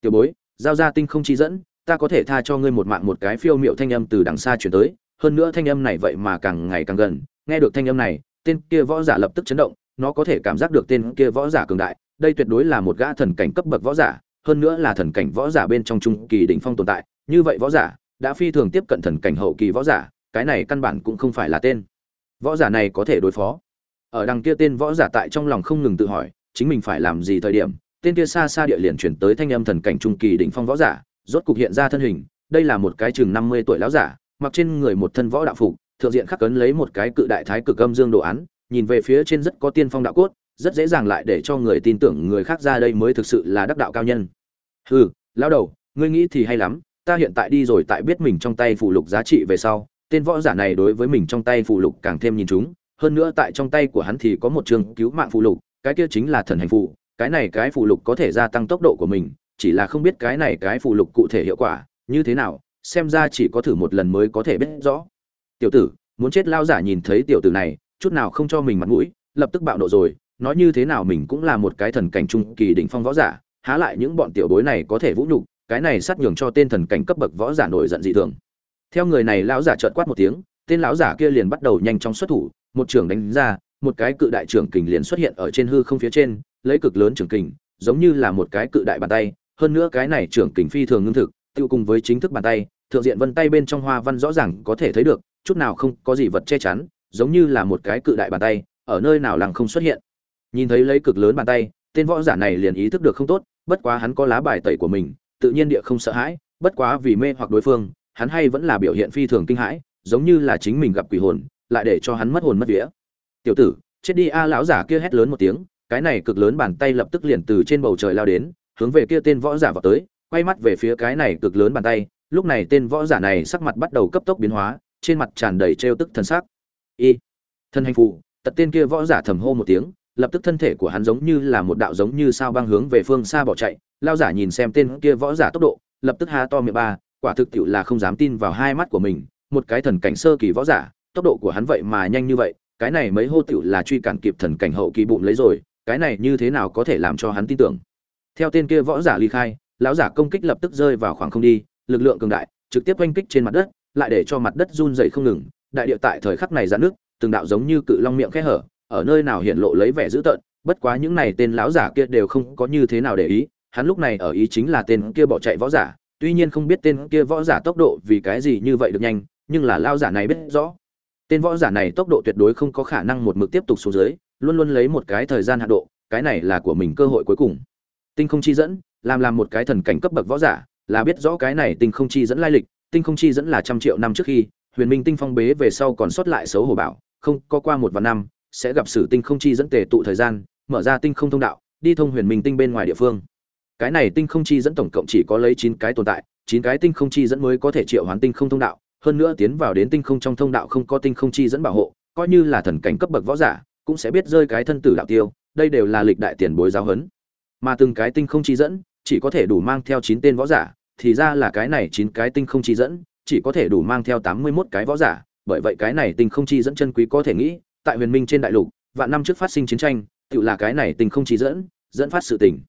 Tiểu bối giao ra tinh không chi dẫn, ta có thể tha cho ngươi một mạng một cái phiêu miệu thanh âm từ đằng xa chuyển tới, hơn nữa thanh âm này vậy mà càng ngày càng gần, nghe được thanh âm này, tên kia võ giả lập tức chấn động, nó có thể cảm giác được tên kia võ giả cường đại, đây tuyệt đối là một gã thần cảnh cấp bậc võ giả, hơn nữa là thần cảnh võ giả bên trong trung kỳ đỉnh phong tồn tại, như vậy võ giả đã phi thường tiếp cận thần cảnh hậu kỳ võ giả, cái này căn bản cũng không phải là tên. Võ giả này có thể đối phó. Ở đằng kia tên võ giả tại trong lòng không ngừng tự hỏi, chính mình phải làm gì thời điểm tên kia xa xa địa liền chuyển tới thanh âm thần cảnh trung kỳ đỉnh phong võ giả, rốt cục hiện ra thân hình, đây là một cái chừng năm mươi tuổi lão giả, mặc trên người một thân võ đạo phục, thượng diện khắc cấn lấy một cái cự đại thái cực âm dương đồ án, nhìn về phía trên rất có tiên phong đạo cốt, rất dễ dàng lại để cho người tin tưởng người khác ra đây mới thực sự là đắc đạo cao nhân hừ, lão đầu, ngươi nghĩ thì hay lắm, ta hiện tại đi rồi tại biết mình trong tay phụ lục giá trị về sau, tên võ giả này đối với mình trong tay phụ lục càng thêm nhìn chúng, hơn nữa tại trong tay của hắn thì có một trường cứu mạng phụ lục, cái kia chính là thần hành phụ cái này cái phụ lục có thể gia tăng tốc độ của mình, chỉ là không biết cái này cái phụ lục cụ thể hiệu quả như thế nào, xem ra chỉ có thử một lần mới có thể biết rõ. Tiểu tử, muốn chết lao giả nhìn thấy tiểu tử này, chút nào không cho mình mặt mũi, lập tức bạo nộ rồi, nói như thế nào mình cũng là một cái thần cảnh trung kỳ đỉnh phong võ giả, há lại những bọn tiểu bối này có thể vũ nhục, cái này sát nhường cho tên thần cảnh cấp bậc võ giả nổi giận dị thường. Theo người này lão giả trợn quát một tiếng, tên lão giả kia liền bắt đầu nhanh chóng xuất thủ, một trường đánh ra, một cái cự đại trưởng kình liền xuất hiện ở trên hư không phía trên lấy cực lớn trưởng kình, giống như là một cái cự đại bàn tay, hơn nữa cái này trưởng kình phi thường ngưng thực, tiêu cùng với chính thức bàn tay, thượng diện vân tay bên trong hoa văn rõ ràng có thể thấy được, chút nào không có gì vật che chắn, giống như là một cái cự đại bàn tay, ở nơi nào lằng không xuất hiện. Nhìn thấy lấy cực lớn bàn tay, tên võ giả này liền ý thức được không tốt, bất quá hắn có lá bài tẩy của mình, tự nhiên địa không sợ hãi, bất quá vì mê hoặc đối phương, hắn hay vẫn là biểu hiện phi thường kinh hãi, giống như là chính mình gặp quỷ hồn, lại để cho hắn mất hồn mất vía. Tiểu tử, chết đi a, lão giả kia hét lớn một tiếng cái này cực lớn bàn tay lập tức liền từ trên bầu trời lao đến, hướng về kia tên võ giả vào tới, quay mắt về phía cái này cực lớn bàn tay, lúc này tên võ giả này sắc mặt bắt đầu cấp tốc biến hóa, trên mặt tràn đầy trêu tức thần sắc. Y thân hành phù! Tật tên kia võ giả thầm hô một tiếng, lập tức thân thể của hắn giống như là một đạo giống như sao băng hướng về phương xa bỏ chạy. Lao giả nhìn xem tên kia võ giả tốc độ, lập tức há to miệng ba, quả thực tiệu là không dám tin vào hai mắt của mình. Một cái thần cảnh sơ kỳ võ giả, tốc độ của hắn vậy mà nhanh như vậy, cái này mấy hô tiệu là truy cản kịp thần cảnh hậu kỳ bụng lấy rồi cái này như thế nào có thể làm cho hắn tin tưởng? Theo tên kia võ giả ly khai, lão giả công kích lập tức rơi vào khoảng không đi, lực lượng cường đại, trực tiếp oanh kích trên mặt đất, lại để cho mặt đất run dày không ngừng. Đại địa tại thời khắc này giãn nước từng đạo giống như cự long miệng khẽ hở, ở nơi nào hiện lộ lấy vẻ dữ tợn, bất quá những này tên lão giả kia đều không có như thế nào để ý, hắn lúc này ở ý chính là tên kia bỏ chạy võ giả. Tuy nhiên không biết tên kia võ giả tốc độ vì cái gì như vậy được nhanh, nhưng là lao giả này biết rõ. Tên võ giả này tốc độ tuyệt đối không có khả năng một mực tiếp tục xuống dưới luôn luôn lấy một cái thời gian hạ độ, cái này là của mình cơ hội cuối cùng. Tinh không chi dẫn, làm làm một cái thần cảnh cấp bậc võ giả, là biết rõ cái này tinh không chi dẫn lai lịch, tinh không chi dẫn là trăm triệu năm trước khi, huyền minh tinh phong bế về sau còn sót lại xấu hổ bảo, không, có qua một vài năm, sẽ gặp sử tinh không chi dẫn tề tụ thời gian, mở ra tinh không thông đạo, đi thông huyền minh tinh bên ngoài địa phương. Cái này tinh không chi dẫn tổng cộng chỉ có lấy chín cái tồn tại, chín cái tinh không chi dẫn mới có thể triệu hoán tinh không thông đạo, hơn nữa tiến vào đến tinh không trong thông đạo không có tinh không chi dẫn bảo hộ, coi như là thần cảnh cấp bậc võ giả cũng sẽ biết rơi cái thân tử đạo tiêu, đây đều là lịch đại tiền bối giáo huấn. Mà từng cái tinh không chi dẫn, chỉ có thể đủ mang theo chín tên võ giả, thì ra là cái này chín cái tinh không chi dẫn, chỉ có thể đủ mang theo tám mươi 81 cái võ giả, bởi vậy cái này tinh không chi dẫn chân quý có thể nghĩ, tại huyền minh trên đại lục, vạn năm trước phát sinh chiến tranh, tự là cái này tinh không chi dẫn dẫn phát sự tình.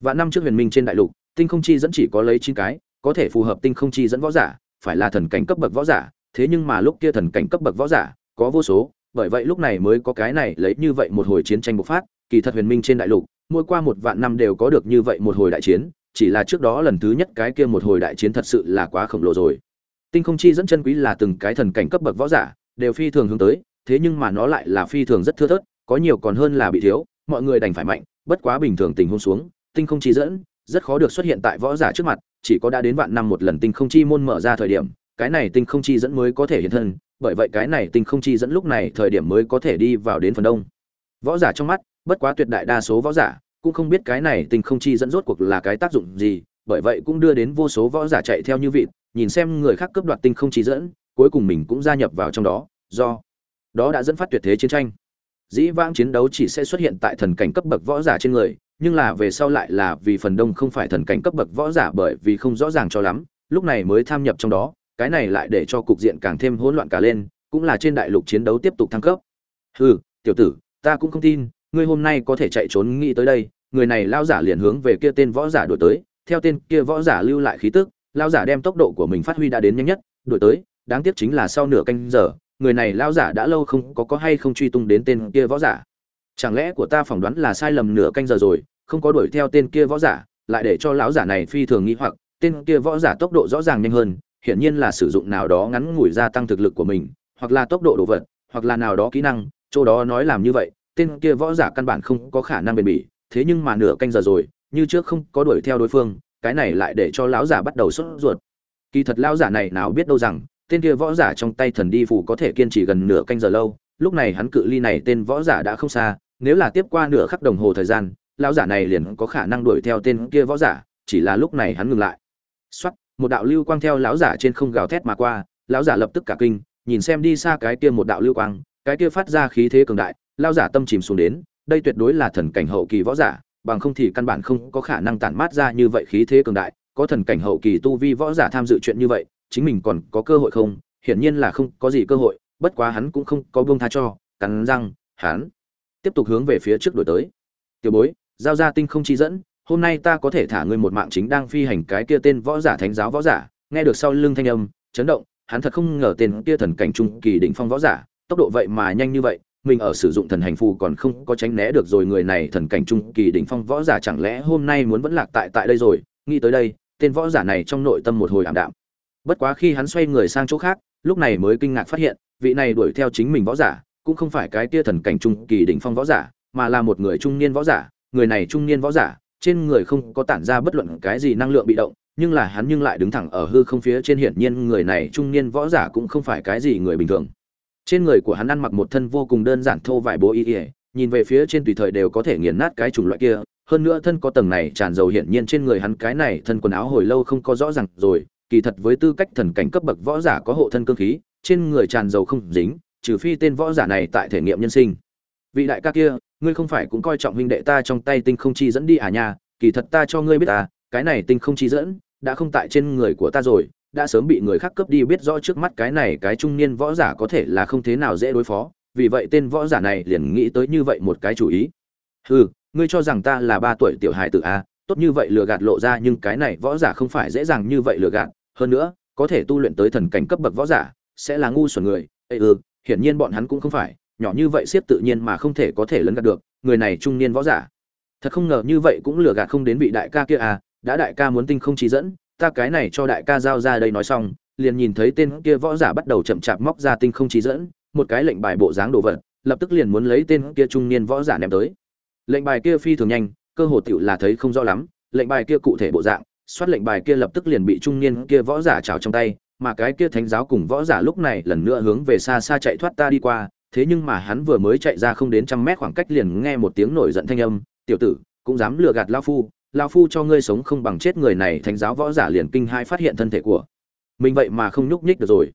Vạn năm trước huyền minh trên đại lục, tinh không chi dẫn chỉ có lấy chín cái, có thể phù hợp tinh không chi dẫn võ giả, phải là thần cảnh cấp bậc võ giả, thế nhưng mà lúc kia thần cảnh cấp bậc võ giả, có vô số bởi vậy lúc này mới có cái này lấy như vậy một hồi chiến tranh bộc phát, kỳ thật huyền minh trên đại lục, mỗi qua một vạn năm đều có được như vậy một hồi đại chiến, chỉ là trước đó lần thứ nhất cái kia một hồi đại chiến thật sự là quá khổng lồ rồi. Tinh không chi dẫn chân quý là từng cái thần cảnh cấp bậc võ giả, đều phi thường hướng tới, thế nhưng mà nó lại là phi thường rất thưa thớt, có nhiều còn hơn là bị thiếu, mọi người đành phải mạnh, bất quá bình thường tình huống xuống, tinh không chi dẫn, rất khó được xuất hiện tại võ giả trước mặt, chỉ có đã đến vạn năm một lần tinh không chi môn mở ra thời điểm, cái này tinh không chi dẫn mới có thể hiện thân bởi vậy cái này tinh không chi dẫn lúc này thời điểm mới có thể đi vào đến phần đông. Võ giả trong mắt, bất quá tuyệt đại đa số võ giả, cũng không biết cái này tinh không chi dẫn rốt cuộc là cái tác dụng gì, bởi vậy cũng đưa đến vô số võ giả chạy theo như vịt, nhìn xem người khác cướp đoạt tinh không chi dẫn, cuối cùng mình cũng gia nhập vào trong đó, do đó đã dẫn phát tuyệt thế chiến tranh. Dĩ vãng chiến đấu chỉ sẽ xuất hiện tại thần cảnh cấp bậc võ giả trên người, nhưng là về sau lại là vì phần đông không phải thần cảnh cấp bậc võ giả bởi vì không rõ ràng cho lắm, lúc này mới tham nhập trong đó cái này lại để cho cục diện càng thêm hỗn loạn cả lên, cũng là trên đại lục chiến đấu tiếp tục thăng cấp. Hừ, tiểu tử, ta cũng không tin, ngươi hôm nay có thể chạy trốn nghĩ tới đây, người này lao giả liền hướng về kia tên võ giả đuổi tới, theo tên kia võ giả lưu lại khí tức lao giả đem tốc độ của mình phát huy đã đến nhanh nhất, đuổi tới, đáng tiếc chính là sau nửa canh giờ, người này lao giả đã lâu không có có hay không truy tung đến tên kia võ giả. Chẳng lẽ của ta phỏng đoán là sai lầm nửa canh giờ rồi, không có đuổi theo tên kia võ giả, lại để cho lão giả này phi thường nghĩ hoặc, tên kia võ giả tốc độ rõ ràng nhanh hơn hiển nhiên là sử dụng nào đó ngắn ngủi gia tăng thực lực của mình hoặc là tốc độ đồ vật hoặc là nào đó kỹ năng chỗ đó nói làm như vậy tên kia võ giả căn bản không có khả năng bền bỉ thế nhưng mà nửa canh giờ rồi như trước không có đuổi theo đối phương cái này lại để cho lão giả bắt đầu sốt ruột. Kỳ thật lão giả này nào biết đâu rằng tên kia võ giả trong tay thần đi phù có thể kiên trì gần nửa canh giờ lâu lúc này hắn cự ly này tên võ giả đã không xa nếu là tiếp qua nửa khắc đồng hồ thời gian lão giả này liền có khả năng đuổi theo tên kia võ giả chỉ là lúc này hắn ngừng lại. Soát, một đạo lưu quang theo lão giả trên không gào thét mà qua, lão giả lập tức cả kinh, nhìn xem đi xa cái kia một đạo lưu quang, cái kia phát ra khí thế cường đại, lão giả tâm chìm xuống đến, đây tuyệt đối là thần cảnh hậu kỳ võ giả, bằng không thì căn bản không có khả năng tản mát ra như vậy khí thế cường đại, có thần cảnh hậu kỳ tu vi võ giả tham dự chuyện như vậy, chính mình còn có cơ hội không? Hiển nhiên là không có gì cơ hội, bất quá hắn cũng không có buông tha cho, cắn răng, hắn tiếp tục hướng về phía trước đổi tới. Tiểu bối, giao ra tinh không chi dẫn hôm nay ta có thể thả ngươi một mạng chính đang phi hành cái kia tên võ giả thánh giáo võ giả. Nghe được sau lưng thanh âm, chấn động, hắn thật không ngờ tên kia thần cảnh trung kỳ đỉnh phong võ giả, tốc độ vậy mà nhanh như vậy, mình ở sử dụng thần hành phù còn không có tránh né được rồi, người này thần cảnh trung kỳ đỉnh phong võ giả chẳng lẽ hôm nay muốn vẫn lạc tại tại đây rồi? Nghĩ tới đây, tên võ giả này trong nội tâm một hồi ảm đạm. Bất quá khi hắn xoay người sang chỗ khác, lúc này mới kinh ngạc phát hiện, vị này đuổi theo chính mình võ giả, cũng không phải cái kia thần cảnh trung kỳ đỉnh phong võ giả, mà là một người trung niên võ giả. Người này trung niên võ giả trên người không có tản ra bất luận cái gì năng lượng bị động, nhưng là hắn nhưng lại đứng thẳng ở hư không phía trên hiển nhiên người này trung niên võ giả cũng không phải cái gì người bình thường. Trên người của hắn ăn mặc một thân vô cùng đơn giản thô vải bố y ỉa nhìn về phía trên tùy thời đều có thể nghiền nát cái chủng loại kia, hơn nữa thân có tầng này tràn dầu hiển nhiên trên người hắn cái này thân quần áo hồi lâu không có rõ ràng rồi, kỳ thật với tư cách thần cảnh cấp bậc võ giả có hộ thân cương khí, trên người tràn dầu không dính, trừ phi tên võ giả này tại thể nghiệm nhân sinh. Vị đại ca kia ngươi không phải cũng coi trọng huynh đệ ta trong tay tinh không chi dẫn đi à nha, kỳ thật ta cho ngươi biết à cái này tinh không chi dẫn đã không tại trên người của ta rồi, đã sớm bị người khác cướp đi biết rõ trước mắt cái này cái trung niên võ giả có thể là không thế nào dễ đối phó, vì vậy tên võ giả này liền nghĩ tới như vậy một cái chủ ý. Hừ, ngươi cho rằng ta là ba tuổi tiểu hài tử à tốt như vậy lừa gạt lộ ra nhưng cái này võ giả không phải dễ dàng như vậy lừa gạt, hơn nữa, có thể tu luyện tới thần cảnh cấp bậc võ giả, sẽ là ngu xuẩn người. Ê ừ hiển nhiên bọn hắn cũng không phải nhỏ như vậy siết tự nhiên mà không thể có thể lấn gạt được, người này trung niên võ giả. Thật không ngờ như vậy cũng lừa gạt không đến vị đại ca kia à đã đại ca muốn tinh không chỉ dẫn, ta cái này cho đại ca giao ra đây nói xong, liền nhìn thấy tên kia võ giả bắt đầu chậm chạp móc ra tinh không chỉ dẫn, một cái lệnh bài bộ dáng đồ vật, lập tức liền muốn lấy tên kia trung niên võ giả ném tới. Lệnh bài kia phi thường nhanh, cơ hồ tựu là thấy không rõ lắm, lệnh bài kia cụ thể bộ dạng, soát lệnh bài kia lập tức liền bị trung niên kia võ giả trào trong tay, mà cái kia thánh giáo cùng võ giả lúc này lần nữa hướng về xa xa chạy thoát ta đi qua thế nhưng mà hắn vừa mới chạy ra không đến trăm mét khoảng cách liền nghe một tiếng nổi giận thanh âm, tiểu tử, cũng dám lừa gạt lao phu lao phu cho ngươi sống không bằng chết người này, thánh giáo võ giả liền kinh hai phát hiện thân thể của mình vậy mà không nhúc nhích được rồi.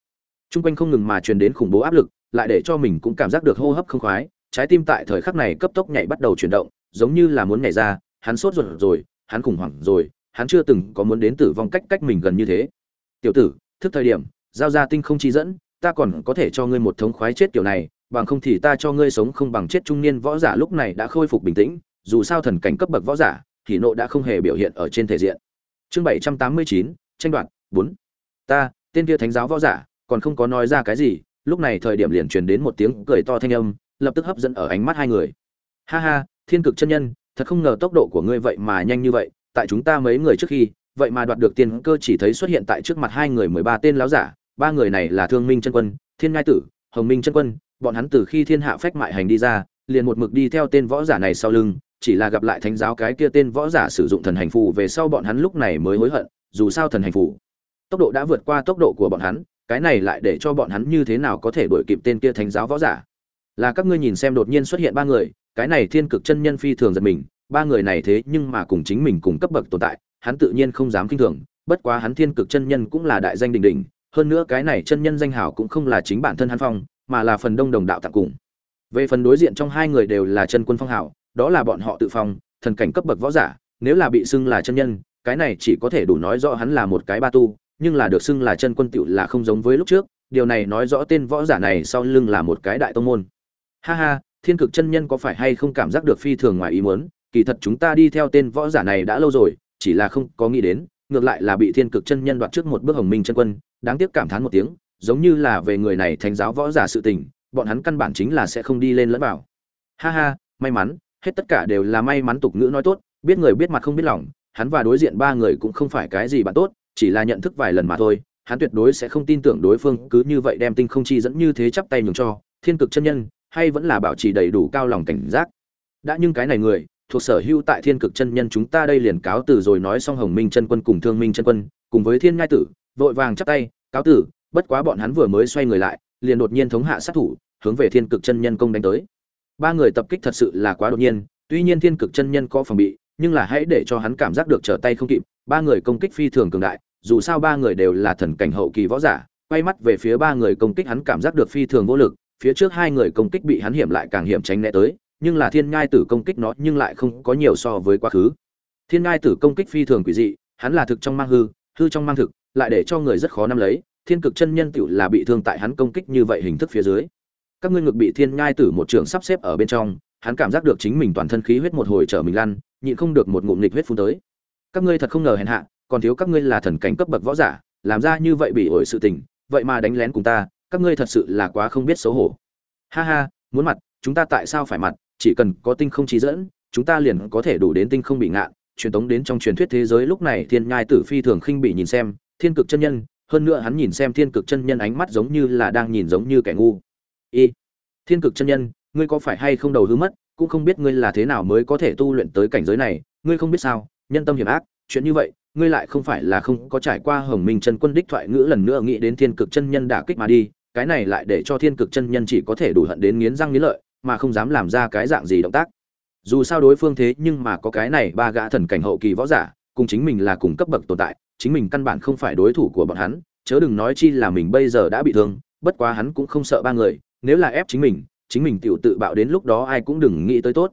T r u n g quanh không ngừng mà truyền đến khủng bố áp lực, lại để cho mình cũng cảm giác được hô hấp không khoái, trái tim tại thời khắc này cấp tốc nhảy bắt đầu chuyển động, giống như là muốn nhảy ra, hắn sốt ruột rồi, hắn khủng hoảng rồi, hắn chưa từng có muốn đến tử vong cách cách mình gần như thế. Tiểu tử, thức thời điểm, giao ra tinh không chi dẫn, ta còn có thể cho ngươi một thống khoái chết kiểu này bằng không thì ta cho ngươi sống không bằng chết trung niên võ giả lúc này đã khôi phục bình tĩnh, dù sao thần cảnh cấp bậc võ giả, thì nộ đã không hề biểu hiện ở trên thể diện. Chương 789, tranh đoạt bốn Ta, tên kia thánh giáo võ giả, còn không có nói ra cái gì, lúc này thời điểm liền truyền đến một tiếng cười to thanh âm, lập tức hấp dẫn ở ánh mắt hai người. Ha ha, Thiên Cực chân nhân, thật không ngờ tốc độ của ngươi vậy mà nhanh như vậy, tại chúng ta mấy người trước khi, vậy mà đoạt được tiền cơ chỉ thấy xuất hiện tại trước mặt hai người 13 tên láo giả, ba người này là Thương Minh chân quân, Thiên Ngai tử, Hồng Minh chân quân, bọn hắn từ khi thiên hạ phách mại hành đi ra, liền một mực đi theo tên võ giả này sau lưng, chỉ là gặp lại thánh giáo cái kia tên võ giả sử dụng thần hành phù về sau bọn hắn lúc này mới hối hận, dù sao thần hành phù, tốc độ đã vượt qua tốc độ của bọn hắn, cái này lại để cho bọn hắn như thế nào có thể đuổi kịp tên kia thánh giáo võ giả? Là các ngươi nhìn xem đột nhiên xuất hiện ba người, cái này thiên cực chân nhân phi thường giật mình, ba người này thế nhưng mà cùng chính mình cùng cấp bậc tồn tại, hắn tự nhiên không dám kinh thường, bất quá hắn thiên cực chân nhân cũng là đại danh đình đình hơn nữa cái này chân nhân danh hào cũng không là chính bản thân hắn phong mà là phần đông đồng đạo tặng cùng. Về phần đối diện trong hai người đều là chân quân phong hào đó là bọn họ tự phong, thần cảnh cấp bậc võ giả, nếu là bị xưng là chân nhân, cái này chỉ có thể đủ nói rõ hắn là một cái ba tu, nhưng là được xưng là chân quân tiểu là không giống với lúc trước, điều này nói rõ tên võ giả này sau lưng là một cái đại tông môn. Ha ha, thiên cực chân nhân có phải hay không cảm giác được phi thường ngoài ý muốn, kỳ thật chúng ta đi theo tên võ giả này đã lâu rồi, chỉ là không có nghĩ đến, ngược lại là bị thiên cực chân nhân đoạt trước một bước hồng minh chân quân, đáng tiếc cảm thán một tiếng giống như là về người này thánh giáo võ giả sự tình, bọn hắn căn bản chính là sẽ không đi lên lẫn vào. Ha ha, may mắn, hết tất cả đều là may mắn tục ngữ nói tốt, biết người biết mặt không biết lòng, hắn và đối diện ba người cũng không phải cái gì bạn tốt, chỉ là nhận thức vài lần mà thôi, hắn tuyệt đối sẽ không tin tưởng đối phương cứ như vậy đem tinh không chi dẫn như thế chắp tay nhường cho, thiên cực chân nhân, hay vẫn là bảo trì đầy đủ cao lòng cảnh giác. Đã nhưng cái này người, thuộc sở hữu tại thiên cực chân nhân chúng ta đây liền cáo từ rồi nói xong hồng minh chân quân cùng thương minh chân quân, cùng với thiên ngai tử, vội vàng chắp tay, cáo tử bất quá bọn hắn vừa mới xoay người lại, liền đột nhiên thống hạ sát thủ, hướng về thiên cực chân nhân công đánh tới. Ba người tập kích thật sự là quá đột nhiên, tuy nhiên thiên cực chân nhân có phòng bị, nhưng là hãy để cho hắn cảm giác được trở tay không kịp, ba người công kích phi thường cường đại, dù sao ba người đều là thần cảnh hậu kỳ võ giả, quay mắt về phía ba người công kích hắn cảm giác được phi thường vô lực, phía trước hai người công kích bị hắn hiểm lại càng hiểm tránh né tới, nhưng là thiên ngai tử công kích nó nhưng lại không có nhiều so với quá khứ. Thiên ngai tử công kích phi thường quỷ dị, hắn là thực trong mang hư hư trong mang thực, lại để cho người rất khó nắm lấy thiên cực chân nhân tựu là bị thương tại hắn công kích như vậy hình thức phía dưới. Các ngươi ngực bị thiên ngai tử một trường sắp xếp ở bên trong, hắn cảm giác được chính mình toàn thân khí huyết một hồi trở mình lăn, nhịn không được một ngụm nghịch huyết phun tới. Các ngươi thật không ngờ hèn hạ, còn thiếu các ngươi là thần cảnh cấp bậc võ giả, làm ra như vậy bị ổi sự tình, vậy mà đánh lén cùng ta, các ngươi thật sự là quá không biết xấu hổ. Ha ha, muốn mặt, chúng ta tại sao phải mặt, chỉ cần có tinh không chỉ dẫn, chúng ta liền có thể đủ đến tinh không bị ngạn truyền tống đến trong truyền thuyết thế giới lúc này thiên nhai tử phi thường khinh bị nhìn xem, thiên cực chân nhân hơn nữa hắn nhìn xem thiên cực chân nhân ánh mắt giống như là đang nhìn giống như kẻ ngu. Y, thiên cực chân nhân, ngươi có phải hay không đầu hứa mất? Cũng không biết ngươi là thế nào mới có thể tu luyện tới cảnh giới này. Ngươi không biết sao? Nhân tâm hiểm ác, chuyện như vậy, ngươi lại không phải là không có trải qua hồng minh chân quân đích thoại ngữ lần nữa nghĩ đến thiên cực chân nhân đả kích mà đi. Cái này lại để cho thiên cực chân nhân chỉ có thể đủ hận đến nghiến răng nghiến lợi, mà không dám làm ra cái dạng gì động tác. Dù sao đối phương thế nhưng mà có cái này ba gã thần cảnh hậu kỳ võ giả, cùng chính mình là cùng cấp bậc tồn tại chính mình căn bản không phải đối thủ của bọn hắn, chớ đừng nói chi là mình bây giờ đã bị thương, bất quá hắn cũng không sợ ba người, nếu là ép chính mình chính mình tiểu tự bạo đến lúc đó ai cũng đừng nghĩ tới tốt.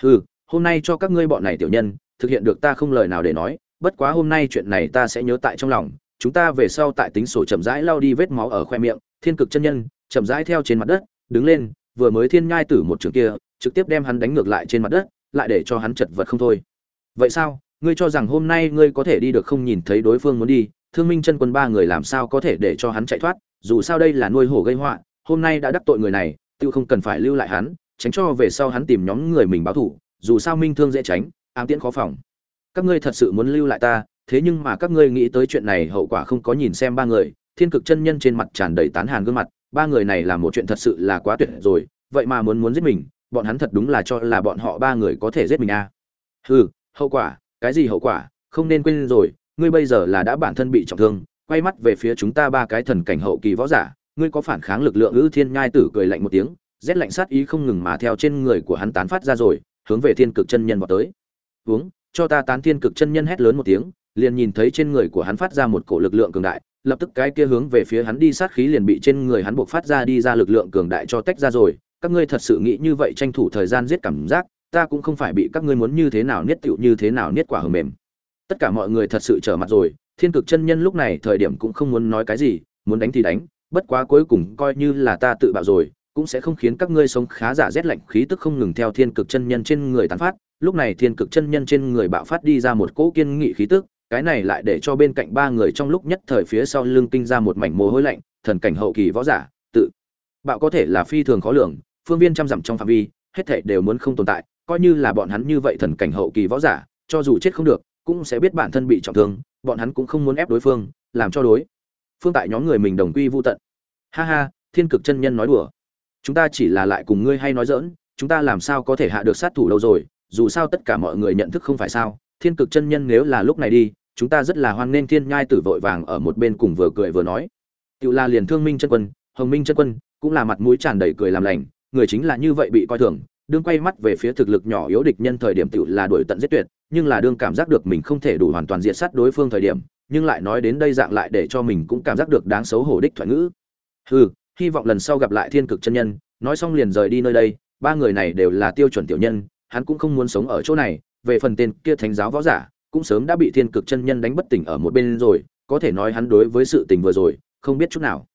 Hừ, hôm nay cho các ngươi bọn này tiểu nhân, thực hiện được ta không lời nào để nói, bất quá hôm nay chuyện này ta sẽ nhớ tại trong lòng, chúng ta về sau tại tính sổ chậm rãi lau đi vết máu ở khoe miệng, thiên cực chân nhân, chậm rãi theo trên mặt đất, đứng lên, vừa mới thiên nhai tử một trường kia, trực tiếp đem hắn đánh ngược lại trên mặt đất, lại để cho hắn chật vật không thôi. Vậy sao? Ngươi cho rằng hôm nay ngươi có thể đi được không nhìn thấy đối phương muốn đi, thương minh chân quân ba người làm sao có thể để cho hắn chạy thoát, dù sao đây là nuôi hổ gây họa, hôm nay đã đắc tội người này, tự không cần phải lưu lại hắn, tránh cho về sau hắn tìm nhóm người mình báo thủ dù sao minh thương dễ tránh, ám tiễn khó phòng các ngươi thật sự muốn lưu lại ta, thế nhưng mà các ngươi nghĩ tới chuyện này hậu quả không có nhìn xem ba người, thiên cực chân nhân trên mặt tràn đầy tán hàn gương mặt, ba người này làm một chuyện thật sự là quá tuyệt rồi, vậy mà muốn muốn giết mình, bọn hắn thật đúng là cho là bọn họ ba người có thể giết mình à. hừ, hậu quả cái gì hậu quả, không nên quên rồi, ngươi bây giờ là đã bản thân bị trọng thương, quay mắt về phía chúng ta ba cái thần cảnh hậu kỳ võ giả, ngươi có phản kháng lực lượng ư thiên nhai tử cười lạnh một tiếng, rét lạnh sát ý không ngừng mà theo trên người của hắn tán phát ra rồi, hướng về thiên cực chân nhân vào tới. Uống cho ta tán thiên cực chân nhân hét lớn một tiếng, liền nhìn thấy trên người của hắn phát ra một cổ lực lượng cường đại, lập tức cái kia hướng về phía hắn đi sát khí liền bị trên người hắn buộc phát ra đi ra lực lượng cường đại cho tách ra rồi. Các ngươi thật sự nghĩ như vậy tranh thủ thời gian giết cảm giác ta cũng không phải bị các ngươi muốn như thế nào niết tựu như thế nào niết quả hờ mềm. Tất cả mọi người thật sự trở mặt rồi, thiên cực chân nhân lúc này thời điểm cũng không muốn nói cái gì, muốn đánh thì đánh, bất quá cuối cùng coi như là ta tự bạo rồi, cũng sẽ không khiến các ngươi sống khá giả rét lạnh, khí tức không ngừng theo thiên cực chân nhân trên người tán phát. Lúc này thiên cực chân nhân trên người bạo phát đi ra một cỗ kiên nghị khí tức, cái này lại để cho bên cạnh ba người trong lúc nhất thời phía sau lưng kinh ra một mảnh mồ hôi lạnh, thần cảnh hậu kỳ võ giả, tự bạo có thể là phi thường khó lường, phương viên trăm dặm trong phạm vi, hết thảy đều muốn không tồn tại coi như là bọn hắn như vậy thần cảnh hậu kỳ võ giả, cho dù chết không được, cũng sẽ biết bản thân bị trọng thương, bọn hắn cũng không muốn ép đối phương, làm cho đối phương tại nhóm người mình đồng quy vô tận. Ha ha, thiên cực chân nhân nói đùa. Chúng ta chỉ là lại cùng ngươi hay nói dỡn chúng ta làm sao có thể hạ được sát thủ lâu rồi, dù sao tất cả mọi người nhận thức không phải sao. Thiên cực chân nhân nếu là lúc này đi, chúng ta rất là hoan nghênh thiên nhai tử vội vàng ở một bên cùng vừa cười vừa nói. Tự là liền thương minh chân quân, hồng minh chân quân cũng là mặt mũi tràn đầy cười làm lành, người chính là như vậy bị coi thường đương quay mắt về phía thực lực nhỏ yếu địch nhân thời điểm tự là đuổi tận giết tuyệt, nhưng là đương cảm giác được mình không thể đủ hoàn toàn diệt sát đối phương thời điểm, nhưng lại nói đến đây dạng lại để cho mình cũng cảm giác được đáng xấu hổ đích thoại ngữ. Hừ, hy vọng lần sau gặp lại thiên cực chân nhân, nói xong liền rời đi nơi đây, ba người này đều là tiêu chuẩn tiểu nhân, hắn cũng không muốn sống ở chỗ này, về phần tên kia thánh giáo võ giả, cũng sớm đã bị thiên cực chân nhân đánh bất tỉnh ở một bên rồi, có thể nói hắn đối với sự tình vừa rồi, không biết chút nào.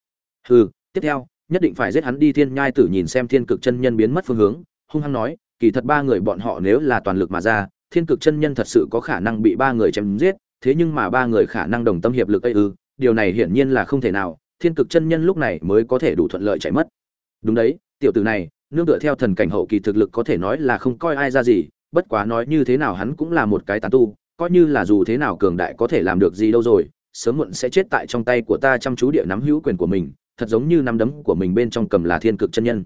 Hừ, tiếp theo, nhất định phải giết hắn đi thiên nhai tử nhìn xem thiên cực chân nhân biến mất phương hướng hung hăng nói, kỳ thật ba người bọn họ nếu là toàn lực mà ra, thiên cực chân nhân thật sự có khả năng bị ba người chém giết, thế nhưng mà ba người khả năng đồng tâm hiệp lực ấy ư, điều này hiển nhiên là không thể nào, thiên cực chân nhân lúc này mới có thể đủ thuận lợi chạy mất. Đúng đấy, tiểu tử này, nương tựa theo thần cảnh hậu kỳ thực lực có thể nói là không coi ai ra gì, bất quá nói như thế nào hắn cũng là một cái tán tu, coi như là dù thế nào cường đại có thể làm được gì đâu rồi, sớm muộn sẽ chết tại trong tay của ta chăm chú địa nắm hữu quyền của mình, thật giống như nắm đấm của mình bên trong cầm là thiên cực chân nhân.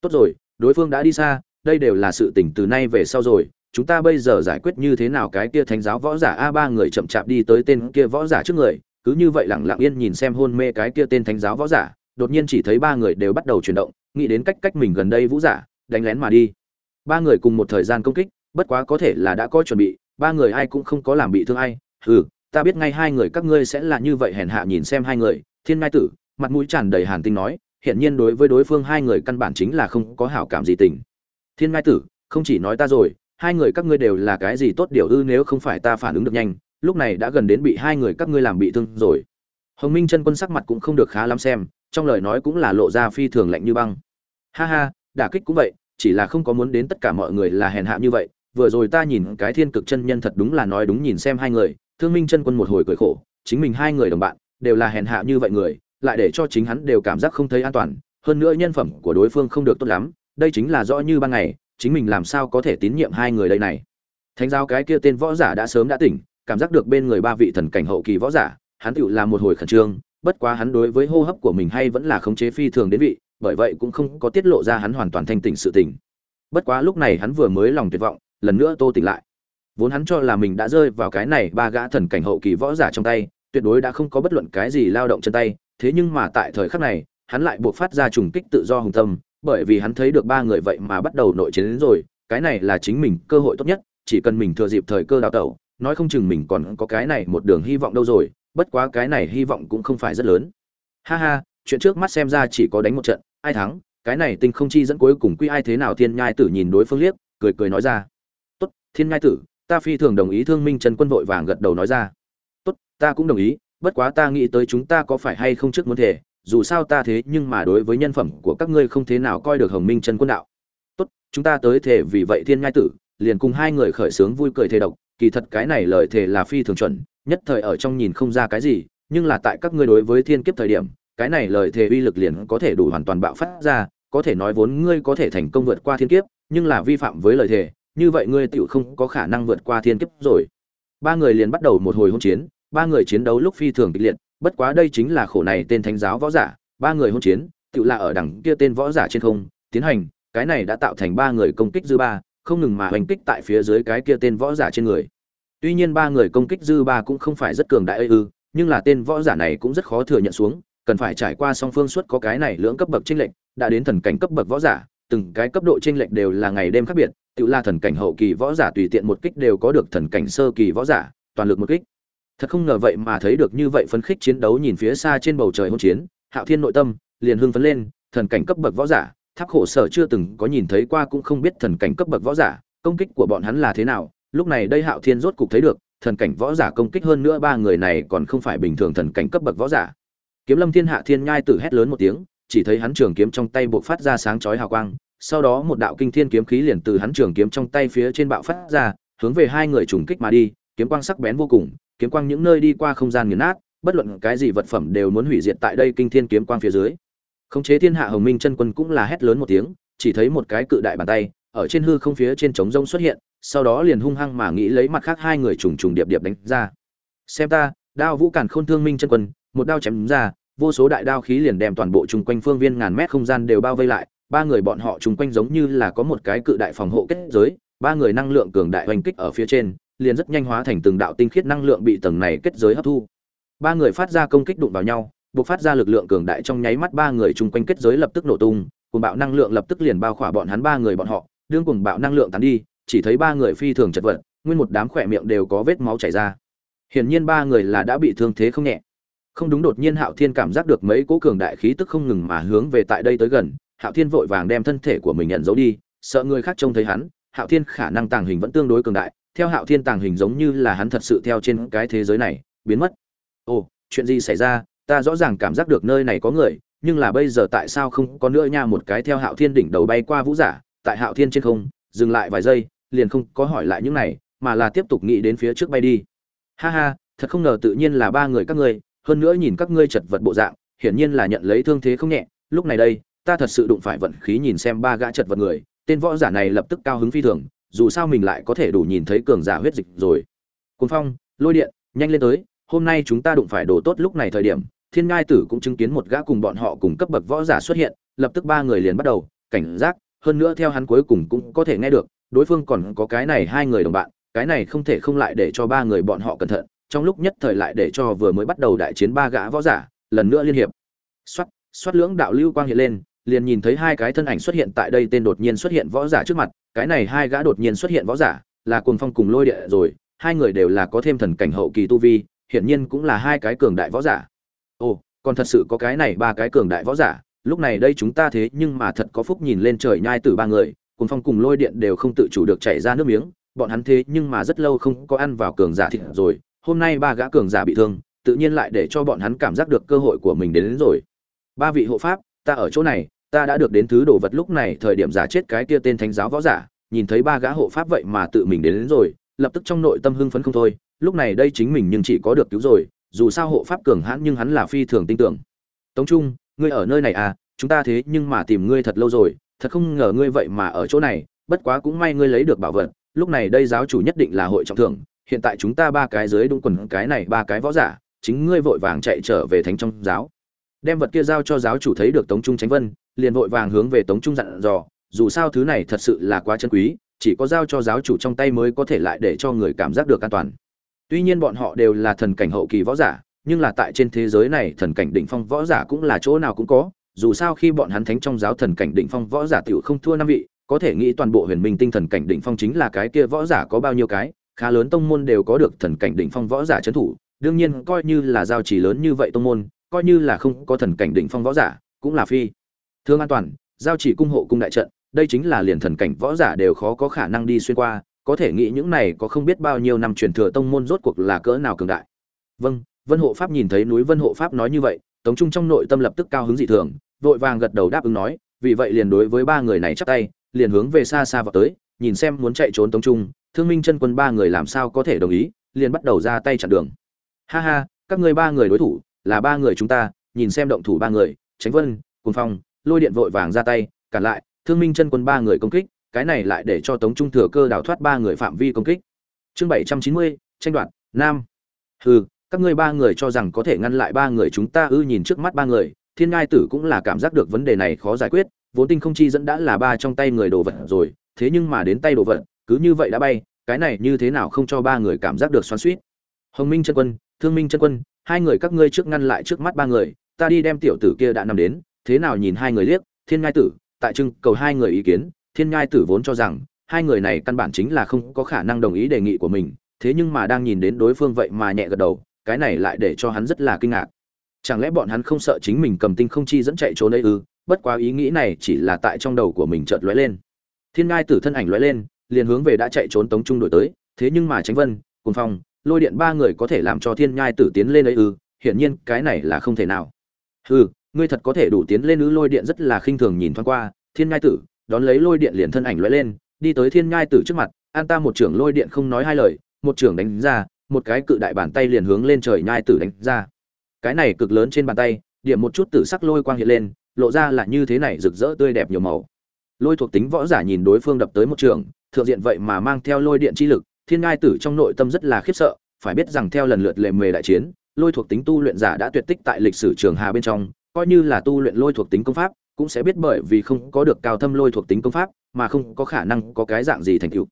Tốt rồi đối phương đã đi xa, đây đều là sự tình từ nay về sau rồi, chúng ta bây giờ giải quyết như thế nào cái kia thánh giáo võ giả a ba người chậm chạp đi tới tên kia võ giả trước người, cứ như vậy lẳng lặng yên nhìn xem hôn mê cái kia tên thánh giáo võ giả, đột nhiên chỉ thấy ba người đều bắt đầu chuyển động, nghĩ đến cách cách mình gần đây vũ giả, đánh lén mà đi. Ba người cùng một thời gian công kích, bất quá có thể là đã có chuẩn bị, ba người ai cũng không có làm bị thương ai, hừ, ta biết ngay hai người các ngươi sẽ là như vậy hèn hạ nhìn xem hai người, thiên ngai tử, mặt mũi tràn đầy hàn tinh nói hiện nhiên đối với đối phương hai người căn bản chính là không có hảo cảm gì tình. Thiên ngai tử, không chỉ nói ta rồi, hai người các ngươi đều là cái gì tốt điều ư nếu không phải ta phản ứng được nhanh, lúc này đã gần đến bị hai người các ngươi làm bị thương rồi. Hồng minh chân quân sắc mặt cũng không được khá lắm xem, trong lời nói cũng là lộ ra phi thường lạnh như băng. Ha ha, đả kích cũng vậy, chỉ là không có muốn đến tất cả mọi người là hèn hạ như vậy, vừa rồi ta nhìn cái thiên cực chân nhân thật đúng là nói đúng nhìn xem hai người, thương minh chân quân một hồi cười khổ, chính mình hai người đồng bạn, đều là hèn hạ như vậy người lại để cho chính hắn đều cảm giác không thấy an toàn, hơn nữa nhân phẩm của đối phương không được tốt lắm, đây chính là rõ như ban ngày, chính mình làm sao có thể tín nhiệm hai người đây này. Thánh giáo cái kia tên võ giả đã sớm đã tỉnh, cảm giác được bên người ba vị thần cảnh hậu kỳ võ giả, hắn tựu là một hồi khẩn trương, bất quá hắn đối với hô hấp của mình hay vẫn là khống chế phi thường đến vị, bởi vậy cũng không có tiết lộ ra hắn hoàn toàn thanh tỉnh sự tỉnh. Bất quá lúc này hắn vừa mới lòng tuyệt vọng, lần nữa tô tỉnh lại. Vốn hắn cho là mình đã rơi vào cái này ba gã thần cảnh hậu kỳ võ giả trong tay, tuyệt đối đã không có bất luận cái gì lao động chân tay thế nhưng mà tại thời khắc này, hắn lại buộc phát ra trùng kích tự do hùng tâm, bởi vì hắn thấy được ba người vậy mà bắt đầu nội chiến đến rồi, cái này là chính mình cơ hội tốt nhất, chỉ cần mình thừa dịp thời cơ đào tẩu, nói không chừng mình còn có cái này một đường hy vọng đâu rồi, bất quá cái này hy vọng cũng không phải rất lớn. Ha ha, chuyện trước mắt xem ra chỉ có đánh một trận, ai thắng, cái này tinh không chi dẫn cuối cùng quy ai thế nào thiên nhai tử nhìn đối phương liếc, cười cười nói ra. Tốt, thiên nhai tử, ta phi thường đồng ý thương minh trần quân vội vàng gật đầu nói ra. Tốt, ta cũng đồng ý bất quá ta nghĩ tới chúng ta có phải hay không trước muốn thể, dù sao ta thế nhưng mà đối với nhân phẩm của các ngươi không thế nào coi được hồng minh trần quân đạo. Tốt, chúng ta tới thể vì vậy thiên ngai tử, liền cùng hai người khởi sướng vui cười thề độc, kỳ thật cái này lời thề là phi thường chuẩn, nhất thời ở trong nhìn không ra cái gì, nhưng là tại các ngươi đối với thiên kiếp thời điểm, cái này lời thề uy lực liền có thể đủ hoàn toàn bạo phát ra, có thể nói vốn ngươi có thể thành công vượt qua thiên kiếp, nhưng là vi phạm với lời thề như vậy ngươi tựu không có khả năng vượt qua thiên kiếp rồi. Ba người liền bắt đầu một hồi hôn chiến ba người chiến đấu lúc phi thường kịch liệt bất quá đây chính là khổ này tên thánh giáo võ giả ba người hôn chiến tựu là ở đằng kia tên võ giả trên không tiến hành cái này đã tạo thành ba người công kích dư ba không ngừng mà hành kích tại phía dưới cái kia tên võ giả trên người. Tuy nhiên ba người công kích dư ba cũng không phải rất cường đại ư nhưng là tên võ giả này cũng rất khó thừa nhận xuống cần phải trải qua song phương suốt có cái này lưỡng cấp bậc chênh lệnh, đã đến thần cảnh cấp bậc võ giả từng cái cấp độ chênh lệch đều là ngày đêm khác biệt tự là thần cảnh hậu kỳ võ giả tùy tiện một kích đều có được thần cảnh sơ kỳ võ giả toàn lực một kích thật không ngờ vậy mà thấy được như vậy phấn khích chiến đấu nhìn phía xa trên bầu trời hôn chiến, hạo thiên nội tâm liền hưng phấn lên, thần cảnh cấp bậc võ giả tháp khổ sở chưa từng có nhìn thấy qua cũng không biết thần cảnh cấp bậc võ giả, công kích của bọn hắn là thế nào, lúc này đây hạo thiên rốt cục thấy được, thần cảnh võ giả công kích hơn nữa ba người này còn không phải bình thường thần cảnh cấp bậc võ giả. Kiếm lâm thiên hạ thiên nhai tử hét lớn một tiếng, chỉ thấy hắn trường kiếm trong tay buộc phát ra sáng chói hào quang, sau đó một đạo kinh thiên kiếm khí liền từ hắn trường kiếm trong tay phía trên bạo phát ra, hướng về hai người trùng kích mà đi, kiếm quang sắc bén vô cùng kiếm quang những nơi đi qua không gian nghiền nát, bất luận cái gì vật phẩm đều muốn hủy diệt tại đây kinh thiên kiếm quang phía dưới. Khống chế thiên hạ hồng minh chân quân cũng là hét lớn một tiếng, chỉ thấy một cái cự đại bàn tay, ở trên hư không phía trên trống rông xuất hiện, sau đó liền hung hăng mà nghĩ lấy mặt khác hai người trùng trùng điệp điệp đánh ra. Xem ta, đao vũ cản khôn thương minh chân quân, một đao chém ra, vô số đại đao khí liền đem toàn bộ chung quanh phương viên ngàn mét không gian đều bao vây lại, ba người bọn họ chung quanh giống như là có một cái cự đại phòng hộ kết giới, ba người năng lượng cường đại hoành kích ở phía trên liền rất nhanh hóa thành từng đạo tinh khiết năng lượng bị tầng này kết giới hấp thu. Ba người phát ra công kích đụng vào nhau bộc phát ra lực lượng cường đại trong nháy mắt ba người chung quanh kết giới lập tức nổ tung, cuồng bạo năng lượng lập tức liền bao khỏa bọn hắn ba người bọn họ, đương cuồng bạo năng lượng tán đi, chỉ thấy ba người phi thường chật vật, nguyên một đám khỏe miệng đều có vết máu chảy ra. Hiển nhiên ba người là đã bị thương thế không nhẹ. Không đúng đột nhiên hạo thiên cảm giác được mấy cỗ cường đại khí tức không ngừng mà hướng về tại đây tới gần, hạo thiên vội vàng đem thân thể của mình nhận giấu đi, sợ người khác trông thấy hắn, hạo thiên khả năng tàng hình vẫn tương đối cường đại theo hạo thiên tàng hình giống như là hắn thật sự theo trên cái thế giới này, biến mất. Ồ, chuyện gì xảy ra? Ta rõ ràng cảm giác được nơi này có người, nhưng là bây giờ tại sao không có nữa nha? Một cái theo hạo thiên đỉnh đầu bay qua vũ giả, tại hạo thiên trên không, dừng lại vài giây, liền không có hỏi lại những này, mà là tiếp tục nghĩ đến phía trước bay đi. Ha ha, thật không ngờ tự nhiên là ba người các ngươi, hơn nữa nhìn các ngươi chật vật bộ dạng, hiển nhiên là nhận lấy thương thế không nhẹ. Lúc này đây, ta thật sự đụng phải vận khí nhìn xem ba gã chật vật người, tên võ giả này lập tức cao hứng phi thường dù sao mình lại có thể đủ nhìn thấy cường giả huyết dịch rồi. Cuốn phong, lôi điện, nhanh lên tới, hôm nay chúng ta đụng phải đồ tốt lúc này thời điểm, thiên ngai tử cũng chứng kiến một gã cùng bọn họ cùng cấp bậc võ giả xuất hiện, lập tức ba người liền bắt đầu, cảnh giác, hơn nữa theo hắn cuối cùng cũng có thể nghe được, đối phương còn có cái này hai người đồng bạn, cái này không thể không lại để cho ba người bọn họ cẩn thận, trong lúc nhất thời lại để cho vừa mới bắt đầu đại chiến ba gã võ giả, lần nữa liên hiệp. Xoát xoát lưỡng đạo lưu quang hiện lên liền nhìn thấy hai cái thân ảnh xuất hiện tại đây tên đột nhiên xuất hiện võ giả trước mặt cái này hai gã đột nhiên xuất hiện võ giả là cuồng phong cùng lôi địa rồi hai người đều là có thêm thần cảnh hậu kỳ tu vi hiển nhiên cũng là hai cái cường đại võ giả. Ồ còn thật sự có cái này ba cái cường đại võ giả lúc này đây chúng ta thế nhưng mà thật có phúc nhìn lên trời nhai từ ba người cuồng phong cùng lôi điện đều không tự chủ được chảy ra nước miếng bọn hắn thế nhưng mà rất lâu không có ăn vào cường giả thịt rồi hôm nay ba gã cường giả bị thương tự nhiên lại để cho bọn hắn cảm giác được cơ hội của mình đến, đến rồi. Ba vị hộ pháp ta ở chỗ này ta đã được đến thứ đồ vật lúc này thời điểm giả chết cái kia tên thánh giáo võ giả nhìn thấy ba gã hộ pháp vậy mà tự mình đến, đến rồi lập tức trong nội tâm hưng phấn không thôi lúc này đây chính mình nhưng chỉ có được cứu rồi dù sao hộ pháp cường hãn nhưng hắn là phi thường tin tưởng. Tống trung ngươi ở nơi này à chúng ta thế nhưng mà tìm ngươi thật lâu rồi thật không ngờ ngươi vậy mà ở chỗ này bất quá cũng may ngươi lấy được bảo vật lúc này đây giáo chủ nhất định là hội trọng thưởng hiện tại chúng ta ba cái dưới đúng quần cái này ba cái võ giả chính ngươi vội vàng chạy trở về thánh trong giáo đem vật kia giao cho giáo chủ thấy được tống trung tránh vân, liền vội vàng hướng về tống trung dặn dò, dù sao thứ này thật sự là quá chân quý, chỉ có giao cho giáo chủ trong tay mới có thể lại để cho người cảm giác được an toàn. Tuy nhiên bọn họ đều là thần cảnh hậu kỳ võ giả, nhưng là tại trên thế giới này thần cảnh đỉnh phong võ giả cũng là chỗ nào cũng có, dù sao khi bọn hắn thánh trong giáo thần cảnh đỉnh phong võ giả tiểu không thua năm vị, có thể nghĩ toàn bộ huyền minh tinh thần cảnh đỉnh phong chính là cái kia võ giả có bao nhiêu cái, khá lớn tông môn đều có được thần cảnh đỉnh phong võ giả trấn thủ, đương nhiên coi như là giao chỉ lớn như vậy tông môn coi như là không có thần cảnh đỉnh phong võ giả, cũng là phi. Thương an toàn, giao chỉ cung hộ cung đại trận, đây chính là liền thần cảnh võ giả đều khó có khả năng đi xuyên qua, có thể nghĩ những này có không biết bao nhiêu năm truyền thừa tông môn rốt cuộc là cỡ nào cường đại. Vâng vân hộ pháp nhìn thấy núi vân hộ pháp nói như vậy, tống trung trong nội tâm lập tức cao hứng dị thường, vội vàng gật đầu đáp ứng nói, vì vậy liền đối với ba người này chắp tay, liền hướng về xa xa vào tới, nhìn xem muốn chạy trốn tống trung, thương minh chân quân ba người làm sao có thể đồng ý, liền bắt đầu ra tay chặn đường. Ha ha, các ngươi ba người đối thủ là ba người chúng ta, nhìn xem động thủ ba người, tránh vân cùng phong, lôi điện vội vàng ra tay, cản lại, thương minh chân quân ba người công kích, cái này lại để cho tống trung thừa cơ đào thoát ba người phạm vi công kích. Chương bảy trăm chín mươi, tranh đoạt, nam. Hừ, các ngươi ba người cho rằng có thể ngăn lại ba người chúng ta ư nhìn trước mắt ba người, thiên ngai tử cũng là cảm giác được vấn đề này khó giải quyết, vốn tinh không chi dẫn đã là ba trong tay người đồ vật rồi, thế nhưng mà đến tay đồ vật, cứ như vậy đã bay, cái này như thế nào không cho ba người cảm giác được xoắn suýt hồng minh chân quân thương minh chân quân, hai người các ngươi trước ngăn lại trước mắt ba người, ta đi đem tiểu tử kia đã nằm đến, thế nào nhìn hai người liếc, thiên ngai tử, tại trưng cầu hai người ý kiến, thiên ngai tử vốn cho rằng, hai người này căn bản chính là không có khả năng đồng ý đề nghị của mình, thế nhưng mà đang nhìn đến đối phương vậy mà nhẹ gật đầu, cái này lại để cho hắn rất là kinh ngạc. Chẳng lẽ bọn hắn không sợ chính mình cầm tinh không chi dẫn chạy trốn ấy ư? Bất quá ý nghĩ này chỉ là tại trong đầu của mình chợt lóe lên. Thiên ngai tử thân ảnh lóe lên, liền hướng về đã chạy trốn tống trung đổi tới, thế nhưng mà tránh vân cùng phong lôi điện ba người có thể làm cho thiên nhai tử tiến lên ấy ư, hiển nhiên cái này là không thể nào. Hừ, ngươi thật có thể đủ tiến lên ư, lôi điện rất là khinh thường nhìn thoáng qua, thiên nhai tử, đón lấy lôi điện liền thân ảnh lóe lên, đi tới thiên nhai tử trước mặt, an ta một trưởng lôi điện không nói hai lời, một trưởng đánh ra, một cái cự đại bàn tay liền hướng lên trời nhai tử đánh ra. Cái này cực lớn trên bàn tay, điểm một chút tử sắc lôi quang hiện lên, lộ ra là như thế này rực rỡ tươi đẹp nhiều màu. Lôi thuộc tính võ giả nhìn đối phương đập tới một trường, thượng diện vậy mà mang theo lôi điện chi lực thiên ngai tử trong nội tâm rất là khiếp sợ, phải biết rằng theo lần lượt lề mề đại chiến, lôi thuộc tính tu luyện giả đã tuyệt tích tại lịch sử trường hà bên trong, coi như là tu luyện lôi thuộc tính công pháp, cũng sẽ biết bởi vì không có được cao thâm lôi thuộc tính công pháp, mà không có khả năng có cái dạng gì thành tựu.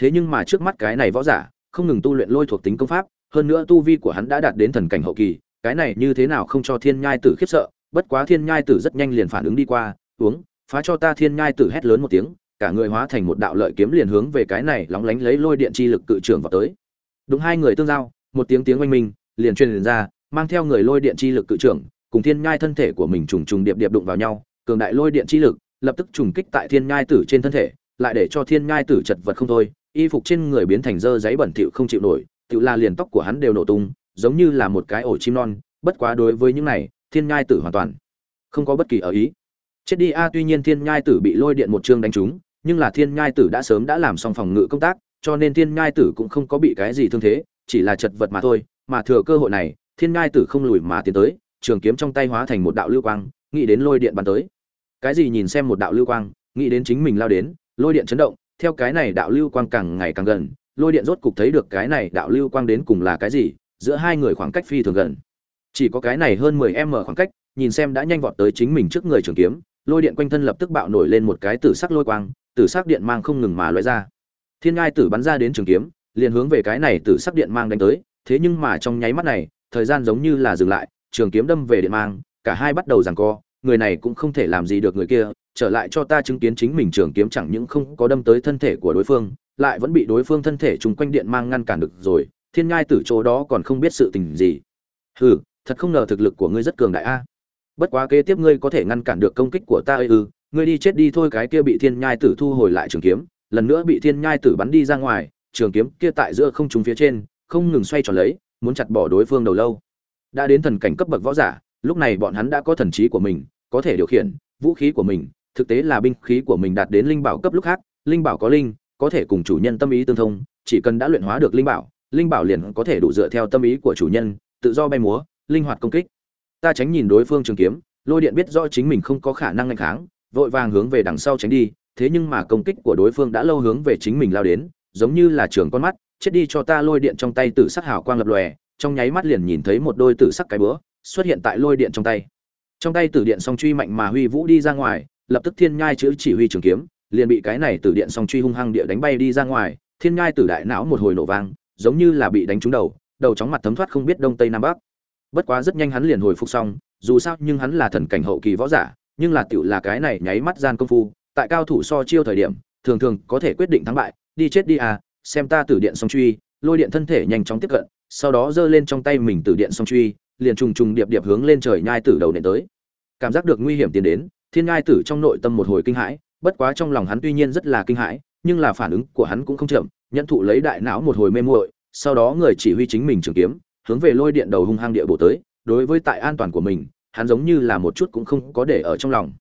Thế nhưng mà trước mắt cái này võ giả, không ngừng tu luyện lôi thuộc tính công pháp, hơn nữa tu vi của hắn đã đạt đến thần cảnh hậu kỳ, cái này như thế nào không cho thiên nhai tử khiếp sợ, bất quá thiên nhai tử rất nhanh liền phản ứng đi qua, uống, phá cho ta thiên nhai tử hét lớn một tiếng cả người hóa thành một đạo lợi kiếm liền hướng về cái này lóng lánh lấy lôi điện chi lực cự trưởng vào tới. Đúng hai người tương giao, một tiếng tiếng oanh minh, liền truyền ra, mang theo người lôi điện chi lực cự trưởng, cùng thiên nhai thân thể của mình trùng trùng điệp điệp đụng vào nhau, cường đại lôi điện chi lực, lập tức trùng kích tại thiên nhai tử trên thân thể, lại để cho thiên nhai tử chật vật không thôi, y phục trên người biến thành dơ giấy bẩn thỉu không chịu nổi, tự là liền tóc của hắn đều nổ tung, giống như là một cái ổ chim non, bất quá đối với những này, thiên nhai tử hoàn toàn không có bất kỳ ở ý. Chết đi, a, tuy nhiên thiên nhai tử bị lôi điện một chương đánh trúng nhưng là thiên nhai tử đã sớm đã làm xong phòng ngự công tác, cho nên thiên nhai tử cũng không có bị cái gì thương thế, chỉ là chật vật mà thôi. Mà thừa cơ hội này, thiên nhai tử không lùi mà tiến tới, trường kiếm trong tay hóa thành một đạo lưu quang, nghĩ đến lôi điện bắn tới. Cái gì nhìn xem một đạo lưu quang, nghĩ đến chính mình lao đến, lôi điện chấn động, theo cái này đạo lưu quang càng ngày càng gần, lôi điện rốt cục thấy được cái này đạo lưu quang đến cùng là cái gì, giữa hai người khoảng cách phi thường gần. Chỉ có cái này hơn mười m khoảng cách, nhìn xem đã nhanh vọt tới chính mình trước người trường kiếm lôi điện quanh thân lập tức bạo nổi lên một cái tử sắc lôi quang, tử sắc điện mang không ngừng mà loại ra. Thiên ngai tử bắn ra đến trường kiếm, liền hướng về cái này tử sắc điện mang đánh tới, thế nhưng mà trong nháy mắt này, thời gian giống như là dừng lại, trường kiếm đâm về điện mang, cả hai bắt đầu giằng co, người này cũng không thể làm gì được người kia, trở lại cho ta chứng kiến chính mình trường kiếm chẳng những không có đâm tới thân thể của đối phương, lại vẫn bị đối phương thân thể chung quanh điện mang ngăn cản được rồi, thiên ngai tử chỗ đó còn không biết sự tình gì. Hừ, thật không ngờ thực lực của ngươi rất cường đại a bất quá kế tiếp ngươi có thể ngăn cản được công kích của ta ư ừ, ngươi đi chết đi thôi cái kia bị thiên nhai tử thu hồi lại trường kiếm lần nữa bị thiên nhai tử bắn đi ra ngoài trường kiếm kia tại giữa không trúng phía trên không ngừng xoay tròn lấy muốn chặt bỏ đối phương đầu lâu. Đã đến thần cảnh cấp bậc võ giả lúc này bọn hắn đã có thần trí của mình có thể điều khiển vũ khí của mình thực tế là binh khí của mình đạt đến linh bảo cấp lúc khác linh bảo có linh có thể cùng chủ nhân tâm ý tương thông chỉ cần đã luyện hóa được linh bảo linh bảo liền có thể đủ dựa theo tâm ý của chủ nhân tự do bay múa linh hoạt công kích ta tránh nhìn đối phương trường kiếm, lôi điện biết rõ chính mình không có khả năng ngăn kháng, vội vàng hướng về đằng sau tránh đi, thế nhưng mà công kích của đối phương đã lâu hướng về chính mình lao đến, giống như là trường con mắt, chết đi cho ta lôi điện trong tay tử sắc hào quang lập lòe, trong nháy mắt liền nhìn thấy một đôi tử sắc cái bữa xuất hiện tại lôi điện trong tay. Trong tay tử điện song truy mạnh mà huy vũ đi ra ngoài, lập tức thiên nhai chữ chỉ huy trường kiếm, liền bị cái này tử điện song truy hung hăng địa đánh bay đi ra ngoài, thiên nhai tử đại não một hồi nổ vang, giống như là bị đánh trúng đầu đầu chóng mặt thấm thoát không biết đông tây nam bắc bất quá rất nhanh hắn liền hồi phục xong, dù sao nhưng hắn là thần cảnh hậu kỳ võ giả, nhưng là tựu là cái này nháy mắt gian công phu, tại cao thủ so chiêu thời điểm, thường thường có thể quyết định thắng bại, đi chết đi à xem ta tử điện song truy, lôi điện thân thể nhanh chóng tiếp cận, sau đó giơ lên trong tay mình tử điện song truy, liền trùng trùng điệp điệp hướng lên trời nhai tử đầu nện tới. Cảm giác được nguy hiểm tiến đến, thiên nhai tử trong nội tâm một hồi kinh hãi, bất quá trong lòng hắn tuy nhiên rất là kinh hãi, nhưng là phản ứng của hắn cũng không chậm, nhận thụ lấy đại não một hồi mê muội, sau đó người chỉ huy chính mình trường kiếm hướng về lôi điện đầu hung hăng địa bộ tới, đối với tại an toàn của mình, hắn giống như là một chút cũng không có để ở trong lòng.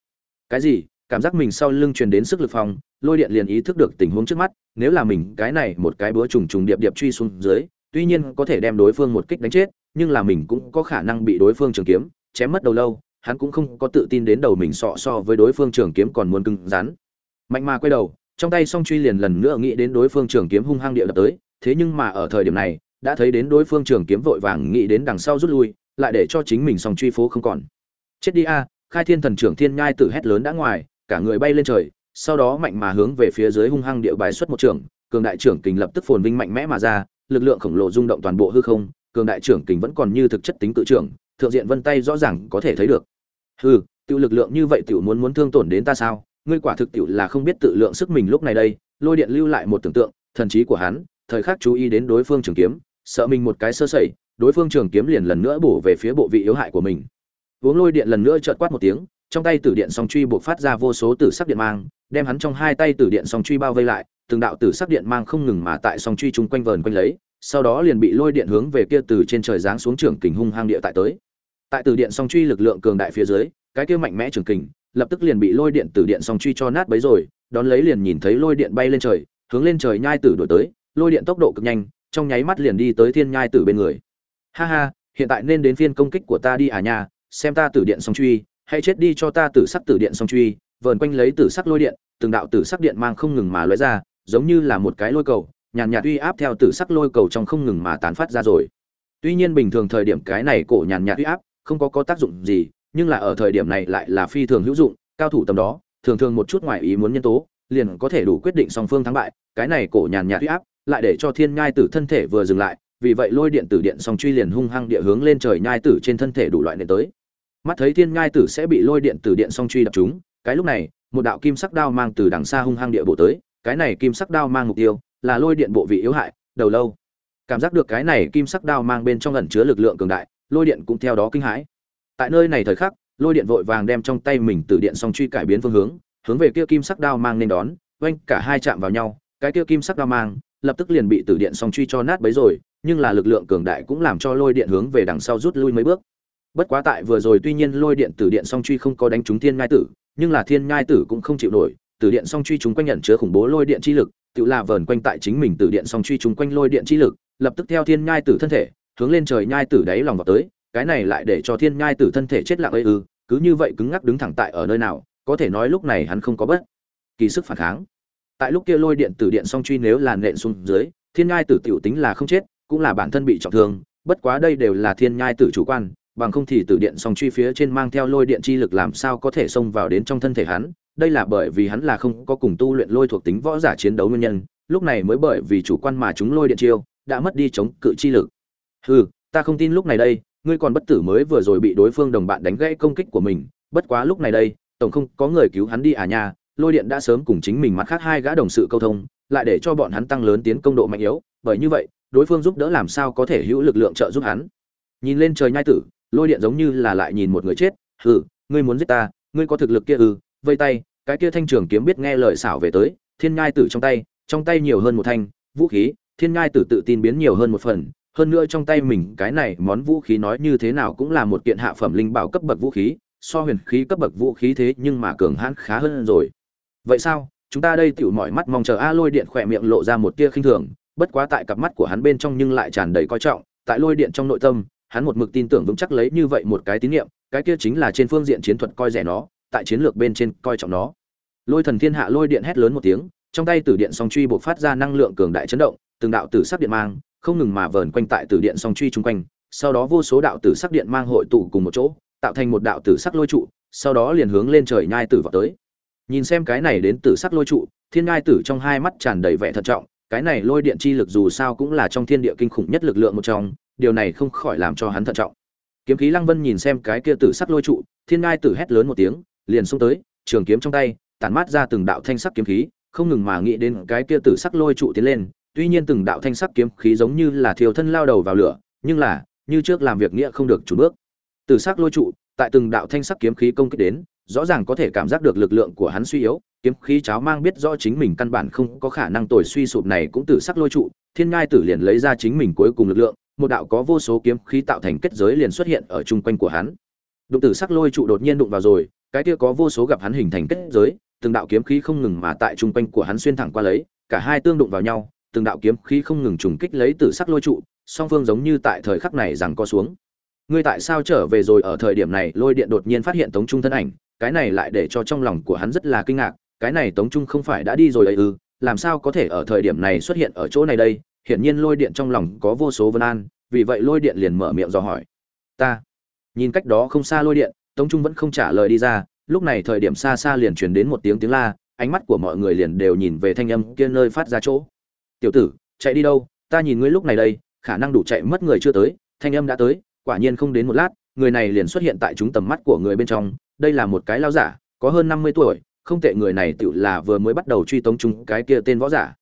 Cái gì? Cảm giác mình sau lưng truyền đến sức lực phòng, lôi điện liền ý thức được tình huống trước mắt, nếu là mình cái này một cái búa trùng trùng điệp điệp truy xuống dưới, tuy nhiên có thể đem đối phương một kích đánh chết, nhưng là mình cũng có khả năng bị đối phương trường kiếm chém mất đầu lâu, hắn cũng không có tự tin đến đầu mình sọ so với đối phương trường kiếm còn muốn cứng rắn. Mạnh mà quay đầu, trong tay song truy liền lần nữa nghĩ đến đối phương trường kiếm hung hăng địa đập tới, thế nhưng mà ở thời điểm này đã thấy đến đối phương trường kiếm vội vàng nghĩ đến đằng sau rút lui, lại để cho chính mình song truy phố không còn. Chết đi a, khai thiên thần trưởng thiên nhai tử hét lớn đã ngoài, cả người bay lên trời, sau đó mạnh mà hướng về phía dưới hung hăng địa bài xuất một trường, cường đại trưởng kình lập tức phồn vinh mạnh mẽ mà ra, lực lượng khổng lồ rung động toàn bộ hư không, cường đại trưởng kình vẫn còn như thực chất tính tự trưởng, thượng diện vân tay rõ ràng có thể thấy được. Hư tiểu lực lượng như vậy tiểu muốn muốn thương tổn đến ta sao? Ngươi quả thực tiểu là không biết tự lượng sức mình lúc này đây, lôi điện lưu lại một tưởng tượng, thần trí của hắn, thời khắc chú ý đến đối phương trường kiếm sợ mình một cái sơ sẩy, đối phương trường kiếm liền lần nữa bổ về phía bộ vị yếu hại của mình. Uống lôi điện lần nữa chợt quát một tiếng, trong tay tử điện song truy buộc phát ra vô số tử sắc điện mang, đem hắn trong hai tay tử điện song truy bao vây lại, từng đạo tử sắc điện mang không ngừng mà tại song truy chung quanh vờn quanh lấy, sau đó liền bị lôi điện hướng về kia từ trên trời giáng xuống trường kình hung hăng địa tại tới. Tại tử điện song truy lực lượng cường đại phía dưới, cái kia mạnh mẽ trường kình lập tức liền bị lôi điện tử điện song truy cho nát bấy rồi, đón lấy liền nhìn thấy lôi điện bay lên trời, hướng lên trời nhai tử đổi tới, lôi điện tốc độ cực nhanh trong nháy mắt liền đi tới thiên nhai tử bên người. Ha ha, hiện tại nên đến phiên công kích của ta đi à nha, xem ta tử điện song truy hay chết đi cho ta tử sắc tử điện song truy, vờn quanh lấy tử sắc lôi điện, từng đạo tử sắc điện mang không ngừng mà lóe ra, giống như là một cái lôi cầu, nhàn nhạt uy áp theo tử sắc lôi cầu trong không ngừng mà tán phát ra rồi. Tuy nhiên bình thường thời điểm cái này cổ nhàn nhạt uy áp không có có tác dụng gì, nhưng là ở thời điểm này lại là phi thường hữu dụng, cao thủ tầm đó, thường thường một chút ngoài ý muốn nhân tố, liền có thể đủ quyết định song phương thắng bại, cái này cổ nhàn nhạt uy áp lại để cho thiên nhai tử thân thể vừa dừng lại, vì vậy lôi điện tử điện song truy liền hung hăng địa hướng lên trời nhai tử trên thân thể đủ loại nền tới. Mắt thấy thiên nhai tử sẽ bị lôi điện tử điện song truy đập trúng, cái lúc này, một đạo kim sắc đao mang từ đằng xa hung hăng địa bộ tới, cái này kim sắc đao mang mục tiêu là lôi điện bộ vị yếu hại, đầu lâu. Cảm giác được cái này kim sắc đao mang bên trong ẩn chứa lực lượng cường đại, lôi điện cũng theo đó kinh hãi. Tại nơi này thời khắc, lôi điện vội vàng đem trong tay mình từ điện song truy cải biến phương hướng hướng về kia kim sắc đao mang nên đón, oanh cả hai chạm vào nhau, cái kia kim sắc đao mang lập tức liền bị tử điện song truy cho nát bấy rồi, nhưng là lực lượng cường đại cũng làm cho lôi điện hướng về đằng sau rút lui mấy bước. Bất quá tại vừa rồi tuy nhiên lôi điện tử điện song truy không có đánh trúng thiên ngai tử, nhưng là thiên ngai tử cũng không chịu nổi, tử điện song truy chúng quanh nhận chứa khủng bố lôi điện chi lực, tự là vờn quanh tại chính mình tử điện song truy chúng quanh lôi điện chi lực, lập tức theo thiên nhai tử thân thể, hướng lên trời nhai tử đáy lòng vào tới, cái này lại để cho thiên nhai tử thân thể chết lặng ấy ư, cứ như vậy cứng ngắc đứng thẳng tại ở nơi nào, có thể nói lúc này hắn không có bất kỳ sức phản kháng tại lúc kia lôi điện tử điện song truy nếu là nện xuống dưới, thiên nhai tử tiểu tính là không chết, cũng là bản thân bị trọng thương, bất quá đây đều là thiên nhai tử chủ quan, bằng không thì tử điện song truy phía trên mang theo lôi điện chi lực làm sao có thể xông vào đến trong thân thể hắn, đây là bởi vì hắn là không có cùng tu luyện lôi thuộc tính võ giả chiến đấu nguyên nhân, lúc này mới bởi vì chủ quan mà chúng lôi điện chiêu, đã mất đi chống cự chi lực. Hừ, ta không tin lúc này đây, ngươi còn bất tử mới vừa rồi bị đối phương đồng bạn đánh gãy công kích của mình, bất quá lúc này đây, tổng không có người cứu hắn đi à nha lôi điện đã sớm cùng chính mình mắt khác hai gã đồng sự câu thông lại để cho bọn hắn tăng lớn tiến công độ mạnh yếu bởi như vậy đối phương giúp đỡ làm sao có thể hữu lực lượng trợ giúp hắn. Nhìn lên trời nhai tử lôi điện giống như là lại nhìn một người chết Ừ, ngươi muốn giết ta ngươi có thực lực kia ư vây tay. Cái kia thanh trường kiếm biết nghe lời xảo về tới thiên nhai tử trong tay trong tay nhiều hơn một thanh vũ khí thiên nhai tử tự tin biến nhiều hơn một phần hơn nữa trong tay mình cái này món vũ khí nói như thế nào cũng là một kiện hạ phẩm linh bảo cấp bậc vũ khí so huyền khí cấp bậc vũ khí thế nhưng mà cường hãn khá hơn rồi vậy sao? Chúng ta đây tựu mọi mắt mong chờ a lôi điện khỏe miệng lộ ra một tia khinh thường, bất quá tại cặp mắt của hắn bên trong nhưng lại tràn đầy coi trọng, tại lôi điện trong nội tâm, hắn một mực tin tưởng vững chắc lấy như vậy một cái tín nhiệm cái kia chính là trên phương diện chiến thuật coi rẻ nó, tại chiến lược bên trên coi trọng nó. Lôi thần thiên hạ lôi điện hét lớn một tiếng, trong tay tử điện song truy buộc phát ra năng lượng cường đại chấn động, từng đạo tử sắc điện mang, không ngừng mà vờn quanh tại tử điện song truy chung quanh, sau đó vô số đạo tử sắc điện mang hội tụ cùng một chỗ, tạo thành một đạo tử sắc lôi trụ, sau đó liền hướng lên trời nhai tử vào tới nhìn xem cái này đến từ sắc lôi trụ, thiên ngai tử trong hai mắt tràn đầy vẻ thận trọng, cái này lôi điện chi lực dù sao cũng là trong thiên địa kinh khủng nhất lực lượng một trong, điều này không khỏi làm cho hắn thận trọng. Kiếm khí lăng vân nhìn xem cái kia tử sắc lôi trụ, thiên ngai tử hét lớn một tiếng, liền xông tới, trường kiếm trong tay, tản mát ra từng đạo thanh sắc kiếm khí, không ngừng mà nghĩ đến cái kia tử sắc lôi trụ tiến lên, tuy nhiên từng đạo thanh sắc kiếm khí giống như là thiêu thân lao đầu vào lửa, nhưng là, như trước làm việc nghĩa không được chủ bước. Tử sắc lôi trụ, tại từng đạo thanh sắc kiếm khí công kích đến rõ ràng có thể cảm giác được lực lượng của hắn suy yếu, kiếm khí cháo mang biết rõ chính mình căn bản không có khả năng tồi suy sụp này cũng tử sắc lôi trụ, thiên ngai tử liền lấy ra chính mình cuối cùng lực lượng, một đạo có vô số kiếm khí tạo thành kết giới liền xuất hiện ở chung quanh của hắn. Đụng tử sắc lôi trụ đột nhiên đụng vào rồi, cái kia có vô số gặp hắn hình thành kết giới, từng đạo kiếm khí không ngừng mà tại chung quanh của hắn xuyên thẳng qua lấy, cả hai tương đụng vào nhau, từng đạo kiếm khí không ngừng trùng kích lấy tử sắc lôi trụ, song phương giống như tại thời khắc này rằng co xuống. Ngươi tại sao trở về rồi? Ở thời điểm này, lôi điện đột nhiên phát hiện tống trung thân ảnh cái này lại để cho trong lòng của hắn rất là kinh ngạc, cái này tống trung không phải đã đi rồi ấy ư, làm sao có thể ở thời điểm này xuất hiện ở chỗ này đây? Hiển nhiên lôi điện trong lòng có vô số vân an, vì vậy lôi điện liền mở miệng dò hỏi. Ta. Nhìn cách đó không xa lôi điện, tống trung vẫn không trả lời đi ra, lúc này thời điểm xa xa liền truyền đến một tiếng tiếng la, ánh mắt của mọi người liền đều nhìn về thanh âm kia nơi phát ra chỗ. Tiểu tử, chạy đi đâu? Ta nhìn ngươi lúc này đây, khả năng đủ chạy mất người chưa tới, thanh âm đã tới, quả nhiên không đến một lát, người này liền xuất hiện tại chúng tầm mắt của người bên trong đây là một cái lao giả, có hơn năm mươi tuổi, không tệ người này tự là vừa mới bắt đầu truy tống chúng cái kia tên võ giả.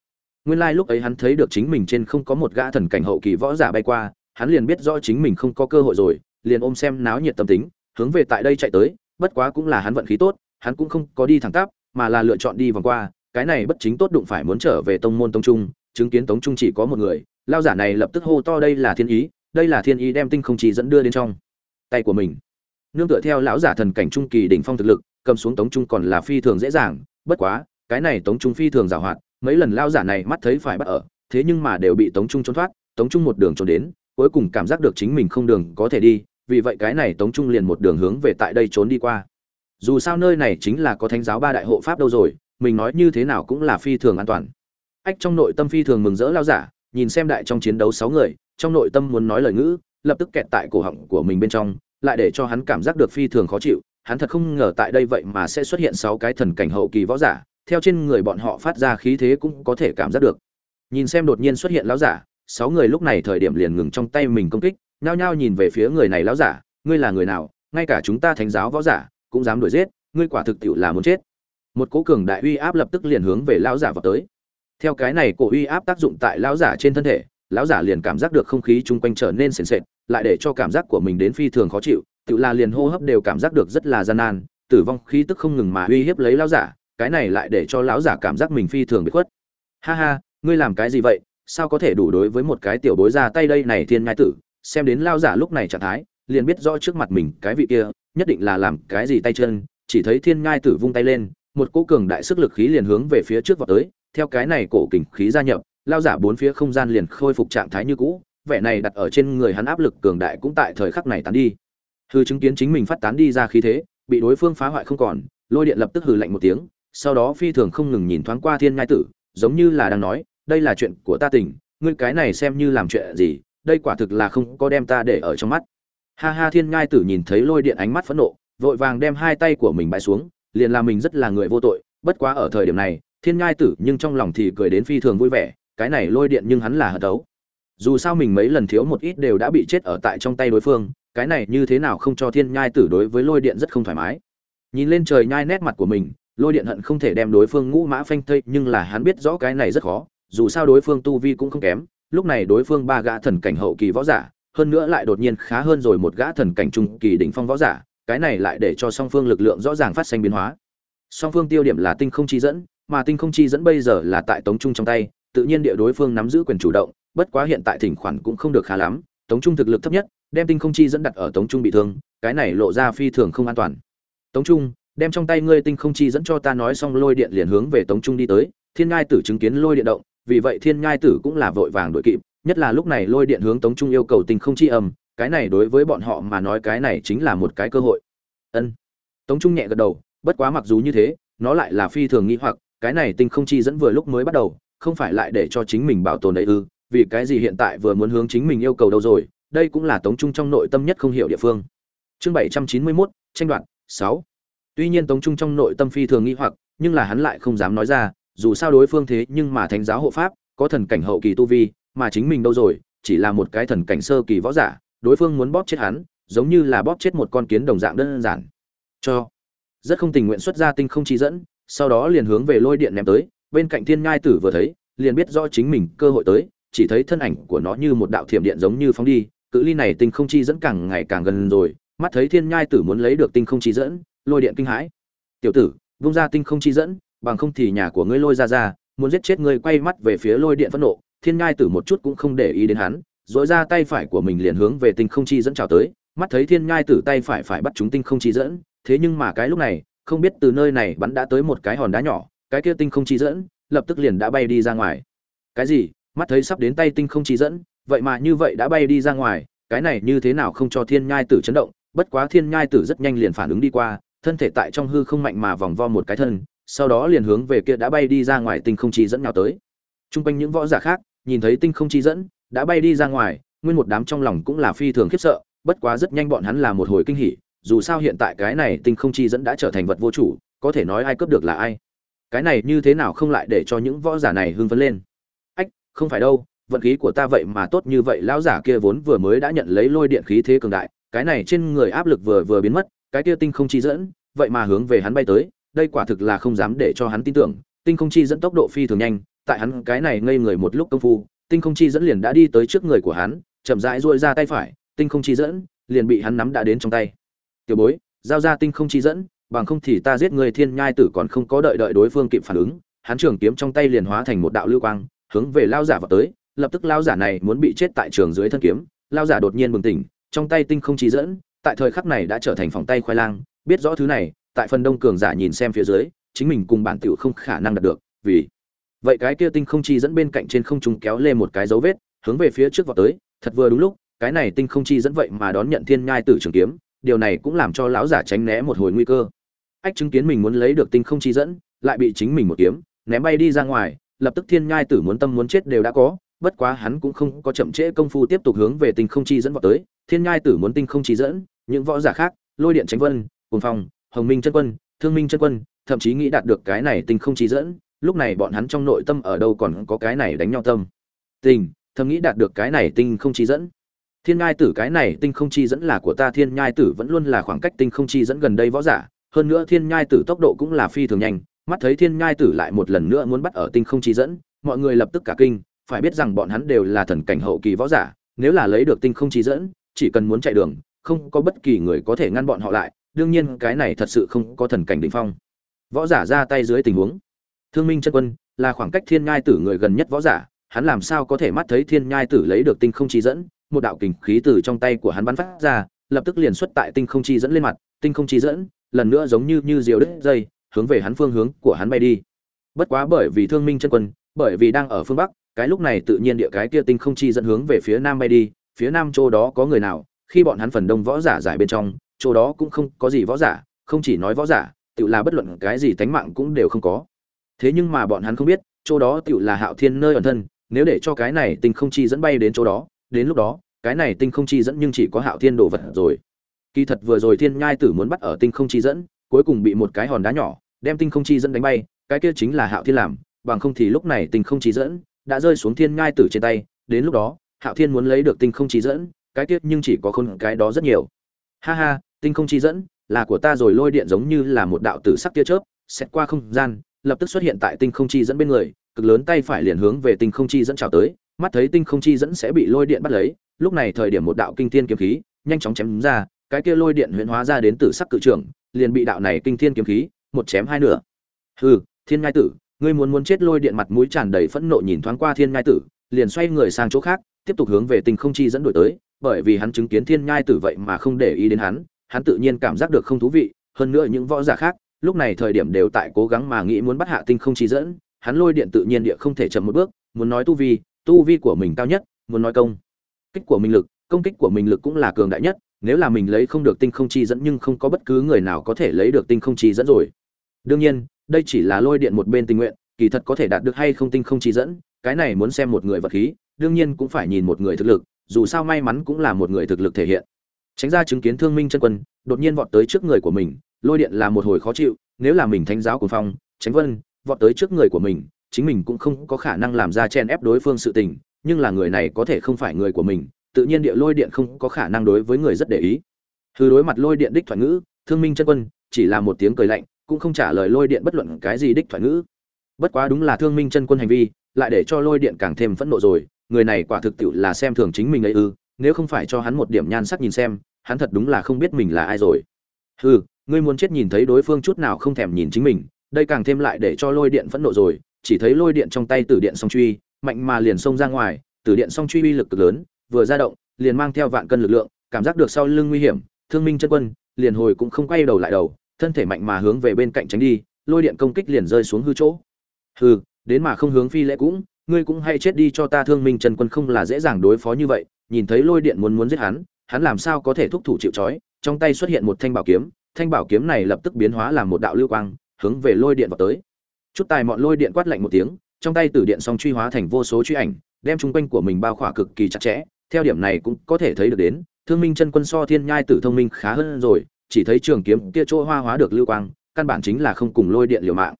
Nguyên lai lúc ấy hắn thấy được chính mình trên không có một gã thần cảnh hậu kỳ võ giả bay qua, hắn liền biết rõ chính mình không có cơ hội rồi, liền ôm xem náo nhiệt tâm tính, hướng về tại đây chạy tới, bất quá cũng là hắn vận khí tốt, hắn cũng không có đi thẳng tắp, mà là lựa chọn đi vòng qua, cái này bất chính tốt đụng phải muốn trở về tông môn tông trung, chứng kiến tống trung chỉ có một người, lao giả này lập tức hô to đây là thiên ý, đây là thiên ý đem tinh không chỉ dẫn đưa đến trong tay của mình nương tựa theo lão giả thần cảnh trung kỳ đỉnh phong thực lực, cầm xuống tống trung còn là phi thường dễ dàng, bất quá, cái này tống trung phi thường giàu hoạt, mấy lần lão giả này mắt thấy phải bắt ở, thế nhưng mà đều bị tống trung trốn thoát, tống trung một đường trốn đến, cuối cùng cảm giác được chính mình không đường có thể đi, vì vậy cái này tống trung liền một đường hướng về tại đây trốn đi qua. Dù sao nơi này chính là có thánh giáo ba đại hộ pháp đâu rồi, mình nói như thế nào cũng là phi thường an toàn. Ách, trong nội tâm phi thường mừng rỡ lão giả, nhìn xem đại trong chiến đấu sáu người, trong nội tâm muốn nói lời ngữ, lập tức kẹt tại cổ họng của mình bên trong lại để cho hắn cảm giác được phi thường khó chịu, hắn thật không ngờ tại đây vậy mà sẽ xuất hiện sáu cái thần cảnh hậu kỳ võ giả, theo trên người bọn họ phát ra khí thế cũng có thể cảm giác được. Nhìn xem đột nhiên xuất hiện lão giả, sáu người lúc này thời điểm liền ngừng trong tay mình công kích, nhao nhao nhìn về phía người này lão giả, ngươi là người nào? Ngay cả chúng ta thánh giáo võ giả cũng dám đuổi giết, ngươi quả thực tiệu là muốn chết. Một cố cường đại uy áp lập tức liền hướng về lão giả vào tới. Theo cái này cổ uy áp tác dụng tại lão giả trên thân thể, lão giả liền cảm giác được không khí chung quanh trở nên sền sệt lại để cho cảm giác của mình đến phi thường khó chịu, tự là liền hô hấp đều cảm giác được rất là gian nan, tử vong khí tức không ngừng mà uy hiếp lấy lão giả, cái này lại để cho lão giả cảm giác mình phi thường bị khuất. Ha ha, ngươi làm cái gì vậy? Sao có thể đủ đối với một cái tiểu bối ra tay đây này thiên ngai tử? Xem đến lão giả lúc này trạng thái, liền biết rõ trước mặt mình cái vị kia, nhất định là làm cái gì tay chân, chỉ thấy thiên ngai tử vung tay lên, một cỗ cường đại sức lực khí liền hướng về phía trước vọt tới, theo cái này cổ kình khí gia nhập lao giả bốn phía không gian liền khôi phục trạng thái như cũ vẻ này đặt ở trên người hắn áp lực cường đại cũng tại thời khắc này tán đi. Hư chứng kiến chính mình phát tán đi ra khí thế, bị đối phương phá hoại không còn, lôi điện lập tức hừ lạnh một tiếng, sau đó phi thường không ngừng nhìn thoáng qua thiên ngai tử, giống như là đang nói, đây là chuyện của ta tỉnh ngươi cái này xem như làm chuyện gì, đây quả thực là không có đem ta để ở trong mắt. Ha ha, thiên ngai tử nhìn thấy lôi điện ánh mắt phẫn nộ, vội vàng đem hai tay của mình bãi xuống, liền là mình rất là người vô tội, bất quá ở thời điểm này, thiên ngai tử nhưng trong lòng thì cười đến phi thường vui vẻ, cái này lôi điện nhưng hắn là hận đấu dù sao mình mấy lần thiếu một ít đều đã bị chết ở tại trong tay đối phương, cái này như thế nào không cho thiên nhai tử đối với lôi điện rất không thoải mái. Nhìn lên trời nhai nét mặt của mình, lôi điện hận không thể đem đối phương ngũ mã phanh thây, nhưng là hắn biết rõ cái này rất khó, dù sao đối phương tu vi cũng không kém, lúc này đối phương ba gã thần cảnh hậu kỳ võ giả, hơn nữa lại đột nhiên khá hơn rồi một gã thần cảnh trung kỳ đỉnh phong võ giả, cái này lại để cho song phương lực lượng rõ ràng phát sinh biến hóa. Song phương tiêu điểm là tinh không chi dẫn, mà tinh không chi dẫn bây giờ là tại tống trung trong tay, tự nhiên địa đối phương nắm giữ quyền chủ động bất quá hiện tại thỉnh khoản cũng không được khá lắm, tống trung thực lực thấp nhất, đem tinh không chi dẫn đặt ở tống trung bị thương, cái này lộ ra phi thường không an toàn. Tống trung, đem trong tay ngươi tinh không chi dẫn cho ta nói xong lôi điện liền hướng về tống trung đi tới, thiên ngai tử chứng kiến lôi điện động, vì vậy thiên ngai tử cũng là vội vàng đội kịp, nhất là lúc này lôi điện hướng tống trung yêu cầu tinh không chi âm, cái này đối với bọn họ mà nói cái này chính là một cái cơ hội. Ân. Tống trung nhẹ gật đầu, bất quá mặc dù như thế, nó lại là phi thường nghi hoặc, cái này tinh không chi dẫn vừa lúc mới bắt đầu, không phải lại để cho chính mình bảo tồn đấy ư vì cái gì hiện tại vừa muốn hướng chính mình yêu cầu đâu rồi đây cũng là tống trung trong nội tâm nhất không hiểu địa phương. Chương bảy trăm chín mươi 791, tranh đoạn sáu. Tuy nhiên tống trung trong nội tâm phi thường nghi hoặc nhưng là hắn lại không dám nói ra dù sao đối phương thế nhưng mà thánh giáo hộ pháp có thần cảnh hậu kỳ tu vi mà chính mình đâu rồi chỉ là một cái thần cảnh sơ kỳ võ giả đối phương muốn bóp chết hắn giống như là bóp chết một con kiến đồng dạng đơn giản. Cho. Rất không tình nguyện xuất ra tinh không chi dẫn sau đó liền hướng về lôi điện ném tới bên cạnh thiên ngai tử vừa thấy liền biết rõ chính mình cơ hội tới chỉ thấy thân ảnh của nó như một đạo thiểm điện giống như phóng đi, cự ly này tinh không chi dẫn càng ngày càng gần rồi, mắt thấy thiên nhai tử muốn lấy được tinh không chi dẫn, lôi điện kinh hãi. Tiểu tử, vung ra tinh không chi dẫn, bằng không thì nhà của ngươi lôi ra ra, muốn giết chết ngươi quay mắt về phía lôi điện phẫn nộ. Thiên nhai tử một chút cũng không để ý đến hắn dội ra tay phải của mình liền hướng về tinh không chi dẫn chào tới, mắt thấy thiên nhai tử tay phải phải bắt chúng tinh không chi dẫn, thế nhưng mà cái lúc này, không biết từ nơi này bắn đã tới một cái hòn đá nhỏ, cái kia tinh không chi dẫn lập tức liền đã bay đi ra ngoài. Cái gì? Mắt thấy sắp đến tay tinh không chi dẫn, vậy mà như vậy đã bay đi ra ngoài, cái này như thế nào không cho thiên nhai tử chấn động, bất quá thiên nhai tử rất nhanh liền phản ứng đi qua, thân thể tại trong hư không mạnh mà vòng vo một cái thân, sau đó liền hướng về kia đã bay đi ra ngoài tinh không chi dẫn nào tới. T r u n g quanh những võ giả khác, nhìn thấy tinh không chi dẫn, đã bay đi ra ngoài, nguyên một đám trong lòng cũng là phi thường khiếp sợ, bất quá rất nhanh bọn hắn là một hồi kinh hỉ, dù sao hiện tại cái này tinh không chi dẫn đã trở thành vật vô chủ, có thể nói ai cướp được là ai. Cái này như thế nào không lại để cho những võ giả này hưng phấn lên? Không phải đâu, vận khí của ta vậy mà tốt như vậy, lão giả kia vốn vừa mới đã nhận lấy lôi điện khí thế cường đại, cái này trên người áp lực vừa vừa biến mất, cái kia tinh không chi dẫn, vậy mà hướng về hắn bay tới, đây quả thực là không dám để cho hắn tin tưởng, tinh không chi dẫn tốc độ phi thường nhanh, tại hắn cái này ngây người một lúc công phu, tinh không chi dẫn liền đã đi tới trước người của hắn, chậm rãi duỗi ra tay phải, tinh không chi dẫn, liền bị hắn nắm đã đến trong tay. Tiểu bối, giao ra tinh không chi dẫn, bằng không thì ta giết người thiên nhai tử còn không có đợi đợi đối phương kịp phản ứng. Hắn trường kiếm trong tay liền hóa thành một đạo lưu quang hướng về lao giả vào tới, lập tức lao giả này muốn bị chết tại trường dưới thân kiếm. Lao giả đột nhiên bừng tỉnh, trong tay tinh không trí dẫn, tại thời khắc này đã trở thành phòng tay khoai lang. Biết rõ thứ này, tại phần đông cường giả nhìn xem phía dưới, chính mình cùng bản tiểu không khả năng đạt được, vì vậy cái kia tinh không chi dẫn bên cạnh trên không trung kéo lên một cái dấu vết, hướng về phía trước vào tới. Thật vừa đúng lúc, cái này tinh không chi dẫn vậy mà đón nhận thiên nhai tử trường kiếm, điều này cũng làm cho lão giả tránh né một hồi nguy cơ. Ách chứng kiến mình muốn lấy được tinh không chi dẫn, lại bị chính mình một kiếm, ném bay đi ra ngoài lập tức thiên nhai tử muốn tâm muốn chết đều đã có, bất quá hắn cũng không có chậm trễ công phu tiếp tục hướng về tinh không chi dẫn vào tới. Thiên nhai tử muốn tinh không chi dẫn, những võ giả khác, lôi điện tránh vân cùng phong, hồng minh chân quân, thương minh chân quân, thậm chí nghĩ đạt được cái này tinh không chi dẫn, lúc này bọn hắn trong nội tâm ở đâu còn có cái này đánh nhau tâm. Tình, thầm nghĩ đạt được cái này tinh không chi dẫn. Thiên nhai tử cái này tinh không chi dẫn là của ta, thiên nhai tử vẫn luôn là khoảng cách tinh không chi dẫn gần đây võ giả, hơn nữa thiên nhai tử tốc độ cũng là phi thường nhanh mắt thấy thiên nhai tử lại một lần nữa muốn bắt ở tinh không chi dẫn, mọi người lập tức cả kinh, phải biết rằng bọn hắn đều là thần cảnh hậu kỳ võ giả, nếu là lấy được tinh không chi dẫn, chỉ cần muốn chạy đường, không có bất kỳ người có thể ngăn bọn họ lại, đương nhiên cái này thật sự không có thần cảnh đỉnh phong. Võ giả ra tay dưới tình huống. Thương minh chân quân là khoảng cách thiên nhai tử người gần nhất võ giả, hắn làm sao có thể mắt thấy thiên nhai tử lấy được tinh không chi dẫn? Một đạo kình khí từ trong tay của hắn bắn phát ra, lập tức liền xuất tại tinh không chi dẫn lên mặt. Tinh không chi dẫn, lần nữa giống như như diều đứt dây hướng về hắn phương hướng của hắn bay đi. Bất quá bởi vì thương minh chân quân, bởi vì đang ở phương bắc, cái lúc này tự nhiên địa cái kia tinh không chi dẫn hướng về phía nam bay đi, phía nam chỗ đó có người nào, khi bọn hắn phần đông võ giả giải bên trong, chỗ đó cũng không có gì võ giả, không chỉ nói võ giả tự là bất luận cái gì tánh mạng cũng đều không có. Thế nhưng mà bọn hắn không biết, chỗ đó tự là hạo thiên nơi ẩn thân, nếu để cho cái này tinh không chi dẫn bay đến chỗ đó, đến lúc đó, cái này tinh không chi dẫn nhưng chỉ có hạo thiên đồ vật rồi. Kỳ thật vừa rồi thiên nhai tử muốn bắt ở tinh không chi dẫn, cuối cùng bị một cái hòn đá nhỏ đem tinh không chi dẫn đánh bay, cái kia chính là hạo thiên làm, bằng không thì lúc này tinh không chi dẫn đã rơi xuống thiên ngai tử trên tay, đến lúc đó, hạo thiên muốn lấy được tinh không chi dẫn, cái kia nhưng chỉ có khôn cái đó rất nhiều. Ha ha, tinh không chi dẫn là của ta rồi, lôi điện giống như là một đạo tử sắc tia chớp xét qua không gian, lập tức xuất hiện tại tinh không chi dẫn bên người, cực lớn tay phải liền hướng về tinh không chi dẫn chào tới, mắt thấy tinh không chi dẫn sẽ bị lôi điện bắt lấy, lúc này thời điểm một đạo kinh thiên kiếm khí nhanh chóng chém ra, cái kia lôi điện huyễn hóa ra đến tử sắc cự trưởng, liền bị đạo này kinh thiên kiếm khí một chém hai nửa. Hừ, thiên ngai tử, ngươi muốn muốn chết lôi điện mặt mũi tràn đầy phẫn nộ nhìn thoáng qua thiên ngai tử, liền xoay người sang chỗ khác, tiếp tục hướng về tinh không chi dẫn đổi tới, bởi vì hắn chứng kiến thiên ngai tử vậy mà không để ý đến hắn hắn tự nhiên cảm giác được không thú vị, hơn nữa những võ giả khác, lúc này thời điểm đều tại cố gắng mà nghĩ muốn bắt hạ tinh không chi dẫn, hắn lôi điện tự nhiên địa không thể chậm một bước, muốn nói tu vi tu vi của mình cao nhất, muốn nói công. Kích của mình lực, công kích của mình lực cũng là cường đại nhất, nếu là mình lấy không được tinh không chi dẫn nhưng không có bất cứ người nào có thể lấy được tinh không chi dẫn rồi đương nhiên, đây chỉ là lôi điện một bên tình nguyện, kỳ thật có thể đạt được hay không tinh không chỉ dẫn, cái này muốn xem một người vật khí, đương nhiên cũng phải nhìn một người thực lực, dù sao may mắn cũng là một người thực lực thể hiện. Tránh ra chứng kiến thương minh chân quân, đột nhiên vọt tới trước người của mình, lôi điện là một hồi khó chịu, nếu là mình thánh giáo của phong, tránh vân, vọt tới trước người của mình, chính mình cũng không có khả năng làm ra chen ép đối phương sự tình, nhưng là người này có thể không phải người của mình, tự nhiên địa lôi điện không có khả năng đối với người rất để ý. Thứ đối mặt lôi điện đích thoại ngữ, thương minh chân quân, chỉ là một tiếng cười lạnh cũng không trả lời lôi điện bất luận cái gì đích thoại ngữ. Bất quá đúng là thương minh chân quân hành vi, lại để cho lôi điện càng thêm phẫn nộ rồi. Người này quả thực tiệu là xem thường chính mình ấy ư. Nếu không phải cho hắn một điểm nhan sắc nhìn xem, hắn thật đúng là không biết mình là ai rồi. Ừ ngươi muốn chết nhìn thấy đối phương chút nào không thèm nhìn chính mình, đây càng thêm lại để cho lôi điện phẫn nộ rồi. Chỉ thấy lôi điện trong tay tử điện song truy, mạnh mà liền xông ra ngoài. Tử điện song truy uy lực cực lớn, vừa ra động, liền mang theo vạn cân lực lượng, cảm giác được sau lưng nguy hiểm. Thương minh chân quân, liền hồi cũng không quay đầu lại đầu thân thể mạnh mà hướng về bên cạnh tránh đi, lôi điện công kích liền rơi xuống hư chỗ. Hừ, đến mà không hướng phi lễ cũng, ngươi cũng hay chết đi cho ta thương minh trần quân không là dễ dàng đối phó như vậy. Nhìn thấy lôi điện muốn muốn giết hắn hắn làm sao có thể thúc thủ chịu trói? Trong tay xuất hiện một thanh bảo kiếm, thanh bảo kiếm này lập tức biến hóa làm một đạo lưu quang, hướng về lôi điện vào tới. Chút tài mọn lôi điện quát lạnh một tiếng, trong tay tử điện song truy hóa thành vô số truy ảnh, đem chung quanh của mình bao khỏa cực kỳ chặt chẽ. Theo điểm này cũng có thể thấy được đến, thương minh chân quân so thiên nhai tử thông minh khá hơn rồi chỉ thấy trường kiếm kia chỗ hoa hóa được lưu quang, căn bản chính là không cùng lôi điện liều mạng.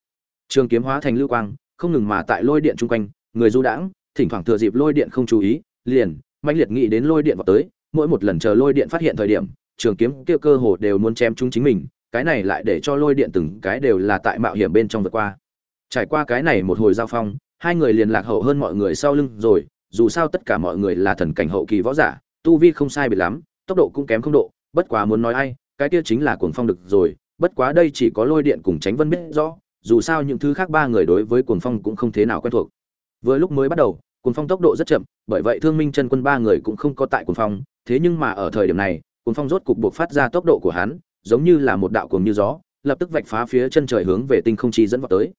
Trường kiếm hóa thành lưu quang, không ngừng mà tại lôi điện chung quanh, người du đãng, thỉnh thoảng thừa dịp lôi điện không chú ý, liền mạnh liệt nghĩ đến lôi điện vào tới, mỗi một lần chờ lôi điện phát hiện thời điểm, trường kiếm kia cơ hồ đều muốn chém chúng chính mình, cái này lại để cho lôi điện từng cái đều là tại mạo hiểm bên trong vượt qua. Trải qua cái này một hồi giao phong, hai người liền lạc hậu hơn mọi người sau lưng rồi, dù sao tất cả mọi người là thần cảnh hậu kỳ võ giả, tu vi không sai biệt lắm, tốc độ cũng kém không độ, bất quá muốn nói ai cái kia chính là cuồng phong được rồi, bất quá đây chỉ có lôi điện cùng tránh vân biết rõ, dù sao những thứ khác ba người đối với cuồng phong cũng không thế nào quen thuộc. Vừa lúc mới bắt đầu, cuồng phong tốc độ rất chậm, bởi vậy thương minh chân quân ba người cũng không có tại cuồng phong, thế nhưng mà ở thời điểm này, cuồng phong rốt cục buộc phát ra tốc độ của hắn, giống như là một đạo cuồng như gió, lập tức vạch phá phía chân trời hướng về tinh không chi dẫn vào tới.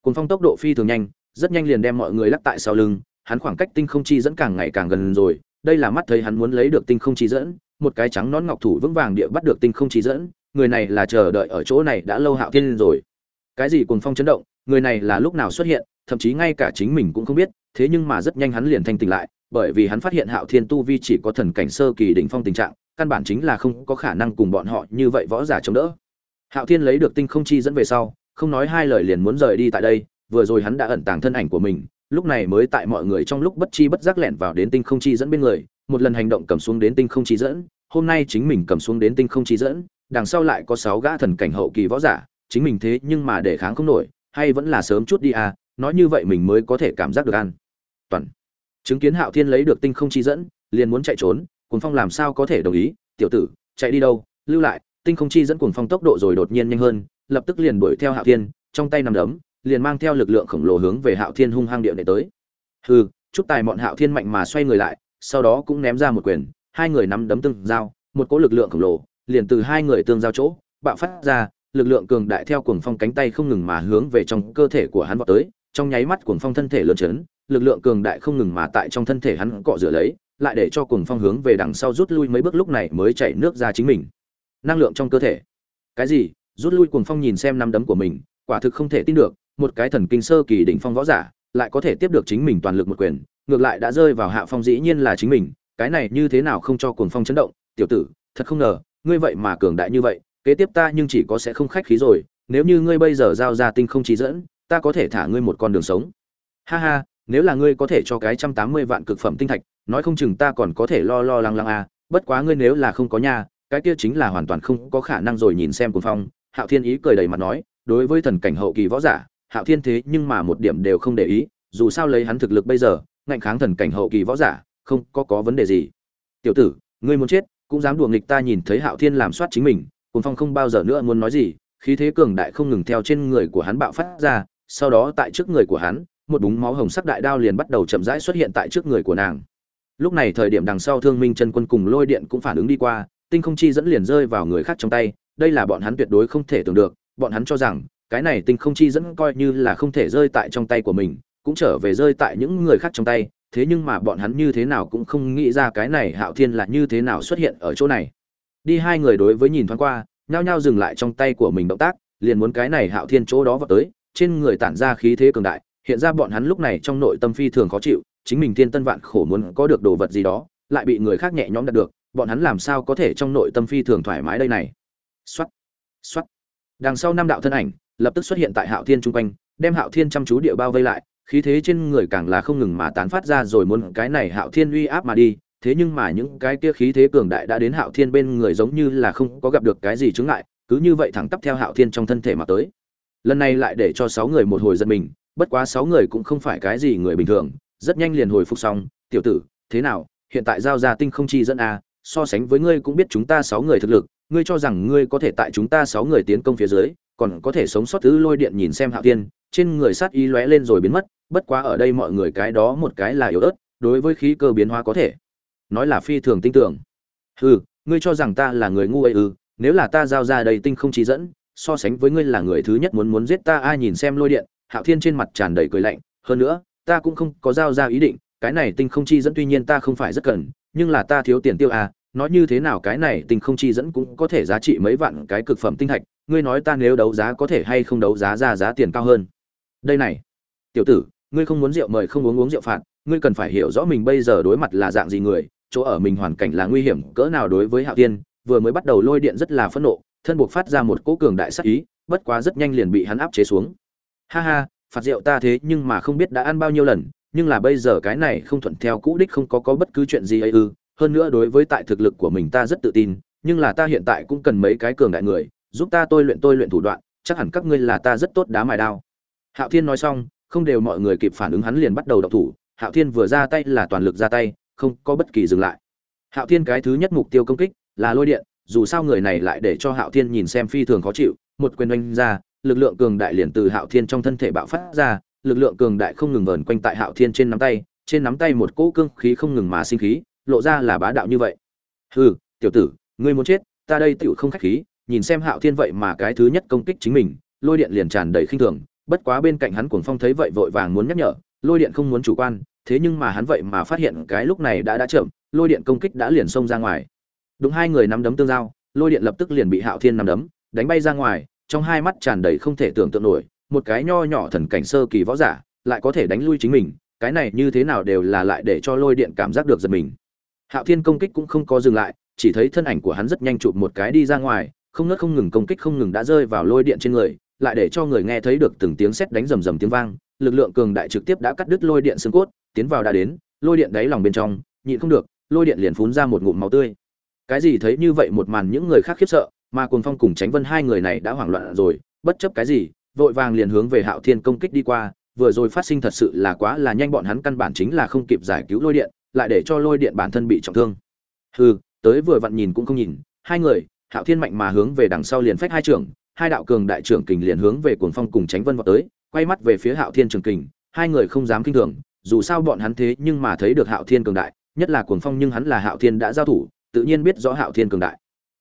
Cuồng phong tốc độ phi thường nhanh, rất nhanh liền đem mọi người lắc tại sau lưng, hắn khoảng cách tinh không chi dẫn càng ngày càng gần rồi, đây là mắt thấy hắn muốn lấy được tinh không chi dẫn một cái trắng nón ngọc thủ vững vàng địa bắt được tinh không chi dẫn, người này là chờ đợi ở chỗ này đã lâu hạo thiên rồi. Cái gì cuồng phong chấn động, người này là lúc nào xuất hiện, thậm chí ngay cả chính mình cũng không biết, thế nhưng mà rất nhanh hắn liền thanh tỉnh lại, bởi vì hắn phát hiện hạo thiên tu vi chỉ có thần cảnh sơ kỳ đỉnh phong tình trạng, căn bản chính là không có khả năng cùng bọn họ như vậy võ giả chống đỡ. Hạo thiên lấy được tinh không chi dẫn về sau, không nói hai lời liền muốn rời đi tại đây, vừa rồi hắn đã ẩn tàng thân ảnh của mình lúc này mới tại mọi người trong lúc bất chi bất giác lẻn vào đến tinh không chi dẫn bên người, một lần hành động cầm xuống đến tinh không chi dẫn, hôm nay chính mình cầm xuống đến tinh không chi dẫn, đằng sau lại có sáu gã thần cảnh hậu kỳ võ giả, chính mình thế nhưng mà để kháng không nổi, hay vẫn là sớm chút đi à nói như vậy mình mới có thể cảm giác được an toàn. Chứng kiến hạo thiên lấy được tinh không chi dẫn, liền muốn chạy trốn, cuồng phong làm sao có thể đồng ý, tiểu tử, chạy đi đâu, lưu lại, tinh không chi dẫn cuồng phong tốc độ rồi đột nhiên nhanh hơn, lập tức liền đuổi theo hạo thiên, trong tay nằm đấm liền mang theo lực lượng khổng lồ hướng về hạo thiên hung hăng địa để tới. Hừ chút tài bọn hạo thiên mạnh mà xoay người lại, sau đó cũng ném ra một quyền, hai người nắm đấm tương giao, một cỗ lực lượng khổng lồ, liền từ hai người tương giao chỗ, bạo phát ra, lực lượng cường đại theo cuồng phong cánh tay không ngừng mà hướng về trong cơ thể của hắn vọt tới, trong nháy mắt cuồng phong thân thể lớn chấn, lực lượng cường đại không ngừng mà tại trong thân thể hắn cọ rửa lấy, lại để cho cuồng phong hướng về đằng sau rút lui mấy bước lúc này mới chảy nước ra chính mình. Năng lượng trong cơ thể. Cái gì? Rút lui cuồng phong nhìn xem năm đấm của mình, quả thực không thể tin được một cái thần kinh sơ kỳ đỉnh phong võ giả, lại có thể tiếp được chính mình toàn lực một quyền, ngược lại đã rơi vào hạ phong dĩ nhiên là chính mình, cái này như thế nào không cho cuồng phong chấn động, tiểu tử, thật không ngờ, ngươi vậy mà cường đại như vậy, kế tiếp ta nhưng chỉ có sẽ không khách khí rồi, nếu như ngươi bây giờ giao ra tinh không chỉ dẫn, ta có thể thả ngươi một con đường sống. Ha ha, nếu là ngươi có thể cho cái trăm tám mươi vạn cực phẩm tinh thạch, nói không chừng ta còn có thể lo lo lắng lắng à bất quá ngươi nếu là không có nhà cái kia chính là hoàn toàn không có khả năng rồi nhìn xem cuồng phong, hạo thiên ý cười đầy mặt nói, đối với thần cảnh hậu kỳ võ giả hạo thiên thế nhưng mà một điểm đều không để ý, dù sao lấy hắn thực lực bây giờ, ngạnh kháng thần cảnh hậu kỳ võ giả, không có có vấn đề gì. Tiểu tử, ngươi muốn chết, cũng dám đùa nghịch ta nhìn thấy hạo thiên làm soát chính mình Cổn phong không bao giờ nữa muốn nói gì, khí thế cường đại không ngừng theo trên người của hắn bạo phát ra, sau đó tại trước người của hắn, một búng máu hồng sắc đại đao liền bắt đầu chậm rãi xuất hiện tại trước người của nàng. Lúc này thời điểm đằng sau thương minh chân quân cùng lôi điện cũng phản ứng đi qua, tinh không chi dẫn liền rơi vào người khác trong tay, đây là bọn hắn tuyệt đối không thể tưởng được, bọn hắn cho rằng cái này tinh không chi dẫn coi như là không thể rơi tại trong tay của mình, cũng trở về rơi tại những người khác trong tay, thế nhưng mà bọn hắn như thế nào cũng không nghĩ ra cái này hạo thiên là như thế nào xuất hiện ở chỗ này. Đi hai người đối với nhìn thoáng qua, nhao nhao dừng lại trong tay của mình động tác, liền muốn cái này hạo thiên chỗ đó vào tới, trên người tản ra khí thế cường đại, hiện ra bọn hắn lúc này trong nội tâm phi thường khó chịu, chính mình thiên tân vạn khổ muốn có được đồ vật gì đó, lại bị người khác nhẹ nhõm đạt được, bọn hắn làm sao có thể trong nội tâm phi thường thoải mái đây này? Xuất xuất đằng sau năm đạo thân ảnh lập tức xuất hiện tại hạo thiên trung quanh, đem hạo thiên chăm chú địa bao vây lại, khí thế trên người càng là không ngừng mà tán phát ra rồi muốn cái này hạo thiên uy áp mà đi, thế nhưng mà những cái kia khí thế cường đại đã đến hạo thiên bên người giống như là không có gặp được cái gì chướng ngại, cứ như vậy thẳng tắp theo hạo thiên trong thân thể mà tới. Lần này lại để cho sáu người một hồi giật mình, bất quá sáu người cũng không phải cái gì người bình thường, rất nhanh liền hồi phục xong, tiểu tử, thế nào? Hiện tại giao ra tinh không chi dẫn a, so sánh với ngươi cũng biết chúng ta sáu người thực lực, ngươi cho rằng ngươi có thể tại chúng ta sáu người tiến công phía dưới còn có thể sống sót thứ lôi điện nhìn xem hạo tiên trên người sát ý lóe lên rồi biến mất, bất quá ở đây mọi người cái đó một cái là yếu ớt, đối với khí cơ biến hóa có thể. Nói là phi thường tin tưởng. Ừ ngươi cho rằng ta là người ngu ấy ư, nếu là ta giao ra đây tinh không chỉ dẫn, so sánh với ngươi là người thứ nhất muốn muốn giết ta, ai nhìn xem lôi điện, hạo thiên trên mặt tràn đầy cười lạnh, hơn nữa, ta cũng không có giao ra ý định, cái này tinh không chi dẫn tuy nhiên ta không phải rất cần, nhưng là ta thiếu tiền tiêu à nói như thế nào cái này tinh không chi dẫn cũng có thể giá trị mấy vạn cái cực phẩm tinh thạch ngươi nói ta nếu đấu giá có thể hay không đấu giá ra giá tiền cao hơn? Đây này, tiểu tử, ngươi không muốn rượu mời không uống uống rượu phạt, ngươi cần phải hiểu rõ mình bây giờ đối mặt là dạng gì người, chỗ ở mình hoàn cảnh là nguy hiểm, cỡ nào đối với hạo tiên vừa mới bắt đầu lôi điện rất là phẫn nộ, thân buộc phát ra một cỗ cường đại sắc ý, bất quá rất nhanh liền bị hắn áp chế xuống. Ha ha, phạt rượu ta thế nhưng mà không biết đã ăn bao nhiêu lần, nhưng là bây giờ cái này không thuận theo cũ đích không có có bất cứ chuyện gì ấy ư, hơn nữa đối với tại thực lực của mình ta rất tự tin, nhưng là ta hiện tại cũng cần mấy cái cường đại người giúp ta tôi luyện tôi luyện thủ đoạn, chắc hẳn các ngươi là ta rất tốt đá mài đao. Hạo thiên nói xong, không đều mọi người kịp phản ứng hắn liền bắt đầu đọc thủ. Hạo thiên vừa ra tay là toàn lực ra tay, không có bất kỳ dừng lại. Hạo thiên cái thứ nhất mục tiêu công kích là lôi điện, dù sao người này lại để cho hạo thiên nhìn xem phi thường khó chịu. Một quyền oanh ra, lực lượng cường đại liền từ hạo thiên trong thân thể bạo phát ra, lực lượng cường đại không ngừng vờn quanh tại hạo thiên trên nắm tay. Trên nắm tay một cỗ cương khí không ngừng mà sinh khí, lộ ra là bá đạo như vậy. Hừ, tiểu tử, ngươi muốn chết, ta đây tựu không khách khí nhìn xem hạo thiên vậy mà cái thứ nhất công kích chính mình, lôi điện liền tràn đầy khinh thường, bất quá bên cạnh hắn cuồng phong thấy vậy vội vàng muốn nhắc nhở, lôi điện không muốn chủ quan, thế nhưng mà hắn vậy mà phát hiện cái lúc này đã đã chậm, lôi điện công kích đã liền xông ra ngoài. Đúng hai người nắm đấm tương giao, lôi điện lập tức liền bị hạo thiên nắm đấm, đánh bay ra ngoài, trong hai mắt tràn đầy không thể tưởng tượng nổi, một cái nho nhỏ thần cảnh sơ kỳ võ giả lại có thể đánh lui chính mình, cái này như thế nào đều là lại để cho lôi điện cảm giác được giật mình. Hạo thiên công kích cũng không có dừng lại, chỉ thấy thân ảnh của hắn rất nhanh chụp một cái đi ra ngoài không ngớt không ngừng công kích không ngừng đã rơi vào lôi điện trên người, lại để cho người nghe thấy được từng tiếng sét đánh rầm rầm tiếng vang, lực lượng cường đại trực tiếp đã cắt đứt lôi điện xương cốt, tiến vào đã đến, lôi điện đáy lòng bên trong, nhịn không được, lôi điện liền phun ra một ngụm máu tươi. Cái gì thấy như vậy một màn những người khác khiếp sợ, mà cuồng phong cùng tránh vân hai người này đã hoảng loạn rồi, bất chấp cái gì, vội vàng liền hướng về hạo thiên công kích đi qua, vừa rồi phát sinh thật sự là quá là nhanh, bọn hắn căn bản chính là không kịp giải cứu lôi điện, lại để cho lôi điện bản thân bị trọng thương. Hừ, tới vừa vặn nhìn cũng không nhìn, hai người hạo thiên mạnh mà hướng về đằng sau liền phách hai trưởng, hai đạo cường đại trưởng kình liền hướng về cuồng phong cùng tránh vân vào tới, quay mắt về phía hạo thiên trường kình, hai người không dám kinh thường, dù sao bọn hắn thế nhưng mà thấy được hạo thiên cường đại, nhất là cuồng phong nhưng hắn là hạo thiên đã giao thủ, tự nhiên biết rõ hạo thiên cường đại.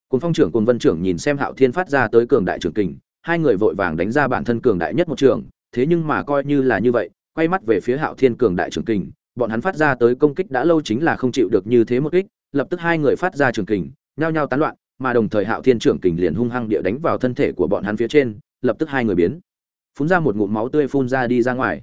Cuồng phong trưởng cuồng vân trưởng nhìn xem hạo thiên phát ra tới cường đại trưởng kình, hai người vội vàng đánh ra bản thân cường đại nhất một trường thế nhưng mà coi như là như vậy, quay mắt về phía hạo thiên cường đại trưởng kình, bọn hắn phát ra tới công kích đã lâu chính là không chịu được như thế một kích, lập tức hai người phát ra trường kình, nhao nhao tán loạn mà đồng thời hạo thiên trưởng kình liền hung hăng địa đánh vào thân thể của bọn hắn phía trên, lập tức hai người biến. Phun ra một ngụm máu tươi phun ra đi ra ngoài.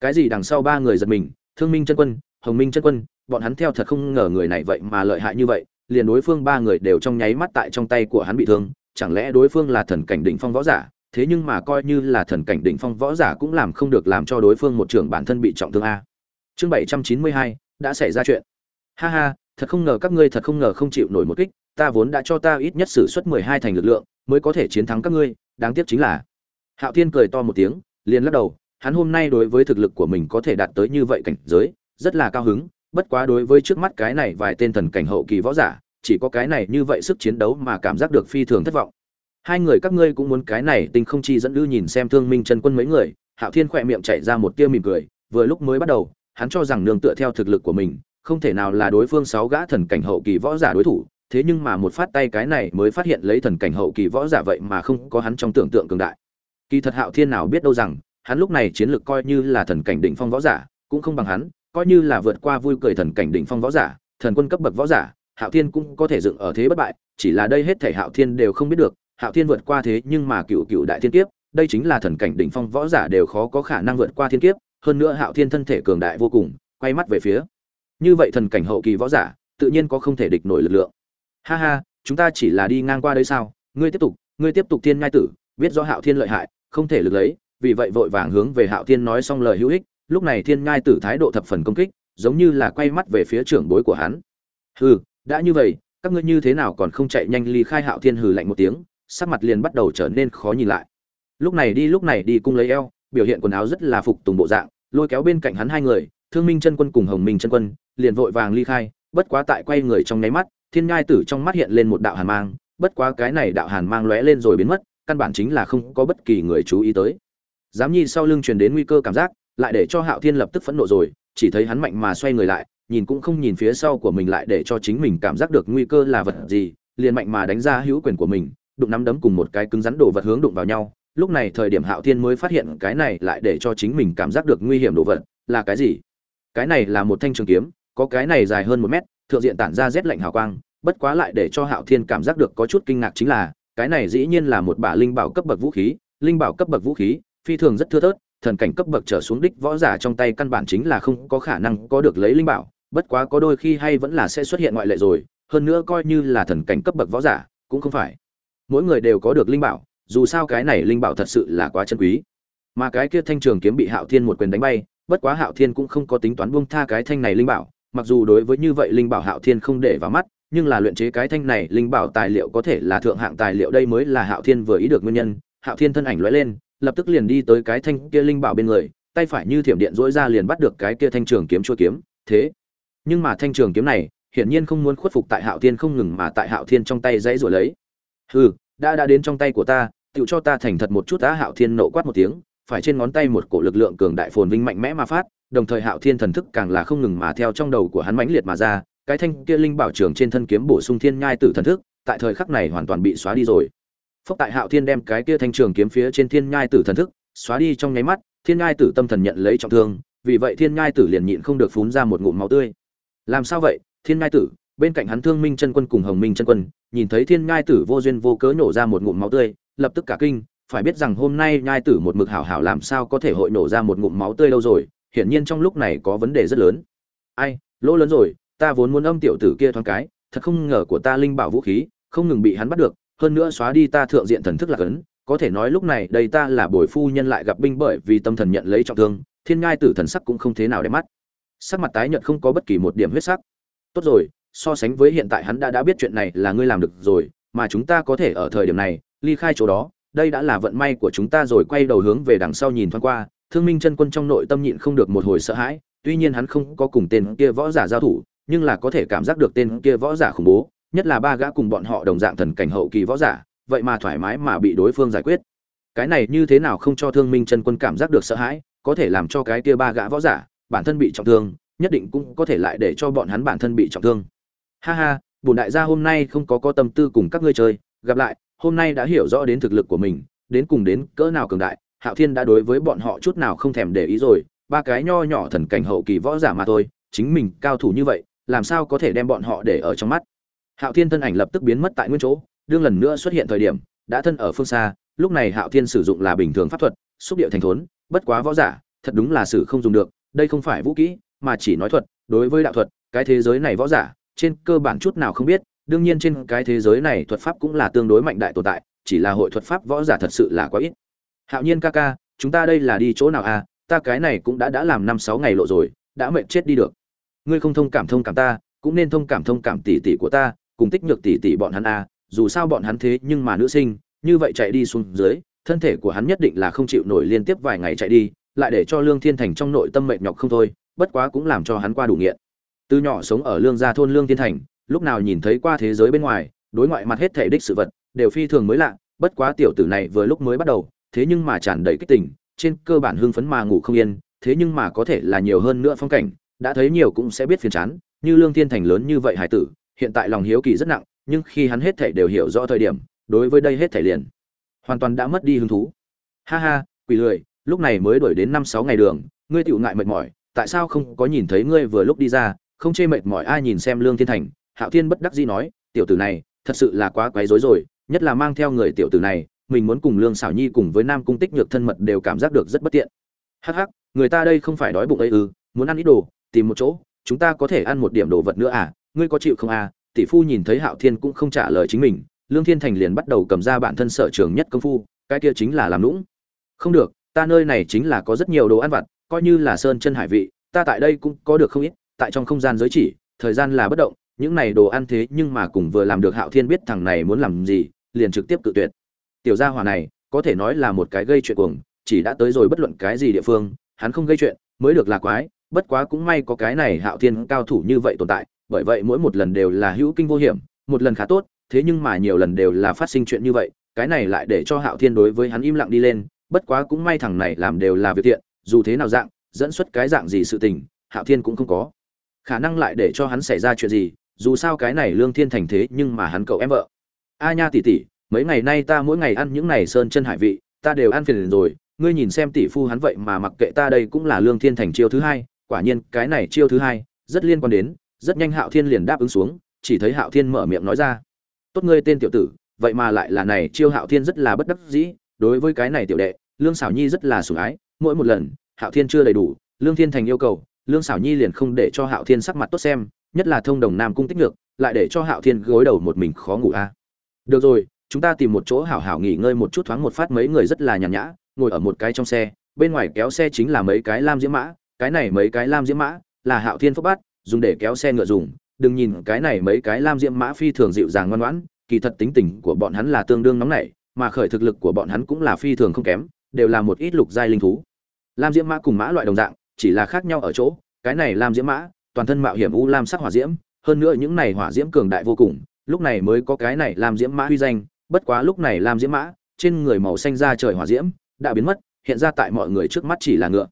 Cái gì đằng sau ba người giật mình, thương minh chân quân, hồng minh chân quân, bọn hắn theo thật không ngờ người này vậy mà lợi hại như vậy, liền đối phương ba người đều trong nháy mắt tại trong tay của hắn bị thương, chẳng lẽ đối phương là thần cảnh đỉnh phong võ giả? Thế nhưng mà coi như là thần cảnh đỉnh phong võ giả cũng làm không được làm cho đối phương một trưởng bản thân bị trọng thương a. Chương bảy trăm chín mươi hai, đã xảy ra chuyện. Ha ha, thật không ngờ các ngươi thật không ngờ không chịu nổi một kích ta vốn đã cho ta ít nhất sử xuất mười hai thành lực lượng, mới có thể chiến thắng các ngươi, đáng tiếc chính là. Hạo thiên cười to một tiếng, liền lắc đầu, hắn hôm nay đối với thực lực của mình có thể đạt tới như vậy cảnh giới, rất là cao hứng, bất quá đối với trước mắt cái này vài tên thần cảnh hậu kỳ võ giả, chỉ có cái này như vậy sức chiến đấu mà cảm giác được phi thường thất vọng. Hai người các ngươi cũng muốn cái này tinh không chi dẫn ư nhìn xem thương minh chân quân mấy người, hạo thiên khỏe miệng chạy ra một tia mỉm cười, vừa lúc mới bắt đầu, hắn cho rằng nương tựa theo thực lực của mình, không thể nào là đối phương sáu gã thần cảnh hậu kỳ võ giả đối thủ thế nhưng mà một phát tay cái này mới phát hiện lấy thần cảnh hậu kỳ võ giả vậy mà không có hắn trong tưởng tượng cường đại. Kỳ thật hạo thiên nào biết đâu rằng, hắn lúc này chiến lược coi như là thần cảnh đỉnh phong võ giả, cũng không bằng hắn, coi như là vượt qua vui cười thần cảnh đỉnh phong võ giả, thần quân cấp bậc võ giả, hạo thiên cũng có thể dựng ở thế bất bại, chỉ là đây hết thể hạo thiên đều không biết được, hạo thiên vượt qua thế nhưng mà cựu cựu đại thiên kiếp, đây chính là thần cảnh đỉnh phong võ giả đều khó có khả năng vượt qua thiên kiếp, hơn nữa hạo thiên thân thể cường đại vô cùng, quay mắt về phía. Như vậy thần cảnh hậu kỳ võ giả, tự nhiên có không thể địch nổi lực lượng ha ha, chúng ta chỉ là đi ngang qua đây sao? Ngươi tiếp tục, ngươi tiếp tục thiên ngai tử, biết rõ hạo thiên lợi hại, không thể lực lấy, vì vậy vội vàng hướng về hạo thiên nói xong lời hữu ích, lúc này thiên ngai tử thái độ thập phần công kích, giống như là quay mắt về phía trưởng bối của hắn. Hừ, đã như vậy, các ngươi như thế nào còn không chạy nhanh ly khai hạo thiên hừ lạnh một tiếng, sắc mặt liền bắt đầu trở nên khó nhìn lại. Lúc này đi, lúc này đi cung lấy eo, biểu hiện quần áo rất là phục tùng bộ dạng, lôi kéo bên cạnh hắn hai người, thương minh chân quân cùng hồng minh chân quân, liền vội vàng ly khai, bất quá tại quay người trong nháy mắt thiên ngai tử trong mắt hiện lên một đạo hàn mang, bất quá cái này đạo hàn mang lóe lên rồi biến mất, căn bản chính là không có bất kỳ người chú ý tới. Giám nhi sau lưng truyền đến nguy cơ cảm giác, lại để cho hạo thiên lập tức phẫn nộ rồi, chỉ thấy hắn mạnh mà xoay người lại, nhìn cũng không nhìn phía sau của mình lại để cho chính mình cảm giác được nguy cơ là vật gì, liền mạnh mà đánh ra hữu quyền của mình, đụng nắm đấm cùng một cái cứng rắn đồ vật hướng đụng vào nhau. Lúc này thời điểm hạo thiên mới phát hiện cái này lại để cho chính mình cảm giác được nguy hiểm đồ vật là cái gì? Cái này là một thanh trường kiếm, có cái này dài hơn một mét thượng diện tản ra rét lạnh hào quang, bất quá lại để cho hạo thiên cảm giác được có chút kinh ngạc chính là, cái này dĩ nhiên là một bả linh bảo cấp bậc vũ khí, linh bảo cấp bậc vũ khí, phi thường rất thưa thớt, thần cảnh cấp bậc trở xuống đích võ giả trong tay căn bản chính là không có khả năng có được lấy linh bảo, bất quá có đôi khi hay vẫn là sẽ xuất hiện ngoại lệ rồi, hơn nữa coi như là thần cảnh cấp bậc võ giả, cũng không phải. Mỗi người đều có được linh bảo, dù sao cái này linh bảo thật sự là quá chân quý. Mà cái kia thanh trường kiếm bị hạo thiên một quyền đánh bay, bất quá hạo thiên cũng không có tính toán buông tha cái thanh này linh bảo mặc dù đối với như vậy linh bảo hạo thiên không để vào mắt, nhưng là luyện chế cái thanh này linh bảo tài liệu có thể là thượng hạng tài liệu đây mới là hạo thiên vừa ý được nguyên nhân. Hạo thiên thân ảnh lóe lên, lập tức liền đi tới cái thanh kia linh bảo bên người, tay phải như thiểm điện dỗi ra liền bắt được cái kia thanh trường kiếm chua kiếm, thế. Nhưng mà thanh trường kiếm này, hiển nhiên không muốn khuất phục tại hạo thiên không ngừng mà tại hạo thiên trong tay dãy rồi lấy. Hừ, đã đã đến trong tay của ta tự cho ta thành thật một chút á, hạo thiên nộ quát một tiếng, phải trên ngón tay một cổ lực lượng cường đại phồn vinh mạnh mẽ mà phát đồng thời hạo thiên thần thức càng là không ngừng mà theo trong đầu của hắn mãnh liệt mà ra, cái thanh kia linh bảo trường trên thân kiếm bổ sung thiên nhai tử thần thức, tại thời khắc này hoàn toàn bị xóa đi rồi. Phốc tại hạo thiên đem cái kia thanh trường kiếm phía trên thiên nhai tử thần thức xóa đi trong nháy mắt, thiên nhai tử tâm thần nhận lấy trọng thương, vì vậy thiên nhai tử liền nhịn không được phun ra một ngụm máu tươi. Làm sao vậy? Thiên nhai tử, bên cạnh hắn thương minh chân quân cùng hồng minh chân quân, nhìn thấy thiên nhai tử vô duyên vô cớ nổ ra một ngụm máu tươi, lập tức cả kinh, phải biết rằng hôm nay nhai tử một mực hảo hảo làm sao có thể hội nổ ra một ngụm máu tươi đâu rồi hiển nhiên trong lúc này có vấn đề rất lớn. Ai, lỗ lớn rồi, ta vốn muốn âm tiểu tử kia thoáng cái, thật không ngờ của ta linh bảo vũ khí, không ngừng bị hắn bắt được, hơn nữa xóa đi ta thượng diện thần thức là cấn, có thể nói lúc này đây ta là bồi phu nhân lại gặp binh bởi vì tâm thần nhận lấy trọng thương, thiên ngai tử thần sắc cũng không thế nào để mắt. Sắc mặt tái nhợt không có bất kỳ một điểm huyết sắc. Tốt rồi, so sánh với hiện tại hắn đã đã biết chuyện này là ngươi làm được rồi, mà chúng ta có thể ở thời điểm này, ly khai chỗ đó, đây đã là vận may của chúng ta rồi, quay đầu hướng về đằng sau nhìn thoáng qua thương minh chân quân trong nội tâm nhịn không được một hồi sợ hãi, tuy nhiên hắn không có cùng tên kia võ giả giao thủ, nhưng là có thể cảm giác được tên kia võ giả khủng bố, nhất là ba gã cùng bọn họ đồng dạng thần cảnh hậu kỳ võ giả, vậy mà thoải mái mà bị đối phương giải quyết. Cái này như thế nào không cho thương minh chân quân cảm giác được sợ hãi, có thể làm cho cái kia ba gã võ giả bản thân bị trọng thương, nhất định cũng có thể lại để cho bọn hắn bản thân bị trọng thương. Ha ha, bổn đại gia hôm nay không có có tâm tư cùng các ngươi chơi, gặp lại, hôm nay đã hiểu rõ đến thực lực của mình, đến cùng đến cỡ nào cường đại hạo thiên đã đối với bọn họ chút nào không thèm để ý rồi, ba cái nho nhỏ thần cảnh hậu kỳ võ giả mà thôi, chính mình cao thủ như vậy, làm sao có thể đem bọn họ để ở trong mắt? Hạo thiên thân ảnh lập tức biến mất tại nguyên chỗ, đương lần nữa xuất hiện thời điểm, đã thân ở phương xa, lúc này hạo thiên sử dụng là bình thường pháp thuật, xúc điệu thành thốn, bất quá võ giả, thật đúng là sử không dùng được, đây không phải vũ kỹ, mà chỉ nói thuật, đối với đạo thuật, cái thế giới này võ giả, trên cơ bản chút nào không biết, đương nhiên trên cái thế giới này thuật pháp cũng là tương đối mạnh đại tồn tại, chỉ là hội thuật pháp võ giả thật sự là quá ít hạo nhiên ca ca, chúng ta đây là đi chỗ nào à? Ta cái này cũng đã đã làm năm sáu ngày lộ rồi, đã mệt chết đi được. Ngươi không thông cảm thông cảm ta, cũng nên thông cảm thông cảm tỷ tỷ của ta, cùng tích nhược tỷ tỷ bọn hắn à dù sao bọn hắn thế nhưng mà nữ sinh, như vậy chạy đi xuống dưới, thân thể của hắn nhất định là không chịu nổi liên tiếp vài ngày chạy đi, lại để cho lương thiên thành trong nội tâm mệt nhọc không thôi, bất quá cũng làm cho hắn qua đủ nghiện. Từ nhỏ sống ở lương gia thôn lương thiên thành, lúc nào nhìn thấy qua thế giới bên ngoài, đối ngoại mặt hết thể đích sự vật, đều phi thường mới lạ, bất quá tiểu tử này vừa lúc mới bắt đầu thế nhưng mà tràn đầy kích tình, trên cơ bản hưng phấn mà ngủ không yên, thế nhưng mà có thể là nhiều hơn nữa phong cảnh, đã thấy nhiều cũng sẽ biết phiền chán, như lương thiên thành lớn như vậy hải tử, hiện tại lòng hiếu kỳ rất nặng, nhưng khi hắn hết thể đều hiểu rõ thời điểm, đối với đây hết thể liền hoàn toàn đã mất đi hứng thú. Ha ha, quỷ lười, lúc này mới đuổi đến năm sáu ngày đường, ngươi tiểu ngại mệt mỏi, tại sao không có nhìn thấy ngươi vừa lúc đi ra, không chê mệt mỏi ai nhìn xem lương thiên thành, hạo thiên bất đắc dĩ nói, tiểu tử này, thật sự là quá quấy rối rồi, nhất là mang theo người tiểu tử này mình muốn cùng lương xảo nhi cùng với nam cung tích nhược thân mật đều cảm giác được rất bất tiện. Hắc hắc, người ta đây không phải đói bụng ấy ư, muốn ăn ít đồ, tìm một chỗ, chúng ta có thể ăn một điểm đồ vật nữa à ngươi có chịu không à? Tỷ phu nhìn thấy hạo thiên cũng không trả lời chính mình, lương thiên thành liền bắt đầu cầm ra bản thân sở trường nhất công phu, cái kia chính là làm lũng không được, ta nơi này chính là có rất nhiều đồ ăn vặt, coi như là sơn chân hải vị, ta tại đây cũng có được không ít, tại trong không gian giới chỉ, thời gian là bất động, những này đồ ăn thế nhưng mà cùng vừa làm được hạo thiên biết thằng này muốn làm gì, liền trực tiếp cự tuyệt tiểu gia hỏa này, có thể nói là một cái gây chuyện cuồng, chỉ đã tới rồi bất luận cái gì địa phương, hắn không gây chuyện, mới được là quái, bất quá cũng may có cái này hạo thiên cao thủ như vậy tồn tại, bởi vậy mỗi một lần đều là hữu kinh vô hiểm, một lần khá tốt, thế nhưng mà nhiều lần đều là phát sinh chuyện như vậy, cái này lại để cho hạo thiên đối với hắn im lặng đi lên, bất quá cũng may thằng này làm đều là việc thiện, dù thế nào dạng, dẫn xuất cái dạng gì sự tình, hạo thiên cũng không có. Khả năng lại để cho hắn xảy ra chuyện gì, dù sao cái này lương thiên thành thế nhưng mà hắn cậu em vợ. A nha tỷ tỷ mấy ngày nay ta mỗi ngày ăn những này sơn chân hải vị, ta đều ăn phiền rồi. Ngươi nhìn xem tỷ phu hắn vậy mà mặc kệ ta đây cũng là lương thiên thành chiêu thứ hai. Quả nhiên, cái này chiêu thứ hai, rất liên quan đến, rất nhanh hạo thiên liền đáp ứng xuống, chỉ thấy hạo thiên mở miệng nói ra. Tốt ngươi tên tiểu tử, vậy mà lại là này, chiêu hạo thiên rất là bất đắc dĩ. Đối với cái này tiểu đệ, lương xảo nhi rất là sủng ái. Mỗi một lần, hạo thiên chưa đầy đủ, lương thiên thành yêu cầu, lương xảo nhi liền không để cho hạo thiên sắc mặt tốt xem, nhất là thông đồng nam cung tích ngược, lại để cho hạo thiên gối đầu một mình khó ngủ a. Được rồi chúng ta tìm một chỗ hảo hảo nghỉ ngơi một chút thoáng một phát mấy người rất là nhàn nhã, ngồi ở một cái trong xe, bên ngoài kéo xe chính là mấy cái lam diễm mã, cái này mấy cái lam diễm mã là hạo thiên phúc bát, dùng để kéo xe ngựa dùng, đừng nhìn cái này mấy cái lam diễm mã phi thường dịu dàng ngoan ngoãn, kỳ thật tính tình của bọn hắn là tương đương nóng nảy, mà khởi thực lực của bọn hắn cũng là phi thường không kém, đều là một ít lục giai linh thú. Lam diễm mã cùng mã loại đồng dạng, chỉ là khác nhau ở chỗ, cái này lam diễm mã, toàn thân mạo hiểm u lam sắc hỏa diễm, hơn nữa những này hỏa diễm cường đại vô cùng, lúc này mới có cái này lam diễm mã huy danh bất quá lúc này lam diễm mã, trên người màu xanh da trời hỏa diễm, đã biến mất, hiện ra tại mọi người trước mắt chỉ là ngựa.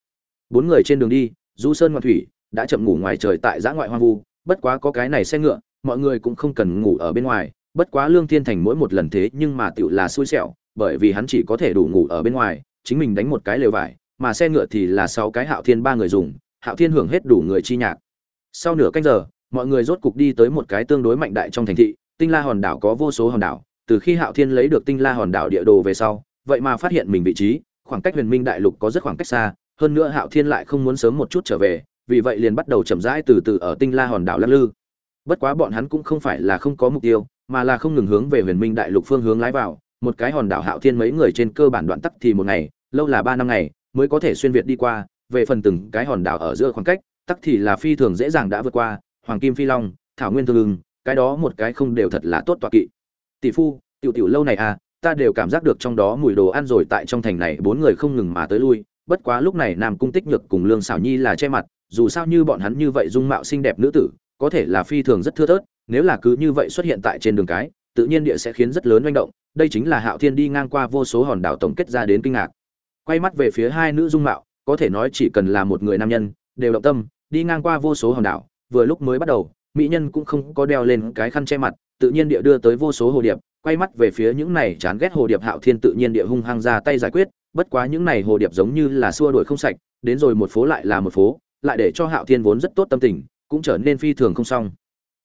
Bốn người trên đường đi, du sơn ngoan thủy, đã chậm ngủ ngoài trời tại giã ngoại hoang vu, bất quá có cái này xe ngựa, mọi người cũng không cần ngủ ở bên ngoài, bất quá lương thiên thành mỗi một lần thế nhưng mà tựu là xui xẻo, bởi vì hắn chỉ có thể đủ ngủ ở bên ngoài, chính mình đánh một cái lều vải, mà xe ngựa thì là sáu cái hạo thiên ba người dùng, hạo thiên hưởng hết đủ người chi nhạc. Sau nửa canh giờ, mọi người rốt cục đi tới một cái tương đối mạnh đại trong thành thị, tinh la hòn đảo có vô số hòn đảo từ khi hạo thiên lấy được tinh la hòn đảo địa đồ về sau, vậy mà phát hiện mình vị trí, khoảng cách huyền minh đại lục có rất khoảng cách xa, hơn nữa hạo thiên lại không muốn sớm một chút trở về, vì vậy liền bắt đầu chậm rãi từ từ ở tinh la hòn đảo lăn lư. Bất quá bọn hắn cũng không phải là không có mục tiêu, mà là không ngừng hướng về huyền minh đại lục phương hướng lái vào, một cái hòn đảo hạo thiên mấy người trên cơ bản đoạn tắc thì một ngày, lâu là ba năm ngày, mới có thể xuyên việt đi qua, về phần từng cái hòn đảo ở giữa khoảng cách, tắc thì là phi thường dễ dàng đã vượt qua, hoàng kim phi long, thảo nguyên thương ưng, cái đó một cái không đều thật là tốt tọa kỵ tỷ phu, tiểu tiểu lâu này à ta đều cảm giác được trong đó mùi đồ ăn rồi, tại trong thành này bốn người không ngừng mà tới lui. Bất quá lúc này nam cung tích nhược cùng lương xảo nhi là che mặt, dù sao như bọn hắn như vậy dung mạo xinh đẹp nữ tử, có thể là phi thường rất thưa thớt, nếu là cứ như vậy xuất hiện tại trên đường cái, tự nhiên địa sẽ khiến rất lớn manh động. Đây chính là hạo thiên đi ngang qua vô số hòn đảo tổng kết ra đến kinh ngạc. Quay mắt về phía hai nữ dung mạo, có thể nói chỉ cần là một người nam nhân, đều động tâm, đi ngang qua vô số hòn đảo, vừa lúc mới bắt đầu, mỹ nhân cũng không có đeo lên cái khăn che mặt tự nhiên địa đưa tới vô số hồ điệp quay mắt về phía những này chán ghét hồ điệp hạo thiên tự nhiên địa hung hăng ra tay giải quyết bất quá những này hồ điệp giống như là xua đuổi không sạch đến rồi một phố lại là một phố lại để cho hạo thiên vốn rất tốt tâm tình cũng trở nên phi thường không xong.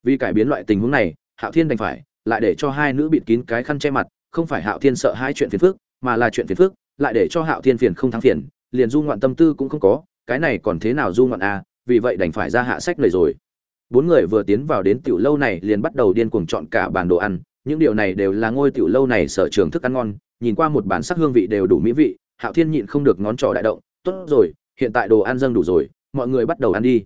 Vì cải biến loại tình huống này hạo thiên đành phải lại để cho hai nữ bịt kín cái khăn che mặt không phải hạo thiên sợ hai chuyện phiền phức mà là chuyện phiền phức lại để cho hạo thiên phiền không thắng phiền liền du ngoạn tâm tư cũng không có cái này còn thế nào du ngoạn a à, vì vậy đành phải ra hạ sách lời rồi bốn người vừa tiến vào đến tiểu lâu này liền bắt đầu điên cuồng chọn cả bàn đồ ăn. Những điều này đều là ngôi tiểu lâu này sở trường thức ăn ngon. Nhìn qua một bản sắc hương vị đều đủ mỹ vị, hạo thiên nhịn không được ngón trỏ đại động. Tốt rồi, hiện tại đồ ăn dâng đủ rồi, mọi người bắt đầu ăn đi.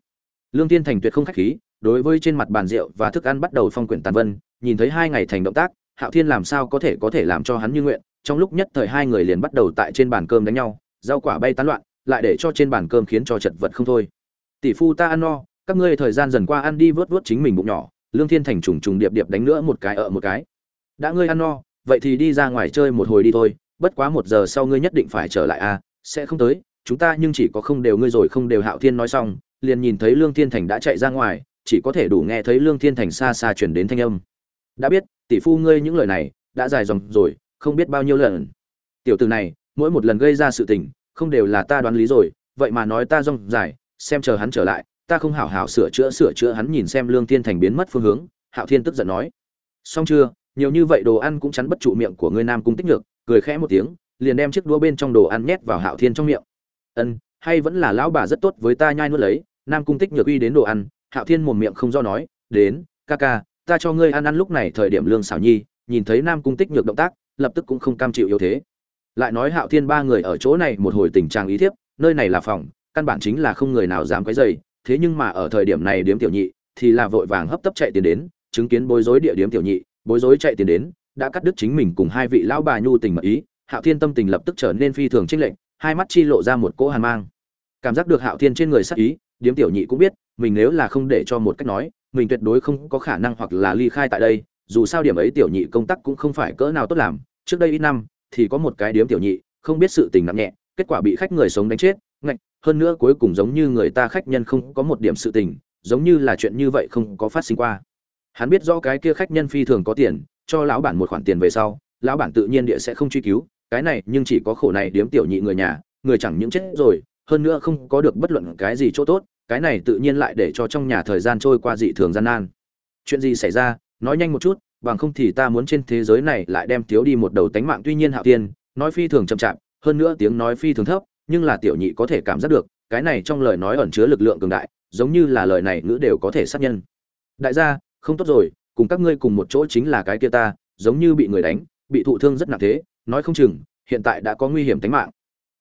Lương thiên thành tuyệt không khách khí, đối với trên mặt bàn rượu và thức ăn bắt đầu phong quyển tàn vân, nhìn thấy hai ngày thành động tác, hạo thiên làm sao có thể có thể làm cho hắn như nguyện. Trong lúc nhất thời hai người liền bắt đầu tại trên bàn cơm đánh nhau, rau quả bay tán loạn, lại để cho trên bàn cơm khiến cho chật vật không thôi. Tỷ phu ta ăn no các ngươi thời gian dần qua ăn đi vớt vớt chính mình bụng nhỏ lương thiên thành trùng trùng điệp điệp đánh nữa một cái ở một cái. Đã ngươi ăn no vậy thì đi ra ngoài chơi một hồi đi thôi bất quá một giờ sau ngươi nhất định phải trở lại a à, sẽ không tới chúng ta nhưng chỉ có không đều ngươi rồi không đều hạo thiên nói xong liền nhìn thấy lương thiên thành đã chạy ra ngoài chỉ có thể đủ nghe thấy lương thiên thành xa xa chuyển đến thanh âm. Đã biết tỷ phu ngươi những lời này đã dài dòng rồi không biết bao nhiêu lần. Tiểu từ này mỗi một lần gây ra sự tình không đều là ta đoán lý rồi vậy mà nói ta rong dài xem chờ hắn trở lại ta không hảo hảo sửa chữa sửa chữa hắn nhìn xem lương thiên thành biến mất phương hướng, hạo thiên tức giận nói. Xong chưa? Nhiều như vậy đồ ăn cũng chắn bất trụ miệng của ngươi nam cung tích nhược, cười khẽ một tiếng, liền đem chiếc đũa bên trong đồ ăn nhét vào hạo thiên trong miệng. Ân, hay vẫn là lão bà rất tốt với ta nhai nuốt lấy, nam cung tích nhược uy đến đồ ăn, hạo thiên mồm miệng không do nói, đến, ca ca, ta cho ngươi ăn ăn lúc này thời điểm lương xảo nhi, nhìn thấy nam cung tích nhược động tác, lập tức cũng không cam chịu yếu thế. Lại nói hạo thiên ba người ở chỗ này một hồi tình trạng ý thiếp, nơi này là phòng, căn bản chính là không người nào dám quấy dày thế nhưng mà ở thời điểm này điếm tiểu nhị thì là vội vàng hấp tấp chạy tiền đến, chứng kiến bối rối địa điếm tiểu nhị, bối rối chạy tiền đến, đã cắt đứt chính mình cùng hai vị lão bà nhu tình mật ý, hạo thiên tâm tình lập tức trở nên phi thường trích lệnh hai mắt chi lộ ra một cỗ hàn mang. Cảm giác được hạo thiên trên người sắc ý, điếm tiểu nhị cũng biết, mình nếu là không để cho một cách nói, mình tuyệt đối không có khả năng hoặc là ly khai tại đây, dù sao điểm ấy tiểu nhị công tác cũng không phải cỡ nào tốt làm, trước đây ít năm thì có một cái điếm tiểu nhị, không biết sự tình nặng nhẹ, kết quả bị khách người sống đánh chết, ngạch hơn nữa cuối cùng giống như người ta khách nhân không có một điểm sự tình, giống như là chuyện như vậy không có phát sinh qua. Hắn biết rõ cái kia khách nhân phi thường có tiền, cho lão bản một khoản tiền về sau, lão bản tự nhiên địa sẽ không truy cứu, cái này nhưng chỉ có khổ này điếm tiểu nhị người nhà, người chẳng những chết rồi, hơn nữa không có được bất luận cái gì chỗ tốt, cái này tự nhiên lại để cho trong nhà thời gian trôi qua dị thường gian nan. Chuyện gì xảy ra, nói nhanh một chút, bằng không thì ta muốn trên thế giới này lại đem thiếu đi một đầu tánh mạng, tuy nhiên hạo tiên nói phi thường chậm chạp, hơn nữa tiếng nói phi thường thấp nhưng là tiểu nhị có thể cảm giác được, cái này trong lời nói ẩn chứa lực lượng cường đại, giống như là lời này ngữ đều có thể sát nhân. Đại gia, không tốt rồi, cùng các ngươi cùng một chỗ chính là cái kia ta, giống như bị người đánh, bị thụ thương rất nặng thế, nói không chừng, hiện tại đã có nguy hiểm tính mạng.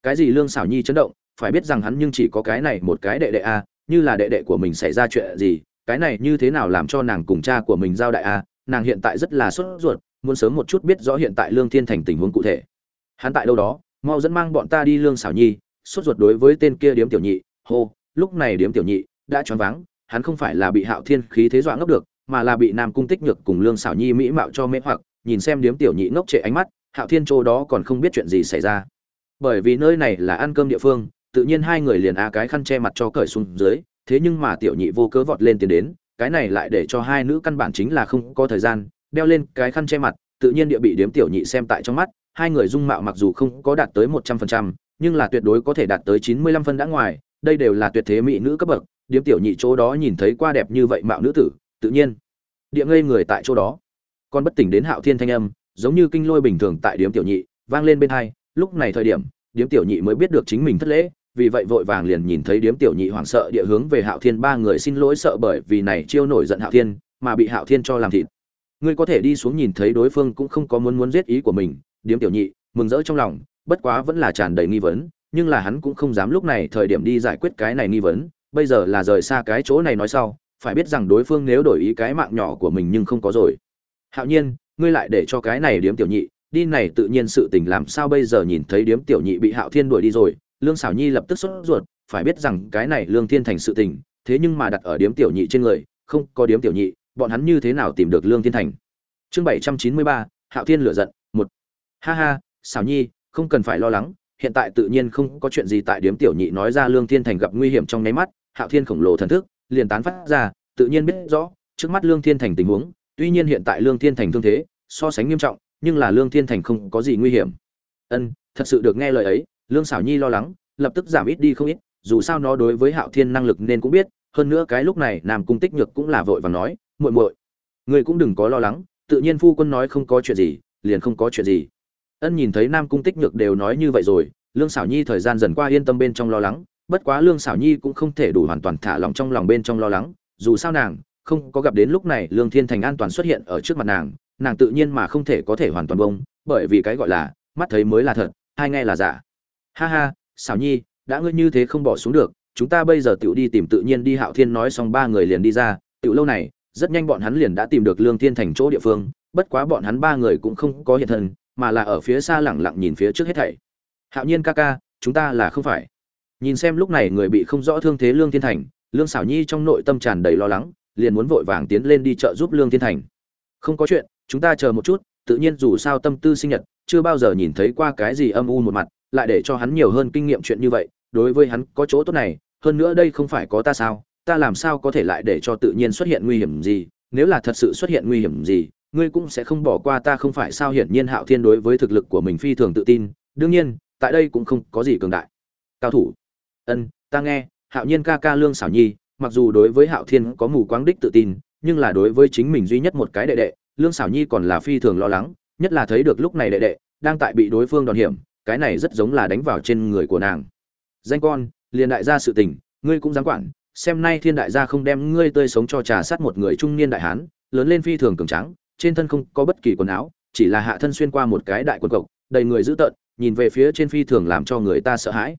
Cái gì lương xảo nhi chấn động, phải biết rằng hắn nhưng chỉ có cái này một cái đệ đệ a, như là đệ đệ của mình xảy ra chuyện gì, cái này như thế nào làm cho nàng cùng cha của mình giao đại a, nàng hiện tại rất là sốt ruột, muốn sớm một chút biết rõ hiện tại lương thiên thành tình huống cụ thể. Hắn tại đâu đó mau dẫn mang bọn ta đi lương xảo nhi, sốt ruột đối với tên kia điếm tiểu nhị, hô, lúc này điếm tiểu nhị đã choáng váng, hắn không phải là bị hạo thiên khí thế dọa ngốc được, mà là bị nam cung tích nhược cùng lương xảo nhi mỹ mạo cho mễ hoặc, nhìn xem điếm tiểu nhị ngốc trệ ánh mắt, hạo thiên chỗ đó còn không biết chuyện gì xảy ra. Bởi vì nơi này là ăn cơm địa phương, tự nhiên hai người liền a cái khăn che mặt cho cởi xuống dưới, thế nhưng mà tiểu nhị vô cớ vọt lên tiến đến, cái này lại để cho hai nữ căn bản chính là không có thời gian, đeo lên cái khăn che mặt, tự nhiên địa bị điếm tiểu nhị xem tại trong mắt hai người dung mạo mặc dù không có đạt tới một trăm phần trăm, nhưng là tuyệt đối có thể đạt tới chín mươi lăm phân đã ngoài, đây đều là tuyệt thế mỹ nữ cấp bậc, điếm tiểu nhị chỗ đó nhìn thấy qua đẹp như vậy mạo nữ tử, tự nhiên, địa ngây người tại chỗ đó. Còn bất tỉnh đến hạo thiên thanh âm, giống như kinh lôi bình thường tại điếm tiểu nhị, vang lên bên hai, lúc này thời điểm, điếm tiểu nhị mới biết được chính mình thất lễ, vì vậy vội vàng liền nhìn thấy điếm tiểu nhị hoảng sợ địa hướng về hạo thiên ba người xin lỗi sợ bởi vì này chiêu nổi giận hạo thiên, mà bị hạo thiên cho làm thịt. Ngươi có thể đi xuống nhìn thấy đối phương cũng không có muốn muốn giết ý của mình điếm tiểu nhị, mừng rỡ trong lòng, bất quá vẫn là tràn đầy nghi vấn, nhưng là hắn cũng không dám lúc này thời điểm đi giải quyết cái này nghi vấn, bây giờ là rời xa cái chỗ này nói sau, phải biết rằng đối phương nếu đổi ý cái mạng nhỏ của mình nhưng không có rồi. Hạo nhiên, ngươi lại để cho cái này điếm tiểu nhị, đi này tự nhiên sự tình làm sao bây giờ nhìn thấy điếm tiểu nhị bị hạo thiên đuổi đi rồi, lương xảo nhi lập tức sốt ruột, phải biết rằng cái này lương thiên thành sự tình, thế nhưng mà đặt ở điếm tiểu nhị trên người, không có điếm tiểu nhị, bọn hắn như thế nào tìm được lương thiên thành? Chương bảy trăm chín mươi ba, hạo thiên lựa giận ha ha, xảo nhi, không cần phải lo lắng, hiện tại tự nhiên không có chuyện gì tại điếm tiểu nhị nói ra lương thiên thành gặp nguy hiểm trong nháy mắt, hạo thiên khổng lồ thần thức, liền tán phát ra, tự nhiên biết rõ, trước mắt lương thiên thành tình huống, tuy nhiên hiện tại lương thiên thành thương thế, so sánh nghiêm trọng, nhưng là lương thiên thành không có gì nguy hiểm. Ân, thật sự được nghe lời ấy, lương xảo nhi lo lắng, lập tức giảm ít đi không ít, dù sao nó đối với hạo thiên năng lực nên cũng biết, hơn nữa cái lúc này nam cung tích nhược cũng là vội và nói, muội muội người cũng đừng có lo lắng, tự nhiên phu quân nói không có chuyện gì, liền không có chuyện gì ân nhìn thấy nam cung tích nhược đều nói như vậy rồi, lương xảo nhi thời gian dần qua yên tâm bên trong lo lắng, bất quá lương xảo nhi cũng không thể đủ hoàn toàn thả lòng trong lòng bên trong lo lắng, dù sao nàng không có gặp đến lúc này lương thiên thành an toàn xuất hiện ở trước mặt nàng nàng tự nhiên mà không thể có thể hoàn toàn bông, bởi vì cái gọi là, mắt thấy mới là thật, hai nghe là giả. Ha ha xảo nhi, đã ngươi như thế không bỏ xuống được, chúng ta bây giờ tựu đi tìm tự nhiên đi hạo thiên nói xong ba người liền đi ra tựu lâu này, rất nhanh bọn hắn liền đã tìm được lương thiên thành chỗ địa phương, bất quá bọn hắn ba người cũng không có hiện thân mà là ở phía xa lẳng lặng nhìn phía trước hết thảy. Hạo nhiên ca ca, chúng ta là không phải. Nhìn xem lúc này người bị không rõ thương thế lương thiên thành, lương xảo nhi trong nội tâm tràn đầy lo lắng, liền muốn vội vàng tiến lên đi chợ giúp lương thiên thành. Không có chuyện, chúng ta chờ một chút, tự nhiên dù sao tâm tư sinh nhật, chưa bao giờ nhìn thấy qua cái gì âm u một mặt, lại để cho hắn nhiều hơn kinh nghiệm chuyện như vậy, đối với hắn có chỗ tốt này, hơn nữa đây không phải có ta sao, ta làm sao có thể lại để cho tự nhiên xuất hiện nguy hiểm gì, nếu là thật sự xuất hiện nguy hiểm gì ngươi cũng sẽ không bỏ qua ta không phải sao hiển nhiên hạo thiên đối với thực lực của mình phi thường tự tin, đương nhiên, tại đây cũng không có gì cường đại. Cao thủ. Ân, ta nghe, hạo nhiên ca ca lương xảo nhi, mặc dù đối với hạo thiên có mù quáng đích tự tin, nhưng là đối với chính mình duy nhất một cái đệ đệ, lương xảo nhi còn là phi thường lo lắng, nhất là thấy được lúc này đệ đệ đang tại bị đối phương đòn hiểm, cái này rất giống là đánh vào trên người của nàng. Danh con, liền đại gia sự tình, ngươi cũng dám quản, xem nay thiên đại gia không đem ngươi tươi sống cho trà sát một người trung niên đại hán, lớn lên phi thường cường trắng trên thân không có bất kỳ quần áo, chỉ là hạ thân xuyên qua một cái đại quần cộc, đầy người dữ tợn, nhìn về phía trên phi thường làm cho người ta sợ hãi.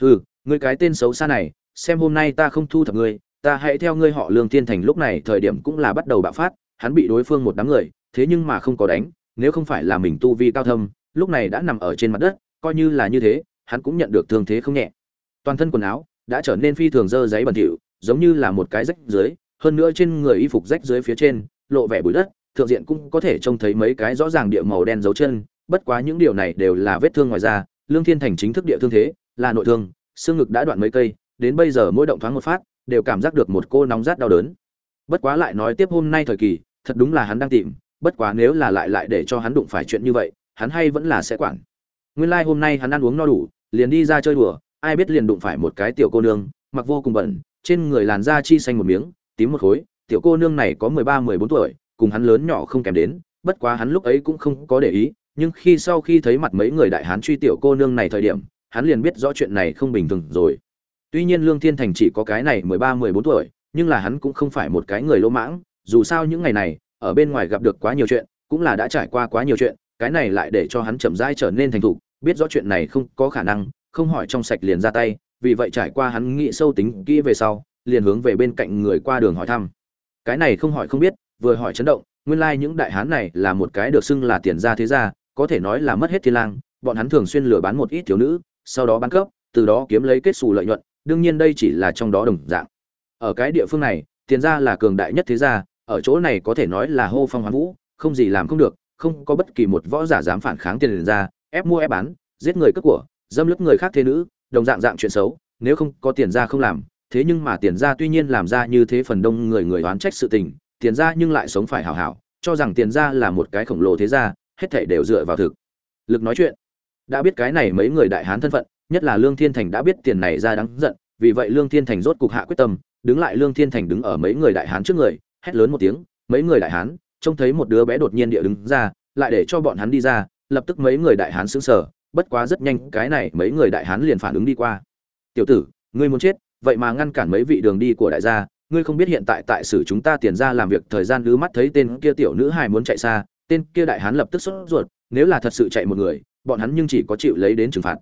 Hừ, ngươi cái tên xấu xa này, xem hôm nay ta không thu thập ngươi, ta hãy theo ngươi họ lương thiên thành lúc này thời điểm cũng là bắt đầu bạo phát, hắn bị đối phương một đám người, thế nhưng mà không có đánh, nếu không phải là mình tu vi cao thâm, lúc này đã nằm ở trên mặt đất, coi như là như thế, hắn cũng nhận được thương thế không nhẹ. Toàn thân quần áo đã trở nên phi thường dơ giấy bẩn thỉu, giống như là một cái rách dưới, hơn nữa trên người y phục rách dưới phía trên, lộ vẻ bụi đất thượng diện cũng có thể trông thấy mấy cái rõ ràng địa màu đen dấu chân, bất quá những điều này đều là vết thương ngoài da, lương thiên thành chính thức địa thương thế, là nội thương, xương ngực đã đoạn mấy cây, đến bây giờ mỗi động thoáng một phát, đều cảm giác được một cô nóng rát đau đớn. Bất quá lại nói tiếp hôm nay thời kỳ, thật đúng là hắn đang tìm, bất quá nếu là lại lại để cho hắn đụng phải chuyện như vậy, hắn hay vẫn là sẽ quản. Nguyên lai like hôm nay hắn ăn uống no đủ, liền đi ra chơi đùa, ai biết liền đụng phải một cái tiểu cô nương, mặc vô cùng bẩn, trên người làn da chi xanh một miếng, tím một khối, tiểu cô nương này có mười ba, mười bốn tuổi cùng hắn lớn nhỏ không kèm đến, bất quá hắn lúc ấy cũng không có để ý, nhưng khi sau khi thấy mặt mấy người đại hán truy tiểu cô nương này thời điểm, hắn liền biết rõ chuyện này không bình thường rồi. Tuy nhiên lương thiên thành chỉ có cái này mười ba, mười bốn tuổi, nhưng là hắn cũng không phải một cái người lỗ mãng, dù sao những ngày này, ở bên ngoài gặp được quá nhiều chuyện, cũng là đã trải qua quá nhiều chuyện, cái này lại để cho hắn chậm rãi trở nên thành thục, biết rõ chuyện này không có khả năng, không hỏi trong sạch liền ra tay, vì vậy trải qua hắn nghĩ sâu tính kỹ về sau, liền hướng về bên cạnh người qua đường hỏi thăm. Cái này không hỏi không biết vừa hỏi chấn động, nguyên lai like những đại hán này là một cái được xưng là tiền gia thế gia, có thể nói là mất hết thiên lang, bọn hắn thường xuyên lừa bán một ít thiếu nữ, sau đó bán cấp, từ đó kiếm lấy kết xù lợi nhuận, đương nhiên đây chỉ là trong đó đồng dạng. Ở cái địa phương này, tiền gia là cường đại nhất thế gia, ở chỗ này có thể nói là hô phong hoán vũ, không gì làm không được, không có bất kỳ một võ giả dám phản kháng tiền gia, ép mua ép bán, giết người cướp của, dâm lướt người khác thế nữ, đồng dạng dạng chuyện xấu, nếu không có tiền gia không làm, thế nhưng mà tiền gia tuy nhiên làm ra như thế phần đông người người oán trách sự tình tiền gia nhưng lại sống phải hảo hảo, cho rằng tiền gia là một cái khổng lồ thế gia, hết thảy đều dựa vào thực. Lực nói chuyện. Đã biết cái này mấy người đại hán thân phận, nhất là lương thiên thành đã biết tiền này ra đáng giận, vì vậy lương thiên thành rốt cục hạ quyết tâm, đứng lại lương thiên thành đứng ở mấy người đại hán trước người, hét lớn một tiếng, mấy người đại hán, trông thấy một đứa bé đột nhiên địa đứng ra, lại để cho bọn hắn đi ra, lập tức mấy người đại hán sững sờ, bất quá rất nhanh cái này mấy người đại hán liền phản ứng đi qua. Tiểu tử, ngươi muốn chết, vậy mà ngăn cản mấy vị đường đi của đại gia ngươi không biết hiện tại tại sử chúng ta tiền ra làm việc thời gian lứ mắt thấy tên kia tiểu nữ hài muốn chạy xa, tên kia đại hán lập tức sốt ruột, nếu là thật sự chạy một người, bọn hắn nhưng chỉ có chịu lấy đến trừng phạt.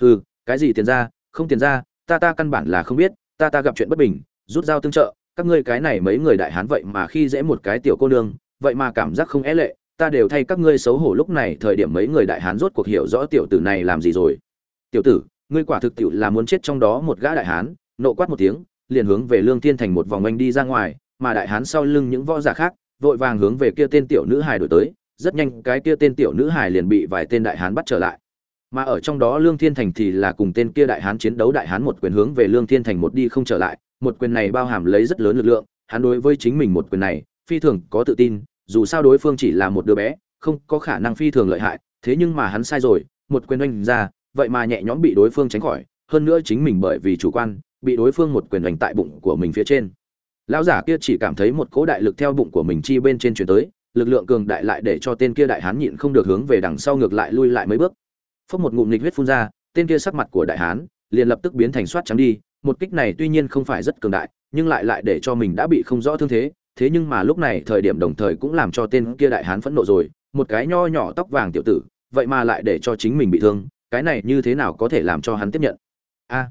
Hừ, cái gì tiền ra, không tiền ra, ta ta căn bản là không biết, ta ta gặp chuyện bất bình, rút dao tương trợ, các ngươi cái này mấy người đại hán vậy mà khi dễ một cái tiểu cô nương, vậy mà cảm giác không é lệ, ta đều thay các ngươi xấu hổ lúc này thời điểm mấy người đại hán rốt cuộc hiểu rõ tiểu tử này làm gì rồi. Tiểu tử, ngươi quả thực tiểu là muốn chết trong đó một gã đại hán, nộ quát một tiếng liền hướng về lương thiên thành một vòng oanh đi ra ngoài, mà đại hán sau lưng những võ giả khác, vội vàng hướng về kia tên tiểu nữ hài đổi tới, rất nhanh cái kia tên tiểu nữ hài liền bị vài tên đại hán bắt trở lại. Mà ở trong đó lương thiên thành thì là cùng tên kia đại hán chiến đấu, đại hán một quyền hướng về lương thiên thành một đi không trở lại, một quyền này bao hàm lấy rất lớn lực lượng, hắn đối với chính mình một quyền này, phi thường có tự tin, dù sao đối phương chỉ là một đứa bé, không có khả năng phi thường lợi hại, thế nhưng mà hắn sai rồi, một quyền oanh ra, vậy mà nhẹ nhõm bị đối phương tránh khỏi, hơn nữa chính mình bởi vì chủ quan bị đối phương một quyền đánh tại bụng của mình phía trên. Lão giả kia chỉ cảm thấy một cỗ đại lực theo bụng của mình chi bên trên chuyển tới, lực lượng cường đại lại để cho tên kia đại hán nhịn không được hướng về đằng sau ngược lại lui lại mấy bước. Phốc một ngụm nghịch huyết phun ra, tên kia sắc mặt của đại hán liền lập tức biến thành soát trắng đi, một kích này tuy nhiên không phải rất cường đại, nhưng lại lại để cho mình đã bị không rõ thương thế thế nhưng mà lúc này thời điểm đồng thời cũng làm cho tên kia đại hán phẫn nộ rồi, một cái nho nhỏ tóc vàng tiểu tử, vậy mà lại để cho chính mình bị thương, cái này như thế nào có thể làm cho hắn tiếp nhận? A!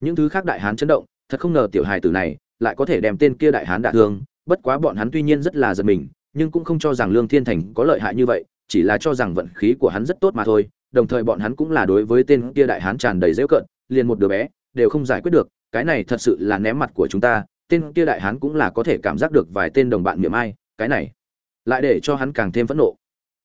Những thứ khác đại hán chấn động, thật không ngờ tiểu hài tử này lại có thể đem tên kia đại hán đả thương, bất quá bọn hắn tuy nhiên rất là giật mình, nhưng cũng không cho rằng lương thiên thành có lợi hại như vậy, chỉ là cho rằng vận khí của hắn rất tốt mà thôi, đồng thời bọn hắn cũng là đối với tên kia đại hán tràn đầy dễu cận, liền một đứa bé đều không giải quyết được, cái này thật sự là ném mặt của chúng ta, tên kia đại hán cũng là có thể cảm giác được vài tên đồng bạn miệng ai, cái này lại để cho hắn càng thêm phẫn nộ.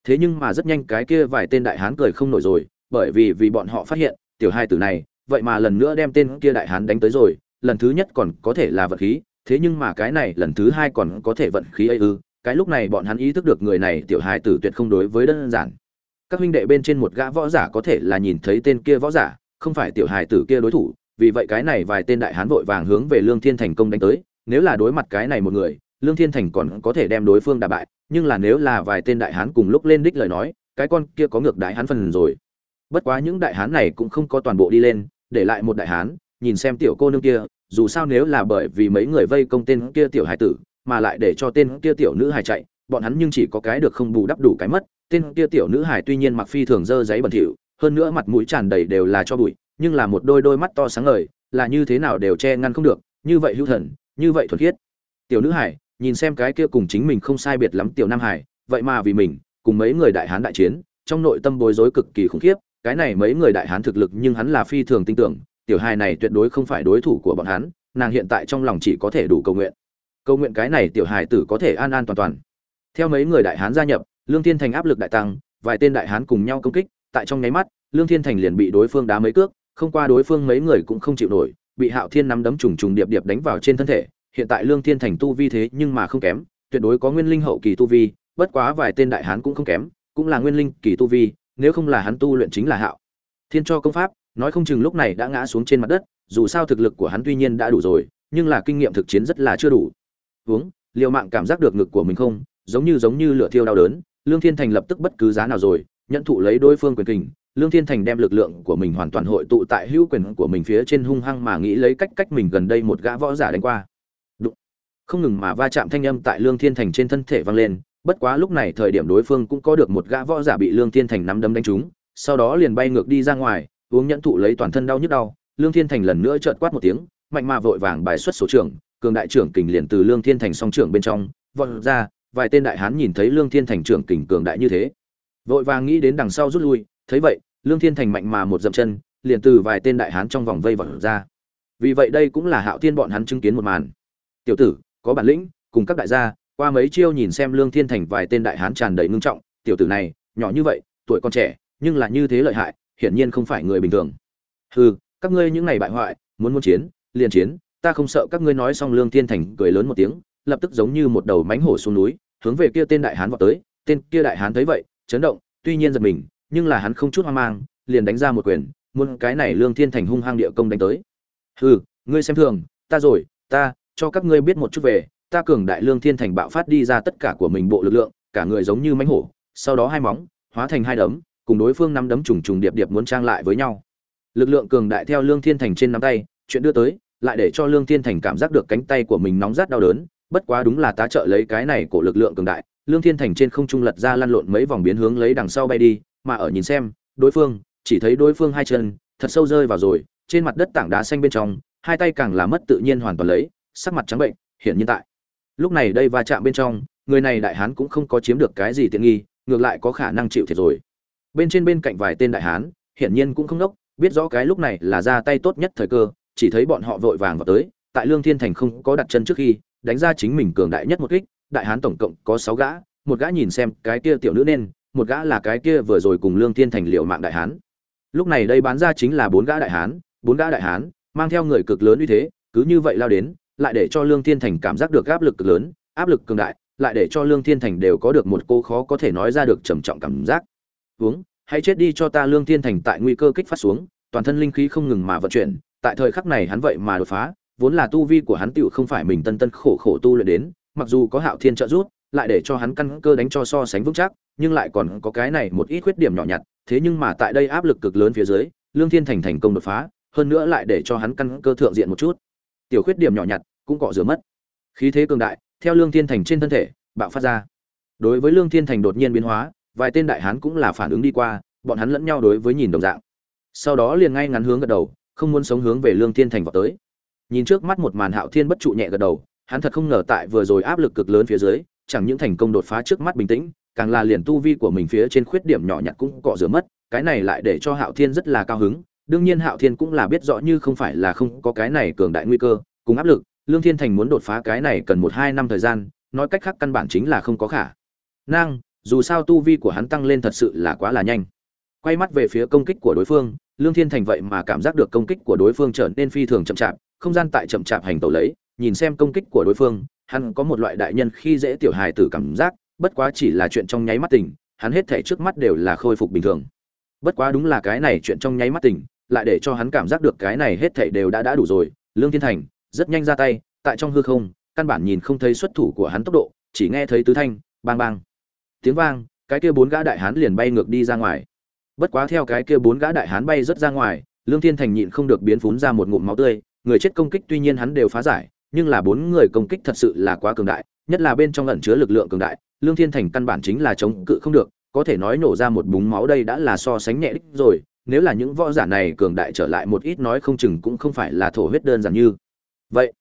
Thế nhưng mà rất nhanh cái kia vài tên đại hán cười không nổi rồi, bởi vì vì bọn họ phát hiện, tiểu hai tử này vậy mà lần nữa đem tên kia đại hán đánh tới rồi, lần thứ nhất còn có thể là vận khí, thế nhưng mà cái này lần thứ hai còn có thể vận khí ấy ư, cái lúc này bọn hắn ý thức được người này tiểu hài tử tuyệt không đối với đơn giản. Các huynh đệ bên trên một gã võ giả có thể là nhìn thấy tên kia võ giả, không phải tiểu hài tử kia đối thủ, vì vậy cái này vài tên đại hán vội vàng hướng về lương thiên thành công đánh tới, nếu là đối mặt cái này một người, lương thiên thành còn có thể đem đối phương đả bại, nhưng là nếu là vài tên đại hán cùng lúc lên đích lời nói, cái con kia có ngược đại hán phần rồi. Bất quá những đại hán này cũng không có toàn bộ đi lên để lại một đại hán, nhìn xem tiểu cô nương kia, dù sao nếu là bởi vì mấy người vây công tên kia tiểu hải tử, mà lại để cho tên kia tiểu nữ hải chạy, bọn hắn nhưng chỉ có cái được không bù đắp đủ cái mất. Tên kia tiểu nữ hải tuy nhiên mặc phi thường dơ giấy bẩn thỉu, hơn nữa mặt mũi tràn đầy đều là cho bụi, nhưng là một đôi đôi mắt to sáng ngời, là như thế nào đều che ngăn không được, như vậy hữu thần, như vậy thuần khiết. Tiểu nữ hải nhìn xem cái kia cùng chính mình không sai biệt lắm tiểu nam hải vậy mà vì mình, cùng mấy người đại hán đại chiến, trong nội tâm bối rối cực kỳ khủng khiếp cái này mấy người đại hán thực lực nhưng hắn là phi thường tin tưởng, tiểu hài này tuyệt đối không phải đối thủ của bọn hắn, nàng hiện tại trong lòng chỉ có thể đủ cầu nguyện. Cầu nguyện cái này tiểu hài tử có thể an an toàn toàn. Theo mấy người đại hán gia nhập, lương thiên thành áp lực đại tăng, vài tên đại hán cùng nhau công kích, tại trong nháy mắt, lương thiên thành liền bị đối phương đá mấy cước, không qua đối phương mấy người cũng không chịu nổi, bị hạo thiên nắm đấm trùng trùng điệp điệp đánh vào trên thân thể. Hiện tại lương thiên thành tu vi thế nhưng mà không kém, tuyệt đối có nguyên linh hậu kỳ tu vi, bất quá vài tên đại hán cũng không kém, cũng là nguyên linh kỳ tu vi nếu không là hắn tu luyện chính là hạo. Thiên cho công pháp, nói không chừng lúc này đã ngã xuống trên mặt đất, dù sao thực lực của hắn tuy nhiên đã đủ rồi, nhưng là kinh nghiệm thực chiến rất là chưa đủ. Uống liều mạng cảm giác được ngực của mình không, giống như giống như lửa thiêu đau đớn, lương thiên thành lập tức bất cứ giá nào rồi, nhận thụ lấy đối phương quyền kình, lương thiên thành đem lực lượng của mình hoàn toàn hội tụ tại hữu quyền của mình phía trên hung hăng mà nghĩ lấy cách cách mình gần đây một gã võ giả đánh qua. Đụng. không ngừng mà va chạm thanh âm tại lương thiên thành trên thân thể vang lên bất quá lúc này thời điểm đối phương cũng có được một gã võ giả bị lương thiên thành nắm đấm đánh trúng, sau đó liền bay ngược đi ra ngoài, uống nhẫn thụ lấy toàn thân đau nhức đau. Lương thiên thành lần nữa trợn quát một tiếng, mạnh mà vội vàng bài xuất số trưởng, cường đại trưởng kình liền từ lương thiên thành song trưởng bên trong vọt ra, vài tên đại hán nhìn thấy lương thiên thành trưởng kình cường đại như thế, vội vàng nghĩ đến đằng sau rút lui. Thấy vậy, lương thiên thành mạnh mà một dậm chân, liền từ vài tên đại hán trong vòng vây vọt ra. Vì vậy đây cũng là hạo thiên bọn hắn chứng kiến một màn. Tiểu tử, có bản lĩnh, cùng các đại gia qua mấy chiêu nhìn xem lương thiên thành vài tên đại hán tràn đầy ngưng trọng, tiểu tử này, nhỏ như vậy, tuổi còn trẻ, nhưng là như thế lợi hại, hiển nhiên không phải người bình thường. Hừ, các ngươi những này bại hoại, muốn muốn chiến, liền chiến, ta không sợ các ngươi nói xong lương thiên thành cười lớn một tiếng, lập tức giống như một đầu mánh hổ xuống núi, hướng về kia tên đại hán vọt tới, tên kia đại hán thấy vậy, chấn động, tuy nhiên giật mình, nhưng là hắn không chút hoang mang, liền đánh ra một quyền, muốn cái này lương thiên thành hung hăng địa công đánh tới. Hừ, ngươi xem thường, ta rồi, ta, cho các ngươi biết một chút về ta cường đại lương thiên thành bạo phát đi ra tất cả của mình bộ lực lượng, cả người giống như mánh hổ, sau đó hai móng, hóa thành hai đấm, cùng đối phương năm đấm trùng trùng điệp điệp muốn trang lại với nhau. Lực lượng cường đại theo lương thiên thành trên nắm tay, chuyện đưa tới, lại để cho lương thiên thành cảm giác được cánh tay của mình nóng rát đau đớn, bất quá đúng là tá trợ lấy cái này của lực lượng cường đại, lương thiên thành trên không trung lật ra lăn lộn mấy vòng biến hướng lấy đằng sau bay đi, mà ở nhìn xem, đối phương, chỉ thấy đối phương hai chân, thật sâu rơi vào rồi, trên mặt đất tảng đá xanh bên trong, hai tay càng là mất tự nhiên hoàn toàn lấy, sắc mặt trắng bệnh hiện nhiên tại lúc này đây va chạm bên trong, người này đại hán cũng không có chiếm được cái gì tiện nghi, ngược lại có khả năng chịu thiệt rồi. Bên trên bên cạnh vài tên đại hán, hiển nhiên cũng không đốc, biết rõ cái lúc này là ra tay tốt nhất thời cơ, chỉ thấy bọn họ vội vàng vào tới, tại lương thiên thành không có đặt chân trước khi, đánh ra chính mình cường đại nhất một kích, đại hán tổng cộng có sáu gã, một gã nhìn xem cái kia tiểu nữ nên, một gã là cái kia vừa rồi cùng lương thiên thành liệu mạng đại hán. Lúc này đây bán ra chính là bốn gã đại hán, bốn gã đại hán, mang theo người cực lớn uy thế, cứ như vậy lao đến lại để cho lương thiên thành cảm giác được áp lực cực lớn, áp lực cường đại, lại để cho lương thiên thành đều có được một cô khó có thể nói ra được trầm trọng cảm giác. Uống, hãy chết đi cho ta. Lương thiên thành tại nguy cơ kích phát xuống, toàn thân linh khí không ngừng mà vận chuyển, tại thời khắc này hắn vậy mà đột phá, vốn là tu vi của hắn tựu không phải mình tân tân khổ khổ tu luyện đến, mặc dù có hạo thiên trợ giúp, lại để cho hắn căn cơ đánh cho so sánh vững chắc, nhưng lại còn có cái này một ít khuyết điểm nhỏ nhặt, thế nhưng mà tại đây áp lực cực lớn phía dưới, lương thiên thành thành công đột phá, hơn nữa lại để cho hắn căn cơ thượng diện một chút tiểu khuyết điểm nhỏ nhặt, cũng cọ rửa mất. Khí thế cường đại, theo lương thiên thành trên thân thể, bạo phát ra. Đối với lương thiên thành đột nhiên biến hóa, vài tên đại hán cũng là phản ứng đi qua, bọn hắn lẫn nhau đối với nhìn đồng dạng. Sau đó liền ngay ngắn hướng gật đầu, không muốn sống hướng về lương thiên thành vào tới. Nhìn trước mắt một màn hạo thiên bất trụ nhẹ gật đầu, hắn thật không ngờ tại vừa rồi áp lực cực lớn phía dưới, chẳng những thành công đột phá trước mắt bình tĩnh, càng là liền tu vi của mình phía trên khuyết điểm nhỏ nhặt cũng cọ rửa mất, cái này lại để cho hạo thiên rất là cao hứng đương nhiên hạo thiên cũng là biết rõ như không phải là không có cái này cường đại nguy cơ, cùng áp lực, lương thiên thành muốn đột phá cái này cần một hai năm thời gian, nói cách khác căn bản chính là không có khả năng, dù sao tu vi của hắn tăng lên thật sự là quá là nhanh. Quay mắt về phía công kích của đối phương, lương thiên thành vậy mà cảm giác được công kích của đối phương trở nên phi thường chậm chạp, không gian tại chậm chạp hành tẩu lấy, nhìn xem công kích của đối phương, hắn có một loại đại nhân khi dễ tiểu hài tử cảm giác, bất quá chỉ là chuyện trong nháy mắt tình hắn hết thể trước mắt đều là khôi phục bình thường. Bất quá đúng là cái này chuyện trong nháy mắt tình lại để cho hắn cảm giác được cái này hết thảy đều đã đã đủ rồi. Lương thiên thành, rất nhanh ra tay, tại trong hư không, căn bản nhìn không thấy xuất thủ của hắn tốc độ, chỉ nghe thấy tứ thanh, bang bang. Tiếng vang, cái kia bốn gã đại hán liền bay ngược đi ra ngoài. Bất quá theo cái kia bốn gã đại hán bay rất ra ngoài, lương thiên thành nhịn không được biến phún ra một ngụm máu tươi, người chết công kích tuy nhiên hắn đều phá giải, nhưng là bốn người công kích thật sự là quá cường đại, nhất là bên trong ẩn chứa lực lượng cường đại, lương thiên thành căn bản chính là chống cự không được, có thể nói nổ ra một búng máu đây đã là so sánh nhẹ đích rồi nếu là những võ giả này cường đại trở lại một ít nói không chừng cũng không phải là thổ huyết đơn giản như vậy.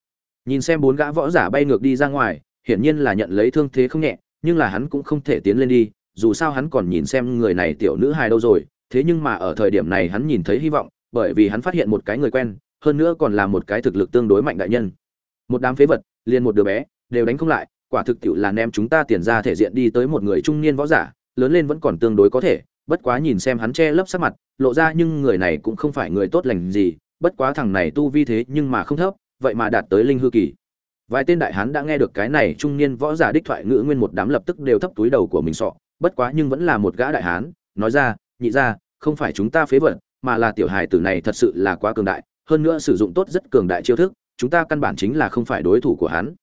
Nhìn xem bốn gã võ giả bay ngược đi ra ngoài, hiển nhiên là nhận lấy thương thế không nhẹ, nhưng là hắn cũng không thể tiến lên đi, dù sao hắn còn nhìn xem người này tiểu nữ hài đâu rồi, thế nhưng mà ở thời điểm này hắn nhìn thấy hy vọng, bởi vì hắn phát hiện một cái người quen, hơn nữa còn là một cái thực lực tương đối mạnh đại nhân. Một đám phế vật, liền một đứa bé, đều đánh không lại, quả thực tiệu là ném chúng ta tiền ra thể diện đi tới một người trung niên võ giả, lớn lên vẫn còn tương đối có thể bất quá nhìn xem hắn che lấp sắc mặt, lộ ra nhưng người này cũng không phải người tốt lành gì, bất quá thằng này tu vi thế nhưng mà không thấp, vậy mà đạt tới linh hư kỳ. Vài tên đại hán đã nghe được cái này trung niên võ giả đích thoại ngữ nguyên một đám lập tức đều thấp túi đầu của mình sọ, bất quá nhưng vẫn là một gã đại hán, nói ra, nhị ra không phải chúng ta phế vật, mà là tiểu hài tử này thật sự là quá cường đại, hơn nữa sử dụng tốt rất cường đại chiêu thức, chúng ta căn bản chính là không phải đối thủ của hắn.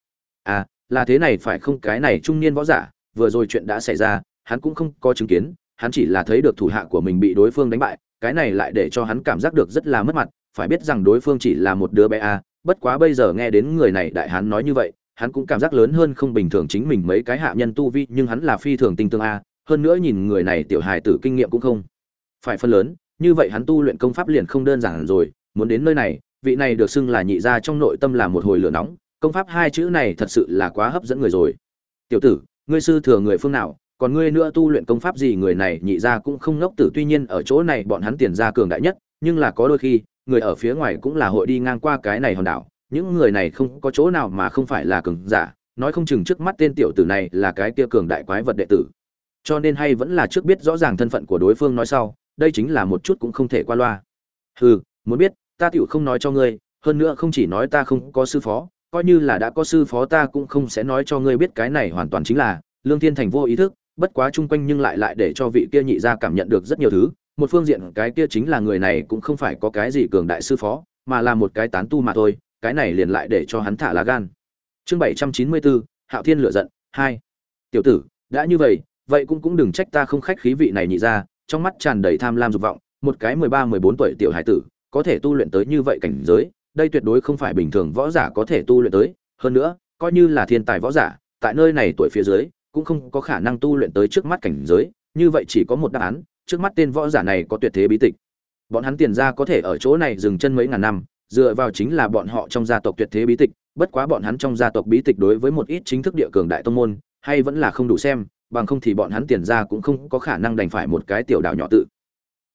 À là thế này phải không? Cái này trung niên võ giả, vừa rồi chuyện đã xảy ra, hắn cũng không có chứng kiến hắn chỉ là thấy được thủ hạ của mình bị đối phương đánh bại, cái này lại để cho hắn cảm giác được rất là mất mặt, phải biết rằng đối phương chỉ là một đứa bé a, bất quá bây giờ nghe đến người này đại hắn nói như vậy, hắn cũng cảm giác lớn hơn không bình thường chính mình mấy cái hạ nhân tu vi, nhưng hắn là phi thường tinh tương a, hơn nữa nhìn người này tiểu hài tử kinh nghiệm cũng không phải phân lớn, như vậy hắn tu luyện công pháp liền không đơn giản rồi, muốn đến nơi này, vị này được xưng là nhị gia trong nội tâm là một hồi lửa nóng, công pháp hai chữ này thật sự là quá hấp dẫn người rồi. Tiểu tử, ngươi sư thừa người phương nào còn ngươi nữa tu luyện công pháp gì người này nhị ra cũng không ngốc tử, tuy nhiên ở chỗ này bọn hắn tiền ra cường đại nhất, nhưng là có đôi khi, người ở phía ngoài cũng là hội đi ngang qua cái này hòn đảo. Những người này không có chỗ nào mà không phải là cường giả, nói không chừng trước mắt tên tiểu tử này là cái kia cường đại quái vật đệ tử. Cho nên hay vẫn là trước biết rõ ràng thân phận của đối phương nói sau, đây chính là một chút cũng không thể qua loa. Hừ, muốn biết, ta tiểu không nói cho ngươi, hơn nữa không chỉ nói ta không có sư phó, coi như là đã có sư phó ta cũng không sẽ nói cho ngươi biết cái này hoàn toàn chính là, lương thiên thành vô ý thức bất quá chung quanh nhưng lại lại để cho vị kia nhị gia cảm nhận được rất nhiều thứ, một phương diện cái kia chính là người này cũng không phải có cái gì cường đại sư phó, mà là một cái tán tu mà thôi, cái này liền lại để cho hắn thả lá gan. Chương bảy trăm chín mươi bốn, hạo thiên lựa giận, hai. Tiểu tử, đã như vậy vậy cũng cũng đừng trách ta không khách khí vị này nhị ra trong mắt tràn đầy tham lam dục vọng, một cái mười ba, mười bốn tuổi tiểu hải tử, có thể tu luyện tới như vậy cảnh giới, đây tuyệt đối không phải bình thường võ giả có thể tu luyện tới, hơn nữa, coi như là thiên tài võ giả, tại nơi này tuổi phía dưới cũng không có khả năng tu luyện tới trước mắt cảnh giới, như vậy chỉ có một đáp án, trước mắt tên võ giả này có tuyệt thế bí tịch. Bọn hắn tiền ra có thể ở chỗ này dừng chân mấy ngàn năm, dựa vào chính là bọn họ trong gia tộc tuyệt thế bí tịch, bất quá bọn hắn trong gia tộc bí tịch đối với một ít chính thức địa cường đại tông môn, hay vẫn là không đủ xem, bằng không thì bọn hắn tiền ra cũng không có khả năng đành phải một cái tiểu đảo nhỏ tự.